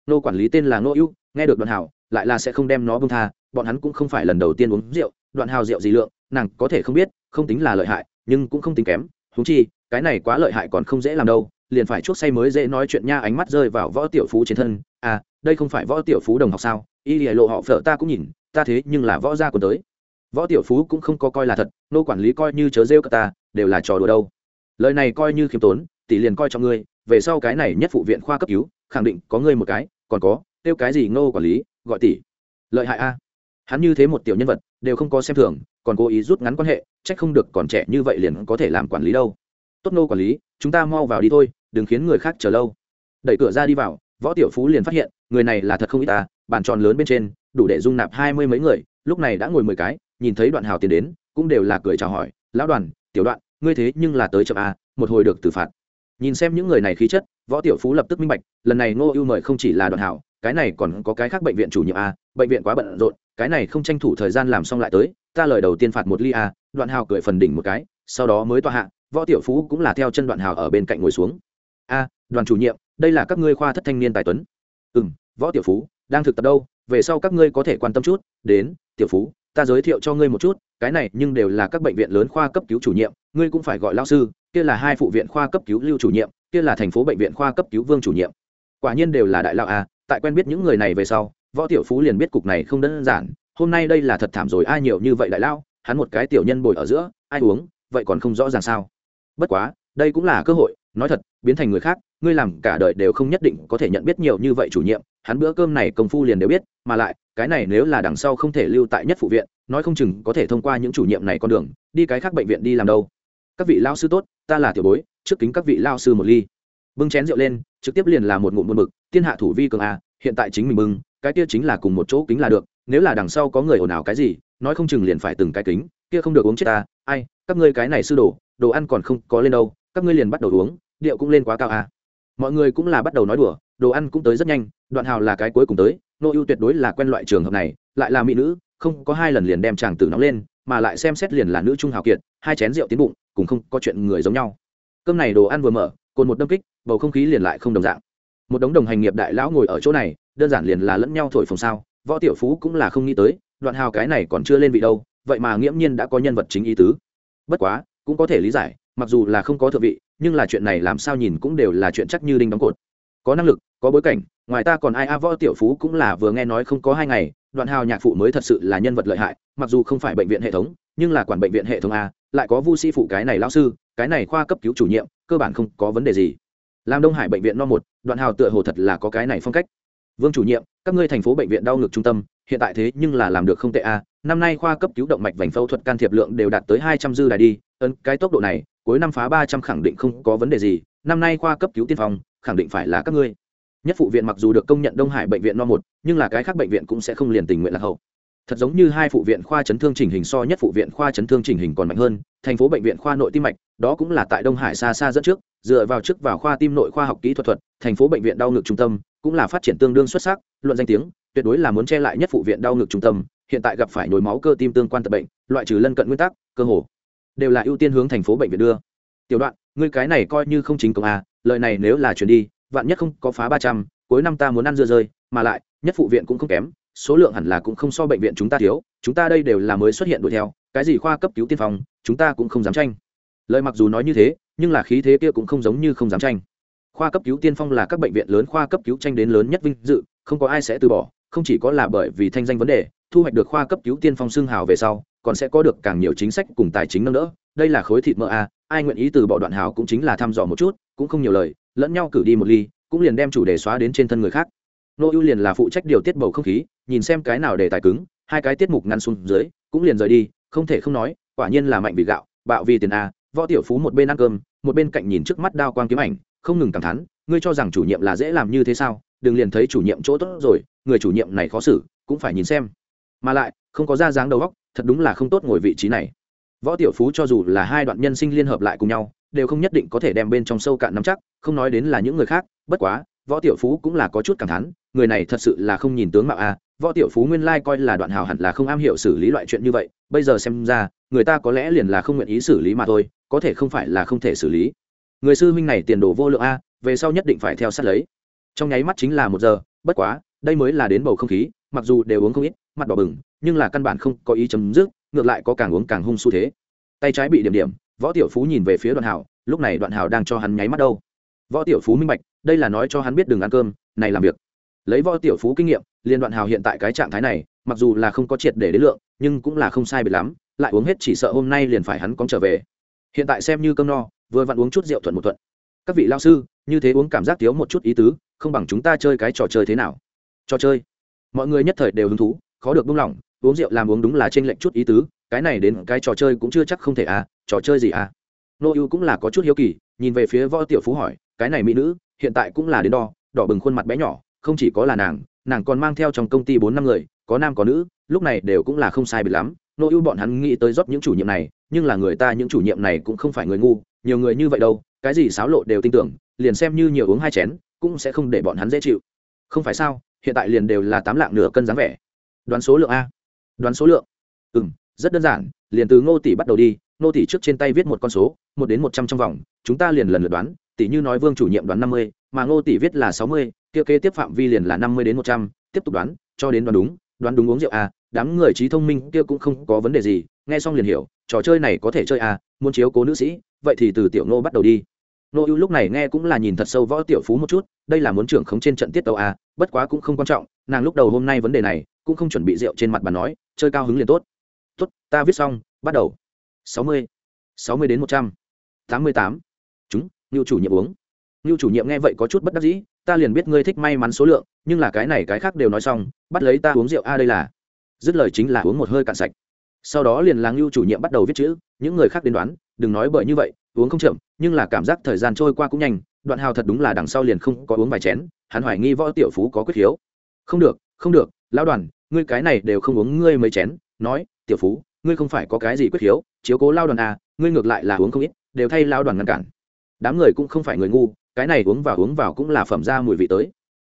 Nô quản lý tên là nô ưu, nghe được đoạn hào, lại là sẽ không đem nó bông tha, bọn hắn cũng không phải lần đầu tiên uống rượu, đoạn hào rượu gì lượng, nàng có thể không biết, không tính là lợi hại, nhưng cũng không tính kém húng chi cái này quá lợi hại còn không dễ làm đâu, liền phải chuốc say mới dễ nói chuyện nha, ánh mắt rơi vào võ tiểu phú trên thân. À đây không phải võ tiểu phú đồng học sao? Y lìa lộ họ phở ta cũng nhìn, ta thế nhưng là võ gia còn tới. Võ tiểu phú cũng không có coi là thật, nô quản lý coi như chớ rêu cả ta, đều là trò đùa đâu. Lời này coi như khiêm tốn, tỷ liền coi cho ngươi, về sau cái này nhất phụ viện khoa cấp cứu, khẳng định có ngươi một cái, còn có tiêu cái gì nô quản lý, gọi tỷ. Lợi hại a. Hắn như thế một tiểu nhân vật, đều không có xem thường, còn cố ý rút ngắn quan hệ trách không được còn trẻ như vậy liền có thể làm quản lý đâu tốt nô quản lý, chúng ta mau vào đi thôi, đừng khiến người khác chờ lâu. Đẩy cửa ra đi vào, võ tiểu phú liền phát hiện, người này là thật không ít ta, bàn tròn lớn bên trên, đủ để dung nạp hai mươi mấy người, lúc này đã ngồi mười cái, nhìn thấy đoạn hào tiền đến, cũng đều là cười chào hỏi, lão đoàn, tiểu đoạn, ngươi thế nhưng là tới chậm a một hồi được tử phạt. Nhìn xem những người này khí chất, võ tiểu phú lập tức minh bạch, lần này ngô ưu mời không chỉ là đoạn hảo cái này còn có cái khác bệnh viện chủ nhiệm a bệnh viện quá bận rộn, cái này không tranh thủ thời gian làm xong lại tới, ta lời đầu tiên phạt một ly a đoạn hào cười phần đỉnh một cái, sau đó mới tòa hạ võ tiểu phú cũng là theo chân đoạn hào ở bên cạnh ngồi xuống. A, đoàn chủ nhiệm, đây là các ngươi khoa thất thanh niên tài tuấn. Ừ m võ tiểu phú, đang thực tập đâu? Về sau các ngươi có thể quan tâm chút. Đến, tiểu phú, ta giới thiệu cho ngươi một chút, cái này nhưng đều là các bệnh viện lớn khoa cấp cứu chủ nhiệm, ngươi cũng phải gọi lao sư, kia là hai phụ viện khoa cấp cứu lưu chủ nhiệm, kia là thành phố bệnh viện khoa cấp cứu vương chủ nhiệm. Quả nhiên đều là đại lao a, tại quen biết những người này về sau, võ tiểu phú liền biết cục này không đơn giản. Hôm nay đây là thật thảm rồi, ai nhiều như vậy đại lao hắn một cái tiểu nhân bồi ở giữa, ai uống, vậy còn không rõ ràng sao? Bất quá, đây cũng là cơ hội, nói thật, biến thành người khác, ngươi làm cả đời đều không nhất định có thể nhận biết nhiều như vậy chủ nhiệm, hắn bữa cơm này công phu liền đều biết, mà lại, cái này nếu là đằng sau không thể lưu tại nhất phụ viện, nói không chừng có thể thông qua những chủ nhiệm này con đường, đi cái khác bệnh viện đi làm đâu. Các vị lao sư tốt, ta là tiểu bối, trước kính các vị lao sư một ly. Bưng chén rượu lên, trực tiếp liền là một ngụm buồn bực, thiên hạ thủ vi cường a, hiện tại chính mình bưng, cái kia chính là cùng một chỗ kính là được, nếu là đằng sau có người ồn ào cái gì, nói không chừng liền phải từng cái kính, kia không được uống chết ta, ai, các ngươi cái này sư đồ đồ ăn còn không có lên đâu, các ngươi liền bắt đầu uống, điệu cũng lên quá cao à? mọi người cũng là bắt đầu nói đùa, đồ ăn cũng tới rất nhanh, đoạn hào là cái cuối cùng tới, nô ưu tuyệt đối là quen loại trường hợp này, lại là mỹ nữ, không có hai lần liền đem chàng tử nóng lên, mà lại xem xét liền là nữ trung hào kiệt, hai chén rượu tiến bụng cũng không có chuyện người giống nhau. Cơm này đồ ăn vừa mở, cồn một đâm kích, bầu không khí liền lại không đồng dạng. Một đống đồng hành nghiệp đại lão ngồi ở chỗ này, đơn giản liền là lẫn nhau thổi phồng sao, võ tiểu phú cũng là không nghĩ tới, đoạn hào cái này còn chưa lên vị đâu, vậy mà nghiễm nhiên đã có nhân vật chính ý tứ. Bất quá cũng có thể lý giải, mặc dù là không có thượng vị, nhưng là chuyện này làm sao nhìn cũng đều là chuyện chắc như đinh đóng cột. Có năng lực, có bối cảnh, ngoài ta còn ai a võ tiểu phú cũng là vừa nghe nói không có hai ngày, đoạn hào nhạc phụ mới thật sự là nhân vật lợi hại, mặc dù không phải bệnh viện hệ thống, nhưng là quản bệnh viện hệ thống a, lại có vu sĩ phụ cái này lão sư, cái này khoa cấp cứu chủ nhiệm, cơ bản không có vấn đề gì. Làm đông hải bệnh viện no một, đoạn hào tựa hồ thật là có cái này phong cách. Vương chủ nhiệm, các ngươi thành phố bệnh viện đau ngực trung tâm, hiện tại thế nhưng là làm được không tệ a năm nay khoa cấp cứu động mạch vành phẫu thuật can thiệp lượng đều đạt tới hai trăm dư đài đi. Ấn, cái tốc độ này, cuối năm phá ba trăm khẳng định không có vấn đề gì. Năm nay khoa cấp cứu tiên phong, khẳng định phải là các ngươi. Nhất phụ viện mặc dù được công nhận đông hải bệnh viện no một, nhưng là cái khác bệnh viện cũng sẽ không liền tình nguyện là hậu. Thật giống như hai phụ viện khoa chấn thương chỉnh hình so nhất phụ viện khoa chấn thương chỉnh hình còn mạnh hơn, thành phố bệnh viện khoa nội tim mạch, đó cũng là tại đông hải xa xa dẫn trước, dựa vào trước vào khoa tim nội khoa học kỹ thuật thuật, thành phố bệnh viện đau ngực trung tâm cũng là phát triển tương đương xuất sắc, luận danh tiếng, tuyệt đối là muốn che lại nhất phụ viện đau ngực trung tâm hiện tại gặp phải nhồi máu cơ tim tương quan tật bệnh, loại trừ lân cận nguyên tắc, cơ hồ đều là ưu tiên hướng thành phố bệnh viện đưa. Tiểu đoạn, ngươi cái này coi như không chính công à lời này nếu là chuyển đi, vạn nhất không có phá ba trăm, cuối năm ta muốn ăn dưa rơi, mà lại, nhất phụ viện cũng không kém, số lượng hẳn là cũng không so bệnh viện chúng ta thiếu, chúng ta đây đều là mới xuất hiện đuổi theo, cái gì khoa cấp cứu tiên phòng chúng ta cũng không dám tranh. Lời mặc dù nói như thế, nhưng là khí thế kia cũng không giống như không dám tranh. Khoa cấp cứu tiên phong là các bệnh viện lớn khoa cấp cứu tranh đến lớn nhất vinh dự, không có ai sẽ từ bỏ, không chỉ có là bởi vì thanh danh vấn đề thu hoạch được khoa cấp cứu tiên phong xương hào về sau, còn sẽ có được càng nhiều chính sách cùng tài chính nâng đỡ. Đây là khối thịt mỡ a, ai nguyện ý từ bỏ đoạn hào cũng chính là thăm dò một chút, cũng không nhiều lời, lẫn nhau cử đi một ly, cũng liền đem chủ đề xóa đến trên thân người khác. Nô ưu liền là phụ trách điều tiết bầu không khí, nhìn xem cái nào để tài cứng, hai cái tiết mục ngăn xuống dưới, cũng liền rời đi, không thể không nói, quả nhiên là mạnh vì gạo, bạo vì tiền a, võ tiểu phú một bên ăn cơm, một bên cạnh nhìn trước mắt đao quang kiếm ảnh, không ngừng cảm thán, ngươi cho rằng chủ nhiệm là dễ làm như thế sao? Đừng liền thấy chủ nhiệm chỗ tốt rồi, người chủ nhiệm này khó xử, cũng phải nhìn xem mà lại, không có ra dáng đầu góc thật đúng là không tốt ngồi vị trí này võ tiểu phú cho dù là hai đoạn nhân sinh liên hợp lại cùng nhau, đều không nhất định có thể đem bên trong sâu cạn nắm chắc, không nói đến là những người khác, bất quá, võ tiểu phú cũng là có chút cảm thán, người này thật sự là không nhìn tướng mạo a à. võ tiểu phú nguyên lai coi là đoạn hào hẳn là không am hiểu xử lý loại chuyện như vậy, bây giờ xem ra, người ta có lẽ liền là không nguyện ý xử lý mà thôi, có thể không phải là không thể xử lý người sư huynh này tiền đồ vô lượng a, về sau nhất định phải theo sát lấy trong nháy mắt chính là một giờ, bất quá, đây mới là đến bầu không khí, mặc dù đều uống không ít mặt đỏ bừng, nhưng là căn bản không có ý chấm dứt, ngược lại có càng uống càng hung xu thế. Tay trái bị điểm điểm, võ tiểu phú nhìn về phía đoạn hảo, lúc này đoạn hảo đang cho hắn nháy mắt đâu. Võ tiểu phú minh bạch, đây là nói cho hắn biết đừng ăn cơm, này làm việc. Lấy võ tiểu phú kinh nghiệm liên đoạn hào hiện tại cái trạng thái này, mặc dù là không có triệt để đến lượng, nhưng cũng là không sai biệt lắm, lại uống hết chỉ sợ hôm nay liền phải hắn cóng trở về. Hiện tại xem như cơm no, vừa vặn uống chút rượu thuận một thuận. Các vị lao sư, như thế uống cảm giác thiếu một chút ý tứ, không bằng chúng ta chơi cái trò chơi thế nào? Trò chơi. Mọi người nhất thời đều hứng thú khó được buông lỏng, uống rượu làm uống đúng là trên lệnh chút ý tứ, cái này đến cái trò chơi cũng chưa chắc không thể à trò chơi gì à? Nô ưu cũng là có chút hiếu kỳ, nhìn về phía võ tiểu phú hỏi, cái này mỹ nữ, hiện tại cũng là đến đo, đỏ bừng khuôn mặt bé nhỏ, không chỉ có là nàng nàng còn mang theo trong công ty bốn năm người, có nam có nữ, lúc này đều cũng là không sai biệt lắm. Nô ưu bọn hắn nghĩ tới rót những chủ nhiệm này, nhưng là người ta những chủ nhiệm này cũng không phải người ngu, nhiều người như vậy đâu, cái gì xáo lộ đều tin tưởng, liền xem như nhiều uống hai chén, cũng sẽ không để bọn hắn dễ chịu. Không phải sao, hiện tại liền đều là tám lạng nửa cân dáng vẻ đoán số lượng a. Đoán số lượng. Ừ m rất đơn giản, liền từ ngô tỷ bắt đầu đi, ngô tỷ trước trên tay viết một con số, một đến một trăm trong vòng, chúng ta liền lần lượt đoán, tỷ như nói vương chủ nhiệm đoán năm mươi, mà ngô tỷ viết là sáu mươi, kia kế tiếp phạm vi liền là năm mươi đến một trăm, tiếp tục đoán, cho đến đoán đúng đoán đúng uống rượu a, đám người trí thông minh kia cũng không có vấn đề gì, nghe xong liền hiểu, trò chơi này có thể chơi a, muốn chiếu cố nữ sĩ, vậy thì từ tiểu ngô bắt đầu đi nô ưu lúc này nghe cũng là nhìn thật sâu võ tiểu phú một chút, đây là muốn trưởng khống trên trận tiết tàu à? bất quá cũng không quan trọng, nàng lúc đầu hôm nay vấn đề này, cũng không chuẩn bị rượu trên mặt bà nói, chơi cao hứng liền tốt. Tốt, ta viết xong, bắt đầu. Sáu mươi sáu mươi đến một trăm, tám mươi tám. Chúng, ngưu chủ nhiệm uống. Ngưu chủ nhiệm nghe vậy có chút bất đắc dĩ, ta liền biết ngươi thích may mắn số lượng, nhưng là cái này cái khác đều nói xong, bắt lấy ta uống rượu, a, đây là. Dứt lời chính là uống một hơi cạn sạch sau đó liền là ngưu chủ nhiệm bắt đầu viết chữ, những người khác đến đoán, đừng nói bởi như vậy, uống không chậm, nhưng là cảm giác thời gian trôi qua cũng nhanh, đoạn hào thật đúng là đằng sau liền không có uống vài chén, hắn hoài nghi võ tiểu phú có quyết hiếu. Không được không được, lão đoàn, ngươi cái này đều không uống ngươi mấy chén, nói, tiểu phú, ngươi không phải có cái gì quyết hiếu, chiếu cố lao đoàn à ngươi ngược lại là uống không ít, đều thay lao đoàn ngăn cản. Đám người cũng không phải người ngu, cái này uống vào uống vào cũng là phẩm ra mùi vị tới.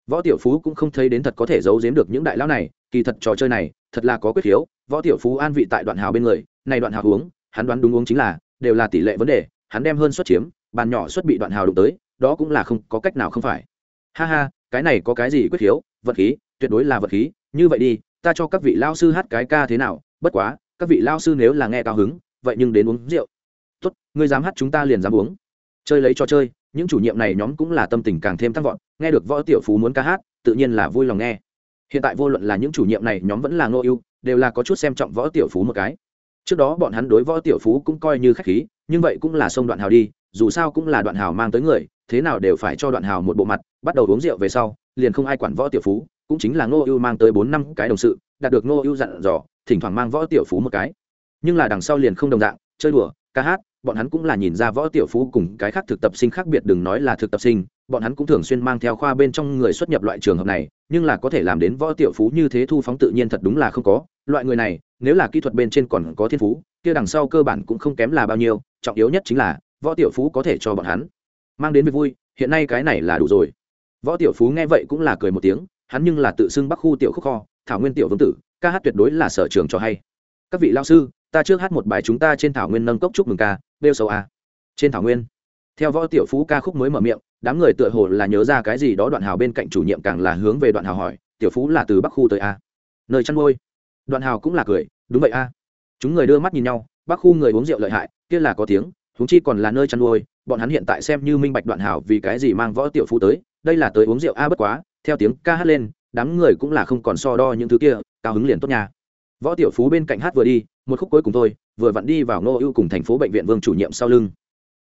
Võ tiểu phú cũng không thấy đến thật có thể giấu giếm được những đại lão này, kỳ thật trò chơi này thật là có quyết khiếu, võ tiểu phú an vị tại đoạn hào bên người, này đoạn hào uống, hắn đoán đúng uống chính là, đều là tỷ lệ vấn đề, hắn đem hơn xuất chiếm, bàn nhỏ xuất bị đoạn hào đụng tới, đó cũng là không, có cách nào không phải. Ha ha, cái này có cái gì quyết khiếu, vật khí, tuyệt đối là vật khí, như vậy đi, ta cho các vị lao sư hát cái ca thế nào, bất quá, các vị lao sư nếu là nghe cao hứng, vậy nhưng đến uống rượu. Tốt, ngươi dám hát chúng ta liền dám uống. Chơi lấy cho chơi, những chủ nhiệm này nhóm cũng là tâm tình càng thêm tăng vọt, nghe được võ tiểu phú muốn ca hát, tự nhiên là vui lòng nghe hiện tại vô luận là những chủ nhiệm này nhóm vẫn là ngô ưu, đều là có chút xem trọng võ tiểu phú một cái. Trước đó bọn hắn đối võ tiểu phú cũng coi như khách khí, nhưng vậy cũng là sông đoạn hào đi, dù sao cũng là đoạn hào mang tới người, thế nào đều phải cho đoạn hào một bộ mặt, bắt đầu uống rượu về sau, liền không ai quản võ tiểu phú, cũng chính là ngô ưu mang tới bốn năm cái đồng sự, đạt được ngô ưu dặn dò, thỉnh thoảng mang võ tiểu phú một cái. Nhưng là đằng sau liền không đồng dạng, chơi đùa, ca hát bọn hắn cũng là nhìn ra võ tiểu phú cùng cái khác thực tập sinh khác biệt, đừng nói là thực tập sinh, bọn hắn cũng thường xuyên mang theo khoa bên trong người xuất nhập loại trường hợp này, nhưng là có thể làm đến võ tiểu phú như thế thu phóng tự nhiên thật đúng là không có. Loại người này, nếu là kỹ thuật bên trên còn có thiên phú, kia đằng sau cơ bản cũng không kém là bao nhiêu, trọng yếu nhất chính là võ tiểu phú có thể cho bọn hắn mang đến việc vui, hiện nay cái này là đủ rồi. Võ tiểu phú nghe vậy cũng là cười một tiếng, hắn nhưng là tự xưng bắc khu tiểu khúc kho, thảo nguyên tiểu vương tử, ca hát tuyệt đối là sở trường cho hay các vị lao sư, ta trước hát một bài chúng ta trên thảo nguyên nâng cốc chúc mừng ca, bêu sâu a. Trên thảo nguyên, theo võ tiểu phú ca khúc mới mở miệng, đám người tựa hồ là nhớ ra cái gì đó đoạn hào bên cạnh chủ nhiệm càng là hướng về đoạn hào hỏi, tiểu phú là từ bắc khu tới a. Nơi chăn nuôi. Đoạn hào cũng là cười, đúng vậy a. Chúng người đưa mắt nhìn nhau, bắc khu người uống rượu lợi hại, kia là có tiếng, huống chi còn là nơi chăn nuôi, bọn hắn hiện tại xem như minh bạch đoạn hào vì cái gì mang võ tiểu phú tới, đây là tới uống rượu a bất quá, theo tiếng ca hát lên, đám người cũng là không còn so đo những thứ kia, cao hứng liền tốt nhà võ tiểu phú bên cạnh hát vừa đi, một khúc cuối cùng thôi, vừa vặn đi vào nô ưu cùng thành phố bệnh viện vương chủ nhiệm sau lưng.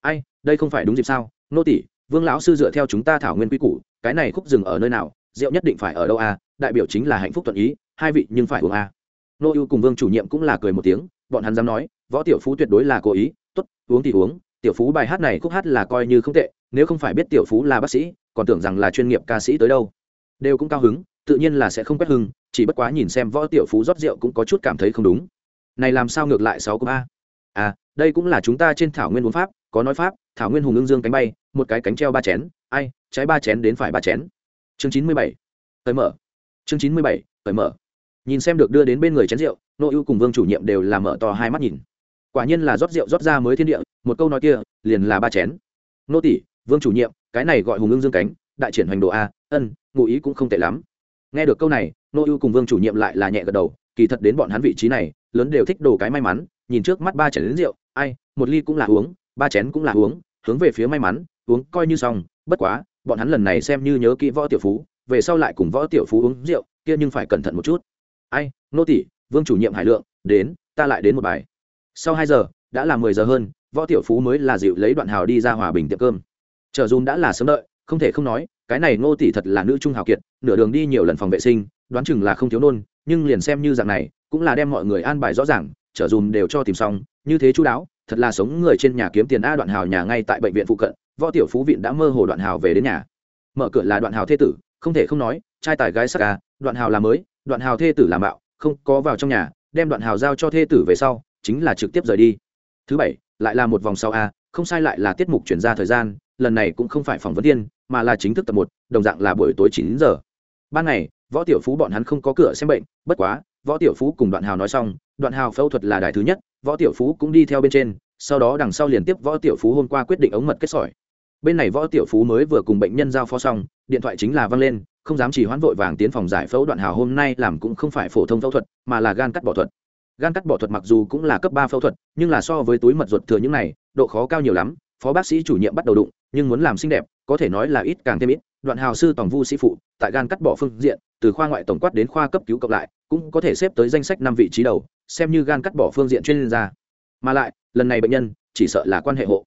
Ai, đây không phải đúng dịp sao? Nô tỷ, vương lão sư dựa theo chúng ta thảo nguyên quy củ, cái này khúc dừng ở nơi nào? Rượu nhất định phải ở đâu a đại biểu chính là hạnh phúc thuận ý, hai vị nhưng phải uống à? a nô ưu cùng vương chủ nhiệm cũng là cười một tiếng, bọn hắn dám nói, võ tiểu phú tuyệt đối là cố ý, tốt, uống thì uống, tiểu phú bài hát này khúc hát là coi như không tệ, nếu không phải biết tiểu phú là bác sĩ, còn tưởng rằng là chuyên nghiệp ca sĩ tới đâu. Đều cũng cao hứng, tự nhiên là sẽ không quét hưng chỉ bất quá nhìn xem võ tiểu phú rót rượu cũng có chút cảm thấy không đúng. Này làm sao ngược lại sáu cúp a? À đây cũng là chúng ta trên thảo nguyên uống pháp, có nói pháp, thảo nguyên hùng ưng dương cánh bay, một cái cánh treo ba chén, ai, trái ba chén đến phải ba chén. Chương chín mươi bảy, tới mở. Chương chín mươi bảy, tới mở. Nhìn xem được đưa đến bên người chén rượu, nô ưu cùng vương chủ nhiệm đều là mở to hai mắt nhìn. Quả nhiên là rót rượu rót ra mới thiên địa, một câu nói kia, liền là ba chén. Nô tỷ, vương chủ nhiệm, cái này gọi hùng ưng dương cánh, đại triển hoành độ a, ân, ngụ ý cũng không tệ lắm. Nghe được câu này nô ưu cùng vương chủ nhiệm lại là nhẹ gật đầu, kỳ thật đến bọn hắn vị trí này, lớn đều thích đồ cái may mắn, nhìn trước mắt ba chén đến rượu, ai, một ly cũng là uống, ba chén cũng là uống, hướng về phía may mắn, uống coi như xong, bất quá, bọn hắn lần này xem như nhớ kỹ võ tiểu phú, về sau lại cùng võ tiểu phú uống rượu, kia nhưng phải cẩn thận một chút. Ai, nô tỷ vương chủ nhiệm hải lượng, đến, ta lại đến một bài. Sau hai giờ, đã là mười giờ hơn, võ tiểu phú mới là dịu lấy đoạn hào đi ra hòa bình tiệm cơm. Chờ dùm đã là sớm đợi, không thể không nói, cái này ngô tỷ thật là nữ trung hào kiệt, nửa đường đi nhiều lần phòng vệ sinh đoán chừng là không thiếu nôn, nhưng liền xem như dạng này, cũng là đem mọi người an bài rõ ràng trở dùm đều cho tìm xong, như thế chú đáo, thật là sống người trên nhà kiếm tiền a đoạn hào nhà ngay tại bệnh viện phụ cận, võ tiểu phú viện đã mơ hồ đoạn hào về đến nhà. Mở cửa là đoạn hào thê tử, không thể không nói, trai tài gái sắc a, đoạn hào là mới, đoạn hào thê tử làm bạo không có vào trong nhà, đem đoạn hào giao cho thê tử về sau, chính là trực tiếp rời đi. Thứ bảy, lại là một vòng sau a, không sai lại là tiết mục chuyển ra thời gian, lần này cũng không phải phỏng vấn tiên mà là chính thức tập một, đồng dạng là buổi tối chín giờ. Ban ngày võ tiểu phú bọn hắn không có cửa xem bệnh, bất quá, võ tiểu phú cùng đoạn hào nói xong, đoạn hào phẫu thuật là đài thứ nhất, võ tiểu phú cũng đi theo bên trên, sau đó đằng sau liền tiếp võ tiểu phú hôm qua quyết định ống mật kết sỏi. Bên này võ tiểu phú mới vừa cùng bệnh nhân giao phó xong, điện thoại chính là văng lên, không dám chỉ hoãn vội vàng tiến phòng giải phẫu đoạn hào hôm nay làm cũng không phải phổ thông phẫu thuật, mà là gan cắt bỏ thuật. Gan cắt bỏ thuật mặc dù cũng là cấp ba phẫu thuật, nhưng là so với túi mật ruột thừa những này, độ khó cao nhiều lắm, phó bác sĩ chủ nhiệm bắt đầu đụng, nhưng muốn làm xinh đẹp, có thể nói là ít càng thêm ít đoạn hào sư tổng vu sĩ phụ, tại gan cắt bỏ phương diện, từ khoa ngoại tổng quát đến khoa cấp cứu cộng lại, cũng có thể xếp tới danh sách năm vị trí đầu, xem như gan cắt bỏ phương diện chuyên gia. Mà lại, lần này bệnh nhân, chỉ sợ là quan hệ hộ.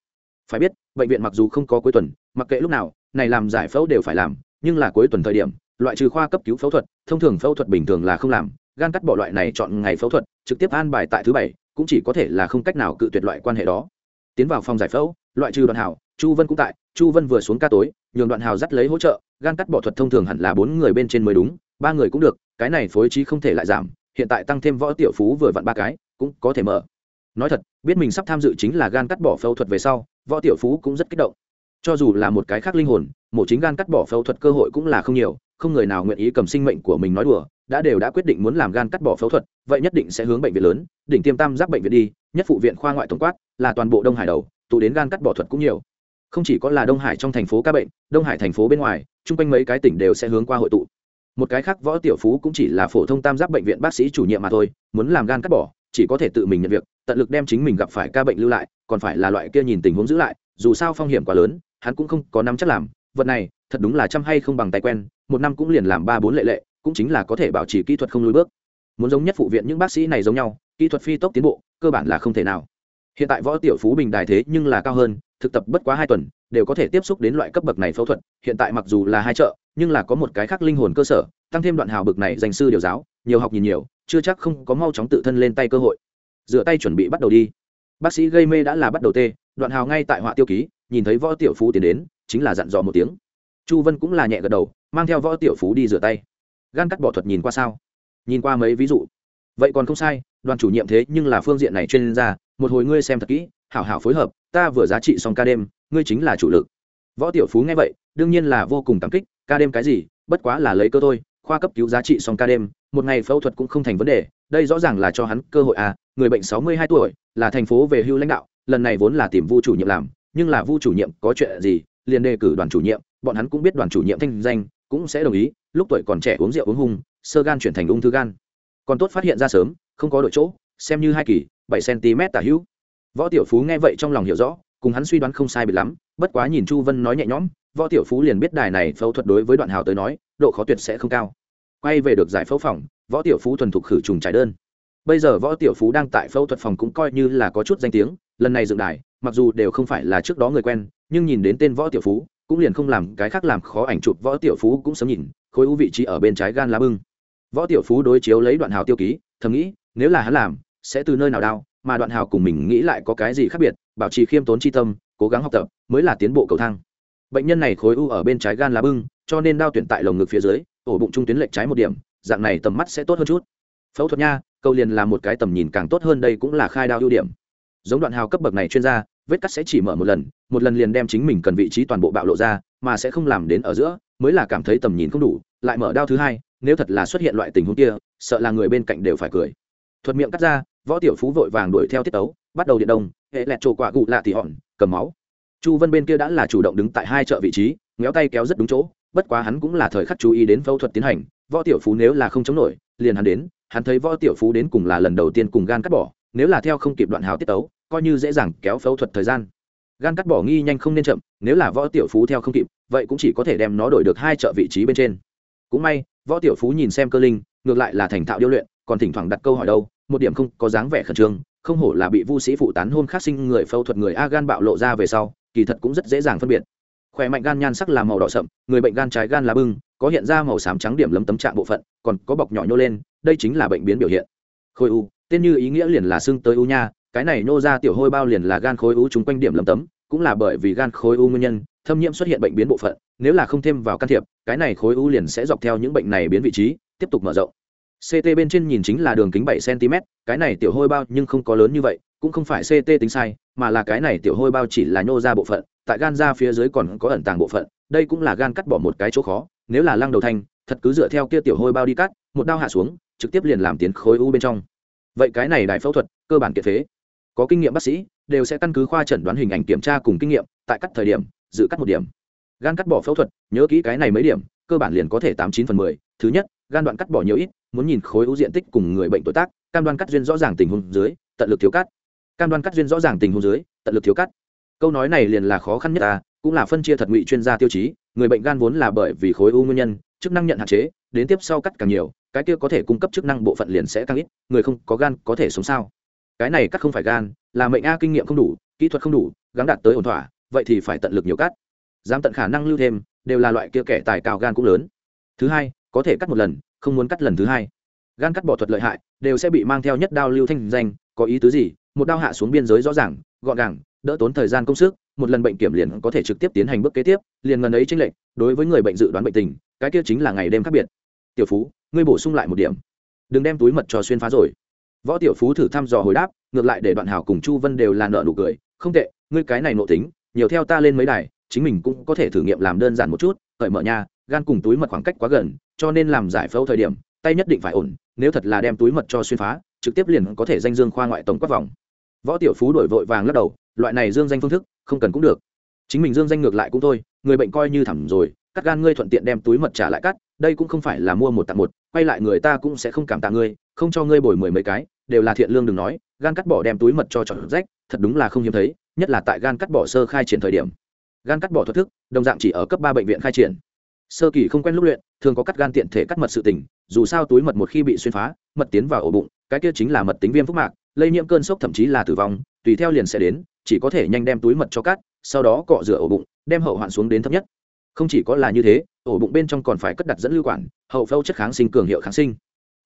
Phải biết, bệnh viện mặc dù không có cuối tuần, mặc kệ lúc nào, này làm giải phẫu đều phải làm, nhưng là cuối tuần thời điểm, loại trừ khoa cấp cứu phẫu thuật, thông thường phẫu thuật bình thường là không làm, gan cắt bỏ loại này chọn ngày phẫu thuật, trực tiếp an bài tại thứ bảy, cũng chỉ có thể là không cách nào cự tuyệt loại quan hệ đó tiến vào phòng giải phẫu loại trừ đoạn Hào, chu vân cũng tại chu vân vừa xuống ca tối nhường đoạn hào dắt lấy hỗ trợ gan cắt bỏ thuật thông thường hẳn là bốn người bên trên mới đúng ba người cũng được cái này phối trí không thể lại giảm hiện tại tăng thêm võ tiểu phú vừa vặn ba cái cũng có thể mở. Nói thật biết mình sắp tham dự chính là gan cắt bỏ phẫu thuật về sau võ tiểu phú cũng rất kích động. Cho dù là một cái khác linh hồn mổ chính gan cắt bỏ phẫu thuật cơ hội cũng là không nhiều không người nào nguyện ý cầm sinh mệnh của mình nói đùa đã đều đã quyết định muốn làm gan cắt bỏ phẫu thuật vậy nhất định sẽ hướng bệnh viện lớn đỉnh tiêm tam giác bệnh viện đi nhất phụ viện khoa ngoại tổng quát là toàn bộ đông hải đầu, tụ đến gan cắt bỏ thuật cũng nhiều. Không chỉ có là đông hải trong thành phố ca bệnh, đông hải thành phố bên ngoài, chung quanh mấy cái tỉnh đều sẽ hướng qua hội tụ. Một cái khác võ tiểu phú cũng chỉ là phổ thông tam giác bệnh viện bác sĩ chủ nhiệm mà thôi, muốn làm gan cắt bỏ chỉ có thể tự mình nhận việc, tận lực đem chính mình gặp phải ca bệnh lưu lại, còn phải là loại kia nhìn tình huống giữ lại, dù sao phong hiểm quá lớn, hắn cũng không có năm chắc làm. Vật này, thật đúng là chăm hay không bằng tay quen, một năm cũng liền làm ba bốn lệ lệ, cũng chính là có thể bảo trì kỹ thuật không lùi bước. Muốn giống nhất phụ viện những bác sĩ này giống nhau, kỹ thuật phi tốc tiến bộ, cơ bản là không thể nào hiện tại võ tiểu phú bình đài thế nhưng là cao hơn, thực tập bất quá hai tuần, đều có thể tiếp xúc đến loại cấp bậc này phẫu thuật, hiện tại mặc dù là hai chợ, nhưng là có một cái khác linh hồn cơ sở, tăng thêm đoạn hào bực này dành sư điều giáo, nhiều học nhìn nhiều, chưa chắc không có mau chóng tự thân lên tay cơ hội. Dựa tay chuẩn bị bắt đầu đi. Bác sĩ gây mê đã là bắt đầu tê, đoạn hào ngay tại họa tiêu ký, nhìn thấy võ tiểu phú tiến đến, chính là dặn dò một tiếng. Chu vân cũng là nhẹ gật đầu, mang theo võ tiểu phú đi rửa tay. Gan cắt bỏ thuật nhìn qua sao? Nhìn qua mấy ví dụ vậy còn không sai, đoàn chủ nhiệm thế nhưng là phương diện này chuyên gia, một hồi ngươi xem thật kỹ, hảo hảo phối hợp, ta vừa giá trị xong ca đêm, ngươi chính là chủ lực. Võ tiểu phú nghe vậy, đương nhiên là vô cùng cảm kích, ca đêm cái gì, bất quá là lấy cơ thôi, khoa cấp cứu giá trị xong ca đêm, một ngày phẫu thuật cũng không thành vấn đề, đây rõ ràng là cho hắn cơ hội à người bệnh sáu mươi hai tuổi, là thành phố về hưu lãnh đạo, lần này vốn là tìm vu chủ nhiệm làm, nhưng là vu chủ nhiệm có chuyện gì, liền đề cử đoàn chủ nhiệm, bọn hắn cũng biết đoàn chủ nhiệm thanh danh, cũng sẽ đồng ý, lúc tuổi còn trẻ uống rượu uống hung, sơ gan chuyển thành ung thư gan còn tốt phát hiện ra sớm, không có đội chỗ, xem như hai kỳ, bảy cm tả hữu. Võ tiểu phú nghe vậy trong lòng hiểu rõ, cùng hắn suy đoán không sai bị lắm, bất quá nhìn chu vân nói nhẹ nhõm, võ tiểu phú liền biết đài này phẫu thuật đối với đoạn hào tới nói, độ khó tuyệt sẽ không cao. Quay về được giải phẫu phòng, võ tiểu phú thuần thục khử trùng trải đơn. Bây giờ võ tiểu phú đang tại phẫu thuật phòng cũng coi như là có chút danh tiếng, lần này dựng đài, mặc dù đều không phải là trước đó người quen, nhưng nhìn đến tên võ tiểu phú, cũng liền không làm cái khác làm khó ảnh chụp võ tiểu phú cũng sớm nhìn, khối u vị trí ở bên trái gan lá bưng võ tiểu phú đối chiếu lấy đoạn hào tiêu ký, thầm nghĩ, nếu là hắn làm, sẽ từ nơi nào đau mà đoạn hào cùng mình nghĩ lại có cái gì khác biệt, bảo trì khiêm tốn chi tâm, cố gắng học tập, mới là tiến bộ cầu thang. Bệnh nhân này khối u ở bên trái gan lá bưng, cho nên đau tuyển tại lồng ngực phía dưới, ổ bụng trung tuyến lệch trái một điểm, dạng này tầm mắt sẽ tốt hơn chút. Phẫu thuật nha, câu liền là một cái tầm nhìn càng tốt hơn đây cũng là khai đao ưu điểm. Giống đoạn hào cấp bậc này chuyên gia, vết cắt sẽ chỉ mở một lần một lần liền đem chính mình cần vị trí toàn bộ bạo lộ ra, mà sẽ không làm đến ở giữa, mới là cảm thấy tầm nhìn không đủ, lại mở đao thứ hai nếu thật là xuất hiện loại tình huống kia, sợ là người bên cạnh đều phải cười. Thuật miệng cắt ra, võ tiểu phú vội vàng đuổi theo tiết tấu, bắt đầu điện đông, hệ lẹt trổ quả cụ lạ thì hòn, cầm máu. Chu vân bên kia đã là chủ động đứng tại hai chợ vị trí, ngéo tay kéo rất đúng chỗ, bất quá hắn cũng là thời khắc chú ý đến phẫu thuật tiến hành, võ tiểu phú nếu là không chống nổi, liền hắn đến, hắn thấy võ tiểu phú đến cùng là lần đầu tiên cùng gan cắt bỏ, nếu là theo không kịp đoạn hào tiết tấu, coi như dễ dàng kéo phẫu thuật thời gian. Gan cắt bỏ nghi nhanh không nên chậm, nếu là võ tiểu phú theo không kịp, vậy cũng chỉ có thể đem nó đổi được hai chợ vị trí bên trên. Cũng may võ tiểu phú nhìn xem cơ linh, ngược lại là thành thạo điêu luyện, còn thỉnh thoảng đặt câu hỏi đâu, một điểm không có dáng vẻ khẩn trương, không hổ là bị vu sĩ phụ tán hôn khắc sinh người phẫu thuật người a gan bạo lộ ra về sau, kỳ thật cũng rất dễ dàng phân biệt. Khỏe mạnh gan nhan sắc là màu đỏ sậm, người bệnh gan trái gan là bưng, có hiện ra màu xám trắng điểm lấm tấm trạng bộ phận, còn có bọc nhỏ nhô lên, đây chính là bệnh biến biểu hiện. Khối u, tên như ý nghĩa liền là xương tới u nha, cái này nô ra tiểu hôi bao liền là gan khối u chúng quanh điểm lấm tấm, cũng là bởi vì gan khối u nguyên nhân thâm nhiễm xuất hiện bệnh biến bộ phận, nếu là không thêm vào can thiệp, cái này khối u liền sẽ dọc theo những bệnh này biến vị trí, tiếp tục mở rộng. Ct bên trên nhìn chính là đường kính bảy cm cái này tiểu hôi bao nhưng không có lớn như vậy, cũng không phải ct tính sai, mà là cái này tiểu hôi bao chỉ là nhô ra bộ phận, tại gan ra phía dưới còn có ẩn tàng bộ phận, đây cũng là gan cắt bỏ một cái chỗ khó, nếu là lăng đầu thanh thật cứ dựa theo kia tiểu hôi bao đi cắt, một đao hạ xuống, trực tiếp liền làm tiến khối u bên trong. Vậy cái này đại phẫu thuật, cơ bản kiệt phế. Có kinh nghiệm bác sĩ, đều sẽ căn cứ khoa chẩn đoán hình ảnh kiểm tra cùng kinh nghiệm, tại các thời điểm dự cắt một điểm. Gan cắt bỏ phẫu thuật, nhớ kỹ cái này mấy điểm, cơ bản liền có thể tám chín phần mười. Thứ nhất, gan đoạn cắt bỏ nhiều ít, muốn nhìn khối u diện tích cùng người bệnh tuổi tác, cam đoan cắt duyên rõ ràng tình huống dưới, tận lực thiếu cắt. Cam đoan cắt duyên rõ ràng tình huống dưới, tận lực thiếu cắt. Câu nói này liền là khó khăn nhất ta, cũng là phân chia thật ngụy chuyên gia tiêu chí, người bệnh gan vốn là bởi vì khối u nguyên nhân, chức năng nhận hạn chế, đến tiếp sau cắt càng nhiều, cái kia có thể cung cấp chức năng bộ phận liền sẽ càng ít, người không có gan có thể sống sao? Cái này cắt không phải gan, là mệnh a kinh nghiệm không đủ, kỹ thuật không đủ gắn đạt tới ổn thỏa vậy thì phải tận lực nhiều cắt dám tận khả năng lưu thêm, đều là loại kia kẻ tài cao gan cũng lớn. Thứ hai, có thể cắt một lần, không muốn cắt lần thứ hai. Gan cắt bỏ thuật lợi hại, đều sẽ bị mang theo nhất đao lưu thanh danh, có ý tứ gì? Một đao hạ xuống biên giới rõ ràng, gọn gàng, đỡ tốn thời gian công sức, một lần bệnh kiểm liền có thể trực tiếp tiến hành bước kế tiếp, liền ngần ấy chính lệnh đối với người bệnh dự đoán bệnh tình, cái kia chính là ngày đêm khác biệt. Tiểu phú, ngươi bổ sung lại một điểm. Đừng đem túi mật cho xuyên phá rồi. Võ tiểu phú thử thăm dò hồi đáp, ngược lại để đoạn hảo cùng chu vân đều là nợ nụ cười, không tệ, ngươi cái này nộ tính nhiều theo ta lên mấy đài, chính mình cũng có thể thử nghiệm làm đơn giản một chút, cởi mở nha, gan cùng túi mật khoảng cách quá gần, cho nên làm giải phẫu thời điểm, tay nhất định phải ổn, nếu thật là đem túi mật cho xuyên phá, trực tiếp liền có thể danh dương khoa ngoại tổng quát vòng. Võ tiểu phú đổi vội vàng lắc đầu, loại này dương danh phương thức, không cần cũng được. Chính mình dương danh ngược lại cũng thôi, người bệnh coi như thẳng rồi, cắt gan ngươi thuận tiện đem túi mật trả lại cắt, đây cũng không phải là mua một tặng một, quay lại người ta cũng sẽ không cảm tạ ngươi, không cho ngươi bồi mười mấy cái, đều là thiện lương đừng nói, gan cắt bỏ đem túi mật cho trọn rách, thật đúng là không hiếm thấy nhất là tại gan cắt bỏ sơ khai triển thời điểm. Gan cắt bỏ thuật thức, đồng dạng chỉ ở cấp ba bệnh viện khai triển. Sơ kỳ không quen lúc luyện, thường có cắt gan tiện thể cắt mật sự tình, dù sao túi mật một khi bị xuyên phá, mật tiến vào ổ bụng, cái kia chính là mật tính viêm phúc mạc, lây nhiễm cơn sốc thậm chí là tử vong, tùy theo liền sẽ đến, chỉ có thể nhanh đem túi mật cho cắt, sau đó cọ rửa ổ bụng, đem hậu hoạn xuống đến thấp nhất. Không chỉ có là như thế, ổ bụng bên trong còn phải cất đặt dẫn lưu quản, hậu phẫu chất kháng sinh cường hiệu kháng sinh.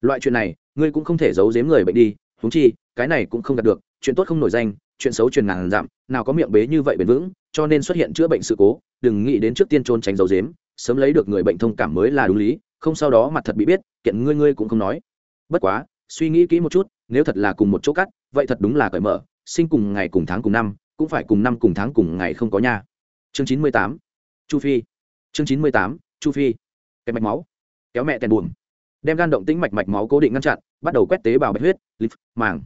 Loại chuyện này, ngươi cũng không thể giấu giếm người bệnh đi húng chi, cái này cũng không đạt được, chuyện tốt không nổi danh chuyện xấu truyền ngàn giảm nào có miệng bế như vậy bền vững, cho nên xuất hiện chữa bệnh sự cố, đừng nghĩ đến trước tiên trôn tránh dấu dếm sớm lấy được người bệnh thông cảm mới là đúng lý, không sau đó mặt thật bị biết, kiện ngươi ngươi cũng không nói. Bất quá, suy nghĩ kỹ một chút, nếu thật là cùng một chỗ cắt, vậy thật đúng là cởi mở, sinh cùng ngày cùng tháng cùng năm, cũng phải cùng năm cùng tháng cùng ngày không có nha. Chương chín mươi tám, chu phi. Chương chín mươi tám, chu phi. Kẹp mạch máu. Kéo mẹ tèn buồm. Đem gan động tĩnh mạch mạch máu cố định ngăn chặn, bắt đầu quét tế bào bạch huyết lip màng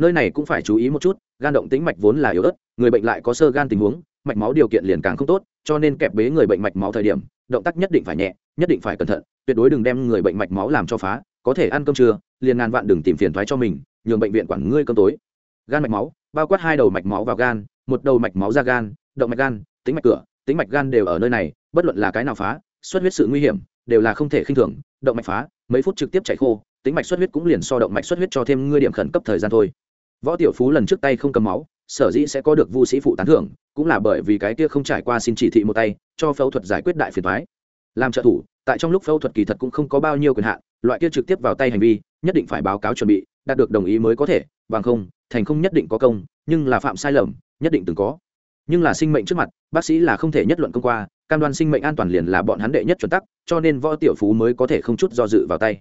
nơi này cũng phải chú ý một chút, gan động tĩnh mạch vốn là yếu ớt, người bệnh lại có sơ gan tình huống, mạch máu điều kiện liền càng không tốt, cho nên kẹp bế người bệnh mạch máu thời điểm, động tác nhất định phải nhẹ, nhất định phải cẩn thận, tuyệt đối đừng đem người bệnh mạch máu làm cho phá, có thể ăn cơm trưa, liền ngàn vạn đừng tìm phiền thoái cho mình, nhường bệnh viện quản ngươi cơm tối. Gan mạch máu, bao quát hai đầu mạch máu vào gan, một đầu mạch máu ra gan, động mạch gan tính mạch cửa tính mạch gan đều ở nơi này, bất luận là cái nào phá, xuất huyết sự nguy hiểm, đều là không thể khinh thường, động mạch phá, mấy phút trực tiếp chạy khô tính mạch xuất huyết cũng liền so động mạch xuất huyết cho thêm ngươi điểm khẩn cấp thời gian thôi võ tiểu phú lần trước tay không cầm máu, sở dĩ sẽ có được vu sĩ phụ tán thưởng, cũng là bởi vì cái kia không trải qua xin chỉ thị một tay, cho phẫu thuật giải quyết đại phiền thoái làm trợ thủ, tại trong lúc phẫu thuật kỳ thật cũng không có bao nhiêu quyền hạn, loại kia trực tiếp vào tay hành vi, nhất định phải báo cáo chuẩn bị, đạt được đồng ý mới có thể, bằng không, thành không nhất định có công, nhưng là phạm sai lầm, nhất định từng có. Nhưng là sinh mệnh trước mặt, bác sĩ là không thể nhất luận công qua, cam đoan sinh mệnh an toàn liền là bọn hắn đệ nhất chuẩn tắc, cho nên võ tiểu phú mới có thể không chút do dự vào tay.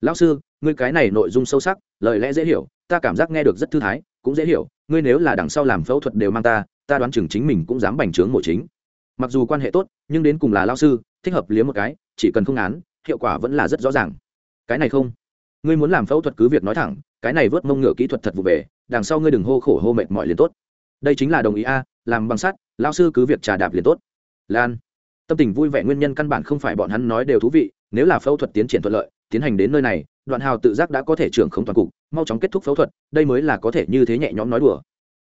Lão sư, ngươi cái này nội dung sâu sắc, lời lẽ dễ hiểu ta cảm giác nghe được rất thư thái, cũng dễ hiểu, ngươi nếu là đằng sau làm phẫu thuật đều mang ta ta đoán chừng chính mình cũng dám bành trướng mổ chính. Mặc dù quan hệ tốt, nhưng đến cùng là lao sư, thích hợp liếm một cái, chỉ cần không án, hiệu quả vẫn là rất rõ ràng. Cái này không. Ngươi muốn làm phẫu thuật cứ việc nói thẳng, cái này vớt mông ngựa kỹ thuật thật vụ về, đằng sau ngươi đừng hô khổ hô mệt mỏi liền tốt. Đây chính là đồng ý a, làm bằng sắt lao sư cứ việc trà đạp liền tốt. Lan. Tâm tình vui vẻ nguyên nhân căn bản không phải bọn hắn nói đều thú vị, nếu là phẫu thuật tiến triển thuận lợi, tiến hành đến nơi này đoạn hào tự giác đã có thể trưởng không toàn cục, mau chóng kết thúc phẫu thuật, đây mới là có thể như thế nhẹ nhõm nói đùa.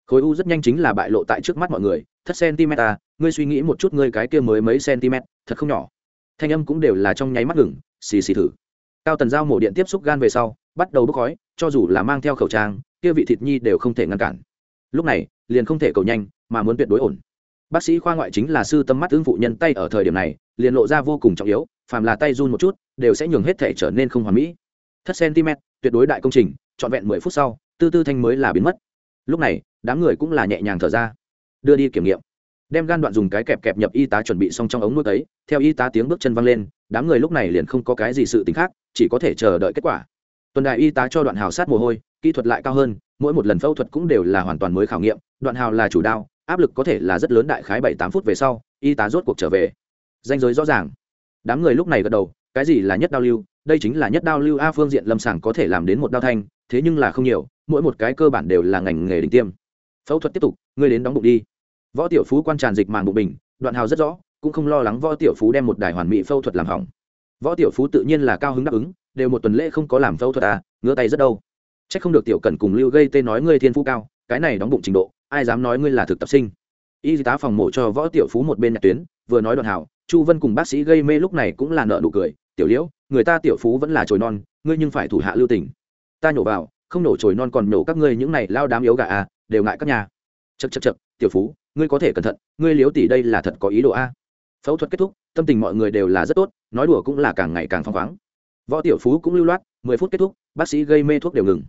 Khối u rất nhanh chính là bại lộ tại trước mắt mọi người, thất cm à ngươi suy nghĩ một chút ngươi cái kia mới mấy cm thật không nhỏ. Thanh âm cũng đều là trong nháy mắt ngừng, xì xì thử. Cao tần giao mổ điện tiếp xúc gan về sau, bắt đầu bốc khói, cho dù là mang theo khẩu trang, kia vị thịt nhi đều không thể ngăn cản. Lúc này, liền không thể cầu nhanh, mà muốn tuyệt đối ổn. Bác sĩ khoa ngoại chính là sư tâm mắt ứng phụ nhân tay ở thời điểm này, liền lộ ra vô cùng trọng yếu, phàm là tay run một chút, đều sẽ nhường hết thể trở nên không hoàn mỹ thất cm tuyệt đối đại công trình, trọn vẹn mười phút sau, tư tư thanh mới là biến mất. Lúc này, đám người cũng là nhẹ nhàng thở ra. Đưa đi kiểm nghiệm. Đem gan đoạn dùng cái kẹp kẹp nhập y tá chuẩn bị xong trong ống nuôi ấy, theo y tá tiếng bước chân văng lên, đám người lúc này liền không có cái gì sự t ì n h khác, chỉ có thể chờ đợi kết quả. Tuần đại y tá cho đoạn hào sát mồ hôi, kỹ thuật lại cao hơn, mỗi một lần phẫu thuật cũng đều là hoàn toàn mới khảo nghiệm, đoạn hào là chủ đao, áp lực có thể là rất lớn đại khái bảy tám phút về sau, y tá rốt cuộc trở về. Danh giới rõ ràng. Đám người lúc này gật đầu, cái gì là nhất đao lưu đây chính là nhất đao lưu a phương diện lâm sàng có thể làm đến một đao thanh thế nhưng là không nhiều mỗi một cái cơ bản đều là ngành nghề đỉnh tiêm. Phẫu thuật tiếp tục ngươi đến đóng bụng đi. Võ tiểu phú quan tràn dịch màng bụng bình đoạn hào rất rõ cũng không lo lắng võ tiểu phú đem một đài hoàn mỹ phẫu thuật làm hỏng. Võ tiểu phú tự nhiên là cao hứng đáp ứng đều một tuần lễ không có làm phẫu thuật à ngứa tay rất đâu c h ắ c không được tiểu cần cùng lưu gây tên nói ngươi thiên phú cao cái này đóng bụng trình độ ai dám nói ngươi là thực tập sinh. Y tá phòng mổ cho võ tiểu phú một bên nhạc tuyến vừa nói đoạn hào, chu vân cùng bác sĩ gây mê lúc này cũng là nợ nụ cười tiểu liễu, người ta tiểu phú vẫn là trồi non, ngươi nhưng phải thủ hạ lưu tình. Ta nhổ vào, không nổ trồi non còn nổ các ngươi những này lao đám yếu gà à đều ngại các nhà. Chật chật chật tiểu phú, ngươi có thể cẩn thận, ngươi liếu tỷ đây là thật có ý đồ a. Phẫu thuật kết thúc, tâm tình mọi người đều là rất tốt, nói đùa cũng là càng ngày càng phăng khoáng. Võ tiểu phú cũng lưu loát, mười phút kết thúc, bác sĩ gây mê thuốc đều ngừng.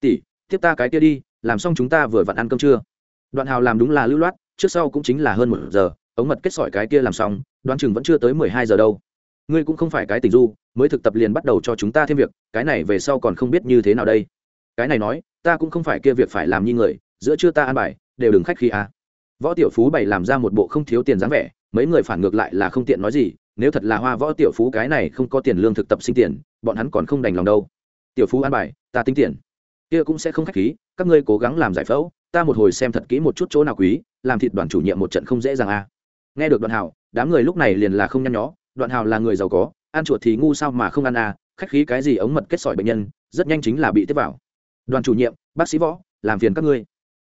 Tỷ, tiếp ta cái kia đi, làm xong chúng ta vừa vặn ăn cơm trưa. Đoạn hào làm đúng là lưu loát, trước sau cũng chính là hơn một giờ, ống mật kết sỏi cái kia làm xong, đoán chừng vẫn chưa tới mười hai giờ đâu ngươi cũng không phải cái tình du mới thực tập liền bắt đầu cho chúng ta thêm việc cái này về sau còn không biết như thế nào đây cái này nói ta cũng không phải kia việc phải làm như người giữa chưa ta an bài đều đừng khách khi à. võ tiểu phú bày làm ra một bộ không thiếu tiền dáng vẻ mấy người phản ngược lại là không tiện nói gì nếu thật là hoa võ tiểu phú cái này không có tiền lương thực tập sinh tiền bọn hắn còn không đành lòng đâu tiểu phú an bài ta tính tiền kia cũng sẽ không khách khí các ngươi cố gắng làm giải phẫu ta một hồi xem thật kỹ một chút chỗ nào quý làm thịt đoàn chủ nhiệm một trận không dễ dàng à? nghe được đoạn hảo, đám người lúc này liền là không nhăn nhó đoạn hào là người giàu có, ăn chuột thì ngu sao mà không ăn à? khách khí cái gì ống mật kết sỏi bệnh nhân, rất nhanh chính là bị tiếp vào. Đoàn chủ nhiệm, bác sĩ võ, làm phiền các ngươi.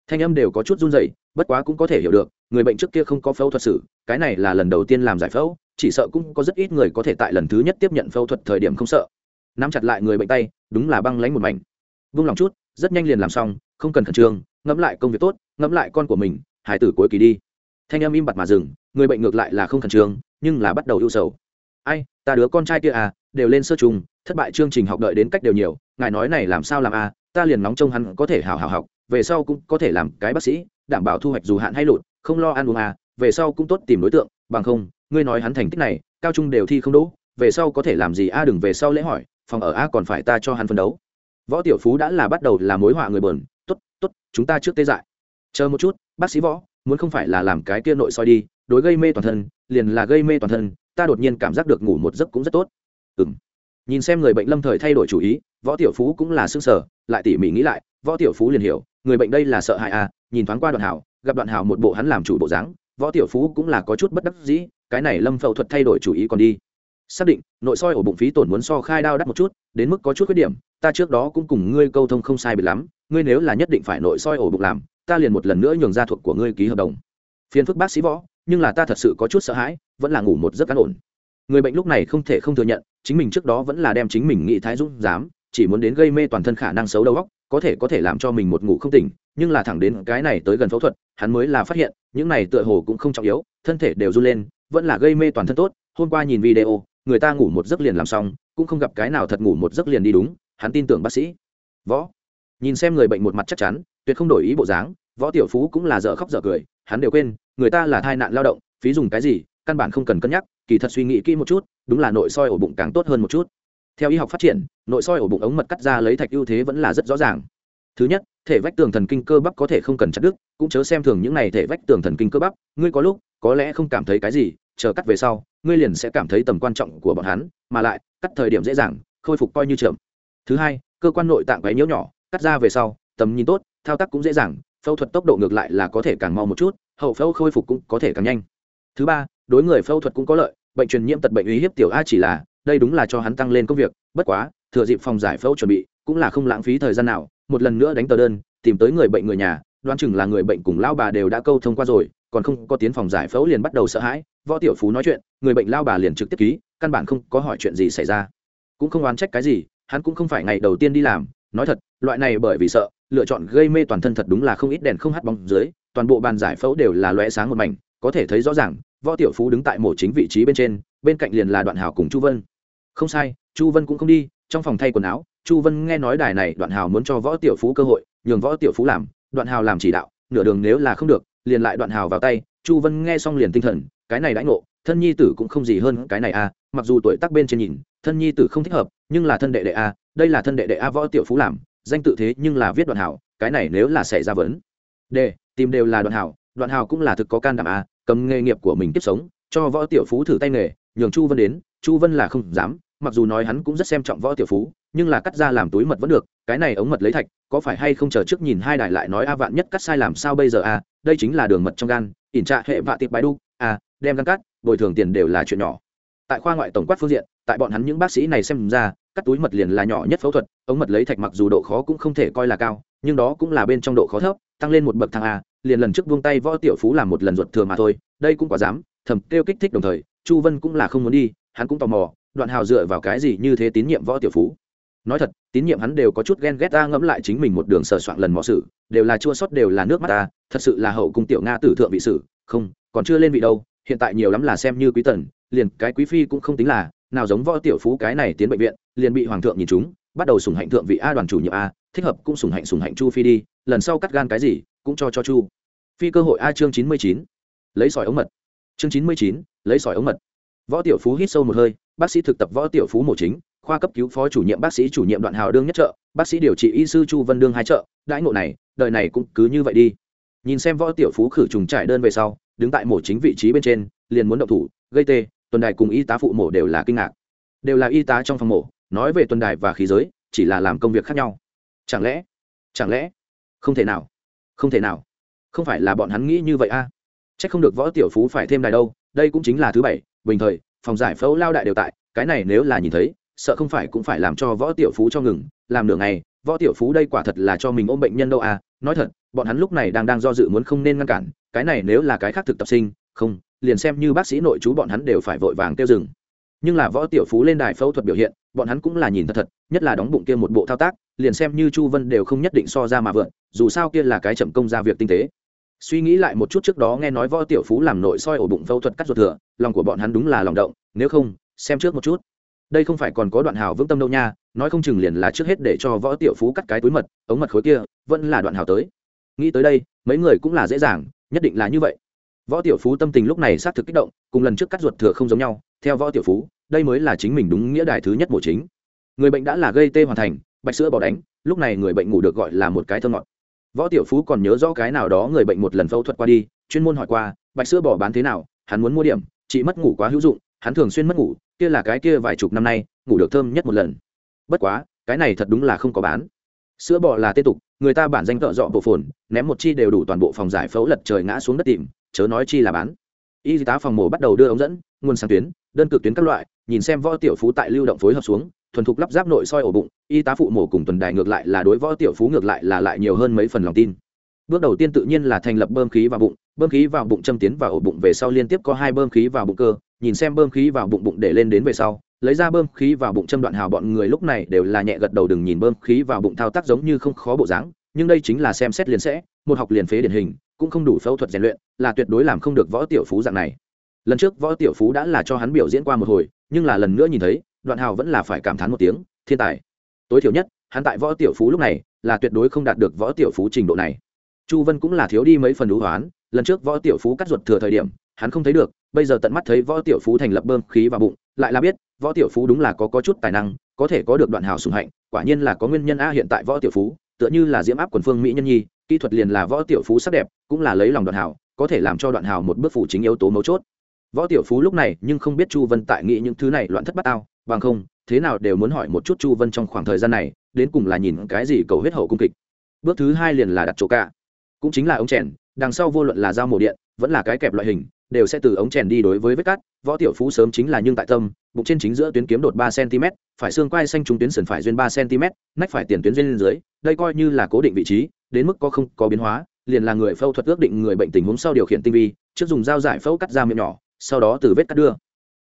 Thanh âm đều có chút run rẩy, bất quá cũng có thể hiểu được, người bệnh trước kia không có phẫu thuật sử cái này là lần đầu tiên làm giải phẫu, chỉ sợ cũng có rất ít người có thể tại lần thứ nhất tiếp nhận phẫu thuật thời điểm không sợ. Nắm chặt lại người bệnh tay, đúng là băng lánh một mảnh. Vung lòng chút, rất nhanh liền làm xong, không cần khẩn trương, ngẫm lại công việc tốt, ngẫm lại con của mình hải tử cuối kỳ đi. Thanh âm im bặt mà dừng, người bệnh ngược lại là không khẩn trương nhưng là bắt đầu ưu sầu. Ai, ta đứa con trai kia à đều lên sơ trùng, thất bại chương trình học đợi đến cách đều nhiều, ngài nói này làm sao làm à ta liền nóng trông hắn có thể hào hào học, về sau cũng có thể làm cái bác sĩ, đảm bảo thu hoạch dù hạn hay lụt, không lo ăn uống à về sau cũng tốt tìm đối tượng, bằng không, ngươi nói hắn thành tích này, cao trung đều thi không đỗ, về sau có thể làm gì a đừng về sau lễ hỏi, phòng ở a còn phải ta cho hắn phân đấu. Võ tiểu phú đã là bắt đầu là mối họa người bờn tốt tốt, chúng ta trước tê dại. Chờ một chút, bác sĩ võ, muốn không phải là làm cái kia nội soi đi, đối gây mê toàn thân liền là gây mê toàn thân, ta đột nhiên cảm giác được ngủ một giấc cũng rất tốt. Ừ m nhìn xem người bệnh lâm thời thay đổi chủ ý, võ tiểu phú cũng là s ư ơ n g sở lại tỉ mỉ nghĩ lại, võ tiểu phú liền hiểu, người bệnh đây là sợ hãi à nhìn thoáng qua đoạn hảo, gặp đoạn hảo một bộ hắn làm chủ bộ dáng, võ tiểu phú cũng là có chút bất đắc dĩ, cái này lâm phẫu thuật thay đổi chủ ý còn đi. Xác định, nội soi ổ bụng phí tổn muốn so khai đao đắt một chút, đến mức có chút khuyết điểm, ta trước đó cũng cùng ngươi câu thông không sai biệt lắm, ngươi nếu là nhất định phải nội soi ổ bụng làm, ta liền một lần nữa nhường ra thuộc của ngươi ký hợp đồng. Phiền phức bác sĩ võ nhưng là ta thật sự có chút sợ hãi, vẫn là ngủ một giấc cán ổn. Người bệnh lúc này không thể không thừa nhận, chính mình trước đó vẫn là đem chính mình nghĩ thái dũng dám, chỉ muốn đến gây mê toàn thân khả năng xấu đầu óc, có thể có thể làm cho mình một ngủ không tỉnh, nhưng là thẳng đến cái này tới gần phẫu thuật, hắn mới là phát hiện, những này tựa hồ cũng không trọng yếu, thân thể đều run lên, vẫn là gây mê toàn thân tốt, hôm qua nhìn video, người ta ngủ một giấc liền làm xong, cũng không gặp cái nào thật ngủ một giấc liền đi đúng, hắn tin tưởng bác sĩ. Võ. Nhìn xem người bệnh một mặt chắc chắn, tuyệt không đổi ý bộ dáng, võ tiểu phú cũng là dở khóc dở cười, hắn đều quên người ta là thai nạn lao động, phí dùng cái gì, căn bản không cần cân nhắc, kỳ thật suy nghĩ kỹ một chút, đúng là nội soi ổ bụng càng tốt hơn một chút. Theo y học phát triển, nội soi ổ bụng ống mật cắt ra lấy thạch ưu thế vẫn là rất rõ ràng. Thứ nhất, thể vách tường thần kinh cơ bắp có thể không cần chặt đứt, cũng chớ xem thường những này thể vách tường thần kinh cơ bắp, ngươi có lúc, có lẽ không cảm thấy cái gì, chờ cắt về sau, ngươi liền sẽ cảm thấy tầm quan trọng của bọn hắn, mà lại, cắt thời điểm dễ dàng, khôi phục coi như chậm. Thứ hai, cơ quan nội tạng quấy nhiễu nhỏ, cắt ra về sau, tầm nhìn tốt, thao tác cũng dễ dàng, phẫu thuật tốc độ ngược lại là có thể càng mau một chút hậu phẫu khôi phục cũng có thể càng nhanh. Thứ ba, đối người phẫu thuật cũng có lợi, bệnh truyền nhiễm tật bệnh uy hiếp tiểu a chỉ là, đây đúng là cho hắn tăng lên công việc, bất quá, thừa dịp phòng giải phẫu chuẩn bị, cũng là không lãng phí thời gian nào, một lần nữa đánh tờ đơn, tìm tới người bệnh người nhà, đoán chừng là người bệnh cùng lao bà đều đã câu thông qua rồi, còn không có tiến phòng giải phẫu liền bắt đầu sợ hãi, võ tiểu phú nói chuyện, người bệnh lao bà liền trực tiếp ký, căn bản không có hỏi chuyện gì xảy ra. Cũng không oán trách cái gì, hắn cũng không phải ngày đầu tiên đi làm, nói thật, loại này bởi vì sợ, lựa chọn gây mê toàn thân thật đúng là không ít đèn không hắt bóng dưới toàn bộ bàn giải phẫu đều là lóe sáng một mảnh, có thể thấy rõ ràng, võ tiểu phú đứng tại mổ chính vị trí bên trên, bên cạnh liền là đoạn hào cùng chu vân. Không sai, chu vân cũng không đi, trong phòng thay quần áo, chu vân nghe nói đài này đoạn hào muốn cho võ tiểu phú cơ hội, nhường võ tiểu phú làm, đoạn hào làm chỉ đạo, nửa đường nếu là không được, liền lại đoạn hào vào tay, chu vân nghe xong liền tinh thần, cái này đãi ngộ, thân nhi tử cũng không gì hơn cái này a mặc dù tuổi tác bên trên nhìn, thân nhi tử không thích hợp, nhưng là thân đệ đệ a đây là thân đệ đệ a võ tiểu phú làm, danh tự thế nhưng là viết đoạn hảo, cái này nếu là xảy ra vấn. Đề tìm đều là đoạn hảo đoạn hảo cũng là thực có can đảm à? cầm nghề nghiệp của mình tiếp sống, cho võ tiểu phú thử tay nghề, nhường chu vân đến, chu vân là không dám, mặc dù nói hắn cũng rất xem trọng võ tiểu phú, nhưng là cắt ra làm túi mật vẫn được, cái này ống mật lấy thạch, có phải hay không chờ trước nhìn hai đài lại nói a vạn nhất cắt sai làm sao bây giờ a đây chính là đường mật trong gan, ỉn trạ hệ vạ tiệp bài đu a đem gan cắt, bồi thường tiền đều là chuyện nhỏ tại khoa ngoại tổng quát phương diện, tại bọn hắn những bác sĩ này xem ra, cắt túi mật liền là nhỏ nhất phẫu thuật, ống mật lấy thạch mặc dù độ khó cũng không thể coi là cao, nhưng đó cũng là bên trong độ khó thấp tăng lên một bậc thang a, liền lần trước buông tay võ tiểu phú làm một lần ruột thừa mà thôi, đây cũng quá dám, thầm kêu kích thích đồng thời, chu vân cũng là không muốn đi, hắn cũng tò mò, đoạn hào dựa vào cái gì như thế tín nhiệm võ tiểu phú. Nói thật, tín nhiệm hắn đều có chút ghen ghét ta ngẫm lại chính mình một đường sờ soạn lần mò sự, đều là chua sót đều là nước mắt ta thật sự là hậu cung tiểu nga tử thượng vị sử, không, còn chưa lên vị đâu, hiện tại nhiều lắm là xem như quý tần, liền cái quý phi cũng không tính là, nào giống võ tiểu phú cái này tiến bệnh viện, liền bị hoàng thượng nhìn chúng, bắt đầu sủng hạnh thượng vị a đoàn chủ nhiệm a, thích hợp cũng sủng hạnh sủng hạnh chu phi đi lần sau cắt gan cái gì cũng cho cho chu. Phi cơ hội a chương chín mươi chín. Lấy sỏi ống mật. Chương chín mươi chín, lấy sỏi ống mật. Võ tiểu phú hít sâu một hơi, bác sĩ thực tập võ tiểu phú mổ chính, khoa cấp cứu phó chủ nhiệm bác sĩ chủ nhiệm đoạn hào đương nhất trợ, bác sĩ điều trị y sư chu vân đương hai trợ, đãi ngộ này, đời này cũng cứ như vậy đi. Nhìn xem võ tiểu phú khử trùng trải đơn về sau, đứng tại mổ chính vị trí bên trên, liền muốn động thủ, gây tê, tuần đài cùng y tá phụ mổ đều là kinh ngạc. Đều là y tá trong phòng mổ, nói về tuần đài và khí giới, chỉ là làm công việc khác nhau. Chẳng lẽ chẳng lẽ không thể nào, không thể nào. Không phải là bọn hắn nghĩ như vậy a à? c h ắ c không được võ tiểu phú phải thêm đài đâu, đây cũng chính là thứ bảy, bình thời, phòng giải phẫu lao đại đều tại, cái này nếu là nhìn thấy, sợ không phải cũng phải làm cho võ tiểu phú cho ngừng, làm nửa ngày, võ tiểu phú đây quả thật là cho mình ôm bệnh nhân đâu à? Nói thật, bọn hắn lúc này đang đang do dự muốn không nên ngăn cản, cái này nếu là cái khác thực tập sinh, không, liền xem như bác sĩ nội chú bọn hắn đều phải vội vàng tiêu dừng nhưng là võ tiểu phú lên đài phẫu thuật biểu hiện, bọn hắn cũng là nhìn thật thật, nhất là đóng bụng kia một bộ thao tác, liền xem như chu vân đều không nhất định so ra mà vượn, dù sao kia là cái chậm công ra việc tinh tế. Suy nghĩ lại một chút trước đó nghe nói võ tiểu phú làm nội soi ổ bụng phẫu thuật cắt ruột thừa, lòng của bọn hắn đúng là lòng động, nếu không, xem trước một chút. Đây không phải còn có đoạn hào vững tâm đâu nha, nói không chừng liền là trước hết để cho võ tiểu phú cắt cái túi mật, ống mật khối kia, vẫn là đoạn hào tới. Nghĩ tới đây, mấy người cũng là dễ dàng, nhất định là như vậy. Võ tiểu phú tâm tình lúc này xác thực kích động, cùng lần trước cắt ruột thừa không giống nhau, theo võ tiểu phú đây mới là chính mình đúng nghĩa đài thứ nhất mổ chính. Người bệnh đã là gây tê hoàn thành, bạch sữa bỏ đánh, lúc này người bệnh ngủ được gọi là một cái thơ ngọt. Võ tiểu phú còn nhớ rõ cái nào đó người bệnh một lần phẫu thuật qua đi, chuyên môn hỏi qua, bạch sữa bỏ bán thế nào, hắn muốn mua điểm, chị mất ngủ quá hữu dụng, hắn thường xuyên mất ngủ, kia là cái kia vài chục năm nay, ngủ được thơm nhất một lần. Bất quá, cái này thật đúng là không có bán. Sữa bò là tê tục, người ta bản danh tợ dọ bộ phồn, ném một chi đều đủ toàn bộ phòng giải phẫu lật trời ngã xuống đất tìm, chớ nói chi là bán. Y tá phòng mổ bắt đầu đưa ống dẫn, nguồn sáng tuyến, đơn cực tuyến các loại nhìn xem võ tiểu phú tại lưu động phối hợp xuống, thuần thục lắp ráp nội soi ổ bụng, y tá phụ mổ cùng tuần đài ngược lại là đối võ tiểu phú ngược lại là lại nhiều hơn mấy phần lòng tin. Bước đầu tiên tự nhiên là thành lập bơm khí vào bụng, bơm khí vào bụng châm tiến vào ổ bụng về sau liên tiếp có hai bơm khí vào bụng cơ, nhìn xem bơm khí vào bụng bụng để lên đến về sau, lấy ra bơm khí vào bụng châm đoạn hào bọn người lúc này đều là nhẹ gật đầu đừng nhìn bơm khí vào bụng thao tác giống như không khó bộ dáng, nhưng đây chính là xem xét liền sẽ, một học liền phế điển hình, cũng không đủ phẫu thuật rèn luyện, là tuyệt đối làm không được võ tiểu phú dạng này. Lần trước võ tiểu phú đã là cho hắn biểu diễn qua một hồi nhưng là lần nữa nhìn thấy đoạn hào vẫn là phải cảm thán một tiếng thiên tài tối thiểu nhất hắn tại võ tiểu phú lúc này là tuyệt đối không đạt được võ tiểu phú trình độ này. Chu vân cũng là thiếu đi mấy phần đũ hoán lần trước võ tiểu phú cắt ruột thừa thời điểm hắn không thấy được bây giờ tận mắt thấy võ tiểu phú thành lập bơm khí vào bụng lại là biết võ tiểu phú đúng là có, có chút tài năng có thể có được đoạn hào sùng hạnh quả nhiên là có nguyên nhân a hiện tại võ tiểu phú tựa như là diễm áp quần phương mỹ nhân nhi kỹ thuật liền là võ tiểu phú sắc đẹp cũng là lấy lòng đoạn hào có thể làm cho đoạn hào một bước phủ chính yếu tố mấu chốt võ tiểu phú lúc này nhưng không biết chu vân tại nghĩ những thứ này loạn thất bát ao, bằng không, thế nào đều muốn hỏi một chút chu vân trong khoảng thời gian này, đến cùng là nhìn cái gì cầu huyết hậu cung kịch. Bước thứ hai liền là đặt chỗ cả. Cũng chính là ống chèn, đằng sau vô luận là dao mổ điện, vẫn là cái kẹp loại hình, đều sẽ từ ống chèn đi đối với vết cắt. Võ tiểu phú sớm chính là nhưng tại tâm, bụng trên chính giữa tuyến kiếm đột ba cm, phải xương quai xanh trung tuyến sườn phải duyên ba cm, nách phải tiền tuyến duyên lên dưới, đây coi như là cố định vị trí, đến mức có không có biến hóa, liền là người phẫu thuật ước định người bệnh tình huống sau điều khiển tinh vi, trước dùng dao giải phẫu cắt ra miệng nhỏ sau đó từ vết cắt đưa.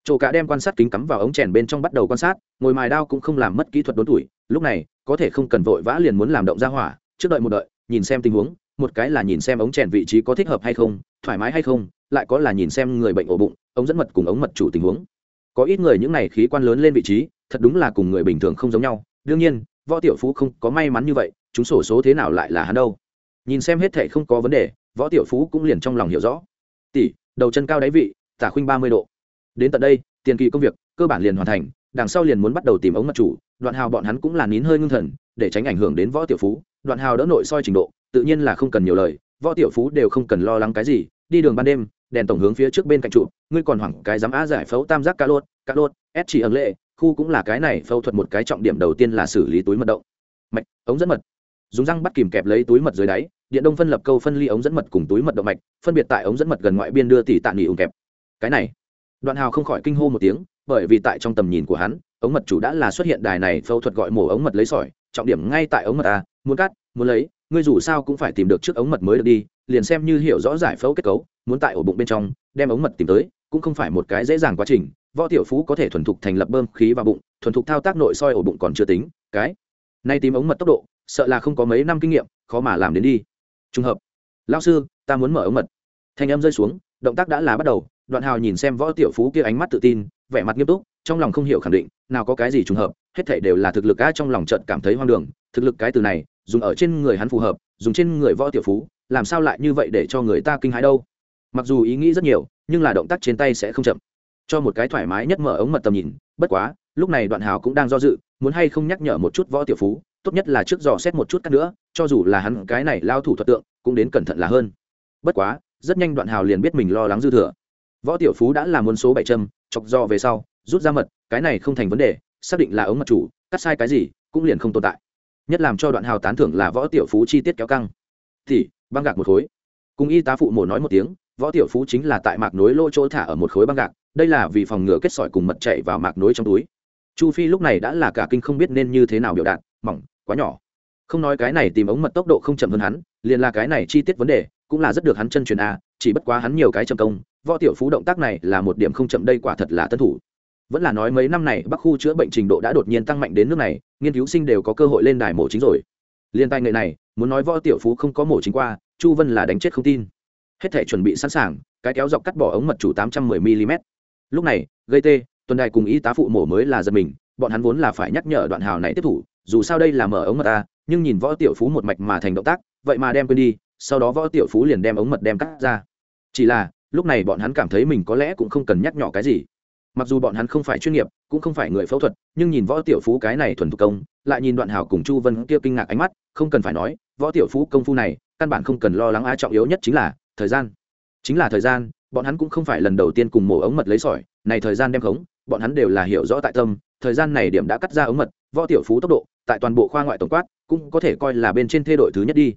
Chỗ cả đem quan sát kính cắm vào ống chèn bên trong bắt đầu quan sát, ngồi mài đao cũng không làm mất kỹ thuật đốn tuổi, lúc này, có thể không cần vội vã liền muốn làm động ra hỏa, trước đợi một đợi, nhìn xem tình huống, một cái là nhìn xem ống chèn vị trí có thích hợp hay không, thoải mái hay không, lại có là nhìn xem người bệnh ổ bụng, ống dẫn mật cùng ống mật chủ tình huống. Có ít người những này khí quan lớn lên vị trí, thật đúng là cùng người bình thường không giống nhau, đương nhiên, võ tiểu phú không có may mắn như vậy, chúng sổ số thế nào lại là hắn đâu. Nhìn xem hết thệ không có vấn đề, võ tiểu phú cũng liền trong lòng hiểu rõ. Tỷ, đầu chân cao đáy vị tả khuynh ba mươi độ. Đến tận đây, tiền kỳ công việc, cơ bản liền hoàn thành, đằng sau liền muốn bắt đầu tìm ống mật chủ, đoạn hào bọn hắn cũng là nín hơi ngưng thần, để tránh ảnh hưởng đến võ tiểu phú. Đoạn hào đỡ nội soi trình độ, tự nhiên là không cần nhiều lời, võ tiểu phú đều không cần lo lắng cái gì, đi đường ban đêm, đèn tổng hướng phía trước bên cạnh trụ, ngươi còn hoảng cái dám á giải phẫu tam giác cá lốt cá lốt ép chỉ ẩn lệ, khu cũng là cái này, phẫu thuật một cái trọng điểm đầu tiên là xử lý túi mật động. Mạch, ống dẫn mật. Dùng răng bắt kìm kẹp lấy túi mật dưới đáy, điện đông phân lập câu phân ly ống dẫn mật cùng túi mật động mạch, phân biệt tại ống dẫn mật gần ngoại biên đưa tỷ tạ nghỉ ủng kẹp cái này. Đoạn hào không khỏi kinh hô một tiếng, bởi vì tại trong tầm nhìn của hắn, ống mật chủ đã là xuất hiện đài này phẫu thuật gọi mổ ống mật lấy sỏi, trọng điểm ngay tại ống mật a, muốn cắt, muốn lấy, ngươi dù sao cũng phải tìm được trước ống mật mới được đi, liền xem như hiểu rõ giải phẫu kết cấu, muốn tại ổ bụng bên trong, đem ống mật tìm tới, cũng không phải một cái dễ dàng quá trình, võ tiểu phú có thể thuần thục thành lập bơm khí vào bụng, thuần thục thao tác nội soi ổ bụng còn chưa tính, cái nay tìm ống mật tốc độ, sợ là không có mấy năm kinh nghiệm, khó mà làm đến đi. Trùng hợp. Lao sư, ta muốn mở ống mật. Thanh âm rơi xuống, động tác đã là bắt đầu đoạn hào nhìn xem võ tiểu phú kia ánh mắt tự tin, vẻ mặt nghiêm túc, trong lòng không hiểu khẳng định, nào có cái gì trùng hợp, hết thảy đều là thực lực á trong lòng trận cảm thấy hoang đường, thực lực cái từ này, dùng ở trên người hắn phù hợp, dùng trên người võ tiểu phú, làm sao lại như vậy để cho người ta kinh hãi đâu? Mặc dù ý nghĩ rất nhiều, nhưng là động tác trên tay sẽ không chậm. Cho một cái thoải mái nhất mở ống mật tầm nhìn, bất quá, lúc này đoạn hào cũng đang do dự, muốn hay không nhắc nhở một chút võ tiểu phú, tốt nhất là trước dò xét một chút cắt nữa, cho dù là hắn cái này lao thủ thuật tượng, cũng đến cẩn thận là hơn. Bất quá, rất nhanh đoạn hào liền biết mình lo lắng dư thừa võ tiểu phú đã làm muốn số bảy châm, chọc do về sau, rút ra mật, cái này không thành vấn đề, xác định là ống mật chủ, cắt sai cái gì, cũng liền không tồn tại. Nhất làm cho đoạn hào tán thưởng là võ tiểu phú chi tiết kéo căng. Thì, băng gạc một khối. Cùng y tá phụ mổ nói một tiếng, võ tiểu phú chính là tại mạc nối lỗ chỗ thả ở một khối băng gạc, đây là vì phòng ngừa kết sỏi cùng mật chạy vào mạc nối trong túi. Chu phi lúc này đã là cả kinh không biết nên như thế nào biểu đạt, mỏng, quá nhỏ. Không nói cái này tìm ống mật tốc độ không chậm hơn hắn, liền là cái này chi tiết vấn đề, cũng là rất được hắn chân truyền a, chỉ bất quá hắn nhiều cái chậm công võ tiểu phú động tác này là một điểm không chậm, đây quả thật là tân thủ. Vẫn là nói mấy năm này, bắc khu chữa bệnh trình độ đã đột nhiên tăng mạnh đến nước này, nghiên cứu sinh đều có cơ hội lên đài mổ chính rồi. Liên tay người này, muốn nói võ tiểu phú không có mổ chính qua, chu vân là đánh chết không tin. Hết thể chuẩn bị sẵn sàng, cái kéo dọc cắt bỏ ống mật chủ tám trăm mười mm lúc này, gây tê, tuần đài cùng y tá phụ mổ mới là giật mình, bọn hắn vốn là phải nhắc nhở đoạn hào này tiếp thủ, dù sao đây là mở ống mật ta, nhưng nhìn võ tiểu phú một mạch mà thành động tác, vậy mà đem quên đi, sau đó võ tiểu phú liền đem ống mật đem cắt ra. Chỉ là lúc này bọn hắn cảm thấy mình có lẽ cũng không cần nhắc nhỏ cái gì. Mặc dù bọn hắn không phải chuyên nghiệp, cũng không phải người phẫu thuật, nhưng nhìn võ tiểu phú cái này thuần thủ công, lại nhìn đoạn hào cùng chu vân kia kinh ngạc ánh mắt, không cần phải nói, võ tiểu phú công phu này, căn bản không cần lo lắng ai trọng yếu nhất chính là thời gian. Chính là thời gian, bọn hắn cũng không phải lần đầu tiên cùng mổ ống mật lấy sỏi, này thời gian đem khống, bọn hắn đều là hiểu rõ tại tâm, thời gian này điểm đã cắt ra ống mật, võ tiểu phú tốc độ, tại toàn bộ khoa ngoại tổng quát, cũng có thể coi là bên trên thê đội thứ nhất đi.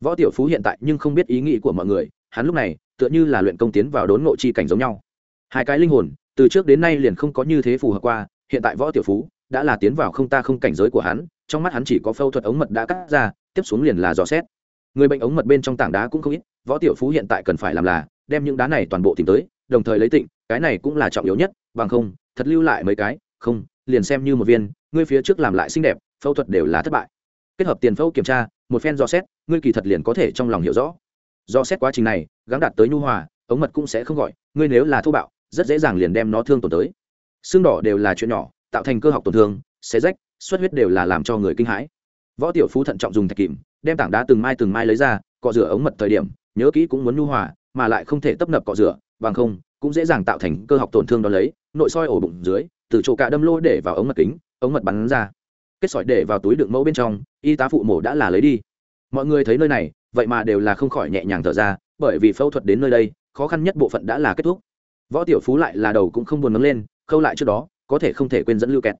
Võ tiểu phú hiện tại nhưng không biết ý nghĩ của mọi người, hắn lúc này tựa như là luyện công tiến vào đốn ngộ chi cảnh giống nhau. Hai cái linh hồn, từ trước đến nay liền không có như thế phù hợp qua, hiện tại võ tiểu phú đã là tiến vào không ta không cảnh giới của hắn, trong mắt hắn chỉ có phẫu thuật ống mật đã cắt ra, tiếp xuống liền là dò xét. Người bệnh ống mật bên trong tảng đá cũng không ít, võ tiểu phú hiện tại cần phải làm là đem những đá này toàn bộ tìm tới, đồng thời lấy tịnh, cái này cũng là trọng yếu nhất, bằng không, thật lưu lại mấy cái, không, liền xem như một viên, ngươi phía trước làm lại xinh đẹp, phẫu thuật đều là thất bại. Kết hợp tiền phẫu kiểm tra, một phen dò xét, ngươi kỳ thật liền có thể trong lòng hiểu rõ do xét quá trình này, gắng đạt tới nhu hòa, ống mật cũng sẽ không gọi, ngươi nếu là thô bạo, rất dễ dàng liền đem nó thương tổn tới. Xương đỏ đều là chuyện nhỏ, tạo thành cơ học tổn thương, xé rách, xuất huyết đều là làm cho người kinh hãi. Võ tiểu phú thận trọng dùng thạch kìm, đem tảng đá từng mai từng mai lấy ra, cọ rửa ống mật thời điểm, nhớ kỹ cũng muốn nhu hòa, mà lại không thể tấp nập cọ rửa, bằng không, cũng dễ dàng tạo thành cơ học tổn thương đó lấy, nội soi ổ bụng dưới, từ chỗ cả đâm lô để vào ống mật kính, ống mật bắn ra. Kết sỏi để vào túi đựng mẫu bên trong, y tá phụ mổ đã là lấy đi mọi người thấy nơi này, vậy mà đều là không khỏi nhẹ nhàng thở ra, bởi vì phẫu thuật đến nơi đây, khó khăn nhất bộ phận đã là kết thúc. Võ tiểu phú lại là đầu cũng không buồn nâng lên, khâu lại trước đó, có thể không thể quên dẫn lưu kẹt.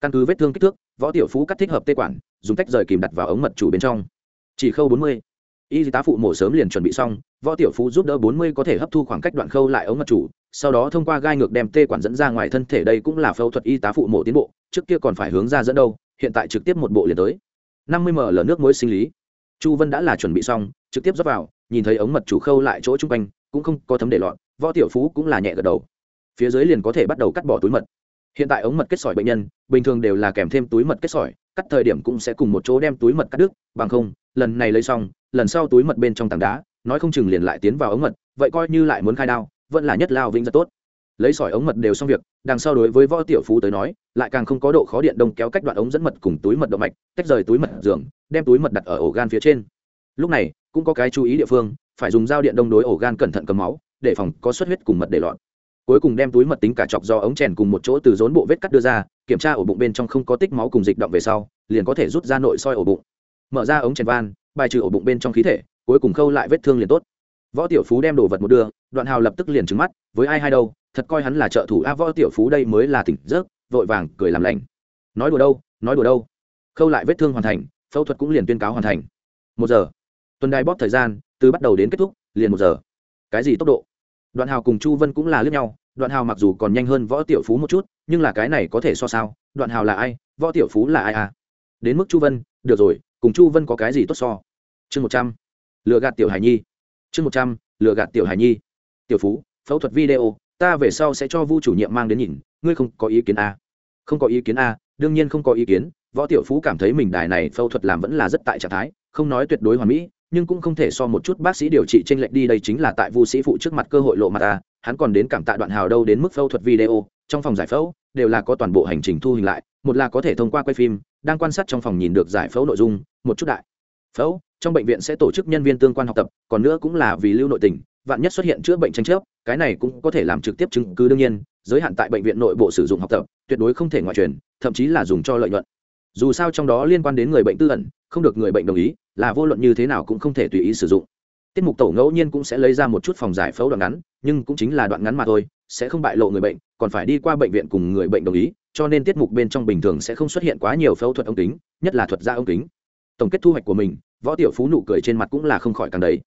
Căn cứ vết thương kích thước, võ tiểu phú cắt thích hợp tê quản, dùng tách rời kìm đặt vào ống mật chủ bên trong. Chỉ khâu bốn mươi. Y tá phụ mổ sớm liền chuẩn bị xong, võ tiểu phú giúp đỡ bốn mươi có thể hấp thu khoảng cách đoạn khâu lại ống mật chủ, sau đó thông qua gai ngược đem tê quản dẫn ra ngoài thân thể đây cũng là phẫu thuật y tá phụ mổ tiến bộ, trước kia còn phải hướng ra dẫn đâu, hiện tại trực tiếp một bộ liền tới. năm mươi ml nước muối sinh lý chu vân đã là chuẩn bị xong, trực tiếp dốc vào, nhìn thấy ống mật chủ khâu lại chỗ chung quanh, cũng không có thấm để lọt, võ tiểu phú cũng là nhẹ gật đầu. Phía dưới liền có thể bắt đầu cắt bỏ túi mật. Hiện tại ống mật kết sỏi bệnh nhân, bình thường đều là kèm thêm túi mật kết sỏi, cắt thời điểm cũng sẽ cùng một chỗ đem túi mật cắt đứt, bằng không, lần này lấy xong, lần sau túi mật bên trong tảng đá, nói không chừng liền lại tiến vào ống mật, vậy coi như lại muốn khai đao, vẫn là nhất lao vĩnh rất tốt lấy sỏi ống mật đều xong việc, đằng sau đối với võ tiểu phú tới nói, lại càng không có độ khó điện đông kéo cách đoạn ống dẫn mật cùng túi mật động mạch, tách rời túi mật giường, đem túi mật đặt ở ổ gan phía trên. Lúc này, cũng có cái chú ý địa phương, phải dùng dao điện đông đối ổ gan cẩn thận cầm máu, để phòng có xuất huyết cùng mật để lọt cuối cùng đem túi mật tính cả chọc do ống chèn cùng một chỗ từ rốn bộ vết cắt đưa ra, kiểm tra ổ bụng bên trong không có tích máu cùng dịch động về sau, liền có thể rút ra nội soi ổ bụng. Mở ra ống chèn van, bài trừ ổ bụng bên trong khí thể, cuối cùng khâu lại vết thương liền tốt. Võ tiểu phú đem đồ vật một đưa, đoạn hào lập tức liền trứng mắt, với ai hai đâu thật coi hắn là trợ thủ a võ tiểu phú đây mới là tỉnh giấc, vội vàng cười làm lành. Nói đùa đâu, nói đùa đâu. Khâu lại vết thương hoàn thành, phẫu thuật cũng liền tuyên cáo hoàn thành. Một giờ. Tuần đài bóp thời gian, từ bắt đầu đến kết thúc, liền một giờ. Cái gì tốc độ? Đoạn hào cùng chu vân cũng là lướt nhau, đoạn hào mặc dù còn nhanh hơn võ tiểu phú một chút, nhưng là cái này có thể so sao? Đoạn hào là ai? Võ tiểu phú là ai à? Đến mức chu vân, được rồi, cùng chu vân có cái gì tốt so? Chương một trăm. Lựa gạt tiểu hải nhi. Chương một trăm lựa gạt tiểu hải nhi. Tiểu phú, phẫu thuật video ta về sau sẽ cho vu chủ nhiệm mang đến nhìn ngươi không có ý kiến a à? không có ý kiến a à, đương nhiên không có ý kiến võ tiểu phú cảm thấy mình đài này phẫu thuật làm vẫn là rất tại trạng thái không nói tuyệt đối hoàn mỹ nhưng cũng không thể so một chút bác sĩ điều trị tranh lệch đi đây chính là tại vu sĩ phụ trước mặt cơ hội lộ mặt ta hắn còn đến cảm tạ đoạn hào đâu đến mức phẫu thuật video trong phòng giải phẫu đều là có toàn bộ hành trình thu hình lại một là có thể thông qua quay phim đang quan sát trong phòng nhìn được giải phẫu nội dung một chút đại phẫu trong bệnh viện sẽ tổ chức nhân viên tương quan học tập còn nữa cũng là vì lưu nội tình vạn nhất xuất hiện chữa bệnh tranh chấp, cái này cũng có thể làm trực tiếp chứng cứ đương nhiên, giới hạn tại bệnh viện nội bộ sử dụng học tập, tuyệt đối không thể ngoại truyền, thậm chí là dùng cho lợi nhuận. Dù sao trong đó liên quan đến người bệnh tư ẩn, không được người bệnh đồng ý, là vô luận như thế nào cũng không thể tùy ý sử dụng. Tiết mục tổ ngẫu nhiên cũng sẽ lấy ra một chút phòng giải phẫu đoạn ngắn, nhưng cũng chính là đoạn ngắn mà thôi, sẽ không bại lộ người bệnh, còn phải đi qua bệnh viện cùng người bệnh đồng ý, cho nên tiết mục bên trong bình thường sẽ không xuất hiện quá nhiều phẫu thuật ống kính, nhất là thuật ra ống kính. Tổng kết thu hoạch của mình, võ tiểu phú nụ cười trên mặt cũng là không khỏi càng đấy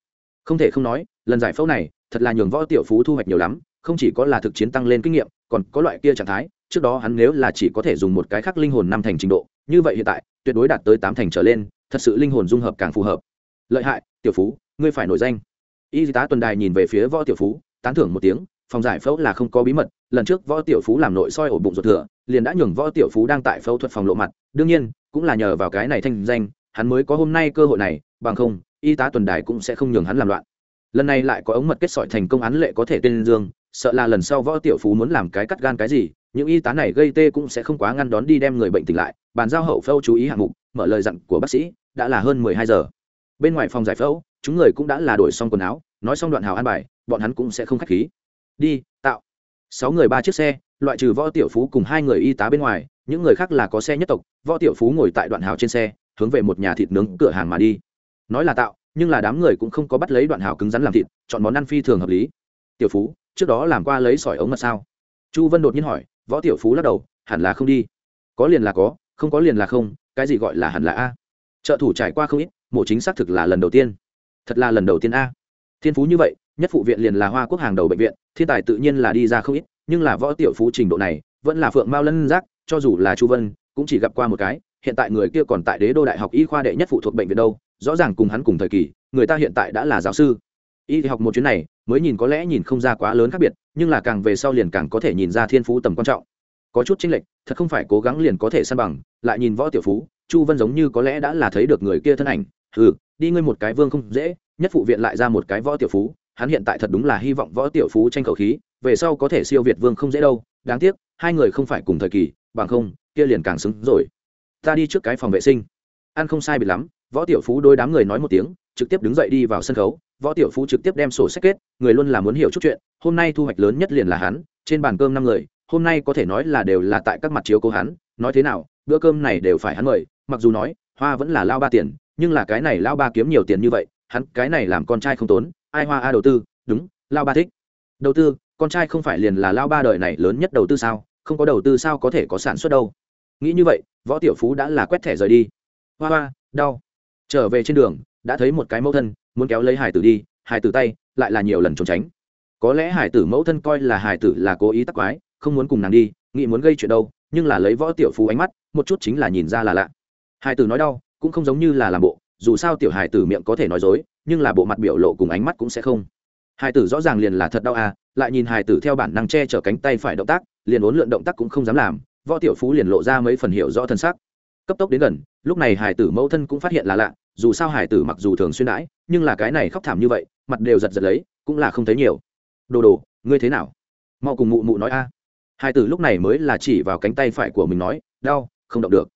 không thể không nói lần giải phẫu này, thật là nhường võ tiểu phú thu hoạch nhiều lắm, không chỉ có là thực chiến tăng lên kinh nghiệm, còn có loại kia trạng thái, trước đó hắn nếu là chỉ có thể dùng một cái khác linh hồn năm thành trình độ, như vậy hiện tại, tuyệt đối đạt tới tám thành trở lên, thật sự linh hồn dung hợp càng phù hợp. Lợi hại, tiểu phú, ngươi phải nổi danh. Y tá tuần đài nhìn về phía võ tiểu phú, tán thưởng một tiếng, phòng giải phẫu là không có bí mật, lần trước võ tiểu phú làm nội soi ổ bụng ruột thừa, liền đã nhường võ tiểu phú đang tại phẫu thuật phòng lộ mặt, đương nhiên, cũng là nhờ vào cái này thanh danh, hắn mới có hôm nay cơ hội này, bằng không, y tá tuần đài cũng sẽ không nhường hắn làm loạn lần này lại có ống mật kết sỏi thành công án lệ có thể tên dương, sợ là lần sau võ tiểu phú muốn làm cái cắt gan cái gì, những y tá này gây tê cũng sẽ không quá ngăn đón đi đem người bệnh tỉnh lại, bàn giao hậu phẫu chú ý hạng mục, mở lời dặn của bác sĩ, đã là hơn mười hai giờ. Bên ngoài phòng giải phẫu, chúng người cũng đã là đổi xong quần áo, nói xong đoạn hào an bài, bọn hắn cũng sẽ không k h á c h khí. Đi, tạo. Sáu người ba chiếc xe, loại trừ võ tiểu phú cùng hai người y tá bên ngoài, những người khác là có xe nhất tộc, võ tiểu phú ngồi tại đoạn hào trên xe, hướng về một nhà thịt nướng cửa hàng mà đi. Nói là tạo nhưng là đám người cũng không có bắt lấy đoạn hào cứng rắn làm thịt, chọn món ăn phi thường hợp lý. Tiểu phú, trước đó làm qua lấy sỏi ống mật sao? Chu vân đột nhiên hỏi, võ tiểu phú lắc đầu, hẳn là không đi. Có liền là có, không có liền là không, cái gì gọi là hẳn là a? Trợ thủ trải qua không ít, mổ chính xác thực là lần đầu tiên. Thật là lần đầu tiên a. Thiên phú như vậy, nhất phụ viện liền là hoa quốc hàng đầu bệnh viện, thiên tài tự nhiên là đi ra không ít, nhưng là võ tiểu phú trình độ này, vẫn là phượng mao lân giác, cho dù là chu vân, cũng chỉ gặp qua một cái, hiện tại người kia còn tại đế đô đại học y khoa đệ nhất phụ thuộc bệnh viện đâu rõ ràng cùng hắn cùng thời kỳ, người ta hiện tại đã là giáo sư. Y học một chuyến này, mới nhìn có lẽ nhìn không ra quá lớn khác biệt, nhưng là càng về sau liền càng có thể nhìn ra thiên phú tầm quan trọng. Có chút chênh lệch, thật không phải cố gắng liền có thể săn bằng, lại nhìn võ tiểu phú, chu vân giống như có lẽ đã là thấy được người kia thân ảnh. Ừ đi ngươi một cái vương không dễ, nhất phụ viện lại ra một cái võ tiểu phú, hắn hiện tại thật đúng là hy vọng võ tiểu phú tranh khẩu khí, về sau có thể siêu việt vương không dễ đâu. Đáng tiếc, hai người không phải cùng thời kỳ, bằng không, kia liền càng xứng rồi. Ta đi trước cái phòng vệ sinh. Ăn không sai biệt lắm võ tiểu phú đôi đám người nói một tiếng, trực tiếp đứng dậy đi vào sân khấu. Võ tiểu phú trực tiếp đem sổ sách kết, người luôn là muốn hiểu chút chuyện. Hôm nay thu hoạch lớn nhất liền là hắn, trên bàn cơm năm người, hôm nay có thể nói là đều là tại các mặt chiếu cố hắn. Nói thế nào, bữa cơm này đều phải hắn mời, mặc dù nói, hoa vẫn là lao ba tiền, nhưng là cái này lao ba kiếm nhiều tiền như vậy, hắn cái này làm con trai không tốn, ai hoa a đầu tư, đúng, lao ba thích. Đầu tư, con trai không phải liền là lao ba đời này lớn nhất đầu tư sao, không có đầu tư sao có thể có sản xuất đâu. Nghĩ như vậy, võ tiểu phú đã là quét thẻ rời đi. Hoa hoa, đau trở về trên đường, đã thấy một cái mẫu thân, muốn kéo lấy hải tử đi, hải tử tay lại là nhiều lần trốn tránh. Có lẽ hải tử mẫu thân coi là hải tử là cố ý tắc quái, không muốn cùng nàng đi, nghĩ muốn gây chuyện đâu, nhưng là lấy võ tiểu phú ánh mắt, một chút chính là nhìn ra là lạ. Hải tử nói đau, cũng không giống như là làm bộ, dù sao tiểu hải tử miệng có thể nói dối, nhưng là bộ mặt biểu lộ cùng ánh mắt cũng sẽ không. Hải tử rõ ràng liền là thật đau à lại nhìn hải tử theo bản năng che chở cánh tay phải động tác, liền uốn lượn động tác cũng không dám làm, võ tiểu phú liền lộ ra mấy phần hiểu rõ thân xác cấp tốc đến gần, lúc này hải tử mẫu thân cũng phát hiện là lạ, dù sao hải tử mặc dù thường xuyên đãi, nhưng là cái này khóc thảm như vậy, mặt đều giật giật lấy, cũng là không thấy nhiều. Đồ đồ, ngươi thế nào? Mau cùng mụ mụ nói a. Hải tử lúc này mới là chỉ vào cánh tay phải của mình nói, đau, không động được.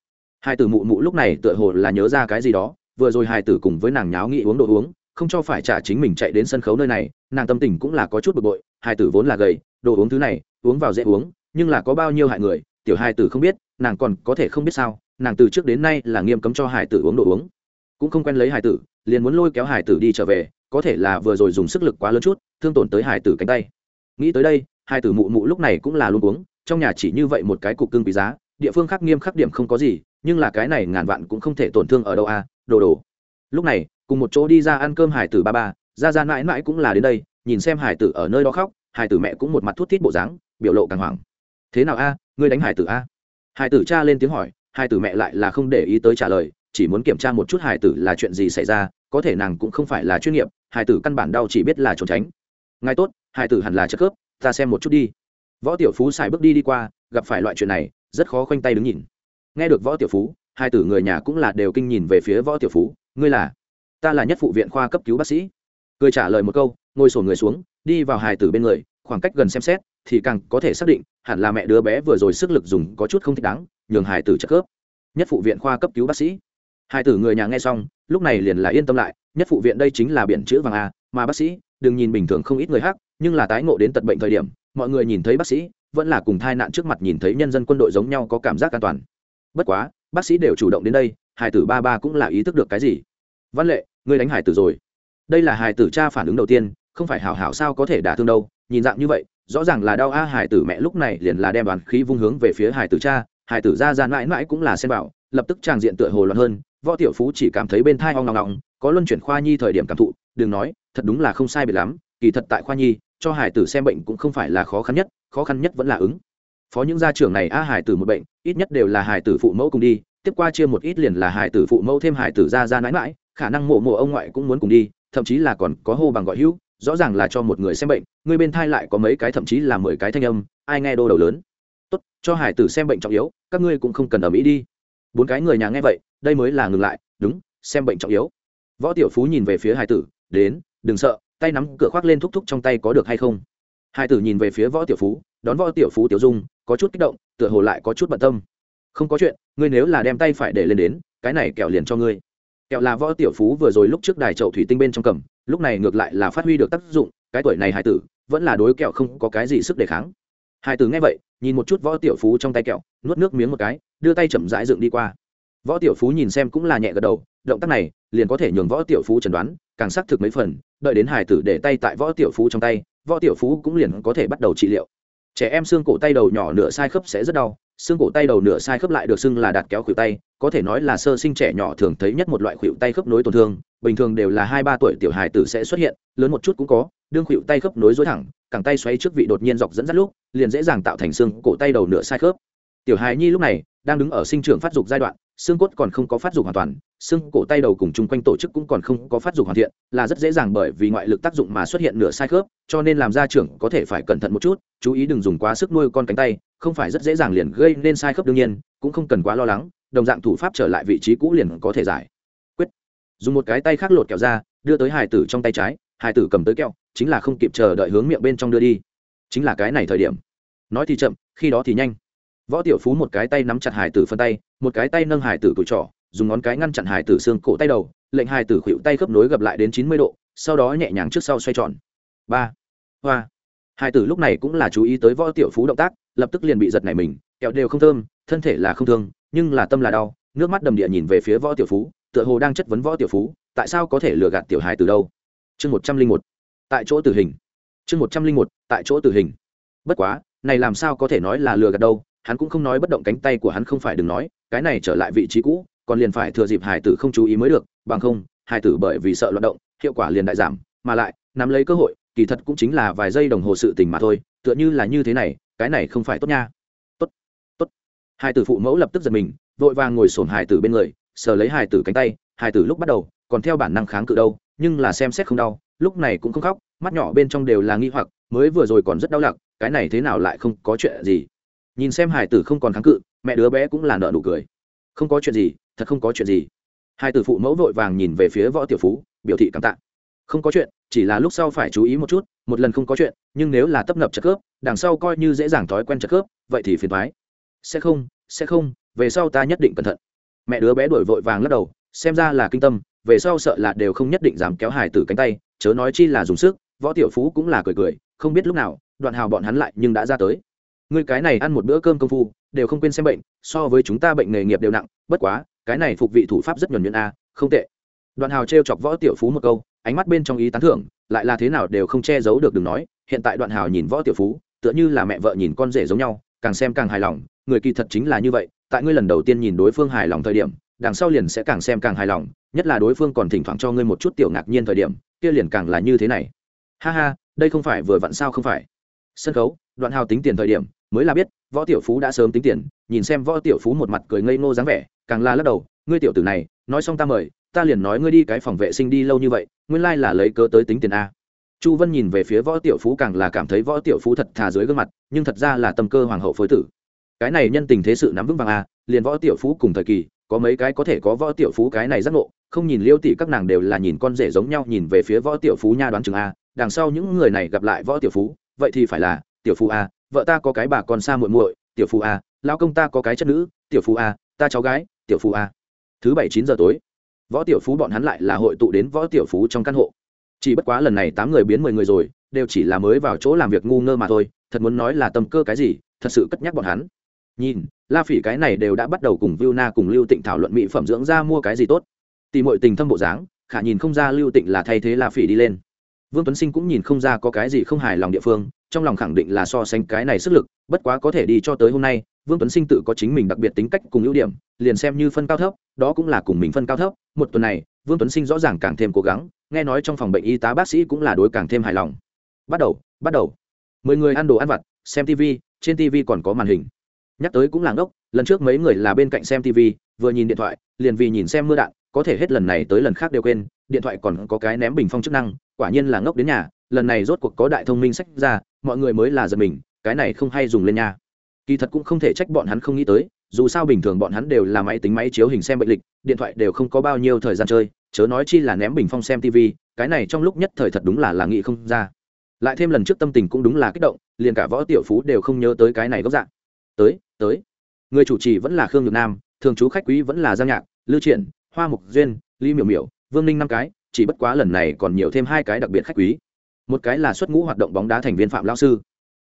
Hải tử mụ mụ lúc này tựa hồ là nhớ ra cái gì đó, vừa rồi hải tử cùng với nàng nháo nghị uống đồ uống, không cho phải trả chính mình chạy đến sân khấu nơi này, nàng tâm tình cũng là có chút bực bội, hải tử vốn là gầy, đồ uống thứ này, uống vào dễ uống, nhưng là có bao nhiêu hại người, tiểu hải tử không biết, nàng còn có thể không biết sao nàng từ trước đến nay là nghiêm cấm cho hải tử uống đồ uống. Cũng không quen lấy hải tử, liền muốn lôi kéo hải tử đi trở về, có thể là vừa rồi dùng sức lực quá lớn chút, thương tổn tới hải tử cánh tay. Nghĩ tới đây, hải tử mụ mụ lúc này cũng là luôn uống, trong nhà chỉ như vậy một cái cục cưng quý giá, địa phương khác nghiêm khắc điểm không có gì, nhưng là cái này ngàn vạn cũng không thể tổn thương ở đâu a đồ đồ. Lúc này, cùng một chỗ đi ra ăn cơm hải tử ba ba, ra ra mãi mãi cũng là đến đây, nhìn xem hải tử ở nơi đó khóc, hải tử mẹ cũng một mặt thút thít bộ dáng, biểu lộ càng hoảng. Thế nào a, ngươi đánh hải tử a? Hải tử cha lên tiếng hỏi hai tử mẹ lại là không để ý tới trả lời chỉ muốn kiểm tra một chút hải tử là chuyện gì xảy ra có thể nàng cũng không phải là chuyên nghiệp hải tử căn bản đau chỉ biết là trốn tránh. Ngài tốt hải tử hẳn là chất cướp, ta xem một chút đi. Võ tiểu phú xài bước đi đi qua gặp phải loại chuyện này rất khó khoanh tay đứng nhìn. Nghe được võ tiểu phú hai tử người nhà cũng là đều kinh nhìn về phía võ tiểu phú ngươi là? Ta là nhất phụ viện khoa cấp cứu bác sĩ. Cười trả lời một câu ngồi sổ người xuống đi vào hài tử bên người khoảng cách gần xem xét thì càng có thể xác định hẳn là mẹ đứa bé vừa rồi sức lực dùng có chút không thích đáng nhường Hải tử chất khớp nhất phụ viện khoa cấp cứu bác sĩ. Hai tử người nhà nghe xong, lúc này liền là yên tâm lại, nhất phụ viện đây chính là biển chữ vàng a, mà bác sĩ, đừng nhìn bình thường không ít người khác, nhưng là tái ngộ đến tận bệnh thời điểm, mọi người nhìn thấy bác sĩ, vẫn là cùng thai nạn trước mặt nhìn thấy nhân dân quân đội giống nhau có cảm giác an toàn. Bất quá, bác sĩ đều chủ động đến đây, hải tử ba ba cũng là ý thức được cái gì? Văn lệ, ngươi đánh hải tử rồi. Đây là hải tử cha phản ứng đầu tiên, không phải hảo hảo sao có thể đả thương đâu, nhìn dạng như vậy, rõ ràng là đau a, hải tử mẹ lúc này liền là đem đoàn khí vung hướng về phía hải tử cha hải tử ra ra mãi mãi cũng là xem bảo lập tức tràng diện tựa hồ loạn hơn, võ tiểu phú chỉ cảm thấy bên thai hoang ngọng ngọng có luân chuyển khoa nhi thời điểm cảm thụ, đừng nói, thật đúng là không sai biệt lắm, kỳ thật tại khoa nhi, cho hải tử xem bệnh cũng không phải là khó khăn nhất, khó khăn nhất vẫn là ứng. Phó những gia trưởng này, a, hải tử một bệnh, ít nhất đều là hải tử phụ mẫu cùng đi, tiếp qua chia một ít liền là hải tử phụ mẫu thêm hải tử ra ra mãi mãi, khả năng mộ mộ ông ngoại cũng muốn cùng đi, thậm chí là còn có hô bằng gọi hữu, rõ ràng là cho một người xem bệnh, người bên thai lại có mấy cái, thậm chí là mười cái thanh âm, ai nghe đô đầu lớn. Tốt, cho hải tử xem bệnh trọng yếu các ngươi cũng không cần ở mỹ đi bốn cái người nhà nghe vậy đây mới là ngừng lại đúng xem bệnh trọng yếu võ tiểu phú nhìn về phía hải tử đến đừng sợ tay nắm cửa khoác lên thúc thúc trong tay có được hay không hải tử nhìn về phía võ tiểu phú đón võ tiểu phú tiểu dung có chút kích động tựa hồ lại có chút bận tâm không có chuyện ngươi nếu là đem tay phải để lên đến cái này kẹo liền cho ngươi kẹo là võ tiểu phú vừa rồi lúc trước đài chậu thủy tinh bên trong cầm lúc này ngược lại là phát huy được tác dụng cái tuổi này hải tử vẫn là đối kẹo không có cái gì sức đề kháng hải tử nghe vậy nhìn một chút võ tiểu phú trong tay kẹo, nuốt nước miếng một cái, đưa tay chậm rãi dựng đi qua. Võ tiểu phú nhìn xem cũng là nhẹ gật đầu, động tác này liền có thể nhường võ tiểu phú chẩn đoán, càng xác thực mấy phần, đợi đến hải tử để tay tại võ tiểu phú trong tay, võ tiểu phú cũng liền có thể bắt đầu trị liệu. Trẻ em xương cổ tay đầu nhỏ nửa sai khớp sẽ rất đau, xương cổ tay đầu nửa sai khớp lại được xưng là đạt kéo khuỷu tay, có thể nói là sơ sinh trẻ nhỏ thường thấy nhất một loại khuỷu tay khớp nối tổn thương, bình thường đều là hai ba tuổi tiểu hài tử sẽ xuất hiện, lớn một chút cũng có, đương khuỷu tay khớp nối dối thẳng cẳng tay xoay trước vị đột nhiên dọc dẫn dắt lúc, liền dễ dàng tạo thành xương cổ tay đầu nửa sai khớp. Tiểu hài nhi lúc này đang đứng ở sinh trưởng phát dục giai đoạn, xương cốt còn không có phát dục hoàn toàn, xương cổ tay đầu cùng chung quanh tổ chức cũng còn không có phát dục hoàn thiện, là rất dễ dàng bởi vì ngoại lực tác dụng mà xuất hiện nửa sai khớp, cho nên làm gia trưởng có thể phải cẩn thận một chút, chú ý đừng dùng quá sức nuôi con cánh tay, không phải rất dễ dàng liền gây nên sai khớp đương nhiên, cũng không cần quá lo lắng, đồng dạng thủ pháp trở lại vị trí cũ liền có thể giải. Quyết. Dùng một cái tay khác lột kẹo ra, đưa tới hài tử trong tay trái. Hải tử cầm tới kẹo chính là không kịp chờ đợi hướng miệng bên trong đưa đi. Chính là cái này thời điểm. Nói thì chậm, khi đó thì nhanh. Võ tiểu phú một cái tay nắm chặt hải tử phân tay, một cái tay nâng hải tử cụi trỏ, dùng ngón cái ngăn chặn hải tử xương cổ tay đầu, lệnh hải tử khuỵu tay khớp nối gập lại đến chín mươi độ, sau đó nhẹ nhàng trước sau xoay tròn. Ba. Hoa. Hải tử lúc này cũng là chú ý tới võ tiểu phú động tác, lập tức liền bị giật này mình, kẹo đều không thơm, thân thể là không thương, nhưng là tâm là đau, nước mắt đầm địa nhìn về phía võ tiểu phú, tựa hồ đang chất vấn võ tiểu phú, tại sao có thể lừa gạt tiểu hài từ đâu? Chương một trăm linh một, tại chỗ tử hình. Chương một trăm linh một, tại chỗ tử hình. Bất quá, này làm sao có thể nói là lừa gạt đâu, hắn cũng không nói bất động cánh tay của hắn không phải đừng nói, cái này trở lại vị trí cũ, còn liền phải thừa dịp hải tử không chú ý mới được, bằng không, hải tử bởi vì sợ loạt động, hiệu quả liền đại giảm, mà lại, nắm lấy cơ hội, kỳ thật cũng chính là vài giây đồng hồ sự tình mà thôi, tựa như là như thế này, cái này không phải tốt nha. Tốt tốt. Hải tử phụ mẫu lập tức giật mình, vội vàng ngồi sổm hải tử bên người, sờ lấy hải tử cánh tay, hải tử lúc bắt đầu, còn theo bản năng kháng cự đâu nhưng là xem xét không đau, lúc này cũng không khóc, mắt nhỏ bên trong đều là nghi hoặc, mới vừa rồi còn rất đau lặc, cái này thế nào lại không có chuyện gì. Nhìn xem hải tử không còn kháng cự, mẹ đứa bé cũng là nợ nụ cười. Không có chuyện gì, thật không có chuyện gì. Hai tử phụ mẫu vội vàng nhìn về phía võ tiểu phú, biểu thị cảm tạ. Không có chuyện, chỉ là lúc sau phải chú ý một chút, một lần không có chuyện, nhưng nếu là tấp nập chất khớp, đằng sau coi như dễ dàng thói quen chất khớp, vậy thì phiền thoái sẽ không sẽ không, về sau ta nhất định cẩn thận. Mẹ đứa bé đổi vội vàng lắc đầu, xem ra là kinh tâm về sau sợ là đều không nhất định dám kéo hải tử cánh tay, chớ nói chi là dùng sức, võ tiểu phú cũng là cười cười, không biết lúc nào, đoạn hào bọn hắn lại nhưng đã ra tới. Người cái này ăn một bữa cơm công phu, đều không quên xem bệnh, so với chúng ta bệnh nghề nghiệp đều nặng, bất quá, cái này phục vị thủ pháp rất nhuẩn nhuyễn a, không tệ. Đoạn hào t chọc võ tiểu phú một câu, ánh mắt bên trong ý tán thưởng, lại là thế nào đều không che giấu được đừng nói, hiện tại đoạn hào nhìn võ tiểu phú, tựa như là mẹ vợ nhìn con rể giống nhau, càng xem càng hài lòng, người kỳ thật chính là như vậy, tại ngươi lần đầu tiên nhìn đối phương hài lòng thời điểm đằng sau liền sẽ càng xem càng hài lòng, nhất là đối phương còn thỉnh thoảng cho ngươi một chút tiểu ngạc nhiên thời điểm, kia liền càng là như thế này. Ha ha, đây không phải vừa vặn sao không phải? Sân khấu, đoạn hào tính tiền thời điểm, mới là biết, võ tiểu phú đã sớm tính tiền, nhìn xem võ tiểu phú một mặt cười ngây ngô dáng vẻ, càng la lắc đầu, ngươi tiểu tử này, nói xong ta mời, ta liền nói ngươi đi cái phòng vệ sinh đi lâu như vậy, nguyên lai là lấy cớ tới tính tiền a. Chu vân nhìn về phía võ tiểu phú càng là cảm thấy võ tiểu phú thật thà dưới gương mặt, nhưng thật ra là tâm cơ hoàng hậu phối tử. Cái này nhân tình thế sự nắm vững vàng a, liền võ tiểu phú cùng thời kỳ có mấy cái có thể có võ tiểu phú cái này giác ngộ, không nhìn liêu tỷ các nàng đều là nhìn con rể giống nhau nhìn về phía võ tiểu phú nha đoán chừng a, đằng sau những người này gặp lại võ tiểu phú, vậy thì phải là, tiểu phú a, vợ ta có cái bà con xa muội muội, tiểu phú a, lão công ta có cái chất nữ, tiểu phú a, ta cháu gái, tiểu phú a. Thứ bảy chín giờ tối, võ tiểu phú bọn hắn lại là hội tụ đến võ tiểu phú trong căn hộ. Chỉ bất quá lần này tám người biến mười người rồi, đều chỉ là mới vào chỗ làm việc ngu ngơ mà thôi, thật muốn nói là tâm cơ cái gì, thật sự cất nhắc bọn hắn nhìn, la phỉ cái này đều đã bắt đầu cùng viu na cùng lưu tịnh thảo luận mỹ phẩm dưỡng da mua cái gì tốt. Tỉ mọi tình thâm bộ dáng, khả nhìn không ra lưu tịnh là thay thế la phỉ đi lên. Vương tuấn sinh cũng nhìn không ra có cái gì không hài lòng địa phương, trong lòng khẳng định là so sánh cái này sức lực, bất quá có thể đi cho tới hôm nay, vương tuấn sinh tự có chính mình đặc biệt tính cách cùng ưu điểm, liền xem như phân cao thấp, đó cũng là cùng mình phân cao thấp. Một tuần này, vương tuấn sinh rõ ràng càng thêm cố gắng, nghe nói trong phòng bệnh y tá bác sĩ cũng là đối càng thêm hài lòng. Bắt đầu bắt đầu. Mười người ăn đồ ăn vặt, xem tv trên tv còn có màn hình nhắc tới cũng là ngốc, lần trước mấy người là bên cạnh xem tv vừa nhìn điện thoại, liền vì nhìn xem mưa đạn, có thể hết lần này tới lần khác đều quên, điện thoại còn có cái ném bình phong chức năng, quả nhiên là ngốc đến nhà, lần này rốt cuộc có đại thông minh sách ra, mọi người mới là giật mình, cái này không hay dùng lên nha. Kỳ thật cũng không thể trách bọn hắn không nghĩ tới, dù sao bình thường bọn hắn đều là máy tính máy chiếu hình xem bệnh lịch, điện thoại đều không có bao nhiêu thời gian chơi, chớ nói chi là ném bình phong xem tv cái này trong lúc nhất thời thật đúng là là nghĩ không ra. Lại thêm lần trước tâm tình cũng đúng là kích động, liền cả võ tiểu phú đều không nhớ tới cái này gốc dạng tới tới. Người chủ trì vẫn là khương nhược nam, thường chú khách quý vẫn là giang nhạc, lưu triển, hoa mục duyên ly miểu miểu, vương ninh năm cái, chỉ bất quá lần này còn nhiều thêm hai cái đặc biệt khách quý. Một cái là xuất ngũ hoạt động bóng đá thành viên phạm lao sư,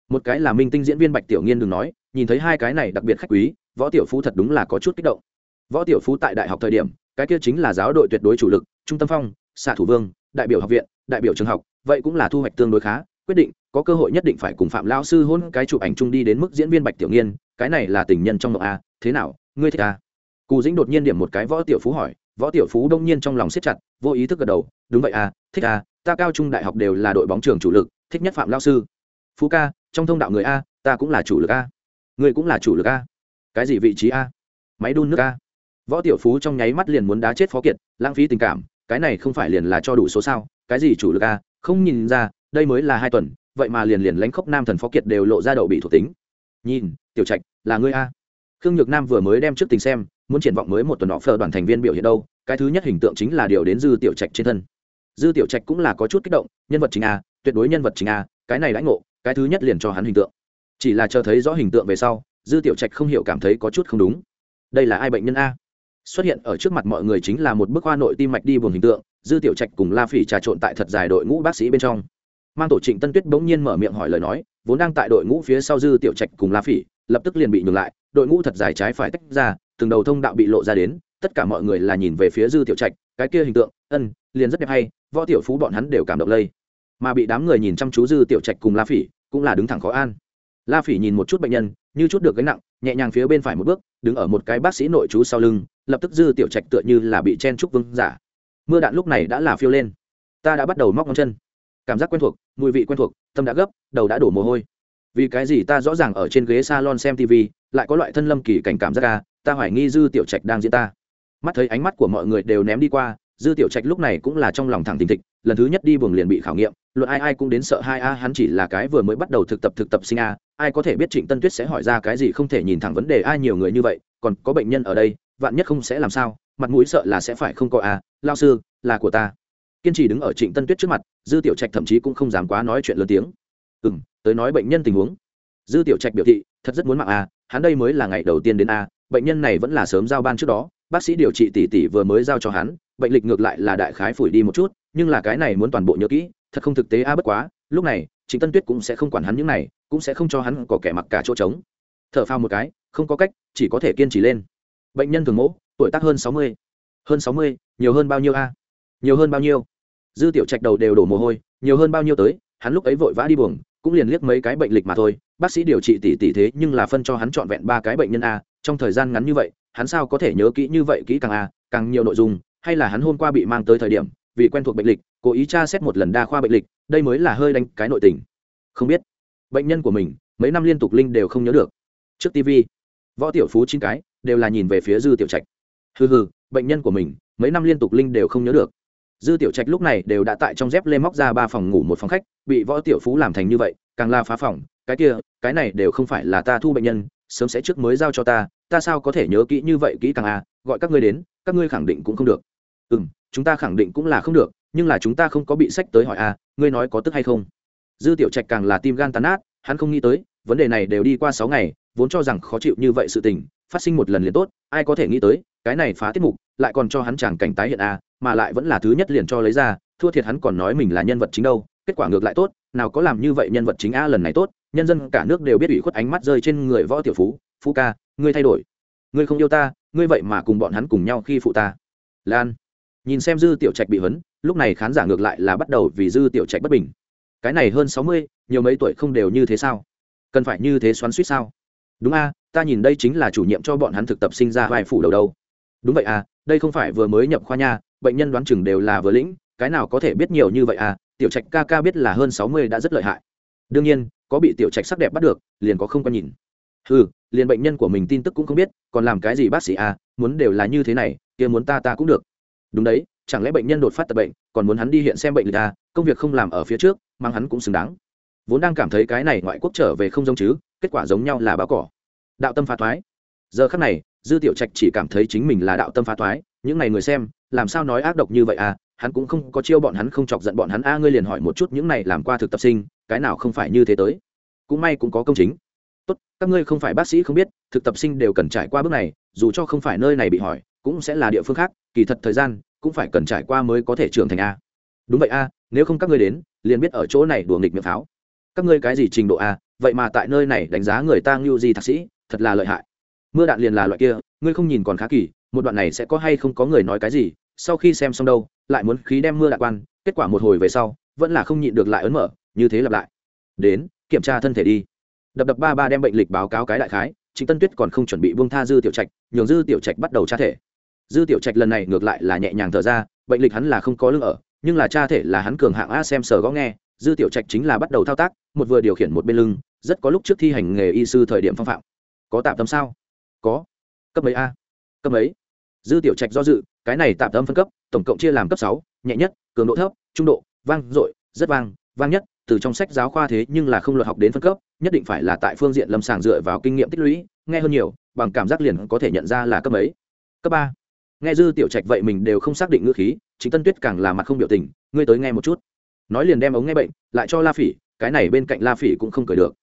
một cái là minh tinh diễn viên bạch tiểu nghiên đừng nói, nhìn thấy hai cái này đặc biệt khách quý, võ tiểu phú thật đúng là có chút kích động. Võ tiểu phú tại đại học thời điểm, cái kia chính là giáo đội tuyệt đối chủ lực, trung tâm phong, xạ thủ vương, đại biểu học viện, đại biểu trường học, vậy cũng là thu hoạch tương đối khá, quyết định, có cơ hội nhất định phải cùng phạm lao sư hôn cái chụp ảnh chung đi đến mức diễn viên bạch tiểu nghiên cái này là tình nhân trong mộng a, thế nào, ngươi thích a cù dĩnh đột nhiên điểm một cái võ tiểu phú hỏi, võ tiểu phú đông nhiên trong lòng siết chặt, vô ý thức gật đầu, đúng vậy a, thích a, ta cao trung đại học đều là đội bóng trường chủ lực, thích nhất phạm lao sư. Phú ca, trong thông đạo người a, ta cũng là chủ lực a. Người cũng là chủ lực a. Cái gì vị trí a? Máy đun nước a. Võ tiểu phú trong nháy mắt liền muốn đá chết phó kiệt, lãng phí tình cảm, cái này không phải liền là cho đủ số sao, cái gì chủ lực a? Không nhìn ra, đây mới là hai tuần, vậy mà liền liền lãnh khốc nam thần phó kiệt đều lộ ra đậu bị thuộc tính. Nhìn tiểu trạch, là ngươi a. Khương nhược nam vừa mới đem trước tình xem, muốn triển vọng mới một tuần họ phờ đoàn thành viên biểu hiện đâu, cái thứ nhất hình tượng chính là điều đến dư tiểu trạch trên thân. Dư tiểu trạch cũng là có chút kích động, nhân vật chính a, tuyệt đối nhân vật chính a, cái này đãi ngộ, cái thứ nhất liền cho hắn hình tượng. Chỉ là chờ thấy rõ hình tượng về sau, dư tiểu trạch không hiểu cảm thấy có chút không đúng. Đây là ai bệnh nhân a? Xuất hiện ở trước mặt mọi người chính là một bức hoa nội tim mạch đi buồn hình tượng, dư tiểu trạch cùng la phỉ trà trộn tại thật dài đội ngũ bác sĩ bên trong. Mang tổ trịnh tân tuyết bỗng nhiên mở miệng hỏi lời nói, vốn đang tại đội ngũ phía sau dư tiểu trạch cùng la phỉ lập tức liền bị nhường lại, đội ngũ thật dài trái phải tách ra, từng đầu thông đạo bị lộ ra đến, tất cả mọi người là nhìn về phía dư tiểu trạch, cái kia hình tượng, ân, liền rất đẹp hay, võ tiểu phú bọn hắn đều cảm động lây. Mà bị đám người nhìn chăm chú dư tiểu trạch cùng la phỉ, cũng là đứng thẳng khó an. La phỉ nhìn một chút bệnh nhân, như chút được gánh nặng, nhẹ nhàng phía bên phải một bước, đứng ở một cái bác sĩ nội trú sau lưng, lập tức dư tiểu trạch tựa như là bị chen trúc vương giả. Mưa đạn lúc này đã là phiêu lên. Ta đã bắt đầu móc ngón chân. Cảm giác quen thuộc, mùi vị quen thuộc, tâm đã gấp, đầu đã đổ mồ hôi vì cái gì ta rõ ràng ở trên ghế salon xem tv, lại có loại thân lâm kỳ cảnh cảm giác ca ta hoài nghi dư tiểu trạch đang diễn ta. Mắt thấy ánh mắt của mọi người đều ném đi qua, dư tiểu trạch lúc này cũng là trong lòng thẳng tình thịch, lần thứ nhất đi buồng liền bị khảo nghiệm, luận ai ai cũng đến sợ hai a, hắn chỉ là cái vừa mới bắt đầu thực tập thực tập sinh a, ai có thể biết trịnh tân tuyết sẽ hỏi ra cái gì không thể nhìn thẳng vấn đề ai nhiều người như vậy, còn có bệnh nhân ở đây, vạn nhất không sẽ làm sao, mặt mũi sợ là sẽ phải không có a, lao sư, là của ta. Kiên trì đứng ở trịnh tân tuyết trước mặt, dư tiểu trạch thậm chí cũng không dám quá nói chuyện lớn tiếng ừ m tới nói bệnh nhân tình huống. Dư tiểu trạch biểu thị, thật rất muốn mạng a hắn đây mới là ngày đầu tiên đến a bệnh nhân này vẫn là sớm giao ban trước đó, bác sĩ điều trị tỷ tỷ vừa mới giao cho hắn, bệnh lịch ngược lại là đại khái phủi đi một chút, nhưng là cái này muốn toàn bộ nhớ kỹ, thật không thực tế a bất quá, lúc này chính tân tuyết cũng sẽ không quản hắn những này, cũng sẽ không cho hắn có kẻ mặc cả chỗ trống. T h ở phao một cái, không có cách, chỉ có thể kiên trì lên. Bệnh nhân thường mẫu, tuổi tác hơn sáu mươi. Hơn sáu mươi, nhiều hơn bao nhiêu a nhiều hơn bao nhiêu? Dư tiểu trạch đầu đều đổ mồ hôi, nhiều hơn bao nhiêu tới hắn lúc ấy vội vã đi buồng, cũng liền liếc mấy cái bệnh lịch mà thôi. Bác sĩ điều trị tỷ tỷ thế, nhưng là phân cho hắn trọn vẹn ba cái bệnh nhân a, trong thời gian ngắn như vậy, hắn sao có thể nhớ kỹ như vậy kỹ càng a, càng nhiều nội dung, hay là hắn hôm qua bị mang tới thời điểm, vì quen thuộc bệnh lịch, cố ý tra xét một lần đa khoa bệnh lịch, đây mới là hơi đánh cái nội tình. Không biết. Bệnh nhân của mình, mấy năm liên tục linh đều không nhớ được. Trước tv võ tiểu phú chín cái, đều là nhìn về phía dư tiểu trạch. Hừ hừ, bệnh nhân của mình, mấy năm liên tục linh đều không nhớ được dư tiểu trạch lúc này đều đã tại trong dép lê móc ra ba phòng ngủ một phòng khách, bị võ tiểu phú làm thành như vậy, càng la phá phòng, cái kia, cái này đều không phải là ta thu bệnh nhân, sớm sẽ trước mới giao cho ta ta sao có thể nhớ kỹ như vậy, kỹ càng à gọi các ngươi đến, các ngươi khẳng định cũng không được. Ừ m chúng ta khẳng định cũng là không được, nhưng là chúng ta không có bị sách tới hỏi à ngươi nói có tức hay không? Dư tiểu trạch càng là tim gan tàn át hắn không nghĩ tới, vấn đề này đều đi qua sáu ngày, vốn cho rằng khó chịu như vậy sự tình, phát sinh một lần liền tốt, ai có thể nghĩ tới cái này phá tiết mục, lại còn cho hắn chàng cảnh tái hiện à mà lại vẫn là thứ nhất liền cho lấy ra, thua thiệt hắn còn nói mình là nhân vật chính đâu, kết quả ngược lại tốt, nào có làm như vậy nhân vật chính a lần này tốt, nhân dân cả nước đều biết ủy khuất ánh mắt rơi trên người võ tiểu phú phú ca, ngươi thay đổi. Ngươi không yêu ta, ngươi vậy mà cùng bọn hắn cùng nhau khi phụ ta. Lan, nhìn xem dư tiểu trạch bị hấn lúc này khán giả ngược lại là bắt đầu vì dư tiểu trạch bất bình. Cái này hơn sáu mươi, nhiều mấy tuổi không đều như thế sao? Cần phải như thế xoắn suýt sao? Đúng a, ta nhìn đây chính là chủ nhiệm cho bọn hắn thực tập sinh ra vai phủ đầu đâu đúng vậy à đây không phải vừa mới nhập khoa nha, bệnh nhân đoán chừng đều là vừa lĩnh, cái nào có thể biết nhiều như vậy à tiểu trạch ca ca biết là hơn sáu mươi đã rất lợi hại. Đương nhiên, có bị tiểu trạch sắc đẹp bắt được, liền có không có nhìn. Ừ liền bệnh nhân của mình tin tức cũng không biết, còn làm cái gì bác sĩ à muốn đều là như thế này, kia muốn ta ta cũng được. Đúng đấy, chẳng lẽ bệnh nhân đột phát tập bệnh, còn muốn hắn đi hiện xem bệnh lịch à công việc không làm ở phía trước, mang hắn cũng xứng đáng. Vốn đang cảm thấy cái này ngoại quốc trở về không giống chứ, kết quả giống nhau là báo cỏ. Đạo tâm phá thoái. Giờ khắc này dư tiểu trạch chỉ cảm thấy chính mình là đạo tâm phá thoái, những này người xem, làm sao nói ác độc như vậy à? Hắn cũng không có chiêu bọn hắn không chọc giận bọn hắn. A, ngươi liền hỏi một chút những này làm qua thực tập sinh, cái nào không phải như thế tới? Cũng may cũng có công chính. Tốt, các ngươi không phải bác sĩ không biết, thực tập sinh đều cần trải qua bước này, dù cho không phải nơi này bị hỏi, cũng sẽ là địa phương khác, kỳ thật thời gian, cũng phải cần trải qua mới có thể trưởng thành a. Đúng vậy a, nếu không các ngươi đến, liền biết ở chỗ này đùa nghịch miệng pháo. Các ngươi cái gì trình độ a? Vậy mà tại nơi này đánh giá người ta ngưu gì thạc sĩ, thật là lợi hại mưa đạn liền là loại kia, ngươi không nhìn còn khá kỳ, một đoạn này sẽ có hay không có người nói cái gì, sau khi xem xong đâu, lại muốn khí đem mưa đạn quan, kết quả một hồi về sau, vẫn là không nhịn được lại ấn mở, như thế lặp lại. Đến, kiểm tra thân thể đi. Đập đập ba ba đem bệnh lịch báo cáo cái đại khái chính tân tuyết còn không chuẩn bị buông tha dư tiểu trạch, nhường dư tiểu trạch bắt đầu tra thể. Dư tiểu trạch lần này ngược lại là nhẹ nhàng thở ra, bệnh lịch hắn là không có lương ở, nhưng là tra thể là hắn cường hạng a xem sờ gõ nghe, dư tiểu trạch chính là bắt đầu thao tác, một vừa điều khiển một bên lưng, rất có lúc trước thi hành nghề y sư thời điểm phong phạm. Có tạm tâm sao? Có. Cấp mấy a? Cấp mấy? Dư tiểu trạch do dự, cái này tạm tâm phân cấp, tổng cộng chia làm cấp sáu, nhẹ nhất, cường độ thấp, trung độ, vang, dội, rất vang vang nhất, từ trong sách giáo khoa thế nhưng là không luật học đến phân cấp, nhất định phải là tại phương diện lâm sàng dựa vào kinh nghiệm tích lũy, nghe hơn nhiều, bằng cảm giác liền có thể nhận ra là cấp mấy. Cấp ba. Nghe dư tiểu trạch vậy mình đều không xác định ngữ khí, chính tân tuyết càng là mặt không biểu tình, ngươi tới nghe một chút. Nói liền đem ống nghe bệnh, lại cho la phỉ, cái này bên cạnh la phỉ cũng không cười được.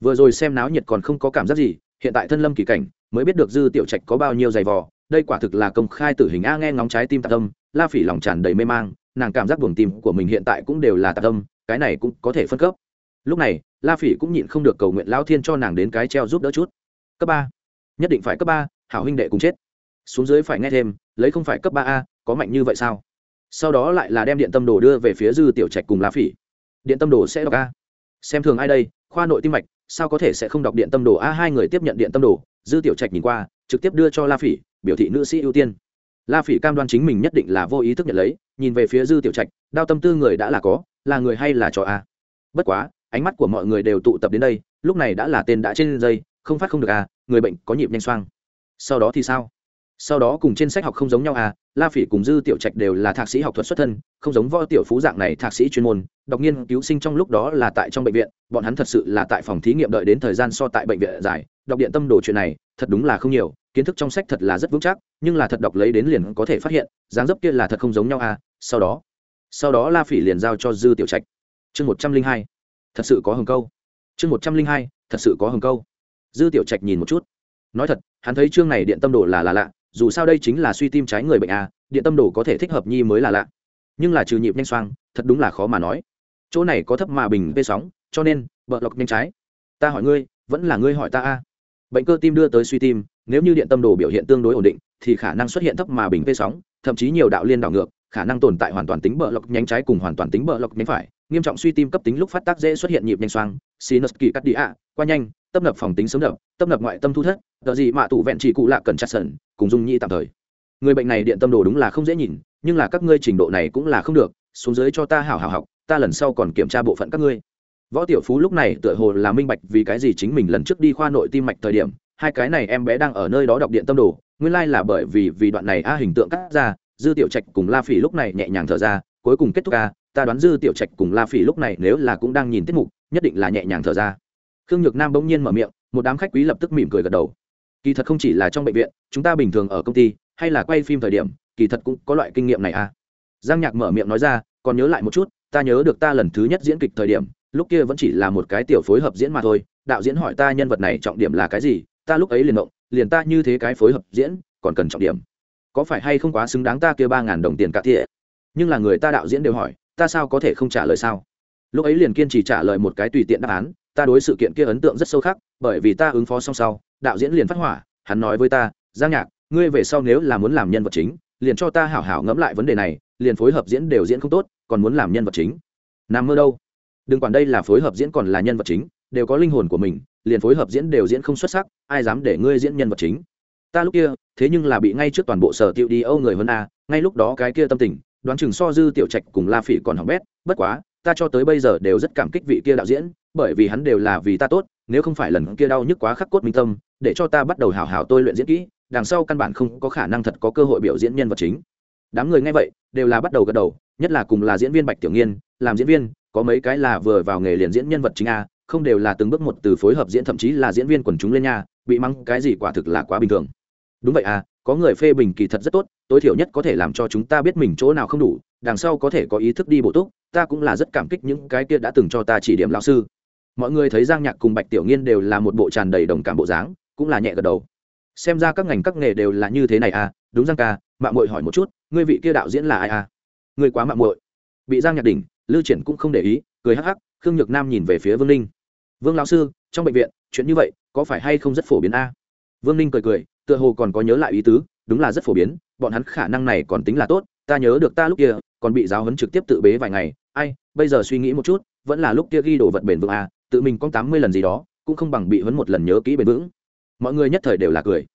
Vừa rồi xem náo nhiệt còn không có cảm giác gì, hiện tại thân lâm kỳ cảnh mới biết được dư tiểu trạch có bao nhiêu giày vò, đây quả thực là công khai tử hình a nghe ngóng trái tim tạc tâm la phỉ lòng tràn đầy mê mang, nàng cảm giác buồng tim của mình hiện tại cũng đều là tạc tâm cái này cũng có thể phân cấp. Lúc này, la phỉ cũng nhịn không được cầu nguyện lao thiên cho nàng đến cái treo giúp đỡ chút. Cấp ba. Nhất định phải cấp ba, hảo huynh đệ cùng chết. Xuống dưới phải nghe thêm, lấy không phải cấp ba a, có mạnh như vậy sao? Sau đó lại là đem điện tâm đồ đưa về phía dư tiểu trạch cùng la phỉ. Điện tâm đồ sẽ đọc a. Xem thường ai đây khoa nội tim mạch, sao có thể sẽ không đọc điện tâm đồ? A, hai người tiếp nhận điện tâm đồ, dư tiểu trạch nhìn qua, trực tiếp đưa cho la phỉ, biểu thị nữ sĩ ưu tiên. La phỉ cam đoan chính mình nhất định là vô ý thức nhận lấy, nhìn về phía dư tiểu trạch, đao tâm tư người đã là có, là người hay là trò a? Bất quá, ánh mắt của mọi người đều tụ tập đến đây, lúc này đã là tên đã trên dây, không phát không được a, người bệnh có nhịp nhanh xoang. Sau đó thì sao? Sau đó cùng trên sách học không giống nhau à la phỉ cùng dư tiểu trạch đều là thạc sĩ học thuật xuất thân, không giống võ tiểu phú dạng này thạc sĩ chuyên môn đọc nghiên cứu sinh trong lúc đó là tại trong bệnh viện, bọn hắn thật sự là tại phòng thí nghiệm đợi đến thời gian so tại bệnh viện dài. Đọc điện tâm đồ chuyện này, thật đúng là không nhiều, kiến thức trong sách thật là rất vững chắc, nhưng là thật đọc lấy đến liền có thể phát hiện, dáng dấp kia là thật không giống nhau à. Sau đó sau đó la phỉ liền giao cho dư tiểu trạch. Chương một trăm linh hai, thật sự có hồng câu. Chương một trăm linh hai, thật sự có hồng câu. Dư tiểu trạch nhìn một chút. Nói thật, hắn thấy chương này điện tâm đồ là là lạ, dù sao đây chính là suy tim trái người bệnh a điện tâm đồ có thể thích hợp nhi mới là lạ. Nhưng là trừ nhịp nhanh xoang, thật đúng là khó mà nói chỗ này có thấp mà bình vê sóng, cho nên bợ lọc nhanh trái. Ta hỏi ngươi, vẫn là ngươi hỏi ta a? Bệnh cơ tim đưa tới suy tim, nếu như điện tâm đồ biểu hiện tương đối ổn định, thì khả năng xuất hiện thấp mà bình vê sóng, thậm chí nhiều đạo liên đảo ngược, khả năng tồn tại hoàn toàn tính bợ lọc nhánh trái cùng hoàn toàn tính bợ lọc nhánh phải. Nghiêm trọng suy tim cấp tính lúc phát tác dễ xuất hiện nhịp nhanh xoang, sinus kỳ cắt đi ạ, qua nhanh, tấp nập phòng tính sớm đập tấp nập ngoại tâm thu thất, tờ gì mà tụ vẹn chỉ cụ lạ cần chặt sần, cùng dung nhi tạm thời. Người bệnh này điện tâm đồ đúng là không dễ nhìn, nhưng là các ngươi trình độ này cũng là không được, xuống dưới cho ta hảo hảo học ta lần sau còn kiểm tra bộ phận các ngươi. Võ tiểu phú lúc này tựa hồ là minh bạch vì cái gì chính mình lần trước đi khoa nội tim mạch thời điểm, hai cái này em bé đang ở nơi đó đọc điện tâm đồ, nguyên lai là bởi vì vì đoạn này a hình tượng cắt ra, dư tiểu trạch cùng la phỉ lúc này nhẹ nhàng thở ra, cuối cùng kết thúc a, ta đoán dư tiểu trạch cùng la phỉ lúc này nếu là cũng đang nhìn tiết mục, nhất định là nhẹ nhàng thở ra. Khương nhược nam bỗng nhiên mở miệng, một đám khách quý lập tức mỉm cười gật đầu. Kỳ thật không chỉ là trong bệnh viện, chúng ta bình thường ở công ty, hay là quay phim thời điểm, kỳ thật cũng có loại kinh nghiệm này à giang nhạc mở miệng nói ra, còn nhớ lại một chút ta nhớ được ta lần thứ nhất diễn kịch thời điểm, lúc kia vẫn chỉ là một cái tiểu phối hợp diễn mà thôi. Đạo diễn hỏi ta nhân vật này trọng điểm là cái gì, ta lúc ấy liền động liền ta như thế cái phối hợp diễn, còn cần trọng điểm. Có phải hay không quá xứng đáng ta kia ba ngàn đồng tiền cả thiện nhưng là người ta đạo diễn đều hỏi, ta sao có thể không trả lời sao? Lúc ấy liền kiên trì trả lời một cái tùy tiện đáp án, ta đối sự kiện kia ấn tượng rất sâu khắc, bởi vì ta ứng phó xong sau, đạo diễn liền phát hỏa, hắn nói với ta, giang nhạc, ngươi về sau nếu là muốn làm nhân vật chính, liền cho ta hảo hảo ngẫm lại vấn đề này liền phối hợp diễn đều diễn không tốt, còn muốn làm nhân vật chính. Nằm mơ đâu? Đừng quản đây là phối hợp diễn còn là nhân vật chính, đều có linh hồn của mình, liền phối hợp diễn đều diễn không xuất sắc, ai dám để ngươi diễn nhân vật chính? Ta lúc kia, thế nhưng là bị ngay trước toàn bộ sở tiệu đi âu người hơn a, ngay lúc đó cái kia tâm tình, đoán chừng so dư tiểu trạch cùng la phỉ còn hỏng bét, bất quá, ta cho tới bây giờ đều rất cảm kích vị kia đạo diễn, bởi vì hắn đều là vì ta tốt, nếu không phải lần kia đau nhức quá khắc cốt minh tâm, để cho ta bắt đầu hào hào tôi luyện diễn kỹ, đằng sau căn bản không có khả năng thật có cơ hội biểu diễn nhân vật chính đám người nghe vậy, đều là bắt đầu gật đầu, nhất là cùng là diễn viên bạch tiểu nghiên, làm diễn viên, có mấy cái là vừa vào nghề liền diễn nhân vật chính a, không đều là từng bước một từ phối hợp diễn, thậm chí là diễn viên quần chúng lên nha, bị mắng cái gì quả thực là quá bình thường. Đúng vậy à có người phê bình kỳ thật rất tốt, tối thiểu nhất có thể làm cho chúng ta biết mình chỗ nào không đủ, đằng sau có thể có ý thức đi bổ túc, ta cũng là rất cảm kích những cái kia đã từng cho ta chỉ điểm lão sư. Mọi người thấy giang nhạc cùng bạch tiểu nghiên đều là một bộ tràn đầy đồng cảm bộ dáng, cũng là nhẹ gật đầu. Xem ra các ngành các nghề đều là như thế này à đúng giang ca mạng mội hỏi một chút, ngươi vị kia đạo diễn là ai à? Ngươi quá mạng mội bị giang nhạc đỉnh lưu triển cũng không để ý, cười hắc hắc, khương nhược nam nhìn về phía vương ninh. Vương lão sư, trong bệnh viện, chuyện như vậy, có phải hay không rất phổ biến a? À? vương ninh cười cười, tựa hồ còn có nhớ lại ý tứ, đúng là rất phổ biến, bọn hắn khả năng này còn tính là tốt, ta nhớ được ta lúc kia, còn bị giáo huấn trực tiếp tự bế vài ngày. Ai, bây giờ suy nghĩ một chút, vẫn là lúc kia ghi đồ vật bền vững à tự mình có tám mươi lần gì đó, cũng không bằng bị huấn một lần nhớ kỹ bền vững. Mọi người nhất thời đều là cười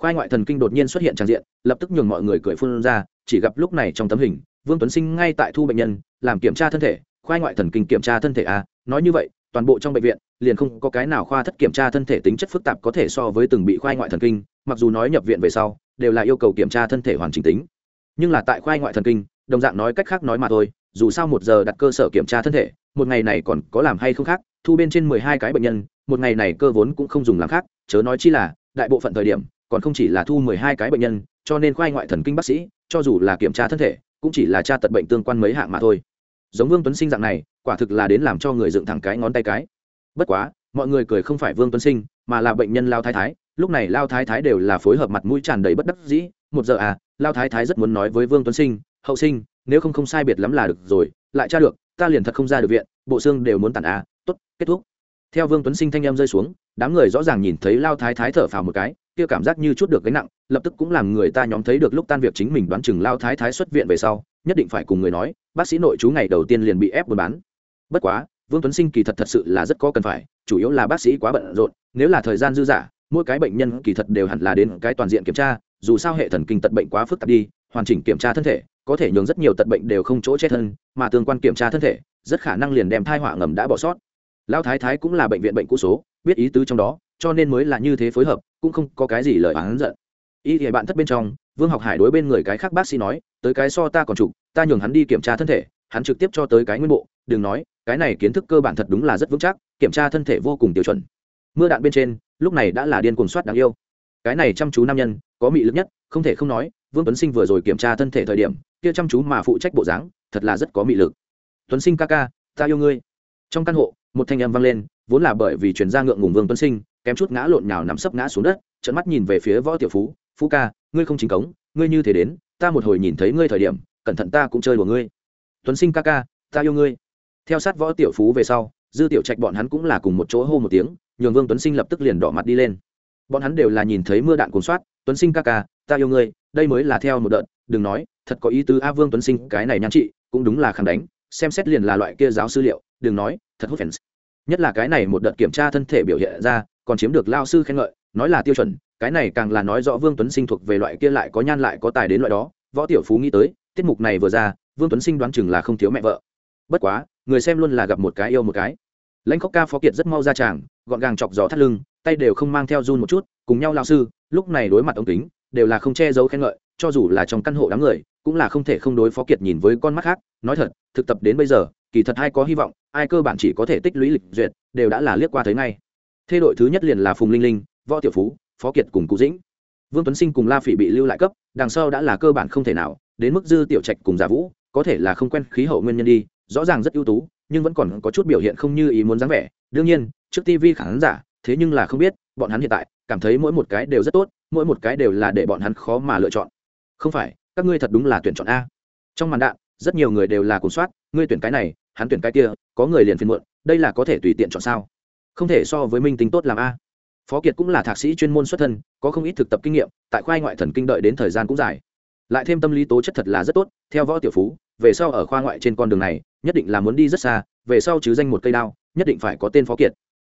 khoai ngoại thần kinh đột nhiên xuất hiện tràn diện, lập tức nhường mọi người cười phun ra, chỉ gặp lúc này trong tấm hình, vương tuấn sinh ngay tại thu bệnh nhân, làm kiểm tra thân thể. Khoai ngoại thần kinh kiểm tra thân thể à? Nói như vậy, toàn bộ trong bệnh viện, liền không có cái nào khoa thất kiểm tra thân thể tính chất phức tạp có thể so với từng bị khoai ngoại thần kinh, mặc dù nói nhập viện về sau, đều là yêu cầu kiểm tra thân thể hoàn chỉnh tính. Nhưng là tại khoai ngoại thần kinh, đồng dạng nói cách khác nói mà thôi, dù sao một giờ đặt cơ sở kiểm tra thân thể, một ngày này còn có làm hay không khác, thu bên trên mười hai cái bệnh nhân, một ngày này cơ vốn cũng không dùng làm khác, chớ nói chi là, đại bộ phận thời điểm còn không chỉ là thu mười hai cái bệnh nhân, cho nên khoai ngoại thần kinh bác sĩ, cho dù là kiểm tra thân thể, cũng chỉ là tra tật bệnh tương quan mấy hạng mà thôi. Giống vương tuấn sinh dạng này, quả thực là đến làm cho người dựng thẳng cái ngón tay cái. Bất quá, mọi người cười không phải vương tuấn sinh, mà là bệnh nhân lao thái thái, lúc này lao thái thái đều là phối hợp mặt mũi tràn đầy bất đắc dĩ, một giờ à lao thái thái rất muốn nói với vương tuấn sinh, hậu sinh, nếu không không sai biệt lắm là được rồi, lại tra được, ta liền thật không ra được viện, bộ xương đều muốn tàn à tốt, kết thúc. Theo vương tuấn sinh thanh em rơi xuống, đám người rõ ràng nhìn thấy lao thái thái thở phào một cái kia cảm giác như chút được gánh nặng, lập tức cũng làm người ta nhóm thấy được lúc tan việc chính mình đoán chừng lao thái thái xuất viện về sau, nhất định phải cùng người nói, bác sĩ nội chú ngày đầu tiên liền bị ép buôn bán. Bất quá, vương tuấn sinh kỳ thật thật sự là rất có cần phải, chủ yếu là bác sĩ quá bận rộn, nếu là thời gian dư dả, mỗi cái bệnh nhân kỳ thật đều hẳn là đến cái toàn diện kiểm tra, dù sao hệ thần kinh tật bệnh quá phức tạp đi, hoàn chỉnh kiểm tra thân thể, có thể nhường rất nhiều tật bệnh đều không chỗ chết thân, mà tương quan kiểm tra thân thể, rất khả năng liền đem thai họa ngầm đã bỏ sót. Lão thái thái cũng là bệnh viện bệnh cũ số, biết ý tứ trong đó cho nên mới là như thế phối hợp, cũng không có cái gì lời oán giận. Y thì bạn thất bên trong, vương học hải đối bên người cái khác bác sĩ nói, tới cái so ta còn trục ta nhường hắn đi kiểm tra thân thể, hắn trực tiếp cho tới cái nguyên bộ, đừng nói, cái này kiến thức cơ bản thật đúng là rất vững chắc, kiểm tra thân thể vô cùng tiêu chuẩn. Mưa đạn bên trên, lúc này đã là điên cuồng soát đáng yêu. Cái này chăm chú nam nhân, có mị lực nhất, không thể không nói, vương tuấn sinh vừa rồi kiểm tra thân thể thời điểm, kia chăm chú mà phụ trách bộ dáng, thật là rất có mị lực. Tuấn sinh ca ca, ta yêu ngươi. Trong căn hộ, một thanh âm vang lên, vốn là bởi vì chuyển ra ngượng ngùng vương tuấn sinh kém chút ngã lộn nhào nằm sấp ngã xuống đất trận mắt nhìn về phía võ tiểu phú phú ca, ngươi không chính cống, ngươi như thế đến, ta một hồi nhìn thấy ngươi thời điểm, cẩn thận ta cũng chơi của ngươi. Tuấn sinh ca ca, ta yêu ngươi. Theo sát võ tiểu phú về sau, dư tiểu trạch bọn hắn cũng là cùng một chỗ hô một tiếng, nhường vương tuấn sinh lập tức liền đỏ mặt đi lên. Bọn hắn đều là nhìn thấy mưa đạn cuốn soát, tuấn sinh ca ca, ta yêu ngươi, đây mới là theo một đợt, đừng nói, thật có ý tứ a vương tuấn sinh, cái này nhan trị, cũng đúng là khẳng đánh, xem xét liền là loại kia giáo sư liệu, đừng nói, thật hút fans nhất là cái này một đợt kiểm tra thân thể biểu hiện ra còn chiếm được lao sư khen ngợi, nói là tiêu chuẩn, cái này càng là nói rõ vương tuấn sinh thuộc về loại kia lại có nhan lại có tài đến loại đó. Võ tiểu phú nghĩ tới, tiết mục này vừa ra, vương tuấn sinh đoán chừng là không thiếu mẹ vợ. Bất quá, người xem luôn là gặp một cái yêu một cái. Lãnh khóc ca, phó kiệt rất mau ra tràng, gọn gàng chọc gió thắt lưng, tay đều không mang theo run một chút, cùng nhau lao sư, lúc này đối mặt ống kính, đều là không che giấu khen ngợi, cho dù là trong căn hộ đám người, cũng là không thể không đối phó kiệt nhìn với con mắt khác, nói thật, thực tập đến bây giờ, kỳ thật ai có hy vọng, ai cơ bản chỉ có thể tích lũy lịch duyệt, đều đã là liếc qua thấy ngay thê đội thứ nhất liền là phùng linh linh, võ tiểu phú, phó kiệt cùng cụ dĩnh. Vương tuấn sinh cùng la phỉ bị lưu lại cấp, đằng sau đã là cơ bản không thể nào, đến mức dư tiểu trạch cùng giả vũ, có thể là không quen khí hậu nguyên nhân đi, rõ ràng rất ưu tú, nhưng vẫn còn có chút biểu hiện không như ý muốn dáng vẻ. Đương nhiên, trước tv khán giả, thế nhưng là không biết, bọn hắn hiện tại, cảm thấy mỗi một cái đều rất tốt, mỗi một cái đều là để bọn hắn khó mà lựa chọn. Không phải, các ngươi thật đúng là tuyển chọn a. Trong màn đạn, rất nhiều người đều là cuốn soát, ngươi tuyển cái này, hắn tuyển cái kia, có người liền phiền muộn, đây là có thể tùy tiện chọn sao? Không thể so với minh tính tốt làm a. Phó kiệt cũng là thạc sĩ chuyên môn xuất thân, có không ít thực tập kinh nghiệm, tại khoa ngoại thần kinh đợi đến thời gian cũng dài. Lại thêm tâm lý tố chất thật là rất tốt, theo võ tiểu phú, về sau ở khoa ngoại trên con đường này, nhất định là muốn đi rất xa, về sau chứ danh một cây đao, nhất định phải có tên phó kiệt.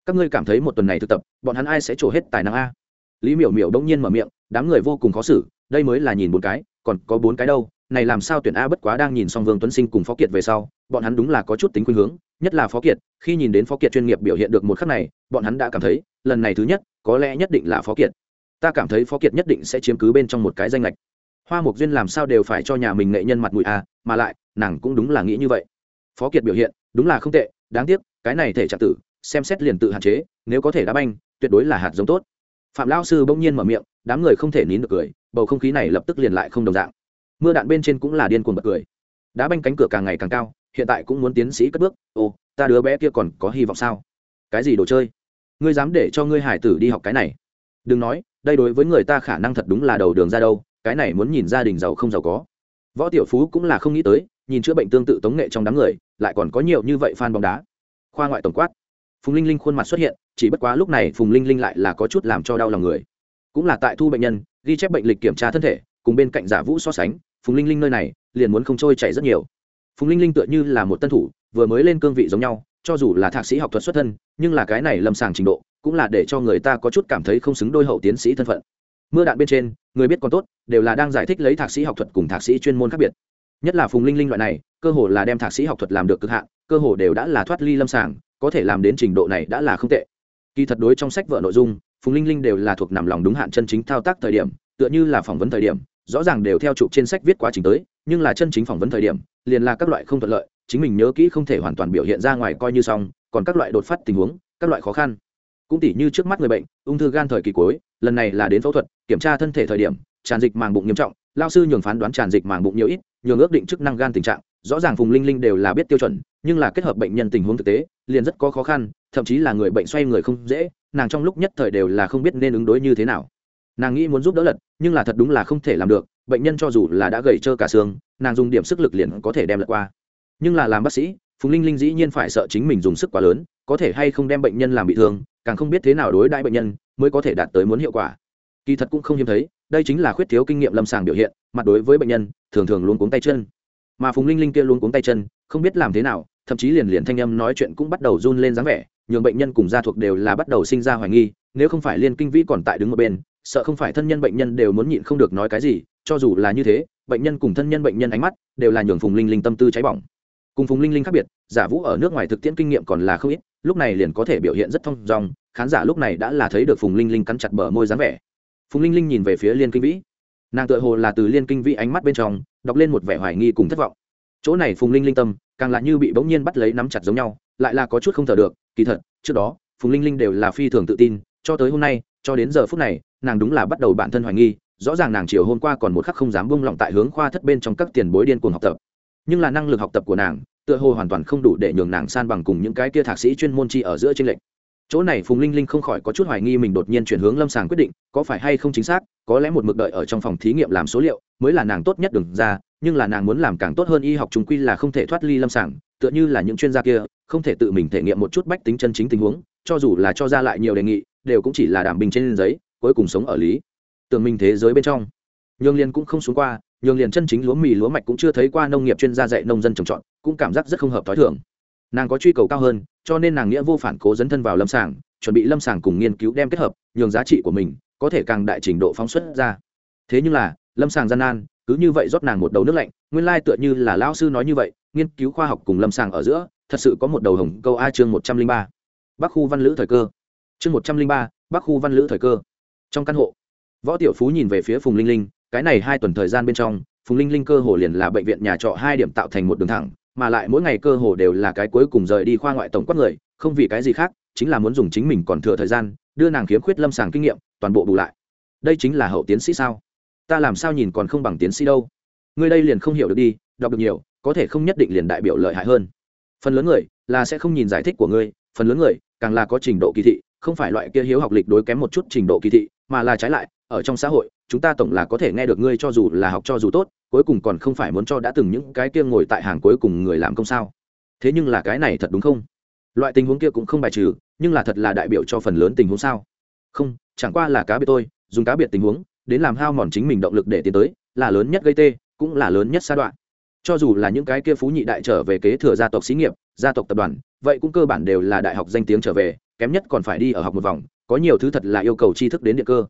Các ngươi cảm thấy một tuần này thực tập, bọn hắn ai sẽ trổ hết tài năng a? Lý miểu miểu đông nhiên mở miệng, đám người vô cùng khó xử, đây mới là nhìn bốn cái, còn có bốn cái đâu, này làm sao tuyển a bất quá đang nhìn xong vương tuấn sinh cùng phó kiệt về sau bọn hắn đúng là có chút tính khuynh hướng, nhất là phó kiệt, khi nhìn đến phó kiệt chuyên nghiệp biểu hiện được một khắc này, bọn hắn đã cảm thấy, lần này thứ nhất, có lẽ nhất định là phó kiệt. Ta cảm thấy phó kiệt nhất định sẽ chiếm cứ bên trong một cái danh lệch hoa mục duyên làm sao đều phải cho nhà mình nghệ nhân mặt mũi a mà lại, nàng cũng đúng là nghĩ như vậy. Phó kiệt biểu hiện, đúng là không tệ, đáng tiếc, cái này thể trạng tử, xem xét liền tự hạn chế, nếu có thể đá banh, tuyệt đối là hạt giống tốt. Phạm lao sư bỗng nhiên mở miệng, đám người không thể nín được cười, bầu không khí này lập tức liền lại không đồng dạng. Mưa đạn bên trên cũng là điên cuồng bật cười. Đá banh cánh cửa càng ngày càng cao hiện tại cũng muốn tiến sĩ cất bước. Ồ, ta đứa bé kia còn có hy vọng sao? Cái gì đồ chơi? Ngươi dám để cho ngươi hải tử đi học cái này? Đừng nói, đây đối với người ta khả năng thật đúng là đầu đường ra đâu, cái này muốn nhìn gia đình giàu không giàu có. Võ tiểu phú cũng là không nghĩ tới, nhìn chữa bệnh tương tự tống nghệ trong đám người, lại còn có nhiều như vậy fan bóng đá. Khoa ngoại tổng quát. Phùng linh linh khuôn mặt xuất hiện, chỉ bất quá lúc này phùng linh linh lại là có chút làm cho đau lòng người. Cũng là tại thu bệnh nhân, ghi chép bệnh lịch kiểm tra thân thể, cùng bên cạnh giả vũ so sánh, phùng linh linh nơi này, liền muốn không trôi chảy rất nhiều phùng linh linh tựa như là một tân thủ, vừa mới lên cương vị giống nhau, cho dù là thạc sĩ học thuật xuất thân, nhưng là cái này lâm sàng trình độ, cũng là để cho người ta có chút cảm thấy không xứng đôi hậu tiến sĩ thân phận. Mưa đạn bên trên, người biết còn tốt, đều là đang giải thích lấy thạc sĩ học thuật cùng thạc sĩ chuyên môn khác biệt. Nhất là phùng linh linh loại này, cơ hồ là đem thạc sĩ học thuật làm được cực hạn, cơ hồ đều đã là thoát ly lâm sàng, có thể làm đến trình độ này đã là không tệ. Kỳ thật đối trong sách vợ nội dung, phùng linh linh đều là thuộc nằm lòng đúng hạn chân chính thao tác thời điểm, tựa như là phỏng vấn thời điểm, rõ ràng đều theo chụp trên sách viết quá trình tới nhưng là chân chính phỏng vấn thời điểm, liền là các loại không thuận lợi, chính mình nhớ kỹ không thể hoàn toàn biểu hiện ra ngoài coi như xong, còn các loại đột phát tình huống, các loại khó khăn. Cũng tỉ như trước mắt người bệnh, ung thư gan thời kỳ cuối, lần này là đến phẫu thuật, kiểm tra thân thể thời điểm, tràn dịch màng bụng nghiêm trọng, lao sư nhường phán đoán tràn dịch màng bụng nhiều ít, nhường ước định chức năng gan tình trạng, rõ ràng phùng linh linh đều là biết tiêu chuẩn, nhưng là kết hợp bệnh nhân tình huống thực tế, liền rất có khó khăn, thậm chí là người bệnh xoay người không dễ, nàng trong lúc nhất thời đều là không biết nên ứng đối như thế nào nàng nghĩ muốn giúp đỡ lật, nhưng là thật đúng là không thể làm được, bệnh nhân cho dù là đã gầy trơ cả xương, nàng dùng điểm sức lực liền có thể đem lật qua. Nhưng là làm bác sĩ, phùng linh linh dĩ nhiên phải sợ chính mình dùng sức quá lớn, có thể hay không đem bệnh nhân làm bị thương, càng không biết thế nào đối đãi bệnh nhân, mới có thể đạt tới muốn hiệu quả. Kỳ thật cũng không hiếm thấy, đây chính là khuyết thiếu kinh nghiệm lâm sàng biểu hiện, mặt đối với bệnh nhân, thường thường luôn cuống tay chân. Mà phùng linh linh kia luôn cuống tay chân, không biết làm thế nào, thậm chí liền liền thanh âm nói chuyện cũng bắt đầu run lên dáng vẻ, nhường bệnh nhân cùng gia thuộc đều là bắt đầu sinh ra hoài nghi, nếu không phải liên kinh vĩ còn tại đứng một bên sợ không phải thân nhân bệnh nhân đều muốn nhịn không được nói cái gì, cho dù là như thế, bệnh nhân cùng thân nhân bệnh nhân ánh mắt đều là nhường phùng linh linh tâm tư cháy bỏng. Cùng phùng linh linh khác biệt, giả vũ ở nước ngoài thực tiễn kinh nghiệm còn là không ít, lúc này liền có thể biểu hiện rất thông dong, khán giả lúc này đã là thấy được phùng linh linh cắn chặt bờ môi dáng vẻ. Phùng linh linh nhìn về phía liên kinh vĩ. Nàng tự hồ là từ liên kinh vĩ ánh mắt bên trong, đọc lên một vẻ hoài nghi cùng thất vọng. Chỗ này phùng linh linh tâm, càng là như bị bỗng nhiên bắt lấy nắm chặt giống nhau, lại là có chút không thở được, kỳ thật, trước đó, phùng linh linh đều là phi thường tự tin, cho tới hôm nay, cho đến giờ phút này nàng đúng là bắt đầu bản thân hoài nghi, rõ ràng nàng chiều hôm qua còn một khắc không dám bung lỏng tại hướng khoa thất bên trong các tiền bối điên cuồng học tập. Nhưng là năng lực học tập của nàng, tựa hồ hoàn toàn không đủ để nhường nàng san bằng cùng những cái kia thạc sĩ chuyên môn chi ở giữa tranh lệch. Chỗ này phùng linh linh không khỏi có chút hoài nghi mình đột nhiên chuyển hướng lâm sàng quyết định, có phải hay không chính xác, có lẽ một mực đợi ở trong phòng thí nghiệm làm số liệu, mới là nàng tốt nhất đừng ra, nhưng là nàng muốn làm càng tốt hơn y học chúng quy là không thể thoát ly lâm sàng, tựa như là những chuyên gia kia, không thể tự mình thể nghiệm một chút bách tính chân chính tình huống, cho dù là cho ra lại nhiều đề nghị, đều cũng chỉ là đảm bình trên giấy cuối cùng sống ở lý. Tưởng mình thế giới bên trong. Nhường liền cũng không xuống qua, nhường liền chân chính lúa mì lúa mạch cũng chưa thấy qua nông nghiệp chuyên gia dạy nông dân trồng trọt, cũng cảm giác rất không hợp t h o i thường. Nàng có truy cầu cao hơn, cho nên nàng nghĩa vô phản cố dấn thân vào lâm sàng, chuẩn bị lâm sàng cùng nghiên cứu đem kết hợp, nhường giá trị của mình có thể càng đại trình độ phóng xuất ra. Thế nhưng là, lâm sàng gian nan, cứ như vậy rót nàng một đầu nước lạnh, nguyên lai tựa như là lão sư nói như vậy, nghiên cứu khoa học cùng lâm sàng ở giữa, thật sự có một đầu hồng câu a chương một trăm linh ba. Bắc khu văn lữ thời cơ. Chương một trăm linh ba, bắc khu văn lữ thời cơ trong căn hộ. Võ tiểu phú nhìn về phía phùng linh linh, cái này hai tuần thời gian bên trong, phùng linh linh cơ hồ liền là bệnh viện nhà trọ hai điểm tạo thành một đường thẳng, mà lại mỗi ngày cơ hồ đều là cái cuối cùng rời đi khoa ngoại tổng quát người, không vì cái gì khác, chính là muốn dùng chính mình còn thừa thời gian, đưa nàng khiếm khuyết lâm sàng kinh nghiệm, toàn bộ bù lại. Đây chính là hậu tiến sĩ sao? Ta làm sao nhìn còn không bằng tiến sĩ đâu? Ngươi đây liền không hiểu được đi, đọc được nhiều, có thể không nhất định liền đại biểu lợi hại hơn. Phần lớn người là sẽ không nhìn giải thích của ngươi, phần lớn người càng là có trình độ kỳ thị, không phải loại kia hiếu học lịch đối kém một chút trình độ kỳ thị mà là trái lại, ở trong xã hội, chúng ta tổng là có thể nghe được ngươi cho dù là học cho dù tốt, cuối cùng còn không phải muốn cho đã từng những cái kia ngồi tại hàng cuối cùng người làm công sao? Thế nhưng là cái này thật đúng không? Loại tình huống kia cũng không bài trừ, nhưng là thật là đại biểu cho phần lớn tình huống sao? Không, chẳng qua là cá biệt tôi dùng cá biệt tình huống, đến làm hao mòn chính mình động lực để tiến tới, là lớn nhất gây tê, cũng là lớn nhất xa đoạn cho dù là những cái kia phú nhị đại trở về kế thừa gia tộc xí nghiệp, gia tộc tập đoàn, vậy cũng cơ bản đều là đại học danh tiếng trở về kém nhất còn phải đi ở học một vòng, có nhiều thứ thật là yêu cầu tri thức đến địa cơ.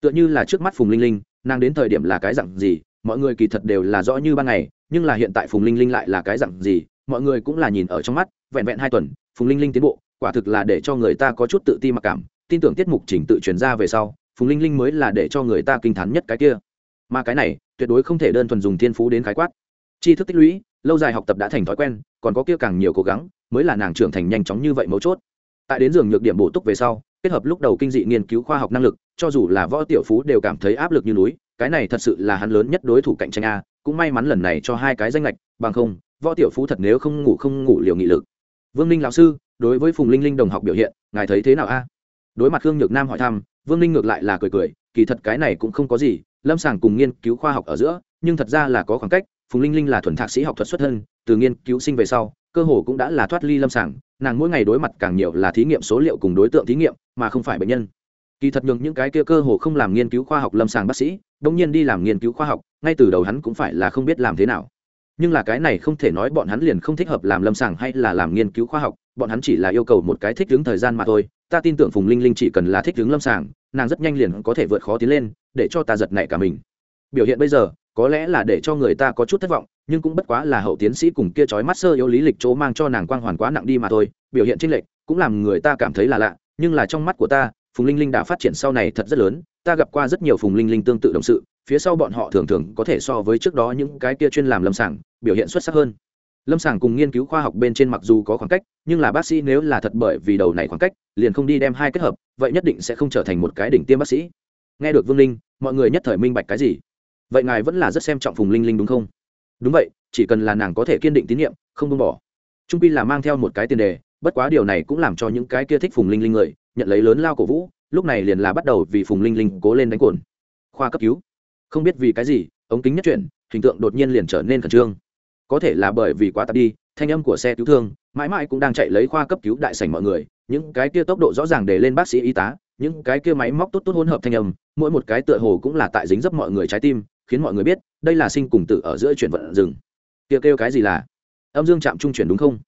Tựa như là trước mắt phùng linh linh, nàng đến thời điểm là cái dặn gì, mọi người kỳ thật đều là rõ như ban ngày, nhưng là hiện tại phùng linh linh lại là cái dặn gì, mọi người cũng là nhìn ở trong mắt, vẹn vẹn hai tuần, phùng linh linh tiến bộ, quả thực là để cho người ta có chút tự ti mặc cảm, tin tưởng tiết mục chỉnh tự truyền ra về sau, phùng linh linh mới là để cho người ta kinh t h á n nhất cái kia. Mà cái này, tuyệt đối không thể đơn thuần dùng thiên phú đến khái quát. Tri thức tích lũy, lâu dài học tập đã thành thói quen, còn có kia càng nhiều cố gắng, mới là nàng trưởng thành nhanh chóng như vậy mấu chốt tại đến giường nhược điểm bổ túc về sau, kết hợp lúc đầu kinh dị nghiên cứu khoa học năng lực, cho dù là võ tiểu phú đều cảm thấy áp lực như núi, cái này thật sự là hắn lớn nhất đối thủ cạnh tranh a, cũng may mắn lần này cho hai cái danh lệch, bằng không, võ tiểu phú thật nếu không ngủ không ngủ liều nghị lực. Vương ninh lão sư, đối với phùng linh linh đồng học biểu hiện, ngài thấy thế nào a? Đối mặt khương nhược nam hỏi thăm, vương ninh ngược lại là cười cười, kỳ thật cái này cũng không có gì, lâm sàng cùng nghiên cứu khoa học ở giữa, nhưng thật ra là có khoảng cách, phùng linh linh là thuần thạc sĩ học thuật xuất thân, từ nghiên cứu sinh về sau, cơ hồ cũng đã là thoát ly lâm sàng nàng mỗi ngày đối mặt càng nhiều là thí nghiệm số liệu cùng đối tượng thí nghiệm, mà không phải bệnh nhân. Kỳ thật nhường những cái kia cơ hồ không làm nghiên cứu khoa học lâm sàng bác sĩ đông nhiên đi làm nghiên cứu khoa học, ngay từ đầu hắn cũng phải là không biết làm thế nào. Nhưng là cái này không thể nói bọn hắn liền không thích hợp làm lâm sàng hay là làm nghiên cứu khoa học, bọn hắn chỉ là yêu cầu một cái thích ứng thời gian mà thôi. Ta tin tưởng phùng linh linh chỉ cần là thích ứng lâm sàng, nàng rất nhanh liền có thể vượt khó tiến lên, để cho ta giật nảy cả mình. Biểu hiện bây giờ có lẽ là để cho người ta có chút thất vọng, nhưng cũng bất quá là hậu tiến sĩ cùng kia trói mắt sơ yếu lý lịch chỗ mang cho nàng quang hoàn quá nặng đi mà thôi, biểu hiện trinh lệch, cũng làm người ta cảm thấy là lạ, nhưng là trong mắt của ta, phùng linh linh đã phát triển sau này thật rất lớn, ta gặp qua rất nhiều phùng linh linh tương tự đồng sự, phía sau bọn họ thường thường có thể so với trước đó những cái kia chuyên làm lâm sàng, biểu hiện xuất sắc hơn. Lâm sàng cùng nghiên cứu khoa học bên trên mặc dù có khoảng cách, nhưng là bác sĩ nếu là thật bởi vì đầu này khoảng cách, liền không đi đem hai kết hợp, vậy nhất định sẽ không trở thành một cái đỉnh tiêm bác sĩ. Nghe được vương linh, mọi người nhất thời minh bạch cái gì? Vậy ngài vẫn là rất xem trọng phùng linh linh đúng không? Đúng vậy, chỉ cần là nàng có thể kiên định tín nhiệm, không buông bỏ. Trung pi là mang theo một cái tiền đề, bất quá điều này cũng làm cho những cái kia thích phùng linh linh người, nhận lấy lớn lao cổ vũ, lúc này liền là bắt đầu vì phùng linh linh cố lên đánh cồn. Khoa cấp cứu. Không biết vì cái gì, ống kính nhất chuyển, hình tượng đột nhiên liền trở nên khẩn trương. Có thể là bởi vì quá tạp đi, thanh âm của xe cứu thương, mãi mãi cũng đang chạy lấy khoa cấp cứu đại sảnh mọi người, những cái kia tốc độ rõ ràng để lên bác sĩ y tá, những cái kia máy móc tốt tốt hỗn hợp thanh âm, mỗi một cái tựa hồ cũng là tại dính dấp mọi người trái tim khiến mọi người biết, đây là sinh cùng tử ở giữa chuyển vận rừng. Kia kêu cái gì là? Âm dương chạm trung chuyển đúng không?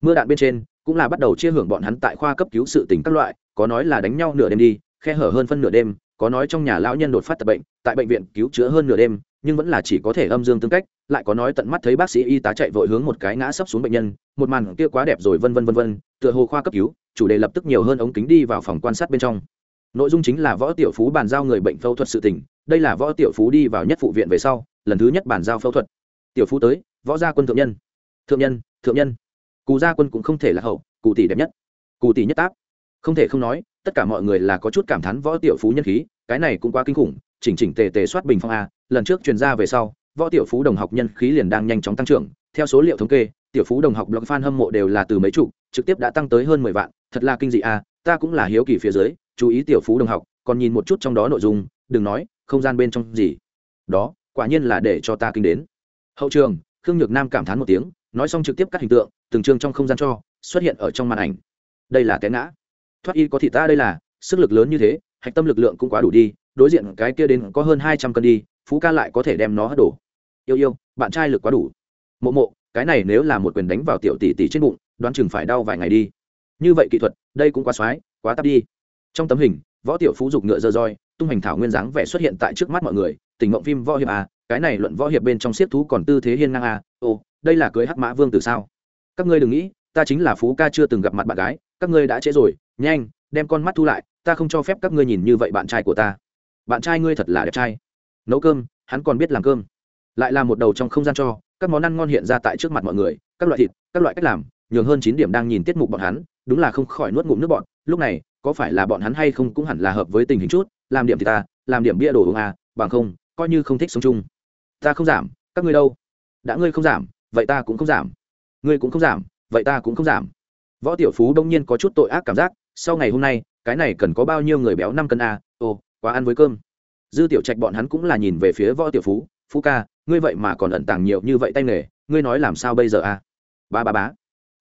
Mưa đạn bên trên cũng là bắt đầu chia hưởng bọn hắn tại khoa cấp cứu sự tình các loại, có nói là đánh nhau nửa đêm đi, khe hở hơn phân nửa đêm, có nói trong nhà lão nhân đột phát tập bệnh, tại bệnh viện cứu chữa hơn nửa đêm, nhưng vẫn là chỉ có thể âm dương tương cách, lại có nói tận mắt thấy bác sĩ y tá chạy vội hướng một cái ngã sấp xuống bệnh nhân, một màn kia quá đẹp rồi vân vân vân vân, tựa hồ khoa cấp cứu, chủ đề lập tức nhiều hơn ống kính đi vào phòng quan sát bên trong nội dung chính là võ tiểu phú bàn giao người bệnh phẫu thuật sự tình, đây là võ tiểu phú đi vào nhất phụ viện về sau, lần thứ nhất bàn giao phẫu thuật. Tiểu phú tới, võ gia quân thượng nhân. Thượng nhân thượng nhân. Cù gia quân cũng không thể là hậu cụ tỷ đẹp nhất. Cụ tỷ nhất táp không thể không nói, tất cả mọi người là có chút cảm thán võ tiểu phú nhân khí, cái này cũng quá kinh khủng, chỉnh chỉnh tề tề soát bình phong a, lần trước truyền ra về sau, võ tiểu phú đồng học nhân khí liền đang nhanh chóng tăng trưởng, theo số liệu thống kê, tiểu phú đồng học blog fan hâm mộ đều là từ mấy chục, trực tiếp đã tăng tới hơn mười vạn, thật là kinh dị a, ta cũng là hiếu kỳ phía dưới chú ý tiểu phú đồng học, còn nhìn một chút trong đó nội dung, đừng nói, không gian bên trong gì. Đó, quả nhiên là để cho ta kinh đến. Hậu trường, khương nhược nam cảm thán một tiếng, nói xong trực tiếp các hình tượng, từng chương trong không gian cho, xuất hiện ở trong màn ảnh. Đây là té ngã. Thoát y có thị ta đây là, sức lực lớn như thế, hạch tâm lực lượng cũng quá đủ đi, đối diện cái kia đến có hơn hai trăm cân đi, phú ca lại có thể đem nó hất đổ. Yêu yêu, bạn trai lực quá đủ. Mộ mộ, cái này nếu là một quyền đánh vào tiểu tỷ tỷ trên bụng, đoán chừng phải đau vài ngày đi. Như vậy kỹ thuật, đây cũng quá xoái, quá tắp đi trong tấm hình, võ tiểu phú dục ngựa dơ roi, tung hành thảo nguyên dáng vẻ xuất hiện tại trước mắt mọi người, tình mộng phim võ hiệp a, cái này luận võ hiệp bên trong siết thú còn tư thế hiên ngang a ồ đây là cưới hắc mã vương từ sao? Các ngươi đừng nghĩ, ta chính là phú ca chưa từng gặp mặt bạn gái, các ngươi đã trễ rồi, nhanh, đem con mắt thu lại, ta không cho phép các ngươi nhìn như vậy bạn trai của ta. Bạn trai ngươi thật là đẹp trai. Nấu cơm, hắn còn biết làm cơm. Lại là một đầu trong không gian cho, các món ăn ngon hiện ra tại trước mặt mọi người, các loại thịt, các loại cách làm, nhường hơn chín điểm đang nhìn tiết mục bọn hắn, đúng là không khỏi nuốt ngụm nước bọn lúc này có phải là bọn hắn hay không cũng hẳn là hợp với tình hình chút, làm điểm thì ta, làm điểm bia đồ uống à bằng không, coi như không thích sống chung. Ta không giảm, các ngươi đâu? Đã ngươi không giảm, vậy ta cũng không giảm. Ngươi cũng không giảm, vậy ta cũng không giảm. Võ tiểu phú đông nhiên có chút tội ác cảm giác, sau ngày hôm nay, cái này cần có bao nhiêu người béo năm cân a à? ồ, quá ăn với cơm. Dư tiểu trạch bọn hắn cũng là nhìn về phía võ tiểu phú phú ca, ngươi vậy mà còn ẩn tàng nhiều như vậy tay nghề, ngươi nói làm sao bây giờ a ba ba bá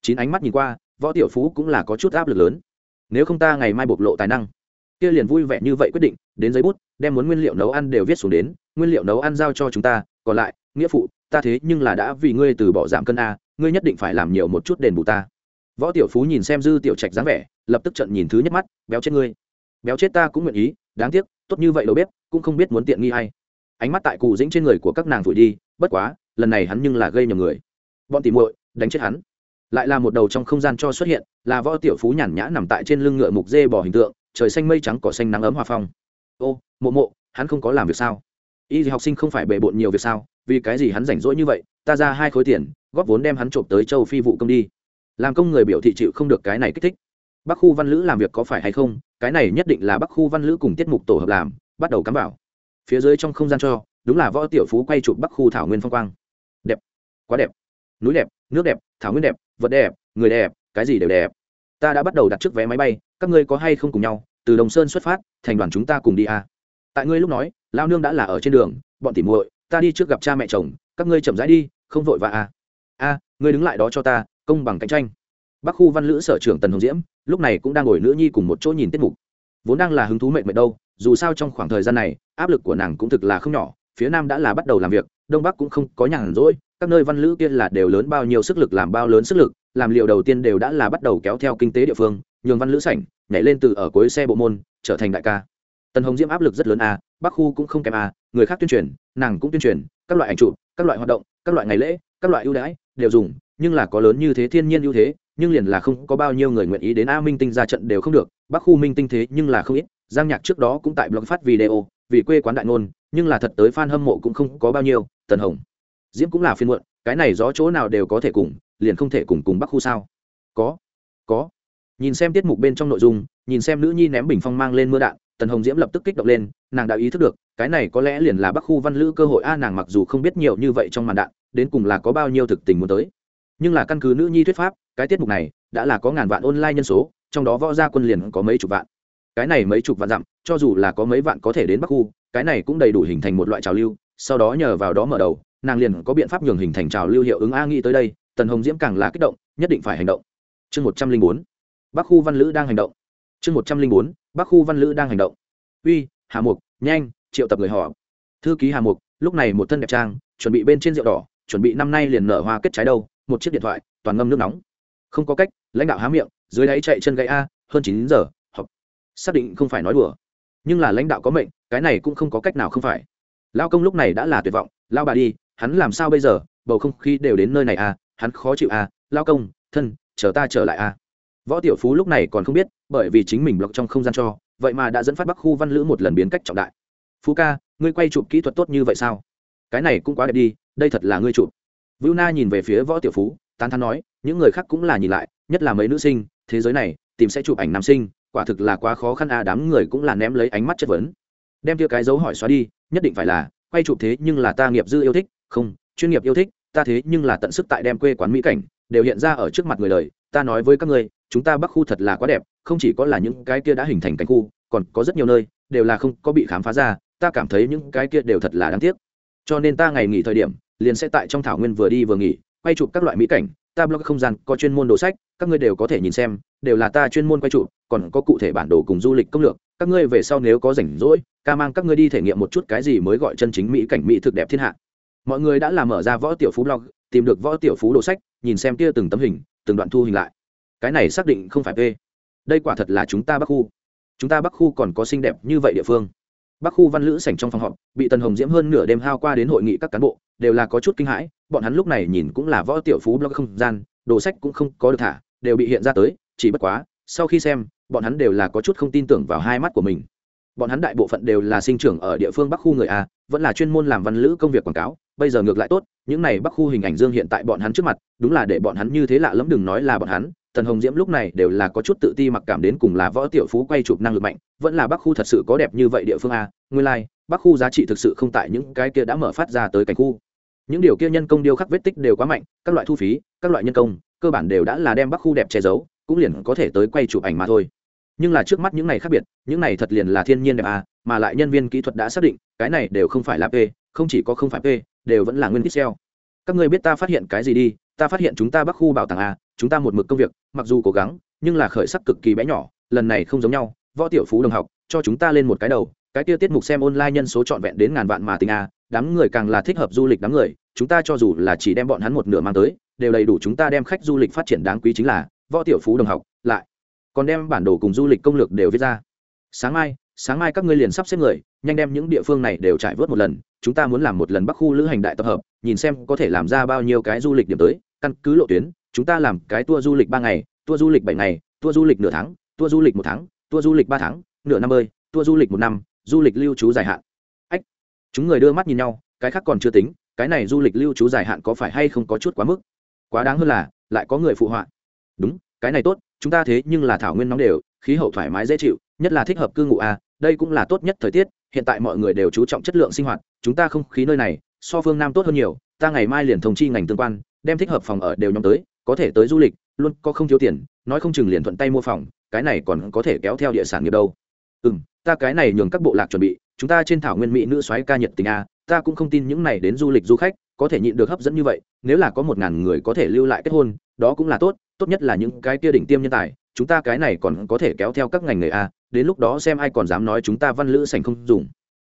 chín ánh mắt nhìn qua, võ tiểu phú cũng là có chút áp lực lớn nếu không ta ngày mai bộc lộ tài năng. Kia liền vui vẻ như vậy quyết định, đến giấy bút, đem muốn nguyên liệu nấu ăn đều viết xuống đến, nguyên liệu nấu ăn giao cho chúng ta, còn lại, nghĩa phụ, ta thế nhưng là đã vì ngươi từ bỏ giảm cân a, ngươi nhất định phải làm nhiều một chút đền bù ta. Võ tiểu phú nhìn xem dư tiểu trạch dáng vẻ, lập tức trận nhìn thứ nhất mắt, béo chết ngươi. Béo chết ta cũng nguyện ý, đáng tiếc, tốt như vậy đâu biết cũng không biết muốn tiện nghi hay ánh mắt tại cụ dĩnh trên người của các nàng vùi đi, bất quá, lần này hắn nhưng là gây nhầm người. Bọn tỉ muội, đánh chết hắn lại là một đầu trong không gian cho xuất hiện, là võ tiểu phú nhàn nhã nằm tại trên lưng ngựa mục dê bỏ hình tượng, trời xanh mây trắng cỏ xanh nắng ấm hòa phong. Ô, mộ mộ, hắn không có làm việc sao? Y học sinh không phải bề bộn nhiều việc sao? Vì cái gì hắn rảnh rỗi như vậy? Ta ra hai khối tiền, góp vốn đem hắn trộm tới châu phi vụ công đi. Làm công người biểu thị chịu không được cái này kích thích. Bắc khu văn lữ làm việc có phải hay không? Cái này nhất định là bắc khu văn lữ cùng tiết mục tổ hợp làm, bắt đầu cắm bảo phía dưới trong không gian cho, đúng là võ tiểu phú quay chụp bắc khu thảo nguyên phong quang. Đẹp, quá đẹp. Núi đẹp, nước đẹp, thảo nguyên đẹp vật đẹp, người đẹp, cái gì đều đẹp ta đã bắt đầu đặt trước vé máy bay, các ngươi có hay không cùng nhau từ đồng sơn xuất phát, thành đoàn chúng ta cùng đi à. tại ngươi lúc nói lao nương đã là ở trên đường, bọn tỉ muội, ta đi trước gặp cha mẹ chồng, các ngươi chậm rãi đi, không vội vã à. a ngươi đứng lại đó cho ta, công bằng cạnh tranh bắc khu văn lữ sở trưởng tần hồng diễm, lúc này cũng đang ngồi nữ nhi cùng một chỗ nhìn tiết mục vốn đang là hứng thú mệnh mệnh đâu, dù sao trong khoảng thời gian này, áp lực của nàng cũng thực là không nhỏ, phía nam đã là bắt đầu làm việc, đông bắc cũng không có nhàn rỗi các nơi văn lữ kia là đều lớn bao nhiêu sức lực, làm bao lớn sức lực, làm liệu đầu tiên đều đã là bắt đầu kéo theo kinh tế địa phương, nhường văn lữ sảnh, nhảy lên từ ở cuối xe bộ môn, trở thành đại ca. Tần hồng diễm áp lực rất lớn à bắc khu cũng không kém à người khác tuyên truyền, nàng cũng tuyên truyền, các loại ảnh chụp, các loại hoạt động, các loại ngày lễ, các loại ưu đãi đều dùng, nhưng là có lớn như thế thiên nhiên ưu thế, nhưng liền là không có bao nhiêu người nguyện ý đến a minh tinh ra trận đều không được, bắc khu minh tinh thế nhưng là không ít, giang nhạc trước đó cũng tại blog phát video, vì quê quán đại ngôn, nhưng là thật tới fan hâm mộ cũng không có bao nhiêu, tần hồng diễm cũng là phiên muộn, cái này gió chỗ nào đều có thể cùng, liền không thể cùng cùng bắc khu sao? Có có. Nhìn xem tiết mục bên trong nội dung, nhìn xem nữ nhi ném bình phong mang lên mưa đạn, tần hồng diễm lập tức kích động lên, nàng đã ý thức được, cái này có lẽ liền là bắc khu văn lữ cơ hội a, nàng mặc dù không biết nhiều như vậy trong màn đạn, đến cùng là có bao nhiêu thực tình muốn tới. Nhưng là căn cứ nữ nhi thuyết pháp, cái tiết mục này đã là có ngàn vạn online nhân số, trong đó võ gia quân liền có mấy chục vạn. Cái này mấy chục vạn dặm, cho dù là có mấy vạn có thể đến bắc khu, cái này cũng đầy đủ hình thành một loại trào lưu, sau đó nhờ vào đó mở đầu nàng liền có biện pháp nhường hình thành trào lưu hiệu ứng a nghĩ tới đây, tần hồng diễm càng là kích động, nhất định phải hành động. Chương một trăm linh bốn, bắc khu văn lữ đang hành động. Chương một trăm linh bốn, bắc khu văn lữ đang hành động. Uy, hà mục, nhanh, triệu tập người họ. Thư ký hà mục, lúc này một thân đẹp trang, chuẩn bị bên trên rượu đỏ, chuẩn bị năm nay liền nở hoa kết trái đâu, một chiếc điện thoại, toàn ngâm nước nóng. Không có cách, lãnh đạo há miệng, dưới đáy chạy chân gãy a, hơn chín giờ, học. Xác định không phải nói đùa. Nhưng là lãnh đạo có mệnh, cái này cũng không có cách nào không phải. Lao công lúc này đã là tuyệt vọng, lao bà đi hắn làm sao bây giờ? Bầu không khí đều đến nơi này à? Hắn khó chịu à? Lao công, thân, chờ ta trở lại à? Võ tiểu phú lúc này còn không biết, bởi vì chính mình block trong không gian cho, vậy mà đã dẫn phát bắc khu văn lữ một lần biến cách trọng đại. Phú ca, ngươi quay chụp kỹ thuật tốt như vậy sao? Cái này cũng quá đẹp đi, đây thật là ngươi chụp. Vưu na nhìn về phía võ tiểu phú, tán thán nói, những người khác cũng là nhìn lại, nhất là mấy nữ sinh, thế giới này, tìm sẽ chụp ảnh nam sinh, quả thực là quá khó khăn à đám người cũng là ném lấy ánh mắt chất vấn. Đem kia cái dấu hỏi xóa đi, nhất định phải là, quay chụp thế nhưng là ta nghiệp dư yêu thích không, chuyên nghiệp yêu thích, ta thế nhưng là tận sức tại đem quê quán mỹ cảnh đều hiện ra ở trước mặt người đời, ta nói với các ngươi, chúng ta bắc khu thật là quá đẹp, không chỉ có là những cái kia đã hình thành cảnh khu, còn có rất nhiều nơi đều là không có bị khám phá ra, ta cảm thấy những cái kia đều thật là đáng tiếc. Cho nên ta ngày nghỉ thời điểm, liền sẽ tại trong thảo nguyên vừa đi vừa nghỉ, quay chụp các loại mỹ cảnh, ta blog không gian có chuyên môn đồ sách, các ngươi đều có thể nhìn xem, đều là ta chuyên môn quay chụp, còn có cụ thể bản đồ cùng du lịch công lược, các ngươi về sau nếu có rảnh rỗi, ca mang các ngươi đi thể nghiệm một chút cái gì mới gọi chân chính mỹ cảnh, mỹ thực đẹp thiên hạ mọi người đã làm mở ra võ tiểu phú blog, tìm được võ tiểu phú đồ sách, nhìn xem kia từng tấm hình, từng đoạn thu hình lại. Cái này xác định không phải p đây quả thật là chúng ta bắc khu. Chúng ta bắc khu còn có xinh đẹp như vậy địa phương. Bắc khu văn lữ sảnh trong phòng họp, bị tần hồng diễm hơn nửa đêm hao qua đến hội nghị các cán bộ, đều là có chút kinh hãi, bọn hắn lúc này nhìn cũng là võ tiểu phú blog không gian, đồ sách cũng không có được thả, đều bị hiện ra tới, chỉ bất quá, sau khi xem, bọn hắn đều là có chút không tin tưởng vào hai mắt của mình. Bọn hắn đại bộ phận đều là sinh trưởng ở địa phương bắc khu người a, vẫn là chuyên môn làm văn lữ công việc quảng cáo bây giờ ngược lại tốt những này bắc khu hình ảnh dương hiện tại bọn hắn trước mặt đúng là để bọn hắn như thế lạ lẫm đừng nói là bọn hắn tần hồng diễm lúc này đều là có chút tự ti mặc cảm đến cùng là võ tiểu phú quay chụp năng lực mạnh vẫn là bắc khu thật sự có đẹp như vậy địa phương a nguyên lai、like, bắc khu giá trị thực sự không tại những cái kia đã mở phát ra tới cảnh khu. Những điều kia nhân công điêu khắc vết tích đều quá mạnh các loại thu phí các loại nhân công cơ bản đều đã là đem bắc khu đẹp che giấu cũng liền có thể tới quay chụp ảnh mà thôi. Nhưng là trước mắt những này khác biệt những này thật liền là thiên nhiên đẹp à mà lại nhân viên kỹ thuật đã xác định cái này đều không phải là p không chỉ có không phải p đều vẫn là nguyên pixel các người biết ta phát hiện cái gì đi, ta phát hiện chúng ta bắc khu bảo tàng a, chúng ta một mực công việc, mặc dù cố gắng, nhưng là khởi sắc cực kỳ bé nhỏ, lần này không giống nhau, võ tiểu phú đồng học, cho chúng ta lên một cái đầu, cái tiêu tiết mục xem online nhân số trọn vẹn đến ngàn vạn mà tình a, đám người càng là thích hợp du lịch đám người, chúng ta cho dù là chỉ đem bọn hắn một nửa mang tới, đều đầy đủ chúng ta đem khách du lịch phát triển đáng quý chính là, võ tiểu phú đồng học, lại còn đem bản đồ cùng du lịch công lược đều viết ra. Sáng mai sáng mai các ngươi liền sắp xếp người, nhanh đem những địa phương này đều trải vớt một lần chúng ta muốn làm một lần bắc khu lữ hành đại tập hợp nhìn xem có thể làm ra bao nhiêu cái du lịch điểm tới. Căn cứ lộ tuyến chúng ta làm cái tour du lịch ba ngày tour du lịch bảy ngày tour du lịch nửa tháng tour du lịch một tháng tour du lịch ba tháng nửa năm ơi tour du lịch một năm du lịch lưu trú dài hạn. Ách chúng người đưa mắt nhìn nhau cái khác còn chưa tính cái này du lịch lưu trú dài hạn có phải hay không có chút quá mức? Quá đáng hơn là lại có người phụ họa. Đúng cái này tốt chúng ta thế nhưng là thảo nguyên nóng đều khí hậu thoải mái dễ chịu nhất là thích hợp cư ngụ à, đây cũng là tốt nhất thời tiết hiện tại mọi người đều chú trọng chất lượng sinh hoạt, chúng ta không khí nơi này, so phương nam tốt hơn nhiều, ta ngày mai liền thông chi ngành tương quan, đem thích hợp phòng ở đều nhóm tới, có thể tới du lịch, luôn có không thiếu tiền, nói không chừng liền thuận tay mua phòng, cái này còn có thể kéo theo địa sản nghiệp đâu. Ừ m ta cái này nhường các bộ lạc chuẩn bị, chúng ta trên thảo nguyên mỹ nữ soái ca nhiệt tình a, ta cũng không tin những này đến du lịch du khách, có thể nhịn được hấp dẫn như vậy, nếu là có một ngàn người có thể lưu lại kết hôn, đó cũng là tốt tốt nhất là những cái kia đỉnh tiêm nhân tài, chúng ta cái này còn có thể kéo theo các ngành nghề a đến lúc đó xem ai còn dám nói chúng ta văn lữ sành không dùng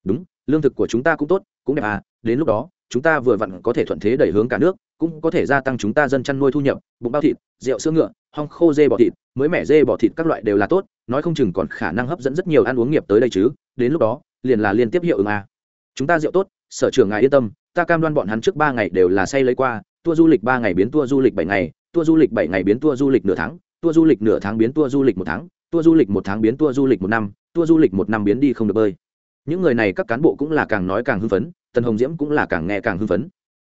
đúng, lương thực của chúng ta cũng tốt, cũng đẹp à đến lúc đó, chúng ta vừa vặn có thể thuận thế đẩy hướng cả nước, cũng có thể gia tăng chúng ta dân chăn nuôi thu nhập, bụng bao thịt, rượu sữa ngựa, hong khô dê bò thịt, mới mẻ dê bò thịt các loại đều là tốt, nói không chừng còn khả năng hấp dẫn rất nhiều ăn uống nghiệp tới đây chứ, đến lúc đó, liền là liên tiếp hiệu ứng à. chúng ta rượu tốt, sở trưởng ngài yên tâm, ta cam đoan bọn hắn trước ba ngày đều là say lấy qua, tour du lịch ba ngày biến tour du lịch bảy ngày, tour du lịch bảy ngày biến tour du lịch nửa tháng, tour du lịch nửa tháng biến tour du lịch một tháng tour du lịch một tháng biến tour du lịch một năm, tour du lịch một năm biến đi không được bơi. Những người này các cán bộ cũng là càng nói càng hưng phấn, tần hồng diễm cũng là càng nghe càng hưng phấn.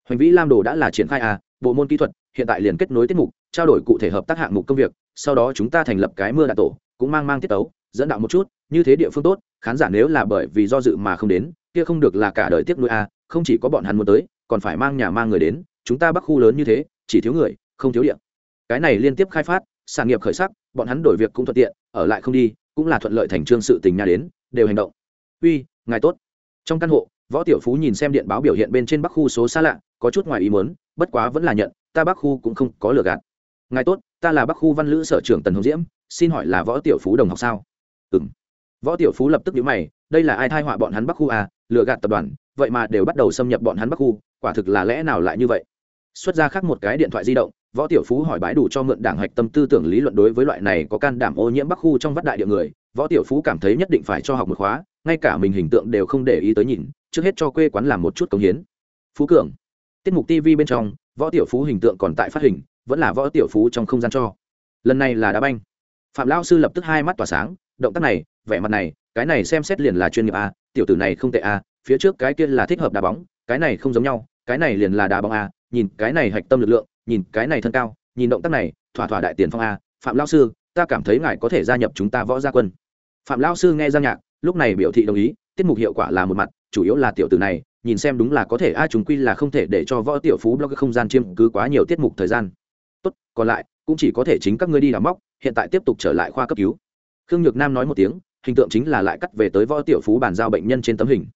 Hoành vĩ lam đồ đã là triển khai à bộ môn kỹ thuật, hiện tại liền kết nối tiết mục, trao đổi cụ thể hợp tác hạng mục công việc, sau đó chúng ta thành lập cái mưa đạn tổ, cũng mang mang tiết tấu, dẫn đạo một chút, như thế địa phương tốt, khán giả nếu là bởi vì do dự mà không đến, kia không được là cả đời tiếp nuôi a à, không chỉ có bọn hắn muốn tới, còn phải mang nhà mang người đến, chúng ta bắc khu lớn như thế, chỉ thiếu người, không thiếu điện cái này liên tiếp khai phát, sản nghiệp khởi sắc, bọn hắn đổi việc cũng thuận tiện ở lại không đi, cũng là thuận lợi thành trương sự tình nhà đến, đều hành động. Uy, ngài tốt. Trong căn hộ, võ tiểu phú nhìn xem điện báo biểu hiện bên trên bắc khu số xa lạ, có chút ngoài ý muốn, bất quá vẫn là nhận, ta bắc khu cũng không có lừa gạt. Ngài tốt, ta là bắc khu văn lữ sở trưởng tần hồng diễm, xin hỏi là võ tiểu phú đồng học sao? Ừ m võ tiểu phú lập tức nhíu mày, đây là ai thai họa bọn hắn bắc khu à lừa gạt tập đoàn, vậy mà đều bắt đầu xâm nhập bọn hắn bắc khu, quả thực là lẽ nào lại như vậy? Xuất ra khác một cái điện thoại di động võ tiểu phú hỏi bái đủ cho mượn đảng hạch tâm tư tưởng lý luận đối với loại này có can đảm ô nhiễm bắc khu trong vắt đại địa người, võ tiểu phú cảm thấy nhất định phải cho học một khóa, ngay cả mình hình tượng đều không để ý tới nhìn, trước hết cho quê quán làm một chút công hiến. Phú cường, tiết mục tv bên trong, võ tiểu phú hình tượng còn tại phát hình, vẫn là võ tiểu phú trong không gian cho. Lần này là đá banh. Phạm lao sư lập tức hai mắt tỏa sáng, động tác này, vẻ mặt này, cái này xem xét liền là chuyên nghiệp a, tiểu tử này không tệ a, phía trước cái kia là thích hợp đá bóng, cái này không giống nhau, cái này liền là đá bóng a, nhìn cái này hạch tâm lực lượng nhìn cái này thân cao, nhìn động tác này, thỏa thỏa đại tiền phong a, phạm lao sư, ta cảm thấy ngài có thể gia nhập chúng ta võ gia quân. Phạm lao sư nghe giang nhạc, lúc này biểu thị đồng ý, tiết mục hiệu quả là một mặt, chủ yếu là tiểu tử này, nhìn xem đúng là có thể a chúng quy là không thể để cho võ tiểu phú blog không gian chiêm cứ quá nhiều tiết mục thời gian. Tốt, còn lại, cũng chỉ có thể chính các ngươi đi đào móc, hiện tại tiếp tục trở lại khoa cấp cứu. Khương nhược nam nói một tiếng, hình tượng chính là lại cắt về tới võ tiểu phú bàn giao bệnh nhân trên tấm hình.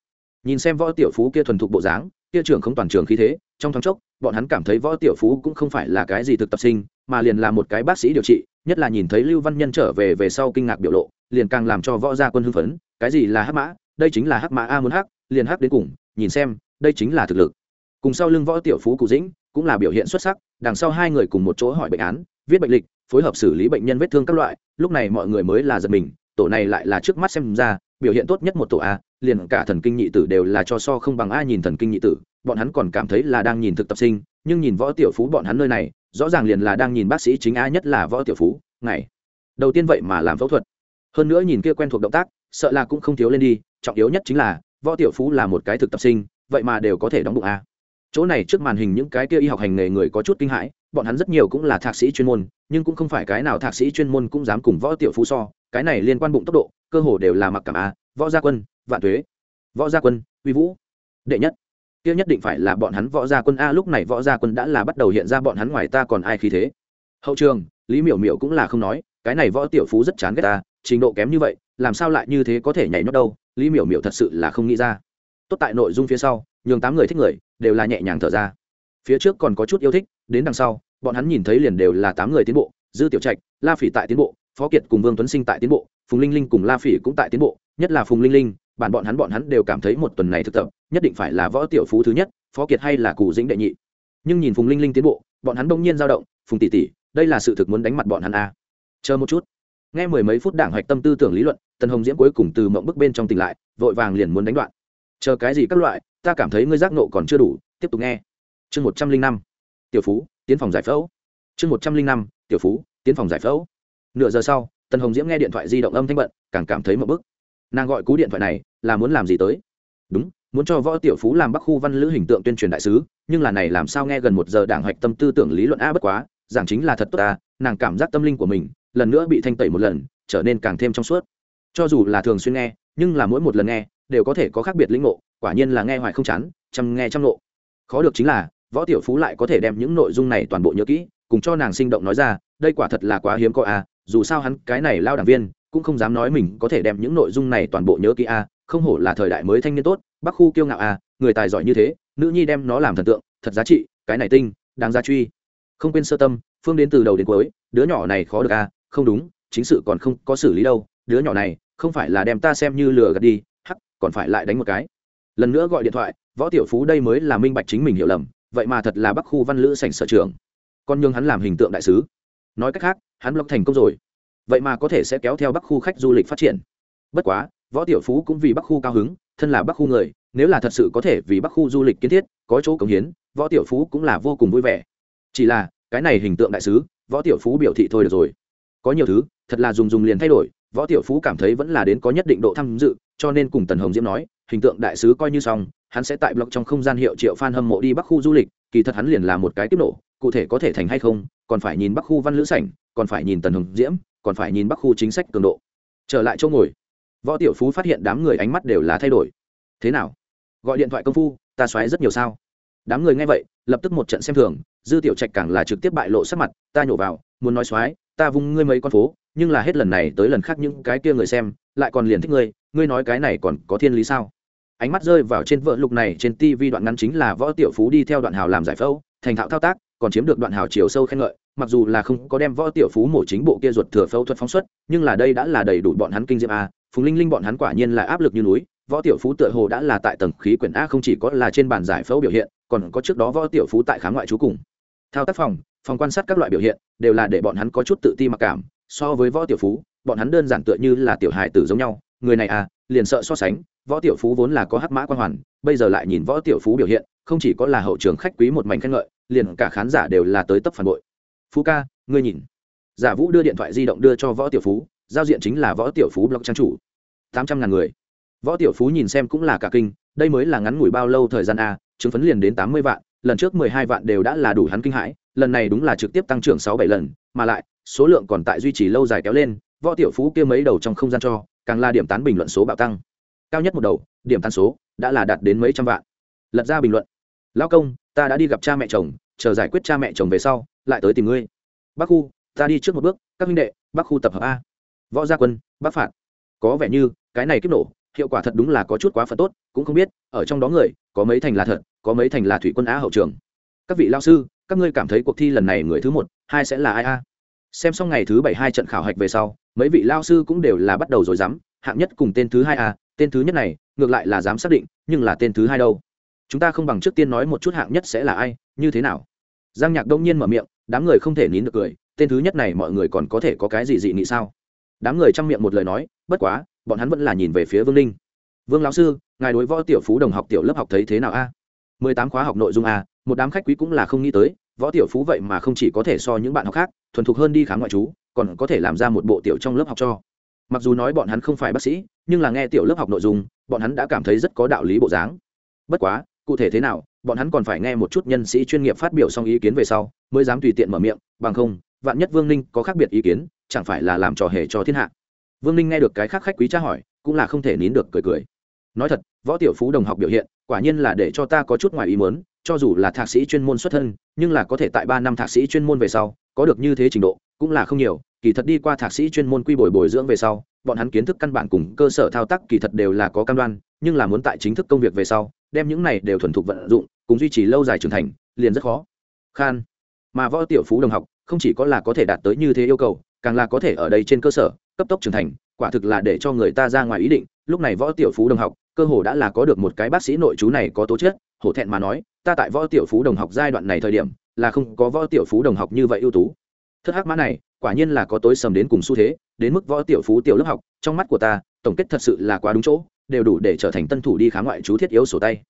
Nhìn xem võ tiểu phú kia thuần thục bộ dáng kia trưởng không toàn trường khí thế, trong thoáng chốc, bọn hắn cảm thấy võ tiểu phú cũng không phải là cái gì thực tập sinh, mà liền là một cái bác sĩ điều trị, nhất là nhìn thấy lưu văn nhân trở về về sau kinh ngạc biểu lộ, liền càng làm cho võ gia quân hưng phấn, cái gì là hắc mã, đây chính là hắc mã a muốn hắc, liền hắc đến cùng, nhìn xem, đây chính là thực lực. Cùng sau lưng võ tiểu phú cụ dĩnh, cũng là biểu hiện xuất sắc, đằng sau hai người cùng một chỗ hỏi bệnh án, viết bệnh lịch, phối hợp xử lý bệnh nhân vết thương các loại, lúc này mọi người mới là giật mình, tổ này lại là trước mắt xem ra, biểu hiện tốt nhất một tổ a liền cả thần kinh nhị tử đều là cho so không bằng ai nhìn thần kinh nhị tử, bọn hắn còn cảm thấy là đang nhìn thực tập sinh, nhưng nhìn võ tiểu phú bọn hắn nơi này, rõ ràng liền là đang nhìn bác sĩ chính a nhất là võ tiểu phú ngày đầu tiên vậy mà làm phẫu thuật. Hơn nữa nhìn kia quen thuộc động tác, sợ là cũng không thiếu lên đi, trọng yếu nhất chính là, võ tiểu phú là một cái thực tập sinh, vậy mà đều có thể đóng bụng a chỗ này trước màn hình những cái kia y học hành nghề người có chút kinh hãi, bọn hắn rất nhiều cũng là thạc sĩ chuyên môn, nhưng cũng không phải cái nào thạc sĩ chuyên môn cũng dám cùng võ tiểu phú so, cái này liên quan bụng tốc độ, cơ hồ đều là mặc cảm a võ gia quân vạn thuế võ gia quân, uy vũ, đệ nhất. Kia nhất định phải là bọn hắn võ gia quân. A, lúc này võ gia quân đã là bắt đầu hiện ra bọn hắn ngoài ta còn ai khí thế. Hậu trường, lý miểu miểu cũng là không nói, cái này võ tiểu phú rất chán ghét ta, trình độ kém như vậy, làm sao lại như thế có thể nhảy nhót đâu? Lý miểu miểu thật sự là không nghĩ ra. Tốt tại nội dung phía sau, nhường tám người thích người, đều là nhẹ nhàng thở ra. Phía trước còn có chút yêu thích, đến đằng sau, bọn hắn nhìn thấy liền đều là tám người tiến bộ, dư tiểu trạch, la phỉ tại tiến bộ, phó kiệt cùng vương tuấn sinh tại tiến bộ, phùng linh linh cùng la phỉ cũng tại tiến bộ, nhất là phùng linh linh bản bọn hắn bọn hắn đều cảm thấy một tuần này thực tập, nhất định phải là võ tiểu phú thứ nhất, phó kiệt hay là cụ dĩnh đệ nhị. Nhưng nhìn phùng linh linh tiến bộ, bọn hắn đông nhiên dao động, phùng tỷ tỷ, đây là sự thực muốn đánh mặt bọn hắn a à. chờ một chút. Nghe mười mấy phút đảng hoạch tâm tư tưởng lý luận, tần hồng diễm cuối cùng từ mộng bức bên trong tỉnh lại, vội vàng liền muốn đánh đoạn. Chờ cái gì các loại, ta cảm thấy ngươi giác nộ còn chưa đủ, tiếp tục nghe. Chương một trăm linh năm, tiểu phú, tiến phòng giải phẫu. Chương một trăm linh năm, tiểu phú, tiến phòng giải phẫu. Nửa giờ sau, tần hồng diễm nghe điện thoại di động âm thanh bận, càng cảm thấy một bức nàng gọi cú điện thoại này, là muốn làm gì tới? Đúng, muốn cho võ tiểu phú làm bắc khu văn lữ hình tượng tuyên truyền đại sứ, nhưng là này làm sao nghe gần một giờ đảng hoạch tâm tư tưởng lý luận a bất quá, giảng chính là thật tốt ta nàng cảm giác tâm linh của mình lần nữa bị thanh tẩy một lần, trở nên càng thêm trong suốt. Cho dù là thường xuyên nghe, nhưng là mỗi một lần nghe, đều có thể có khác biệt lĩnh ngộ, quả nhiên là nghe hoài không chán, chăm nghe chăm ngộ. Khó được chính là, võ tiểu phú lại có thể đem những nội dung này toàn bộ nhớ kỹ, cùng cho nàng sinh động nói ra, đây quả thật là quá hiếm có a, dù sao hắn cái này lao đảng viên cũng không dám nói mình có thể đem những nội dung này toàn bộ nhớ kỹ a, không hổ là thời đại mới thanh niên tốt bắc khu kiêu ngạo a, người tài giỏi như thế, nữ nhi đem nó làm thần tượng, thật giá trị, cái này tinh, đáng giá truy. Không quên sơ tâm, phương đến từ đầu đến cuối, đứa nhỏ này khó được a, không đúng, chính sự còn không có xử lý đâu, đứa nhỏ này, không phải là đem ta xem như lừa gạt đi, hắc, còn phải lại đánh một cái. Lần nữa gọi điện thoại, võ tiểu phú đây mới là minh bạch chính mình hiểu lầm, vậy mà thật là bắc khu văn lữ sảnh sở trường. Con nhường hắn làm hình tượng đại sứ. Nói cách khác, hắn blog thành công rồi vậy mà có thể sẽ kéo theo bắc khu khách du lịch phát triển. Bất quá, võ tiểu phú cũng vì bắc khu cao hứng, thân là bắc khu người, nếu là thật sự có thể vì bắc khu du lịch kiến thiết, có chỗ cống hiến, võ tiểu phú cũng là vô cùng vui vẻ. Chỉ là, cái này hình tượng đại sứ, võ tiểu phú biểu thị thôi được rồi. Có nhiều thứ, thật là dùng dùng liền thay đổi, võ tiểu phú cảm thấy vẫn là đến có nhất định độ tham dự, cho nên cùng tần hồng diễm nói, hình tượng đại sứ coi như xong, hắn sẽ tại blog trong không gian hiệu triệu fan hâm mộ đi bắc khu du lịch, kỳ thật hắn liền là một cái tiếp nổ, cụ thể có thể thành hay không, còn phải nhìn bắc khu văn lữ sảnh, còn phải nhìn tần hồng diễm còn phải nhìn bắc khu chính sách cường độ. Trở lại chỗ ngồi, võ tiểu phú phát hiện đám người ánh mắt đều là thay đổi. Thế nào? Gọi điện thoại công phu, ta xoáy rất nhiều sao? Đám người nghe vậy, lập tức một trận xem thường, dư tiểu trạch càng là trực tiếp bại lộ sắc mặt, ta nhổ vào, muốn nói xoáy, ta vung ngươi mấy con phố, nhưng là hết lần này tới lần khác những cái kia người xem, lại còn liền thích ngươi ngươi nói cái này còn có thiên lý sao? Ánh mắt rơi vào trên vợ lục này trên tv đoạn ngắn chính là võ tiểu phú đi theo đoạn hào làm giải phẫu, thành thạo thao tác còn chiếm được đoạn hào chiều sâu khen ngợi, mặc dù là không có đem võ tiểu phú mổ chính bộ kia ruột thừa phẫu thuật phóng xuất, nhưng là đây đã là đầy đủ bọn hắn kinh diệm a, phùng linh linh bọn hắn quả nhiên là áp lực như núi, võ tiểu phú tựa hồ đã là tại tầng khí quyển a không chỉ có là trên bàn giải phẫu biểu hiện, còn có trước đó võ tiểu phú tại khám ngoại trú cùng. Thao tác phòng phòng quan sát các loại biểu hiện, đều là để bọn hắn có chút tự ti mặc cảm, so với võ tiểu phú, bọn hắn đơn giản tựa như là tiểu hài tử giống nhau, người này à liền sợ so sánh, võ tiểu phú vốn là có hắc mã quan hoàn, bây giờ lại nhìn võ tiểu phú biểu hiện, không chỉ có là hậu trường khách quý một mảnh khen ngợi liền cả khán giả đều là tới tấp phản bội. Phú ca, ngươi nhìn. Giả vũ đưa điện thoại di động đưa cho võ tiểu phú, giao diện chính là võ tiểu phú blog trang chủ. Tám trăm ngàn người. Võ tiểu phú nhìn xem cũng là cả kinh, đây mới là ngắn ngủi bao lâu thời gian a, chứng phấn liền đến tám mươi vạn, lần trước mười hai vạn đều đã là đủ hắn kinh hãi, lần này đúng là trực tiếp tăng trưởng sáu bảy lần, mà lại, số lượng còn tại duy trì lâu dài kéo lên, võ tiểu phú kia mấy đầu trong không gian cho, càng là điểm tán bình luận số bạo tăng. Cao nhất một đầu, điểm tán số, đã là đạt đến mấy trăm vạn. Lật ra bình luận. Lão công ta đã đi gặp cha mẹ chồng, chờ giải quyết cha mẹ chồng về sau, lại tới tìm ngươi. Bác khu, ta đi trước một bước, các minh đệ, bác khu tập hợp a. Võ gia quân, bác phạt. Có vẻ như, cái này kiếp nổ, hiệu quả thật đúng là có chút quá phần tốt, cũng không biết, ở trong đó người, có mấy thành là thật, có mấy thành là thủy quân á hậu trường. Các vị lao sư, các ngươi cảm thấy cuộc thi lần này người thứ một, hai sẽ là ai a? Xem xong ngày thứ bảy hai trận khảo hạch về sau, mấy vị lao sư cũng đều là bắt đầu rồi dám, hạng nhất cùng tên thứ hai a, tên thứ nhất này, ngược lại là dám xác định, nhưng là tên thứ hai đâu? Chúng ta không bằng trước tiên nói một chút hạng nhất sẽ là ai, như thế nào? Giang nhạc đông nhiên mở miệng, đám người không thể nín được cười, tên thứ nhất này mọi người còn có thể có cái gì dị nghị sao? Đám người chăm miệng một lời nói, bất quá, bọn hắn vẫn là nhìn về phía vương ninh vương lão sư, ngài đối võ tiểu phú đồng học tiểu lớp học thấy thế nào a? Mười tám khóa học nội dung a, một đám khách quý cũng là không nghĩ tới, võ tiểu phú vậy mà không chỉ có thể so những bạn học khác, thuần thục hơn đi khám ngoại trú, còn có thể làm ra một bộ tiểu trong lớp học cho. Mặc dù nói bọn hắn không phải bác sĩ, nhưng là nghe tiểu lớp học nội dung, bọn hắn đã cảm thấy rất có đạo lý bộ dáng. Bất quá cụ thể thế nào, bọn hắn còn phải nghe một chút nhân sĩ chuyên nghiệp phát biểu xong ý kiến về sau, mới dám tùy tiện mở miệng, bằng không, vạn nhất vương ninh có khác biệt ý kiến, chẳng phải là làm trò hề cho thiên hạ. Vương ninh nghe được cái khác khách quý tra hỏi, cũng là không thể nín được cười cười. Nói thật, võ tiểu phú đồng học biểu hiện, quả nhiên là để cho ta có chút ngoài ý muốn, cho dù là thạc sĩ chuyên môn xuất thân, nhưng là có thể tại ba năm thạc sĩ chuyên môn về sau, có được như thế trình độ, cũng là không nhiều, kỳ thật đi qua thạc sĩ chuyên môn quy bồi bồi dưỡng về sau, bọn hắn kiến thức căn bản cùng cơ sở thao tác kỳ thật đều là có cam đoan nhưng là muốn tại chính thức công việc về sau, đem những này đều thuần thục vận dụng, cùng duy trì lâu dài trưởng thành, liền rất khó. Khan. Mà võ tiểu phú đồng học, không chỉ có là có thể đạt tới như thế yêu cầu, càng là có thể ở đây trên cơ sở, cấp tốc trưởng thành, quả thực là để cho người ta ra ngoài ý định. Lúc này võ tiểu phú đồng học, cơ hồ đã là có được một cái bác sĩ nội chú này có tố chất, hổ thẹn mà nói, ta tại võ tiểu phú đồng học giai đoạn này thời điểm, là không có võ tiểu phú đồng học như vậy ưu tú. Thất hắc mã này, quả nhiên là có tối sầm đến cùng xu thế, đến mức võ tiểu phú tiểu lớp học, trong mắt của ta, tổng kết thật sự là quá đúng chỗ đều đủ để trở thành tân thủ đi khám ngoại chú thiết yếu sổ tay.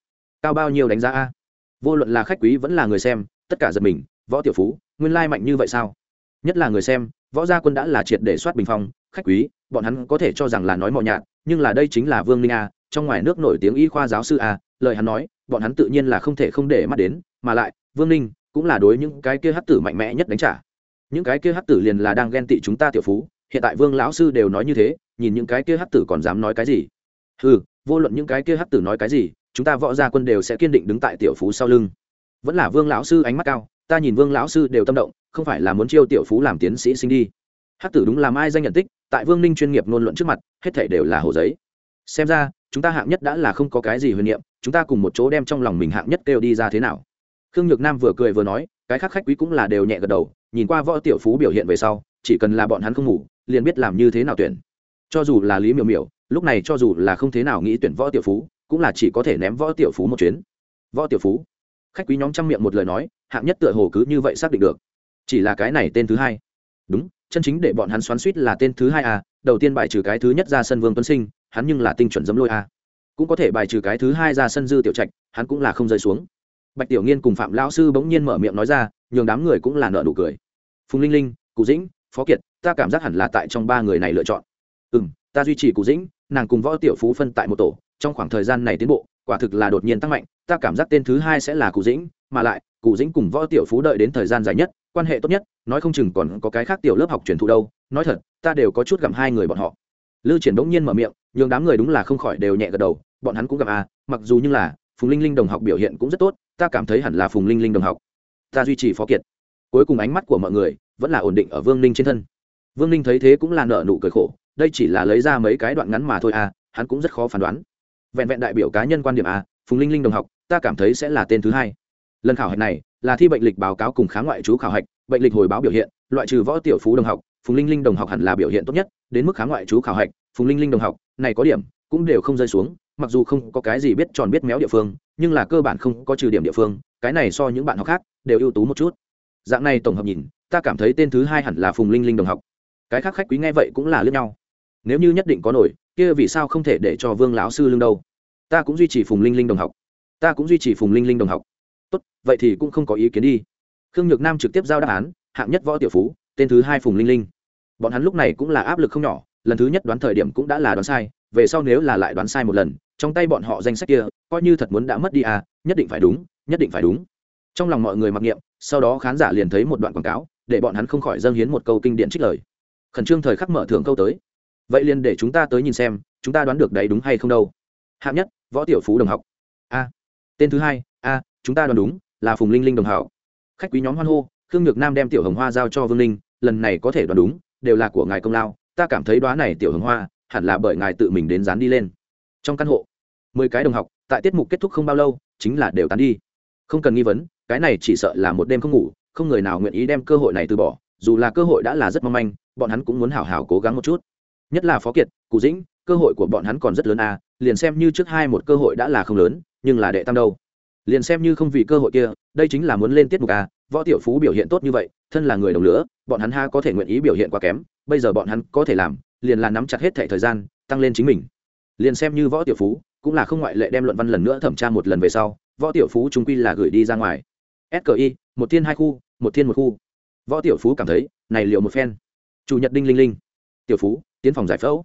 Cao bao nhiêu đánh giá a? Vô luận là khách quý vẫn là người xem, tất cả giật mình, võ tiểu phú, nguyên lai mạnh như vậy sao? Nhất là người xem, võ gia quân đã là triệt để soát bình phong, khách quý, bọn hắn có thể cho rằng là nói mò nhạt, nhưng là đây chính là vương ninh a, trong ngoài nước nổi tiếng y khoa giáo sư a, lời hắn nói, bọn hắn tự nhiên là không thể không để mắt đến, mà lại, vương ninh cũng là đối những cái kia hắc tử mạnh mẽ nhất đánh trả. Những cái kia hắc tử liền là đang ghen tị chúng ta tiểu phú, hiện tại vương lão sư đều nói như thế, nhìn những cái kia hắc tử còn dám nói cái gì? Ừ vô luận những cái kia hắc tử nói cái gì, chúng ta võ gia quân đều sẽ kiên định đứng tại tiểu phú sau lưng. Vẫn là vương lão sư ánh mắt cao, ta nhìn vương lão sư đều tâm động, không phải là muốn chiêu tiểu phú làm tiến sĩ sinh đi. Hắc tử đúng làm ai danh nhận tích, tại vương ninh chuyên nghiệp ngôn luận trước mặt, hết thể đều là hồ giấy. Xem ra, chúng ta hạng nhất đã là không có cái gì huyền niệm, chúng ta cùng một chỗ đem trong lòng mình hạng nhất kêu đi ra thế nào. Khương nhược nam vừa cười vừa nói, cái khác khách quý cũng là đều nhẹ gật đầu, nhìn qua võ tiểu phú biểu hiện về sau, chỉ cần là bọn hắn không ngủ, liền biết làm như thế nào tuyển cho dù là lý miểu miểu, lúc này cho dù là không thế nào nghĩ tuyển võ tiểu phú, cũng là chỉ có thể ném võ tiểu phú một chuyến. Võ tiểu phú? Khách quý nhóm trăm miệng một lời nói, hạng nhất tựa hồ cứ như vậy xác định được. Chỉ là cái này tên thứ hai. Đúng, chân chính để bọn hắn xoắn suýt là tên thứ hai à. đầu tiên bài trừ cái thứ nhất ra sân vương tuấn sinh, hắn nhưng là tinh chuẩn dấm lôi à. cũng có thể bài trừ cái thứ hai ra sân dư tiểu trạch, hắn cũng là không rơi xuống. Bạch tiểu nghiên cùng phạm lão sư bỗng nhiên mở miệng nói ra, nhường đám người cũng là nợ nụ cười. Phùng linh linh, cụ dĩnh, phó kiệt, ta cảm giác hẳn là tại trong ba người này lựa chọn ừ m ta duy trì cụ dĩnh, nàng cùng võ tiểu phú phân tại một tổ, trong khoảng thời gian này tiến bộ, quả thực là đột nhiên tăng mạnh, ta cảm giác tên thứ hai sẽ là cụ dĩnh, mà lại, cụ dĩnh cùng võ tiểu phú đợi đến thời gian dài nhất, quan hệ tốt nhất, nói không chừng còn có cái khác tiểu lớp học truyền thụ đâu, nói thật, ta đều có chút gặm hai người bọn họ. Lưu triển bỗng nhiên mở miệng, nhường đám người đúng là không khỏi đều nhẹ gật đầu, bọn hắn cũng gặp à mặc dù như là, phùng linh linh đồng học biểu hiện cũng rất tốt, ta cảm thấy hẳn là phùng linh linh đồng học. Ta duy trì phó kiệt. Cuối cùng ánh mắt của mọi người vẫn là ổn định ở vương ninh trên thân. Vương ninh thấy thế cũng là nợ nụ cười khổ đây chỉ là lấy ra mấy cái đoạn ngắn mà thôi à hắn cũng rất khó phán đoán. Vẹn vẹn đại biểu cá nhân quan điểm à phùng linh linh đồng học, ta cảm thấy sẽ là tên thứ hai. Lần khảo hạch này, là thi bệnh lịch báo cáo cùng khá ngoại trú khảo hạch, bệnh lịch hồi báo biểu hiện, loại trừ võ tiểu phú đồng học, phùng linh linh đồng học hẳn là biểu hiện tốt nhất, đến mức khá ngoại trú khảo hạch, phùng linh linh đồng học, này có điểm, cũng đều không rơi xuống, mặc dù không có cái gì biết tròn biết méo địa phương, nhưng là cơ bản không có trừ điểm địa phương, cái này so những bạn học khác, đều ưu tú một chút. Dạng này tổng hợp nhìn, ta cảm thấy tên thứ hai hẳn là phùng linh linh đồng học. Cái khác khách quý nghe vậy cũng là lướt nhau nếu như nhất định có nổi, kia vì sao không thể để cho vương lão sư lương đâu? Ta cũng duy trì phùng linh linh đồng học. Ta cũng duy trì phùng linh linh đồng học. Tốt, vậy thì cũng không có ý kiến đi. Khương nhược nam trực tiếp giao đáp án, hạng nhất võ tiểu phú, tên thứ hai phùng linh linh. Bọn hắn lúc này cũng là áp lực không nhỏ, lần thứ nhất đoán thời điểm cũng đã là đoán sai, về sau nếu là lại đoán sai một lần, trong tay bọn họ danh sách kia, coi như thật muốn đã mất đi à nhất định phải đúng, nhất định phải đúng. Trong lòng mọi người mặc niệm, sau đó khán giả liền thấy một đoạn quảng cáo, để bọn hắn không khỏi dâng hiến một câu kinh điển trích lời. Khẩn trương thời khắc mở thưởng câu tới vậy liền để chúng ta tới nhìn xem, chúng ta đoán được đấy đúng hay không đâu. Hạng nhất, võ tiểu phú đồng học. A. Tên thứ hai, a, chúng ta đoán đúng, là phùng linh linh đồng hảo khách quý nhóm hoan hô, khương nhược nam đem tiểu hồng hoa giao cho vương linh, lần này có thể đoán đúng, đều là của ngài công lao, ta cảm thấy đoán này tiểu hồng hoa, hẳn là bởi ngài tự mình đến dán đi lên. Trong căn hộ, mười cái đồng học, tại tiết mục kết thúc không bao lâu, chính là đều tán đi. Không cần nghi vấn, cái này chỉ sợ là một đêm không ngủ, không người nào nguyện ý đem cơ hội này từ bỏ, dù là cơ hội đã là rất mong manh, bọn hắn cũng muốn hảo hảo cố gắng một chút nhất là phó kiệt, cụ dĩnh, cơ hội của bọn hắn còn rất lớn à liền xem như trước hai một cơ hội đã là không lớn, nhưng là đệ tam đâu. Liền xem như không vì cơ hội kia, đây chính là muốn lên tiết mục à võ tiểu phú biểu hiện tốt như vậy, thân là người đồng lửa, bọn hắn ha có thể nguyện ý biểu hiện quá kém, bây giờ bọn hắn có thể làm, liền là nắm chặt hết thẻ thời gian, tăng lên chính mình. Liền xem như võ tiểu phú, cũng là không ngoại lệ đem luận văn lần nữa thẩm tra một lần về sau, võ tiểu phú chúng quy là gửi đi ra ngoài. Ski một thiên hai khu, một thiên một khu. Võ tiểu phú cảm thấy, này liệu một phen. Chủ nhật đinh linh linh. Tiểu phú tiến phòng giải phẫu.